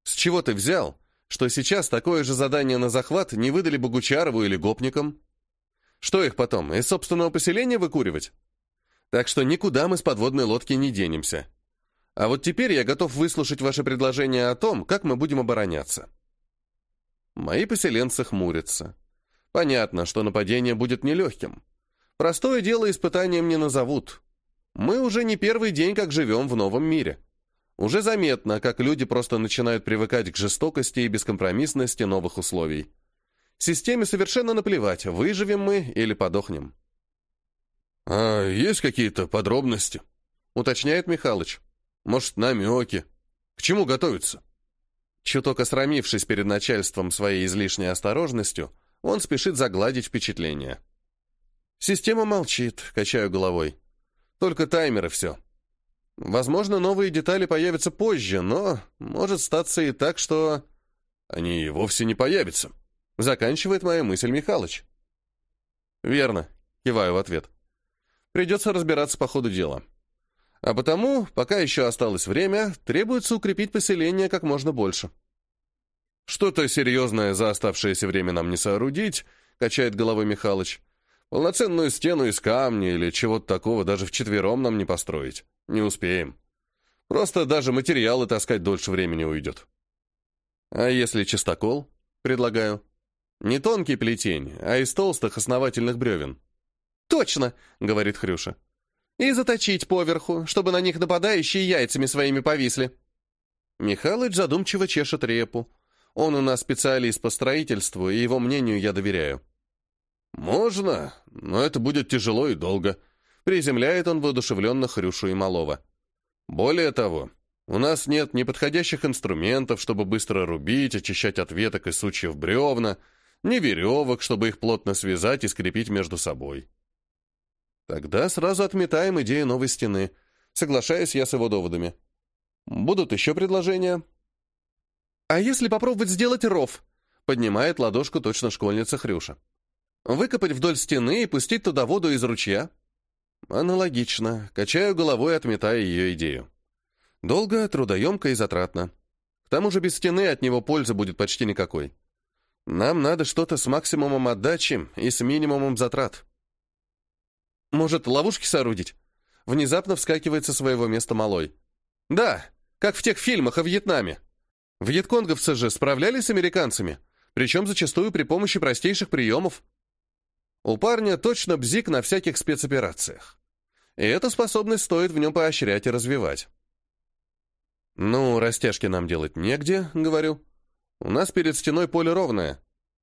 С чего ты взял, что сейчас такое же задание на захват не выдали Богучарову или Гопникам? Что их потом, из собственного поселения выкуривать? Так что никуда мы с подводной лодки не денемся. А вот теперь я готов выслушать ваше предложение о том, как мы будем обороняться. Мои поселенцы хмурятся. Понятно, что нападение будет нелегким. Простое дело испытанием не назовут. Мы уже не первый день как живем в новом мире. Уже заметно, как люди просто начинают привыкать к жестокости и бескомпромиссности новых условий. Системе совершенно наплевать, выживем мы или подохнем. «А есть какие-то подробности?» — уточняет Михалыч. «Может, намеки? К чему готовиться?» Чуток осрамившись перед начальством своей излишней осторожностью, он спешит загладить впечатление. Система молчит, качаю головой. Только таймеры все. Возможно, новые детали появятся позже, но может статься и так, что... Они вовсе не появятся. Заканчивает моя мысль Михалыч. Верно, киваю в ответ. Придется разбираться по ходу дела. А потому, пока еще осталось время, требуется укрепить поселение как можно больше. Что-то серьезное за оставшееся время нам не соорудить, качает головой Михалыч. Полноценную стену из камня или чего-то такого даже вчетвером нам не построить. Не успеем. Просто даже материалы таскать дольше времени уйдет. А если чистокол? Предлагаю. Не тонкий плетень, а из толстых основательных бревен. «Точно!» — говорит Хрюша. «И заточить поверху, чтобы на них нападающие яйцами своими повисли». Михалыч задумчиво чешет репу. Он у нас специалист по строительству, и его мнению я доверяю. «Можно, но это будет тяжело и долго», — приземляет он воодушевленно Хрюшу и Малова. «Более того, у нас нет неподходящих инструментов, чтобы быстро рубить, очищать от веток и сучьев бревна, ни веревок, чтобы их плотно связать и скрепить между собой». Тогда сразу отметаем идею новой стены. Соглашаюсь я с его доводами. Будут еще предложения? А если попробовать сделать ров? Поднимает ладошку точно школьница Хрюша. Выкопать вдоль стены и пустить туда воду из ручья? Аналогично. Качаю головой, отметая ее идею. Долго, трудоемко и затратно. К тому же без стены от него пользы будет почти никакой. Нам надо что-то с максимумом отдачи и с минимумом затрат. Может, ловушки соорудить? Внезапно вскакивает со своего места малой. Да, как в тех фильмах о Вьетнаме. Вьетконговцы же справлялись с американцами, причем зачастую при помощи простейших приемов. У парня точно бзик на всяких спецоперациях. И эту способность стоит в нем поощрять и развивать. «Ну, растяжки нам делать негде», — говорю. «У нас перед стеной поле ровное».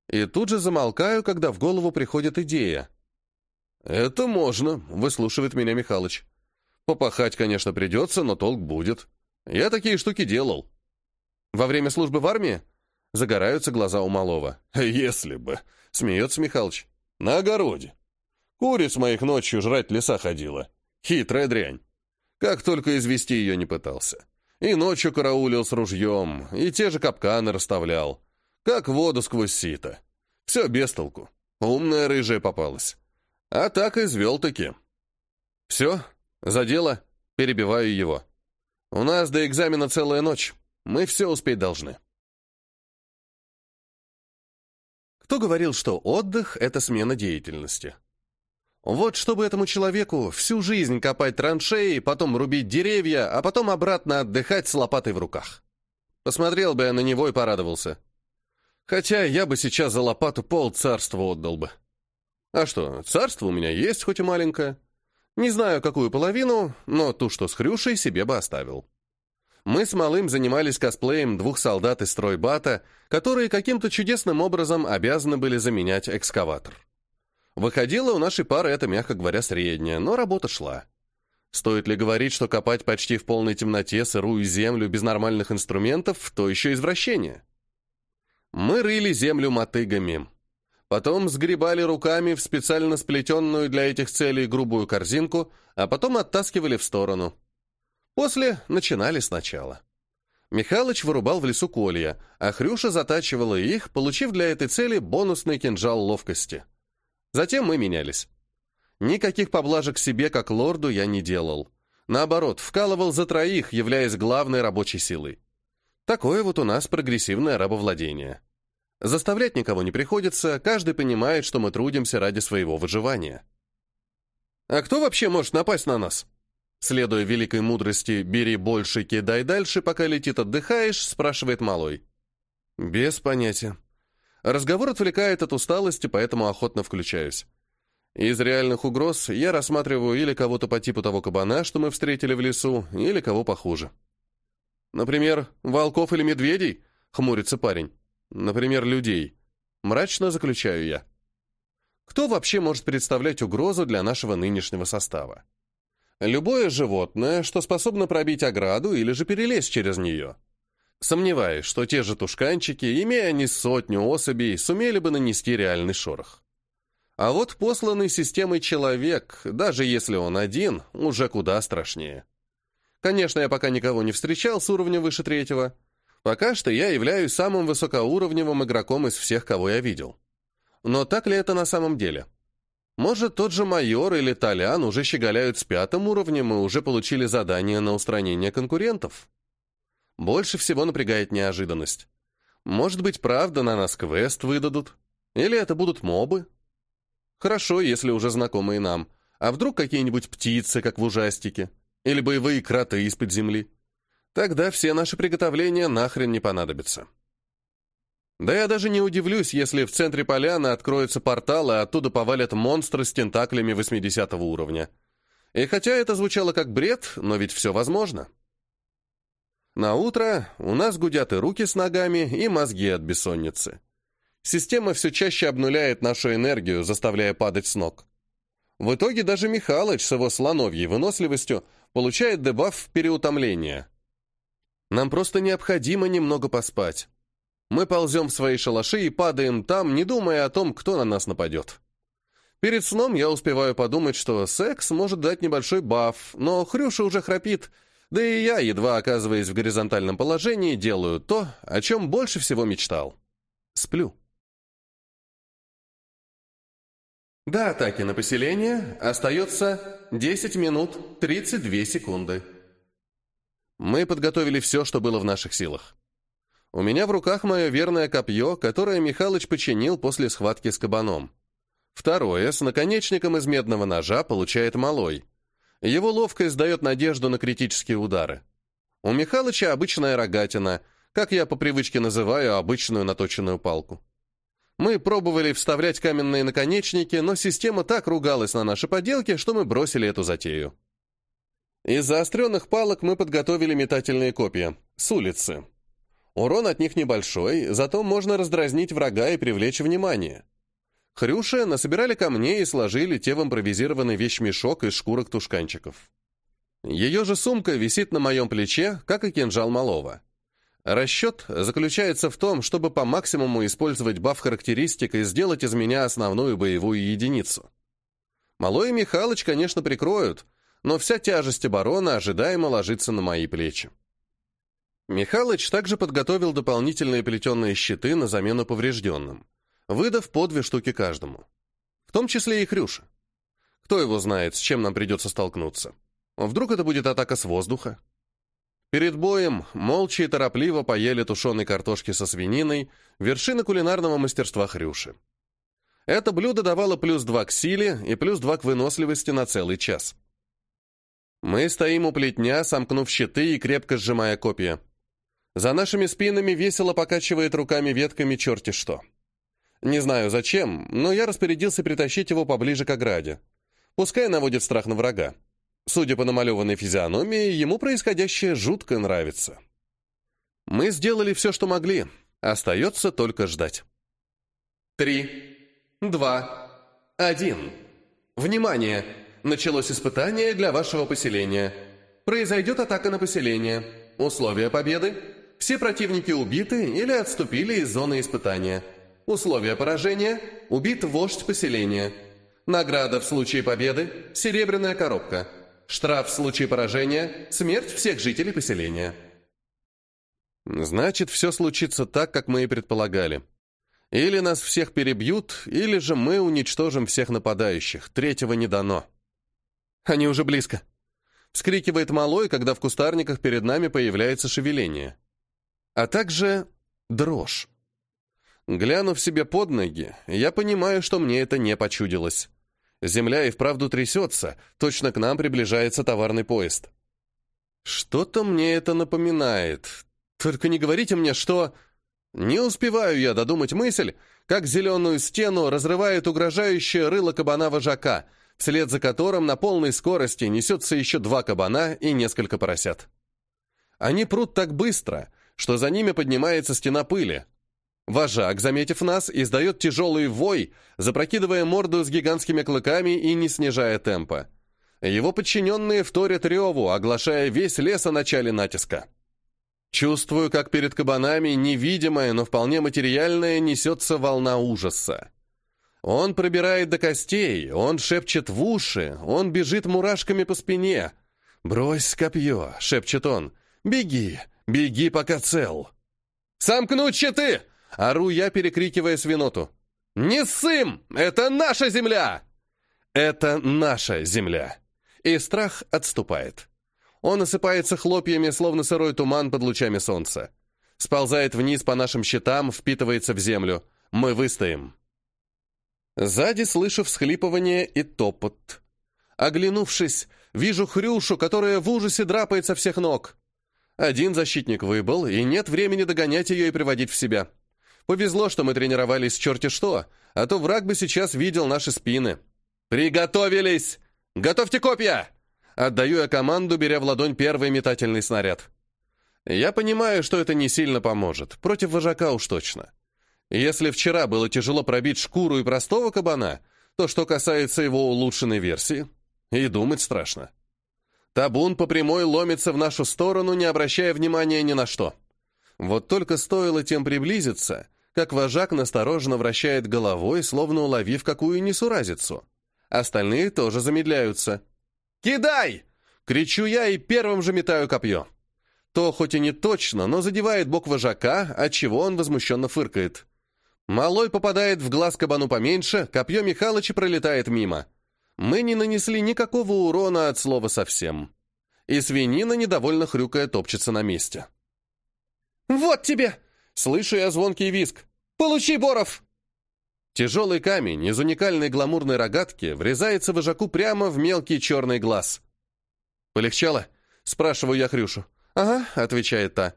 И тут же замолкаю, когда в голову приходит идея. «Это можно», — выслушивает меня Михалыч. «Попахать, конечно, придется, но толк будет. Я такие штуки делал». «Во время службы в армии?» Загораются глаза у малого. «Если бы», — смеется Михалыч. «На огороде. Куриц моих ночью жрать леса ходила. Хитрая дрянь. Как только извести ее не пытался. И ночью караулил с ружьем, и те же капканы расставлял. Как воду сквозь сито. Все без толку. Умная рыжая попалась. А так извел-таки. Все, за дело, перебиваю его. У нас до экзамена целая ночь. Мы все успеть должны. Кто говорил, что отдых — это смена деятельности? Вот чтобы этому человеку всю жизнь копать траншеи, потом рубить деревья, а потом обратно отдыхать с лопатой в руках. Посмотрел бы я на него и порадовался. Хотя я бы сейчас за лопату пол царства отдал бы. А что, царство у меня есть, хоть и маленькое. Не знаю, какую половину, но ту, что с Хрюшей, себе бы оставил. Мы с Малым занимались косплеем двух солдат из стройбата, которые каким-то чудесным образом обязаны были заменять экскаватор. Выходило у нашей пары это, мягко говоря, среднее, но работа шла. Стоит ли говорить, что копать почти в полной темноте сырую землю без нормальных инструментов – то еще извращение? Мы рыли землю мотыгами, Потом сгребали руками в специально сплетенную для этих целей грубую корзинку, а потом оттаскивали в сторону. После начинали сначала. Михалыч вырубал в лесу колья, а Хрюша затачивала их, получив для этой цели бонусный кинжал ловкости. Затем мы менялись. Никаких поблажек себе, как лорду, я не делал. Наоборот, вкалывал за троих, являясь главной рабочей силой. Такое вот у нас прогрессивное рабовладение. Заставлять никого не приходится, каждый понимает, что мы трудимся ради своего выживания. А кто вообще может напасть на нас? Следуя великой мудрости «бери больше, кидай дальше, пока летит отдыхаешь», спрашивает малой. Без понятия. Разговор отвлекает от усталости, поэтому охотно включаюсь. Из реальных угроз я рассматриваю или кого-то по типу того кабана, что мы встретили в лесу, или кого похуже. Например, волков или медведей, хмурится парень. Например, людей. Мрачно заключаю я. Кто вообще может представлять угрозу для нашего нынешнего состава? Любое животное, что способно пробить ограду или же перелезть через нее. Сомневаюсь, что те же тушканчики, имея они сотню особей, сумели бы нанести реальный шорох. А вот посланный системой человек, даже если он один, уже куда страшнее. Конечно, я пока никого не встречал с уровня выше третьего, Пока что я являюсь самым высокоуровневым игроком из всех, кого я видел. Но так ли это на самом деле? Может, тот же майор или Толян уже щеголяют с пятым уровнем и уже получили задание на устранение конкурентов? Больше всего напрягает неожиданность. Может быть, правда, на нас квест выдадут? Или это будут мобы? Хорошо, если уже знакомые нам. А вдруг какие-нибудь птицы, как в ужастике? Или боевые кроты из-под земли? Тогда все наши приготовления нахрен не понадобятся. Да я даже не удивлюсь, если в центре поляны откроется портал, и оттуда повалят монстры с тентаклями 80 уровня. И хотя это звучало как бред, но ведь все возможно. На утро у нас гудят и руки с ногами, и мозги от бессонницы. Система все чаще обнуляет нашу энергию, заставляя падать с ног. В итоге даже Михалыч с его слоновьей выносливостью получает дебаф переутомления. Нам просто необходимо немного поспать. Мы ползем в свои шалаши и падаем там, не думая о том, кто на нас нападет. Перед сном я успеваю подумать, что секс может дать небольшой баф, но Хрюша уже храпит, да и я, едва оказываясь в горизонтальном положении, делаю то, о чем больше всего мечтал. Сплю. До атаки на поселение остается 10 минут 32 секунды. Мы подготовили все, что было в наших силах. У меня в руках мое верное копье, которое Михалыч починил после схватки с кабаном. Второе, с наконечником из медного ножа, получает малой. Его ловкость дает надежду на критические удары. У Михалыча обычная рогатина, как я по привычке называю обычную наточенную палку. Мы пробовали вставлять каменные наконечники, но система так ругалась на наши поделки, что мы бросили эту затею. Из заостренных палок мы подготовили метательные копья. С улицы. Урон от них небольшой, зато можно раздразнить врага и привлечь внимание. Хрюши насобирали камней и сложили те в импровизированный вещмешок из шкурок тушканчиков. Ее же сумка висит на моем плече, как и кинжал малого. Расчет заключается в том, чтобы по максимуму использовать баф-характеристик и сделать из меня основную боевую единицу. Малой и Михалыч, конечно, прикроют, но вся тяжесть обороны ожидаемо ложится на мои плечи. Михалыч также подготовил дополнительные плетеные щиты на замену поврежденным, выдав по две штуки каждому. В том числе и Хрюша. Кто его знает, с чем нам придется столкнуться. Вдруг это будет атака с воздуха? Перед боем молча и торопливо поели тушеной картошки со свининой, вершины кулинарного мастерства Хрюши. Это блюдо давало плюс два к силе и плюс два к выносливости на целый час. Мы стоим у плетня, сомкнув щиты и крепко сжимая копья. За нашими спинами весело покачивает руками ветками черти что. Не знаю зачем, но я распорядился притащить его поближе к ограде. Пускай наводит страх на врага. Судя по намалеванной физиономии, ему происходящее жутко нравится. Мы сделали все, что могли. Остается только ждать. Три, два, один. Внимание! Началось испытание для вашего поселения. Произойдет атака на поселение. Условия победы. Все противники убиты или отступили из зоны испытания. Условия поражения. Убит вождь поселения. Награда в случае победы. Серебряная коробка. Штраф в случае поражения. Смерть всех жителей поселения. Значит, все случится так, как мы и предполагали. Или нас всех перебьют, или же мы уничтожим всех нападающих. Третьего не дано. Они уже близко. Вскрикивает малой, когда в кустарниках перед нами появляется шевеление. А также дрожь. Глянув себе под ноги, я понимаю, что мне это не почудилось. Земля и вправду трясется, точно к нам приближается товарный поезд. Что-то мне это напоминает. Только не говорите мне, что... Не успеваю я додумать мысль, как зеленую стену разрывает угрожающее рыло кабана-вожака — вслед за которым на полной скорости несется еще два кабана и несколько поросят. Они прут так быстро, что за ними поднимается стена пыли. Вожак, заметив нас, издает тяжелый вой, запрокидывая морду с гигантскими клыками и не снижая темпа. Его подчиненные вторят реву, оглашая весь лес о начале натиска. Чувствую, как перед кабанами невидимая, но вполне материальная несется волна ужаса. Он пробирает до костей, он шепчет в уши, он бежит мурашками по спине. «Брось копье», — шепчет он. «Беги, беги, пока цел». «Сомкнуть щиты!» — ору я, перекрикивая свиноту. «Не ссым! Это наша земля!» «Это наша земля!» И страх отступает. Он осыпается хлопьями, словно сырой туман под лучами солнца. Сползает вниз по нашим щитам, впитывается в землю. Мы выстоим. Сзади слышу всхлипывание и топот. Оглянувшись, вижу Хрюшу, которая в ужасе драпает со всех ног. Один защитник выбыл, и нет времени догонять ее и приводить в себя. Повезло, что мы тренировались черти что, а то враг бы сейчас видел наши спины. «Приготовились! Готовьте копья!» Отдаю я команду, беря в ладонь первый метательный снаряд. Я понимаю, что это не сильно поможет. Против вожака уж точно. Если вчера было тяжело пробить шкуру и простого кабана, то что касается его улучшенной версии, и думать страшно. Табун по прямой ломится в нашу сторону, не обращая внимания ни на что. Вот только стоило тем приблизиться, как вожак настороженно вращает головой, словно уловив какую несуразицу. Остальные тоже замедляются. «Кидай!» — кричу я и первым же метаю копье. То хоть и не точно, но задевает бок вожака, отчего он возмущенно фыркает. Малой попадает в глаз кабану поменьше, копье Михалыча пролетает мимо. Мы не нанесли никакого урона от слова совсем. И свинина, недовольно хрюкая, топчется на месте. «Вот тебе!» — слышу я звонкий виск. «Получи, Боров!» Тяжелый камень из уникальной гламурной рогатки врезается вожаку прямо в мелкий черный глаз. «Полегчало?» — спрашиваю я Хрюшу. «Ага», — отвечает та.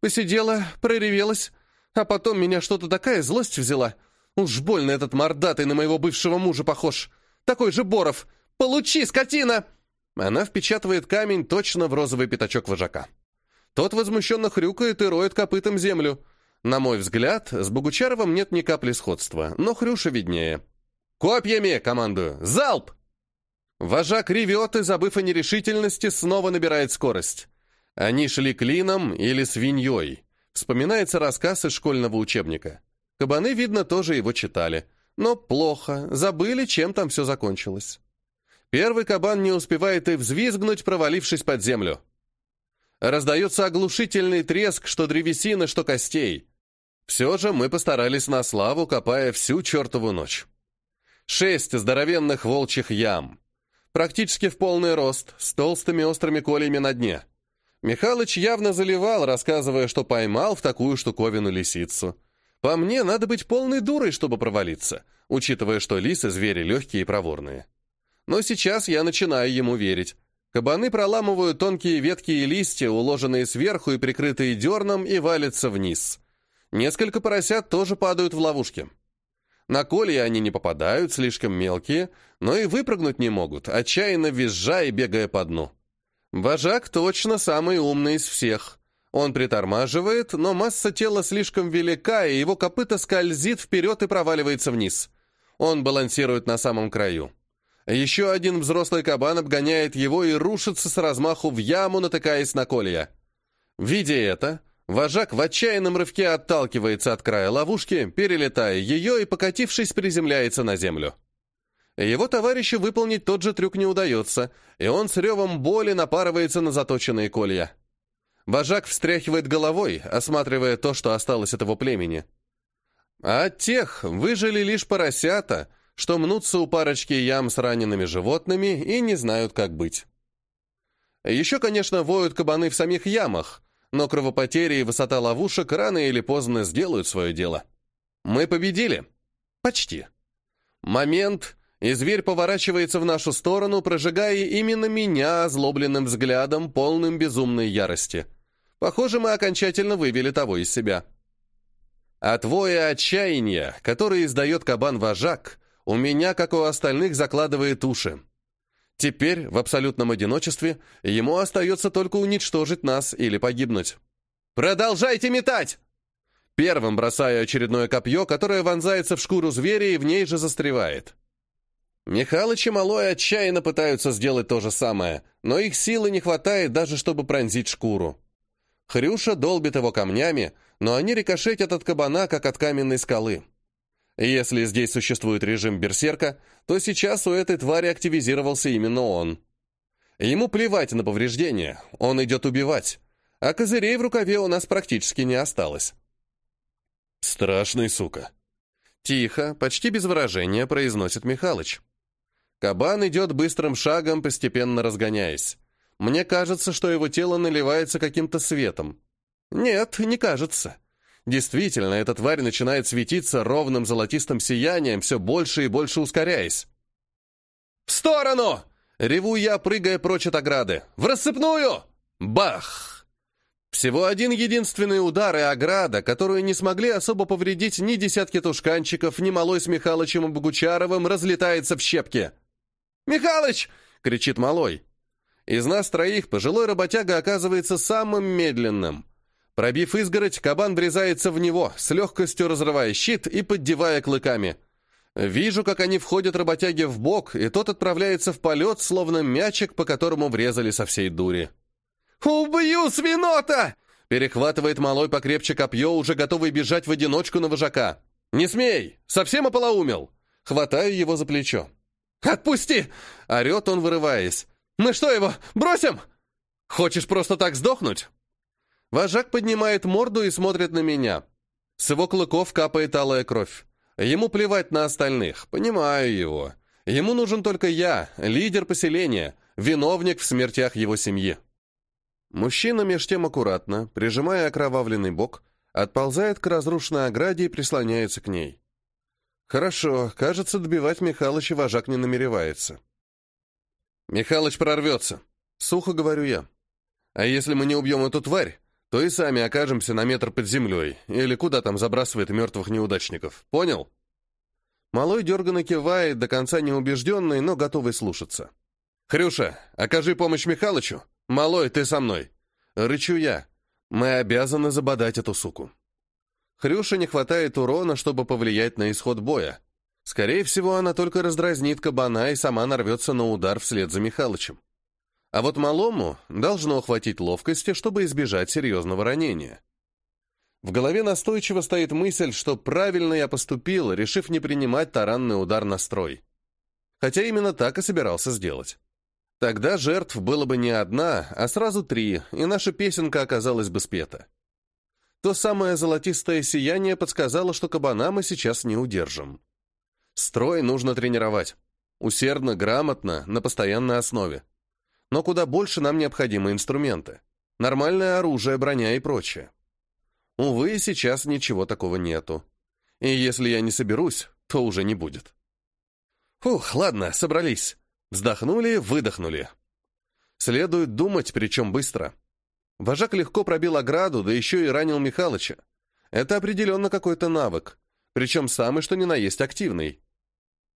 «Посидела, проревелась, а потом меня что-то такая злость взяла. Уж больно этот мордатый на моего бывшего мужа похож. Такой же Боров. Получи, скотина!» Она впечатывает камень точно в розовый пятачок вожака. Тот возмущенно хрюкает и роет копытом землю. На мой взгляд, с Богучаровым нет ни капли сходства, но Хрюша виднее. «Копьями!» — командую. «Залп!» Вожак ревет и, забыв о нерешительности, снова набирает скорость. Они шли клином или свиньей. Вспоминается рассказ из школьного учебника. Кабаны, видно, тоже его читали. Но плохо, забыли, чем там все закончилось. Первый кабан не успевает и взвизгнуть, провалившись под землю. Раздается оглушительный треск, что древесины, что костей. Все же мы постарались на славу, копая всю чертову ночь. Шесть здоровенных волчьих ям. Практически в полный рост, с толстыми острыми колями на дне. Михалыч явно заливал, рассказывая, что поймал в такую штуковину лисицу. По мне, надо быть полной дурой, чтобы провалиться, учитывая, что лисы — звери легкие и проворные. Но сейчас я начинаю ему верить. Кабаны проламывают тонкие ветки и листья, уложенные сверху и прикрытые дерном, и валятся вниз. Несколько поросят тоже падают в ловушки. На колья они не попадают, слишком мелкие, но и выпрыгнуть не могут, отчаянно визжа и бегая по дну. Вожак точно самый умный из всех. Он притормаживает, но масса тела слишком велика, и его копыта скользит вперед и проваливается вниз. Он балансирует на самом краю. Еще один взрослый кабан обгоняет его и рушится с размаху в яму, натыкаясь на колья. Видя это, вожак в отчаянном рывке отталкивается от края ловушки, перелетая ее и, покатившись, приземляется на землю. Его товарищу выполнить тот же трюк не удается, и он с ревом боли напарывается на заточенные колья. Вожак встряхивает головой, осматривая то, что осталось от его племени. А от тех выжили лишь поросята, что мнутся у парочки ям с ранеными животными и не знают, как быть. Еще, конечно, воют кабаны в самих ямах, но кровопотери и высота ловушек рано или поздно сделают свое дело. Мы победили. Почти. Момент, и зверь поворачивается в нашу сторону, прожигая именно меня озлобленным взглядом, полным безумной ярости. Похоже, мы окончательно вывели того из себя. От воя отчаяния, который издает кабан-вожак, у меня, как у остальных, закладывает уши. Теперь, в абсолютном одиночестве, ему остается только уничтожить нас или погибнуть. «Продолжайте метать!» Первым бросаю очередное копье, которое вонзается в шкуру зверя и в ней же застревает. Михалыч и Малой отчаянно пытаются сделать то же самое, но их силы не хватает даже, чтобы пронзить шкуру. Хрюша долбит его камнями, но они рикошетят от кабана, как от каменной скалы. Если здесь существует режим берсерка, то сейчас у этой твари активизировался именно он. Ему плевать на повреждения, он идет убивать, а козырей в рукаве у нас практически не осталось. «Страшный сука!» Тихо, почти без выражения, произносит Михалыч. Кабан идет быстрым шагом, постепенно разгоняясь. Мне кажется, что его тело наливается каким-то светом. Нет, не кажется. Действительно, эта тварь начинает светиться ровным золотистым сиянием, все больше и больше ускоряясь. «В сторону!» — реву я, прыгая прочь от ограды. «В рассыпную!» Бах! Всего один единственный удар и ограда, которую не смогли особо повредить ни десятки тушканчиков, ни Малой с Михалычем и Богучаровым, разлетается в щепки. «Михалыч!» — кричит Малой. Из нас троих пожилой работяга оказывается самым медленным. Пробив изгородь, кабан врезается в него, с легкостью разрывая щит и поддевая клыками. Вижу, как они входят работяге в бок, и тот отправляется в полет, словно мячик, по которому врезали со всей дури. «Убью свинота!» Перехватывает малой покрепче копье, уже готовый бежать в одиночку на вожака. «Не смей! Совсем ополоумел!» Хватаю его за плечо. «Отпусти!» — орет он, вырываясь. «Мы что его, бросим?» «Хочешь просто так сдохнуть?» Вожак поднимает морду и смотрит на меня. С его клыков капает алая кровь. Ему плевать на остальных, понимаю его. Ему нужен только я, лидер поселения, виновник в смертях его семьи. Мужчина меж тем аккуратно, прижимая окровавленный бок, отползает к разрушенной ограде и прислоняется к ней. Хорошо, кажется, добивать Михалыча вожак не намеревается. «Михалыч прорвется», — сухо говорю я. «А если мы не убьем эту тварь, то и сами окажемся на метр под землей, или куда там забрасывает мертвых неудачников. Понял?» Малой дерганно кивает, до конца неубежденный, но готовый слушаться. «Хрюша, окажи помощь Михалычу, «Малой, ты со мной!» Рычу я. Мы обязаны забодать эту суку. Хрюше не хватает урона, чтобы повлиять на исход боя. Скорее всего, она только раздразнит кабана и сама нарвется на удар вслед за Михалычем. А вот малому должно хватить ловкости, чтобы избежать серьезного ранения. В голове настойчиво стоит мысль, что правильно я поступил, решив не принимать таранный удар на строй. Хотя именно так и собирался сделать. Тогда жертв было бы не одна, а сразу три, и наша песенка оказалась бы спета. То самое золотистое сияние подсказало, что кабана мы сейчас не удержим. Строй нужно тренировать. Усердно, грамотно, на постоянной основе. Но куда больше нам необходимы инструменты. Нормальное оружие, броня и прочее. Увы, сейчас ничего такого нету. И если я не соберусь, то уже не будет. Фух, ладно, собрались. Вздохнули, выдохнули. Следует думать, причем быстро. Вожак легко пробил ограду, да еще и ранил Михалыча. Это определенно какой-то навык, причем самый что ни на есть активный.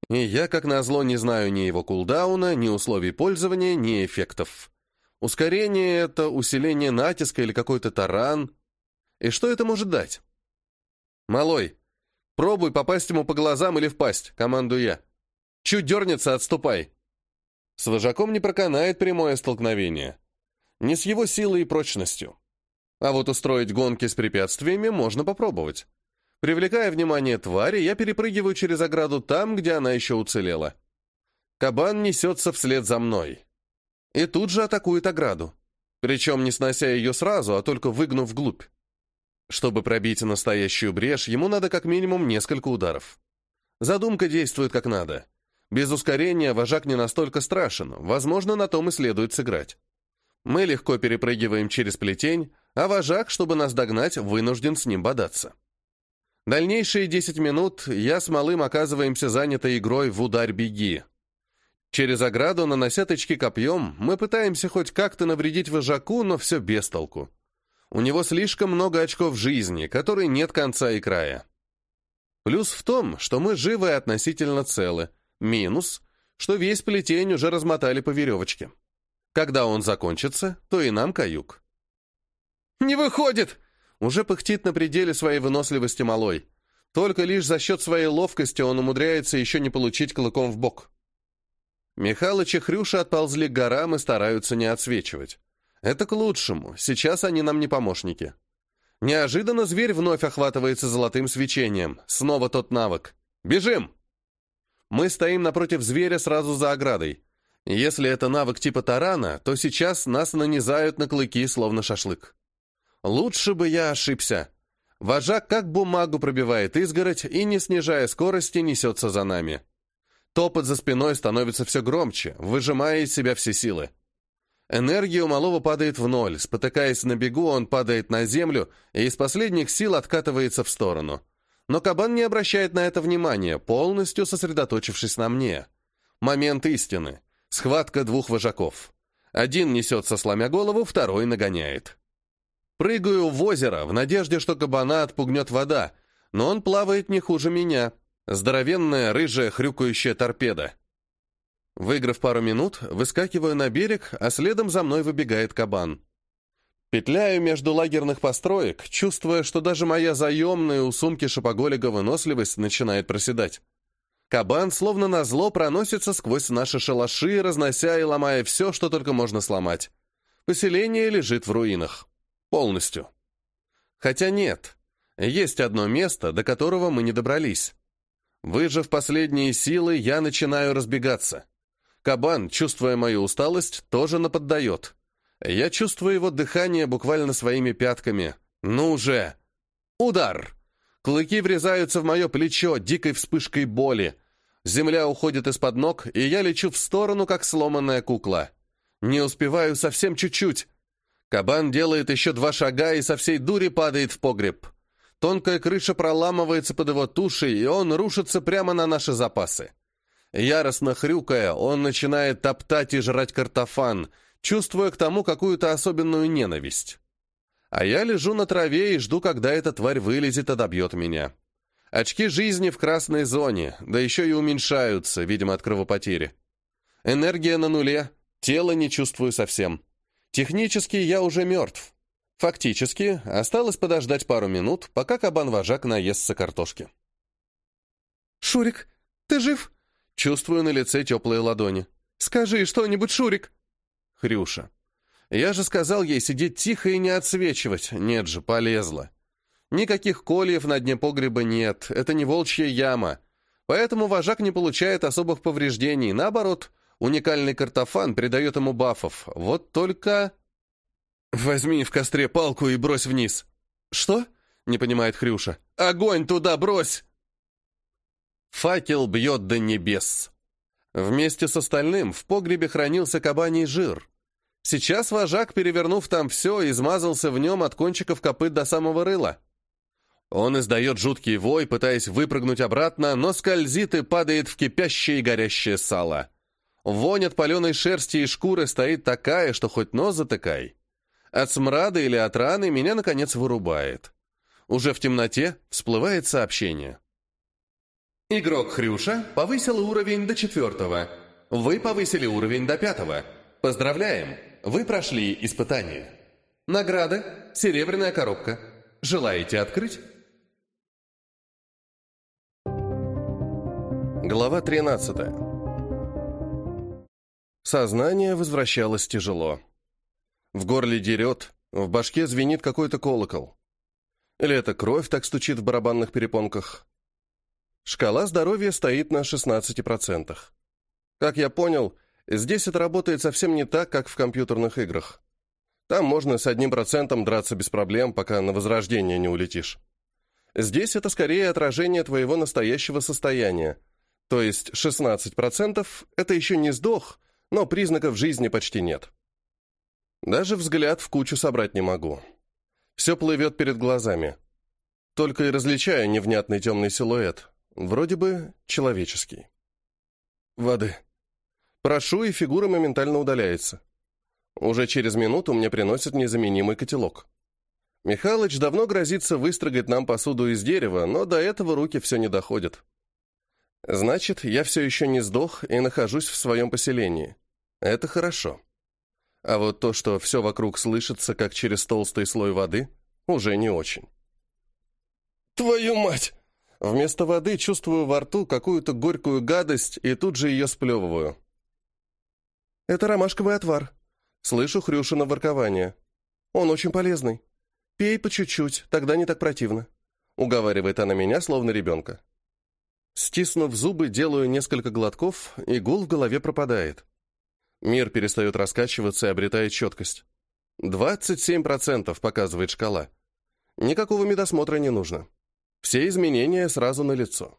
И я, как назло, не знаю ни его кулдауна, ни условий пользования, ни эффектов. Ускорение — это усиление натиска или какой-то таран. И что это может дать? «Малой, пробуй попасть ему по глазам или в пасть», — командую я. «Чуть дернется, отступай». С вожаком не проканает прямое столкновение. Не с его силой и прочностью. А вот устроить гонки с препятствиями можно попробовать. Привлекая внимание твари, я перепрыгиваю через ограду там, где она еще уцелела. Кабан несется вслед за мной. И тут же атакует ограду. Причем не снося ее сразу, а только выгнув вглубь. Чтобы пробить настоящую брешь, ему надо как минимум несколько ударов. Задумка действует как надо. Без ускорения вожак не настолько страшен, возможно, на том и следует сыграть. Мы легко перепрыгиваем через плетень, а вожак, чтобы нас догнать, вынужден с ним бодаться. Дальнейшие 10 минут я с малым оказываемся заняты игрой в ударь-беги. Через ограду, нанося тычки копьем, мы пытаемся хоть как-то навредить вожаку, но все без толку. У него слишком много очков жизни, которой нет конца и края. Плюс в том, что мы живы и относительно целы, Минус, что весь плетень уже размотали по веревочке. Когда он закончится, то и нам каюк. «Не выходит!» Уже пыхтит на пределе своей выносливости малой. Только лишь за счет своей ловкости он умудряется еще не получить клыком в бок. Михалыч и Хрюша отползли к горам и стараются не отсвечивать. Это к лучшему, сейчас они нам не помощники. Неожиданно зверь вновь охватывается золотым свечением. Снова тот навык. «Бежим!» Мы стоим напротив зверя сразу за оградой. Если это навык типа тарана, то сейчас нас нанизают на клыки, словно шашлык. Лучше бы я ошибся. Вожак как бумагу пробивает изгородь и, не снижая скорости, несется за нами. Топот за спиной становится все громче, выжимая из себя все силы. Энергия у малого падает в ноль, спотыкаясь на бегу, он падает на землю и из последних сил откатывается в сторону. Но кабан не обращает на это внимания, полностью сосредоточившись на мне. Момент истины. Схватка двух вожаков. Один несется, сломя голову, второй нагоняет. Прыгаю в озеро в надежде, что кабана отпугнет вода, но он плавает не хуже меня. Здоровенная, рыжая, хрюкающая торпеда. Выиграв пару минут, выскакиваю на берег, а следом за мной выбегает кабан. Петляю между лагерных построек, чувствуя, что даже моя заемная у сумки шопоголика выносливость начинает проседать. Кабан, словно назло, проносится сквозь наши шалаши, разнося и ломая все, что только можно сломать. Поселение лежит в руинах. Полностью. Хотя нет. Есть одно место, до которого мы не добрались. Выжив последние силы, я начинаю разбегаться. Кабан, чувствуя мою усталость, тоже наподдает. Я чувствую его дыхание буквально своими пятками. Ну же! Удар! Клыки врезаются в мое плечо дикой вспышкой боли. Земля уходит из-под ног, и я лечу в сторону, как сломанная кукла. Не успеваю совсем чуть-чуть. Кабан делает еще два шага и со всей дури падает в погреб. Тонкая крыша проламывается под его тушей, и он рушится прямо на наши запасы. Яростно хрюкая, он начинает топтать и жрать картофан, чувствуя к тому какую-то особенную ненависть. А я лежу на траве и жду, когда эта тварь вылезет и добьет меня. Очки жизни в красной зоне, да еще и уменьшаются, видимо, от кровопотери. Энергия на нуле, тело не чувствую совсем. Технически я уже мертв. Фактически, осталось подождать пару минут, пока кабан-вожак наестся картошки. «Шурик, ты жив?» Чувствую на лице теплые ладони. «Скажи что-нибудь, Шурик!» Хрюша. Я же сказал ей сидеть тихо и не отсвечивать. Нет же, полезла. Никаких кольев на дне погреба нет, это не волчья яма. Поэтому вожак не получает особых повреждений. Наоборот, уникальный картофан придает ему бафов. Вот только... «Возьми в костре палку и брось вниз». «Что?» — не понимает Хрюша. «Огонь туда брось!» Факел бьет до небес. Вместе с остальным в погребе хранился кабаний жир. Сейчас вожак, перевернув там все, измазался в нем от кончиков копыт до самого рыла. Он издает жуткий вой, пытаясь выпрыгнуть обратно, но скользит и падает в кипящее и горящее сало. Вонь от паленой шерсти и шкуры стоит такая, что хоть нос затыкай. От смрада или от раны меня, наконец, вырубает. Уже в темноте всплывает сообщение. Игрок Хрюша повысил уровень до четвертого. Вы повысили уровень до пятого. Поздравляем! Вы прошли испытание. Награда – серебряная коробка. Желаете открыть? Глава 13. Сознание возвращалось тяжело. В горле дерет, в башке звенит какой-то колокол. Или это кровь так стучит в барабанных перепонках? Шкала здоровья стоит на 16%. Как я понял, здесь это работает совсем не так, как в компьютерных играх. Там можно с одним процентом драться без проблем, пока на возрождение не улетишь. Здесь это скорее отражение твоего настоящего состояния, то есть 16% — это еще не сдох, но признаков жизни почти нет. Даже взгляд в кучу собрать не могу. Все плывет перед глазами. Только и различаю невнятный темный силуэт. Вроде бы человеческий. Воды. Прошу, и фигура моментально удаляется. Уже через минуту мне приносят незаменимый котелок. Михалыч давно грозится выстрогать нам посуду из дерева, но до этого руки все не доходят. Значит, я все еще не сдох и нахожусь в своем поселении. Это хорошо. А вот то, что все вокруг слышится, как через толстый слой воды, уже не очень. «Твою мать!» Вместо воды чувствую во рту какую-то горькую гадость и тут же ее сплевываю. «Это ромашковый отвар». Слышу Хрюшина воркование. «Он очень полезный. Пей по чуть-чуть, тогда не так противно», — уговаривает она меня, словно ребенка. Стиснув зубы, делаю несколько глотков, и гул в голове пропадает. Мир перестает раскачиваться и обретает четкость. 27% показывает шкала. Никакого медосмотра не нужно. Все изменения сразу на лицо.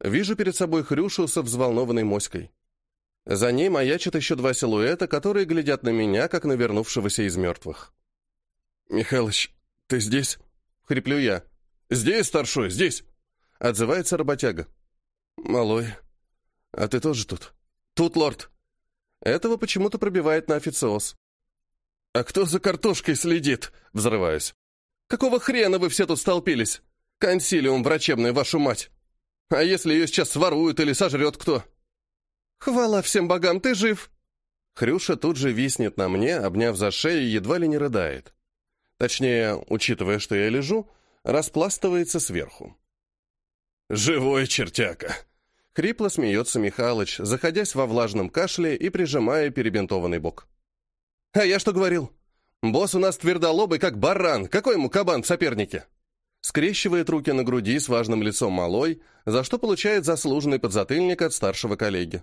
Вижу перед собой Хрюшу со взволнованной моськой. За ней маячат еще два силуэта, которые глядят на меня, как на вернувшегося из мертвых. «Михалыч, ты здесь?» — хриплю я. «Здесь, старшой, здесь!» Отзывается работяга. «Малой, а ты тоже тут?» «Тут, лорд!» Этого почему-то пробивает на официоз. «А кто за картошкой следит?» — взрываюсь. «Какого хрена вы все тут столпились? Консилиум врачебный, вашу мать! А если ее сейчас своруют или сожрет кто?» «Хвала всем богам, ты жив!» Хрюша тут же виснет на мне, обняв за шею, едва ли не рыдает. Точнее, учитывая, что я лежу, распластывается сверху. «Живой чертяка!» Хрипло смеется Михалыч, заходясь во влажном кашле и прижимая перебинтованный бок. «А я что говорил? Босс у нас твердолобый, как баран. Какой ему кабан в сопернике?» Скрещивает руки на груди с важным лицом малой, за что получает заслуженный подзатыльник от старшего коллеги.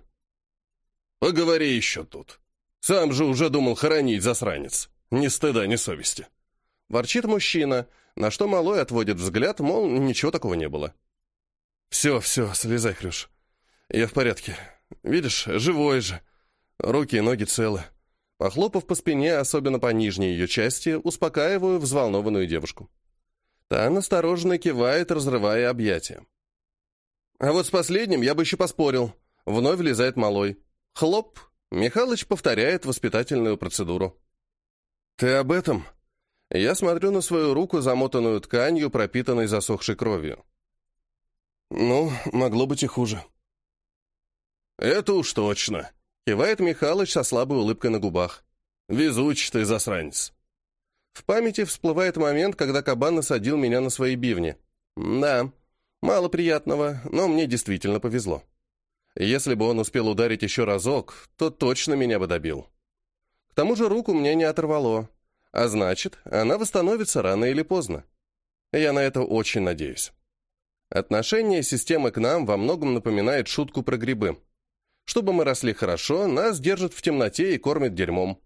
«Поговори еще тут. Сам же уже думал хоронить засранец. Ни стыда, ни совести». Ворчит мужчина, на что малой отводит взгляд, мол, ничего такого не было. «Все, все, слезай, Хрюш. Я в порядке. Видишь, живой же. Руки и ноги целы. Похлопав по спине, особенно по нижней ее части, успокаиваю взволнованную девушку. Та настороженно кивает, разрывая объятия. А вот с последним я бы еще поспорил. Вновь влезает малой. Хлоп. Михалыч повторяет воспитательную процедуру. «Ты об этом?» Я смотрю на свою руку, замотанную тканью, пропитанной засохшей кровью. «Ну, могло быть и хуже». «Это уж точно», — кивает Михалыч со слабой улыбкой на губах. «Везуч ты, засранец». В памяти всплывает момент, когда кабан насадил меня на свои бивни. Да, мало приятного, но мне действительно повезло. Если бы он успел ударить еще разок, то точно меня бы добил. К тому же руку мне не оторвало, а значит, она восстановится рано или поздно. Я на это очень надеюсь. Отношение системы к нам во многом напоминает шутку про грибы. Чтобы мы росли хорошо, нас держат в темноте и кормят дерьмом.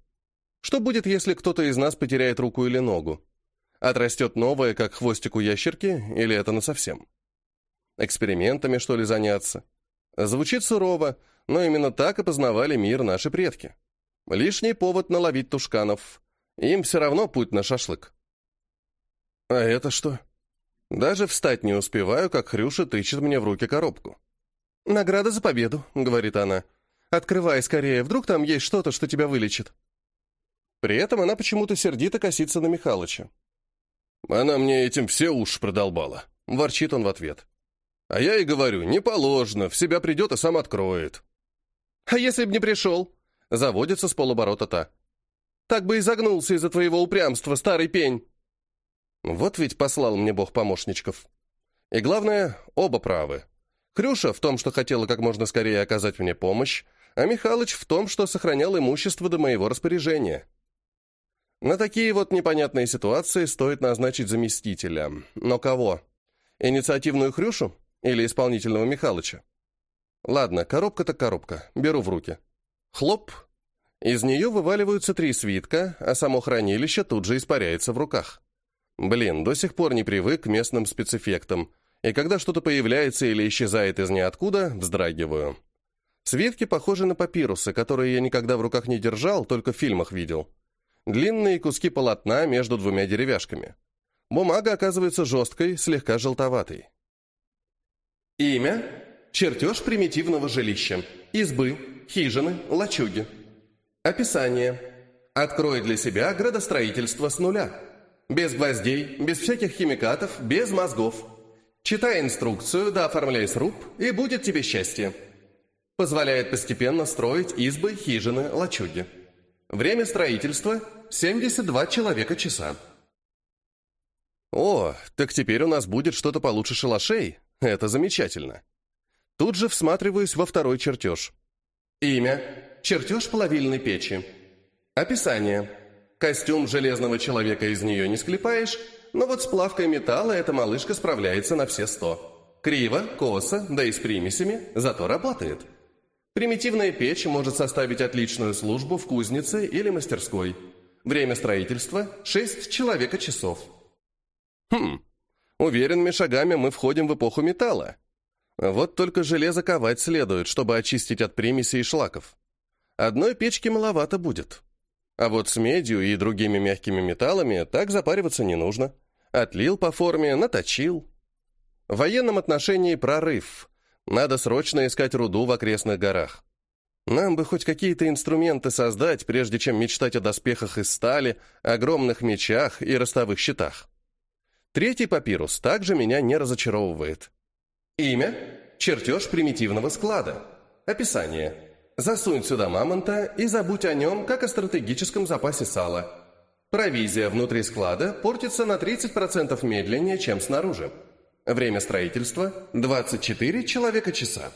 Что будет, если кто-то из нас потеряет руку или ногу? Отрастет новое, как хвостик у ящерки, или это насовсем? Экспериментами, что ли, заняться? Звучит сурово, но именно так и познавали мир наши предки. Лишний повод наловить тушканов. Им все равно путь на шашлык. А это что? Даже встать не успеваю, как Хрюша тычет мне в руки коробку. «Награда за победу», — говорит она. «Открывай скорее, вдруг там есть что-то, что тебя вылечит». При этом она почему-то сердито косится на Михалыча. «Она мне этим все уши продолбала», — ворчит он в ответ. «А я и говорю, не положено, в себя придет и сам откроет». «А если б не пришел?» — заводится с полоборота та. «Так бы и загнулся из-за твоего упрямства, старый пень». Вот ведь послал мне бог помощничков. И главное, оба правы. Крюша в том, что хотела как можно скорее оказать мне помощь, а Михалыч в том, что сохранял имущество до моего распоряжения. На такие вот непонятные ситуации стоит назначить заместителя. Но кого? Инициативную Хрюшу или исполнительного Михалыча? Ладно, коробка так коробка, беру в руки. Хлоп! Из нее вываливаются три свитка, а само хранилище тут же испаряется в руках. Блин, до сих пор не привык к местным спецэффектам, и когда что-то появляется или исчезает из ниоткуда, вздрагиваю. Свитки похожи на папирусы, которые я никогда в руках не держал, только в фильмах видел. Длинные куски полотна между двумя деревяшками. Бумага оказывается жесткой, слегка желтоватой. Имя – чертеж примитивного жилища, избы, хижины, лачуги. Описание – открой для себя градостроительство с нуля. Без гвоздей, без всяких химикатов, без мозгов – Читай инструкцию, да оформляй сруб, и будет тебе счастье. Позволяет постепенно строить избы, хижины, лачуги. Время строительства – 72 человека-часа. О, так теперь у нас будет что-то получше шалашей. Это замечательно. Тут же всматриваюсь во второй чертеж. Имя – чертеж плавильной печи. Описание – костюм железного человека из нее не склепаешь – но вот с плавкой металла эта малышка справляется на все сто. Криво, косо, да и с примесями, зато работает. Примитивная печь может составить отличную службу в кузнице или мастерской. Время строительства – 6 человека-часов. Хм, уверенными шагами мы входим в эпоху металла. Вот только железо ковать следует, чтобы очистить от примесей и шлаков. Одной печки маловато будет. А вот с медью и другими мягкими металлами так запариваться не нужно. Отлил по форме, наточил. В военном отношении прорыв. Надо срочно искать руду в окрестных горах. Нам бы хоть какие-то инструменты создать, прежде чем мечтать о доспехах из стали, огромных мечах и ростовых щитах. Третий папирус также меня не разочаровывает. Имя – чертеж примитивного склада. Описание – Засунь сюда мамонта и забудь о нем, как о стратегическом запасе сала. Провизия внутри склада портится на 30% медленнее, чем снаружи. Время строительства – 24 человека-часа.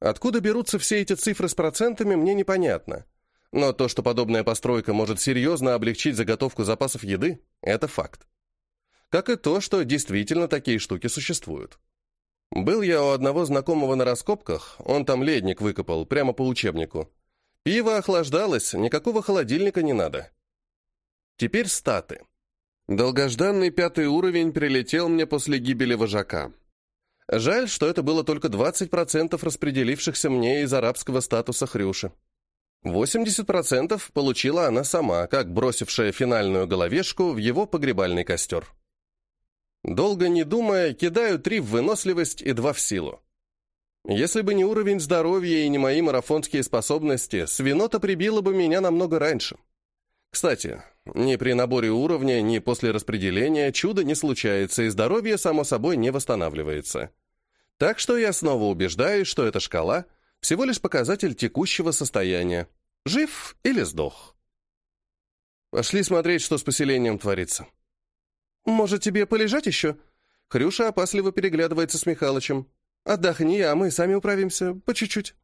Откуда берутся все эти цифры с процентами, мне непонятно. Но то, что подобная постройка может серьезно облегчить заготовку запасов еды – это факт. Как и то, что действительно такие штуки существуют. Был я у одного знакомого на раскопках, он там ледник выкопал, прямо по учебнику. Пиво охлаждалось, никакого холодильника не надо. Теперь статы. Долгожданный пятый уровень прилетел мне после гибели вожака. Жаль, что это было только 20% распределившихся мне из арабского статуса Хрюши. 80% получила она сама, как бросившая финальную головешку в его погребальный костер. Долго не думая, кидаю три в выносливость и два в силу. Если бы не уровень здоровья и не мои марафонские способности, свинота прибила бы меня намного раньше. Кстати, ни при наборе уровня, ни после распределения чудо не случается, и здоровье, само собой, не восстанавливается. Так что я снова убеждаюсь, что эта шкала – всего лишь показатель текущего состояния. Жив или сдох. Пошли смотреть, что с поселением творится. «Может, тебе полежать еще?» Хрюша опасливо переглядывается с Михалычем. «Отдохни, а мы сами управимся, по чуть-чуть».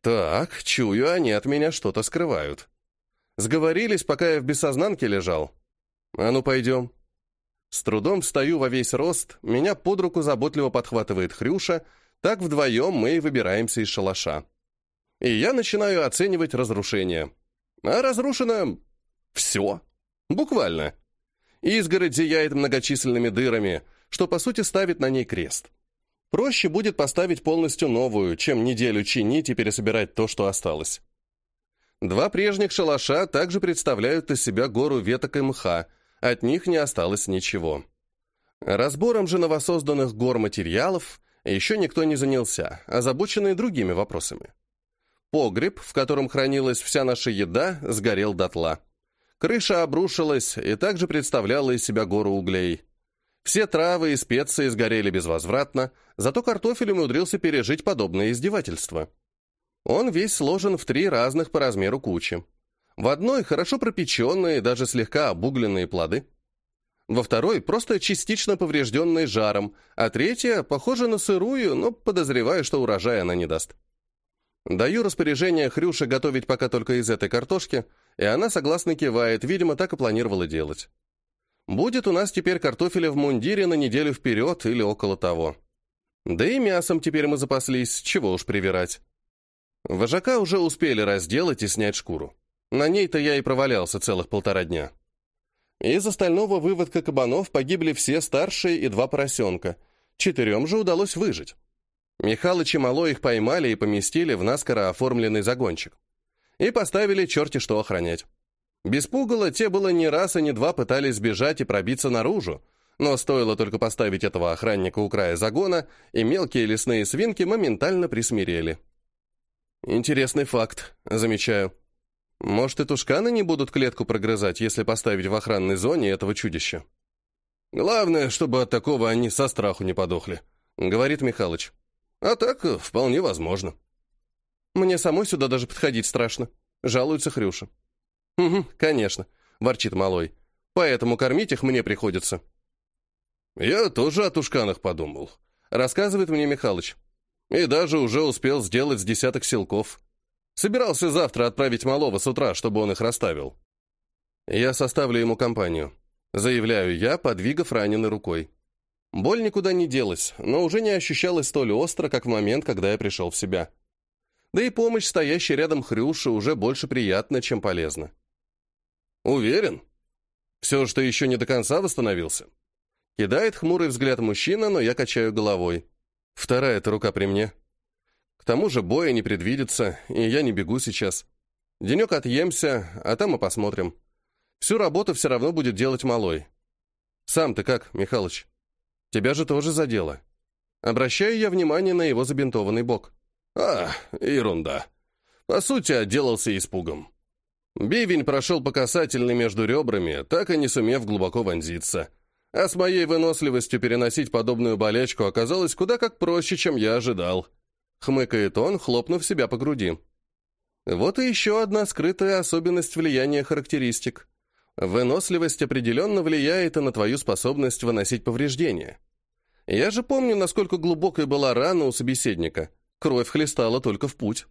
«Так, чую, они от меня что-то скрывают. Сговорились, пока я в бессознанке лежал. А ну, пойдем». С трудом встаю во весь рост, меня под руку заботливо подхватывает Хрюша, так вдвоем мы и выбираемся из шалаша. И я начинаю оценивать разрушение. А разрушено... все. Буквально. Изгородь зияет многочисленными дырами, что по сути ставит на ней крест. Проще будет поставить полностью новую, чем неделю чинить и пересобирать то, что осталось. Два прежних шалаша также представляют из себя гору веток и мха, от них не осталось ничего. Разбором же новосозданных гор материалов еще никто не занялся, озабоченный другими вопросами. Погреб, в котором хранилась вся наша еда, сгорел дотла. Крыша обрушилась и также представляла из себя гору углей. Все травы и специи сгорели безвозвратно, зато картофель умудрился пережить подобное издевательство. Он весь сложен в три разных по размеру кучи. В одной хорошо пропеченные, даже слегка обугленные плоды. Во второй просто частично поврежденные жаром, а третья похожа на сырую, но подозреваю, что урожай она не даст. Даю распоряжение Хрюше готовить пока только из этой картошки, и она согласно кивает, видимо, так и планировала делать. Будет у нас теперь картофеля в мундире на неделю вперед или около того. Да и мясом теперь мы запаслись, чего уж привирать. Вожака уже успели разделать и снять шкуру. На ней-то я и провалялся целых полтора дня. Из остального выводка кабанов погибли все старшие и два поросенка. Четырем же удалось выжить. Михалыч и Мало их поймали и поместили в наскоро оформленный загончик. И поставили черти что охранять. Без пугала те было ни раз и ни два пытались сбежать и пробиться наружу, но стоило только поставить этого охранника у края загона, и мелкие лесные свинки моментально присмирели. Интересный факт, замечаю. Может, и тушканы не будут клетку прогрызать, если поставить в охранной зоне этого чудища? Главное, чтобы от такого они со страху не подохли, говорит Михалыч. А так, вполне возможно. Мне самой сюда даже подходить страшно. Жалуется Хрюша. Угу, конечно, ворчит малой. Поэтому кормить их мне приходится. Я тоже о тушканах подумал, рассказывает мне Михалыч. И даже уже успел сделать с десяток силков. Собирался завтра отправить малого с утра, чтобы он их расставил. Я составлю ему компанию. Заявляю я, подвигав раненой рукой. Боль никуда не делась, но уже не ощущалась столь остро, как в момент, когда я пришел в себя. Да и помощь, стоящей рядом Хрюши, уже больше приятна, чем полезна. Уверен? Все, что еще не до конца восстановился? Кидает хмурый взгляд мужчина, но я качаю головой. Вторая-то рука при мне. К тому же боя не предвидится, и я не бегу сейчас. Денек отъемся, а там и посмотрим. Всю работу все равно будет делать малой. Сам ты как, Михалыч? Тебя же тоже задело. Обращаю я внимание на его забинтованный бок. А, ерунда. По сути, отделался испугом. Бивень прошел по касательной между ребрами, так и не сумев глубоко вонзиться. А с моей выносливостью переносить подобную болячку оказалось куда как проще, чем я ожидал. Хмыкает он, хлопнув себя по груди. Вот и еще одна скрытая особенность влияния характеристик. Выносливость определенно влияет и на твою способность выносить повреждения. Я же помню, насколько глубокой была рана у собеседника. Кровь хлестала только в путь.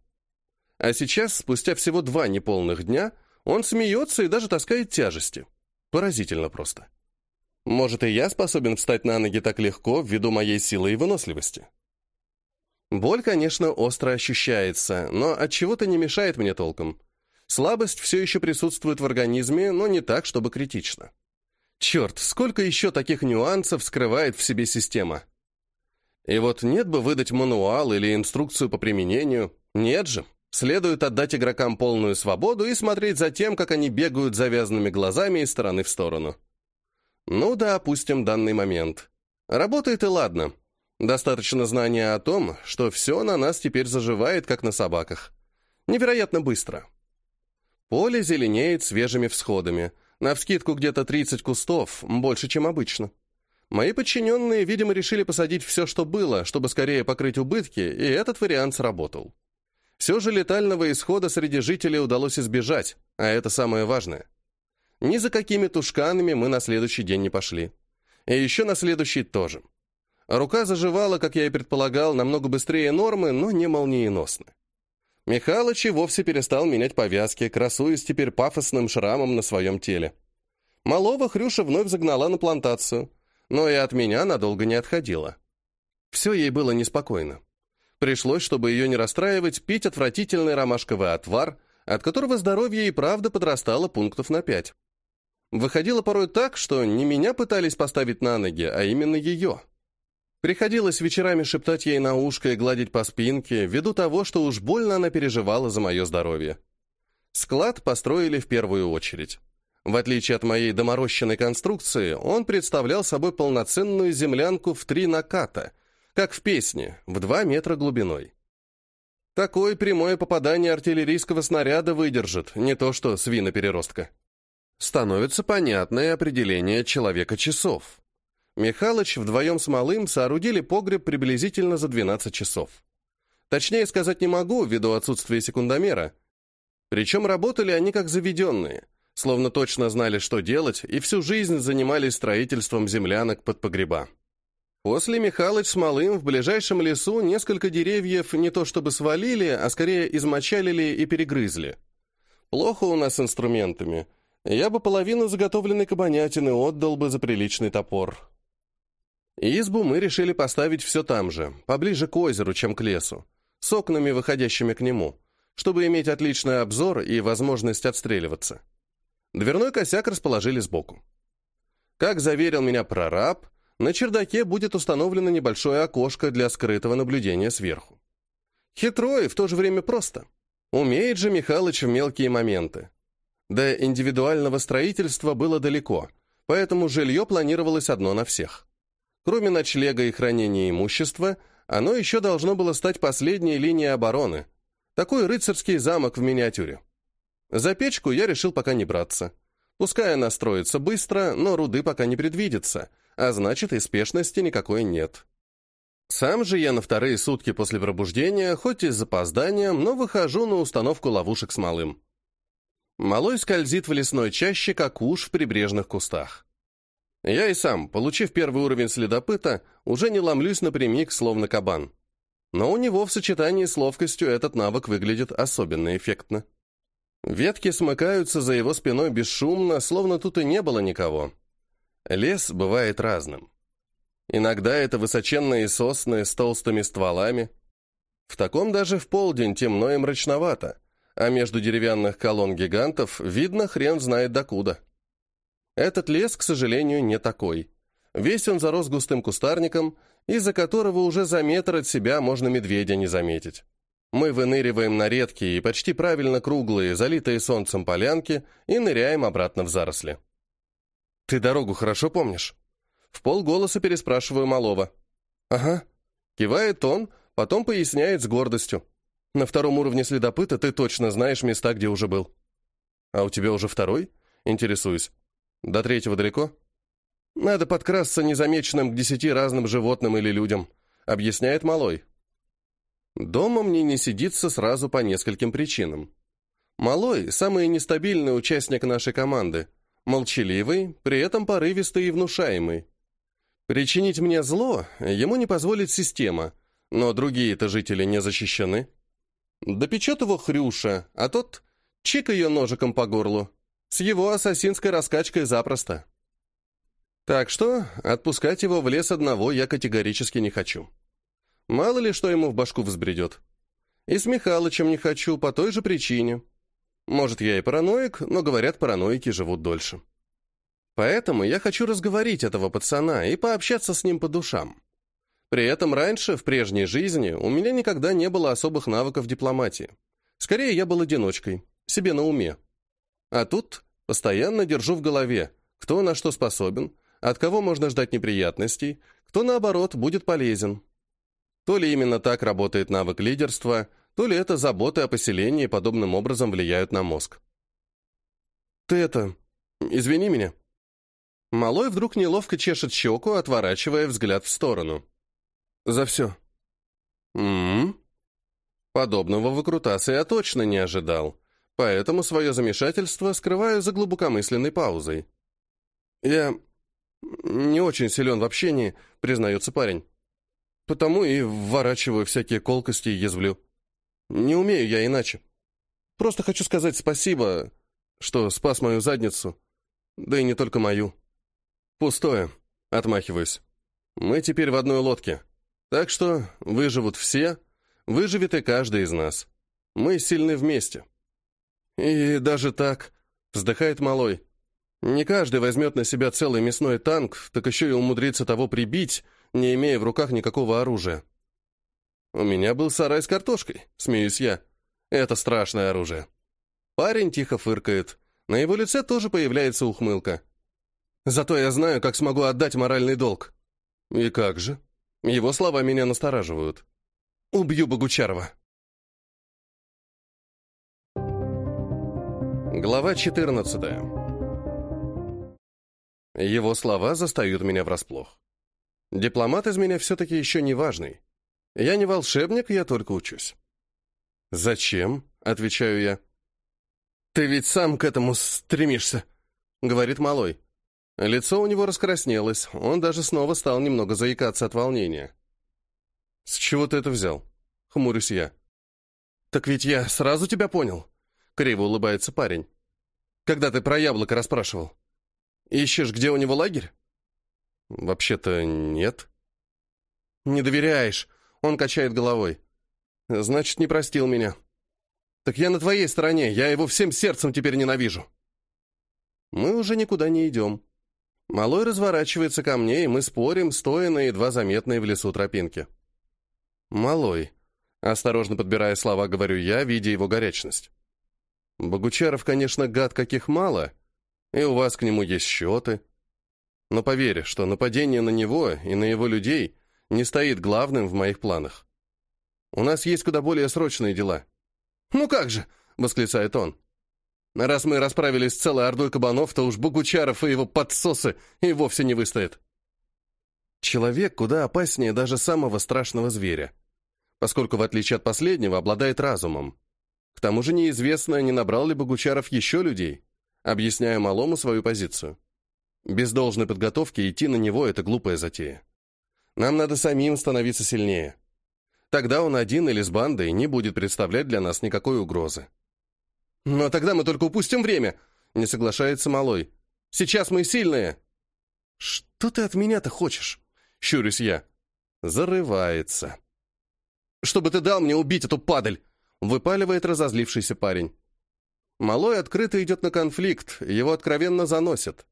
А сейчас, спустя всего два неполных дня, он смеется и даже таскает тяжести. Поразительно просто. Может, и я способен встать на ноги так легко ввиду моей силы и выносливости. Боль, конечно, остро ощущается, но от чего то не мешает мне толком. Слабость все еще присутствует в организме, но не так, чтобы критично. Черт, сколько еще таких нюансов скрывает в себе система. И вот нет бы выдать мануал или инструкцию по применению. Нет же. Следует отдать игрокам полную свободу и смотреть за тем, как они бегают завязанными глазами из стороны в сторону. Ну да, опустим данный момент. Работает и ладно. Достаточно знания о том, что все на нас теперь заживает, как на собаках. Невероятно быстро. Поле зеленеет свежими всходами. Навскидку где-то 30 кустов, больше, чем обычно. Мои подчиненные, видимо, решили посадить все, что было, чтобы скорее покрыть убытки, и этот вариант сработал. Все же летального исхода среди жителей удалось избежать, а это самое важное. Ни за какими тушканами мы на следующий день не пошли. И еще на следующий тоже. Рука заживала, как я и предполагал, намного быстрее нормы, но не молниеносно. Михалыч и вовсе перестал менять повязки, красуясь теперь пафосным шрамом на своем теле. Малого Хрюша вновь загнала на плантацию, но и от меня надолго не отходила. Все ей было неспокойно. Пришлось, чтобы ее не расстраивать, пить отвратительный ромашковый отвар, от которого здоровье и правда подрастало пунктов на пять. Выходило порой так, что не меня пытались поставить на ноги, а именно ее. Приходилось вечерами шептать ей на ушко и гладить по спинке, ввиду того, что уж больно она переживала за мое здоровье. Склад построили в первую очередь. В отличие от моей доморощенной конструкции, он представлял собой полноценную землянку в три наката, как в песне, в два метра глубиной. Такое прямое попадание артиллерийского снаряда выдержит, не то что свинопереростка. Становится понятное определение человека-часов. Михалыч вдвоем с Малым соорудили погреб приблизительно за 12 часов. Точнее сказать не могу, ввиду отсутствия секундомера. Причем работали они как заведенные, словно точно знали, что делать, и всю жизнь занимались строительством землянок под погреба. После Михалыч с Малым в ближайшем лесу несколько деревьев не то чтобы свалили, а скорее измочалили и перегрызли. Плохо у нас с инструментами. Я бы половину заготовленной кабанятины отдал бы за приличный топор. Избу мы решили поставить все там же, поближе к озеру, чем к лесу, с окнами, выходящими к нему, чтобы иметь отличный обзор и возможность отстреливаться. Дверной косяк расположили сбоку. Как заверил меня прораб, на чердаке будет установлено небольшое окошко для скрытого наблюдения сверху. Хитро и в то же время просто. Умеет же Михалыч в мелкие моменты. До индивидуального строительства было далеко, поэтому жилье планировалось одно на всех. Кроме ночлега и хранения имущества, оно еще должно было стать последней линией обороны. Такой рыцарский замок в миниатюре. За печку я решил пока не браться. Пускай она строится быстро, но руды пока не предвидится, а значит и спешности никакой нет. Сам же я на вторые сутки после пробуждения, хоть и с запозданием, но выхожу на установку ловушек с малым. Малой скользит в лесной чаще, как уж в прибрежных кустах. Я и сам, получив первый уровень следопыта, уже не ломлюсь напрямик, словно кабан. Но у него в сочетании с ловкостью этот навык выглядит особенно эффектно. Ветки смыкаются за его спиной бесшумно, словно тут и не было никого. Лес бывает разным. Иногда это высоченные сосны с толстыми стволами. В таком даже в полдень темно и мрачновато, а между деревянных колонн гигантов видно хрен знает докуда. Этот лес, к сожалению, не такой. Весь он зарос густым кустарником, из-за которого уже за метр от себя можно медведя не заметить. Мы выныриваем на редкие и почти правильно круглые, залитые солнцем полянки и ныряем обратно в заросли. «Ты дорогу хорошо помнишь?» В полголоса переспрашиваю малого. «Ага». Кивает он, потом поясняет с гордостью. На втором уровне следопыта ты точно знаешь места, где уже был. А у тебя уже второй? Интересуюсь. До третьего далеко? Надо подкрасться незамеченным к десяти разным животным или людям, объясняет Малой. Дома мне не сидится сразу по нескольким причинам. Малой – самый нестабильный участник нашей команды, молчаливый, при этом порывистый и внушаемый. Причинить мне зло ему не позволит система, но другие-то жители не защищены. Допечет его Хрюша, а тот чик ее ножиком по горлу. С его ассасинской раскачкой запросто. Так что отпускать его в лес одного я категорически не хочу. Мало ли, что ему в башку взбредет. И с Михалычем не хочу по той же причине. Может, я и параноик, но, говорят, параноики живут дольше. Поэтому я хочу разговорить этого пацана и пообщаться с ним по душам. При этом раньше, в прежней жизни, у меня никогда не было особых навыков дипломатии. Скорее, я был одиночкой, себе на уме. А тут постоянно держу в голове, кто на что способен, от кого можно ждать неприятностей, кто, наоборот, будет полезен. То ли именно так работает навык лидерства, то ли это заботы о поселении подобным образом влияют на мозг. «Ты это... извини меня». Малой вдруг неловко чешет щеку, отворачивая взгляд в сторону. «За все». «М-м-м». Подобного выкрутаса я точно не ожидал, поэтому свое замешательство скрываю за глубокомысленной паузой. «Я не очень силен в общении», — признается парень. «Потому и вворачиваю всякие колкости и язвлю. Не умею я иначе. Просто хочу сказать спасибо, что спас мою задницу, да и не только мою». «Пустое», — отмахиваюсь. «Мы теперь в одной лодке, так что выживут все, выживет и каждый из нас. Мы сильны вместе». «И даже так», — вздыхает малой, не каждый возьмет на себя целый мясной танк, так еще и умудрится того прибить, не имея в руках никакого оружия. У меня был сарай с картошкой, смеюсь я. Это страшное оружие. Парень тихо фыркает. На его лице тоже появляется ухмылка. Зато я знаю, как смогу отдать моральный долг. И как же? Его слова меня настораживают. Убью Богучарова. Глава четырнадцатая. Его слова застают меня врасплох. Дипломат из меня все-таки еще не важный. Я не волшебник, я только учусь. «Зачем?» — отвечаю я. «Ты ведь сам к этому стремишься», — говорит малой. Лицо у него раскраснелось, он даже снова стал немного заикаться от волнения. «С чего ты это взял?» — хмурюсь я. «Так ведь я сразу тебя понял», — криво улыбается парень. «Когда ты про яблоко расспрашивал». Ищешь, где у него лагерь? Вообще-то нет. Не доверяешь. Он качает головой. Значит, не простил меня. Так я на твоей стороне, я его всем сердцем теперь ненавижу. Мы уже никуда не идем. Малой разворачивается ко мне, и мы спорим, стоя на едва заметной в лесу тропинке. Малой. Осторожно подбирая слова, говорю я, видя его горячность. Богучаров, конечно, гад каких мало, и у вас к нему есть счеты. Но поверь, что нападение на него и на его людей не стоит главным в моих планах. У нас есть куда более срочные дела. «Ну как же!» — восклицает он. «Раз мы расправились с целой ордой кабанов, то уж Богучаров и его подсосы и вовсе не выстоят». Человек куда опаснее даже самого страшного зверя, поскольку, в отличие от последнего, обладает разумом. К тому же неизвестно, не набрал ли Богучаров еще людей объясняя малому свою позицию. Без должной подготовки идти на него — это глупая затея. Нам надо самим становиться сильнее. Тогда он один или с бандой не будет представлять для нас никакой угрозы. «Но тогда мы только упустим время», — не соглашается малой. «Сейчас мы сильные». «Что ты от меня-то хочешь?» — щурюсь я. Зарывается. «Чтобы ты дал мне убить эту падаль!» — выпаливает разозлившийся парень. Малой открыто идет на конфликт, его откровенно заносят.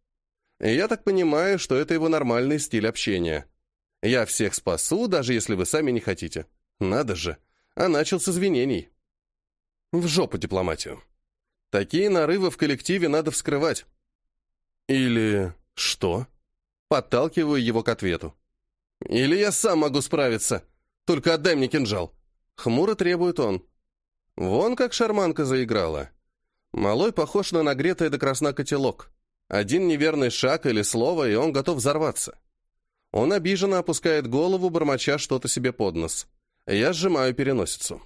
Я так понимаю, что это его нормальный стиль общения. Я всех спасу, даже если вы сами не хотите. Надо же. А начал с извинений. В жопу дипломатию. Такие нарывы в коллективе надо вскрывать. Или что? Подталкиваю его к ответу. Или я сам могу справиться. Только отдай мне кинжал. Хмуро требует он. Вон как шарманка заиграла. Малой похож на нагретый до красна котелок. Один неверный шаг или слово, и он готов взорваться. Он обиженно опускает голову, бормоча что-то себе под нос. Я сжимаю переносицу.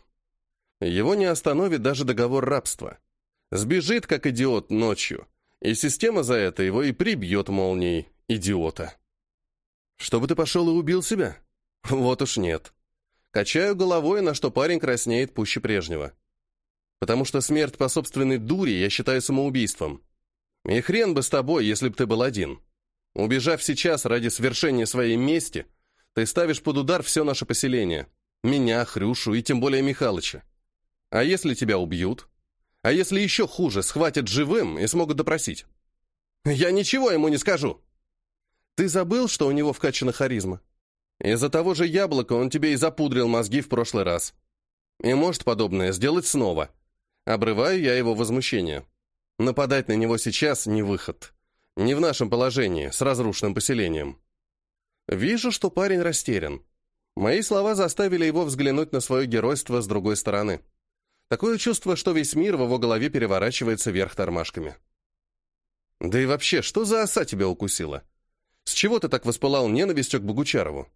Его не остановит даже договор рабства. Сбежит, как идиот, ночью. И система за это его и прибьет молнией, идиота. Чтобы ты пошел и убил себя? Вот уж нет. Качаю головой, на что парень краснеет пуще прежнего. Потому что смерть по собственной дури я считаю самоубийством. И хрен бы с тобой, если б ты был один. Убежав сейчас ради свершения своей мести, ты ставишь под удар все наше поселение. Меня, Хрюшу и тем более Михалыча. А если тебя убьют? А если еще хуже, схватят живым и смогут допросить? Я ничего ему не скажу. Ты забыл, что у него вкачана харизма? Из-за того же яблока он тебе и запудрил мозги в прошлый раз. И может подобное сделать снова. Обрываю я его возмущение. Нападать на него сейчас не выход. Не в нашем положении, с разрушенным поселением. Вижу, что парень растерян. Мои слова заставили его взглянуть на свое геройство с другой стороны. Такое чувство, что весь мир в его голове переворачивается вверх тормашками. Да и вообще, что за оса тебя укусила? С чего ты так воспылал ненавистью к Богучарову?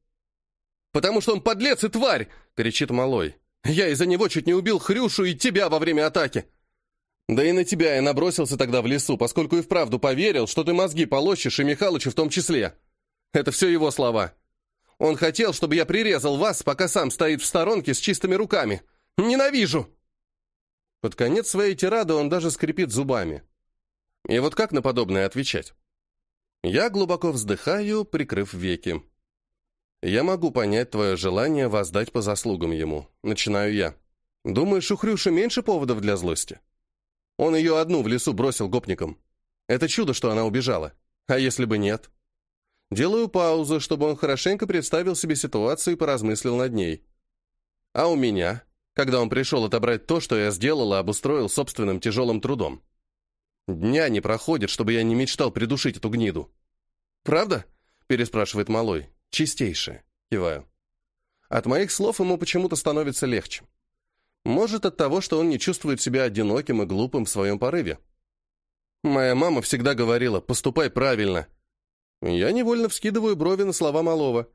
«Потому что он подлец и тварь!» — кричит Малой. «Я из-за него чуть не убил Хрюшу и тебя во время атаки!» Да и на тебя я набросился тогда в лесу, поскольку и вправду поверил, что ты мозги полощешь, и Михалычу в том числе. Это все его слова. Он хотел, чтобы я прирезал вас, пока сам стоит в сторонке с чистыми руками. Ненавижу!» Под конец своей тирады он даже скрипит зубами. И вот как на подобное отвечать? Я глубоко вздыхаю, прикрыв веки. Я могу понять твое желание воздать по заслугам ему. Начинаю я. Думаешь, у Хрюши меньше поводов для злости? Он ее одну в лесу бросил гопником. Это чудо, что она убежала. А если бы нет? Делаю паузу, чтобы он хорошенько представил себе ситуацию и поразмыслил над ней. А у меня, когда он пришел отобрать то, что я сделал и обустроил собственным тяжелым трудом. Дня не проходит, чтобы я не мечтал придушить эту гниду. «Правда?» — переспрашивает малой. «Чистейшее». Киваю. От моих слов ему почему-то становится легче. Может, от того, что он не чувствует себя одиноким и глупым в своем порыве. Моя мама всегда говорила «поступай правильно». Я невольно вскидываю брови на слова малого.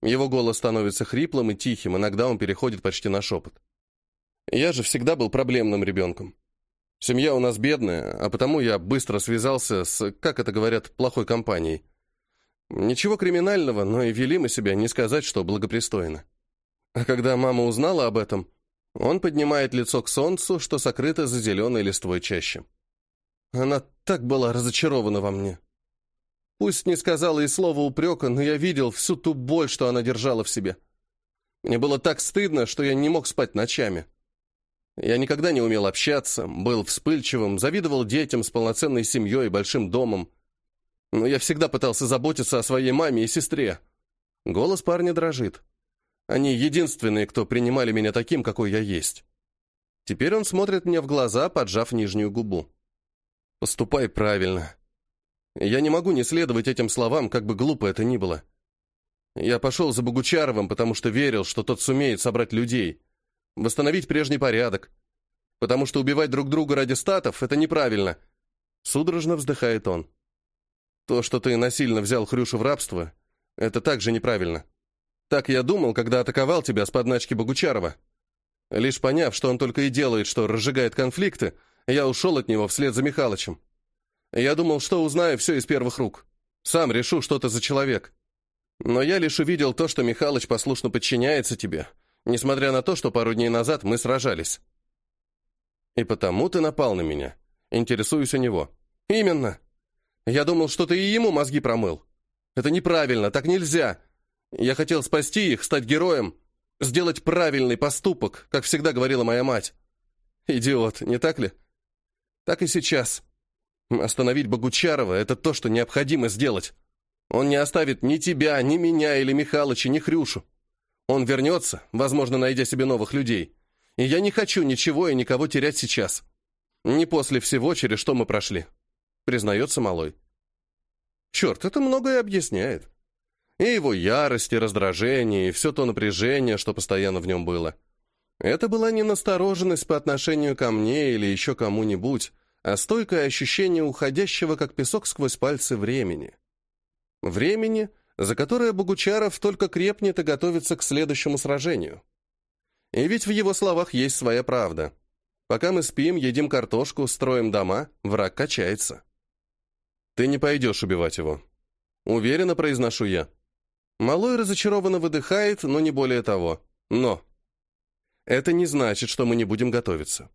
Его голос становится хриплым и тихим, иногда он переходит почти на шепот. Я же всегда был проблемным ребенком. Семья у нас бедная, а потому я быстро связался с, как это говорят, плохой компанией. Ничего криминального, но и вели мы себя, не сказать, что благопристойно. А когда мама узнала об этом, он поднимает лицо к солнцу, что сокрыто за зеленой листвой чаще. Она так была разочарована во мне. Пусть не сказала и слова упрека, но я видел всю ту боль, что она держала в себе. Мне было так стыдно, что я не мог спать ночами. Я никогда не умел общаться, был вспыльчивым, завидовал детям с полноценной семьей и большим домом. Но я всегда пытался заботиться о своей маме и сестре. Голос парня дрожит. Они единственные, кто принимали меня таким, какой я есть. Теперь он смотрит мне в глаза, поджав нижнюю губу. «Поступай правильно. Я не могу не следовать этим словам, как бы глупо это ни было. Я пошел за Богучаровым, потому что верил, что тот сумеет собрать людей, восстановить прежний порядок, потому что убивать друг друга ради статов — это неправильно». Судорожно вздыхает он. «То, что ты насильно взял Хрюшу в рабство, это также неправильно». Так я думал, когда атаковал тебя с подначки Богучарова. Лишь поняв, что он только и делает, что разжигает конфликты, я ушел от него вслед за Михалычем. Я думал, что узнаю все из первых рук. Сам решу, что ты за человек. Но я лишь увидел то, что Михалыч послушно подчиняется тебе, несмотря на то, что пару дней назад мы сражались. И потому ты напал на меня. Интересуюсь у него. Именно. Я думал, что ты и ему мозги промыл. Это неправильно, так нельзя. Я хотел спасти их, стать героем, сделать правильный поступок, как всегда говорила моя мать. Идиот, не так ли? Так и сейчас. Остановить Богучарова — это то, что необходимо сделать. Он не оставит ни тебя, ни меня, или Михалыча, ни Хрюшу. Он вернется, возможно, найдя себе новых людей. И я не хочу ничего и никого терять сейчас. Не после всего, через что мы прошли. Признается Малой. Черт, это многое объясняет. И его ярость, и раздражение, и все то напряжение, что постоянно в нем было. Это была не настороженность по отношению ко мне или еще кому-нибудь, а стойкое ощущение уходящего, как песок сквозь пальцы, времени. Времени, за которое Богучаров только крепнет и готовится к следующему сражению. И ведь в его словах есть своя правда. Пока мы спим, едим картошку, строим дома, враг качается. Ты не пойдешь убивать его. Уверенно произношу я. Малой разочарованно выдыхает, но не более того. Но это не значит, что мы не будем готовиться.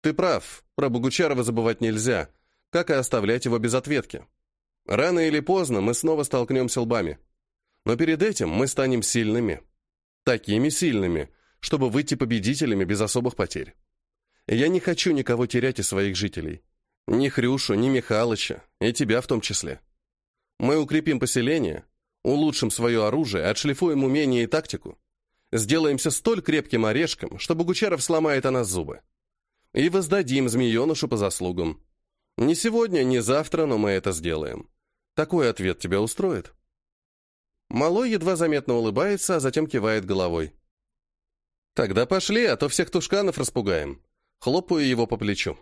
Ты прав, про Богучарова забывать нельзя, как и оставлять его без ответки. Рано или поздно мы снова столкнемся лбами. Но перед этим мы станем сильными. Такими сильными, чтобы выйти победителями без особых потерь. Я не хочу никого терять из своих жителей. Ни Хрюшу, ни Михалыча, и тебя в том числе. Мы укрепим поселение, улучшим свое оружие, отшлифуем умения и тактику. Сделаемся столь крепким орешком, что Богучаров сломает о нас зубы. И воздадим змеенышу по заслугам. Не сегодня, не завтра, но мы это сделаем. Такой ответ тебя устроит?» Малой едва заметно улыбается, а затем кивает головой. «Тогда пошли, а то всех тушканов распугаем». Хлопаю его по плечу.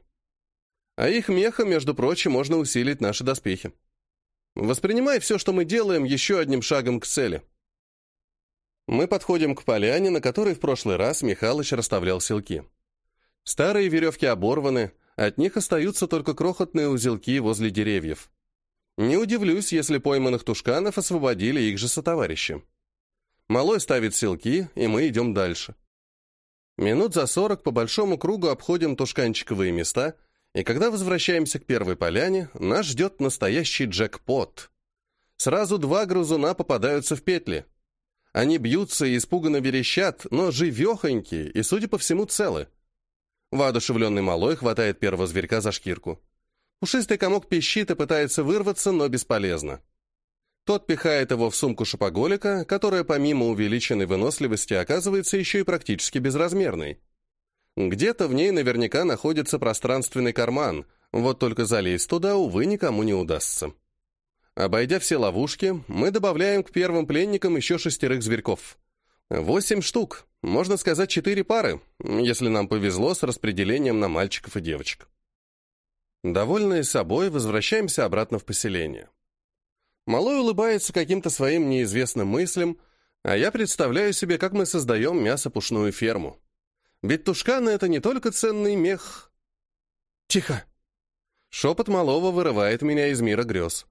А их мехом, между прочим, можно усилить наши доспехи. Воспринимай все, что мы делаем, еще одним шагом к цели. Мы подходим к поляне, на которой в прошлый раз Михалыч расставлял селки. Старые веревки оборваны, от них остаются только крохотные узелки возле деревьев. Не удивлюсь, если пойманных тушканов освободили их же сотоварищи. Малой ставит селки, и мы идем дальше. Минут за сорок по большому кругу обходим тушканчиковые места, и когда возвращаемся к первой поляне, нас ждет настоящий джекпот. Сразу два грузуна попадаются в петли. Они бьются и испуганно верещат, но живехонькие и, судя по всему, целы. Воодушевленный малой хватает первого зверька за шкирку. Пушистый комок пищит и пытается вырваться, но бесполезно. Тот пихает его в сумку шопоголика, которая помимо увеличенной выносливости оказывается еще и практически безразмерной. Где-то в ней наверняка находится пространственный карман, вот только залезть туда, увы, никому не удастся. Обойдя все ловушки, мы добавляем к первым пленникам еще шестерых зверьков. Восемь штук, можно сказать, четыре пары, если нам повезло с распределением на мальчиков и девочек. Довольные собой, возвращаемся обратно в поселение. Малой улыбается каким-то своим неизвестным мыслям, а я представляю себе, как мы создаем мясопушную ферму. Ведь тушканы — это не только ценный мех. Тихо! Шепот малого вырывает меня из мира грез.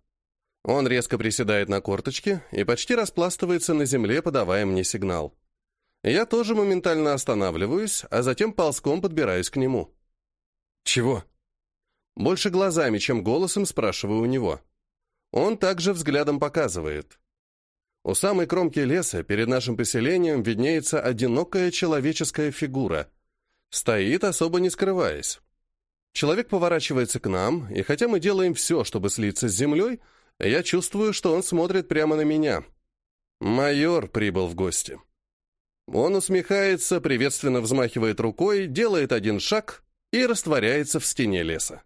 Он резко приседает на корточке и почти распластывается на земле, подавая мне сигнал. Я тоже моментально останавливаюсь, а затем ползком подбираюсь к нему. «Чего?» Больше глазами, чем голосом спрашиваю у него. Он также взглядом показывает. У самой кромки леса перед нашим поселением виднеется одинокая человеческая фигура. Стоит, особо не скрываясь. Человек поворачивается к нам, и хотя мы делаем все, чтобы слиться с землей, я чувствую, что он смотрит прямо на меня. Майор прибыл в гости. Он усмехается, приветственно взмахивает рукой, делает один шаг и растворяется в стене леса.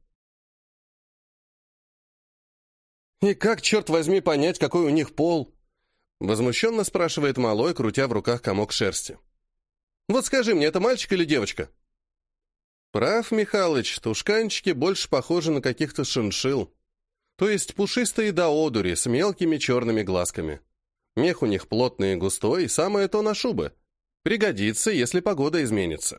«И как, черт возьми, понять, какой у них пол?» Возмущенно спрашивает малой, крутя в руках комок шерсти. «Вот скажи мне, это мальчик или девочка?» «Прав, Михалыч, тушканчики больше похожи на каких-то шиншил. То есть пушистые до одури, с мелкими черными глазками. Мех у них плотный и густой, самое то на шубы. Пригодится, если погода изменится».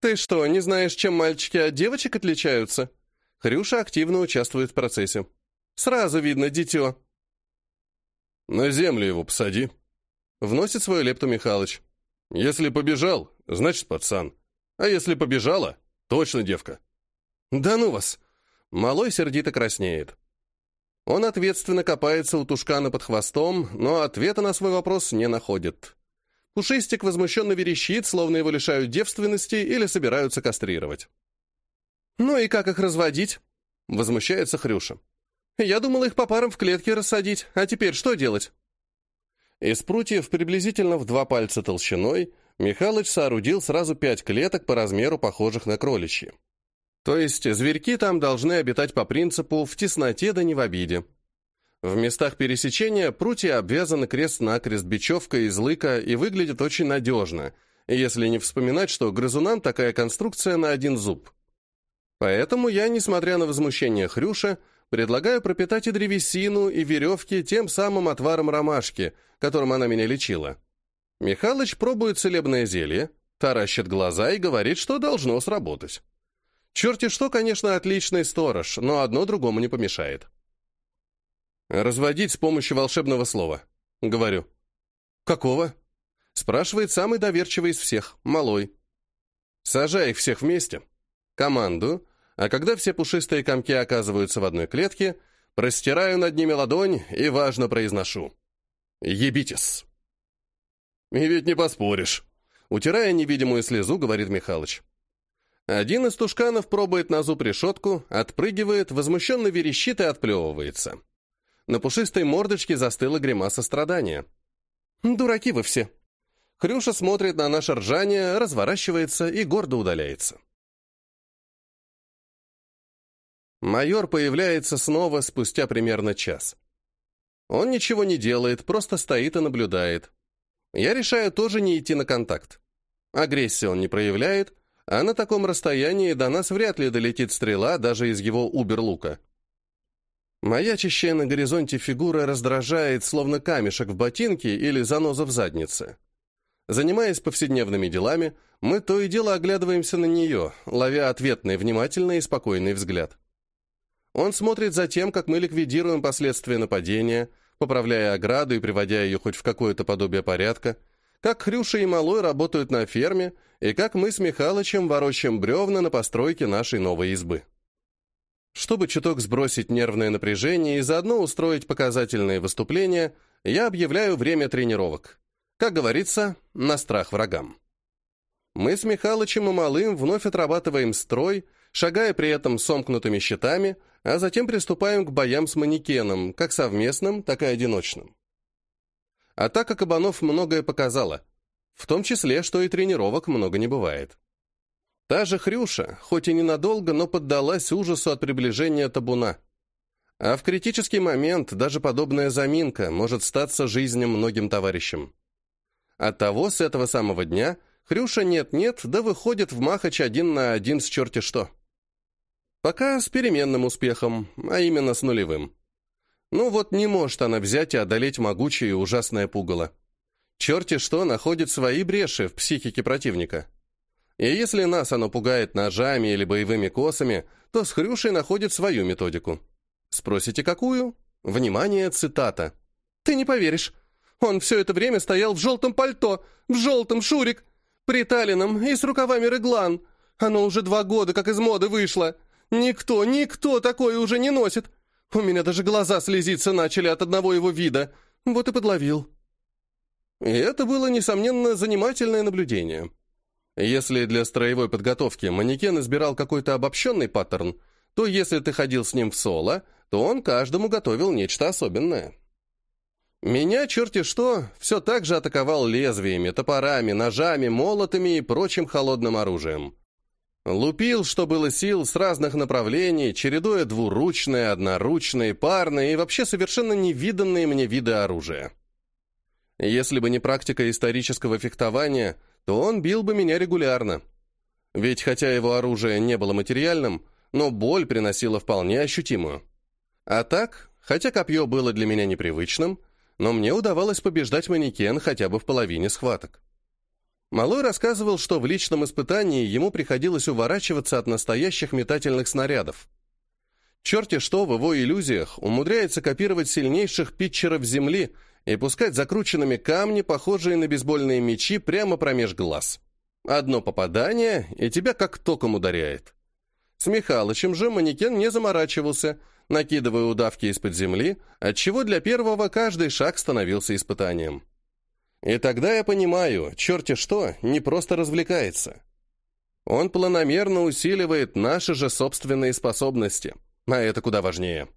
«Ты что, не знаешь, чем мальчики от девочек отличаются?» Хрюша активно участвует в процессе. Сразу видно дитё». «На землю его посади», — вносит свою лепту Михалыч. «Если побежал, значит пацан. А если побежала, точно девка». «Да ну вас!» Малой сердито краснеет. Он ответственно копается у тушкана под хвостом, но ответа на свой вопрос не находит. Пушистик возмущенно верещит, словно его лишают девственности или собираются кастрировать. «Ну и как их разводить?» — возмущается Хрюша. Я думала их по парам в клетке рассадить, а теперь что делать?» Из прутьев приблизительно в два пальца толщиной Михалыч соорудил сразу пять клеток по размеру, похожих на кроличьи. То есть зверьки там должны обитать по принципу «в тесноте да не в обиде». В местах пересечения прутья обвязаны крест-накрест бечевкой из лыка и выглядят очень надежно, если не вспоминать, что грызунам такая конструкция на один зуб. Поэтому я, несмотря на возмущение Хрюша, предлагаю пропитать и древесину, и веревки тем самым отваром ромашки, которым она меня лечила. Михалыч пробует целебное зелье, таращит глаза и говорит, что должно сработать. Черти что, конечно, отличный сторож, но одно другому не помешает. «Разводить с помощью волшебного слова», — говорю. «Какого?» — спрашивает самый доверчивый из всех, малой. «Сажай их всех вместе. Команду, а когда все пушистые комки оказываются в одной клетке, простираю над ними ладонь и важно произношу. «Ебитесь!» «И ведь не поспоришь», — утирая невидимую слезу, говорит Михалыч. Один из тушканов пробует на зуб решетку, отпрыгивает, возмущенно верещит и отплевывается. На пушистой мордочке застыла гримаса страдания. «Дураки вы все!» Хрюша смотрит на наше ржание, разворачивается и гордо удаляется. Майор появляется снова спустя примерно час. Он ничего не делает, просто стоит и наблюдает. Я решаю тоже не идти на контакт. Агрессии он не проявляет, а на таком расстоянии до нас вряд ли долетит стрела даже из его убер-лука. Маячащая на горизонте фигура раздражает, словно камешек в ботинке или заноза в заднице. Занимаясь повседневными делами, мы то и дело оглядываемся на нее, ловя ответный, внимательный и спокойный взгляд. Он смотрит за тем, как мы ликвидируем последствия нападения, поправляя ограду и приводя ее хоть в какое-то подобие порядка, как Хрюша и Малой работают на ферме, и как мы с Михалычем ворочаем бревна на постройке нашей новой избы. Чтобы чуток сбросить нервное напряжение и заодно устроить показательные выступления, я объявляю время тренировок. Как говорится, на страх врагам. Мы с Михалычем и Малым вновь отрабатываем строй, шагая при этом сомкнутыми щитами, а затем приступаем к боям с манекеном, как совместным, так и одиночным. Атака кабанов многое показала, в том числе, что и тренировок много не бывает. Та же Хрюша, хоть и ненадолго, но поддалась ужасу от приближения табуна. А в критический момент даже подобная заминка может статься жизнью многим товарищам. Оттого с этого самого дня Хрюша нет-нет, да выходит в Махач один на один с черти что. Пока с переменным успехом, а именно с нулевым. Ну вот не может она взять и одолеть могучее и ужасное пугало. Черти что находит свои бреши в психике противника. И если нас оно пугает ножами или боевыми косами, то с Хрюшей находит свою методику. Спросите, какую? Внимание, цитата. «Ты не поверишь. Он все это время стоял в желтом пальто, в желтом шурик, приталенном и с рукавами реглан. Оно уже два года как из моды вышло. Никто, никто такое уже не носит. У меня даже глаза слезиться начали от одного его вида. Вот и подловил. И это было, несомненно, занимательное наблюдение. Если для строевой подготовки манекен избирал какой-то обобщенный паттерн, то если ты ходил с ним в соло, то он каждому готовил нечто особенное. Меня, черти что, все так же атаковал лезвиями, топорами, ножами, молотами и прочим холодным оружием. Лупил, что было сил, с разных направлений, чередуя двуручные, одноручные, парные и вообще совершенно невиданные мне виды оружия. Если бы не практика исторического фехтования, то он бил бы меня регулярно. Ведь хотя его оружие не было материальным, но боль приносила вполне ощутимую. А так, хотя копье было для меня непривычным, но мне удавалось побеждать манекен хотя бы в половине схваток. Малой рассказывал, что в личном испытании ему приходилось уворачиваться от настоящих метательных снарядов. Черти что в его иллюзиях умудряется копировать сильнейших питчеров Земли и пускать закрученными камни, похожие на бейсбольные мячи, прямо промеж глаз. Одно попадание, и тебя как током ударяет. С Михалычем же манекен не заморачивался, накидывая удавки из-под земли, отчего для первого каждый шаг становился испытанием. И тогда я понимаю, черти что, не просто развлекается. Он планомерно усиливает наши же собственные способности, а это куда важнее.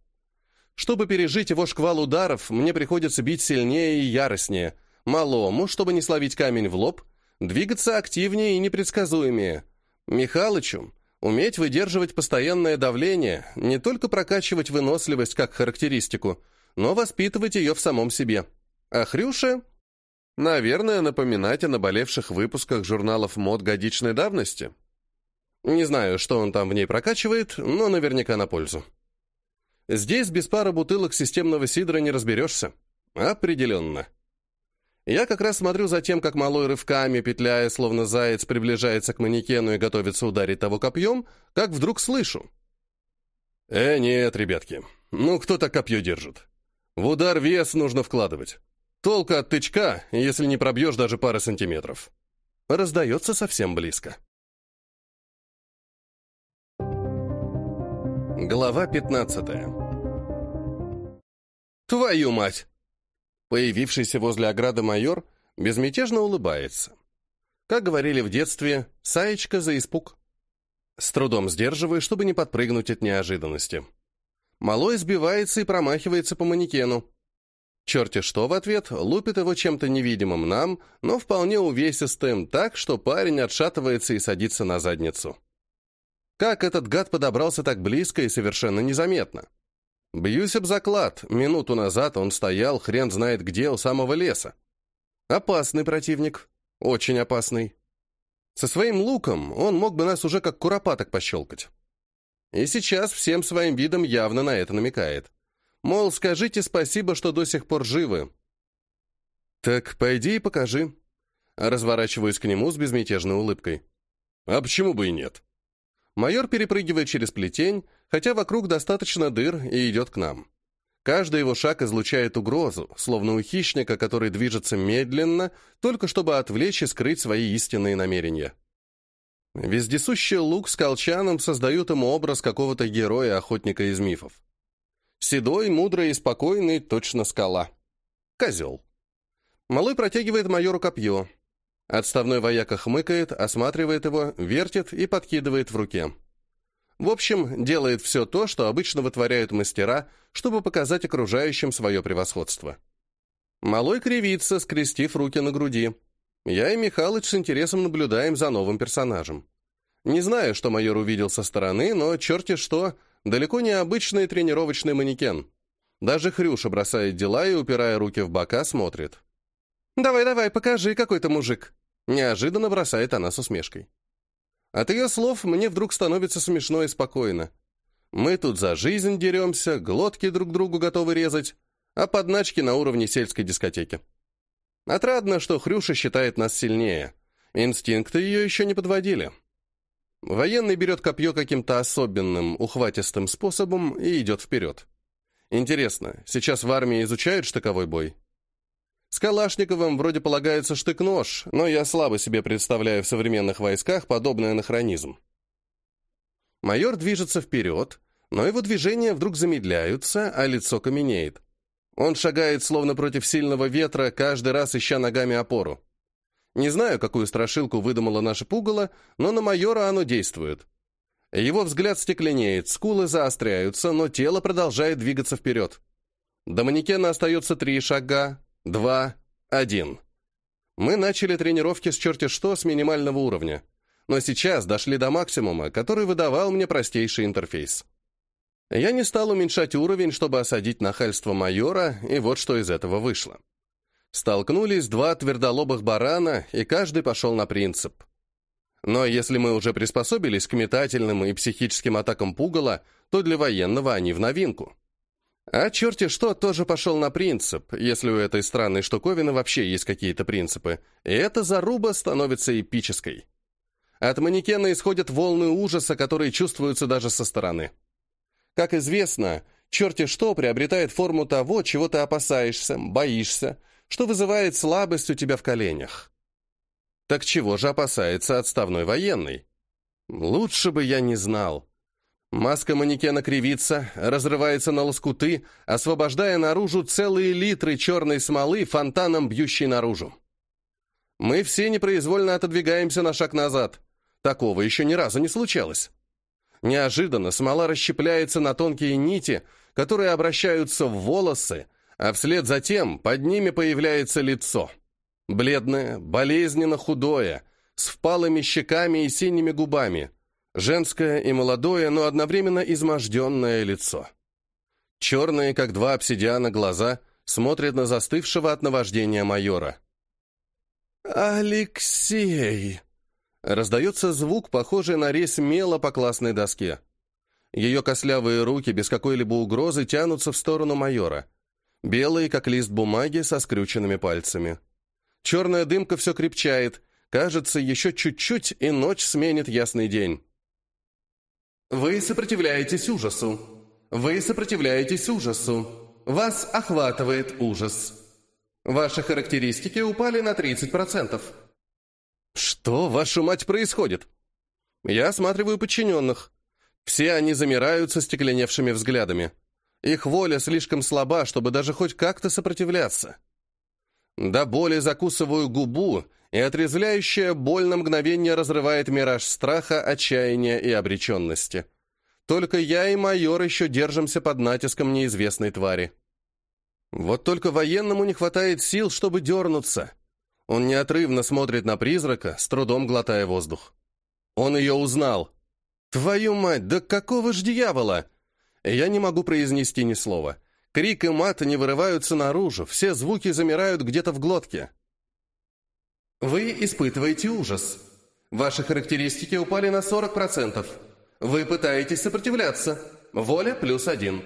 Чтобы пережить его шквал ударов, мне приходится бить сильнее и яростнее, малому, чтобы не словить камень в лоб, двигаться активнее и непредсказуемее. Михалычу уметь выдерживать постоянное давление, не только прокачивать выносливость как характеристику, но воспитывать ее в самом себе. А Хрюше Наверное, напоминать о наболевших выпусках журналов мод годичной давности. Не знаю, что он там в ней прокачивает, но наверняка на пользу. Здесь без пары бутылок системного сидра не разберешься. Определенно. Я как раз смотрю за тем, как малой рывками, петляя, словно заяц, приближается к манекену и готовится ударить того копьем, как вдруг слышу. «Э, нет, ребятки, ну кто так копье держит? В удар вес нужно вкладывать. Толка от тычка, если не пробьешь даже пары сантиметров. Раздается совсем близко. Глава 15 «Твою мать!» Появившийся возле ограды майор безмятежно улыбается. Как говорили в детстве, «Саечка за испуг». С трудом сдерживаю, чтобы не подпрыгнуть от неожиданности. Малой сбивается и промахивается по манекену. Черти что в ответ, лупит его чем-то невидимым нам, но вполне увесистым, так, что парень отшатывается и садится на задницу. Как этот гад подобрался так близко и совершенно незаметно? Бьюсь об заклад, минуту назад он стоял хрен знает где у самого леса. Опасный противник, очень опасный. Со своим луком он мог бы нас уже как куропаток пощелкать. И сейчас всем своим видом явно на это намекает. Мол, скажите спасибо, что до сих пор живы. Так пойди и покажи. Разворачиваюсь к нему с безмятежной улыбкой. А почему бы и нет? Майор перепрыгивает через плетень, хотя вокруг достаточно дыр и идет к нам. Каждый его шаг излучает угрозу, словно у хищника, который движется медленно, только чтобы отвлечь и скрыть свои истинные намерения. Вездесущий лук с колчаном создают ему образ какого-то героя-охотника из мифов. Седой, мудрый и спокойный, точно скала. Козел. Малой протягивает майору копье. Отставной вояка хмыкает, осматривает его, вертит и подкидывает в руке. В общем, делает все то, что обычно вытворяют мастера, чтобы показать окружающим свое превосходство. Малой кривится, скрестив руки на груди. Я и Михалыч с интересом наблюдаем за новым персонажем. Не знаю, что майор увидел со стороны, но черти что, Далеко не обычный тренировочный манекен. Даже Хрюша бросает дела и, упирая руки в бока, смотрит. «Давай-давай, покажи, какой ты мужик!» Неожиданно бросает она с усмешкой. От ее слов мне вдруг становится смешно и спокойно. Мы тут за жизнь деремся, глотки друг другу готовы резать, а подначки на уровне сельской дискотеки. Отрадно, что Хрюша считает нас сильнее. Инстинкты ее еще не подводили. Военный берет копье каким-то особенным, ухватистым способом и идет вперед. Интересно, сейчас в армии изучают штыковой бой? С Калашниковым вроде полагается штык-нож, но я слабо себе представляю в современных войсках подобный анахронизм. Майор движется вперед, но его движения вдруг замедляются, а лицо каменеет. Он шагает словно против сильного ветра, каждый раз ища ногами опору. Не знаю, какую страшилку выдумала наша пугало, но на майора оно действует. Его взгляд стекленеет, скулы заостряются, но тело продолжает двигаться вперед. До манекена остается три шага, два, один. Мы начали тренировки с черти что с минимального уровня, но сейчас дошли до максимума, который выдавал мне простейший интерфейс. Я не стал уменьшать уровень, чтобы осадить нахальство майора, и вот что из этого вышло. Столкнулись два твердолобых барана, и каждый пошел на принцип. Но если мы уже приспособились к метательным и психическим атакам пугала, то для военного они в новинку. А черти что, тоже пошел на принцип, если у этой странной штуковины вообще есть какие-то принципы, и эта заруба становится эпической. От манекена исходят волны ужаса, которые чувствуются даже со стороны. Как известно, черти что приобретает форму того, чего ты опасаешься, боишься, что вызывает слабость у тебя в коленях. Так чего же опасается отставной военный? Лучше бы я не знал. Маска манекена кривится, разрывается на лоскуты, освобождая наружу целые литры черной смолы, фонтаном бьющей наружу. Мы все непроизвольно отодвигаемся на шаг назад. Такого еще ни разу не случалось. Неожиданно смола расщепляется на тонкие нити, которые обращаются в волосы, а вслед за тем под ними появляется лицо. Бледное, болезненно худое, с впалыми щеками и синими губами. Женское и молодое, но одновременно изможденное лицо. Черные, как два обсидиана, глаза смотрят на застывшего от наваждения майора. «Алексей!» Раздается звук, похожий на резь мела по классной доске. Ее кослявые руки без какой-либо угрозы тянутся в сторону майора. Белые, как лист бумаги, со скрюченными пальцами. Черная дымка все крепчает. Кажется, еще чуть-чуть, и ночь сменит ясный день. Вы сопротивляетесь ужасу. Вы сопротивляетесь ужасу. Вас охватывает ужас. Ваши характеристики упали на 30%. Что, вашу мать, происходит? Я осматриваю подчиненных. Все они замирают со стекленевшими взглядами. Их воля слишком слаба, чтобы даже хоть как-то сопротивляться. До боли закусываю губу, и отрезвляющая боль на мгновение разрывает мираж страха, отчаяния и обреченности. Только я и майор еще держимся под натиском неизвестной твари. Вот только военному не хватает сил, чтобы дернуться. Он неотрывно смотрит на призрака, с трудом глотая воздух. Он ее узнал. «Твою мать, да какого ж дьявола!» Я не могу произнести ни слова. Крик и мат не вырываются наружу, все звуки замирают где-то в глотке. Вы испытываете ужас. Ваши характеристики упали на 40%. Вы пытаетесь сопротивляться. Воля плюс один.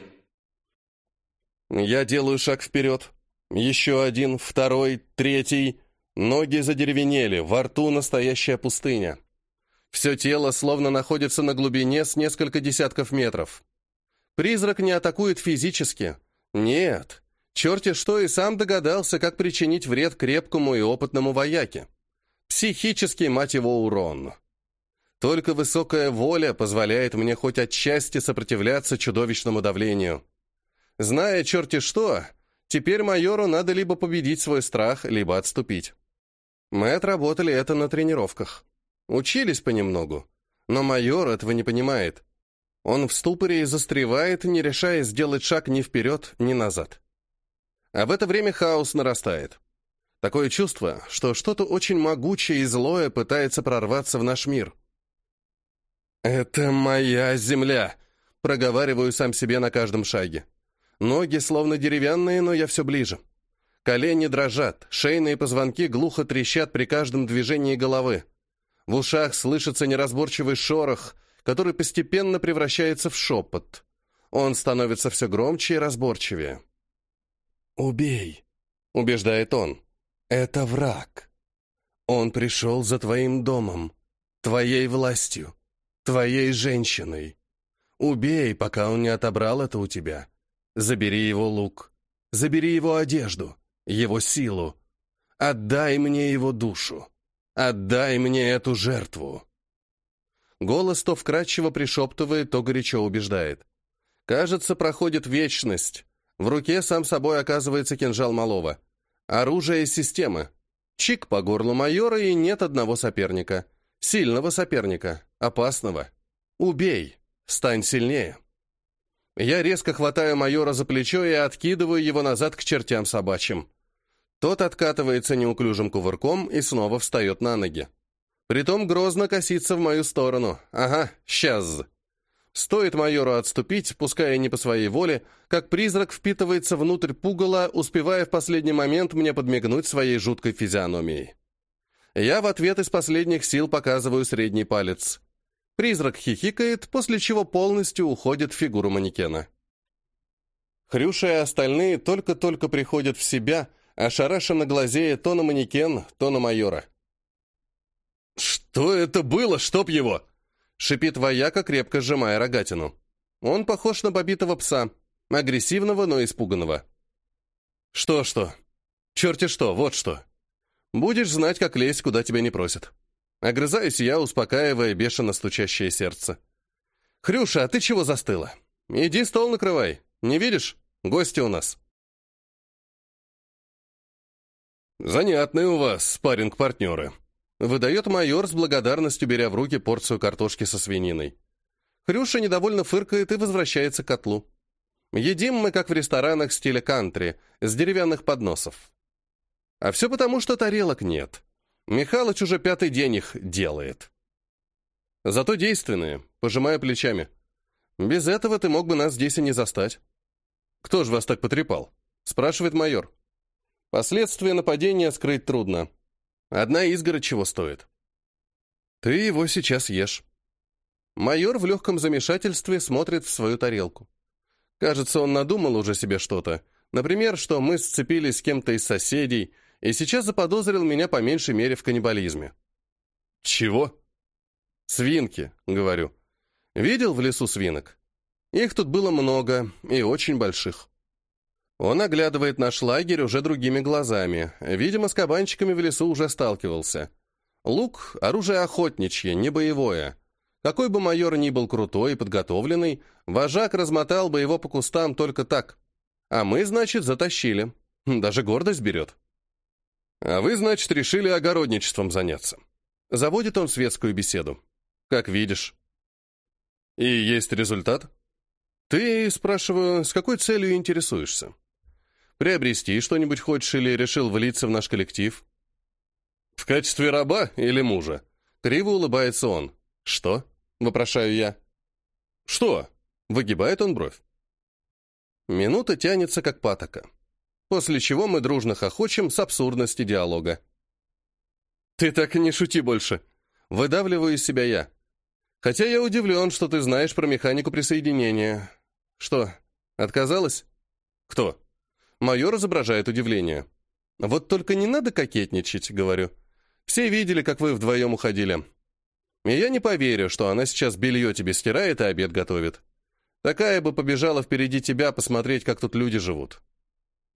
Я делаю шаг вперед. Еще один, второй, третий. Ноги задеревенели, во рту настоящая пустыня. Все тело словно находится на глубине с несколько десятков метров. Призрак не атакует физически. Нет. Черти что и сам догадался, как причинить вред крепкому и опытному вояке. Психический, мать его, урон. Только высокая воля позволяет мне хоть отчасти сопротивляться чудовищному давлению. Зная черти что, теперь майору надо либо победить свой страх, либо отступить. Мы отработали это на тренировках. Учились понемногу. Но майор этого не понимает. Он в ступоре и застревает, не решая сделать шаг ни вперед, ни назад. А в это время хаос нарастает. Такое чувство, что что-то очень могучее и злое пытается прорваться в наш мир. «Это моя земля!» — проговариваю сам себе на каждом шаге. Ноги словно деревянные, но я все ближе. Колени дрожат, шейные позвонки глухо трещат при каждом движении головы. В ушах слышится неразборчивый шорох, который постепенно превращается в шепот. Он становится все громче и разборчивее. «Убей», — убеждает он. «Это враг. Он пришел за твоим домом, твоей властью, твоей женщиной. Убей, пока он не отобрал это у тебя. Забери его лук, забери его одежду, его силу. Отдай мне его душу. Отдай мне эту жертву. Голос то вкрадчиво пришептывает, то горячо убеждает. Кажется, проходит вечность. В руке сам собой оказывается кинжал малого. Оружие системы. Чик по горлу майора и нет одного соперника. Сильного соперника. Опасного. Убей. Стань сильнее. Я резко хватаю майора за плечо и откидываю его назад к чертям собачьим. Тот откатывается неуклюжим кувырком и снова встает на ноги. Притом грозно косится в мою сторону. Ага, сейчас. Стоит майору отступить, пускай и не по своей воле, как призрак впитывается внутрь пугала, успевая в последний момент мне подмигнуть своей жуткой физиономией. Я в ответ из последних сил показываю средний палец. Призрак хихикает, после чего полностью уходит в фигуру манекена. Хрюша и остальные только-только приходят в себя, ошарашенно глазея то на манекен, то на майора. «Что это было, чтоб его?» — шипит вояка, крепко сжимая рогатину. Он похож на побитого пса, агрессивного, но испуганного. «Что-что? Черти что, вот что. Будешь знать, как лезть, куда тебя не просят». Огрызаюсь я, успокаивая бешено стучащее сердце. «Хрюша, а ты чего застыла? Иди стол накрывай. Не видишь? Гости у нас». «Занятные у вас спарринг-партнеры», — выдает майор с благодарностью, беря в руки порцию картошки со свининой. Хрюша недовольно фыркает и возвращается к котлу. Едим мы, как в ресторанах стиля кантри, с деревянных подносов. А все потому, что тарелок нет. Михалыч уже пятый день их делает. Зато действенные, пожимая плечами. Без этого ты мог бы нас здесь и не застать. Кто же вас так потрепал? Спрашивает майор. Последствия нападения скрыть трудно. Одна изгородь чего стоит. Ты его сейчас ешь. Майор в легком замешательстве смотрит в свою тарелку. Кажется, он надумал уже себе что-то. Например, что мы сцепились с кем-то из соседей, и сейчас заподозрил меня по меньшей мере в каннибализме. «Чего?» «Свинки», — говорю. «Видел в лесу свинок? Их тут было много и очень больших». Он оглядывает наш лагерь уже другими глазами. Видимо, с кабанчиками в лесу уже сталкивался. Лук — оружие охотничье, не боевое. Какой бы майор ни был крутой и подготовленный, вожак размотал бы его по кустам только так. А мы, значит, затащили. Даже гордость берет. А вы, значит, решили огородничеством заняться. Заводит он светскую беседу. Как видишь. И есть результат? Ты, спрашиваю, с какой целью интересуешься? Приобрести что-нибудь хочешь или решил влиться в наш коллектив? В качестве раба или мужа? Криво улыбается он. Что? Вопрошаю я. Что? Выгибает он бровь. Минута тянется, как патока после чего мы дружно хохочем с абсурдности диалога. «Ты так и не шути больше!» Выдавливаю из себя я. «Хотя я удивлен, что ты знаешь про механику присоединения. Что, отказалась?» «Кто?» Майор изображает удивление. «Вот только не надо кокетничать», — говорю. «Все видели, как вы вдвоем уходили. И я не поверю, что она сейчас белье тебе стирает и обед готовит. Такая бы побежала впереди тебя посмотреть, как тут люди живут.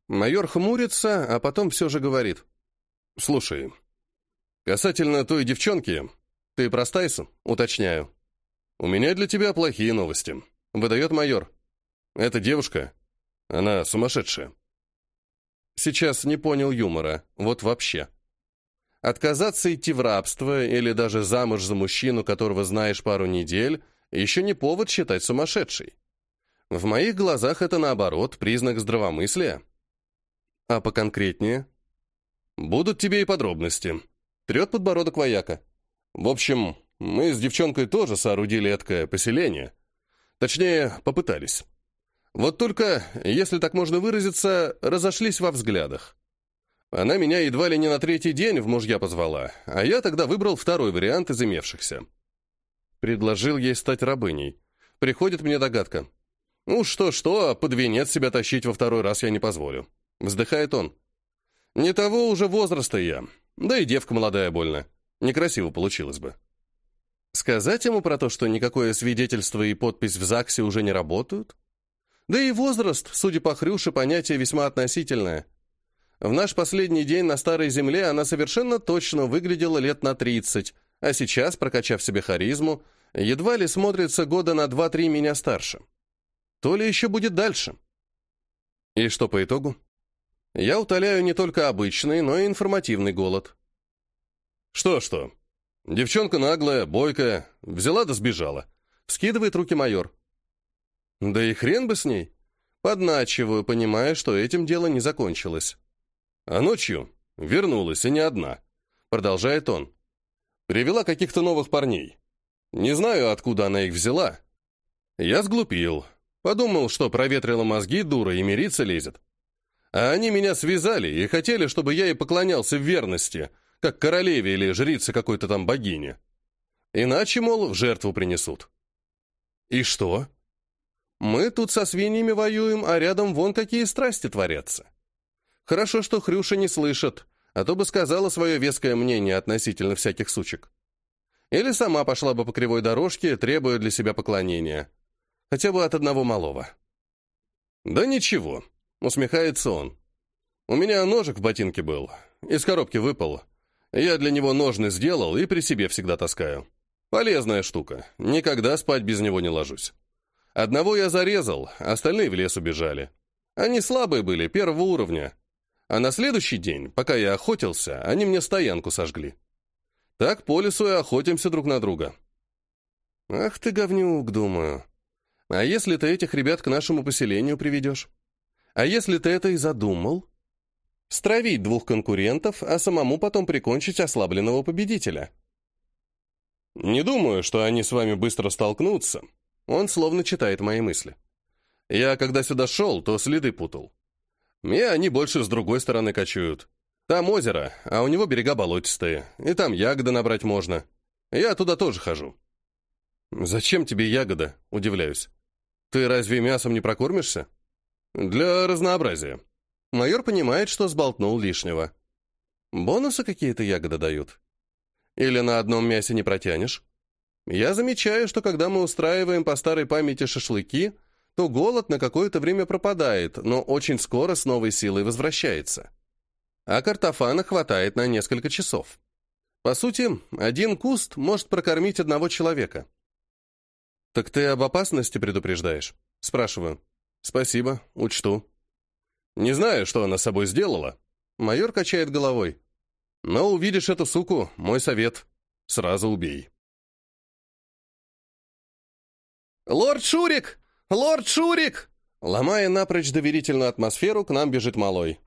Майор хмурится, а потом все же говорит. «Слушай, касательно той девчонки, ты про Стайса? Уточняю. У меня для тебя плохие новости», — выдает майор. «Эта девушка, она сумасшедшая». Сейчас не понял юмора, вот вообще. Отказаться идти в рабство или даже замуж за мужчину, которого знаешь пару недель, еще не повод считать сумасшедшей. В моих глазах это, наоборот, признак здравомыслия. А поконкретнее? Будут тебе и подробности. Трет подбородок вояка. В общем, мы с девчонкой тоже соорудили эткое поселение. Точнее, попытались. Вот только, если так можно выразиться, разошлись во взглядах. Она меня едва ли не на третий день в мужья позвала, а я тогда выбрал второй вариант из имевшихся. Предложил ей стать рабыней. Приходит мне догадка. Ну что-что, а под венец себя тащить во второй раз я не позволю. Вздыхает он. Не того уже возраста я. Да и девка молодая больно. Некрасиво получилось бы. Сказать ему про то, что никакое свидетельство и подпись в ЗАГСе уже не работают? Да и возраст, судя по Хрюше, понятие весьма относительное. В наш последний день на Старой Земле она совершенно точно выглядела лет на 30, а сейчас, прокачав себе харизму, едва ли смотрится года на 2-3 меня старше. То ли еще будет дальше. И что по итогу? Я утоляю не только обычный, но и информативный голод. Что-что? Девчонка наглая, бойкая, взяла да сбежала. Вскидывает руки майор. Да и хрен бы с ней. Подначиваю, понимая, что этим дело не закончилось. А ночью вернулась, и не одна. Продолжает он. Привела каких-то новых парней. Не знаю, откуда она их взяла. Я сглупил. Подумал, что проветрила мозги дура и мириться лезет. А они меня связали и хотели, чтобы я ей поклонялся в верности, как королеве или жрице какой-то там богини. Иначе, мол, в жертву принесут. И что? Мы тут со свиньями воюем, а рядом вон какие страсти творятся. Хорошо, что Хрюша не слышит, а то бы сказала свое веское мнение относительно всяких сучек. Или сама пошла бы по кривой дорожке, требуя для себя поклонения. Хотя бы от одного малого. Да ничего, Усмехается он. У меня ножик в ботинке был. Из коробки выпал. Я для него ножны сделал и при себе всегда таскаю. Полезная штука. Никогда спать без него не ложусь. Одного я зарезал, остальные в лес убежали. Они слабые были, первого уровня. А на следующий день, пока я охотился, они мне стоянку сожгли. Так по лесу и охотимся друг на друга. Ах ты, говнюк, думаю. А если ты этих ребят к нашему поселению приведешь? А если ты это и задумал? Стравить двух конкурентов, а самому потом прикончить ослабленного победителя. Не думаю, что они с вами быстро столкнутся. Он словно читает мои мысли. Я, когда сюда шел, то следы путал. И они больше с другой стороны кочуют. Там озеро, а у него берега болотистые, и там ягоды набрать можно. Я туда тоже хожу». «Зачем тебе ягода?» — удивляюсь. «Ты разве мясом не прокормишься?» «Для разнообразия». Майор понимает, что сболтнул лишнего. «Бонусы какие-то ягоды дают?» «Или на одном мясе не протянешь?» Я замечаю, что когда мы устраиваем по старой памяти шашлыки, то голод на какое-то время пропадает, но очень скоро с новой силой возвращается. А картофана хватает на несколько часов. По сути, один куст может прокормить одного человека. «Так ты об опасности предупреждаешь?» Спрашиваю. «Спасибо, учту». «Не знаю, что она с собой сделала». Майор качает головой. «Но увидишь эту суку, мой совет. Сразу убей». «Лорд Шурик! Лорд Шурик!» Ломая напрочь доверительную атмосферу, к нам бежит малой.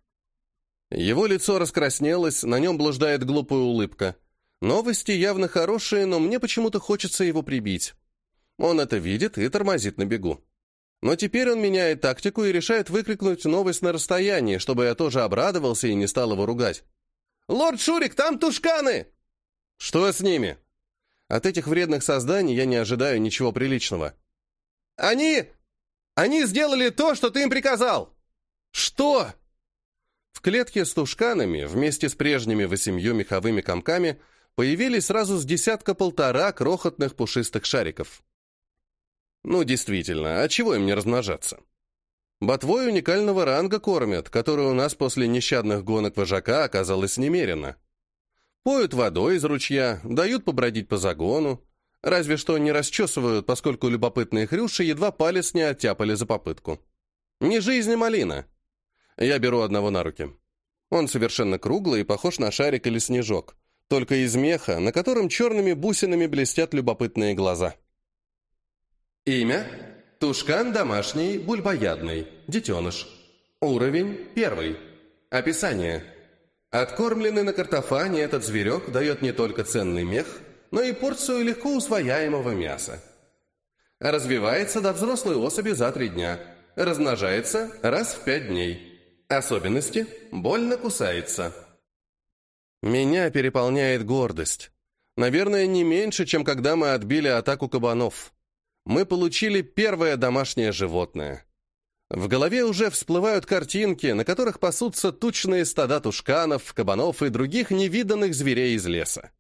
Его лицо раскраснелось, на нем блуждает глупая улыбка. Новости явно хорошие, но мне почему-то хочется его прибить. Он это видит и тормозит на бегу. Но теперь он меняет тактику и решает выкрикнуть новость на расстоянии, чтобы я тоже обрадовался и не стал его ругать. «Лорд Шурик, там тушканы!» «Что с ними?» От этих вредных созданий я не ожидаю ничего приличного. «Они... они сделали то, что ты им приказал!» «Что?» В клетке с тушканами, вместе с прежними восемью меховыми комками, появились сразу с десятка-полтора крохотных пушистых шариков. Ну, действительно, а чего им не размножаться? Ботвой уникального ранга кормят, который у нас после нещадных гонок вожака оказалось немерено. Поют водой из ручья, дают побродить по загону, разве что не расчесывают, поскольку любопытные хрюши едва палец не оттяпали за попытку. Не жизнь, а малина. Я беру одного на руки. Он совершенно круглый и похож на шарик или снежок, только из меха, на котором черными бусинами блестят любопытные глаза. Имя – Тушкан домашний, бульбоядный, детеныш. Уровень – первый. Описание. Откормленный на картофане этот зверек дает не только ценный мех, но и порцию легко усвояемого мяса. Развивается до взрослой особи за три дня. Размножается раз в пять дней. Особенности – больно кусается. Меня переполняет гордость. Наверное, не меньше, чем когда мы отбили атаку кабанов мы получили первое домашнее животное. В голове уже всплывают картинки, на которых пасутся тучные стада тушканов, кабанов и других невиданных зверей из леса.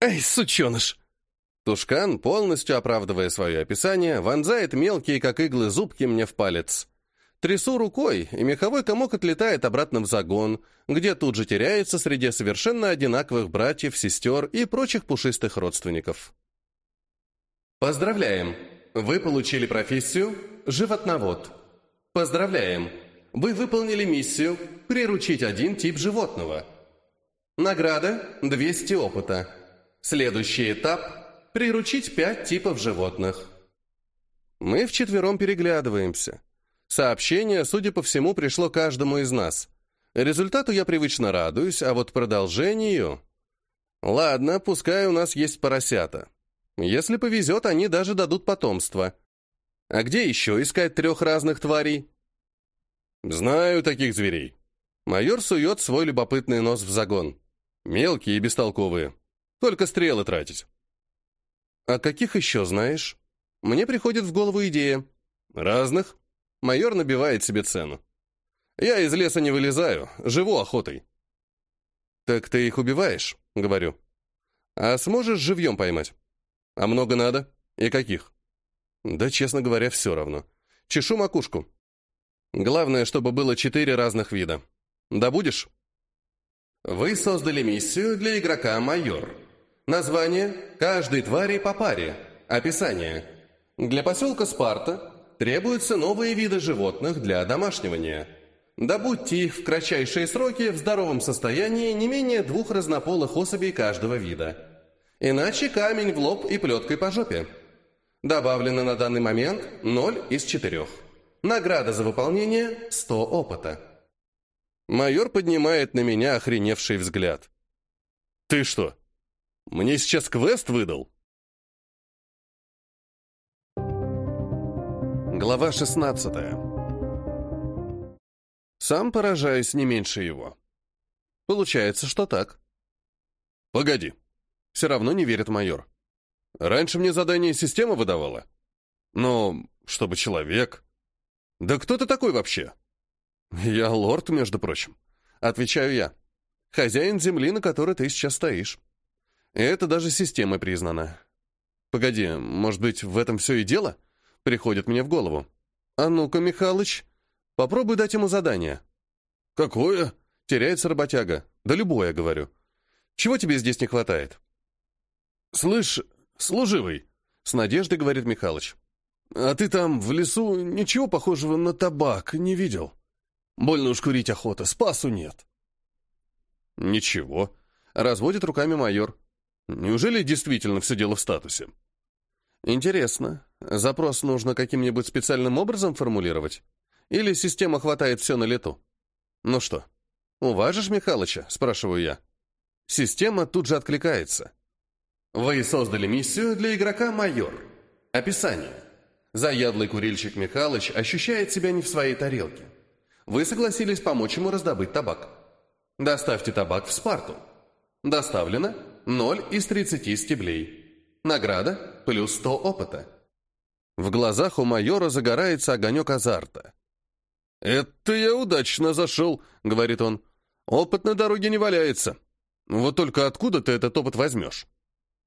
«Эй, сученыш!» Тушкан, полностью оправдывая свое описание, вонзает мелкие, как иглы, зубки мне в палец. Трясу рукой, и меховой комок отлетает обратно в загон, где тут же теряется среди совершенно одинаковых братьев, сестер и прочих пушистых родственников. Поздравляем! Вы получили профессию «Животновод». Поздравляем! Вы выполнили миссию «Приручить один тип животного». Награда – 200 опыта. Следующий этап – приручить 5 типов животных. Мы вчетвером переглядываемся. Сообщение, судя по всему, пришло каждому из нас. Результату я привычно радуюсь, а вот продолжению... Ладно, пускай у нас есть поросята. Если повезет, они даже дадут потомство. А где еще искать трех разных тварей? Знаю таких зверей. Майор сует свой любопытный нос в загон. Мелкие и бестолковые. Только стрелы тратить. А каких еще знаешь? Мне приходит в голову идея. Разных. Майор набивает себе цену. Я из леса не вылезаю, живу охотой. Так ты их убиваешь? Говорю. А сможешь живьем поймать? А много надо? И каких? Да, честно говоря, все равно. Чешу макушку. Главное, чтобы было четыре разных вида. Да будешь? Вы создали миссию для игрока «Майор». Название «Каждой твари по паре». Описание. Для поселка Спарта требуются новые виды животных для домашнивания. Добудьте их в кратчайшие сроки в здоровом состоянии не менее двух разнополых особей каждого вида. Иначе камень в лоб и плеткой по жопе. Добавлено на данный момент 0 из 4. Награда за выполнение – 100 опыта. Майор поднимает на меня охреневший взгляд. «Ты что, мне сейчас квест выдал?» Глава 16 Сам поражаюсь не меньше его. Получается, что так. Погоди. Все равно не верит майор. Раньше мне задание система выдавала. Но чтобы человек... Да кто ты такой вообще? Я лорд, между прочим. Отвечаю я. Хозяин земли, на которой ты сейчас стоишь. Это даже системой признано. Погоди, может быть, в этом все и дело? Приходит мне в голову. А ну-ка, Михалыч, попробуй дать ему задание. Какое? Теряется работяга. Да любое, говорю. Чего тебе здесь не хватает? Слышь, служивый, с надеждой говорит Михалыч. А ты там в лесу ничего похожего на табак не видел? Больно уж курить охота, спасу нет. Ничего, разводит руками майор. Неужели действительно все дело в статусе? Интересно, запрос нужно каким-нибудь специальным образом формулировать? Или система хватает все на лету? Ну что, уважишь Михалыча? Спрашиваю я. Система тут же откликается. Вы создали миссию для игрока «Майор». Описание. Заядлый курильщик Михалыч ощущает себя не в своей тарелке. Вы согласились помочь ему раздобыть табак. Доставьте табак в Спарту. Доставлено 0 из 30 стеблей. Награда плюс 100 опыта. В глазах у майора загорается огонек азарта. «Это я удачно зашел», — говорит он. «Опыт на дороге не валяется. Вот только откуда ты этот опыт возьмешь?»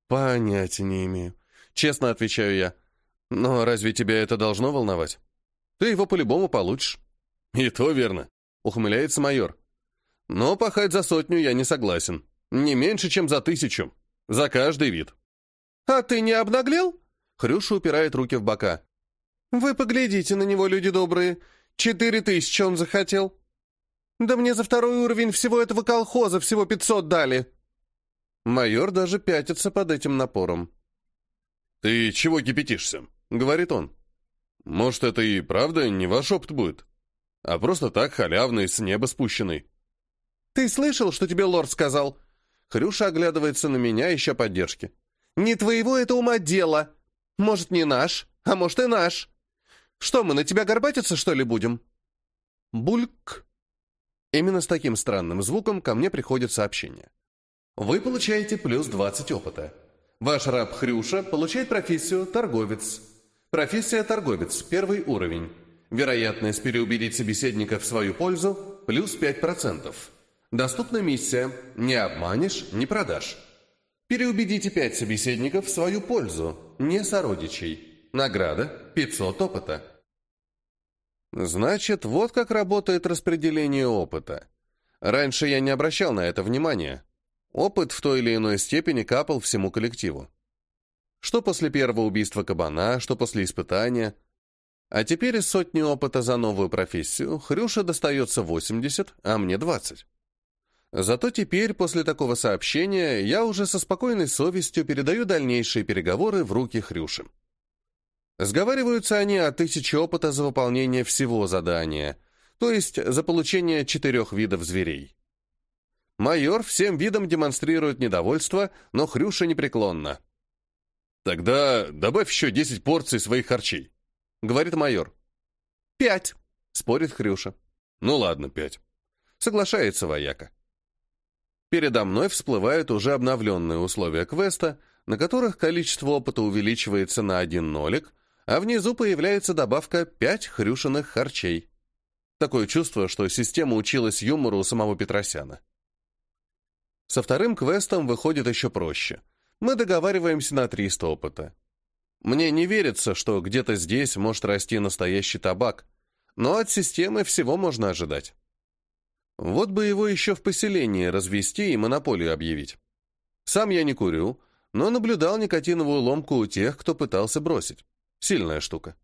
«Понятия не имею. Честно отвечаю я. Но разве тебя это должно волновать? Ты его по-любому получишь». «И то верно», — ухмыляется майор. «Но пахать за сотню я не согласен. Не меньше, чем за тысячу. За каждый вид». «А ты не обнаглел?» Хрюша упирает руки в бока. «Вы поглядите на него, люди добрые. Четыре тысячи он захотел. Да мне за второй уровень всего этого колхоза всего пятьсот дали». Майор даже пятится под этим напором. «Ты чего кипятишься?» — говорит он. «Может, это и правда не ваш опыт будет, а просто так халявный, с неба спущенный». «Ты слышал, что тебе лорд сказал?» Хрюша оглядывается на меня, ища поддержки. «Не твоего это ума дело. Может, не наш, а может и наш. Что, мы на тебя горбатиться, что ли, будем?» Бульк. Именно с таким странным звуком ко мне приходит сообщение. Вы получаете плюс 20 опыта. Ваш раб Хрюша получает профессию торговец. Профессия торговец, первый уровень. Вероятность переубедить собеседника в свою пользу плюс 5%. Доступна миссия «Не обманешь, не продашь». Переубедите 5 собеседников в свою пользу, не сородичей. Награда 500 опыта. Значит, вот как работает распределение опыта. Раньше я не обращал на это внимания. Опыт в той или иной степени капал всему коллективу. Что после первого убийства кабана, что после испытания. А теперь из сотни опыта за новую профессию Хрюша достается 80, а мне 20. Зато теперь, после такого сообщения, я уже со спокойной совестью передаю дальнейшие переговоры в руки Хрюши. Сговариваются они о тысяче опыта за выполнение всего задания, то есть за получение четырех видов зверей. Майор всем видом демонстрирует недовольство, но Хрюша непреклонна. «Тогда добавь еще десять порций своих харчей», — говорит майор. «Пять», — спорит Хрюша. «Ну ладно, пять». Соглашается вояка. Передо мной всплывают уже обновленные условия квеста, на которых количество опыта увеличивается на один нолик, а внизу появляется добавка «пять хрюшиных харчей». Такое чувство, что система училась юмору у самого Петросяна. Со вторым квестом выходит еще проще. Мы договариваемся на 300 опыта. Мне не верится, что где-то здесь может расти настоящий табак, но от системы всего можно ожидать. Вот бы его еще в поселении развести и монополию объявить. Сам я не курю, но наблюдал никотиновую ломку у тех, кто пытался бросить. Сильная штука.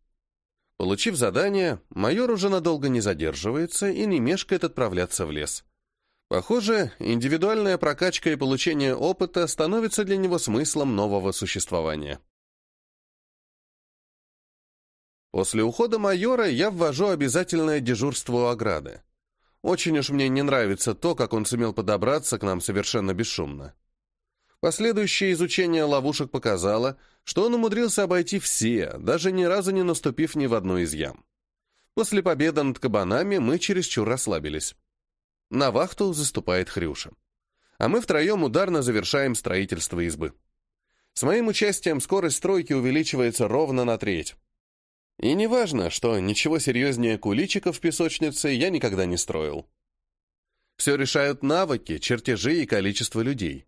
Получив задание, майор уже надолго не задерживается и не мешкает отправляться в лес. Похоже, индивидуальная прокачка и получение опыта становится для него смыслом нового существования. После ухода майора я ввожу обязательное дежурство у ограды. Очень уж мне не нравится то, как он сумел подобраться к нам совершенно бесшумно. Последующее изучение ловушек показало, что он умудрился обойти все, даже ни разу не наступив ни в одну из ям. После победы над кабанами мы чересчур расслабились. На вахту заступает Хрюша. А мы втроем ударно завершаем строительство избы. С моим участием скорость стройки увеличивается ровно на треть. И не важно, что ничего серьезнее куличиков в песочнице я никогда не строил. Все решают навыки, чертежи и количество людей.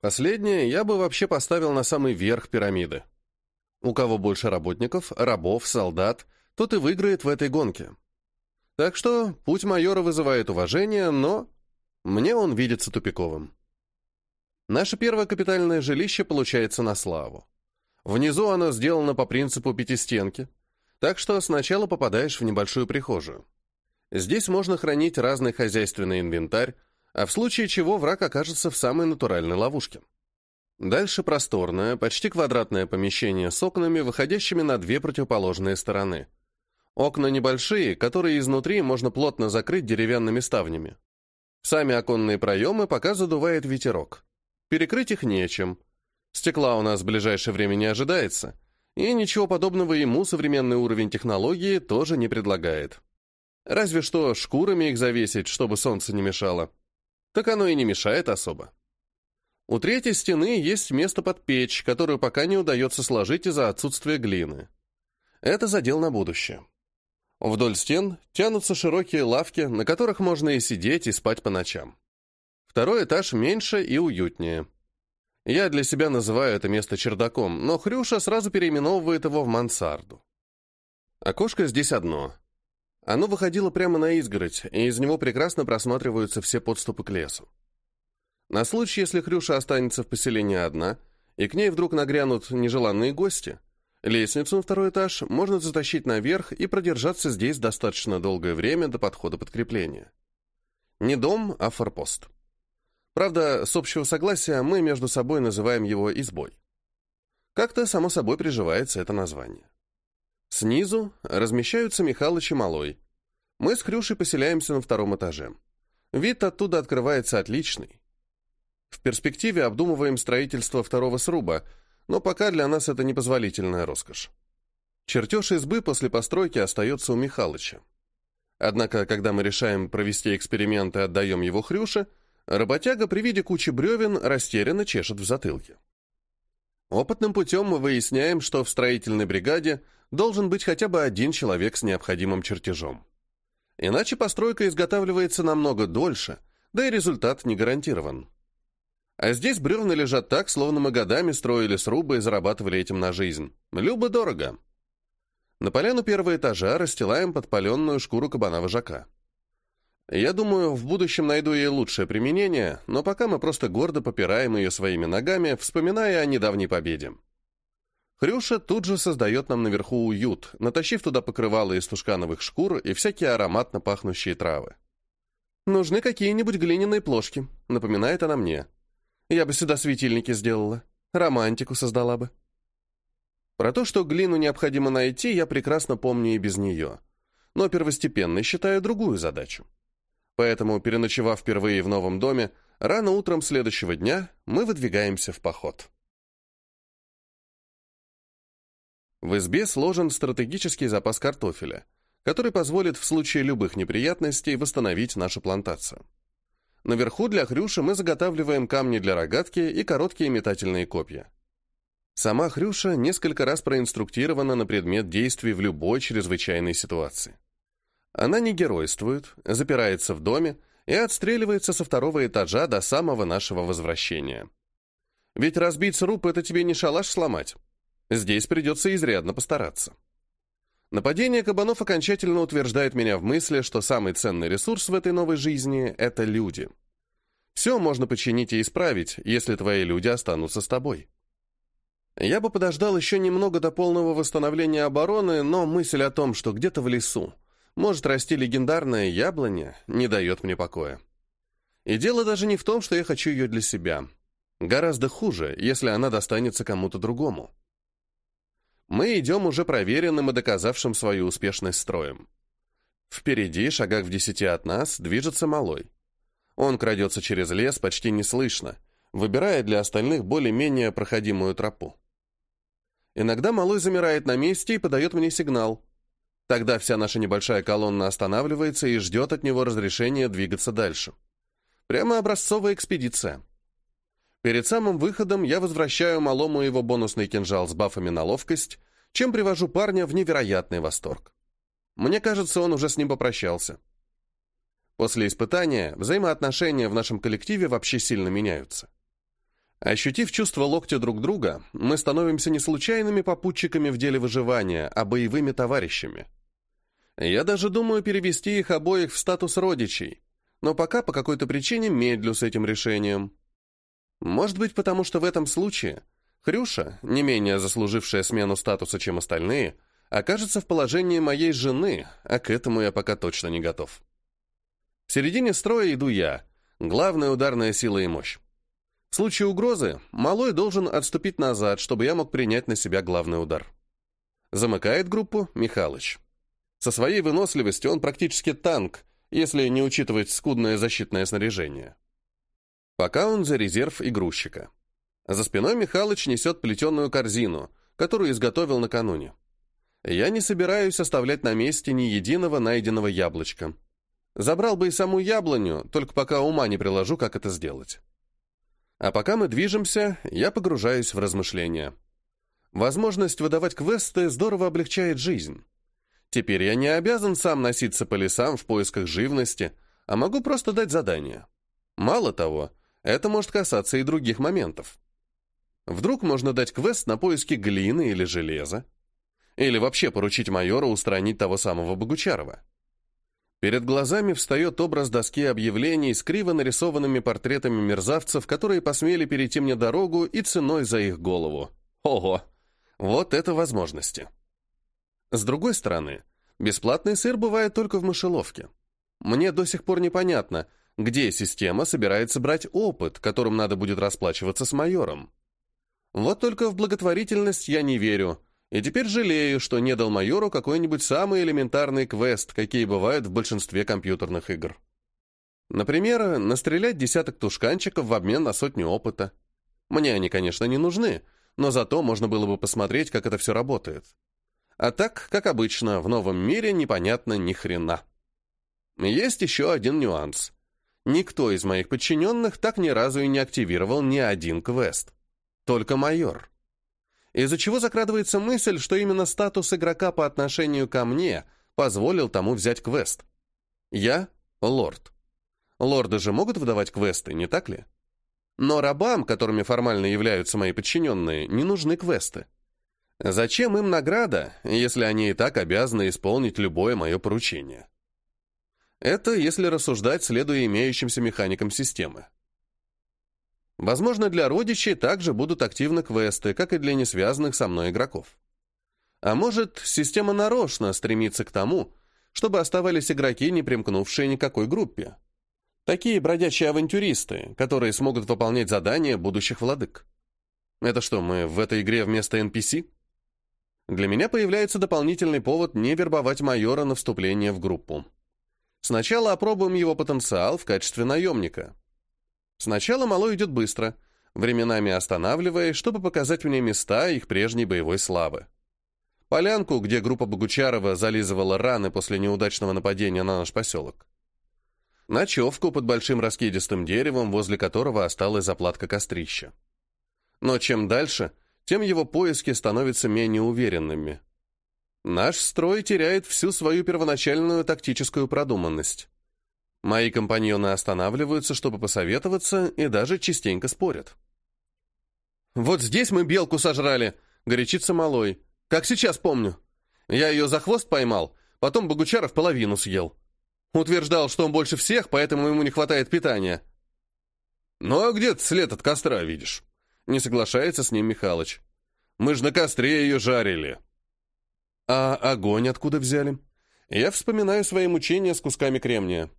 Последнее я бы вообще поставил на самый верх пирамиды. У кого больше работников, рабов, солдат, тот и выиграет в этой гонке. Так что путь майора вызывает уважение, но мне он видится тупиковым. Наше первое капитальное жилище получается на славу. Внизу оно сделано по принципу пятистенки, так что сначала попадаешь в небольшую прихожую. Здесь можно хранить разный хозяйственный инвентарь, а в случае чего враг окажется в самой натуральной ловушке. Дальше просторное, почти квадратное помещение с окнами, выходящими на две противоположные стороны. Окна небольшие, которые изнутри можно плотно закрыть деревянными ставнями. Сами оконные проемы пока задувает ветерок. Перекрыть их нечем. Стекла у нас в ближайшее время не ожидается, и ничего подобного ему современный уровень технологии тоже не предлагает. Разве что шкурами их завесить, чтобы солнце не мешало. Так оно и не мешает особо. У третьей стены есть место под печь, которую пока не удается сложить из-за отсутствия глины. Это задел на будущее. Вдоль стен тянутся широкие лавки, на которых можно и сидеть, и спать по ночам. Второй этаж меньше и уютнее. Я для себя называю это место чердаком, но Хрюша сразу переименовывает его в мансарду. Окошко здесь одно, оно выходило прямо на изгородь, и из него прекрасно просматриваются все подступы к лесу. На случай, если Хрюша останется в поселении одна, и к ней вдруг нагрянут нежеланные гости, лестницу на второй этаж можно затащить наверх и продержаться здесь достаточно долгое время до подхода подкрепления. Не дом, а форпост. Правда, с общего согласия мы между собой называем его избой. Как-то само собой приживается это название. Снизу размещаются Михалыч и Малой. Мы с Хрюшей поселяемся на втором этаже. Вид оттуда открывается отличный. В перспективе обдумываем строительство второго сруба, но пока для нас это непозволительная роскошь. Чертеж избы после постройки остается у Михалыча. Однако, когда мы решаем провести эксперимент и отдаем его Хрюше, работяга при виде кучи бревен растерянно чешет в затылке. Опытным путем мы выясняем, что в строительной бригаде должен быть хотя бы один человек с необходимым чертежом. Иначе постройка изготавливается намного дольше, да и результат не гарантирован. А здесь бревна лежат так, словно мы годами строили срубы и зарабатывали этим на жизнь. Любо-дорого. На поляну первого этажа расстилаем подпаленную шкуру кабана-вожака. Я думаю, в будущем найду ей лучшее применение, но пока мы просто гордо попираем ее своими ногами, вспоминая о недавней победе. Хрюша тут же создает нам наверху уют, натащив туда покрывало из тушкановых шкур и всякие ароматно пахнущие травы. «Нужны какие-нибудь глиняные плошки», — напоминает она мне. «Я бы сюда светильники сделала, романтику создала бы». Про то, что глину необходимо найти, я прекрасно помню и без нее. Но первостепенной считаю другую задачу. Поэтому, переночевав впервые в новом доме, рано утром следующего дня мы выдвигаемся в поход. В избе сложен стратегический запас картофеля, который позволит в случае любых неприятностей восстановить нашу плантацию. Наверху для Хрюши мы заготавливаем камни для рогатки и короткие метательные копья. Сама Хрюша несколько раз проинструктирована на предмет действий в любой чрезвычайной ситуации. Она не геройствует, запирается в доме и отстреливается со второго этажа до самого нашего возвращения. Ведь разбить сруб — это тебе не шалаш сломать. Здесь придется изрядно постараться. Нападение кабанов окончательно утверждает меня в мысли, что самый ценный ресурс в этой новой жизни — это люди. Все можно починить и исправить, если твои люди останутся с тобой. Я бы подождал еще немного до полного восстановления обороны, но мысль о том, что где-то в лесу может расти легендарная яблоня, не дает мне покоя. И дело даже не в том, что я хочу ее для себя. Гораздо хуже, если она достанется кому-то другому. Мы идем уже проверенным и доказавшим свою успешность строем. Впереди, шагах в десяти от нас, движется малой. Он крадется через лес почти неслышно, выбирая для остальных более-менее проходимую тропу. Иногда малой замирает на месте и подает мне сигнал. Тогда вся наша небольшая колонна останавливается и ждет от него разрешения двигаться дальше. Прямо образцовая экспедиция. Перед самым выходом я возвращаю малому его бонусный кинжал с бафами на ловкость, чем привожу парня в невероятный восторг. Мне кажется, он уже с ним попрощался. После испытания взаимоотношения в нашем коллективе вообще сильно меняются. Ощутив чувство локтя друг друга, мы становимся не случайными попутчиками в деле выживания, а боевыми товарищами. Я даже думаю перевести их обоих в статус родичей, но пока по какой-то причине медлю с этим решением. Может быть, потому что в этом случае Хрюша, не менее заслужившая смену статуса, чем остальные, окажется в положении моей жены, а к этому я пока точно не готов. В середине строя иду я, главная ударная сила и мощь. В случае угрозы малой должен отступить назад, чтобы я мог принять на себя главный удар. Замыкает группу Михалыч. Со своей выносливостью он практически танк, если не учитывать скудное защитное снаряжение. Пока он за резерв и. За спиной Михалыч несет плетеную корзину, которую изготовил накануне. Я не собираюсь оставлять на месте ни единого найденного яблочка. Забрал бы и саму яблоню, только пока ума не приложу, как это сделать. А пока мы движемся, я погружаюсь в размышления. Возможность выдавать квесты здорово облегчает жизнь. Теперь я не обязан сам носиться по лесам в поисках живности, а могу просто дать задание. Мало того, это может касаться и других моментов. Вдруг можно дать квест на поиски глины или железа. Или вообще поручить майору устранить того самого Богучарова. Перед глазами встает образ доски объявлений с криво нарисованными портретами мерзавцев, которые посмели перейти мне дорогу и ценой за их голову. Ого! Вот это возможности. С другой стороны, бесплатный сыр бывает только в мышеловке. Мне до сих пор непонятно, где система собирается брать опыт, которым надо будет расплачиваться с майором. Вот только в благотворительность я не верю, и теперь жалею, что не дал майору какой-нибудь самый элементарный квест, какие бывают в большинстве компьютерных игр. Например, настрелять десяток тушканчиков в обмен на сотню опыта. Мне они, конечно, не нужны, но зато можно было бы посмотреть, как это все работает. А так, как обычно, в новом мире непонятно ни хрена. Есть еще один нюанс. Никто из моих подчиненных так ни разу и не активировал ни один квест. Только майор из-за чего закрадывается мысль, что именно статус игрока по отношению ко мне позволил тому взять квест. Я — лорд. Лорды же могут выдавать квесты, не так ли? Но рабам, которыми формально являются мои подчиненные, не нужны квесты. Зачем им награда, если они и так обязаны исполнить любое мое поручение? Это если рассуждать, следуя имеющимся механикам системы. Возможно, для родичей также будут активны квесты, как и для несвязанных со мной игроков. А может, система нарочно стремится к тому, чтобы оставались игроки, не примкнувшие никакой группе. Такие бродячие авантюристы, которые смогут выполнять задания будущих владык. Это что, мы в этой игре вместо NPC? Для меня появляется дополнительный повод не вербовать майора на вступление в группу. Сначала опробуем его потенциал в качестве наемника. Сначала малой идет быстро, временами останавливаясь, чтобы показать мне места их прежней боевой славы. Полянку, где группа Богучарова зализывала раны после неудачного нападения на наш поселок. Ночевку под большим раскидистым деревом, возле которого осталась заплатка кострища. Но чем дальше, тем его поиски становятся менее уверенными. Наш строй теряет всю свою первоначальную тактическую продуманность. Мои компаньоны останавливаются, чтобы посоветоваться, и даже частенько спорят. «Вот здесь мы белку сожрали», — горячится малой. «Как сейчас помню. Я ее за хвост поймал, потом Богучаров половину съел. Утверждал, что он больше всех, поэтому ему не хватает питания». «Ну а где ты след от костра видишь?» Не соглашается с ним Михалыч. «Мы ж на костре ее жарили». «А огонь откуда взяли?» Я вспоминаю свои мучения с кусками кремния.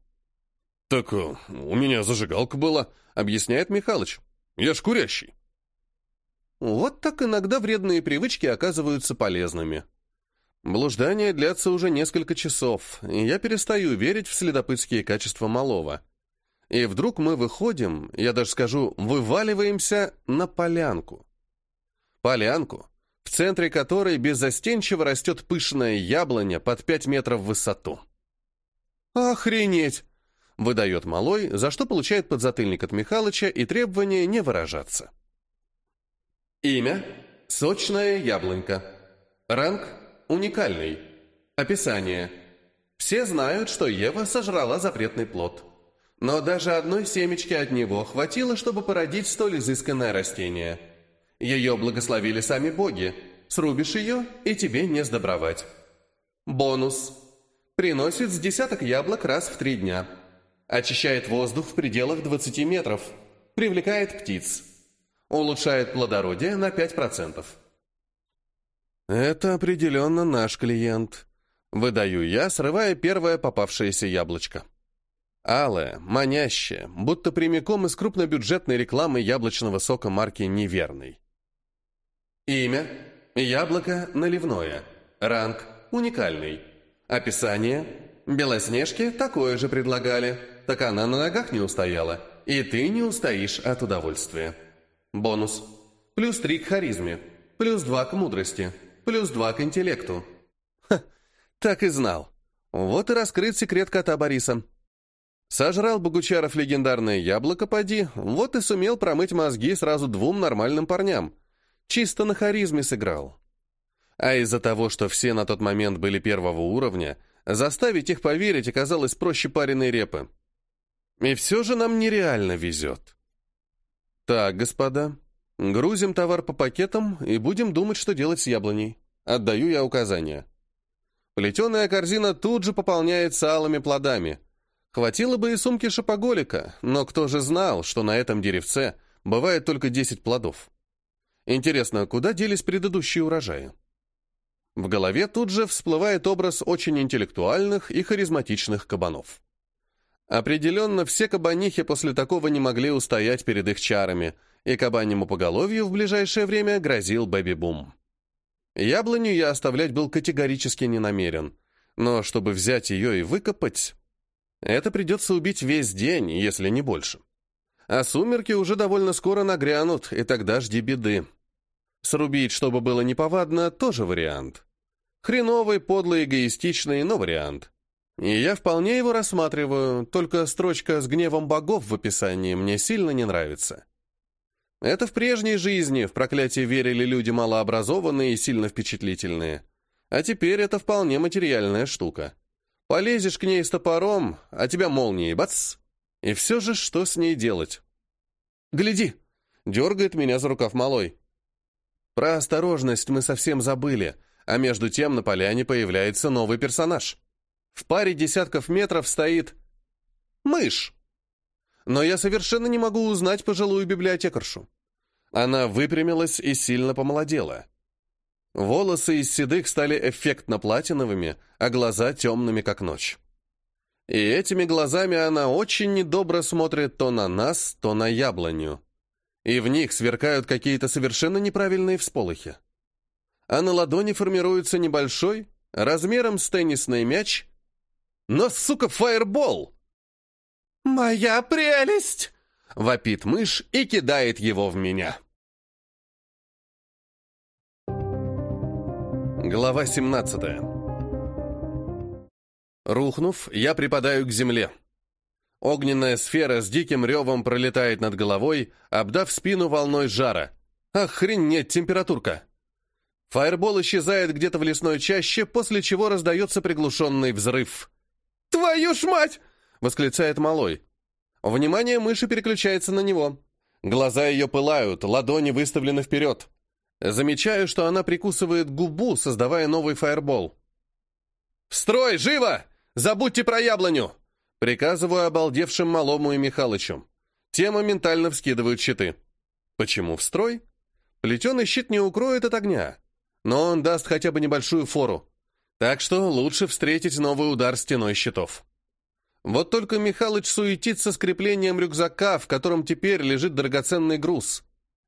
«Так э, у меня зажигалка была», — объясняет Михалыч. «Я ж курящий». Вот так иногда вредные привычки оказываются полезными. Блуждания длятся уже несколько часов, и я перестаю верить в следопытские качества малого. И вдруг мы выходим, я даже скажу, вываливаемся на полянку. Полянку, в центре которой беззастенчиво растет пышная яблоня под 5 метров в высоту. «Охренеть!» — выдает малой, за что получает подзатыльник от Михалыча и требование не выражаться. Имя — сочная яблонька. Ранг — уникальный. Описание. Все знают, что Ева сожрала запретный плод. Но даже одной семечки от него хватило, чтобы породить столь изысканное растение. Ее благословили сами боги. Срубишь ее, и тебе не сдобровать. Бонус. Приносит с десяток яблок раз в три дня. Очищает воздух в пределах 20 метров. Привлекает птиц. Улучшает плодородие на 5%. Это определенно наш клиент. Выдаю я, срывая первое попавшееся яблочко. Алое, манящее, будто прямиком из крупнобюджетной рекламы яблочного сока марки «Неверный». Имя – яблоко наливное. Ранг – уникальный. Описание – Белоснежке такое же предлагали, так она на ногах не устояла, и ты не устоишь от удовольствия. Бонус – плюс три к харизме, плюс два к мудрости, плюс два к интеллекту. Ха, так и знал. Вот и раскрыт секрет кота Бориса. Сожрал Богучаров легендарное яблоко, поди, вот и сумел промыть мозги сразу двум нормальным парням. Чисто на харизме сыграл. А из-за того, что все на тот момент были первого уровня, заставить их поверить оказалось проще пареной репы. И все же нам нереально везет. Так, господа, грузим товар по пакетам и будем думать, что делать с яблоней. Отдаю я указания. Плетеная корзина тут же пополняется алыми плодами — Хватило бы и сумки шопоголика, но кто же знал, что на этом деревце бывает только 10 плодов? Интересно, куда делись предыдущие урожаи? В голове тут же всплывает образ очень интеллектуальных и харизматичных кабанов. Определенно, все кабанихи после такого не могли устоять перед их чарами, и кабаньему поголовью в ближайшее время грозил бэби-бум. Яблоню я оставлять был категорически не намерен, но чтобы взять ее и выкопать, это придется убить весь день, если не больше. А сумерки уже довольно скоро нагрянут, и тогда жди беды. Срубить, чтобы было неповадно, тоже вариант. Хреновый, подлый, эгоистичный, но вариант. И я вполне его рассматриваю, только строчка с гневом богов в описании мне сильно не нравится. Это в прежней жизни в проклятие верили люди малообразованные и сильно впечатлительные. А теперь это вполне материальная штука. Полезешь к ней с топором, а тебя молнией бац! И все же что с ней делать? «Гляди!» — дергает меня за рукав малой. Про осторожность мы совсем забыли, а между тем на поляне появляется новый персонаж. В паре десятков метров стоит... мышь. Но я совершенно не могу узнать пожилую библиотекаршу. Она выпрямилась и сильно помолодела. Волосы из седых стали эффектно платиновыми, а глаза темными, как ночь. И этими глазами она очень недобро смотрит то на нас, то на яблоню. И в них сверкают какие-то совершенно неправильные всполохи. А на ладони формируется небольшой, размером с теннисный мяч, но, сука, фаербол! «Моя прелесть!» — вопит мышь и кидает его в меня. Глава 17 Рухнув, я припадаю к земле. Огненная сфера с диким ревом пролетает над головой, обдав спину волной жара. Охренеть температурка! Фаербол исчезает где-то в лесной чаще, после чего раздается приглушенный взрыв. «Твою ж мать!» — восклицает малой. Внимание мыши переключается на него. Глаза ее пылают, ладони выставлены вперед. Замечаю, что она прикусывает губу, создавая новый фаербол. «В строй, живо! Забудьте про яблоню!» Приказываю обалдевшим Малому и Михалычу. Те моментально вскидывают щиты. Почему в строй? Плетеный щит не укроет от огня, но он даст хотя бы небольшую фору. Так что лучше встретить новый удар стеной щитов. Вот только Михалыч суетится с креплением рюкзака, в котором теперь лежит драгоценный груз.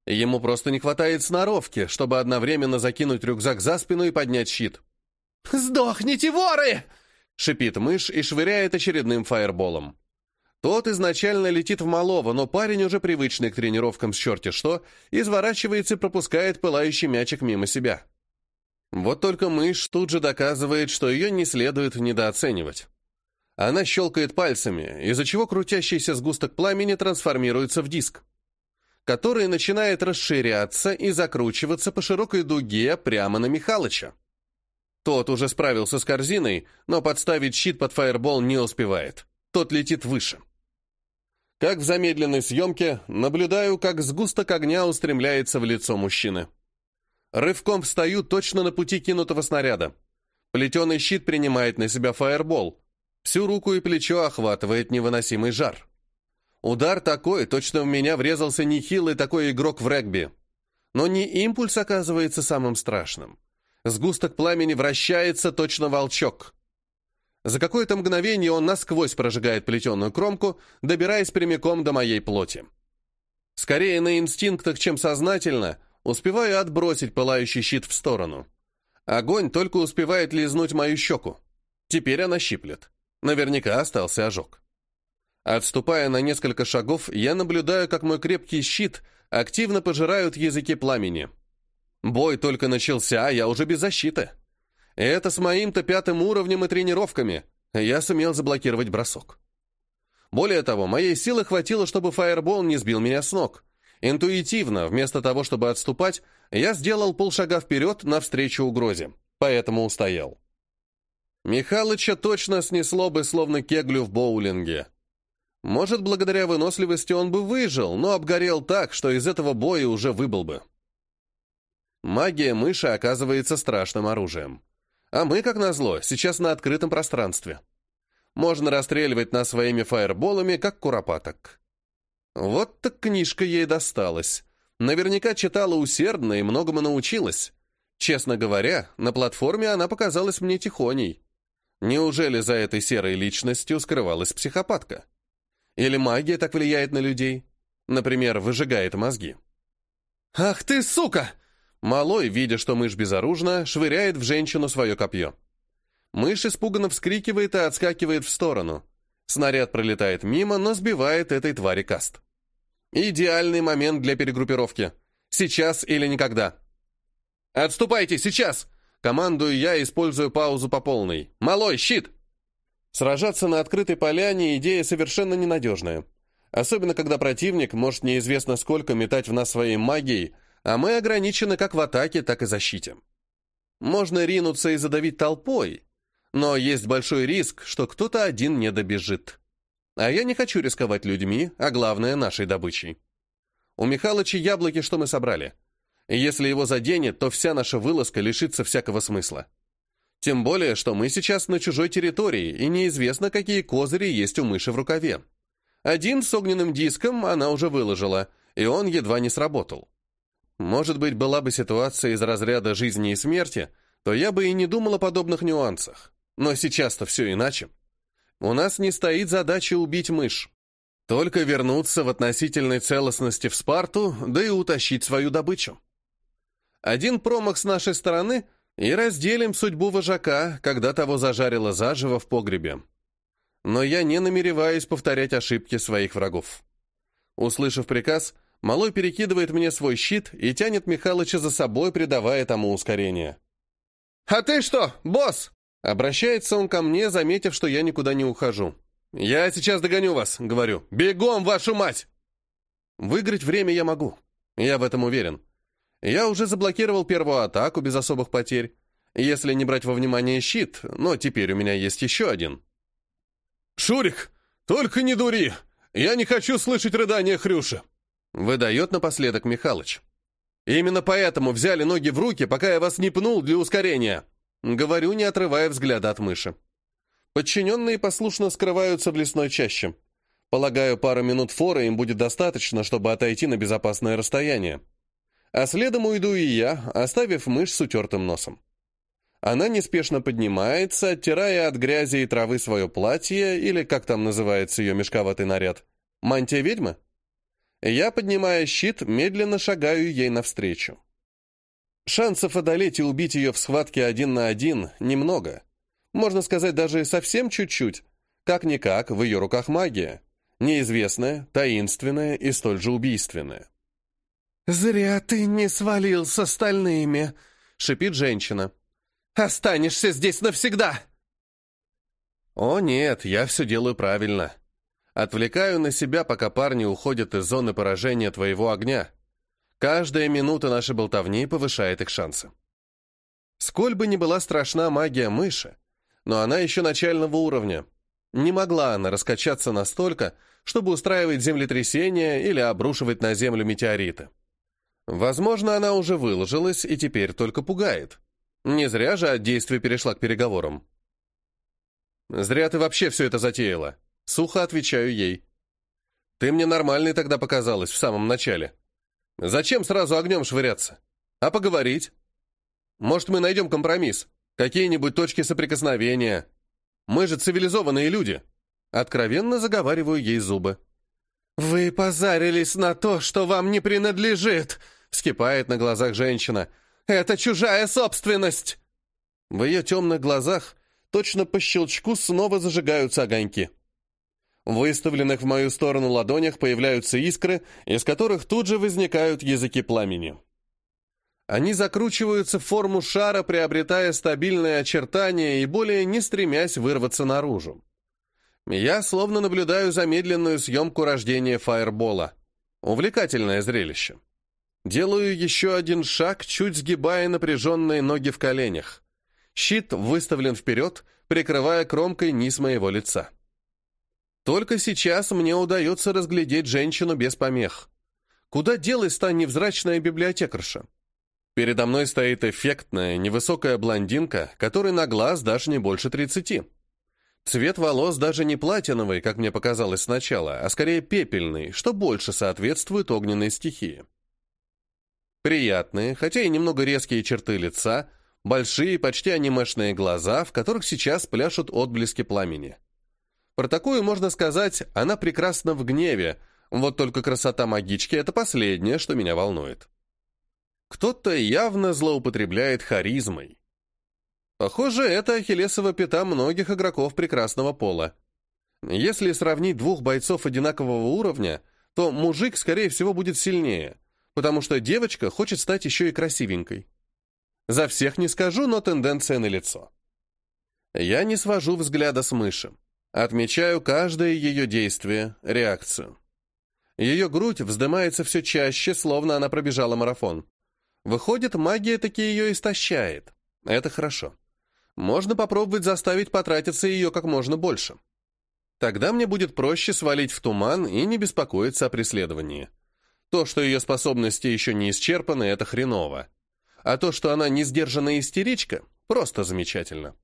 Ему просто не хватает сноровки, чтобы одновременно закинуть рюкзак за спину и поднять щит. «Сдохните, воры!» — шипит мышь и швыряет очередным фаерболом. Тот изначально летит в малого, но парень, уже привычный к тренировкам с черти что, изворачивается и пропускает пылающий мячик мимо себя. Вот только мышь тут же доказывает, что ее не следует недооценивать. Она щелкает пальцами, из-за чего крутящийся сгусток пламени трансформируется в диск, который начинает расширяться и закручиваться по широкой дуге прямо на Михалыча. Тот уже справился с корзиной, но подставить щит под фаербол не успевает. Тот летит выше. Как в замедленной съемке, наблюдаю, как сгусток огня устремляется в лицо мужчины. Рывком встаю точно на пути кинутого снаряда. Плетеный щит принимает на себя фаербол. Всю руку и плечо охватывает невыносимый жар. Удар такой, точно в меня врезался нехилый такой игрок в регби. Но не импульс оказывается самым страшным. Сгусток пламени вращается, точно волчок. За какое-то мгновение он насквозь прожигает плетеную кромку, добираясь прямиком до моей плоти. Скорее на инстинктах, чем сознательно, успеваю отбросить пылающий щит в сторону. Огонь только успевает лизнуть мою щеку. Теперь она щиплет. Наверняка остался ожог. Отступая на несколько шагов, я наблюдаю, как мой крепкий щит активно пожирают языки пламени. Бой только начался, а я уже без защиты. это с моим-то пятым уровнем и тренировками. Я сумел заблокировать бросок. Более того, моей силы хватило, чтобы фаербол не сбил меня с ног. Интуитивно, вместо того, чтобы отступать, я сделал полшага вперед навстречу угрозе, поэтому устоял. Михалыча точно снесло бы, словно кеглю в боулинге. Может, благодаря выносливости он бы выжил, но обгорел так, что из этого боя уже выбыл бы. Магия мыши оказывается страшным оружием. А мы, как назло, сейчас на открытом пространстве. Можно расстреливать нас своими фаерболами, как куропаток. Вот так книжка ей досталась. Наверняка читала усердно и многому научилась. Честно говоря, на платформе она показалась мне тихоней. Неужели за этой серой личностью скрывалась психопатка? Или магия так влияет на людей? Например, выжигает мозги. «Ах ты, сука!» Малой, видя, что мышь безоружна, швыряет в женщину свое копье. Мышь испуганно вскрикивает и отскакивает в сторону. Снаряд пролетает мимо, но сбивает этой твари каст. Идеальный момент для перегруппировки. Сейчас или никогда. «Отступайте, сейчас!» Командую я, используя паузу по полной. «Малой, щит!» Сражаться на открытой поляне – идея совершенно ненадежная. Особенно, когда противник может неизвестно сколько метать в нас своей магией, а мы ограничены как в атаке, так и защите. Можно ринуться и задавить толпой, но есть большой риск, что кто-то один не добежит. А я не хочу рисковать людьми, а главное, нашей добычей. У Михалыча яблоки, что мы собрали. Если его заденет, то вся наша вылазка лишится всякого смысла. Тем более, что мы сейчас на чужой территории, и неизвестно, какие козыри есть у мыши в рукаве. Один с огненным диском она уже выложила, и он едва не сработал. Может быть, была бы ситуация из разряда жизни и смерти, то я бы и не думал о подобных нюансах. Но сейчас-то все иначе. У нас не стоит задача убить мышь. Только вернуться в относительной целостности в Спарту, да и утащить свою добычу. Один промах с нашей стороны, и разделим судьбу вожака, когда того зажарило заживо в погребе. Но я не намереваюсь повторять ошибки своих врагов. Услышав приказ, Малой перекидывает мне свой щит и тянет Михалыча за собой, придавая тому ускорение. «А ты что, босс?» Обращается он ко мне, заметив, что я никуда не ухожу. «Я сейчас догоню вас», — говорю. «Бегом, вашу мать!» Выиграть время я могу. Я в этом уверен. Я уже заблокировал первую атаку без особых потерь. Если не брать во внимание щит, но теперь у меня есть еще один. «Шурик, только не дури! Я не хочу слышать рыдания Хрюши!» Выдает напоследок Михалыч. «Именно поэтому взяли ноги в руки, пока я вас не пнул для ускорения!» Говорю, не отрывая взгляда от мыши. Подчиненные послушно скрываются в лесной чаще. Полагаю, пару минут фора им будет достаточно, чтобы отойти на безопасное расстояние. А следом уйду и я, оставив мышь с утертым носом. Она неспешно поднимается, оттирая от грязи и травы свое платье, или как там называется ее мешковатый наряд. Мантия ведьмы? Я, поднимая щит, медленно шагаю ей навстречу. Шансов одолеть и убить ее в схватке один на один немного. Можно сказать, даже совсем чуть-чуть. Как-никак, в ее руках магия. Неизвестная, таинственная и столь же убийственная. «Зря ты не свалил с остальными», — шипит женщина. Останешься здесь навсегда!» «О нет, я все делаю правильно. Отвлекаю на себя, пока парни уходят из зоны поражения твоего огня. Каждая минута нашей болтовни повышает их шансы. Сколь бы ни была страшна магия мыши, но она еще начального уровня. Не могла она раскачаться настолько, чтобы устраивать землетрясения или обрушивать на землю метеориты. Возможно, она уже выложилась и теперь только пугает. Не зря же от действия перешла к переговорам. «Зря ты вообще все это затеяла», — сухо отвечаю ей. «Ты мне нормальной тогда показалась в самом начале. Зачем сразу огнем швыряться? А поговорить? Может, мы найдем компромисс? Какие-нибудь точки соприкосновения? Мы же цивилизованные люди». Откровенно заговариваю ей зубы. «Вы позарились на то, что вам не принадлежит!» Вскипает на глазах женщина. «Это чужая собственность!» В ее темных глазах точно по щелчку снова зажигаются огоньки. В выставленных в мою сторону ладонях появляются искры, из которых тут же возникают языки пламени. Они закручиваются в форму шара, приобретая стабильные очертания и более не стремясь вырваться наружу. Я словно наблюдаю замедленную съемку рождения фаербола. Увлекательное зрелище. Делаю еще один шаг, чуть сгибая напряженные ноги в коленях. Щит выставлен вперед, прикрывая кромкой низ моего лица. Только сейчас мне удается разглядеть женщину без помех. Куда делась та невзрачная библиотекарша? Передо мной стоит эффектная, невысокая блондинка, которой на глаз даже не больше тридцати. Цвет волос даже не платиновый, как мне показалось сначала, а скорее пепельный, что больше соответствует огненной стихии. Приятные, хотя и немного резкие черты лица, большие, почти анимешные глаза, в которых сейчас пляшут отблески пламени. Про такую можно сказать, она прекрасна в гневе, вот только красота магички — это последнее, что меня волнует. Кто-то явно злоупотребляет харизмой. Похоже, это ахиллесова пята многих игроков прекрасного пола. Если сравнить двух бойцов одинакового уровня, то мужик, скорее всего, будет сильнее, потому что девочка хочет стать еще и красивенькой. За всех не скажу, но тенденция налицо. Я не свожу взгляда с мыши. Отмечаю каждое ее действие, реакцию. Ее грудь вздымается все чаще, словно она пробежала марафон. Выходит, магия таки ее истощает. Это хорошо. Можно попробовать заставить потратиться ее как можно больше. Тогда мне будет проще свалить в туман и не беспокоиться о преследовании. То, что ее способности еще не исчерпаны, это хреново. А то, что она не сдержанная истеричка, просто замечательно.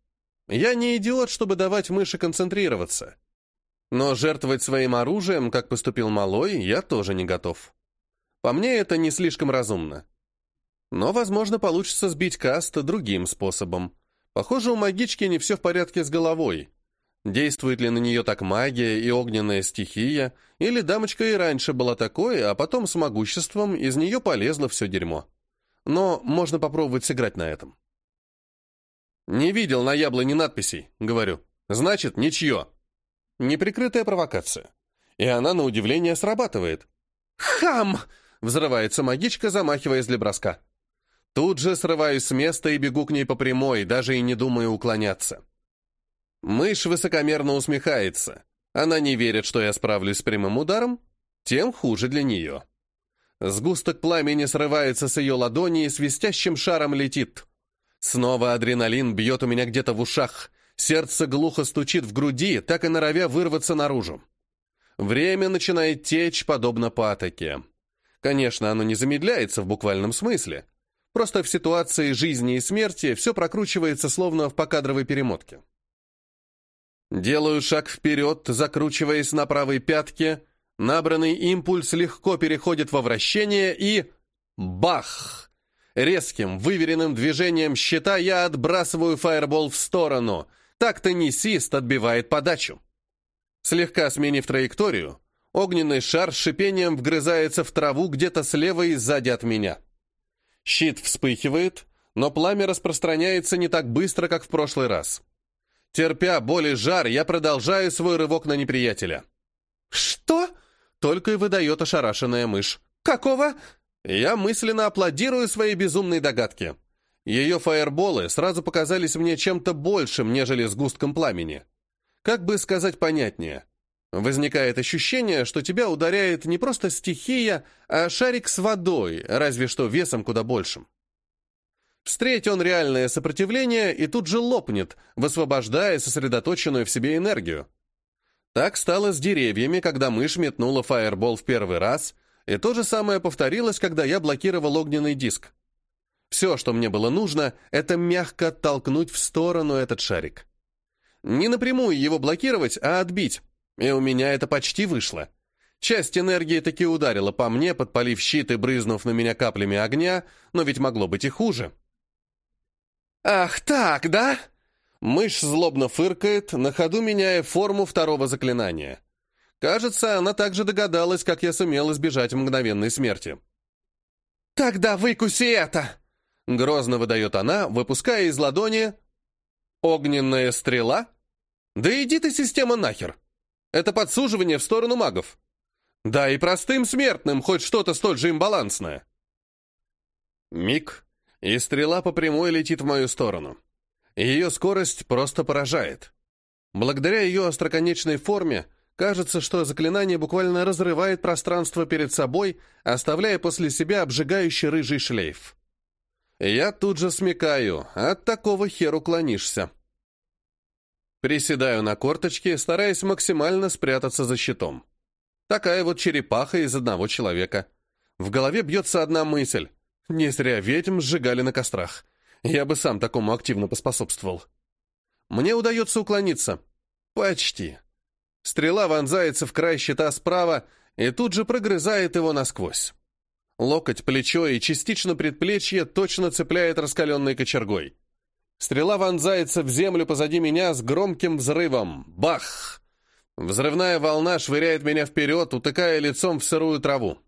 Я не идиот, чтобы давать мыши концентрироваться. Но жертвовать своим оружием, как поступил Малой, я тоже не готов. По мне, это не слишком разумно. Но, возможно, получится сбить каст другим способом. Похоже, у магички не все в порядке с головой. Действует ли на нее так магия и огненная стихия, или дамочка и раньше была такой, а потом с могуществом из нее полезло все дерьмо. Но можно попробовать сыграть на этом. «Не видел на яблоне надписей», — говорю. «Значит, ничье». Неприкрытая провокация. И она, на удивление, срабатывает. «Хам!» — взрывается магичка, замахиваясь для броска. Тут же срываюсь с места и бегу к ней по прямой, даже и не думаю уклоняться. Мышь высокомерно усмехается. Она не верит, что я справлюсь с прямым ударом, тем хуже для нее. Сгусток пламени срывается с ее ладони и свистящим шаром летит. Снова адреналин бьет у меня где-то в ушах. Сердце глухо стучит в груди, так и норовя вырваться наружу. Время начинает течь, подобно патоке. Конечно, оно не замедляется в буквальном смысле. Просто в ситуации жизни и смерти все прокручивается словно в покадровой перемотке. Делаю шаг вперед, закручиваясь на правой пятке. Набранный импульс легко переходит во вращение и... Бах! Резким, выверенным движением щита я отбрасываю фаербол в сторону. Так теннисист отбивает подачу. Слегка сменив траекторию, огненный шар с шипением вгрызается в траву где-то слева и сзади от меня. Щит вспыхивает, но пламя распространяется не так быстро, как в прошлый раз. Терпя боль и жар, я продолжаю свой рывок на неприятеля. «Что?» — только и выдает ошарашенная мышь. «Какого?» Я мысленно аплодирую своей безумной догадке. Ее фаерболы сразу показались мне чем-то большим, нежели сгустком пламени. Как бы сказать понятнее? Возникает ощущение, что тебя ударяет не просто стихия, а шарик с водой, разве что весом куда большим. Встреть он реальное сопротивление и тут же лопнет, высвобождая сосредоточенную в себе энергию. Так стало с деревьями, когда мышь метнула фаербол в первый раз, и то же самое повторилось, когда я блокировал огненный диск. Все, что мне было нужно, это мягко оттолкнуть в сторону этот шарик. Не напрямую его блокировать, а отбить. И у меня это почти вышло. Часть энергии таки ударила по мне, подпалив щит и брызнув на меня каплями огня, но ведь могло быть и хуже. «Ах так, да?» Мышь злобно фыркает, на ходу меняя форму второго заклинания. Кажется, она также догадалась, как я сумел избежать мгновенной смерти. «Тогда выкуси это!» Грозно выдает она, выпуская из ладони... Огненная стрела? Да иди ты, система, нахер! Это подсуживание в сторону магов. Да и простым смертным хоть что-то столь же имбалансное. Миг, и стрела по прямой летит в мою сторону. Ее скорость просто поражает. Благодаря ее остроконечной форме, кажется, что заклинание буквально разрывает пространство перед собой, оставляя после себя обжигающий рыжий шлейф. Я тут же смекаю, от такого хер уклонишься. Приседаю на корточки, стараясь максимально спрятаться за щитом. Такая вот черепаха из одного человека. В голове бьется одна мысль. Не зря ведьм сжигали на кострах. Я бы сам такому активно поспособствовал. Мне удается уклониться. Почти. Стрела вонзается в край щита справа и тут же прогрызает его насквозь. Локоть, плечо и частично предплечье точно цепляет раскаленной кочергой. Стрела вонзается в землю позади меня с громким взрывом. Бах! Взрывная волна швыряет меня вперед, утыкая лицом в сырую траву.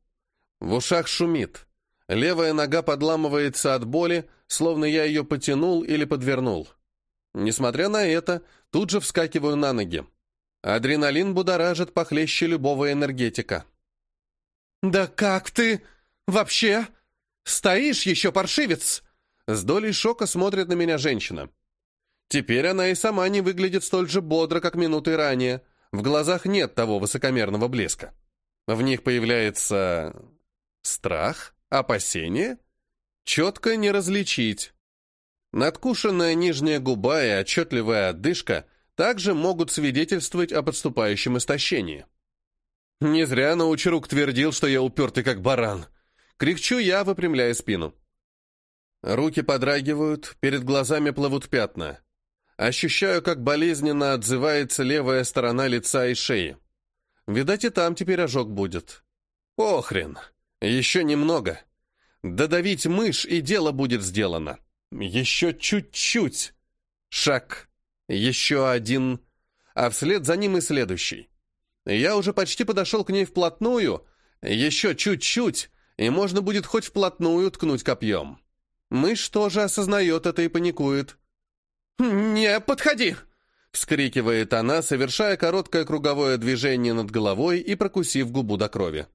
В ушах шумит. Левая нога подламывается от боли, словно я ее потянул или подвернул. Несмотря на это, тут же вскакиваю на ноги. Адреналин будоражит похлеще любого энергетика. «Да как ты...» «Вообще? Стоишь еще, паршивец?» С долей шока смотрит на меня женщина. Теперь она и сама не выглядит столь же бодро, как минуты ранее. В глазах нет того высокомерного блеска. В них появляется... страх? Опасение? Четко не различить. Надкушенная нижняя губа и отчетливая отдышка также могут свидетельствовать о подступающем истощении. Не зря научерук твердил, что я упертый как баран. Кряхчу я, выпрямляя спину. Руки подрагивают, перед глазами плывут пятна. Ощущаю, как болезненно отзывается левая сторона лица и шеи. Видать, и там теперь ожог будет. Похрен. Еще немного. Додавить мышь, и дело будет сделано. Еще чуть-чуть. Шаг. Еще один. А вслед за ним и следующий. Я уже почти подошел к ней вплотную. Еще чуть-чуть, и можно будет хоть вплотную ткнуть копьем. Мышь тоже осознает это и паникует. «Не подходи!» — вскрикивает она, совершая короткое круговое движение над головой и прокусив губу до крови.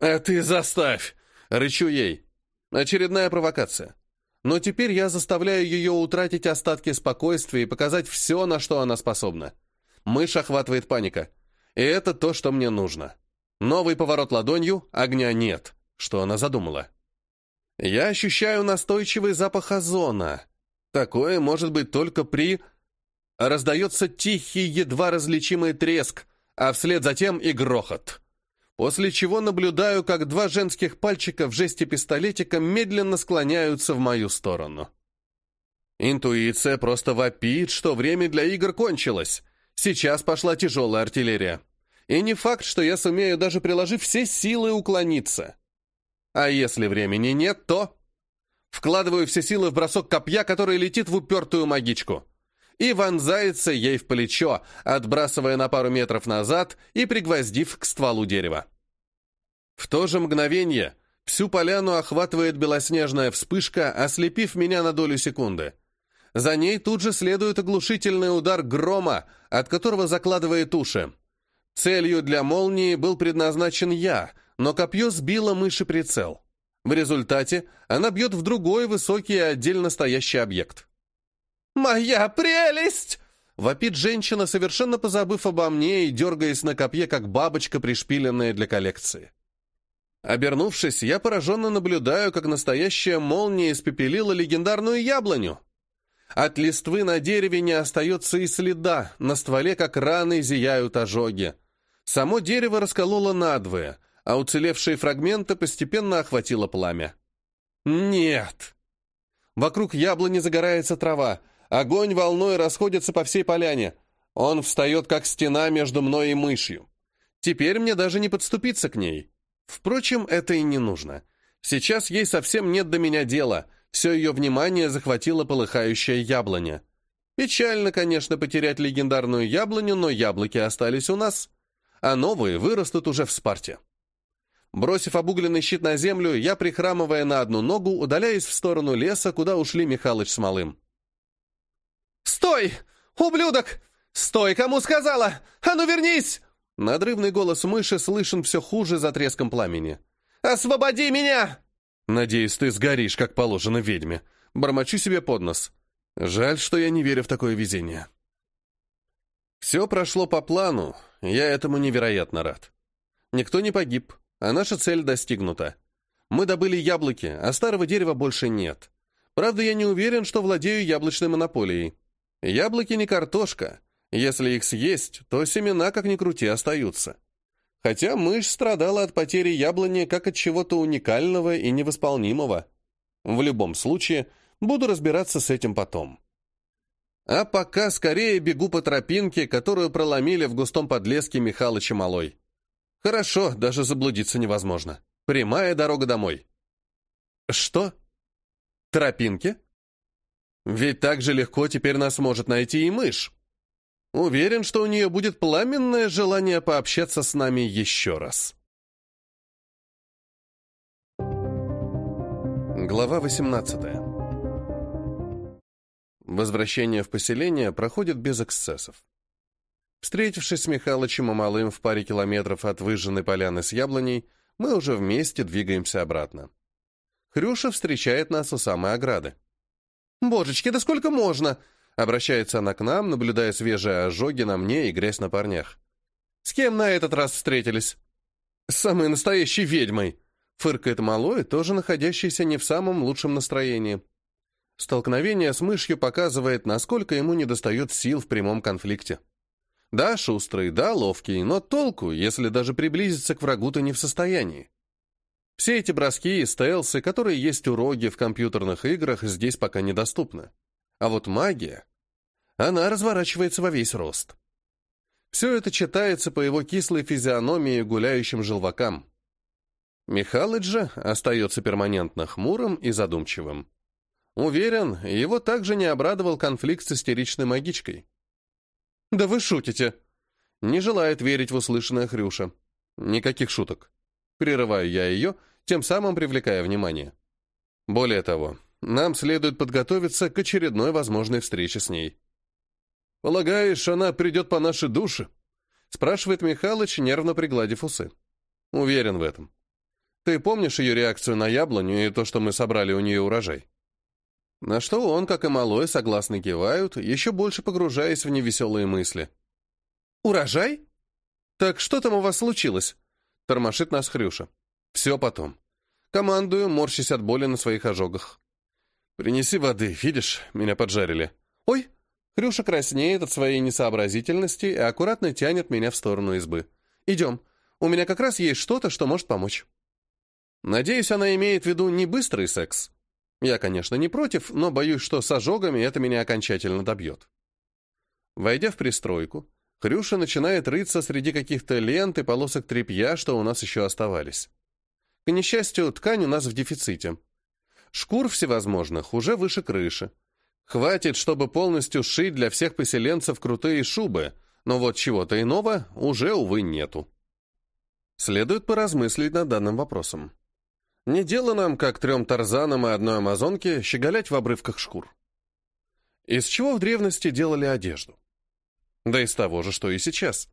«А ты заставь!» — рычу ей. Очередная провокация. Но теперь я заставляю ее утратить остатки спокойствия и показать все, на что она способна. Мышь охватывает паника. И это то, что мне нужно. Новый поворот ладонью, огня нет. Что она задумала? Я ощущаю настойчивый запах озона. Такое может быть только при... Раздается тихий, едва различимый треск, а вслед затем и грохот. После чего наблюдаю, как два женских пальчика в жесте пистолетика медленно склоняются в мою сторону. Интуиция просто вопит, что время для игр кончилось. Сейчас пошла тяжелая артиллерия. И не факт, что я сумею, даже приложив все силы, уклониться. А если времени нет, то... Вкладываю все силы в бросок копья, который летит в упертую магичку. И вонзается ей в плечо, отбрасывая на пару метров назад и пригвоздив к стволу дерева. В то же мгновение всю поляну охватывает белоснежная вспышка, ослепив меня на долю секунды. За ней тут же следует оглушительный удар грома, от которого закладывает уши. Целью для молнии был предназначен я, но копье сбило мыши прицел. В результате она бьет в другой высокий отдельно стоящий объект. «Моя прелесть!» Вопит женщина, совершенно позабыв обо мне и дергаясь на копье, как бабочка, пришпиленная для коллекции. Обернувшись, я пораженно наблюдаю, как настоящая молния испепелила легендарную яблоню. От листвы на дереве не остается и следа, на стволе, как раны, зияют ожоги. Само дерево раскололо надвое, а уцелевшие фрагменты постепенно охватило пламя. Нет! Вокруг яблони загорается трава, огонь волной расходится по всей поляне. Он встает, как стена между мной и мышью. Теперь мне даже не подступиться к ней. Впрочем, это и не нужно. Сейчас ей совсем нет до меня дела. Все ее внимание захватила полыхающая яблоня. Печально, конечно, потерять легендарную яблоню, но яблоки остались у нас, а новые вырастут уже в Спарте. Бросив обугленный щит на землю, я, прихрамывая на одну ногу, удаляюсь в сторону леса, куда ушли Михалыч с Малым. «Стой! Ублюдок! Стой, кому сказала! А ну вернись!» Надрывный голос мыши слышен все хуже за треском пламени. «Освободи меня!» «Надеюсь, ты сгоришь, как положено ведьме». Бормочу себе под нос. Жаль, что я не верю в такое везение. Все прошло по плану, я этому невероятно рад. Никто не погиб, а наша цель достигнута. Мы добыли яблоки, а старого дерева больше нет. Правда, я не уверен, что владею яблочной монополией. Яблоки не картошка. Если их съесть, то семена, как ни крути, остаются. Хотя мышь страдала от потери яблони как от чего-то уникального и невосполнимого. В любом случае, буду разбираться с этим потом. А пока скорее бегу по тропинке, которую проломили в густом подлеске Михалыча Малой. Хорошо, даже заблудиться невозможно. Прямая дорога домой. Что? Тропинки? Ведь так же легко теперь нас может найти и мышь. Уверен, что у нее будет пламенное желание пообщаться с нами еще раз. Глава 18 Возвращение в поселение проходит без эксцессов. Встретившись с Михалычем и Малым в паре километров от выжженной поляны с яблоней, мы уже вместе двигаемся обратно. Хрюша встречает нас у самой ограды. «Божечки, да сколько можно?» Обращается она к нам, наблюдая свежие ожоги на мне и грязь на парнях. «С кем на этот раз встретились?» «С самой настоящей ведьмой!» Фыркает малой, тоже находящийся не в самом лучшем настроении. Столкновение с мышью показывает, насколько ему недостает сил в прямом конфликте. Да, шустрый, да, ловкий, но толку, если даже приблизиться к врагу-то не в состоянии. Все эти броски и стелсы, которые есть у Роги в компьютерных играх, здесь пока недоступны. А вот магия, она разворачивается во весь рост. Все это читается по его кислой физиономии гуляющим желвакам. Михалыч же остается перманентно хмурым и задумчивым. Уверен, его также не обрадовал конфликт с истеричной магичкой. «Да вы шутите!» Не желает верить в услышанное Хрюша. Никаких шуток. Прерываю я ее, тем самым привлекая внимание. Более того, нам следует подготовиться к очередной возможной встрече с ней. «Полагаешь, она придет по нашей душе?» спрашивает Михалыч, нервно пригладив усы. Уверен в этом. Ты помнишь ее реакцию на яблоню и то, что мы собрали у нее урожай? На что он, как и Малой, согласно кивают, еще больше погружаясь в невеселые мысли. «Урожай? Так что там у вас случилось?» Тормошит нас Хрюша. «Все потом. Командую, морщись от боли на своих ожогах. Принеси воды, видишь, меня поджарили. Ой!» Хрюша краснеет от своей несообразительности и аккуратно тянет меня в сторону избы. «Идем. У меня как раз есть что-то, что может помочь». Надеюсь, она имеет в виду не быстрый секс, я, конечно, не против, но боюсь, что с ожогами это меня окончательно добьет. Войдя в пристройку, Хрюша начинает рыться среди каких-то лент и полосок тряпья, что у нас еще оставались. К несчастью, ткань у нас в дефиците. Шкур всевозможных уже выше крыши. Хватит, чтобы полностью сшить для всех поселенцев крутые шубы, но вот чего-то иного уже, увы, нету. Следует поразмыслить над данным вопросом. Не дело нам, как трем тарзанам и одной амазонке, щеголять в обрывках шкур. Из чего в древности делали одежду? Да из того же, что и сейчас.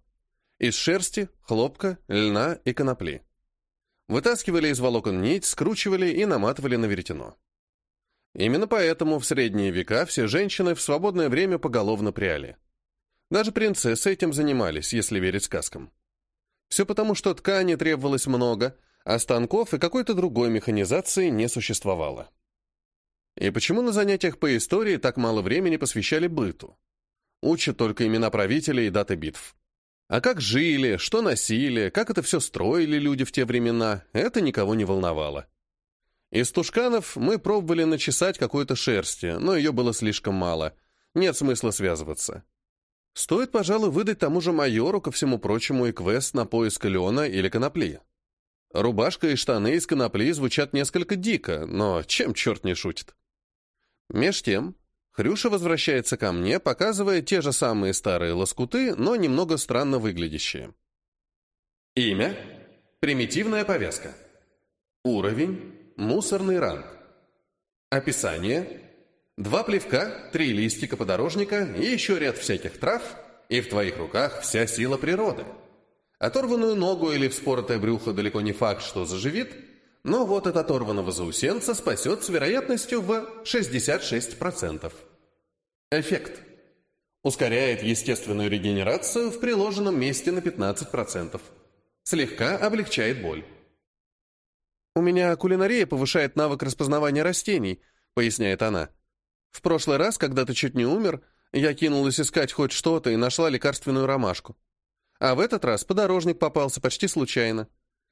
Из шерсти, хлопка, льна и конопли. Вытаскивали из волокон нить, скручивали и наматывали на веретено. Именно поэтому в средние века все женщины в свободное время поголовно пряли. Даже принцессы этим занимались, если верить сказкам. Все потому, что ткани требовалось много, а станков и какой-то другой механизации не существовало. И почему на занятиях по истории так мало времени посвящали быту? Учат только имена правителей и даты битв. А как жили, что носили, как это все строили люди в те времена, это никого не волновало. Из тушканов мы пробовали начесать какой-то шерсти, но ее было слишком мало. Нет смысла связываться. Стоит, пожалуй, выдать тому же майору, ко всему прочему, и квест на поиск Леона или конопли. Рубашка и штаны из конопли звучат несколько дико, но чем черт не шутит? Меж тем, Хрюша возвращается ко мне, показывая те же самые старые лоскуты, но немного странно выглядящие. Имя. Примитивная повязка. Уровень. Мусорный ранг. Описание. Два плевка, три листика подорожника и еще ряд всяких трав, и в твоих руках вся сила природы. Оторванную ногу или вспоротое брюхо далеко не факт, что заживит, но вот от оторванного заусенца спасет с вероятностью в 66%. Эффект. Ускоряет естественную регенерацию в приложенном месте на 15%. Слегка облегчает боль. «У меня кулинария повышает навык распознавания растений», — поясняет она. «В прошлый раз, когда ты чуть не умер, я кинулась искать хоть что-то и нашла лекарственную ромашку. А в этот раз подорожник попался почти случайно.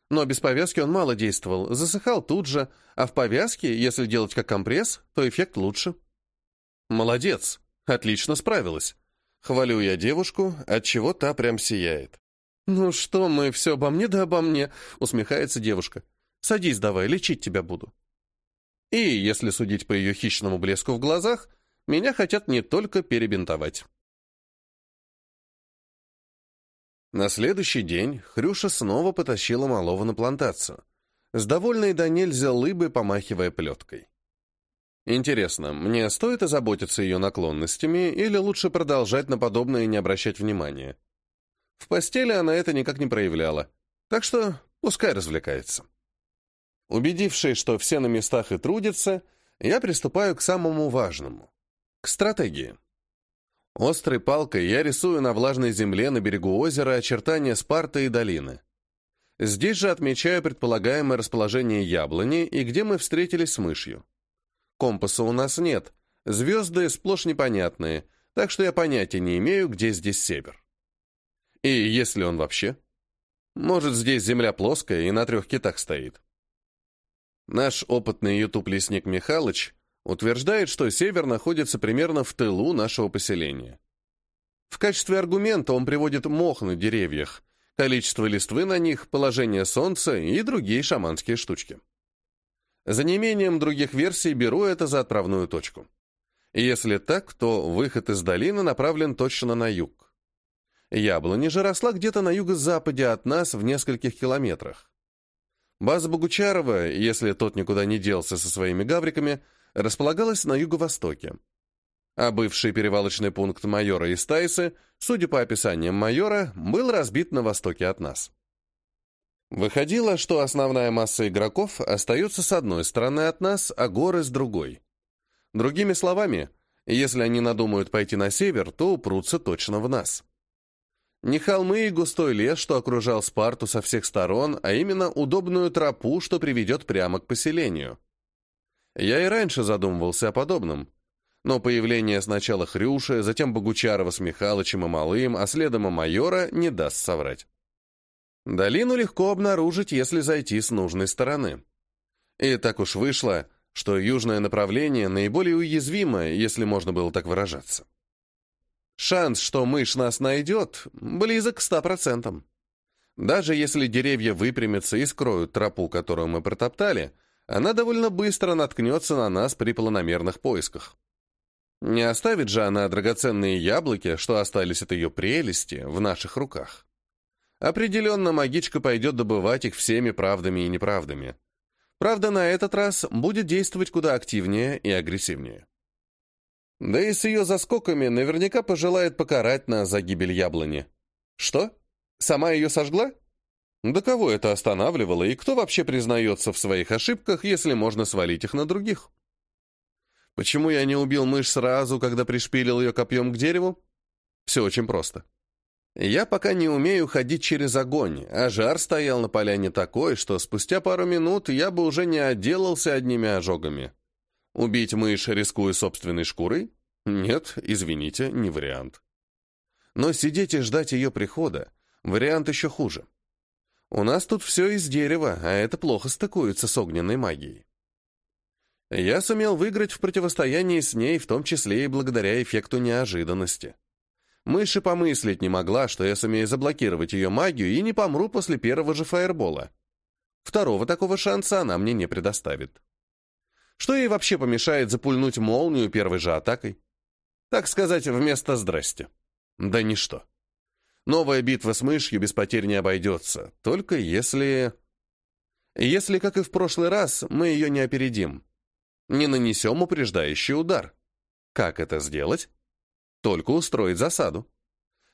Но без повязки он мало действовал, засыхал тут же, а в повязке, если делать как компресс, то эффект лучше». «Молодец, отлично справилась». Хвалю я девушку, от чего та прям сияет. «Ну что мы, все обо мне да обо мне», — усмехается девушка. Садись давай, лечить тебя буду». И, если судить по ее хищному блеску в глазах, меня хотят не только перебинтовать. На следующий день Хрюша снова потащила малого на плантацию, с довольной до нельзя лыбой помахивая плеткой. Интересно, мне стоит озаботиться ее наклонностями или лучше продолжать на подобное и не обращать внимания? В постели она это никак не проявляла, так что пускай развлекается. Убедившись, что все на местах и трудятся, я приступаю к самому важному — к стратегии. Острой палкой я рисую на влажной земле на берегу озера очертания Спарта и долины. Здесь же отмечаю предполагаемое расположение яблони и где мы встретились с мышью. Компаса у нас нет, звезды сплошь непонятные, так что я понятия не имею, где здесь север. И если он вообще? Может, здесь земля плоская и на трех китах стоит. Наш опытный ютуб-лесник Михалыч утверждает, что север находится примерно в тылу нашего поселения. В качестве аргумента он приводит мох на деревьях, количество листвы на них, положение солнца и другие шаманские штучки. За неимением других версий беру это за отправную точку. Если так, то выход из долины направлен точно на юг. Яблони же росла где-то на юго-западе от нас в нескольких километрах. База Богучарова, если тот никуда не делся со своими гавриками, располагалась на юго-востоке. А бывший перевалочный пункт майора из Тайсы, судя по описаниям майора, был разбит на востоке от нас. Выходило, что основная масса игроков остается с одной стороны от нас, а горы с другой. Другими словами, если они надумают пойти на север, то упрутся точно в нас. Не холмы и густой лес, что окружал Спарту со всех сторон, а именно удобную тропу, что приведет прямо к поселению. Я и раньше задумывался о подобном. Но появление сначала Хрюши, затем Богучарова с Михалычем и Малым, а следом и майора не даст соврать. Долину легко обнаружить, если зайти с нужной стороны. И так уж вышло, что южное направление наиболее уязвимое, если можно было так выражаться. Шанс, что мышь нас найдет, близок к ста процентам. Даже если деревья выпрямятся и скроют тропу, которую мы протоптали, она довольно быстро наткнется на нас при планомерных поисках. Не оставит же она драгоценные яблоки, что остались от ее прелести, в наших руках. Определенно магичка пойдет добывать их всеми правдами и неправдами. Правда, на этот раз будет действовать куда активнее и агрессивнее. Да и с ее заскоками наверняка пожелает покарать нас за гибель яблони. Что? Сама ее сожгла? Да кого это останавливало, и кто вообще признается в своих ошибках, если можно свалить их на других? Почему я не убил мышь сразу, когда пришпилил ее копьем к дереву? Все очень просто. Я пока не умею ходить через огонь, а жар стоял на поляне такой, что спустя пару минут я бы уже не отделался одними ожогами. Убить мышь, рискуя собственной шкурой? Нет, извините, не вариант. Но сидеть и ждать ее прихода — вариант еще хуже. У нас тут все из дерева, а это плохо стыкуется с огненной магией. Я сумел выиграть в противостоянии с ней, в том числе и благодаря эффекту неожиданности. Мыши помыслить не могла, что я сумею заблокировать ее магию и не помру после первого же фаербола. Второго такого шанса она мне не предоставит. Что ей вообще помешает запульнуть молнию первой же атакой? Так сказать, вместо «здрасте». Да ничто. Новая битва с мышью без потерь не обойдется, только если... Если, как и в прошлый раз, мы ее не опередим. Не нанесем упреждающий удар. Как это сделать? Только устроить засаду.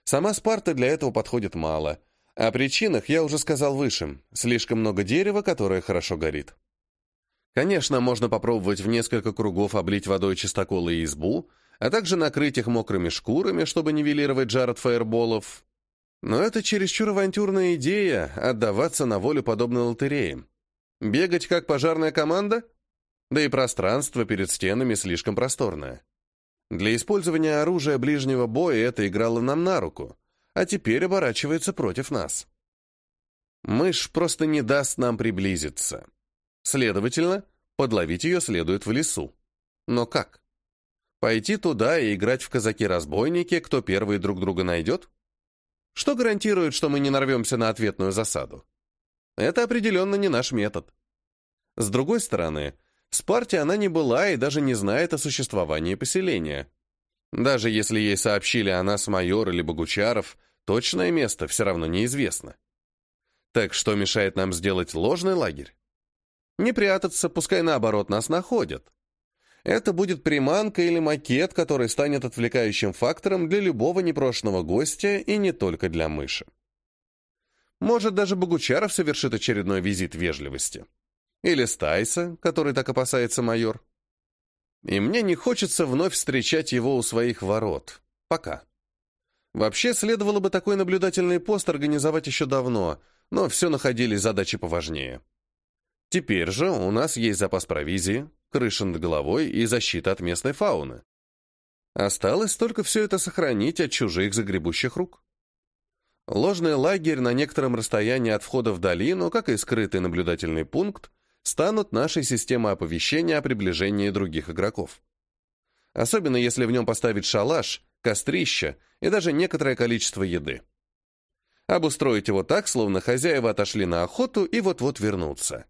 Сама Спарта для этого подходит мало. О причинах я уже сказал выше. Слишком много дерева, которое хорошо горит. Конечно, можно попробовать в несколько кругов облить водой чистоколы и избу, а также накрыть их мокрыми шкурами, чтобы нивелировать жар от фаерболов. Но это чересчур авантюрная идея — отдаваться на волю подобной лотереи. Бегать как пожарная команда? Да и пространство перед стенами слишком просторное. Для использования оружия ближнего боя это играло нам на руку, а теперь оборачивается против нас. Мышь просто не даст нам приблизиться. Следовательно, подловить ее следует в лесу. Но как? Пойти туда и играть в казаки-разбойники, кто первый друг друга найдет? Что гарантирует, что мы не нарвемся на ответную засаду? Это определенно не наш метод. С другой стороны, с партией она не была и даже не знает о существовании поселения. Даже если ей сообщили о нас майор или Богучаров, точное место все равно неизвестно. Так что мешает нам сделать ложный лагерь? Не прятаться, пускай наоборот нас находят. Это будет приманка или макет, который станет отвлекающим фактором для любого непрошенного гостя и не только для мыши. Может, даже Богучаров совершит очередной визит вежливости. Или Стайса, который так опасается майор. И мне не хочется вновь встречать его у своих ворот. Пока. Вообще, следовало бы такой наблюдательный пост организовать еще давно, но все находились задачи поважнее. Теперь же у нас есть запас провизии, крыша над головой и защита от местной фауны. Осталось только все это сохранить от чужих загребущих рук. Ложный лагерь на некотором расстоянии от входа в долину, как и скрытый наблюдательный пункт, станут нашей системой оповещения о приближении других игроков. Особенно если в нем поставить шалаш, кострище и даже некоторое количество еды. Обустроить его так, словно хозяева отошли на охоту и вот-вот вернутся.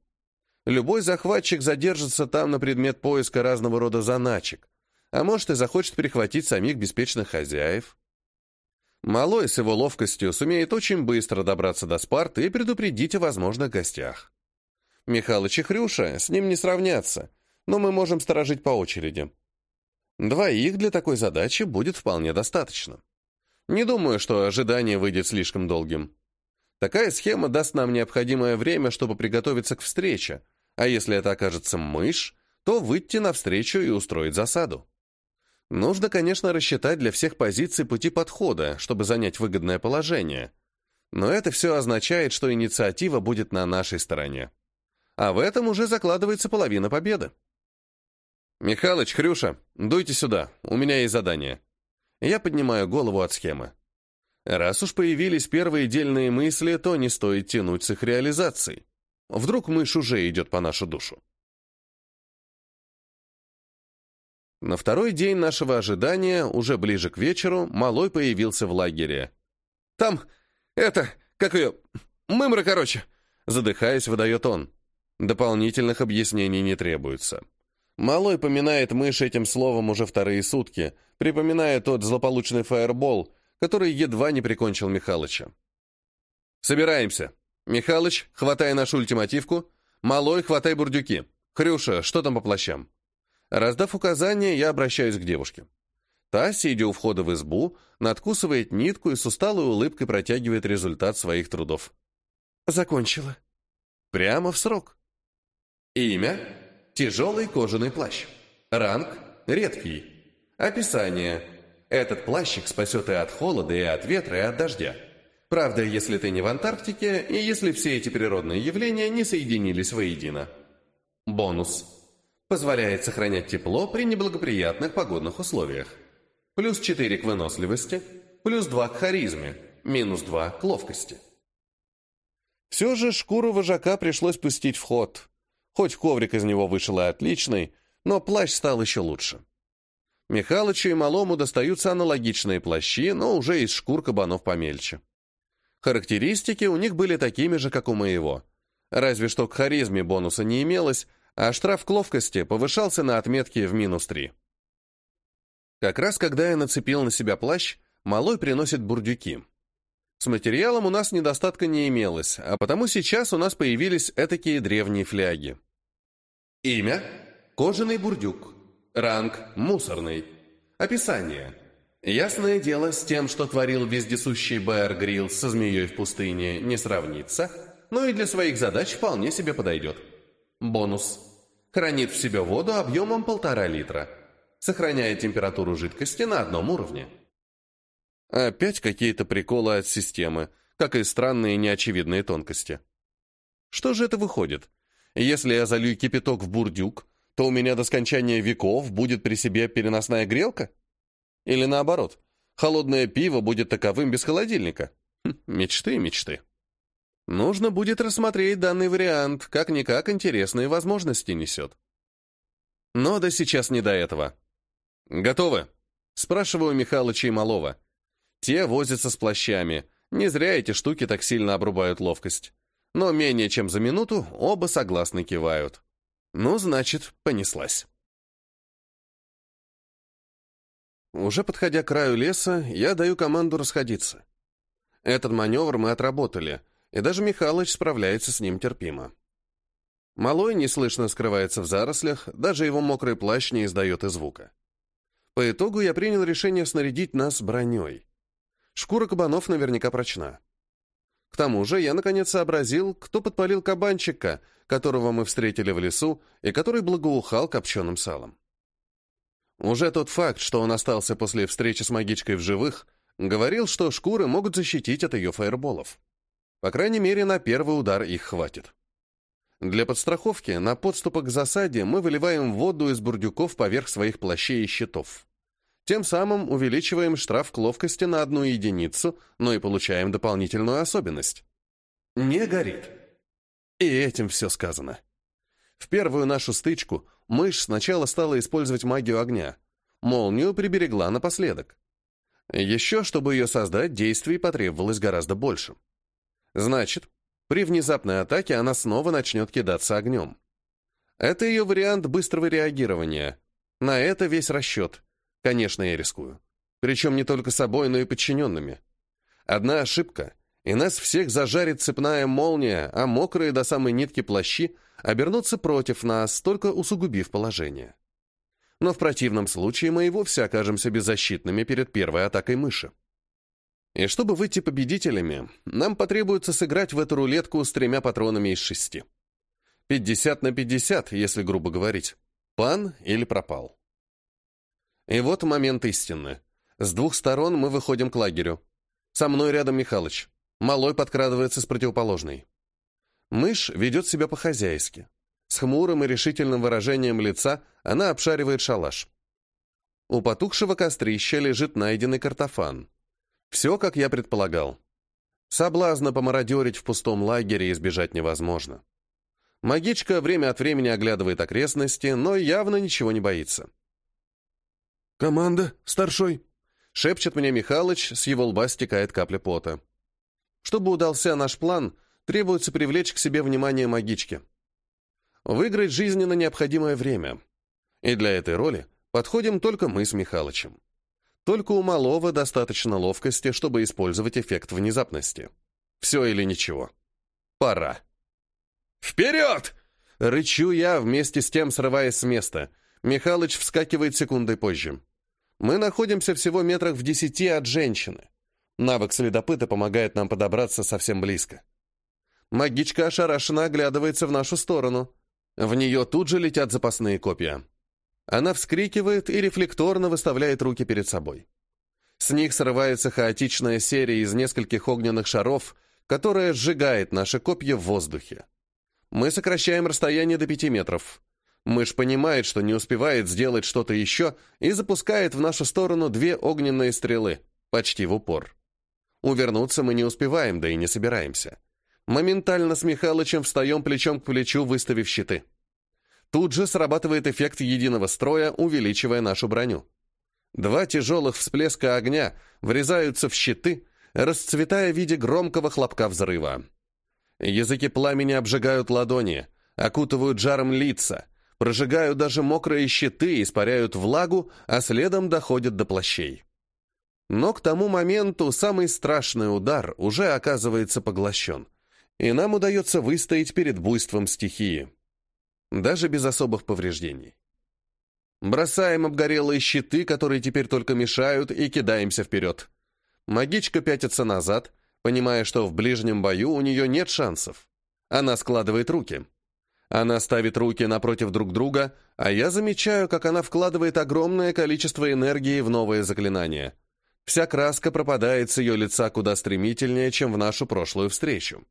Любой захватчик задержится там на предмет поиска разного рода заначек, а может и захочет перехватить самих беспечных хозяев. Малой с его ловкостью сумеет очень быстро добраться до Спарты и предупредить о возможных гостях. Михалыч и Хрюша с ним не сравнятся, но мы можем сторожить по очереди. Двоих для такой задачи будет вполне достаточно. Не думаю, что ожидание выйдет слишком долгим. Такая схема даст нам необходимое время, чтобы приготовиться к встрече, а если это окажется мышь, то выйти навстречу и устроить засаду. Нужно, конечно, рассчитать для всех позиций пути подхода, чтобы занять выгодное положение. Но это все означает, что инициатива будет на нашей стороне. А в этом уже закладывается половина победы. «Михалыч, Хрюша, дуйте сюда, у меня есть задание». Я поднимаю голову от схемы. Раз уж появились первые дельные мысли, то не стоит тянуть с их реализацией. Вдруг мышь уже идет по нашу душу. На второй день нашего ожидания, уже ближе к вечеру, Малой появился в лагере. «Там, это, как ее, мымра, короче!» Задыхаясь, выдает он. Дополнительных объяснений не требуется. Малой поминает мышь этим словом уже вторые сутки, припоминая тот злополучный фаербол, который едва не прикончил Михалыча. «Собираемся. Михалыч, хватай нашу ультимативку. Малой, хватай бурдюки. Хрюша, что там по плащам?» Раздав указания, я обращаюсь к девушке. Та, сидя у входа в избу, надкусывает нитку и с усталой улыбкой протягивает результат своих трудов. Закончила. Прямо в срок. Имя – тяжелый кожаный плащ. Ранг – редкий. Описание – этот плащик спасет и от холода, и от ветра, и от дождя. Правда, если ты не в Антарктике, и если все эти природные явления не соединились воедино. Бонус. Позволяет сохранять тепло при неблагоприятных погодных условиях. Плюс 4 к выносливости, плюс 2 к харизме, минус 2 к ловкости. Все же шкуру вожака пришлось пустить в ход. Хоть коврик из него вышел и отличный, но плащ стал еще лучше. Михалычу и Малому достаются аналогичные плащи, но уже из шкур кабанов помельче. Характеристики у них были такими же, как у моего. Разве что к харизме бонуса не имелось, а штраф к ловкости повышался на отметке в минус 3. Как раз когда я нацепил на себя плащ, Малой приносит бурдюки. С материалом у нас недостатка не имелось, а потому сейчас у нас появились этакие древние фляги. Имя – кожаный бурдюк. Ранг – мусорный. Описание – Ясное дело, с тем, что творил вездесущий Бэр Грилл со змеей в пустыне, не сравнится, но и для своих задач вполне себе подойдет. Бонус. Хранит в себе воду объемом полтора литра. Сохраняет температуру жидкости на одном уровне. Опять какие-то приколы от системы, как и странные неочевидные тонкости. Что же это выходит? Если я залью кипяток в бурдюк, то у меня до скончания веков будет при себе переносная грелка? Или наоборот, холодное пиво будет таковым без холодильника. Хм, мечты, мечты. Нужно будет рассмотреть данный вариант, как-никак интересные возможности несет. Но да сейчас не до этого. «Готовы?» — спрашиваю Михалыча и Малова. Те возятся с плащами. Не зря эти штуки так сильно обрубают ловкость. Но менее чем за минуту оба согласно кивают. Ну, значит, понеслась. Уже подходя к краю леса, я даю команду расходиться. Этот маневр мы отработали, и даже Михалыч справляется с ним терпимо. Малой неслышно скрывается в зарослях, даже его мокрый плащ не издает и звука. По итогу я принял решение снарядить нас броней. Шкура кабанов наверняка прочна. К тому же я наконец сообразил, кто подпалил кабанчика, которого мы встретили в лесу и который благоухал копченым салом. Уже тот факт, что он остался после встречи с магичкой в живых, говорил, что шкуры могут защитить от ее фаерболов. По крайней мере, на первый удар их хватит. Для подстраховки на подступах к засаде мы выливаем воду из бурдюков поверх своих плащей и щитов. Тем самым увеличиваем штраф к ловкости на одну единицу, но и получаем дополнительную особенность. Не горит. И этим все сказано. В первую нашу стычку мышь сначала стала использовать магию огня. Молнию приберегла напоследок. Еще, чтобы ее создать, действий потребовалось гораздо больше. Значит, при внезапной атаке она снова начнет кидаться огнем. Это ее вариант быстрого реагирования. На это весь расчет. Конечно, я рискую. Причем не только собой, но и подчиненными. Одна ошибка, и нас всех зажарит цепная молния, а мокрые до самой нитки плащи обернуться против нас, только усугубив положение. Но в противном случае мы и вовсе окажемся беззащитными перед первой атакой мыши. И чтобы выйти победителями, нам потребуется сыграть в эту рулетку с тремя патронами из шести. 50 на 50, если грубо говорить. Пан или пропал. И вот момент истины. С двух сторон мы выходим к лагерю. Со мной рядом Михалыч. Малой подкрадывается с противоположной. Мышь ведет себя по-хозяйски. С хмурым и решительным выражением лица она обшаривает шалаш. У потухшего кострища лежит найденный картофан. Все, как я предполагал. Соблазна помародерить в пустом лагере избежать невозможно. Магичка время от времени оглядывает окрестности, но явно ничего не боится. «Команда, старшой!» — шепчет мне Михалыч, с его лба стекает капля пота. Чтобы удался наш план, требуется привлечь к себе внимание магички. Выиграть жизненно необходимое время. И для этой роли подходим только мы с Михалычем. Только у малого достаточно ловкости, чтобы использовать эффект внезапности. Все или ничего. Пора. «Вперед!» Рычу я, вместе с тем срываясь с места. Михалыч вскакивает секундой позже. Мы находимся всего метрах в десяти от женщины. Навык следопыта помогает нам подобраться совсем близко. Магичка ошарашенно оглядывается в нашу сторону. В нее тут же летят запасные копья. Она вскрикивает и рефлекторно выставляет руки перед собой. С них срывается хаотичная серия из нескольких огненных шаров, которая сжигает наши копья в воздухе. Мы сокращаем расстояние до пяти метров. Мышь понимает, что не успевает сделать что-то еще, и запускает в нашу сторону две огненные стрелы, почти в упор. Увернуться мы не успеваем, да и не собираемся. Моментально с Михалычем встаем плечом к плечу, выставив щиты. Тут же срабатывает эффект единого строя, увеличивая нашу броню. Два тяжелых всплеска огня врезаются в щиты, расцветая в виде громкого хлопка взрыва. Языки пламени обжигают ладони, окутывают жаром лица, прожигают даже мокрые щиты, испаряют влагу, а следом доходят до плащей. Но к тому моменту самый страшный удар уже оказывается поглощен, и нам удается выстоять перед буйством стихии. Даже без особых повреждений. Бросаем обгорелые щиты, которые теперь только мешают, и кидаемся вперед. Магичка пятится назад, понимая, что в ближнем бою у нее нет шансов. Она складывает руки. Она ставит руки напротив друг друга, а я замечаю, как она вкладывает огромное количество энергии в новое заклинание. Вся краска пропадает с ее лица куда стремительнее, чем в нашу прошлую встречу.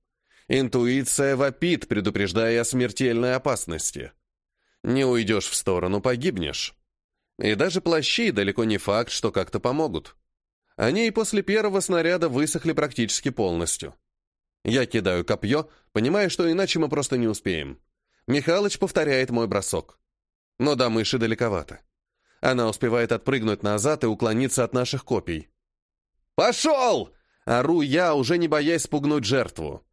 Интуиция вопит, предупреждая о смертельной опасности. Не уйдешь в сторону, погибнешь. И даже плащи далеко не факт, что как-то помогут. Они и после первого снаряда высохли практически полностью. Я кидаю копье, понимая, что иначе мы просто не успеем. Михалыч повторяет мой бросок. Но до мыши далековато. Она успевает отпрыгнуть назад и уклониться от наших копий. «Пошел!» — ору я, уже не боясь спугнуть жертву.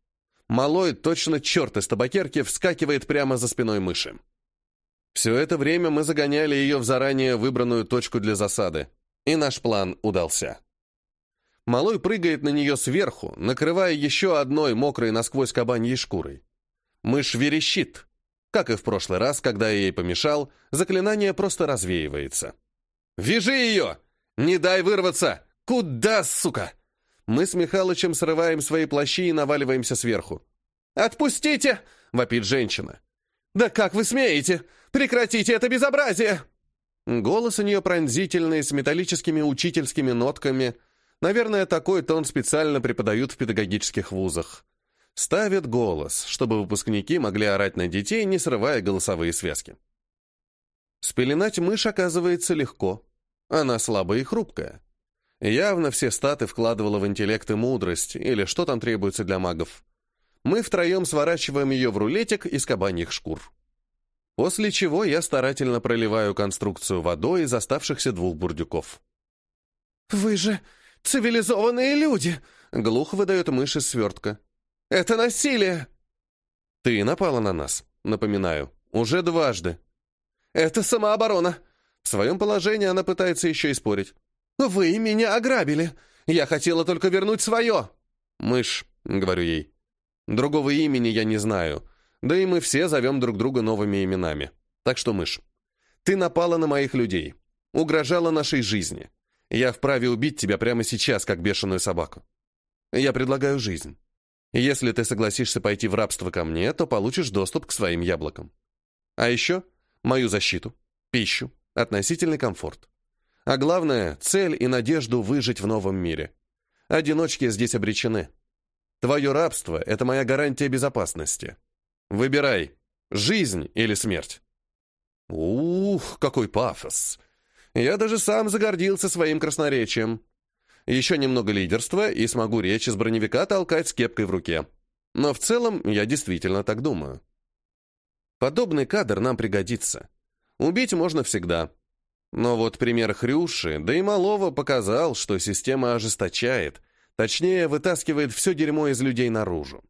Малой, точно черт из табакерки, вскакивает прямо за спиной мыши. Все это время мы загоняли ее в заранее выбранную точку для засады, и наш план удался. Малой прыгает на нее сверху, накрывая еще одной мокрой насквозь кабаньей шкурой. Мышь верещит, как и в прошлый раз, когда я ей помешал, заклинание просто развеивается. «Вяжи ее! Не дай вырваться! Куда, сука?» Мы с Михалычем срываем свои плащи и наваливаемся сверху. «Отпустите!» — вопит женщина. «Да как вы смеете? Прекратите это безобразие!» Голос у нее пронзительный, с металлическими учительскими нотками. Наверное, такой тон специально преподают в педагогических вузах. Ставят голос, чтобы выпускники могли орать на детей, не срывая голосовые связки. Спеленать мышь оказывается легко. Она слабая и хрупкая. Явно все статы вкладывала в интеллект и мудрость, или что там требуется для магов. Мы втроем сворачиваем ее в рулетик из кабаньих шкур. После чего я старательно проливаю конструкцию водой из оставшихся двух бурдюков. «Вы же цивилизованные люди!» — глухо выдает мышь из свертка. Это насилие!» «Ты напала на нас, напоминаю. Уже дважды». «Это самооборона!» В своем положении она пытается еще и спорить. «Вы меня ограбили! Я хотела только вернуть свое!» «Мышь», — говорю ей. «Другого имени я не знаю, да и мы все зовем друг друга новыми именами. Так что, мышь, ты напала на моих людей, угрожала нашей жизни. Я вправе убить тебя прямо сейчас, как бешеную собаку. Я предлагаю жизнь. Если ты согласишься пойти в рабство ко мне, то получишь доступ к своим яблокам. А еще мою защиту, пищу, относительный комфорт. А главное, цель и надежду выжить в новом мире. Одиночки здесь обречены. Твое рабство — это моя гарантия безопасности. Выбирай, жизнь или смерть. Ух, какой пафос! Я даже сам загордился своим красноречием. Еще немного лидерства, и смогу речь из броневика толкать с кепкой в руке. Но в целом я действительно так думаю. Подобный кадр нам пригодится. Убить можно всегда. Но вот пример Хрюши, да и Малова показал, что система ожесточает, точнее, вытаскивает все дерьмо из людей наружу.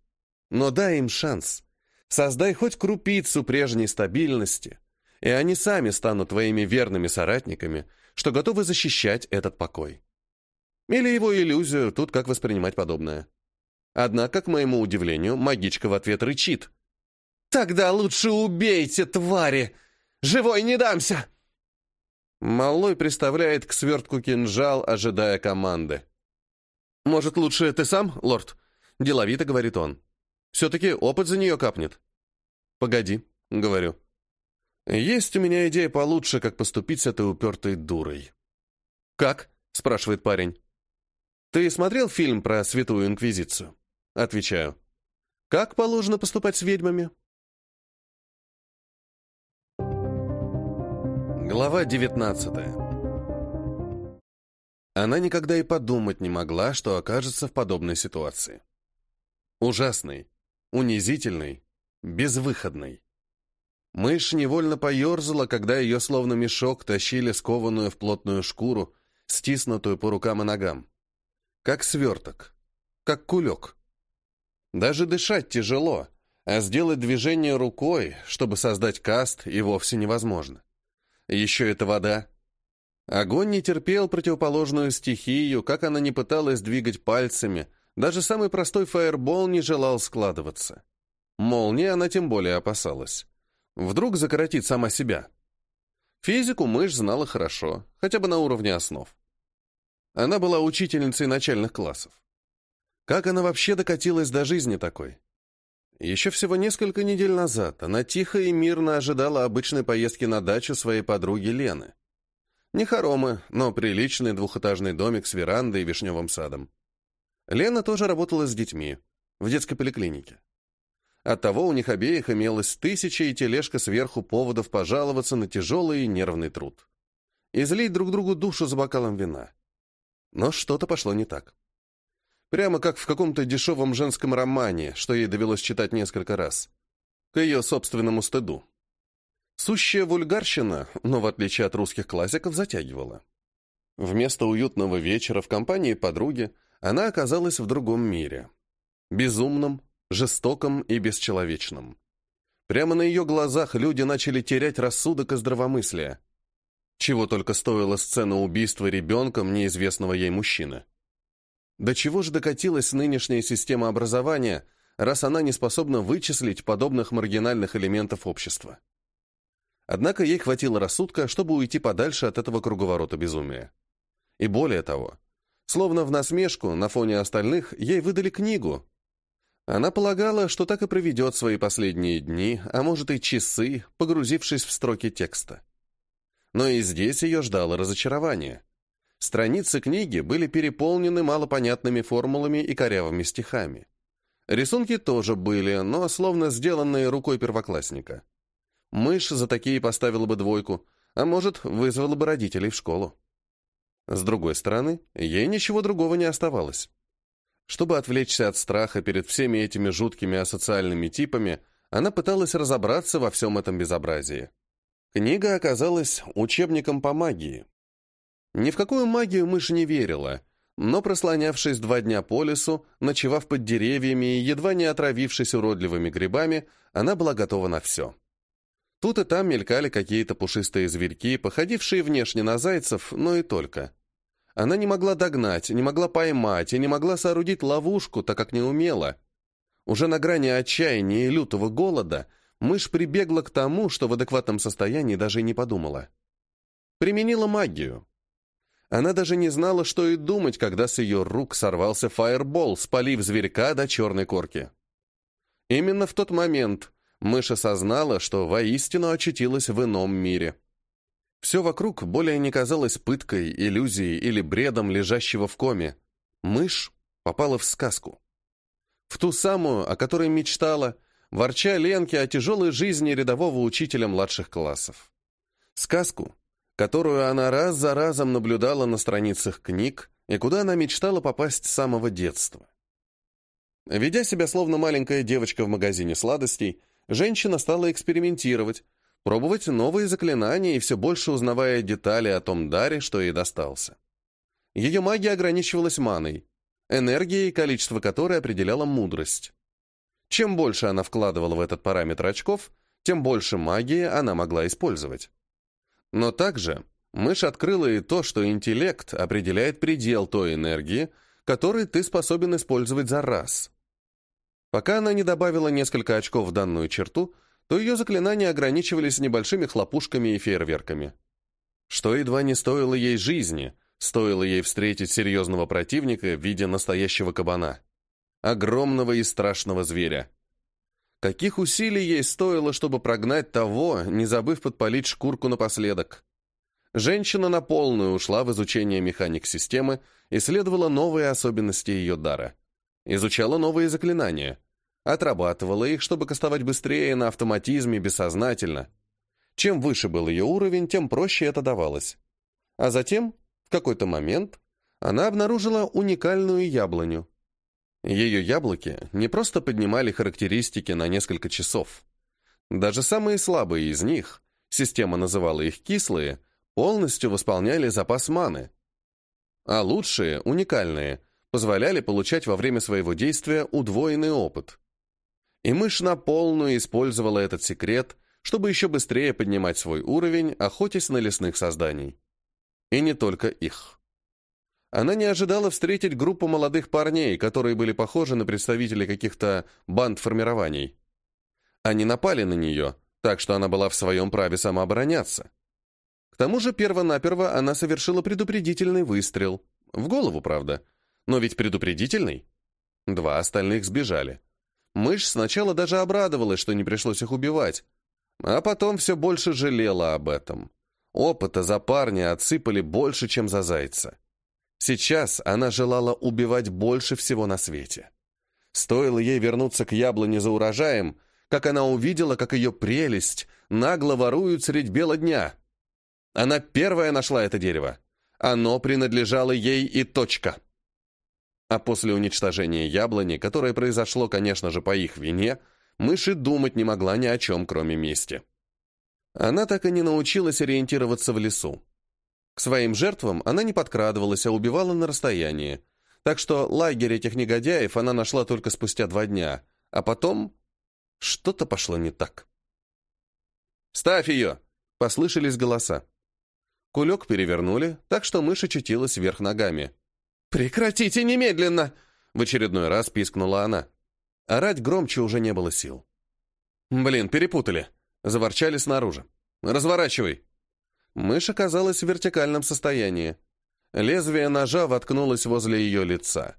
Но дай им шанс. Создай хоть крупицу прежней стабильности, и они сами станут твоими верными соратниками, что готовы защищать этот покой. Или его иллюзию, тут как воспринимать подобное. Однако, к моему удивлению, магичка в ответ рычит. «Тогда лучше убейте, твари! Живой не дамся!» Малой приставляет к свертку кинжал, ожидая команды. «Может, лучше ты сам, лорд?» — деловито говорит он. Все-таки опыт за нее капнет. Погоди, говорю. Есть у меня идея получше, как поступить с этой упертой дурой. Как? спрашивает парень. Ты смотрел фильм про Святую Инквизицию? Отвечаю. Как положено поступать с ведьмами? Глава 19 Она никогда и подумать не могла, что окажется в подобной ситуации. Ужасной, унизительной, безвыходной. Мышь невольно поерзала, когда ее словно мешок тащили скованную в плотную шкуру, стиснутую по рукам и ногам. Как сверток, как кулек. Даже дышать тяжело, а сделать движение рукой, чтобы создать каст, и вовсе невозможно. Еще это вода. Огонь не терпел противоположную стихию, как она не пыталась двигать пальцами, даже самый простой фаербол не желал складываться. Молнии она тем более опасалась. Вдруг закоротит сама себя. Физику мышь знала хорошо, хотя бы на уровне основ. Она была учительницей начальных классов. Как она вообще докатилась до жизни такой? Еще всего несколько недель назад она тихо и мирно ожидала обычной поездки на дачу своей подруги Лены. Не хоромы, но приличный двухэтажный домик с верандой и вишневым садом. Лена тоже работала с детьми, в детской поликлинике. Оттого у них обеих имелось тысяча и тележка сверху поводов пожаловаться на тяжелый и нервный труд. Излить друг другу душу за бокалом вина. Но что-то пошло не так. Прямо как в каком-то дешевом женском романе, что ей довелось читать несколько раз. К ее собственному стыду. Сущая вульгарщина, но в отличие от русских классиков, затягивала. Вместо уютного вечера в компании подруги она оказалась в другом мире. Безумном, жестоком и бесчеловечном. Прямо на ее глазах люди начали терять рассудок и здравомыслие. Чего только стоила сцена убийства ребенком неизвестного ей мужчины. До чего же докатилась нынешняя система образования, раз она не способна вычислить подобных маргинальных элементов общества? Однако ей хватило рассудка, чтобы уйти подальше от этого круговорота безумия. И более того, словно в насмешку на фоне остальных, ей выдали книгу, она полагала, что так и проведет свои последние дни, а может и часы, погрузившись в строки текста. Но и здесь ее ждало разочарование. Страницы книги были переполнены малопонятными формулами и корявыми стихами. Рисунки тоже были, но словно сделанные рукой первоклассника. Мышь за такие поставила бы двойку, а может, вызвала бы родителей в школу. С другой стороны, ей ничего другого не оставалось. Чтобы отвлечься от страха перед всеми этими жуткими асоциальными типами, она пыталась разобраться во всем этом безобразии. Книга оказалась учебником по магии. Ни в какую магию мышь не верила, но, прослонявшись два дня по лесу, ночевав под деревьями и едва не отравившись уродливыми грибами, она была готова на все. Тут и там мелькали какие-то пушистые зверьки, походившие внешне на зайцев, но и только. Она не могла догнать, не могла поймать и не могла соорудить ловушку, так как не умела. Уже на грани отчаяния и лютого голода мышь прибегла к тому, что в адекватном состоянии даже и не подумала. Применила магию. Она даже не знала, что и думать, когда с ее рук сорвался фаербол, спалив зверька до черной корки. Именно в тот момент мышь осознала, что воистину очутилась в ином мире. Все вокруг более не казалось пыткой, иллюзией или бредом лежащего в коме. Мышь попала в сказку. В ту самую, о которой мечтала, ворча Ленке о тяжелой жизни рядового учителя младших классов. Сказку, которую она раз за разом наблюдала на страницах книг и куда она мечтала попасть с самого детства. Ведя себя словно маленькая девочка в магазине сладостей, женщина стала экспериментировать, пробовать новые заклинания и все больше узнавая детали о том даре, что ей достался. Ее магия ограничивалась маной, энергией, количество которой определяла мудрость. Чем больше она вкладывала в этот параметр очков, тем больше магии она могла использовать. Но также мышь открыла и то, что интеллект определяет предел той энергии, которой ты способен использовать за раз. Пока она не добавила несколько очков в данную черту, то ее заклинания ограничивались небольшими хлопушками и фейерверками. Что едва не стоило ей жизни, стоило ей встретить серьезного противника в виде настоящего кабана. Огромного и страшного зверя, Каких усилий ей стоило, чтобы прогнать того, не забыв подпалить шкурку напоследок? Женщина на полную ушла в изучение механик системы, исследовала новые особенности ее дара. Изучала новые заклинания. Отрабатывала их, чтобы кастовать быстрее на автоматизме, бессознательно. Чем выше был ее уровень, тем проще это давалось. А затем, в какой-то момент, она обнаружила уникальную яблоню. Ее яблоки не просто поднимали характеристики на несколько часов. Даже самые слабые из них, система называла их кислые, полностью восполняли запас маны. А лучшие, уникальные, позволяли получать во время своего действия удвоенный опыт. И мышь на полную использовала этот секрет, чтобы еще быстрее поднимать свой уровень, охотясь на лесных созданий. И не только их. Она не ожидала встретить группу молодых парней, которые были похожи на представителей каких-то банд-формирований. Они напали на нее, так что она была в своем праве самообороняться. К тому же перво-наперво она совершила предупредительный выстрел. В голову, правда. Но ведь предупредительный. Два остальных сбежали. Мышь сначала даже обрадовалась, что не пришлось их убивать, а потом все больше жалела об этом. Опыта за парня отсыпали больше, чем за зайца. Сейчас она желала убивать больше всего на свете. Стоило ей вернуться к яблоне за урожаем, как она увидела, как ее прелесть нагло воруют средь бела дня. Она первая нашла это дерево. Оно принадлежало ей и точка. А после уничтожения яблони, которое произошло, конечно же, по их вине, мышь и думать не могла ни о чем, кроме мести. Она так и не научилась ориентироваться в лесу. К своим жертвам она не подкрадывалась, а убивала на расстоянии. Так что лагерь этих негодяев она нашла только спустя два дня. А потом что-то пошло не так. «Ставь ее!» — послышались голоса. Кулек перевернули, так что мышь очутилась вверх ногами. «Прекратите немедленно!» — в очередной раз пискнула она. Орать громче уже не было сил. «Блин, перепутали!» — заворчали снаружи. «Разворачивай!» Мышь оказалась в вертикальном состоянии. Лезвие ножа воткнулось возле ее лица.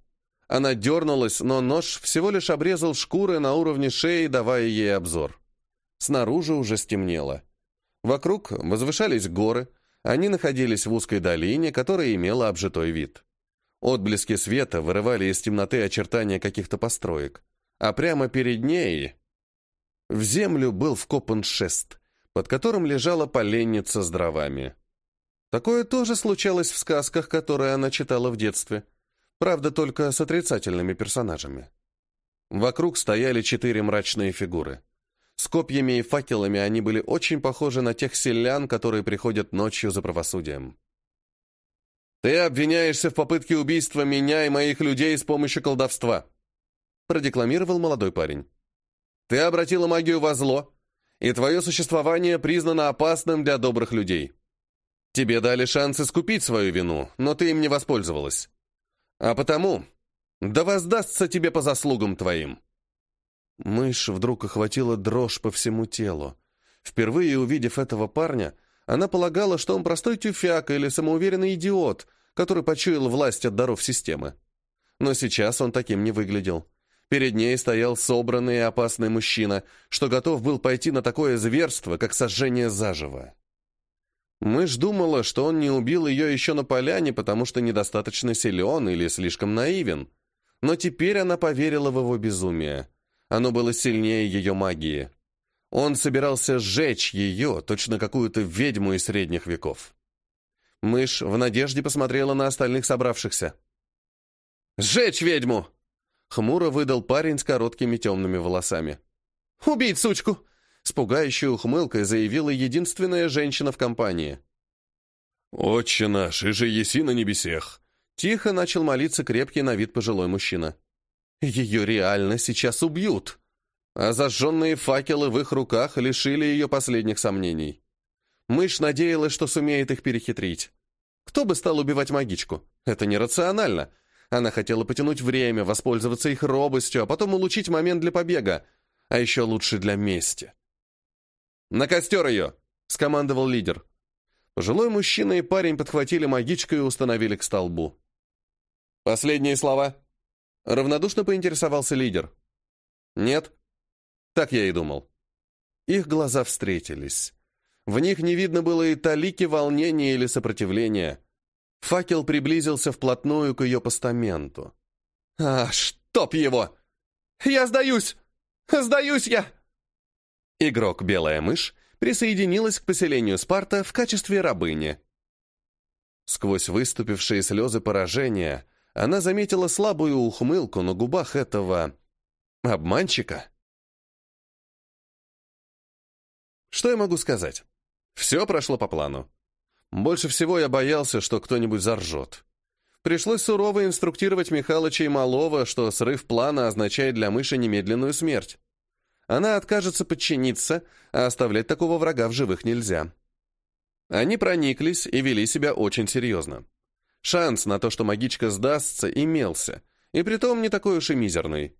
Она дернулась, но нож всего лишь обрезал шкуры на уровне шеи, давая ей обзор. Снаружи уже стемнело. Вокруг возвышались горы, они находились в узкой долине, которая имела обжитой вид. Отблески света вырывали из темноты очертания каких-то построек, а прямо перед ней в землю был вкопан шест под которым лежала поленница с дровами. Такое тоже случалось в сказках, которые она читала в детстве. Правда, только с отрицательными персонажами. Вокруг стояли четыре мрачные фигуры. С копьями и факелами они были очень похожи на тех селян, которые приходят ночью за правосудием. «Ты обвиняешься в попытке убийства меня и моих людей с помощью колдовства», продекламировал молодой парень. «Ты обратила магию во зло, и твое существование признано опасным для добрых людей. Тебе дали шанс искупить свою вину, но ты им не воспользовалась. А потому, да воздастся тебе по заслугам твоим». Мышь вдруг охватила дрожь по всему телу. Впервые увидев этого парня, она полагала, что он простой тюфяк или самоуверенный идиот, который почуял власть от даров системы. Но сейчас он таким не выглядел. Перед ней стоял собранный и опасный мужчина, что готов был пойти на такое зверство, как сожжение заживо. Мышь думала, что он не убил ее еще на поляне, потому что недостаточно силен или слишком наивен. Но теперь она поверила в его безумие. Оно было сильнее ее магии. Он собирался сжечь ее, точно какую-то ведьму из средних веков. Мышь в надежде посмотрела на остальных собравшихся. «Сжечь ведьму!» Хмуро выдал парень с короткими темными волосами. «Убить сучку!» С пугающей ухмылкой заявила единственная женщина в компании. «Отче наш, и же еси на небесех!» Тихо начал молиться крепкий на вид пожилой мужчина. «Ее реально сейчас убьют!» А зажженные факелы в их руках лишили ее последних сомнений. Мышь надеялась, что сумеет их перехитрить. Кто бы стал убивать магичку? Это нерационально. Она хотела потянуть время, воспользоваться их робостью, а потом улучшить момент для побега, а еще лучше для мести. «На костер ее!» — скомандовал лидер. Пожилой мужчина и парень подхватили магичку и установили к столбу. «Последние слова?» Равнодушно поинтересовался лидер. «Нет». Так я и думал. Их глаза встретились. В них не видно было и талики волнения или сопротивления. Факел приблизился вплотную к ее постаменту. «А, чтоб его! Я сдаюсь! Сдаюсь я!» Игрок «Белая мышь» присоединилась к поселению Спарта в качестве рабыни. Сквозь выступившие слезы поражения она заметила слабую ухмылку на губах этого... обманщика. Что я могу сказать? Все прошло по плану. Больше всего я боялся, что кто-нибудь заржет. Пришлось сурово инструктировать Михалыча и Малова, что срыв плана означает для мыши немедленную смерть. Она откажется подчиниться, а оставлять такого врага в живых нельзя. Они прониклись и вели себя очень серьезно. Шанс на то, что магичка сдастся, имелся, и притом не такой уж и мизерный.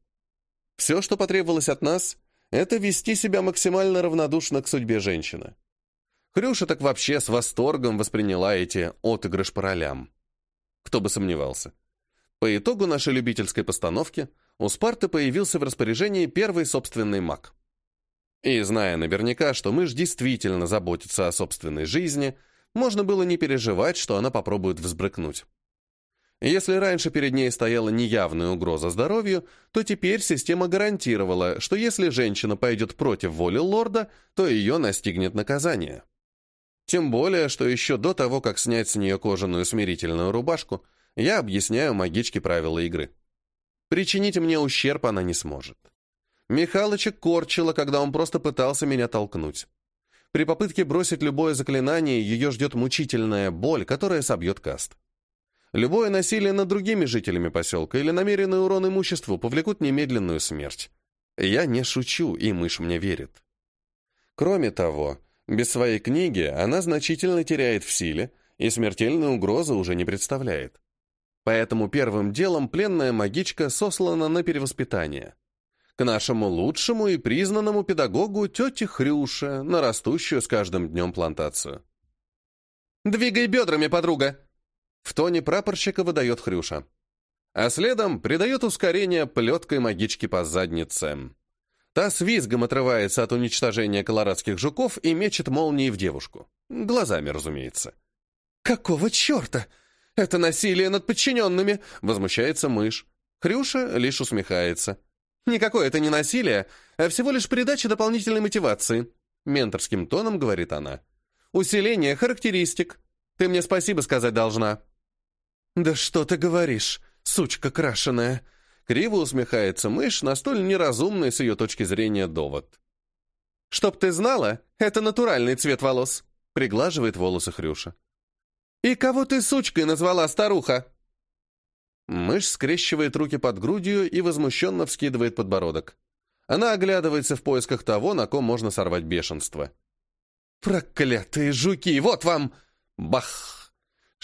Все, что потребовалось от нас, это вести себя максимально равнодушно к судьбе женщины. Хрюша так вообще с восторгом восприняла эти отыгрыш по ролям. Кто бы сомневался. По итогу нашей любительской постановки у Спарты появился в распоряжении первый собственный маг. И зная наверняка, что мышь действительно заботится о собственной жизни, можно было не переживать, что она попробует взбрыкнуть. Если раньше перед ней стояла неявная угроза здоровью, то теперь система гарантировала, что если женщина пойдет против воли лорда, то ее настигнет наказание. Тем более, что еще до того, как снять с нее кожаную смирительную рубашку, я объясняю магичке правила игры. Причинить мне ущерб она не сможет. Михалыча корчила, когда он просто пытался меня толкнуть. При попытке бросить любое заклинание ее ждет мучительная боль, которая собьет каст. Любое насилие над другими жителями поселка или намеренный урон имуществу повлекут немедленную смерть. Я не шучу, и мышь мне верит. Кроме того, без своей книги она значительно теряет в силе и смертельной угрозы уже не представляет. Поэтому первым делом пленная магичка сослана на перевоспитание. К нашему лучшему и признанному педагогу тете Хрюше, на растущую с каждым днем плантацию. «Двигай бедрами, подруга!» В тоне прапорщика выдает Хрюша. А следом придает ускорение плеткой магички по заднице. Та с визгом отрывается от уничтожения колорадских жуков и мечет молнии в девушку. Глазами, разумеется. «Какого черта? Это насилие над подчиненными!» — возмущается мышь. Хрюша лишь усмехается. «Никакое это не насилие, а всего лишь придача дополнительной мотивации», — менторским тоном говорит она. «Усиление характеристик. Ты мне спасибо сказать должна». «Да что ты говоришь, сучка крашеная!» Криво усмехается мышь на столь неразумный с ее точки зрения довод. «Чтоб ты знала, это натуральный цвет волос», — приглаживает волосы Хрюша. «И кого ты сучкой назвала, старуха?» Мышь скрещивает руки под грудью и возмущенно вскидывает подбородок. Она оглядывается в поисках того, на ком можно сорвать бешенство. «Проклятые жуки! Вот вам!» Бах!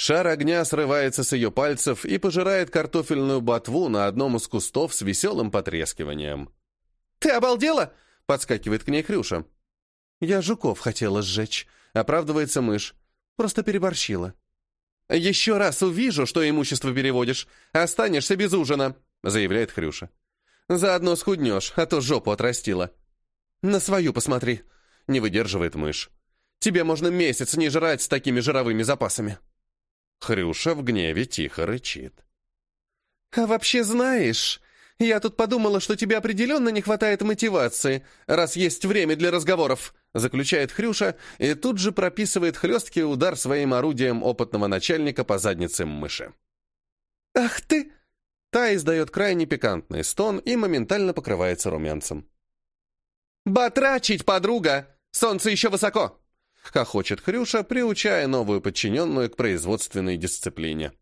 Шар огня срывается с ее пальцев и пожирает картофельную ботву на одном из кустов с веселым потрескиванием. «Ты обалдела?» — подскакивает к ней Хрюша. «Я жуков хотела сжечь», — оправдывается мышь. «Просто переборщила». «Еще раз увижу, что имущество переводишь, останешься без ужина», — заявляет Хрюша. «Заодно схуднешь, а то жопу отрастила». «На свою посмотри», — не выдерживает мышь. «Тебе можно месяц не жрать с такими жировыми запасами». Хрюша в гневе тихо рычит. «А вообще знаешь, я тут подумала, что тебе определенно не хватает мотивации, раз есть время для разговоров», заключает Хрюша и тут же прописывает хлесткий удар своим орудием опытного начальника по заднице мыши. «Ах ты!» Та издает крайне пикантный стон и моментально покрывается румянцем. «Батрачить, подруга! Солнце еще высоко!» — хохочет Хрюша, приучая новую подчиненную к производственной дисциплине.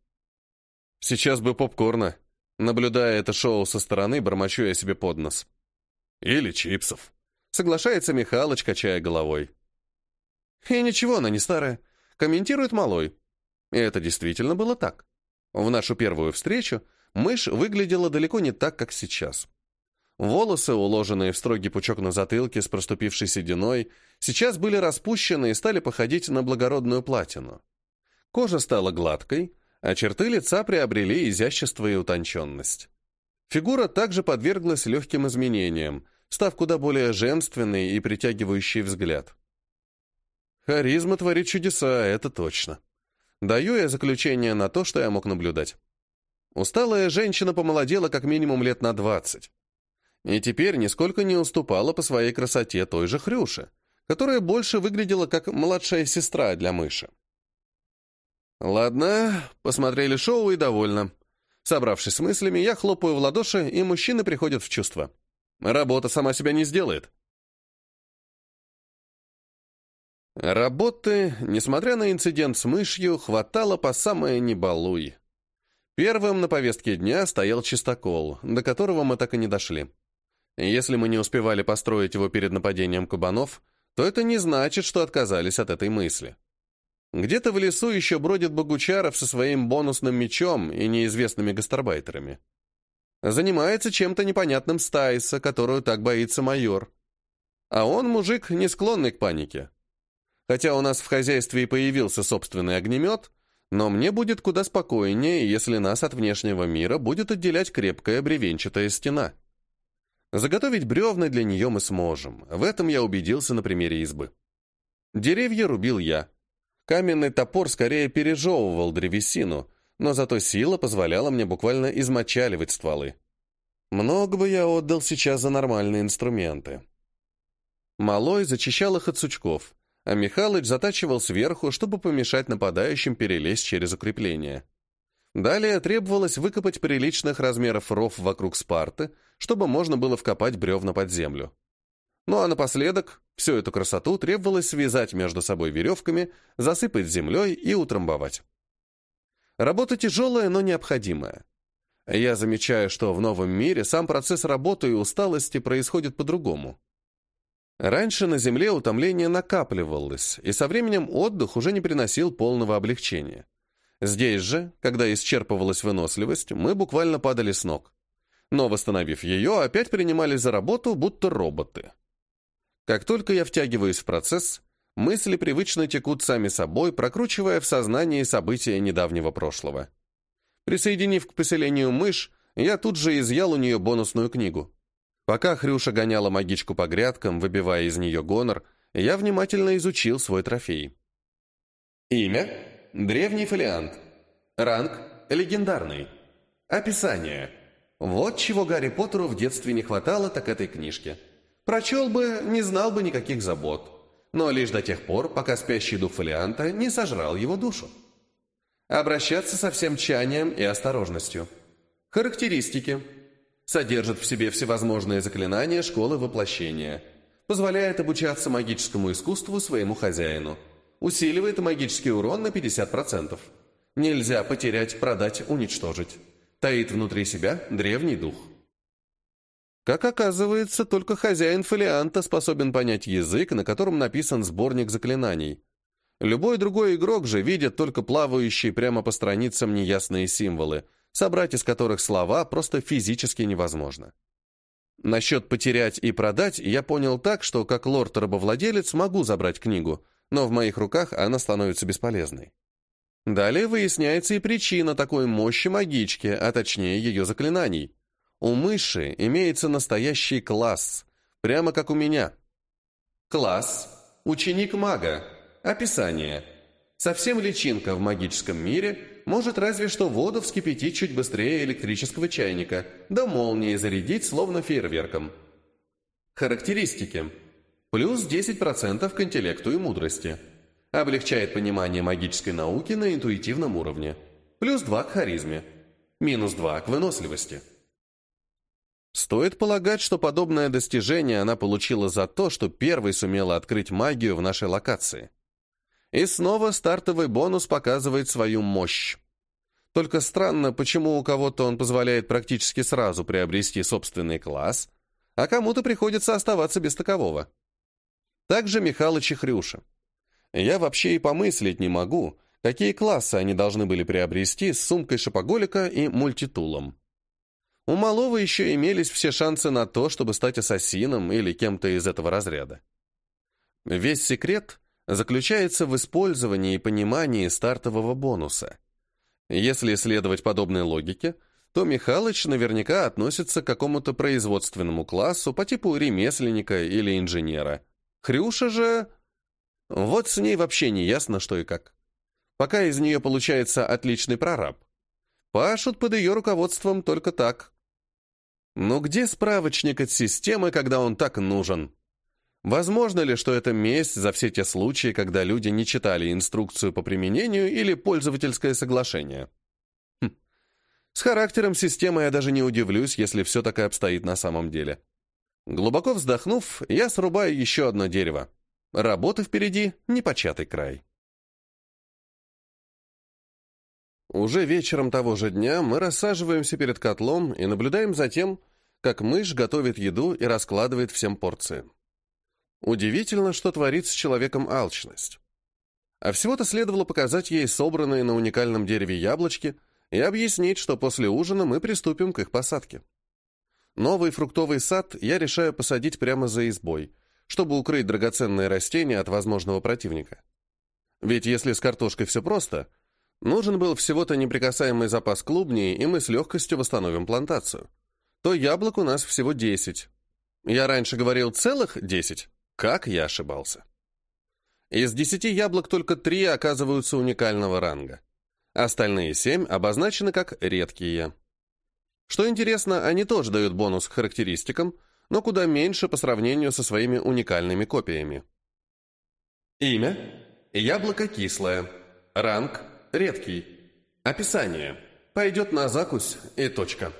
«Сейчас бы попкорна». Наблюдая это шоу со стороны, бормочу я себе под нос. «Или чипсов», — соглашается Михалыч, качая головой. «И ничего, она не старая», — комментирует Малой. И это действительно было так. В нашу первую встречу мышь выглядела далеко не так, как сейчас. Волосы, уложенные в строгий пучок на затылке с проступившей сединой, сейчас были распущены и стали походить на благородную платину. Кожа стала гладкой, а черты лица приобрели изящество и утонченность. Фигура также подверглась легким изменениям, став куда более женственной и притягивающей взгляд. Харизма творит чудеса, это точно. Даю я заключение на то, что я мог наблюдать. Усталая женщина помолодела как минимум лет на двадцать. И теперь нисколько не уступала по своей красоте той же Хрюше, которая больше выглядела как младшая сестра для мыши. Ладно, посмотрели шоу и довольно. Собравшись с мыслями, я хлопаю в ладоши, и мужчины приходят в чувство. Работа сама себя не сделает. Работы, несмотря на инцидент с мышью, хватало по самое не балуй. Первым на повестке дня стоял чистокол, до которого мы так и не дошли. Если мы не успевали построить его перед нападением кабанов, то это не значит, что отказались от этой мысли. Где-то в лесу еще бродит Богучаров со своим бонусным мечом и неизвестными гастарбайтерами. Занимается чем-то непонятным Стайса, которую так боится майор. А он мужик, не склонный к панике. Хотя у нас в хозяйстве и появился собственный огнемет, но мне будет куда спокойнее, если нас от внешнего мира будет отделять крепкая бревенчатая стена. Заготовить бревна для нее мы сможем. В этом я убедился на примере избы. Деревья рубил я. Каменный топор скорее пережевывал древесину, но зато сила позволяла мне буквально измочаливать стволы. Много бы я отдал сейчас за нормальные инструменты. Малой зачищал их от сучков, а Михалыч затачивал сверху, чтобы помешать нападающим перелезть через укрепление. Далее требовалось выкопать приличных размеров ров вокруг Спарты, чтобы можно было вкопать бревна под землю. Ну а напоследок, всю эту красоту требовалось связать между собой веревками, засыпать землей и утрамбовать. Работа тяжелая, но необходимая. Я замечаю, что в новом мире сам процесс работы и усталости происходит по-другому. Раньше на Земле утомление накапливалось, и со временем отдых уже не приносил полного облегчения. Здесь же, когда исчерпывалась выносливость, мы буквально падали с ног. Но, восстановив ее, опять принимались за работу, будто роботы. Как только я втягиваюсь в процесс, мысли привычно текут сами собой, прокручивая в сознании события недавнего прошлого. Присоединив к поселению мышь, я тут же изъял у нее бонусную книгу. Пока Хрюша гоняла магичку по грядкам, выбивая из нее гонор, я внимательно изучил свой трофей. Имя – древний фолиант. Ранг – легендарный. Описание. Вот чего Гарри Поттеру в детстве не хватало, так этой книжки. Прочел бы, не знал бы никаких забот. Но лишь до тех пор, пока спящий дух фолианта не сожрал его душу. Обращаться со всем чанием и осторожностью. Характеристики – содержит в себе всевозможные заклинания школы воплощения, позволяет обучаться магическому искусству своему хозяину, усиливает магический урон на 50%. Нельзя потерять, продать, уничтожить. Таит внутри себя древний дух. Как оказывается, только хозяин фолианта способен понять язык, на котором написан сборник заклинаний. Любой другой игрок же видит только плавающие прямо по страницам неясные символы – собрать из которых слова просто физически невозможно. Насчет потерять и продать я понял так, что как лорд-рабовладелец могу забрать книгу, но в моих руках она становится бесполезной. Далее выясняется и причина такой мощи магички, а точнее ее заклинаний. У мыши имеется настоящий класс, прямо как у меня. Класс. Ученик мага. Описание. Совсем личинка в магическом мире – может разве что воду вскипятить чуть быстрее электрического чайника, да молнии зарядить словно фейерверком. Характеристики. Плюс 10% к интеллекту и мудрости. Облегчает понимание магической науки на интуитивном уровне. Плюс 2 к харизме. Минус 2 к выносливости. Стоит полагать, что подобное достижение она получила за то, что первой сумела открыть магию в нашей локации. И снова стартовый бонус показывает свою мощь. Только странно, почему у кого-то он позволяет практически сразу приобрести собственный класс, а кому-то приходится оставаться без такового. Также Михалыч и Хрюша. Я вообще и помыслить не могу, какие классы они должны были приобрести с сумкой шопоголика и мультитулом. У малого еще имелись все шансы на то, чтобы стать ассасином или кем-то из этого разряда. Весь секрет заключается в использовании и понимании стартового бонуса. Если следовать подобной логике, то Михалыч наверняка относится к какому-то производственному классу по типу ремесленника или инженера. Хрюша же... Вот с ней вообще не ясно, что и как. Пока из нее получается отличный прораб. Пашут под ее руководством только так. Но где справочник от системы, когда он так нужен? Возможно ли, что это месть за все те случаи, когда люди не читали инструкцию по применению или пользовательское соглашение? Хм. С характером системы я даже не удивлюсь, если все так и обстоит на самом деле. Глубоко вздохнув, я срубаю еще одно дерево. Работы впереди непочатый край. Уже вечером того же дня мы рассаживаемся перед котлом и наблюдаем за тем, как мышь готовит еду и раскладывает всем порции. Удивительно, что творит с человеком алчность. А всего-то следовало показать ей собранные на уникальном дереве яблочки и объяснить, что после ужина мы приступим к их посадке. Новый фруктовый сад я решаю посадить прямо за избой, чтобы укрыть драгоценные растения от возможного противника. Ведь если с картошкой все просто – Нужен был всего-то неприкасаемый запас клубней, и мы с легкостью восстановим плантацию. То яблок у нас всего 10. Я раньше говорил целых 10. Как я ошибался. Из 10 яблок только 3 оказываются уникального ранга. Остальные 7 обозначены как редкие. Что интересно, они тоже дают бонус к характеристикам, но куда меньше по сравнению со своими уникальными копиями. Имя. Яблоко кислое. Ранг Редкий. Описание. Пойдет на закусь и точка.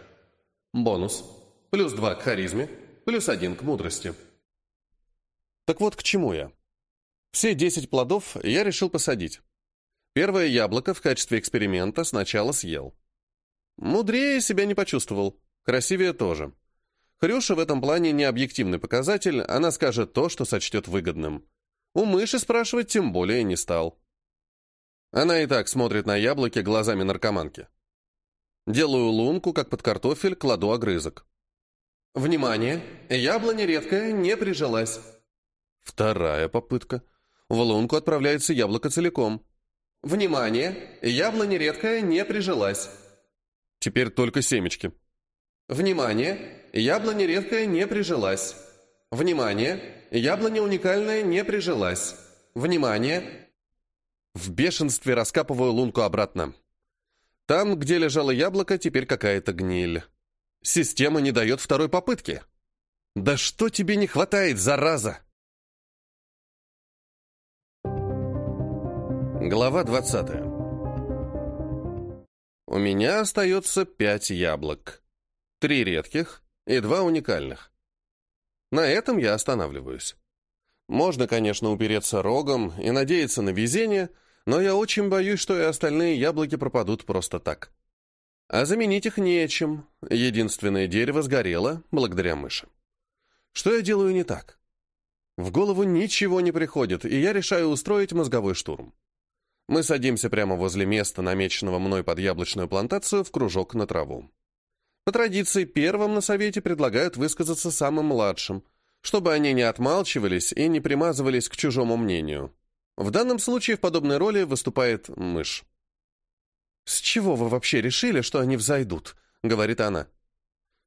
Бонус. Плюс два к харизме, плюс один к мудрости. Так вот к чему я. Все десять плодов я решил посадить. Первое яблоко в качестве эксперимента сначала съел. Мудрее себя не почувствовал, красивее тоже. Хрюша в этом плане не объективный показатель, она скажет то, что сочтет выгодным. У мыши спрашивать тем более не стал. Она и так смотрит на яблоки глазами наркоманки. Делаю лунку, как под картофель, кладу огрызок. Внимание! Яблоня редкая не прижилась. Вторая попытка. В лунку отправляется яблоко целиком. Внимание! Яблоня редкая не прижилась. Теперь только семечки. Внимание! Яблоня редкая не прижилась. Внимание! Яблоня уникальная не прижилась. Внимание! В бешенстве раскапываю лунку обратно. Там, где лежало яблоко, теперь какая-то гниль. Система не дает второй попытки. Да что тебе не хватает, зараза? Глава 20 У меня остается пять яблок. Три редких и два уникальных. На этом я останавливаюсь. Можно, конечно, упереться рогом и надеяться на везение — но я очень боюсь, что и остальные яблоки пропадут просто так. А заменить их нечем. Единственное дерево сгорело благодаря мыши. Что я делаю не так? В голову ничего не приходит, и я решаю устроить мозговой штурм. Мы садимся прямо возле места, намеченного мной под яблочную плантацию, в кружок на траву. По традиции, первым на совете предлагают высказаться самым младшим, чтобы они не отмалчивались и не примазывались к чужому мнению. В данном случае в подобной роли выступает мышь. «С чего вы вообще решили, что они взойдут?» — говорит она.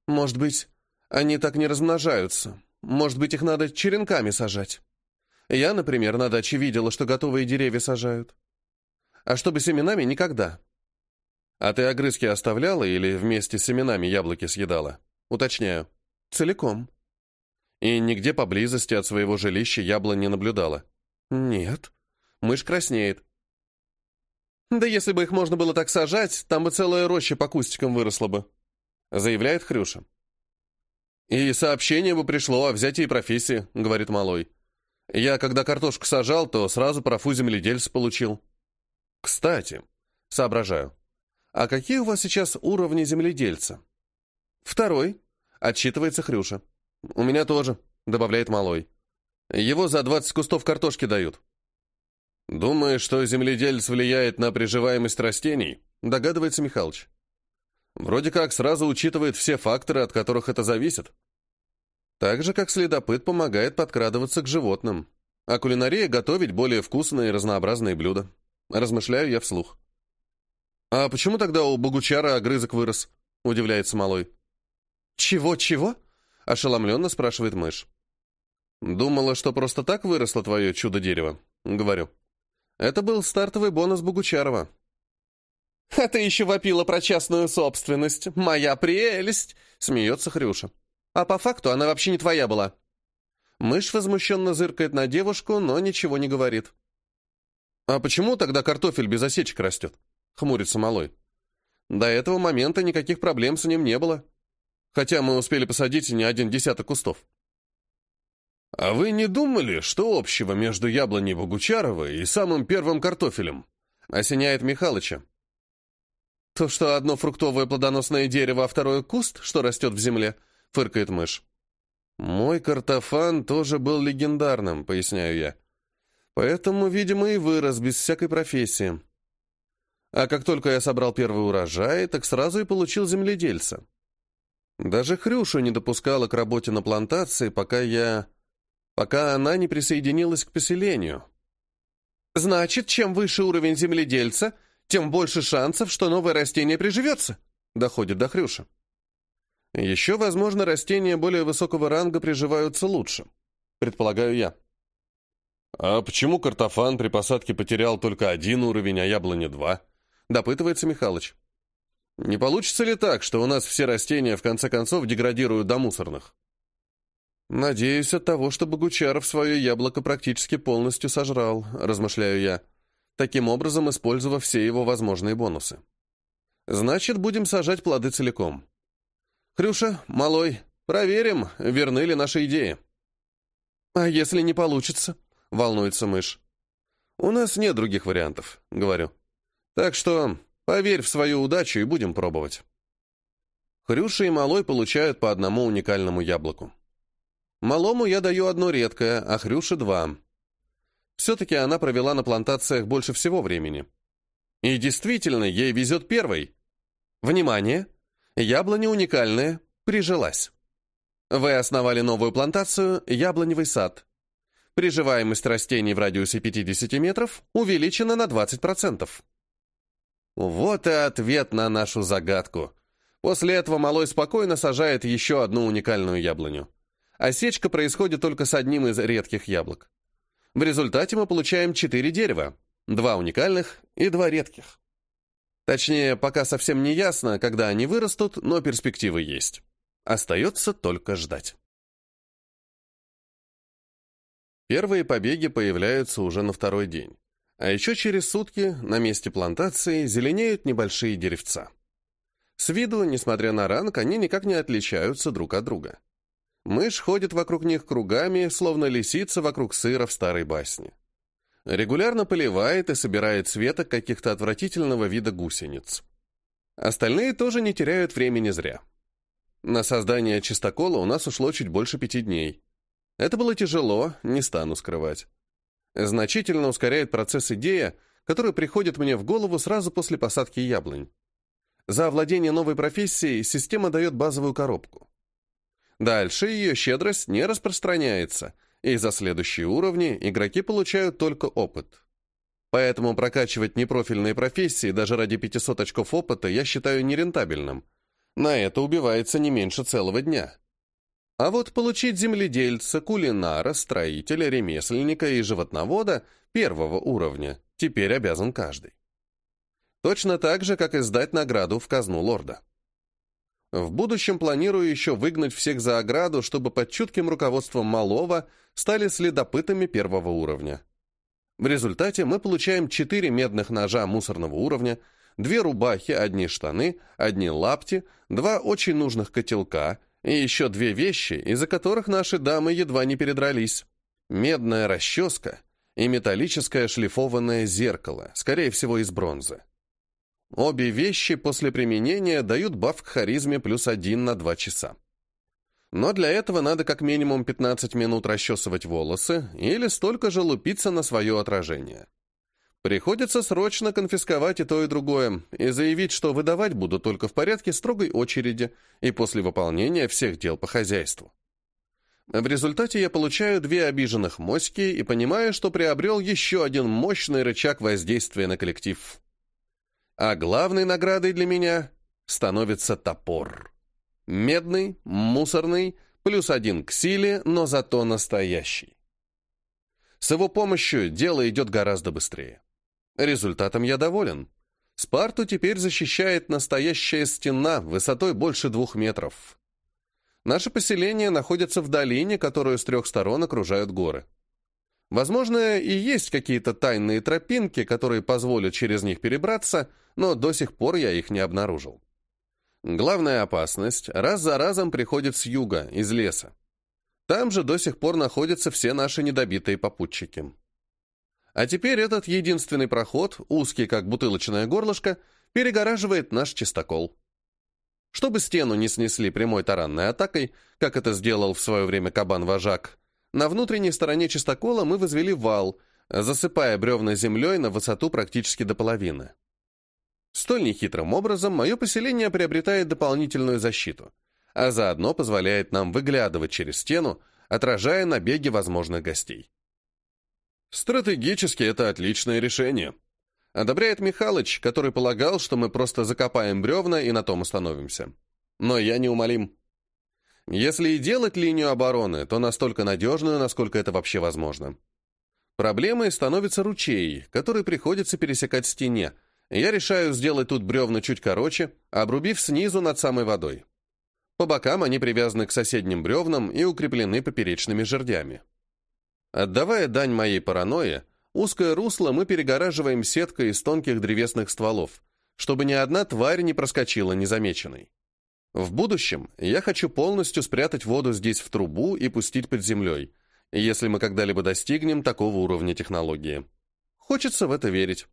«Может быть, они так не размножаются. Может быть, их надо черенками сажать. Я, например, на даче видела, что готовые деревья сажают. А чтобы семенами — никогда. А ты огрызки оставляла или вместе с семенами яблоки съедала? Уточняю. Целиком. И нигде поблизости от своего жилища яблонь не наблюдала? Нет. Мышь краснеет. «Да если бы их можно было так сажать, там бы целая роща по кустикам выросла бы», — заявляет Хрюша. «И сообщение бы пришло о взятии профессии», — говорит Малой. «Я, когда картошку сажал, то сразу профу земледельца получил». «Кстати», — соображаю, «а какие у вас сейчас уровни земледельца?» «Второй», — отчитывается Хрюша. «У меня тоже», — добавляет Малой. «Его за двадцать кустов картошки дают». «Думаешь, что земледелец влияет на приживаемость растений?» – догадывается Михалыч. «Вроде как сразу учитывает все факторы, от которых это зависит. Так же, как следопыт помогает подкрадываться к животным, а кулинария готовить более вкусные и разнообразные блюда. Размышляю я вслух. «А почему тогда у Богучара огрызок вырос?» — удивляется Малой. «Чего-чего?» — ошеломленно спрашивает мышь. «Думала, что просто так выросло твое чудо-дерево?» — говорю. «Это был стартовый бонус Богучарова». «А ты еще вопила про частную собственность. Моя прелесть!» — смеется Хрюша. «А по факту она вообще не твоя была». Мышь возмущенно зыркает на девушку, но ничего не говорит. «А почему тогда картофель без осечек растет?» — хмурится Малой. «До этого момента никаких проблем с ним не было. Хотя мы успели посадить не один десяток кустов». «А вы не думали, что общего между яблоней Богучарова и самым первым картофелем?» — осеняет Михалыча. «То, что одно фруктовое плодоносное дерево, а второе куст, что растет в земле?» — фыркает мышь. «Мой картофан тоже был легендарным», — поясняю я. «Поэтому, видимо, и вырос без всякой профессии. А как только я собрал первый урожай, так сразу и получил земледельца. Даже Хрюшу не допускала к работе на плантации, пока я... пока она не присоединилась к поселению». «Значит, чем выше уровень земледельца, тем больше шансов, что новое растение приживется», — доходит до Хрюша. Еще, возможно, растения более высокого ранга приживаются лучше, предполагаю я. А почему картофан при посадке потерял только один уровень, а яблони два? Допытывается Михалыч. Не получится ли так, что у нас все растения в конце концов деградируют до мусорных? Надеюсь, от того, что Богучаров свое яблоко практически полностью сожрал, размышляю я, таким образом используя все его возможные бонусы. Значит, будем сажать плоды целиком. «Хрюша, малой, проверим, верны ли наши идеи». «А если не получится?» — волнуется мышь. «У нас нет других вариантов», — говорю. «Так что поверь в свою удачу и будем пробовать». Хрюша и Малой получают по одному уникальному яблоку. Малому я даю одно редкое, а Хрюше два. Все-таки она провела на плантациях больше всего времени. И действительно, ей везет первой. Внимание! Яблоня уникальная, прижилась. Вы основали новую плантацию «Яблоневый сад». Приживаемость растений в радиусе 50 метров увеличена на 20%. Вот и ответ на нашу загадку. После этого малой спокойно сажает еще одну уникальную яблоню. Осечка происходит только с одним из редких яблок. В результате мы получаем четыре дерева, два уникальных и два редких. Точнее, пока совсем не ясно, когда они вырастут, но перспективы есть. Остается только ждать. Первые побеги появляются уже на второй день. А еще через сутки на месте плантации зеленеют небольшие деревца. С виду, несмотря на ранг, они никак не отличаются друг от друга. Мышь ходит вокруг них кругами, словно лисица вокруг сыра в старой басне. Регулярно поливает и собирает светок каких-то отвратительного вида гусениц. Остальные тоже не теряют времени зря. На создание чистокола у нас ушло чуть больше пяти дней. Это было тяжело, не стану скрывать. Значительно ускоряет процесс идея, которая приходит мне в голову сразу после посадки яблонь. За овладение новой профессией система дает базовую коробку. Дальше ее щедрость не распространяется – и за следующие уровни игроки получают только опыт. Поэтому прокачивать непрофильные профессии даже ради 500 очков опыта я считаю нерентабельным. На это убивается не меньше целого дня. А вот получить земледельца, кулинара, строителя, ремесленника и животновода первого уровня теперь обязан каждый. Точно так же, как и сдать награду в казну лорда. В будущем планирую еще выгнать всех за ограду, чтобы под чутким руководством малого стали следопытами первого уровня. В результате мы получаем четыре медных ножа мусорного уровня, две рубахи, одни штаны, одни лапти, два очень нужных котелка и еще две вещи, из-за которых наши дамы едва не передрались. Медная расческа и металлическое шлифованное зеркало, скорее всего, из бронзы. Обе вещи после применения дают баф к харизме плюс один на два часа. Но для этого надо как минимум 15 минут расчесывать волосы или столько же лупиться на свое отражение. Приходится срочно конфисковать и то, и другое, и заявить, что выдавать буду только в порядке строгой очереди и после выполнения всех дел по хозяйству. В результате я получаю две обиженных моськи и понимаю, что приобрел еще один мощный рычаг воздействия на коллектив. А главной наградой для меня становится топор. Медный, мусорный, плюс один к силе, но зато настоящий. С его помощью дело идет гораздо быстрее. Результатом я доволен. Спарту теперь защищает настоящая стена высотой больше двух метров. Наше поселение находится в долине, которую с трех сторон окружают горы. Возможно, и есть какие-то тайные тропинки, которые позволят через них перебраться, но до сих пор я их не обнаружил. Главная опасность раз за разом приходит с юга, из леса. Там же до сих пор находятся все наши недобитые попутчики. А теперь этот единственный проход, узкий как бутылочное горлышко, перегораживает наш чистокол. Чтобы стену не снесли прямой таранной атакой, как это сделал в свое время кабан-вожак, на внутренней стороне чистокола мы возвели вал, засыпая бревна землей на высоту практически до половины. Столь нехитрым образом мое поселение приобретает дополнительную защиту, а заодно позволяет нам выглядывать через стену, отражая набеги возможных гостей. Стратегически это отличное решение. Одобряет Михалыч, который полагал, что мы просто закопаем бревна и на том остановимся. Но я неумолим. Если и делать линию обороны, то настолько надежную, насколько это вообще возможно. Проблемой становится ручей, который приходится пересекать стене. Я решаю сделать тут бревна чуть короче, обрубив снизу над самой водой. По бокам они привязаны к соседним бревнам и укреплены поперечными жердями. Отдавая дань моей паранойе, узкое русло мы перегораживаем сеткой из тонких древесных стволов, чтобы ни одна тварь не проскочила незамеченной. В будущем я хочу полностью спрятать воду здесь в трубу и пустить под землей, если мы когда-либо достигнем такого уровня технологии. Хочется в это верить.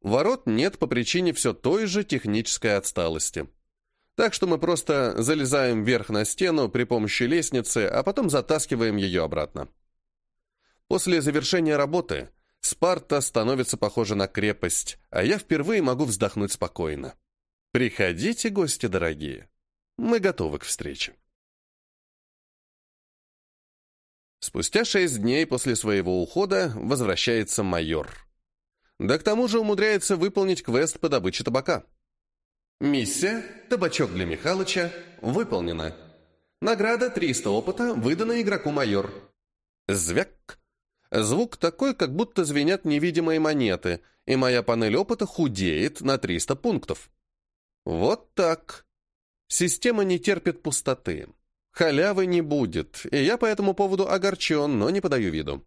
Ворот нет по причине все той же технической отсталости. Так что мы просто залезаем вверх на стену при помощи лестницы, а потом затаскиваем ее обратно. После завершения работы Спарта становится похожа на крепость, а я впервые могу вздохнуть спокойно. Приходите, гости дорогие. Мы готовы к встрече. Спустя шесть дней после своего ухода возвращается майор. Да к тому же умудряется выполнить квест по добыче табака. Миссия «Табачок для Михалыча» выполнена. Награда 300 опыта выдана игроку майор. Звяк. Звук такой, как будто звенят невидимые монеты, и моя панель опыта худеет на 300 пунктов. Вот так. Система не терпит пустоты. Халявы не будет, и я по этому поводу огорчен, но не подаю виду.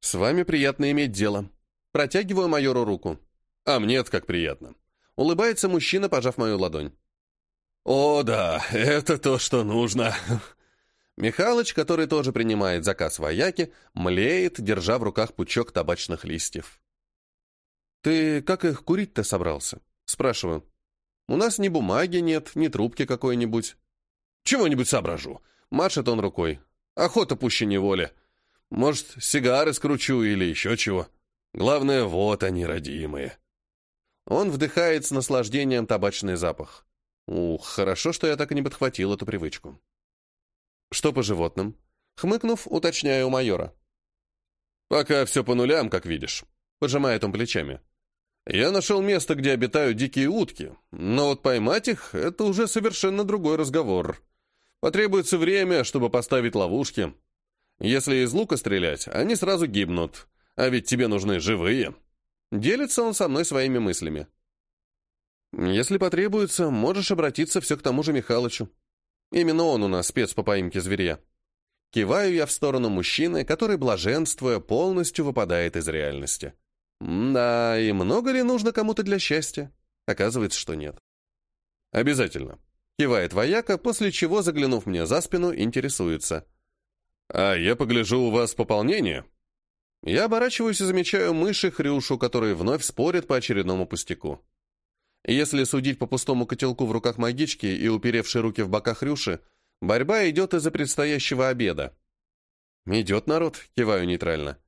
С вами приятно иметь дело. Протягиваю майору руку. А мне-то как приятно. Улыбается мужчина, пожав мою ладонь. «О, да, это то, что нужно!» Михалыч, который тоже принимает заказ вояки, млеет, держа в руках пучок табачных листьев. «Ты как их курить-то собрался?» Спрашиваю. «У нас ни бумаги нет, ни трубки какой-нибудь». «Чего-нибудь соображу». Машет он рукой. «Охота пуще неволя. Может, сигары скручу или еще чего. Главное, вот они, родимые». Он вдыхает с наслаждением табачный запах. Ух, хорошо, что я так и не подхватил эту привычку. «Что по животным?» Хмыкнув, уточняю у майора. «Пока все по нулям, как видишь», — пожимает он плечами. «Я нашел место, где обитают дикие утки, но вот поймать их — это уже совершенно другой разговор. Потребуется время, чтобы поставить ловушки. Если из лука стрелять, они сразу гибнут, а ведь тебе нужны живые». Делится он со мной своими мыслями. «Если потребуется, можешь обратиться все к тому же Михалычу. Именно он у нас спец по поимке зверя. Киваю я в сторону мужчины, который, блаженствуя, полностью выпадает из реальности. Да, и много ли нужно кому-то для счастья? Оказывается, что нет. Обязательно. Кивает вояка, после чего, заглянув мне за спину, интересуется. «А я погляжу, у вас пополнение?» Я оборачиваюсь и замечаю мыши Хрюшу, которые вновь спорят по очередному пустяку. Если судить по пустому котелку в руках магички и уперевшей руки в бока Рюши, борьба идет из-за предстоящего обеда. «Идет народ», — киваю нейтрально.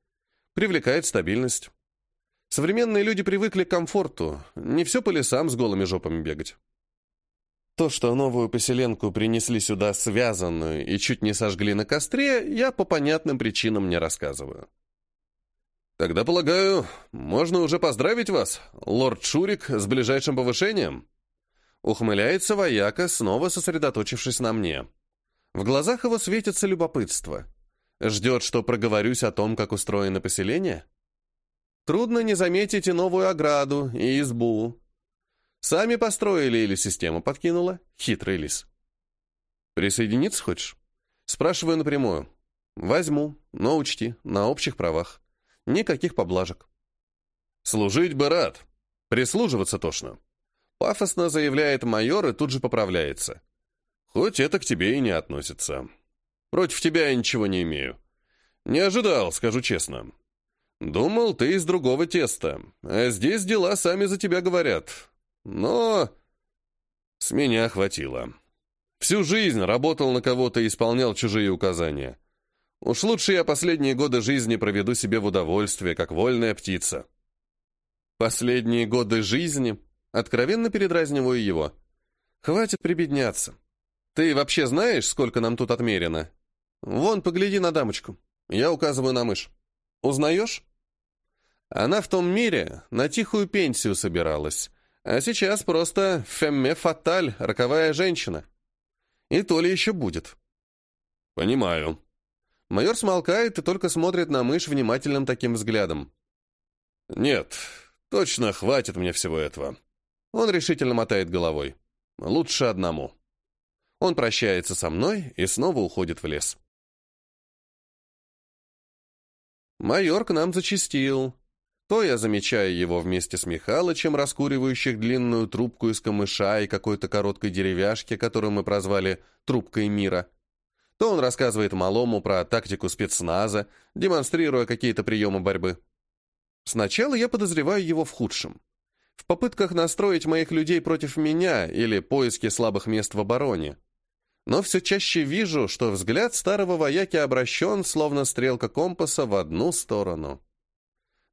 «Привлекает стабильность. Современные люди привыкли к комфорту, не все по лесам с голыми жопами бегать». То, что новую поселенку принесли сюда связанную и чуть не сожгли на костре, я по понятным причинам не рассказываю. «Тогда, полагаю, можно уже поздравить вас, лорд Шурик, с ближайшим повышением?» Ухмыляется вояка, снова сосредоточившись на мне. В глазах его светится любопытство. Ждет, что проговорюсь о том, как устроено поселение? Трудно не заметить и новую ограду, и избу. Сами построили или система подкинула? Хитрый лис. Присоединиться хочешь? Спрашиваю напрямую. Возьму, но учти, на общих правах. Никаких поблажек. Служить бы рад. Прислуживаться тошно. Пафосно заявляет майор и тут же поправляется. Хоть это к тебе и не относится. Против тебя я ничего не имею. Не ожидал, скажу честно. Думал, ты из другого теста, а здесь дела сами за тебя говорят. Но с меня хватило. Всю жизнь работал на кого-то и исполнял чужие указания. Уж лучше я последние годы жизни проведу себе в удовольствие, как вольная птица. Последние годы жизни? Откровенно передразниваю его. Хватит прибедняться. Ты вообще знаешь, сколько нам тут отмерено? Вон, погляди на дамочку. Я указываю на мышь. Узнаешь? Она в том мире на тихую пенсию собиралась, а сейчас просто фемме фаталь, роковая женщина. И то ли еще будет. Понимаю. Майор смолкает и только смотрит на мышь внимательным таким взглядом. Нет, точно хватит мне всего этого. Он решительно мотает головой. Лучше одному. Он прощается со мной и снова уходит в лес. Майор к нам зачастил. То я замечаю его вместе с Михалычем, раскуривающих длинную трубку из камыша и какой-то короткой деревяшки, которую мы прозвали «трубкой мира», то он рассказывает малому про тактику спецназа, демонстрируя какие-то приемы борьбы. Сначала я подозреваю его в худшем. В попытках настроить моих людей против меня или поиске слабых мест в обороне но все чаще вижу, что взгляд старого вояки обращен, словно стрелка компаса, в одну сторону.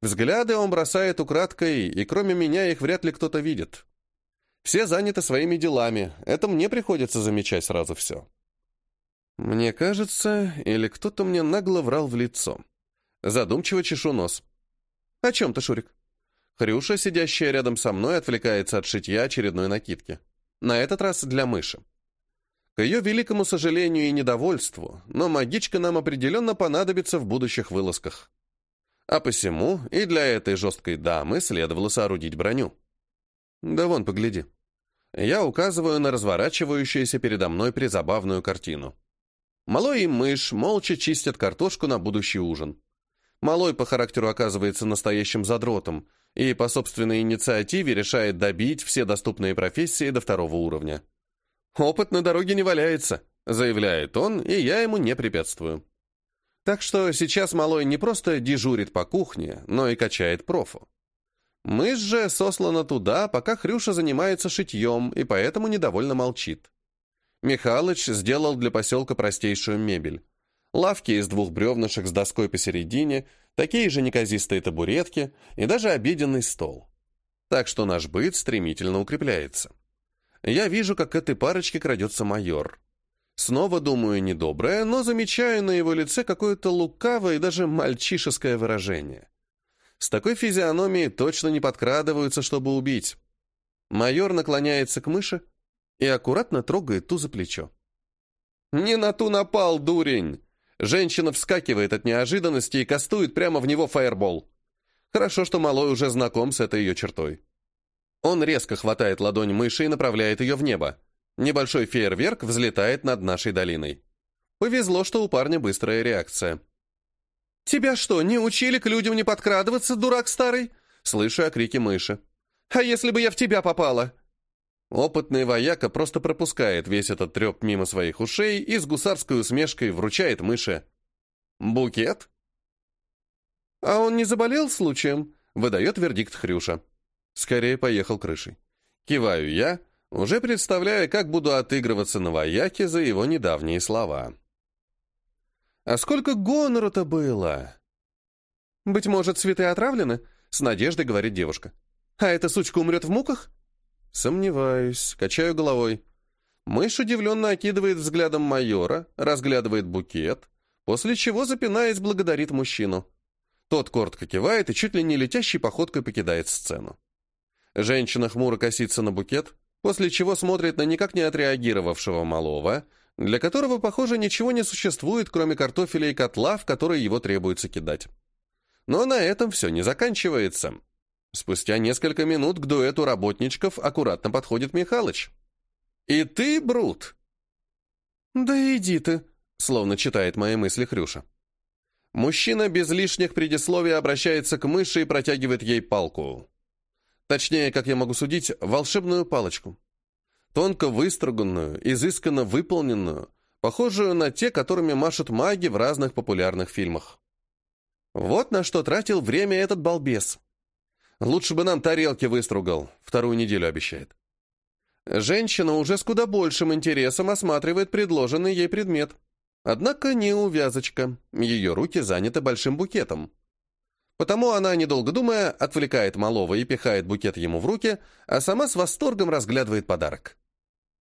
Взгляды он бросает украдкой, и кроме меня их вряд ли кто-то видит. Все заняты своими делами, это мне приходится замечать сразу все. Мне кажется, или кто-то мне нагло врал в лицо. Задумчиво чешу нос. «О чем ты, Шурик?» Хрюша, сидящая рядом со мной, отвлекается от шитья очередной накидки. На этот раз для мыши. К ее великому сожалению и недовольству, но магичка нам определенно понадобится в будущих вылазках. А посему и для этой жесткой дамы следовало соорудить броню. Да вон, погляди. Я указываю на разворачивающуюся передо мной призабавную картину. Малой и мышь молча чистят картошку на будущий ужин. Малой по характеру оказывается настоящим задротом и по собственной инициативе решает добить все доступные профессии до второго уровня. «Опыт на дороге не валяется», — заявляет он, и я ему не препятствую. Так что сейчас малой не просто дежурит по кухне, но и качает профу. Мышь же сослана туда, пока Хрюша занимается шитьем, и поэтому недовольно молчит. Михалыч сделал для поселка простейшую мебель. Лавки из двух бревнышек с доской посередине, такие же неказистые табуретки и даже обеденный стол. Так что наш быт стремительно укрепляется я вижу, как к этой парочке крадется майор. Снова думаю недоброе, но замечаю на его лице какое-то лукавое и даже мальчишеское выражение. С такой физиономией точно не подкрадываются, чтобы убить. Майор наклоняется к мыши и аккуратно трогает ту за плечо. «Не на ту напал, дурень!» Женщина вскакивает от неожиданности и кастует прямо в него фаербол. Хорошо, что малой уже знаком с этой ее чертой. Он резко хватает ладонь мыши и направляет ее в небо. Небольшой фейерверк взлетает над нашей долиной. Повезло, что у парня быстрая реакция. «Тебя что, не учили к людям не подкрадываться, дурак старый?» Слышу я крики мыши. «А если бы я в тебя попала?» Опытный вояка просто пропускает весь этот треп мимо своих ушей и с гусарской усмешкой вручает мыши. «Букет?» «А он не заболел случаем?» — выдает вердикт Хрюша. Скорее поехал крышей. Киваю я, уже представляя, как буду отыгрываться на вояке за его недавние слова. А сколько гонору-то было? Быть может, цветы отравлены? С надеждой говорит девушка. А эта сучка умрет в муках? Сомневаюсь, качаю головой. Мышь удивленно окидывает взглядом майора, разглядывает букет, после чего, запинаясь, благодарит мужчину. Тот коротко кивает и чуть ли не летящей походкой покидает сцену. Женщина хмуро косится на букет, после чего смотрит на никак не отреагировавшего малого, для которого, похоже, ничего не существует, кроме картофеля и котла, в который его требуется кидать. Но на этом все не заканчивается. Спустя несколько минут к дуэту работничков аккуратно подходит Михалыч. «И ты, Брут?» «Да иди ты», — словно читает мои мысли Хрюша. Мужчина без лишних предисловий обращается к мыши и протягивает ей палку. Точнее, как я могу судить, волшебную палочку. Тонко выструганную, изысканно выполненную, похожую на те, которыми машут маги в разных популярных фильмах. Вот на что тратил время этот балбес. Лучше бы нам тарелки выстругал, вторую неделю обещает. Женщина уже с куда большим интересом осматривает предложенный ей предмет. Однако не увязочка, ее руки заняты большим букетом. Потому она, недолго думая, отвлекает малого и пихает букет ему в руки, а сама с восторгом разглядывает подарок.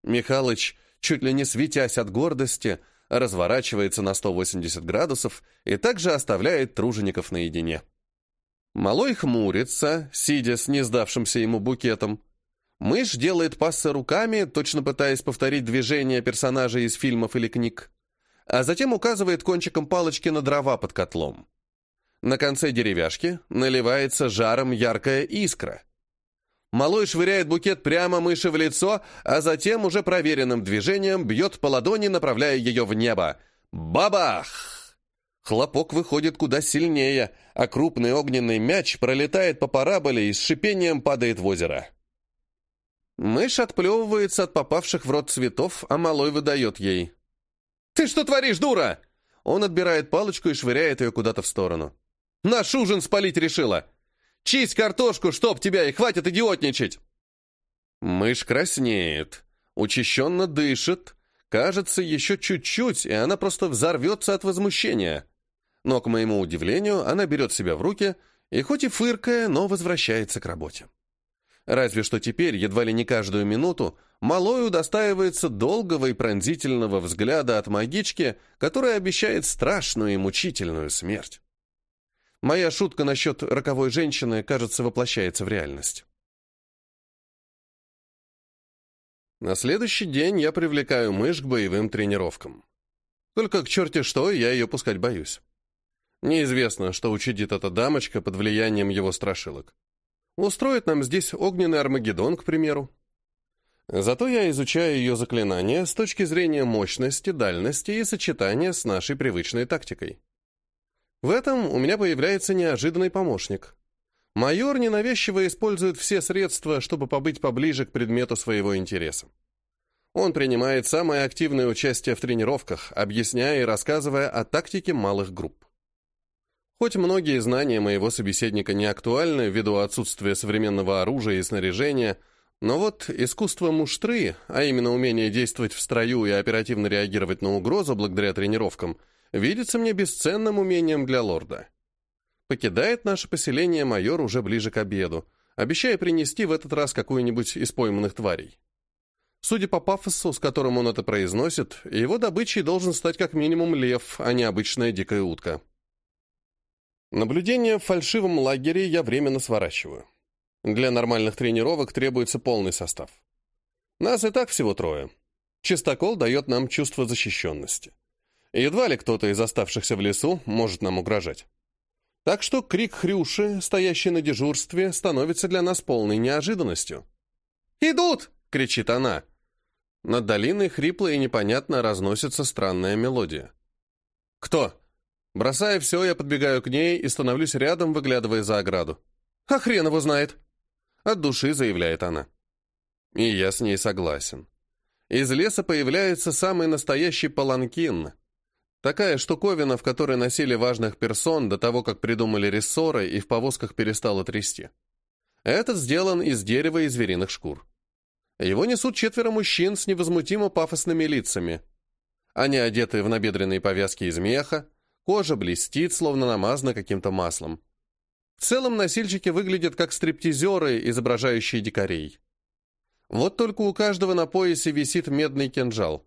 Михалыч, чуть ли не светясь от гордости, разворачивается на 180 градусов и также оставляет тружеников наедине. Малой хмурится, сидя с не сдавшимся ему букетом. Мышь делает пассы руками, точно пытаясь повторить движения персонажей из фильмов или книг, а затем указывает кончиком палочки на дрова под котлом. На конце деревяшки наливается жаром яркая искра. Малой швыряет букет прямо мыши в лицо, а затем уже проверенным движением бьет по ладони, направляя ее в небо. Бабах! Хлопок выходит куда сильнее, а крупный огненный мяч пролетает по параболе и с шипением падает в озеро. Мышь отплевывается от попавших в рот цветов, а малой выдает ей. «Ты что творишь, дура?» Он отбирает палочку и швыряет ее куда-то в сторону. «Наш ужин спалить решила! Чисть картошку, чтоб тебя, и хватит идиотничать!» Мышь краснеет, учащенно дышит, кажется, еще чуть-чуть, и она просто взорвется от возмущения. Но, к моему удивлению, она берет себя в руки и хоть и фыркая, но возвращается к работе. Разве что теперь, едва ли не каждую минуту, малой удостаивается долгого и пронзительного взгляда от магички, которая обещает страшную и мучительную смерть. Моя шутка насчет роковой женщины, кажется, воплощается в реальность. На следующий день я привлекаю мышь к боевым тренировкам. Только к черте что, я ее пускать боюсь. Неизвестно, что учудит эта дамочка под влиянием его страшилок. Устроит нам здесь огненный Армагеддон, к примеру. Зато я изучаю ее заклинания с точки зрения мощности, дальности и сочетания с нашей привычной тактикой. В этом у меня появляется неожиданный помощник. Майор ненавязчиво использует все средства, чтобы побыть поближе к предмету своего интереса. Он принимает самое активное участие в тренировках, объясняя и рассказывая о тактике малых групп. Хоть многие знания моего собеседника не актуальны ввиду отсутствия современного оружия и снаряжения, но вот искусство муштры, а именно умение действовать в строю и оперативно реагировать на угрозу благодаря тренировкам, видится мне бесценным умением для лорда. Покидает наше поселение майор уже ближе к обеду, обещая принести в этот раз какую-нибудь из пойманных тварей. Судя по пафосу, с которым он это произносит, его добычей должен стать как минимум лев, а не обычная дикая утка. Наблюдение в фальшивом лагере я временно сворачиваю. Для нормальных тренировок требуется полный состав. Нас и так всего трое. Чистокол дает нам чувство защищенности. Едва ли кто-то из оставшихся в лесу может нам угрожать. Так что крик Хрюши, стоящий на дежурстве, становится для нас полной неожиданностью. «Идут!» — кричит она. Над долиной хрипло и непонятно разносится странная мелодия. «Кто?» Бросая все, я подбегаю к ней и становлюсь рядом, выглядывая за ограду. «А хрен его знает!» От души заявляет она. И я с ней согласен. Из леса появляется самый настоящий паланкин. Такая штуковина, в которой носили важных персон до того, как придумали рессоры и в повозках перестало трясти. Этот сделан из дерева и звериных шкур. Его несут четверо мужчин с невозмутимо пафосными лицами. Они одеты в набедренные повязки из меха, Кожа блестит, словно намазана каким-то маслом. В целом носильщики выглядят как стриптизеры, изображающие дикарей. Вот только у каждого на поясе висит медный кинжал.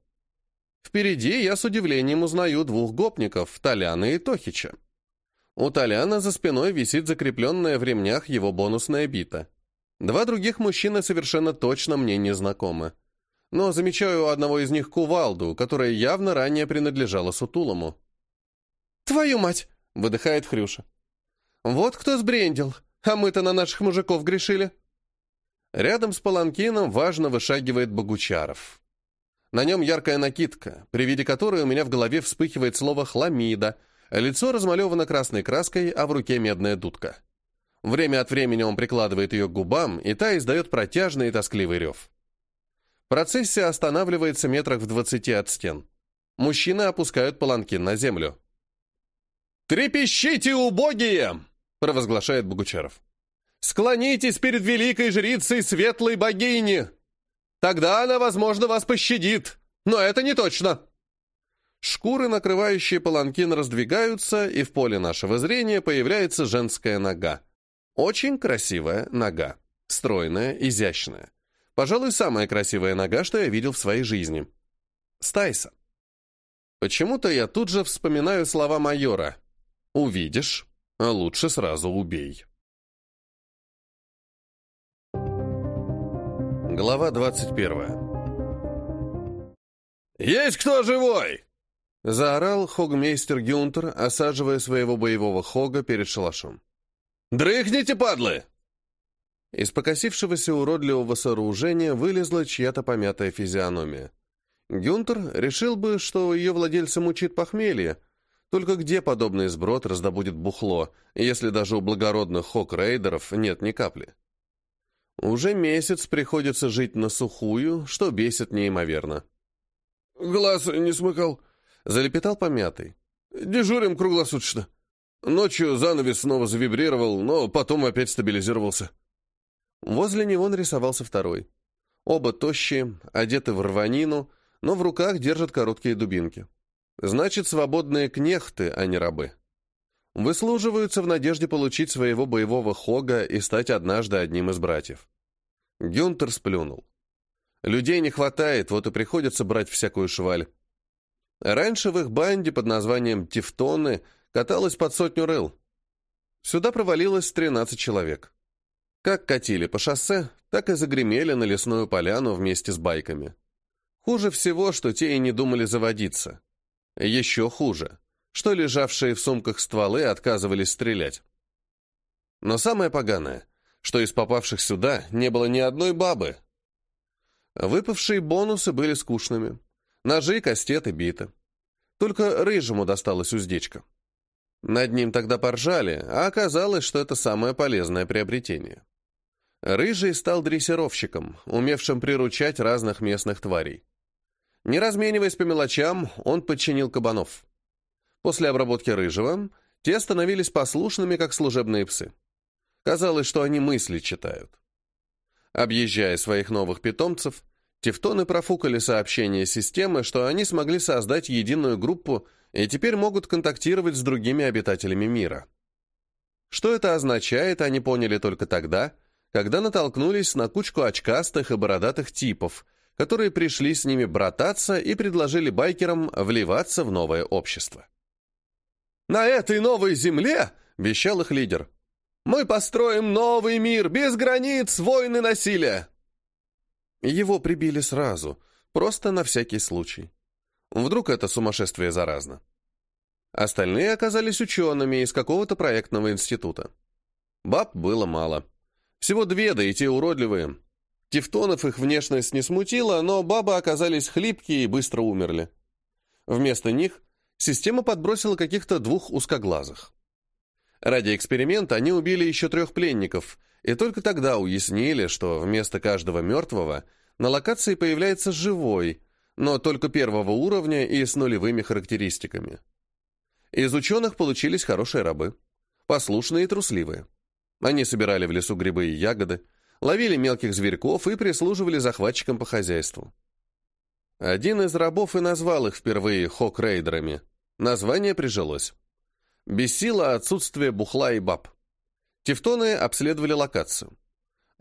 Впереди я с удивлением узнаю двух гопников, Толяна и Тохича. У Толяна за спиной висит закрепленная в ремнях его бонусная бита. Два других мужчины совершенно точно мне не знакомы. Но замечаю у одного из них кувалду, которая явно ранее принадлежала Сутулому. «Твою мать!» — выдыхает Хрюша. «Вот кто сбрендил, а мы-то на наших мужиков грешили». Рядом с паланкином важно вышагивает Богучаров. На нем яркая накидка, при виде которой у меня в голове вспыхивает слово «хламида», лицо размалевано красной краской, а в руке медная дудка. Время от времени он прикладывает ее к губам, и та издает протяжный и тоскливый рев. Процессия останавливается метрах в двадцати от стен. Мужчины опускают паланкин на землю. «Трепещите, убогие!» — провозглашает Богучаров. «Склонитесь перед великой жрицей светлой богини!» Тогда она, возможно, вас пощадит. Но это не точно. Шкуры, накрывающие паланкин, раздвигаются, и в поле нашего зрения появляется женская нога. Очень красивая нога. Стройная, изящная. Пожалуй, самая красивая нога, что я видел в своей жизни. Стайса. Почему-то я тут же вспоминаю слова майора. «Увидишь, а лучше сразу убей». Глава 21. «Есть кто живой?» Заорал хогмейстер Гюнтер, осаживая своего боевого хога перед шалашом. «Дрыхните, падлы!» Из покосившегося уродливого сооружения вылезла чья-то помятая физиономия. Гюнтер решил бы, что ее владельца мучит похмелье, только где подобный сброд раздобудет бухло, если даже у благородных хок-рейдеров нет ни капли? Уже месяц приходится жить на сухую, что бесит неимоверно. «Глаз не смыкал», — залепетал помятый. «Дежурим круглосуточно. Ночью занавес снова завибрировал, но потом опять стабилизировался». Возле него нарисовался второй. Оба тощие, одеты в рванину, но в руках держат короткие дубинки. Значит, свободные кнехты, а не рабы. Выслуживаются в надежде получить своего боевого хога и стать однажды одним из братьев. Гюнтер сплюнул. Людей не хватает, вот и приходится брать всякую шваль. Раньше в их банде под названием «Тевтоны» каталось под сотню рыл. Сюда провалилось 13 человек. Как катили по шоссе, так и загремели на лесную поляну вместе с байками. Хуже всего, что те и не думали заводиться. Еще хуже что лежавшие в сумках стволы отказывались стрелять. Но самое поганое, что из попавших сюда не было ни одной бабы. Выпавшие бонусы были скучными. Ножи, кастеты, биты. Только рыжему досталась уздечка. Над ним тогда поржали, а оказалось, что это самое полезное приобретение. Рыжий стал дрессировщиком, умевшим приручать разных местных тварей. Не размениваясь по мелочам, он подчинил кабанов. После обработки рыжего те становились послушными, как служебные псы. Казалось, что они мысли читают. Объезжая своих новых питомцев, тевтоны профукали сообщение системы, что они смогли создать единую группу и теперь могут контактировать с другими обитателями мира. Что это означает, они поняли только тогда, когда натолкнулись на кучку очкастых и бородатых типов, которые пришли с ними брататься и предложили байкерам вливаться в новое общество. «На этой новой земле, — вещал их лидер, — мы построим новый мир, без границ, войны, насилия!» Его прибили сразу, просто на всякий случай. Вдруг это сумасшествие заразно. Остальные оказались учеными из какого-то проектного института. Баб было мало. Всего две, да и те уродливые. Тевтонов их внешность не смутила, но бабы оказались хлипкие и быстро умерли. Вместо них система подбросила каких-то двух узкоглазых. Ради эксперимента они убили еще трех пленников, и только тогда уяснили, что вместо каждого мертвого на локации появляется живой, но только первого уровня и с нулевыми характеристиками. Из ученых получились хорошие рабы, послушные и трусливые. Они собирали в лесу грибы и ягоды, ловили мелких зверьков и прислуживали захватчикам по хозяйству. Один из рабов и назвал их впервые хок-рейдерами – Название прижилось. Бесило отсутствие бухла и баб. Тевтоны обследовали локацию.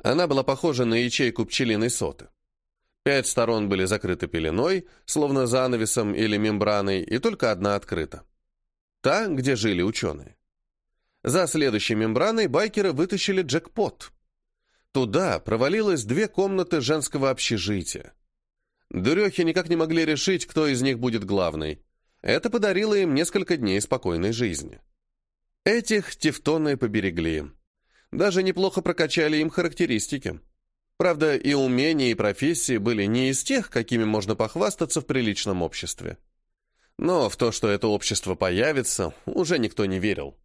Она была похожа на ячейку пчелиной соты. Пять сторон были закрыты пеленой, словно занавесом или мембраной, и только одна открыта. Та, где жили ученые. За следующей мембраной байкеры вытащили джекпот. Туда провалилось две комнаты женского общежития. Дурехи никак не могли решить, кто из них будет главной. Это подарило им несколько дней спокойной жизни. Этих тевтоны поберегли. Даже неплохо прокачали им характеристики. Правда, и умения, и профессии были не из тех, какими можно похвастаться в приличном обществе. Но в то, что это общество появится, уже никто не верил.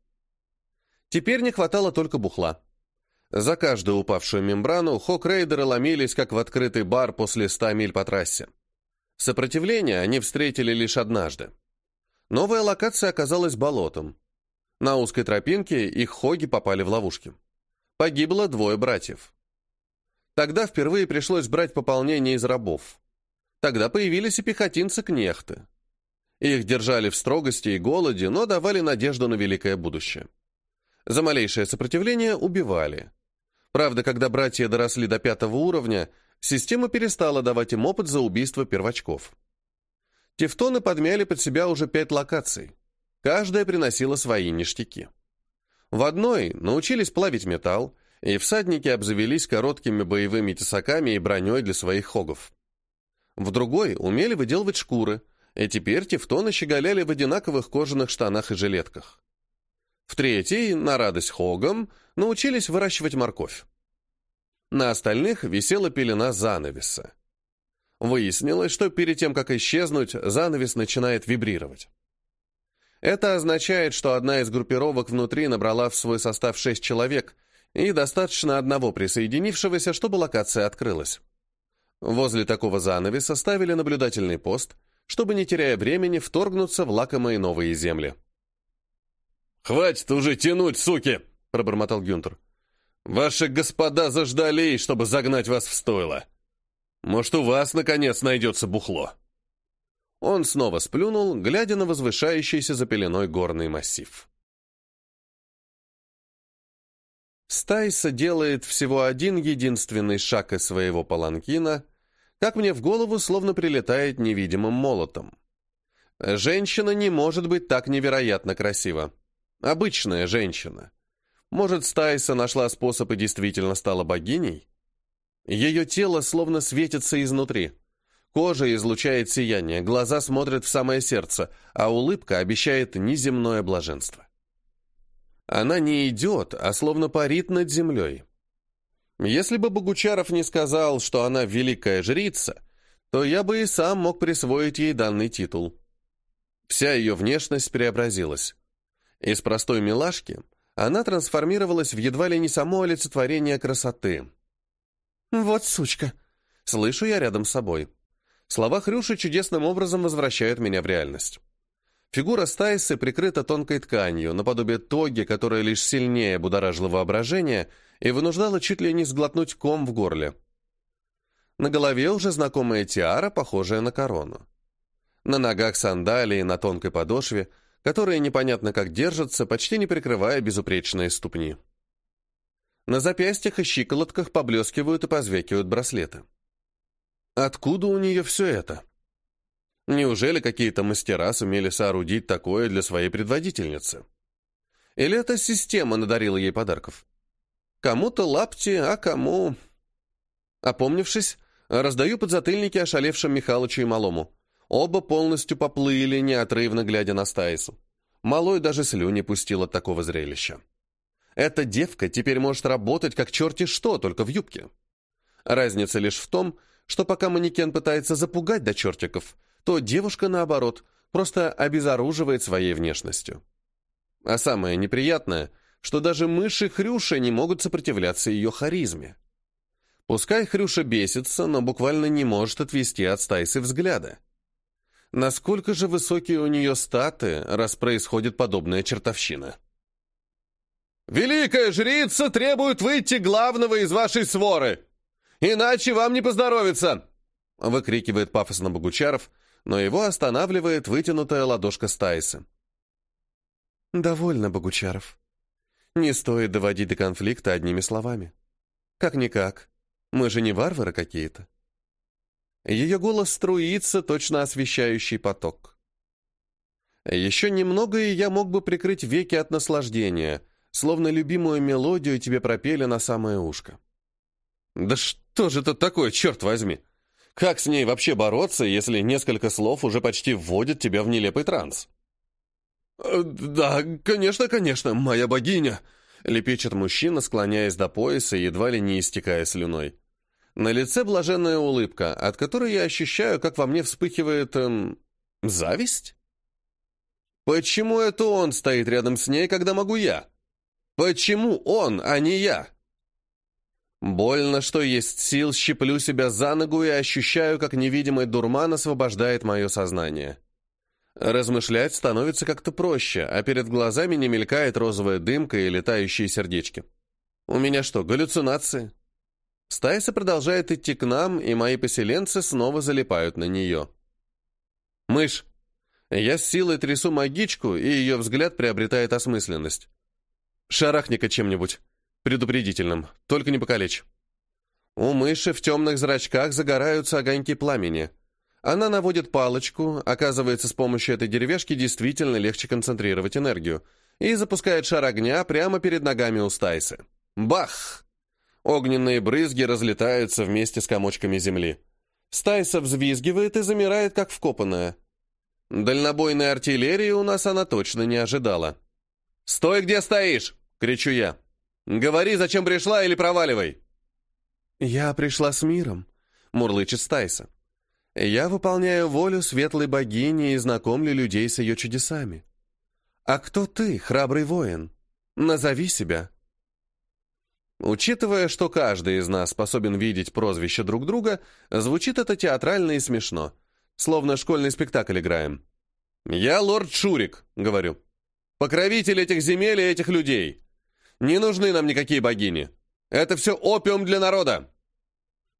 Теперь не хватало только бухла. За каждую упавшую мембрану хок-рейдеры ломились, как в открытый бар после ста миль по трассе. Сопротивление они встретили лишь однажды. Новая локация оказалась болотом. На узкой тропинке их хоги попали в ловушки. Погибло двое братьев. Тогда впервые пришлось брать пополнение из рабов. Тогда появились и пехотинцы-кнехты. Их держали в строгости и голоде, но давали надежду на великое будущее. За малейшее сопротивление убивали. Правда, когда братья доросли до пятого уровня, система перестала давать им опыт за убийство первочков. Тевтоны подмяли под себя уже пять локаций. Каждая приносила свои ништяки. В одной научились плавить металл, и всадники обзавелись короткими боевыми тесаками и броней для своих хогов. В другой умели выделывать шкуры, и теперь тевтоны щеголяли в одинаковых кожаных штанах и жилетках. В третьей, на радость хогам, научились выращивать морковь. На остальных висела пелена занавеса. Выяснилось, что перед тем, как исчезнуть, занавес начинает вибрировать. Это означает, что одна из группировок внутри набрала в свой состав шесть человек, и достаточно одного присоединившегося, чтобы локация открылась. Возле такого занавеса ставили наблюдательный пост, чтобы, не теряя времени, вторгнуться в лакомые новые земли. «Хватит уже тянуть, суки!» — пробормотал Гюнтер. «Ваши господа заждались, чтобы загнать вас в стойло. Может, у вас, наконец, найдется бухло?» Он снова сплюнул, глядя на возвышающийся за пеленой горный массив. Стайса делает всего один единственный шаг из своего паланкина, как мне в голову словно прилетает невидимым молотом. Женщина не может быть так невероятно красива. Обычная женщина. Может, Стайса нашла способ и действительно стала богиней? Ее тело словно светится изнутри. Кожа излучает сияние, глаза смотрят в самое сердце, а улыбка обещает неземное блаженство. Она не идет, а словно парит над землей. Если бы Богучаров не сказал, что она великая жрица, то я бы и сам мог присвоить ей данный титул. Вся ее внешность преобразилась. Из простой милашки она трансформировалась в едва ли не само олицетворение красоты. «Вот сучка!» Слышу я рядом с собой. Слова Хрюши чудесным образом возвращают меня в реальность. Фигура Стайсы прикрыта тонкой тканью, наподобие тоги, которая лишь сильнее будоражила воображение и вынуждала чуть ли не сглотнуть ком в горле. На голове уже знакомая тиара, похожая на корону. На ногах сандалии на тонкой подошве, которые непонятно как держатся, почти не прикрывая безупречные ступни. На запястьях и щиколотках поблескивают и позвякивают браслеты. Откуда у нее все это? Неужели какие-то мастера сумели соорудить такое для своей предводительницы? Или эта система надарила ей подарков? Кому-то лапти, а кому... Опомнившись, раздаю подзатыльники ошалевшим Михалычу и Малому. Оба полностью поплыли, неотрывно глядя на Стаису. Малой даже слюни пустил от такого зрелища. Эта девка теперь может работать как черти что, только в юбке. Разница лишь в том, что пока манекен пытается запугать до чертиков, то девушка, наоборот, просто обезоруживает своей внешностью. А самое неприятное, что даже мыши Хрюша не могут сопротивляться ее харизме. Пускай Хрюша бесится, но буквально не может отвести от Стайсы взгляда. Насколько же высокие у нее статы, раз происходит подобная чертовщина? «Великая жрица требует выйти главного из вашей своры!» Иначе вам не поздоровится!» выкрикивает пафосно Богучаров, но его останавливает вытянутая ладошка Стайса. «Довольно, Богучаров. Не стоит доводить до конфликта одними словами. Как-никак, мы же не варвары какие-то». Ее голос струится, точно освещающий поток. Еще немного, и я мог бы прикрыть веки от наслаждения, словно любимую мелодию тебе пропели на самое ушко. Да что же это такое, черт возьми? Как с ней вообще бороться, если несколько слов уже почти вводят тебя в нелепый транс? «Э, «Да, конечно, конечно, моя богиня!» — лепечет мужчина, склоняясь до пояса, едва ли не истекая слюной. На лице блаженная улыбка, от которой я ощущаю, как во мне вспыхивает... Эм, зависть? Почему это он стоит рядом с ней, когда могу я? Почему он, а не я? Больно, что есть сил, щиплю себя за ногу и ощущаю, как невидимый дурман освобождает мое сознание. Размышлять становится как-то проще, а перед глазами не мелькает розовая дымка и летающие сердечки. У меня что, галлюцинации? Стайса продолжает идти к нам, и мои поселенцы снова залипают на нее. «Мышь!» Я с силой трясу магичку, и ее взгляд приобретает осмысленность. «Шарахни-ка чем-нибудь. Предупредительным. Только не покалечь». У мыши в темных зрачках загораются огоньки пламени. Она наводит палочку, оказывается, с помощью этой деревяшки действительно легче концентрировать энергию, и запускает шар огня прямо перед ногами у Стайсы. Бах! Огненные брызги разлетаются вместе с комочками земли. Стайса взвизгивает и замирает, как вкопанная. Дальнобойной артиллерии у нас она точно не ожидала. «Стой, где стоишь!» — кричу я. «Говори, зачем пришла, или проваливай!» «Я пришла с миром», — мурлычет Стайса. Я выполняю волю светлой богини и знакомлю людей с ее чудесами. А кто ты, храбрый воин? Назови себя. Учитывая, что каждый из нас способен видеть прозвище друг друга, звучит это театрально и смешно, словно школьный спектакль играем. «Я лорд Шурик», — говорю. «Покровитель этих земель и этих людей. Не нужны нам никакие богини. Это все опиум для народа».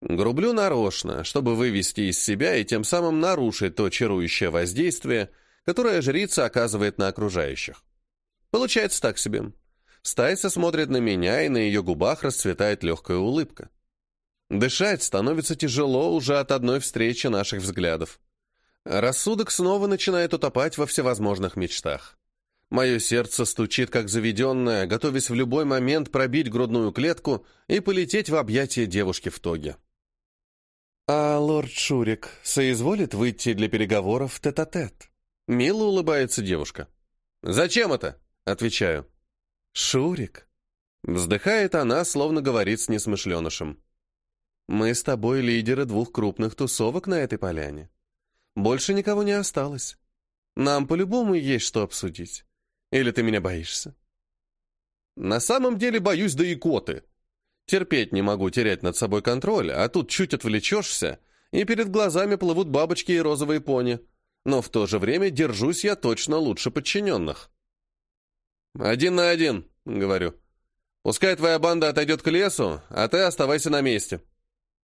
Грублю нарочно, чтобы вывести из себя и тем самым нарушить то чарующее воздействие, которое жрица оказывает на окружающих. Получается так себе. Стайса смотрит на меня, и на ее губах расцветает легкая улыбка. Дышать становится тяжело уже от одной встречи наших взглядов. Рассудок снова начинает утопать во всевозможных мечтах. Мое сердце стучит, как заведенное, готовясь в любой момент пробить грудную клетку и полететь в объятия девушки в тоге. «А лорд Шурик соизволит выйти для переговоров тет-а-тет?» -тет? Мило улыбается девушка. «Зачем это?» — отвечаю. «Шурик!» Вздыхает она, словно говорит с несмышленышем. «Мы с тобой лидеры двух крупных тусовок на этой поляне. Больше никого не осталось. Нам по-любому есть что обсудить. Или ты меня боишься?» «На самом деле боюсь да икоты», Терпеть не могу терять над собой контроль, а тут чуть отвлечешься, и перед глазами плывут бабочки и розовые пони. Но в то же время держусь я точно лучше подчиненных. «Один на один», — говорю. «Пускай твоя банда отойдет к лесу, а ты оставайся на месте».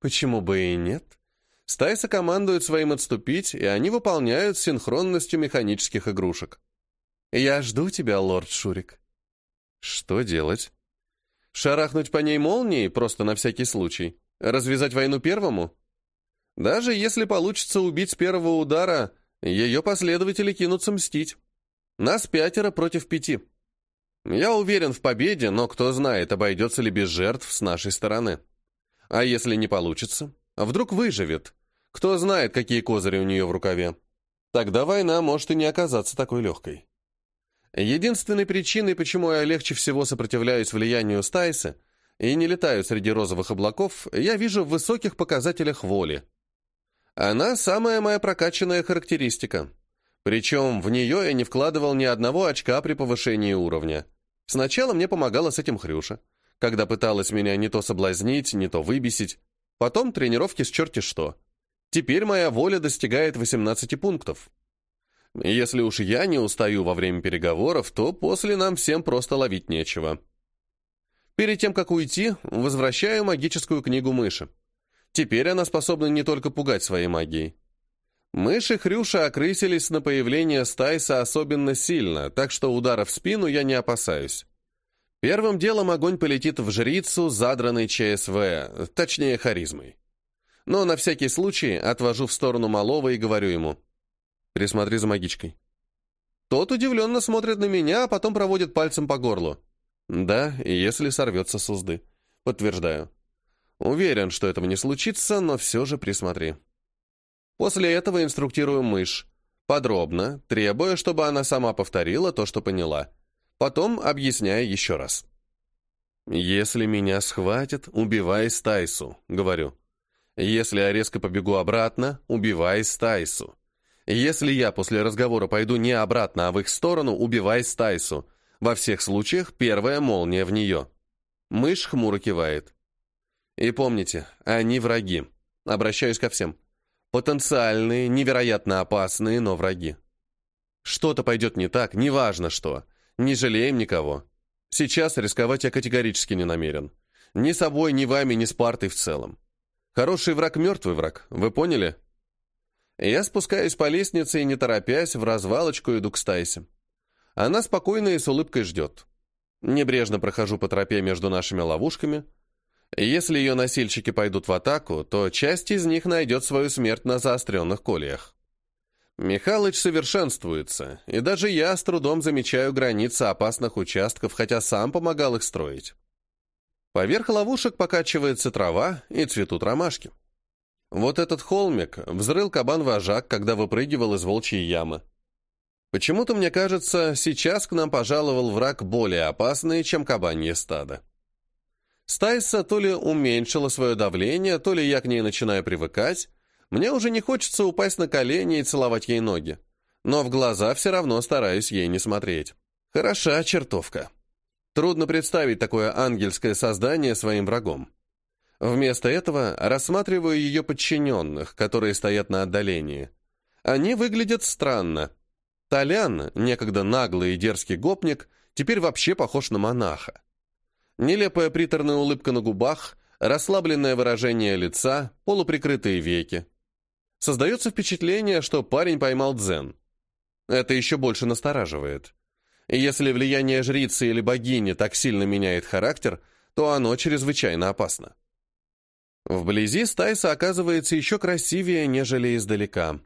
«Почему бы и нет?» Стайса командует своим отступить, и они выполняют с синхронностью механических игрушек. «Я жду тебя, лорд Шурик». «Что делать?» Шарахнуть по ней молнией, просто на всякий случай? Развязать войну первому? Даже если получится убить с первого удара, ее последователи кинутся мстить. Нас пятеро против пяти. Я уверен в победе, но кто знает, обойдется ли без жертв с нашей стороны. А если не получится? Вдруг выживет? Кто знает, какие козыри у нее в рукаве? Тогда война может и не оказаться такой легкой. Единственной причиной, почему я легче всего сопротивляюсь влиянию Стайса и не летаю среди розовых облаков, я вижу в высоких показателях воли. Она самая моя прокачанная характеристика. Причем в нее я не вкладывал ни одного очка при повышении уровня. Сначала мне помогала с этим Хрюша, когда пыталась меня не то соблазнить, не то выбесить. Потом тренировки с черти что. Теперь моя воля достигает 18 пунктов. Если уж я не устаю во время переговоров, то после нам всем просто ловить нечего. Перед тем, как уйти, возвращаю магическую книгу мыши. Теперь она способна не только пугать своей магией. Мыши Хрюша окрысились на появление Стайса особенно сильно, так что удара в спину я не опасаюсь. Первым делом огонь полетит в жрицу, задранной ЧСВ, точнее харизмой. Но на всякий случай отвожу в сторону малого и говорю ему, Присмотри за магичкой». Тот удивленно смотрит на меня, а потом проводит пальцем по горлу. «Да, если сорвется с узды». Подтверждаю. Уверен, что этого не случится, но все же присмотри. После этого инструктирую мышь, подробно, требуя, чтобы она сама повторила то, что поняла. Потом объясняя еще раз. «Если меня схватят, убивай Стайсу», — говорю. «Если я резко побегу обратно, убивай Стайсу. Если я после разговора пойду не обратно, а в их сторону, убивай Стайсу. Во всех случаях первая молния в нее». Мышь хмуро кивает. «И помните, они враги. Обращаюсь ко всем. Потенциальные, невероятно опасные, но враги. Что-то пойдет не так, неважно что. Не жалеем никого. Сейчас рисковать я категорически не намерен. Ни собой, ни вами, ни с партой в целом. Хороший враг – мертвый враг, вы поняли? Я спускаюсь по лестнице и, не торопясь, в развалочку иду к Стайсе. Она спокойно и с улыбкой ждет. Небрежно прохожу по тропе между нашими ловушками. Если ее носильщики пойдут в атаку, то часть из них найдет свою смерть на заостренных колиях. Михалыч совершенствуется, и даже я с трудом замечаю границы опасных участков, хотя сам помогал их строить. Поверх ловушек покачивается трава и цветут ромашки. Вот этот холмик взрыл кабан-вожак, когда выпрыгивал из волчьей ямы. Почему-то, мне кажется, сейчас к нам пожаловал враг более опасный, чем кабанье стадо. Стайса то ли уменьшила свое давление, то ли я к ней начинаю привыкать, мне уже не хочется упасть на колени и целовать ей ноги. Но в глаза все равно стараюсь ей не смотреть. Хороша чертовка. Трудно представить такое ангельское создание своим врагом. Вместо этого рассматриваю ее подчиненных, которые стоят на отдалении. Они выглядят странно. Толян, некогда наглый и дерзкий гопник, теперь вообще похож на монаха. Нелепая приторная улыбка на губах, расслабленное выражение лица, полуприкрытые веки. Создается впечатление, что парень поймал дзен. Это еще больше настораживает. Если влияние жрицы или богини так сильно меняет характер, то оно чрезвычайно опасно. Вблизи Стайса оказывается еще красивее, нежели издалека.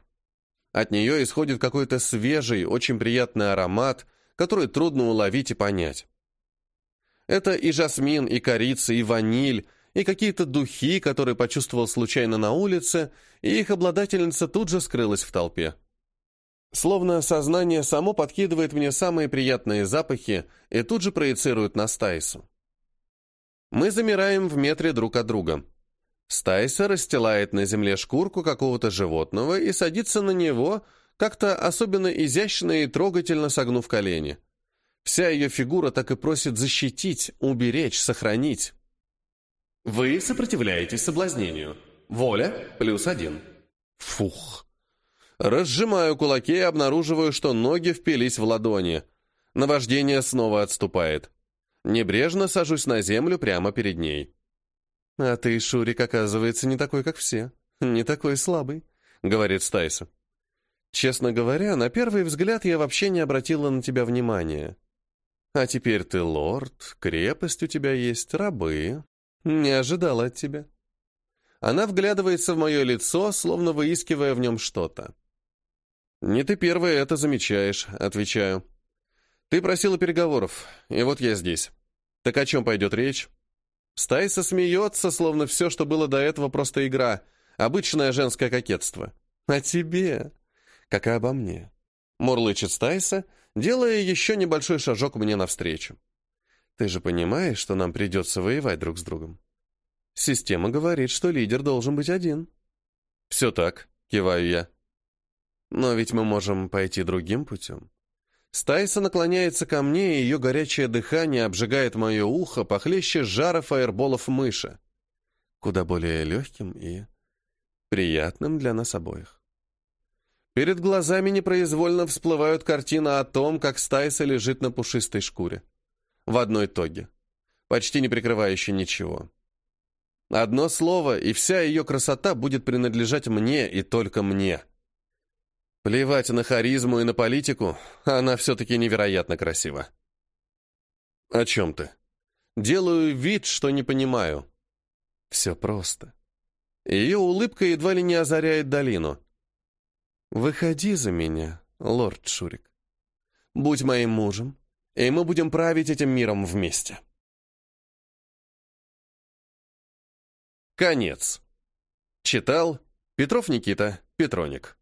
От нее исходит какой-то свежий, очень приятный аромат, который трудно уловить и понять. Это и жасмин, и корица, и ваниль, и какие-то духи, которые почувствовал случайно на улице, и их обладательница тут же скрылась в толпе. Словно сознание само подкидывает мне самые приятные запахи и тут же проецирует на Стайсу. Мы замираем в метре друг от друга. Стайса расстилает на земле шкурку какого-то животного и садится на него, как-то особенно изящно и трогательно согнув колени. Вся ее фигура так и просит защитить, уберечь, сохранить. Вы сопротивляетесь соблазнению. Воля плюс один. Фух. Разжимаю кулаки и обнаруживаю, что ноги впились в ладони. Наваждение снова отступает. Небрежно сажусь на землю прямо перед ней. «А ты, Шурик, оказывается, не такой, как все. Не такой слабый», — говорит Стайса. «Честно говоря, на первый взгляд я вообще не обратила на тебя внимания. А теперь ты лорд, крепость у тебя есть, рабы, «Не ожидала от тебя». Она вглядывается в мое лицо, словно выискивая в нем что-то. «Не ты первая это замечаешь», — отвечаю. «Ты просила переговоров, и вот я здесь. Так о чем пойдет речь?» Стайса смеется, словно все, что было до этого, просто игра, обычное женское кокетство. «А тебе?» «Как и обо мне», — мурлычет Стайса, делая еще небольшой шажок мне навстречу. Ты же понимаешь, что нам придется воевать друг с другом? Система говорит, что лидер должен быть один. Все так, киваю я. Но ведь мы можем пойти другим путем. Стайса наклоняется ко мне, и ее горячее дыхание обжигает мое ухо похлеще жара фаерболов мыши. Куда более легким и приятным для нас обоих. Перед глазами непроизвольно всплывают картины о том, как Стайса лежит на пушистой шкуре в одной тоге, почти не прикрывающей ничего. Одно слово, и вся ее красота будет принадлежать мне и только мне. Плевать на харизму и на политику, она все-таки невероятно красива. О чем ты? Делаю вид, что не понимаю. Все просто. Ее улыбка едва ли не озаряет долину. «Выходи за меня, лорд Шурик. Будь моим мужем, и мы будем править этим миром вместе. Конец. Читал Петров Никита, Петроник.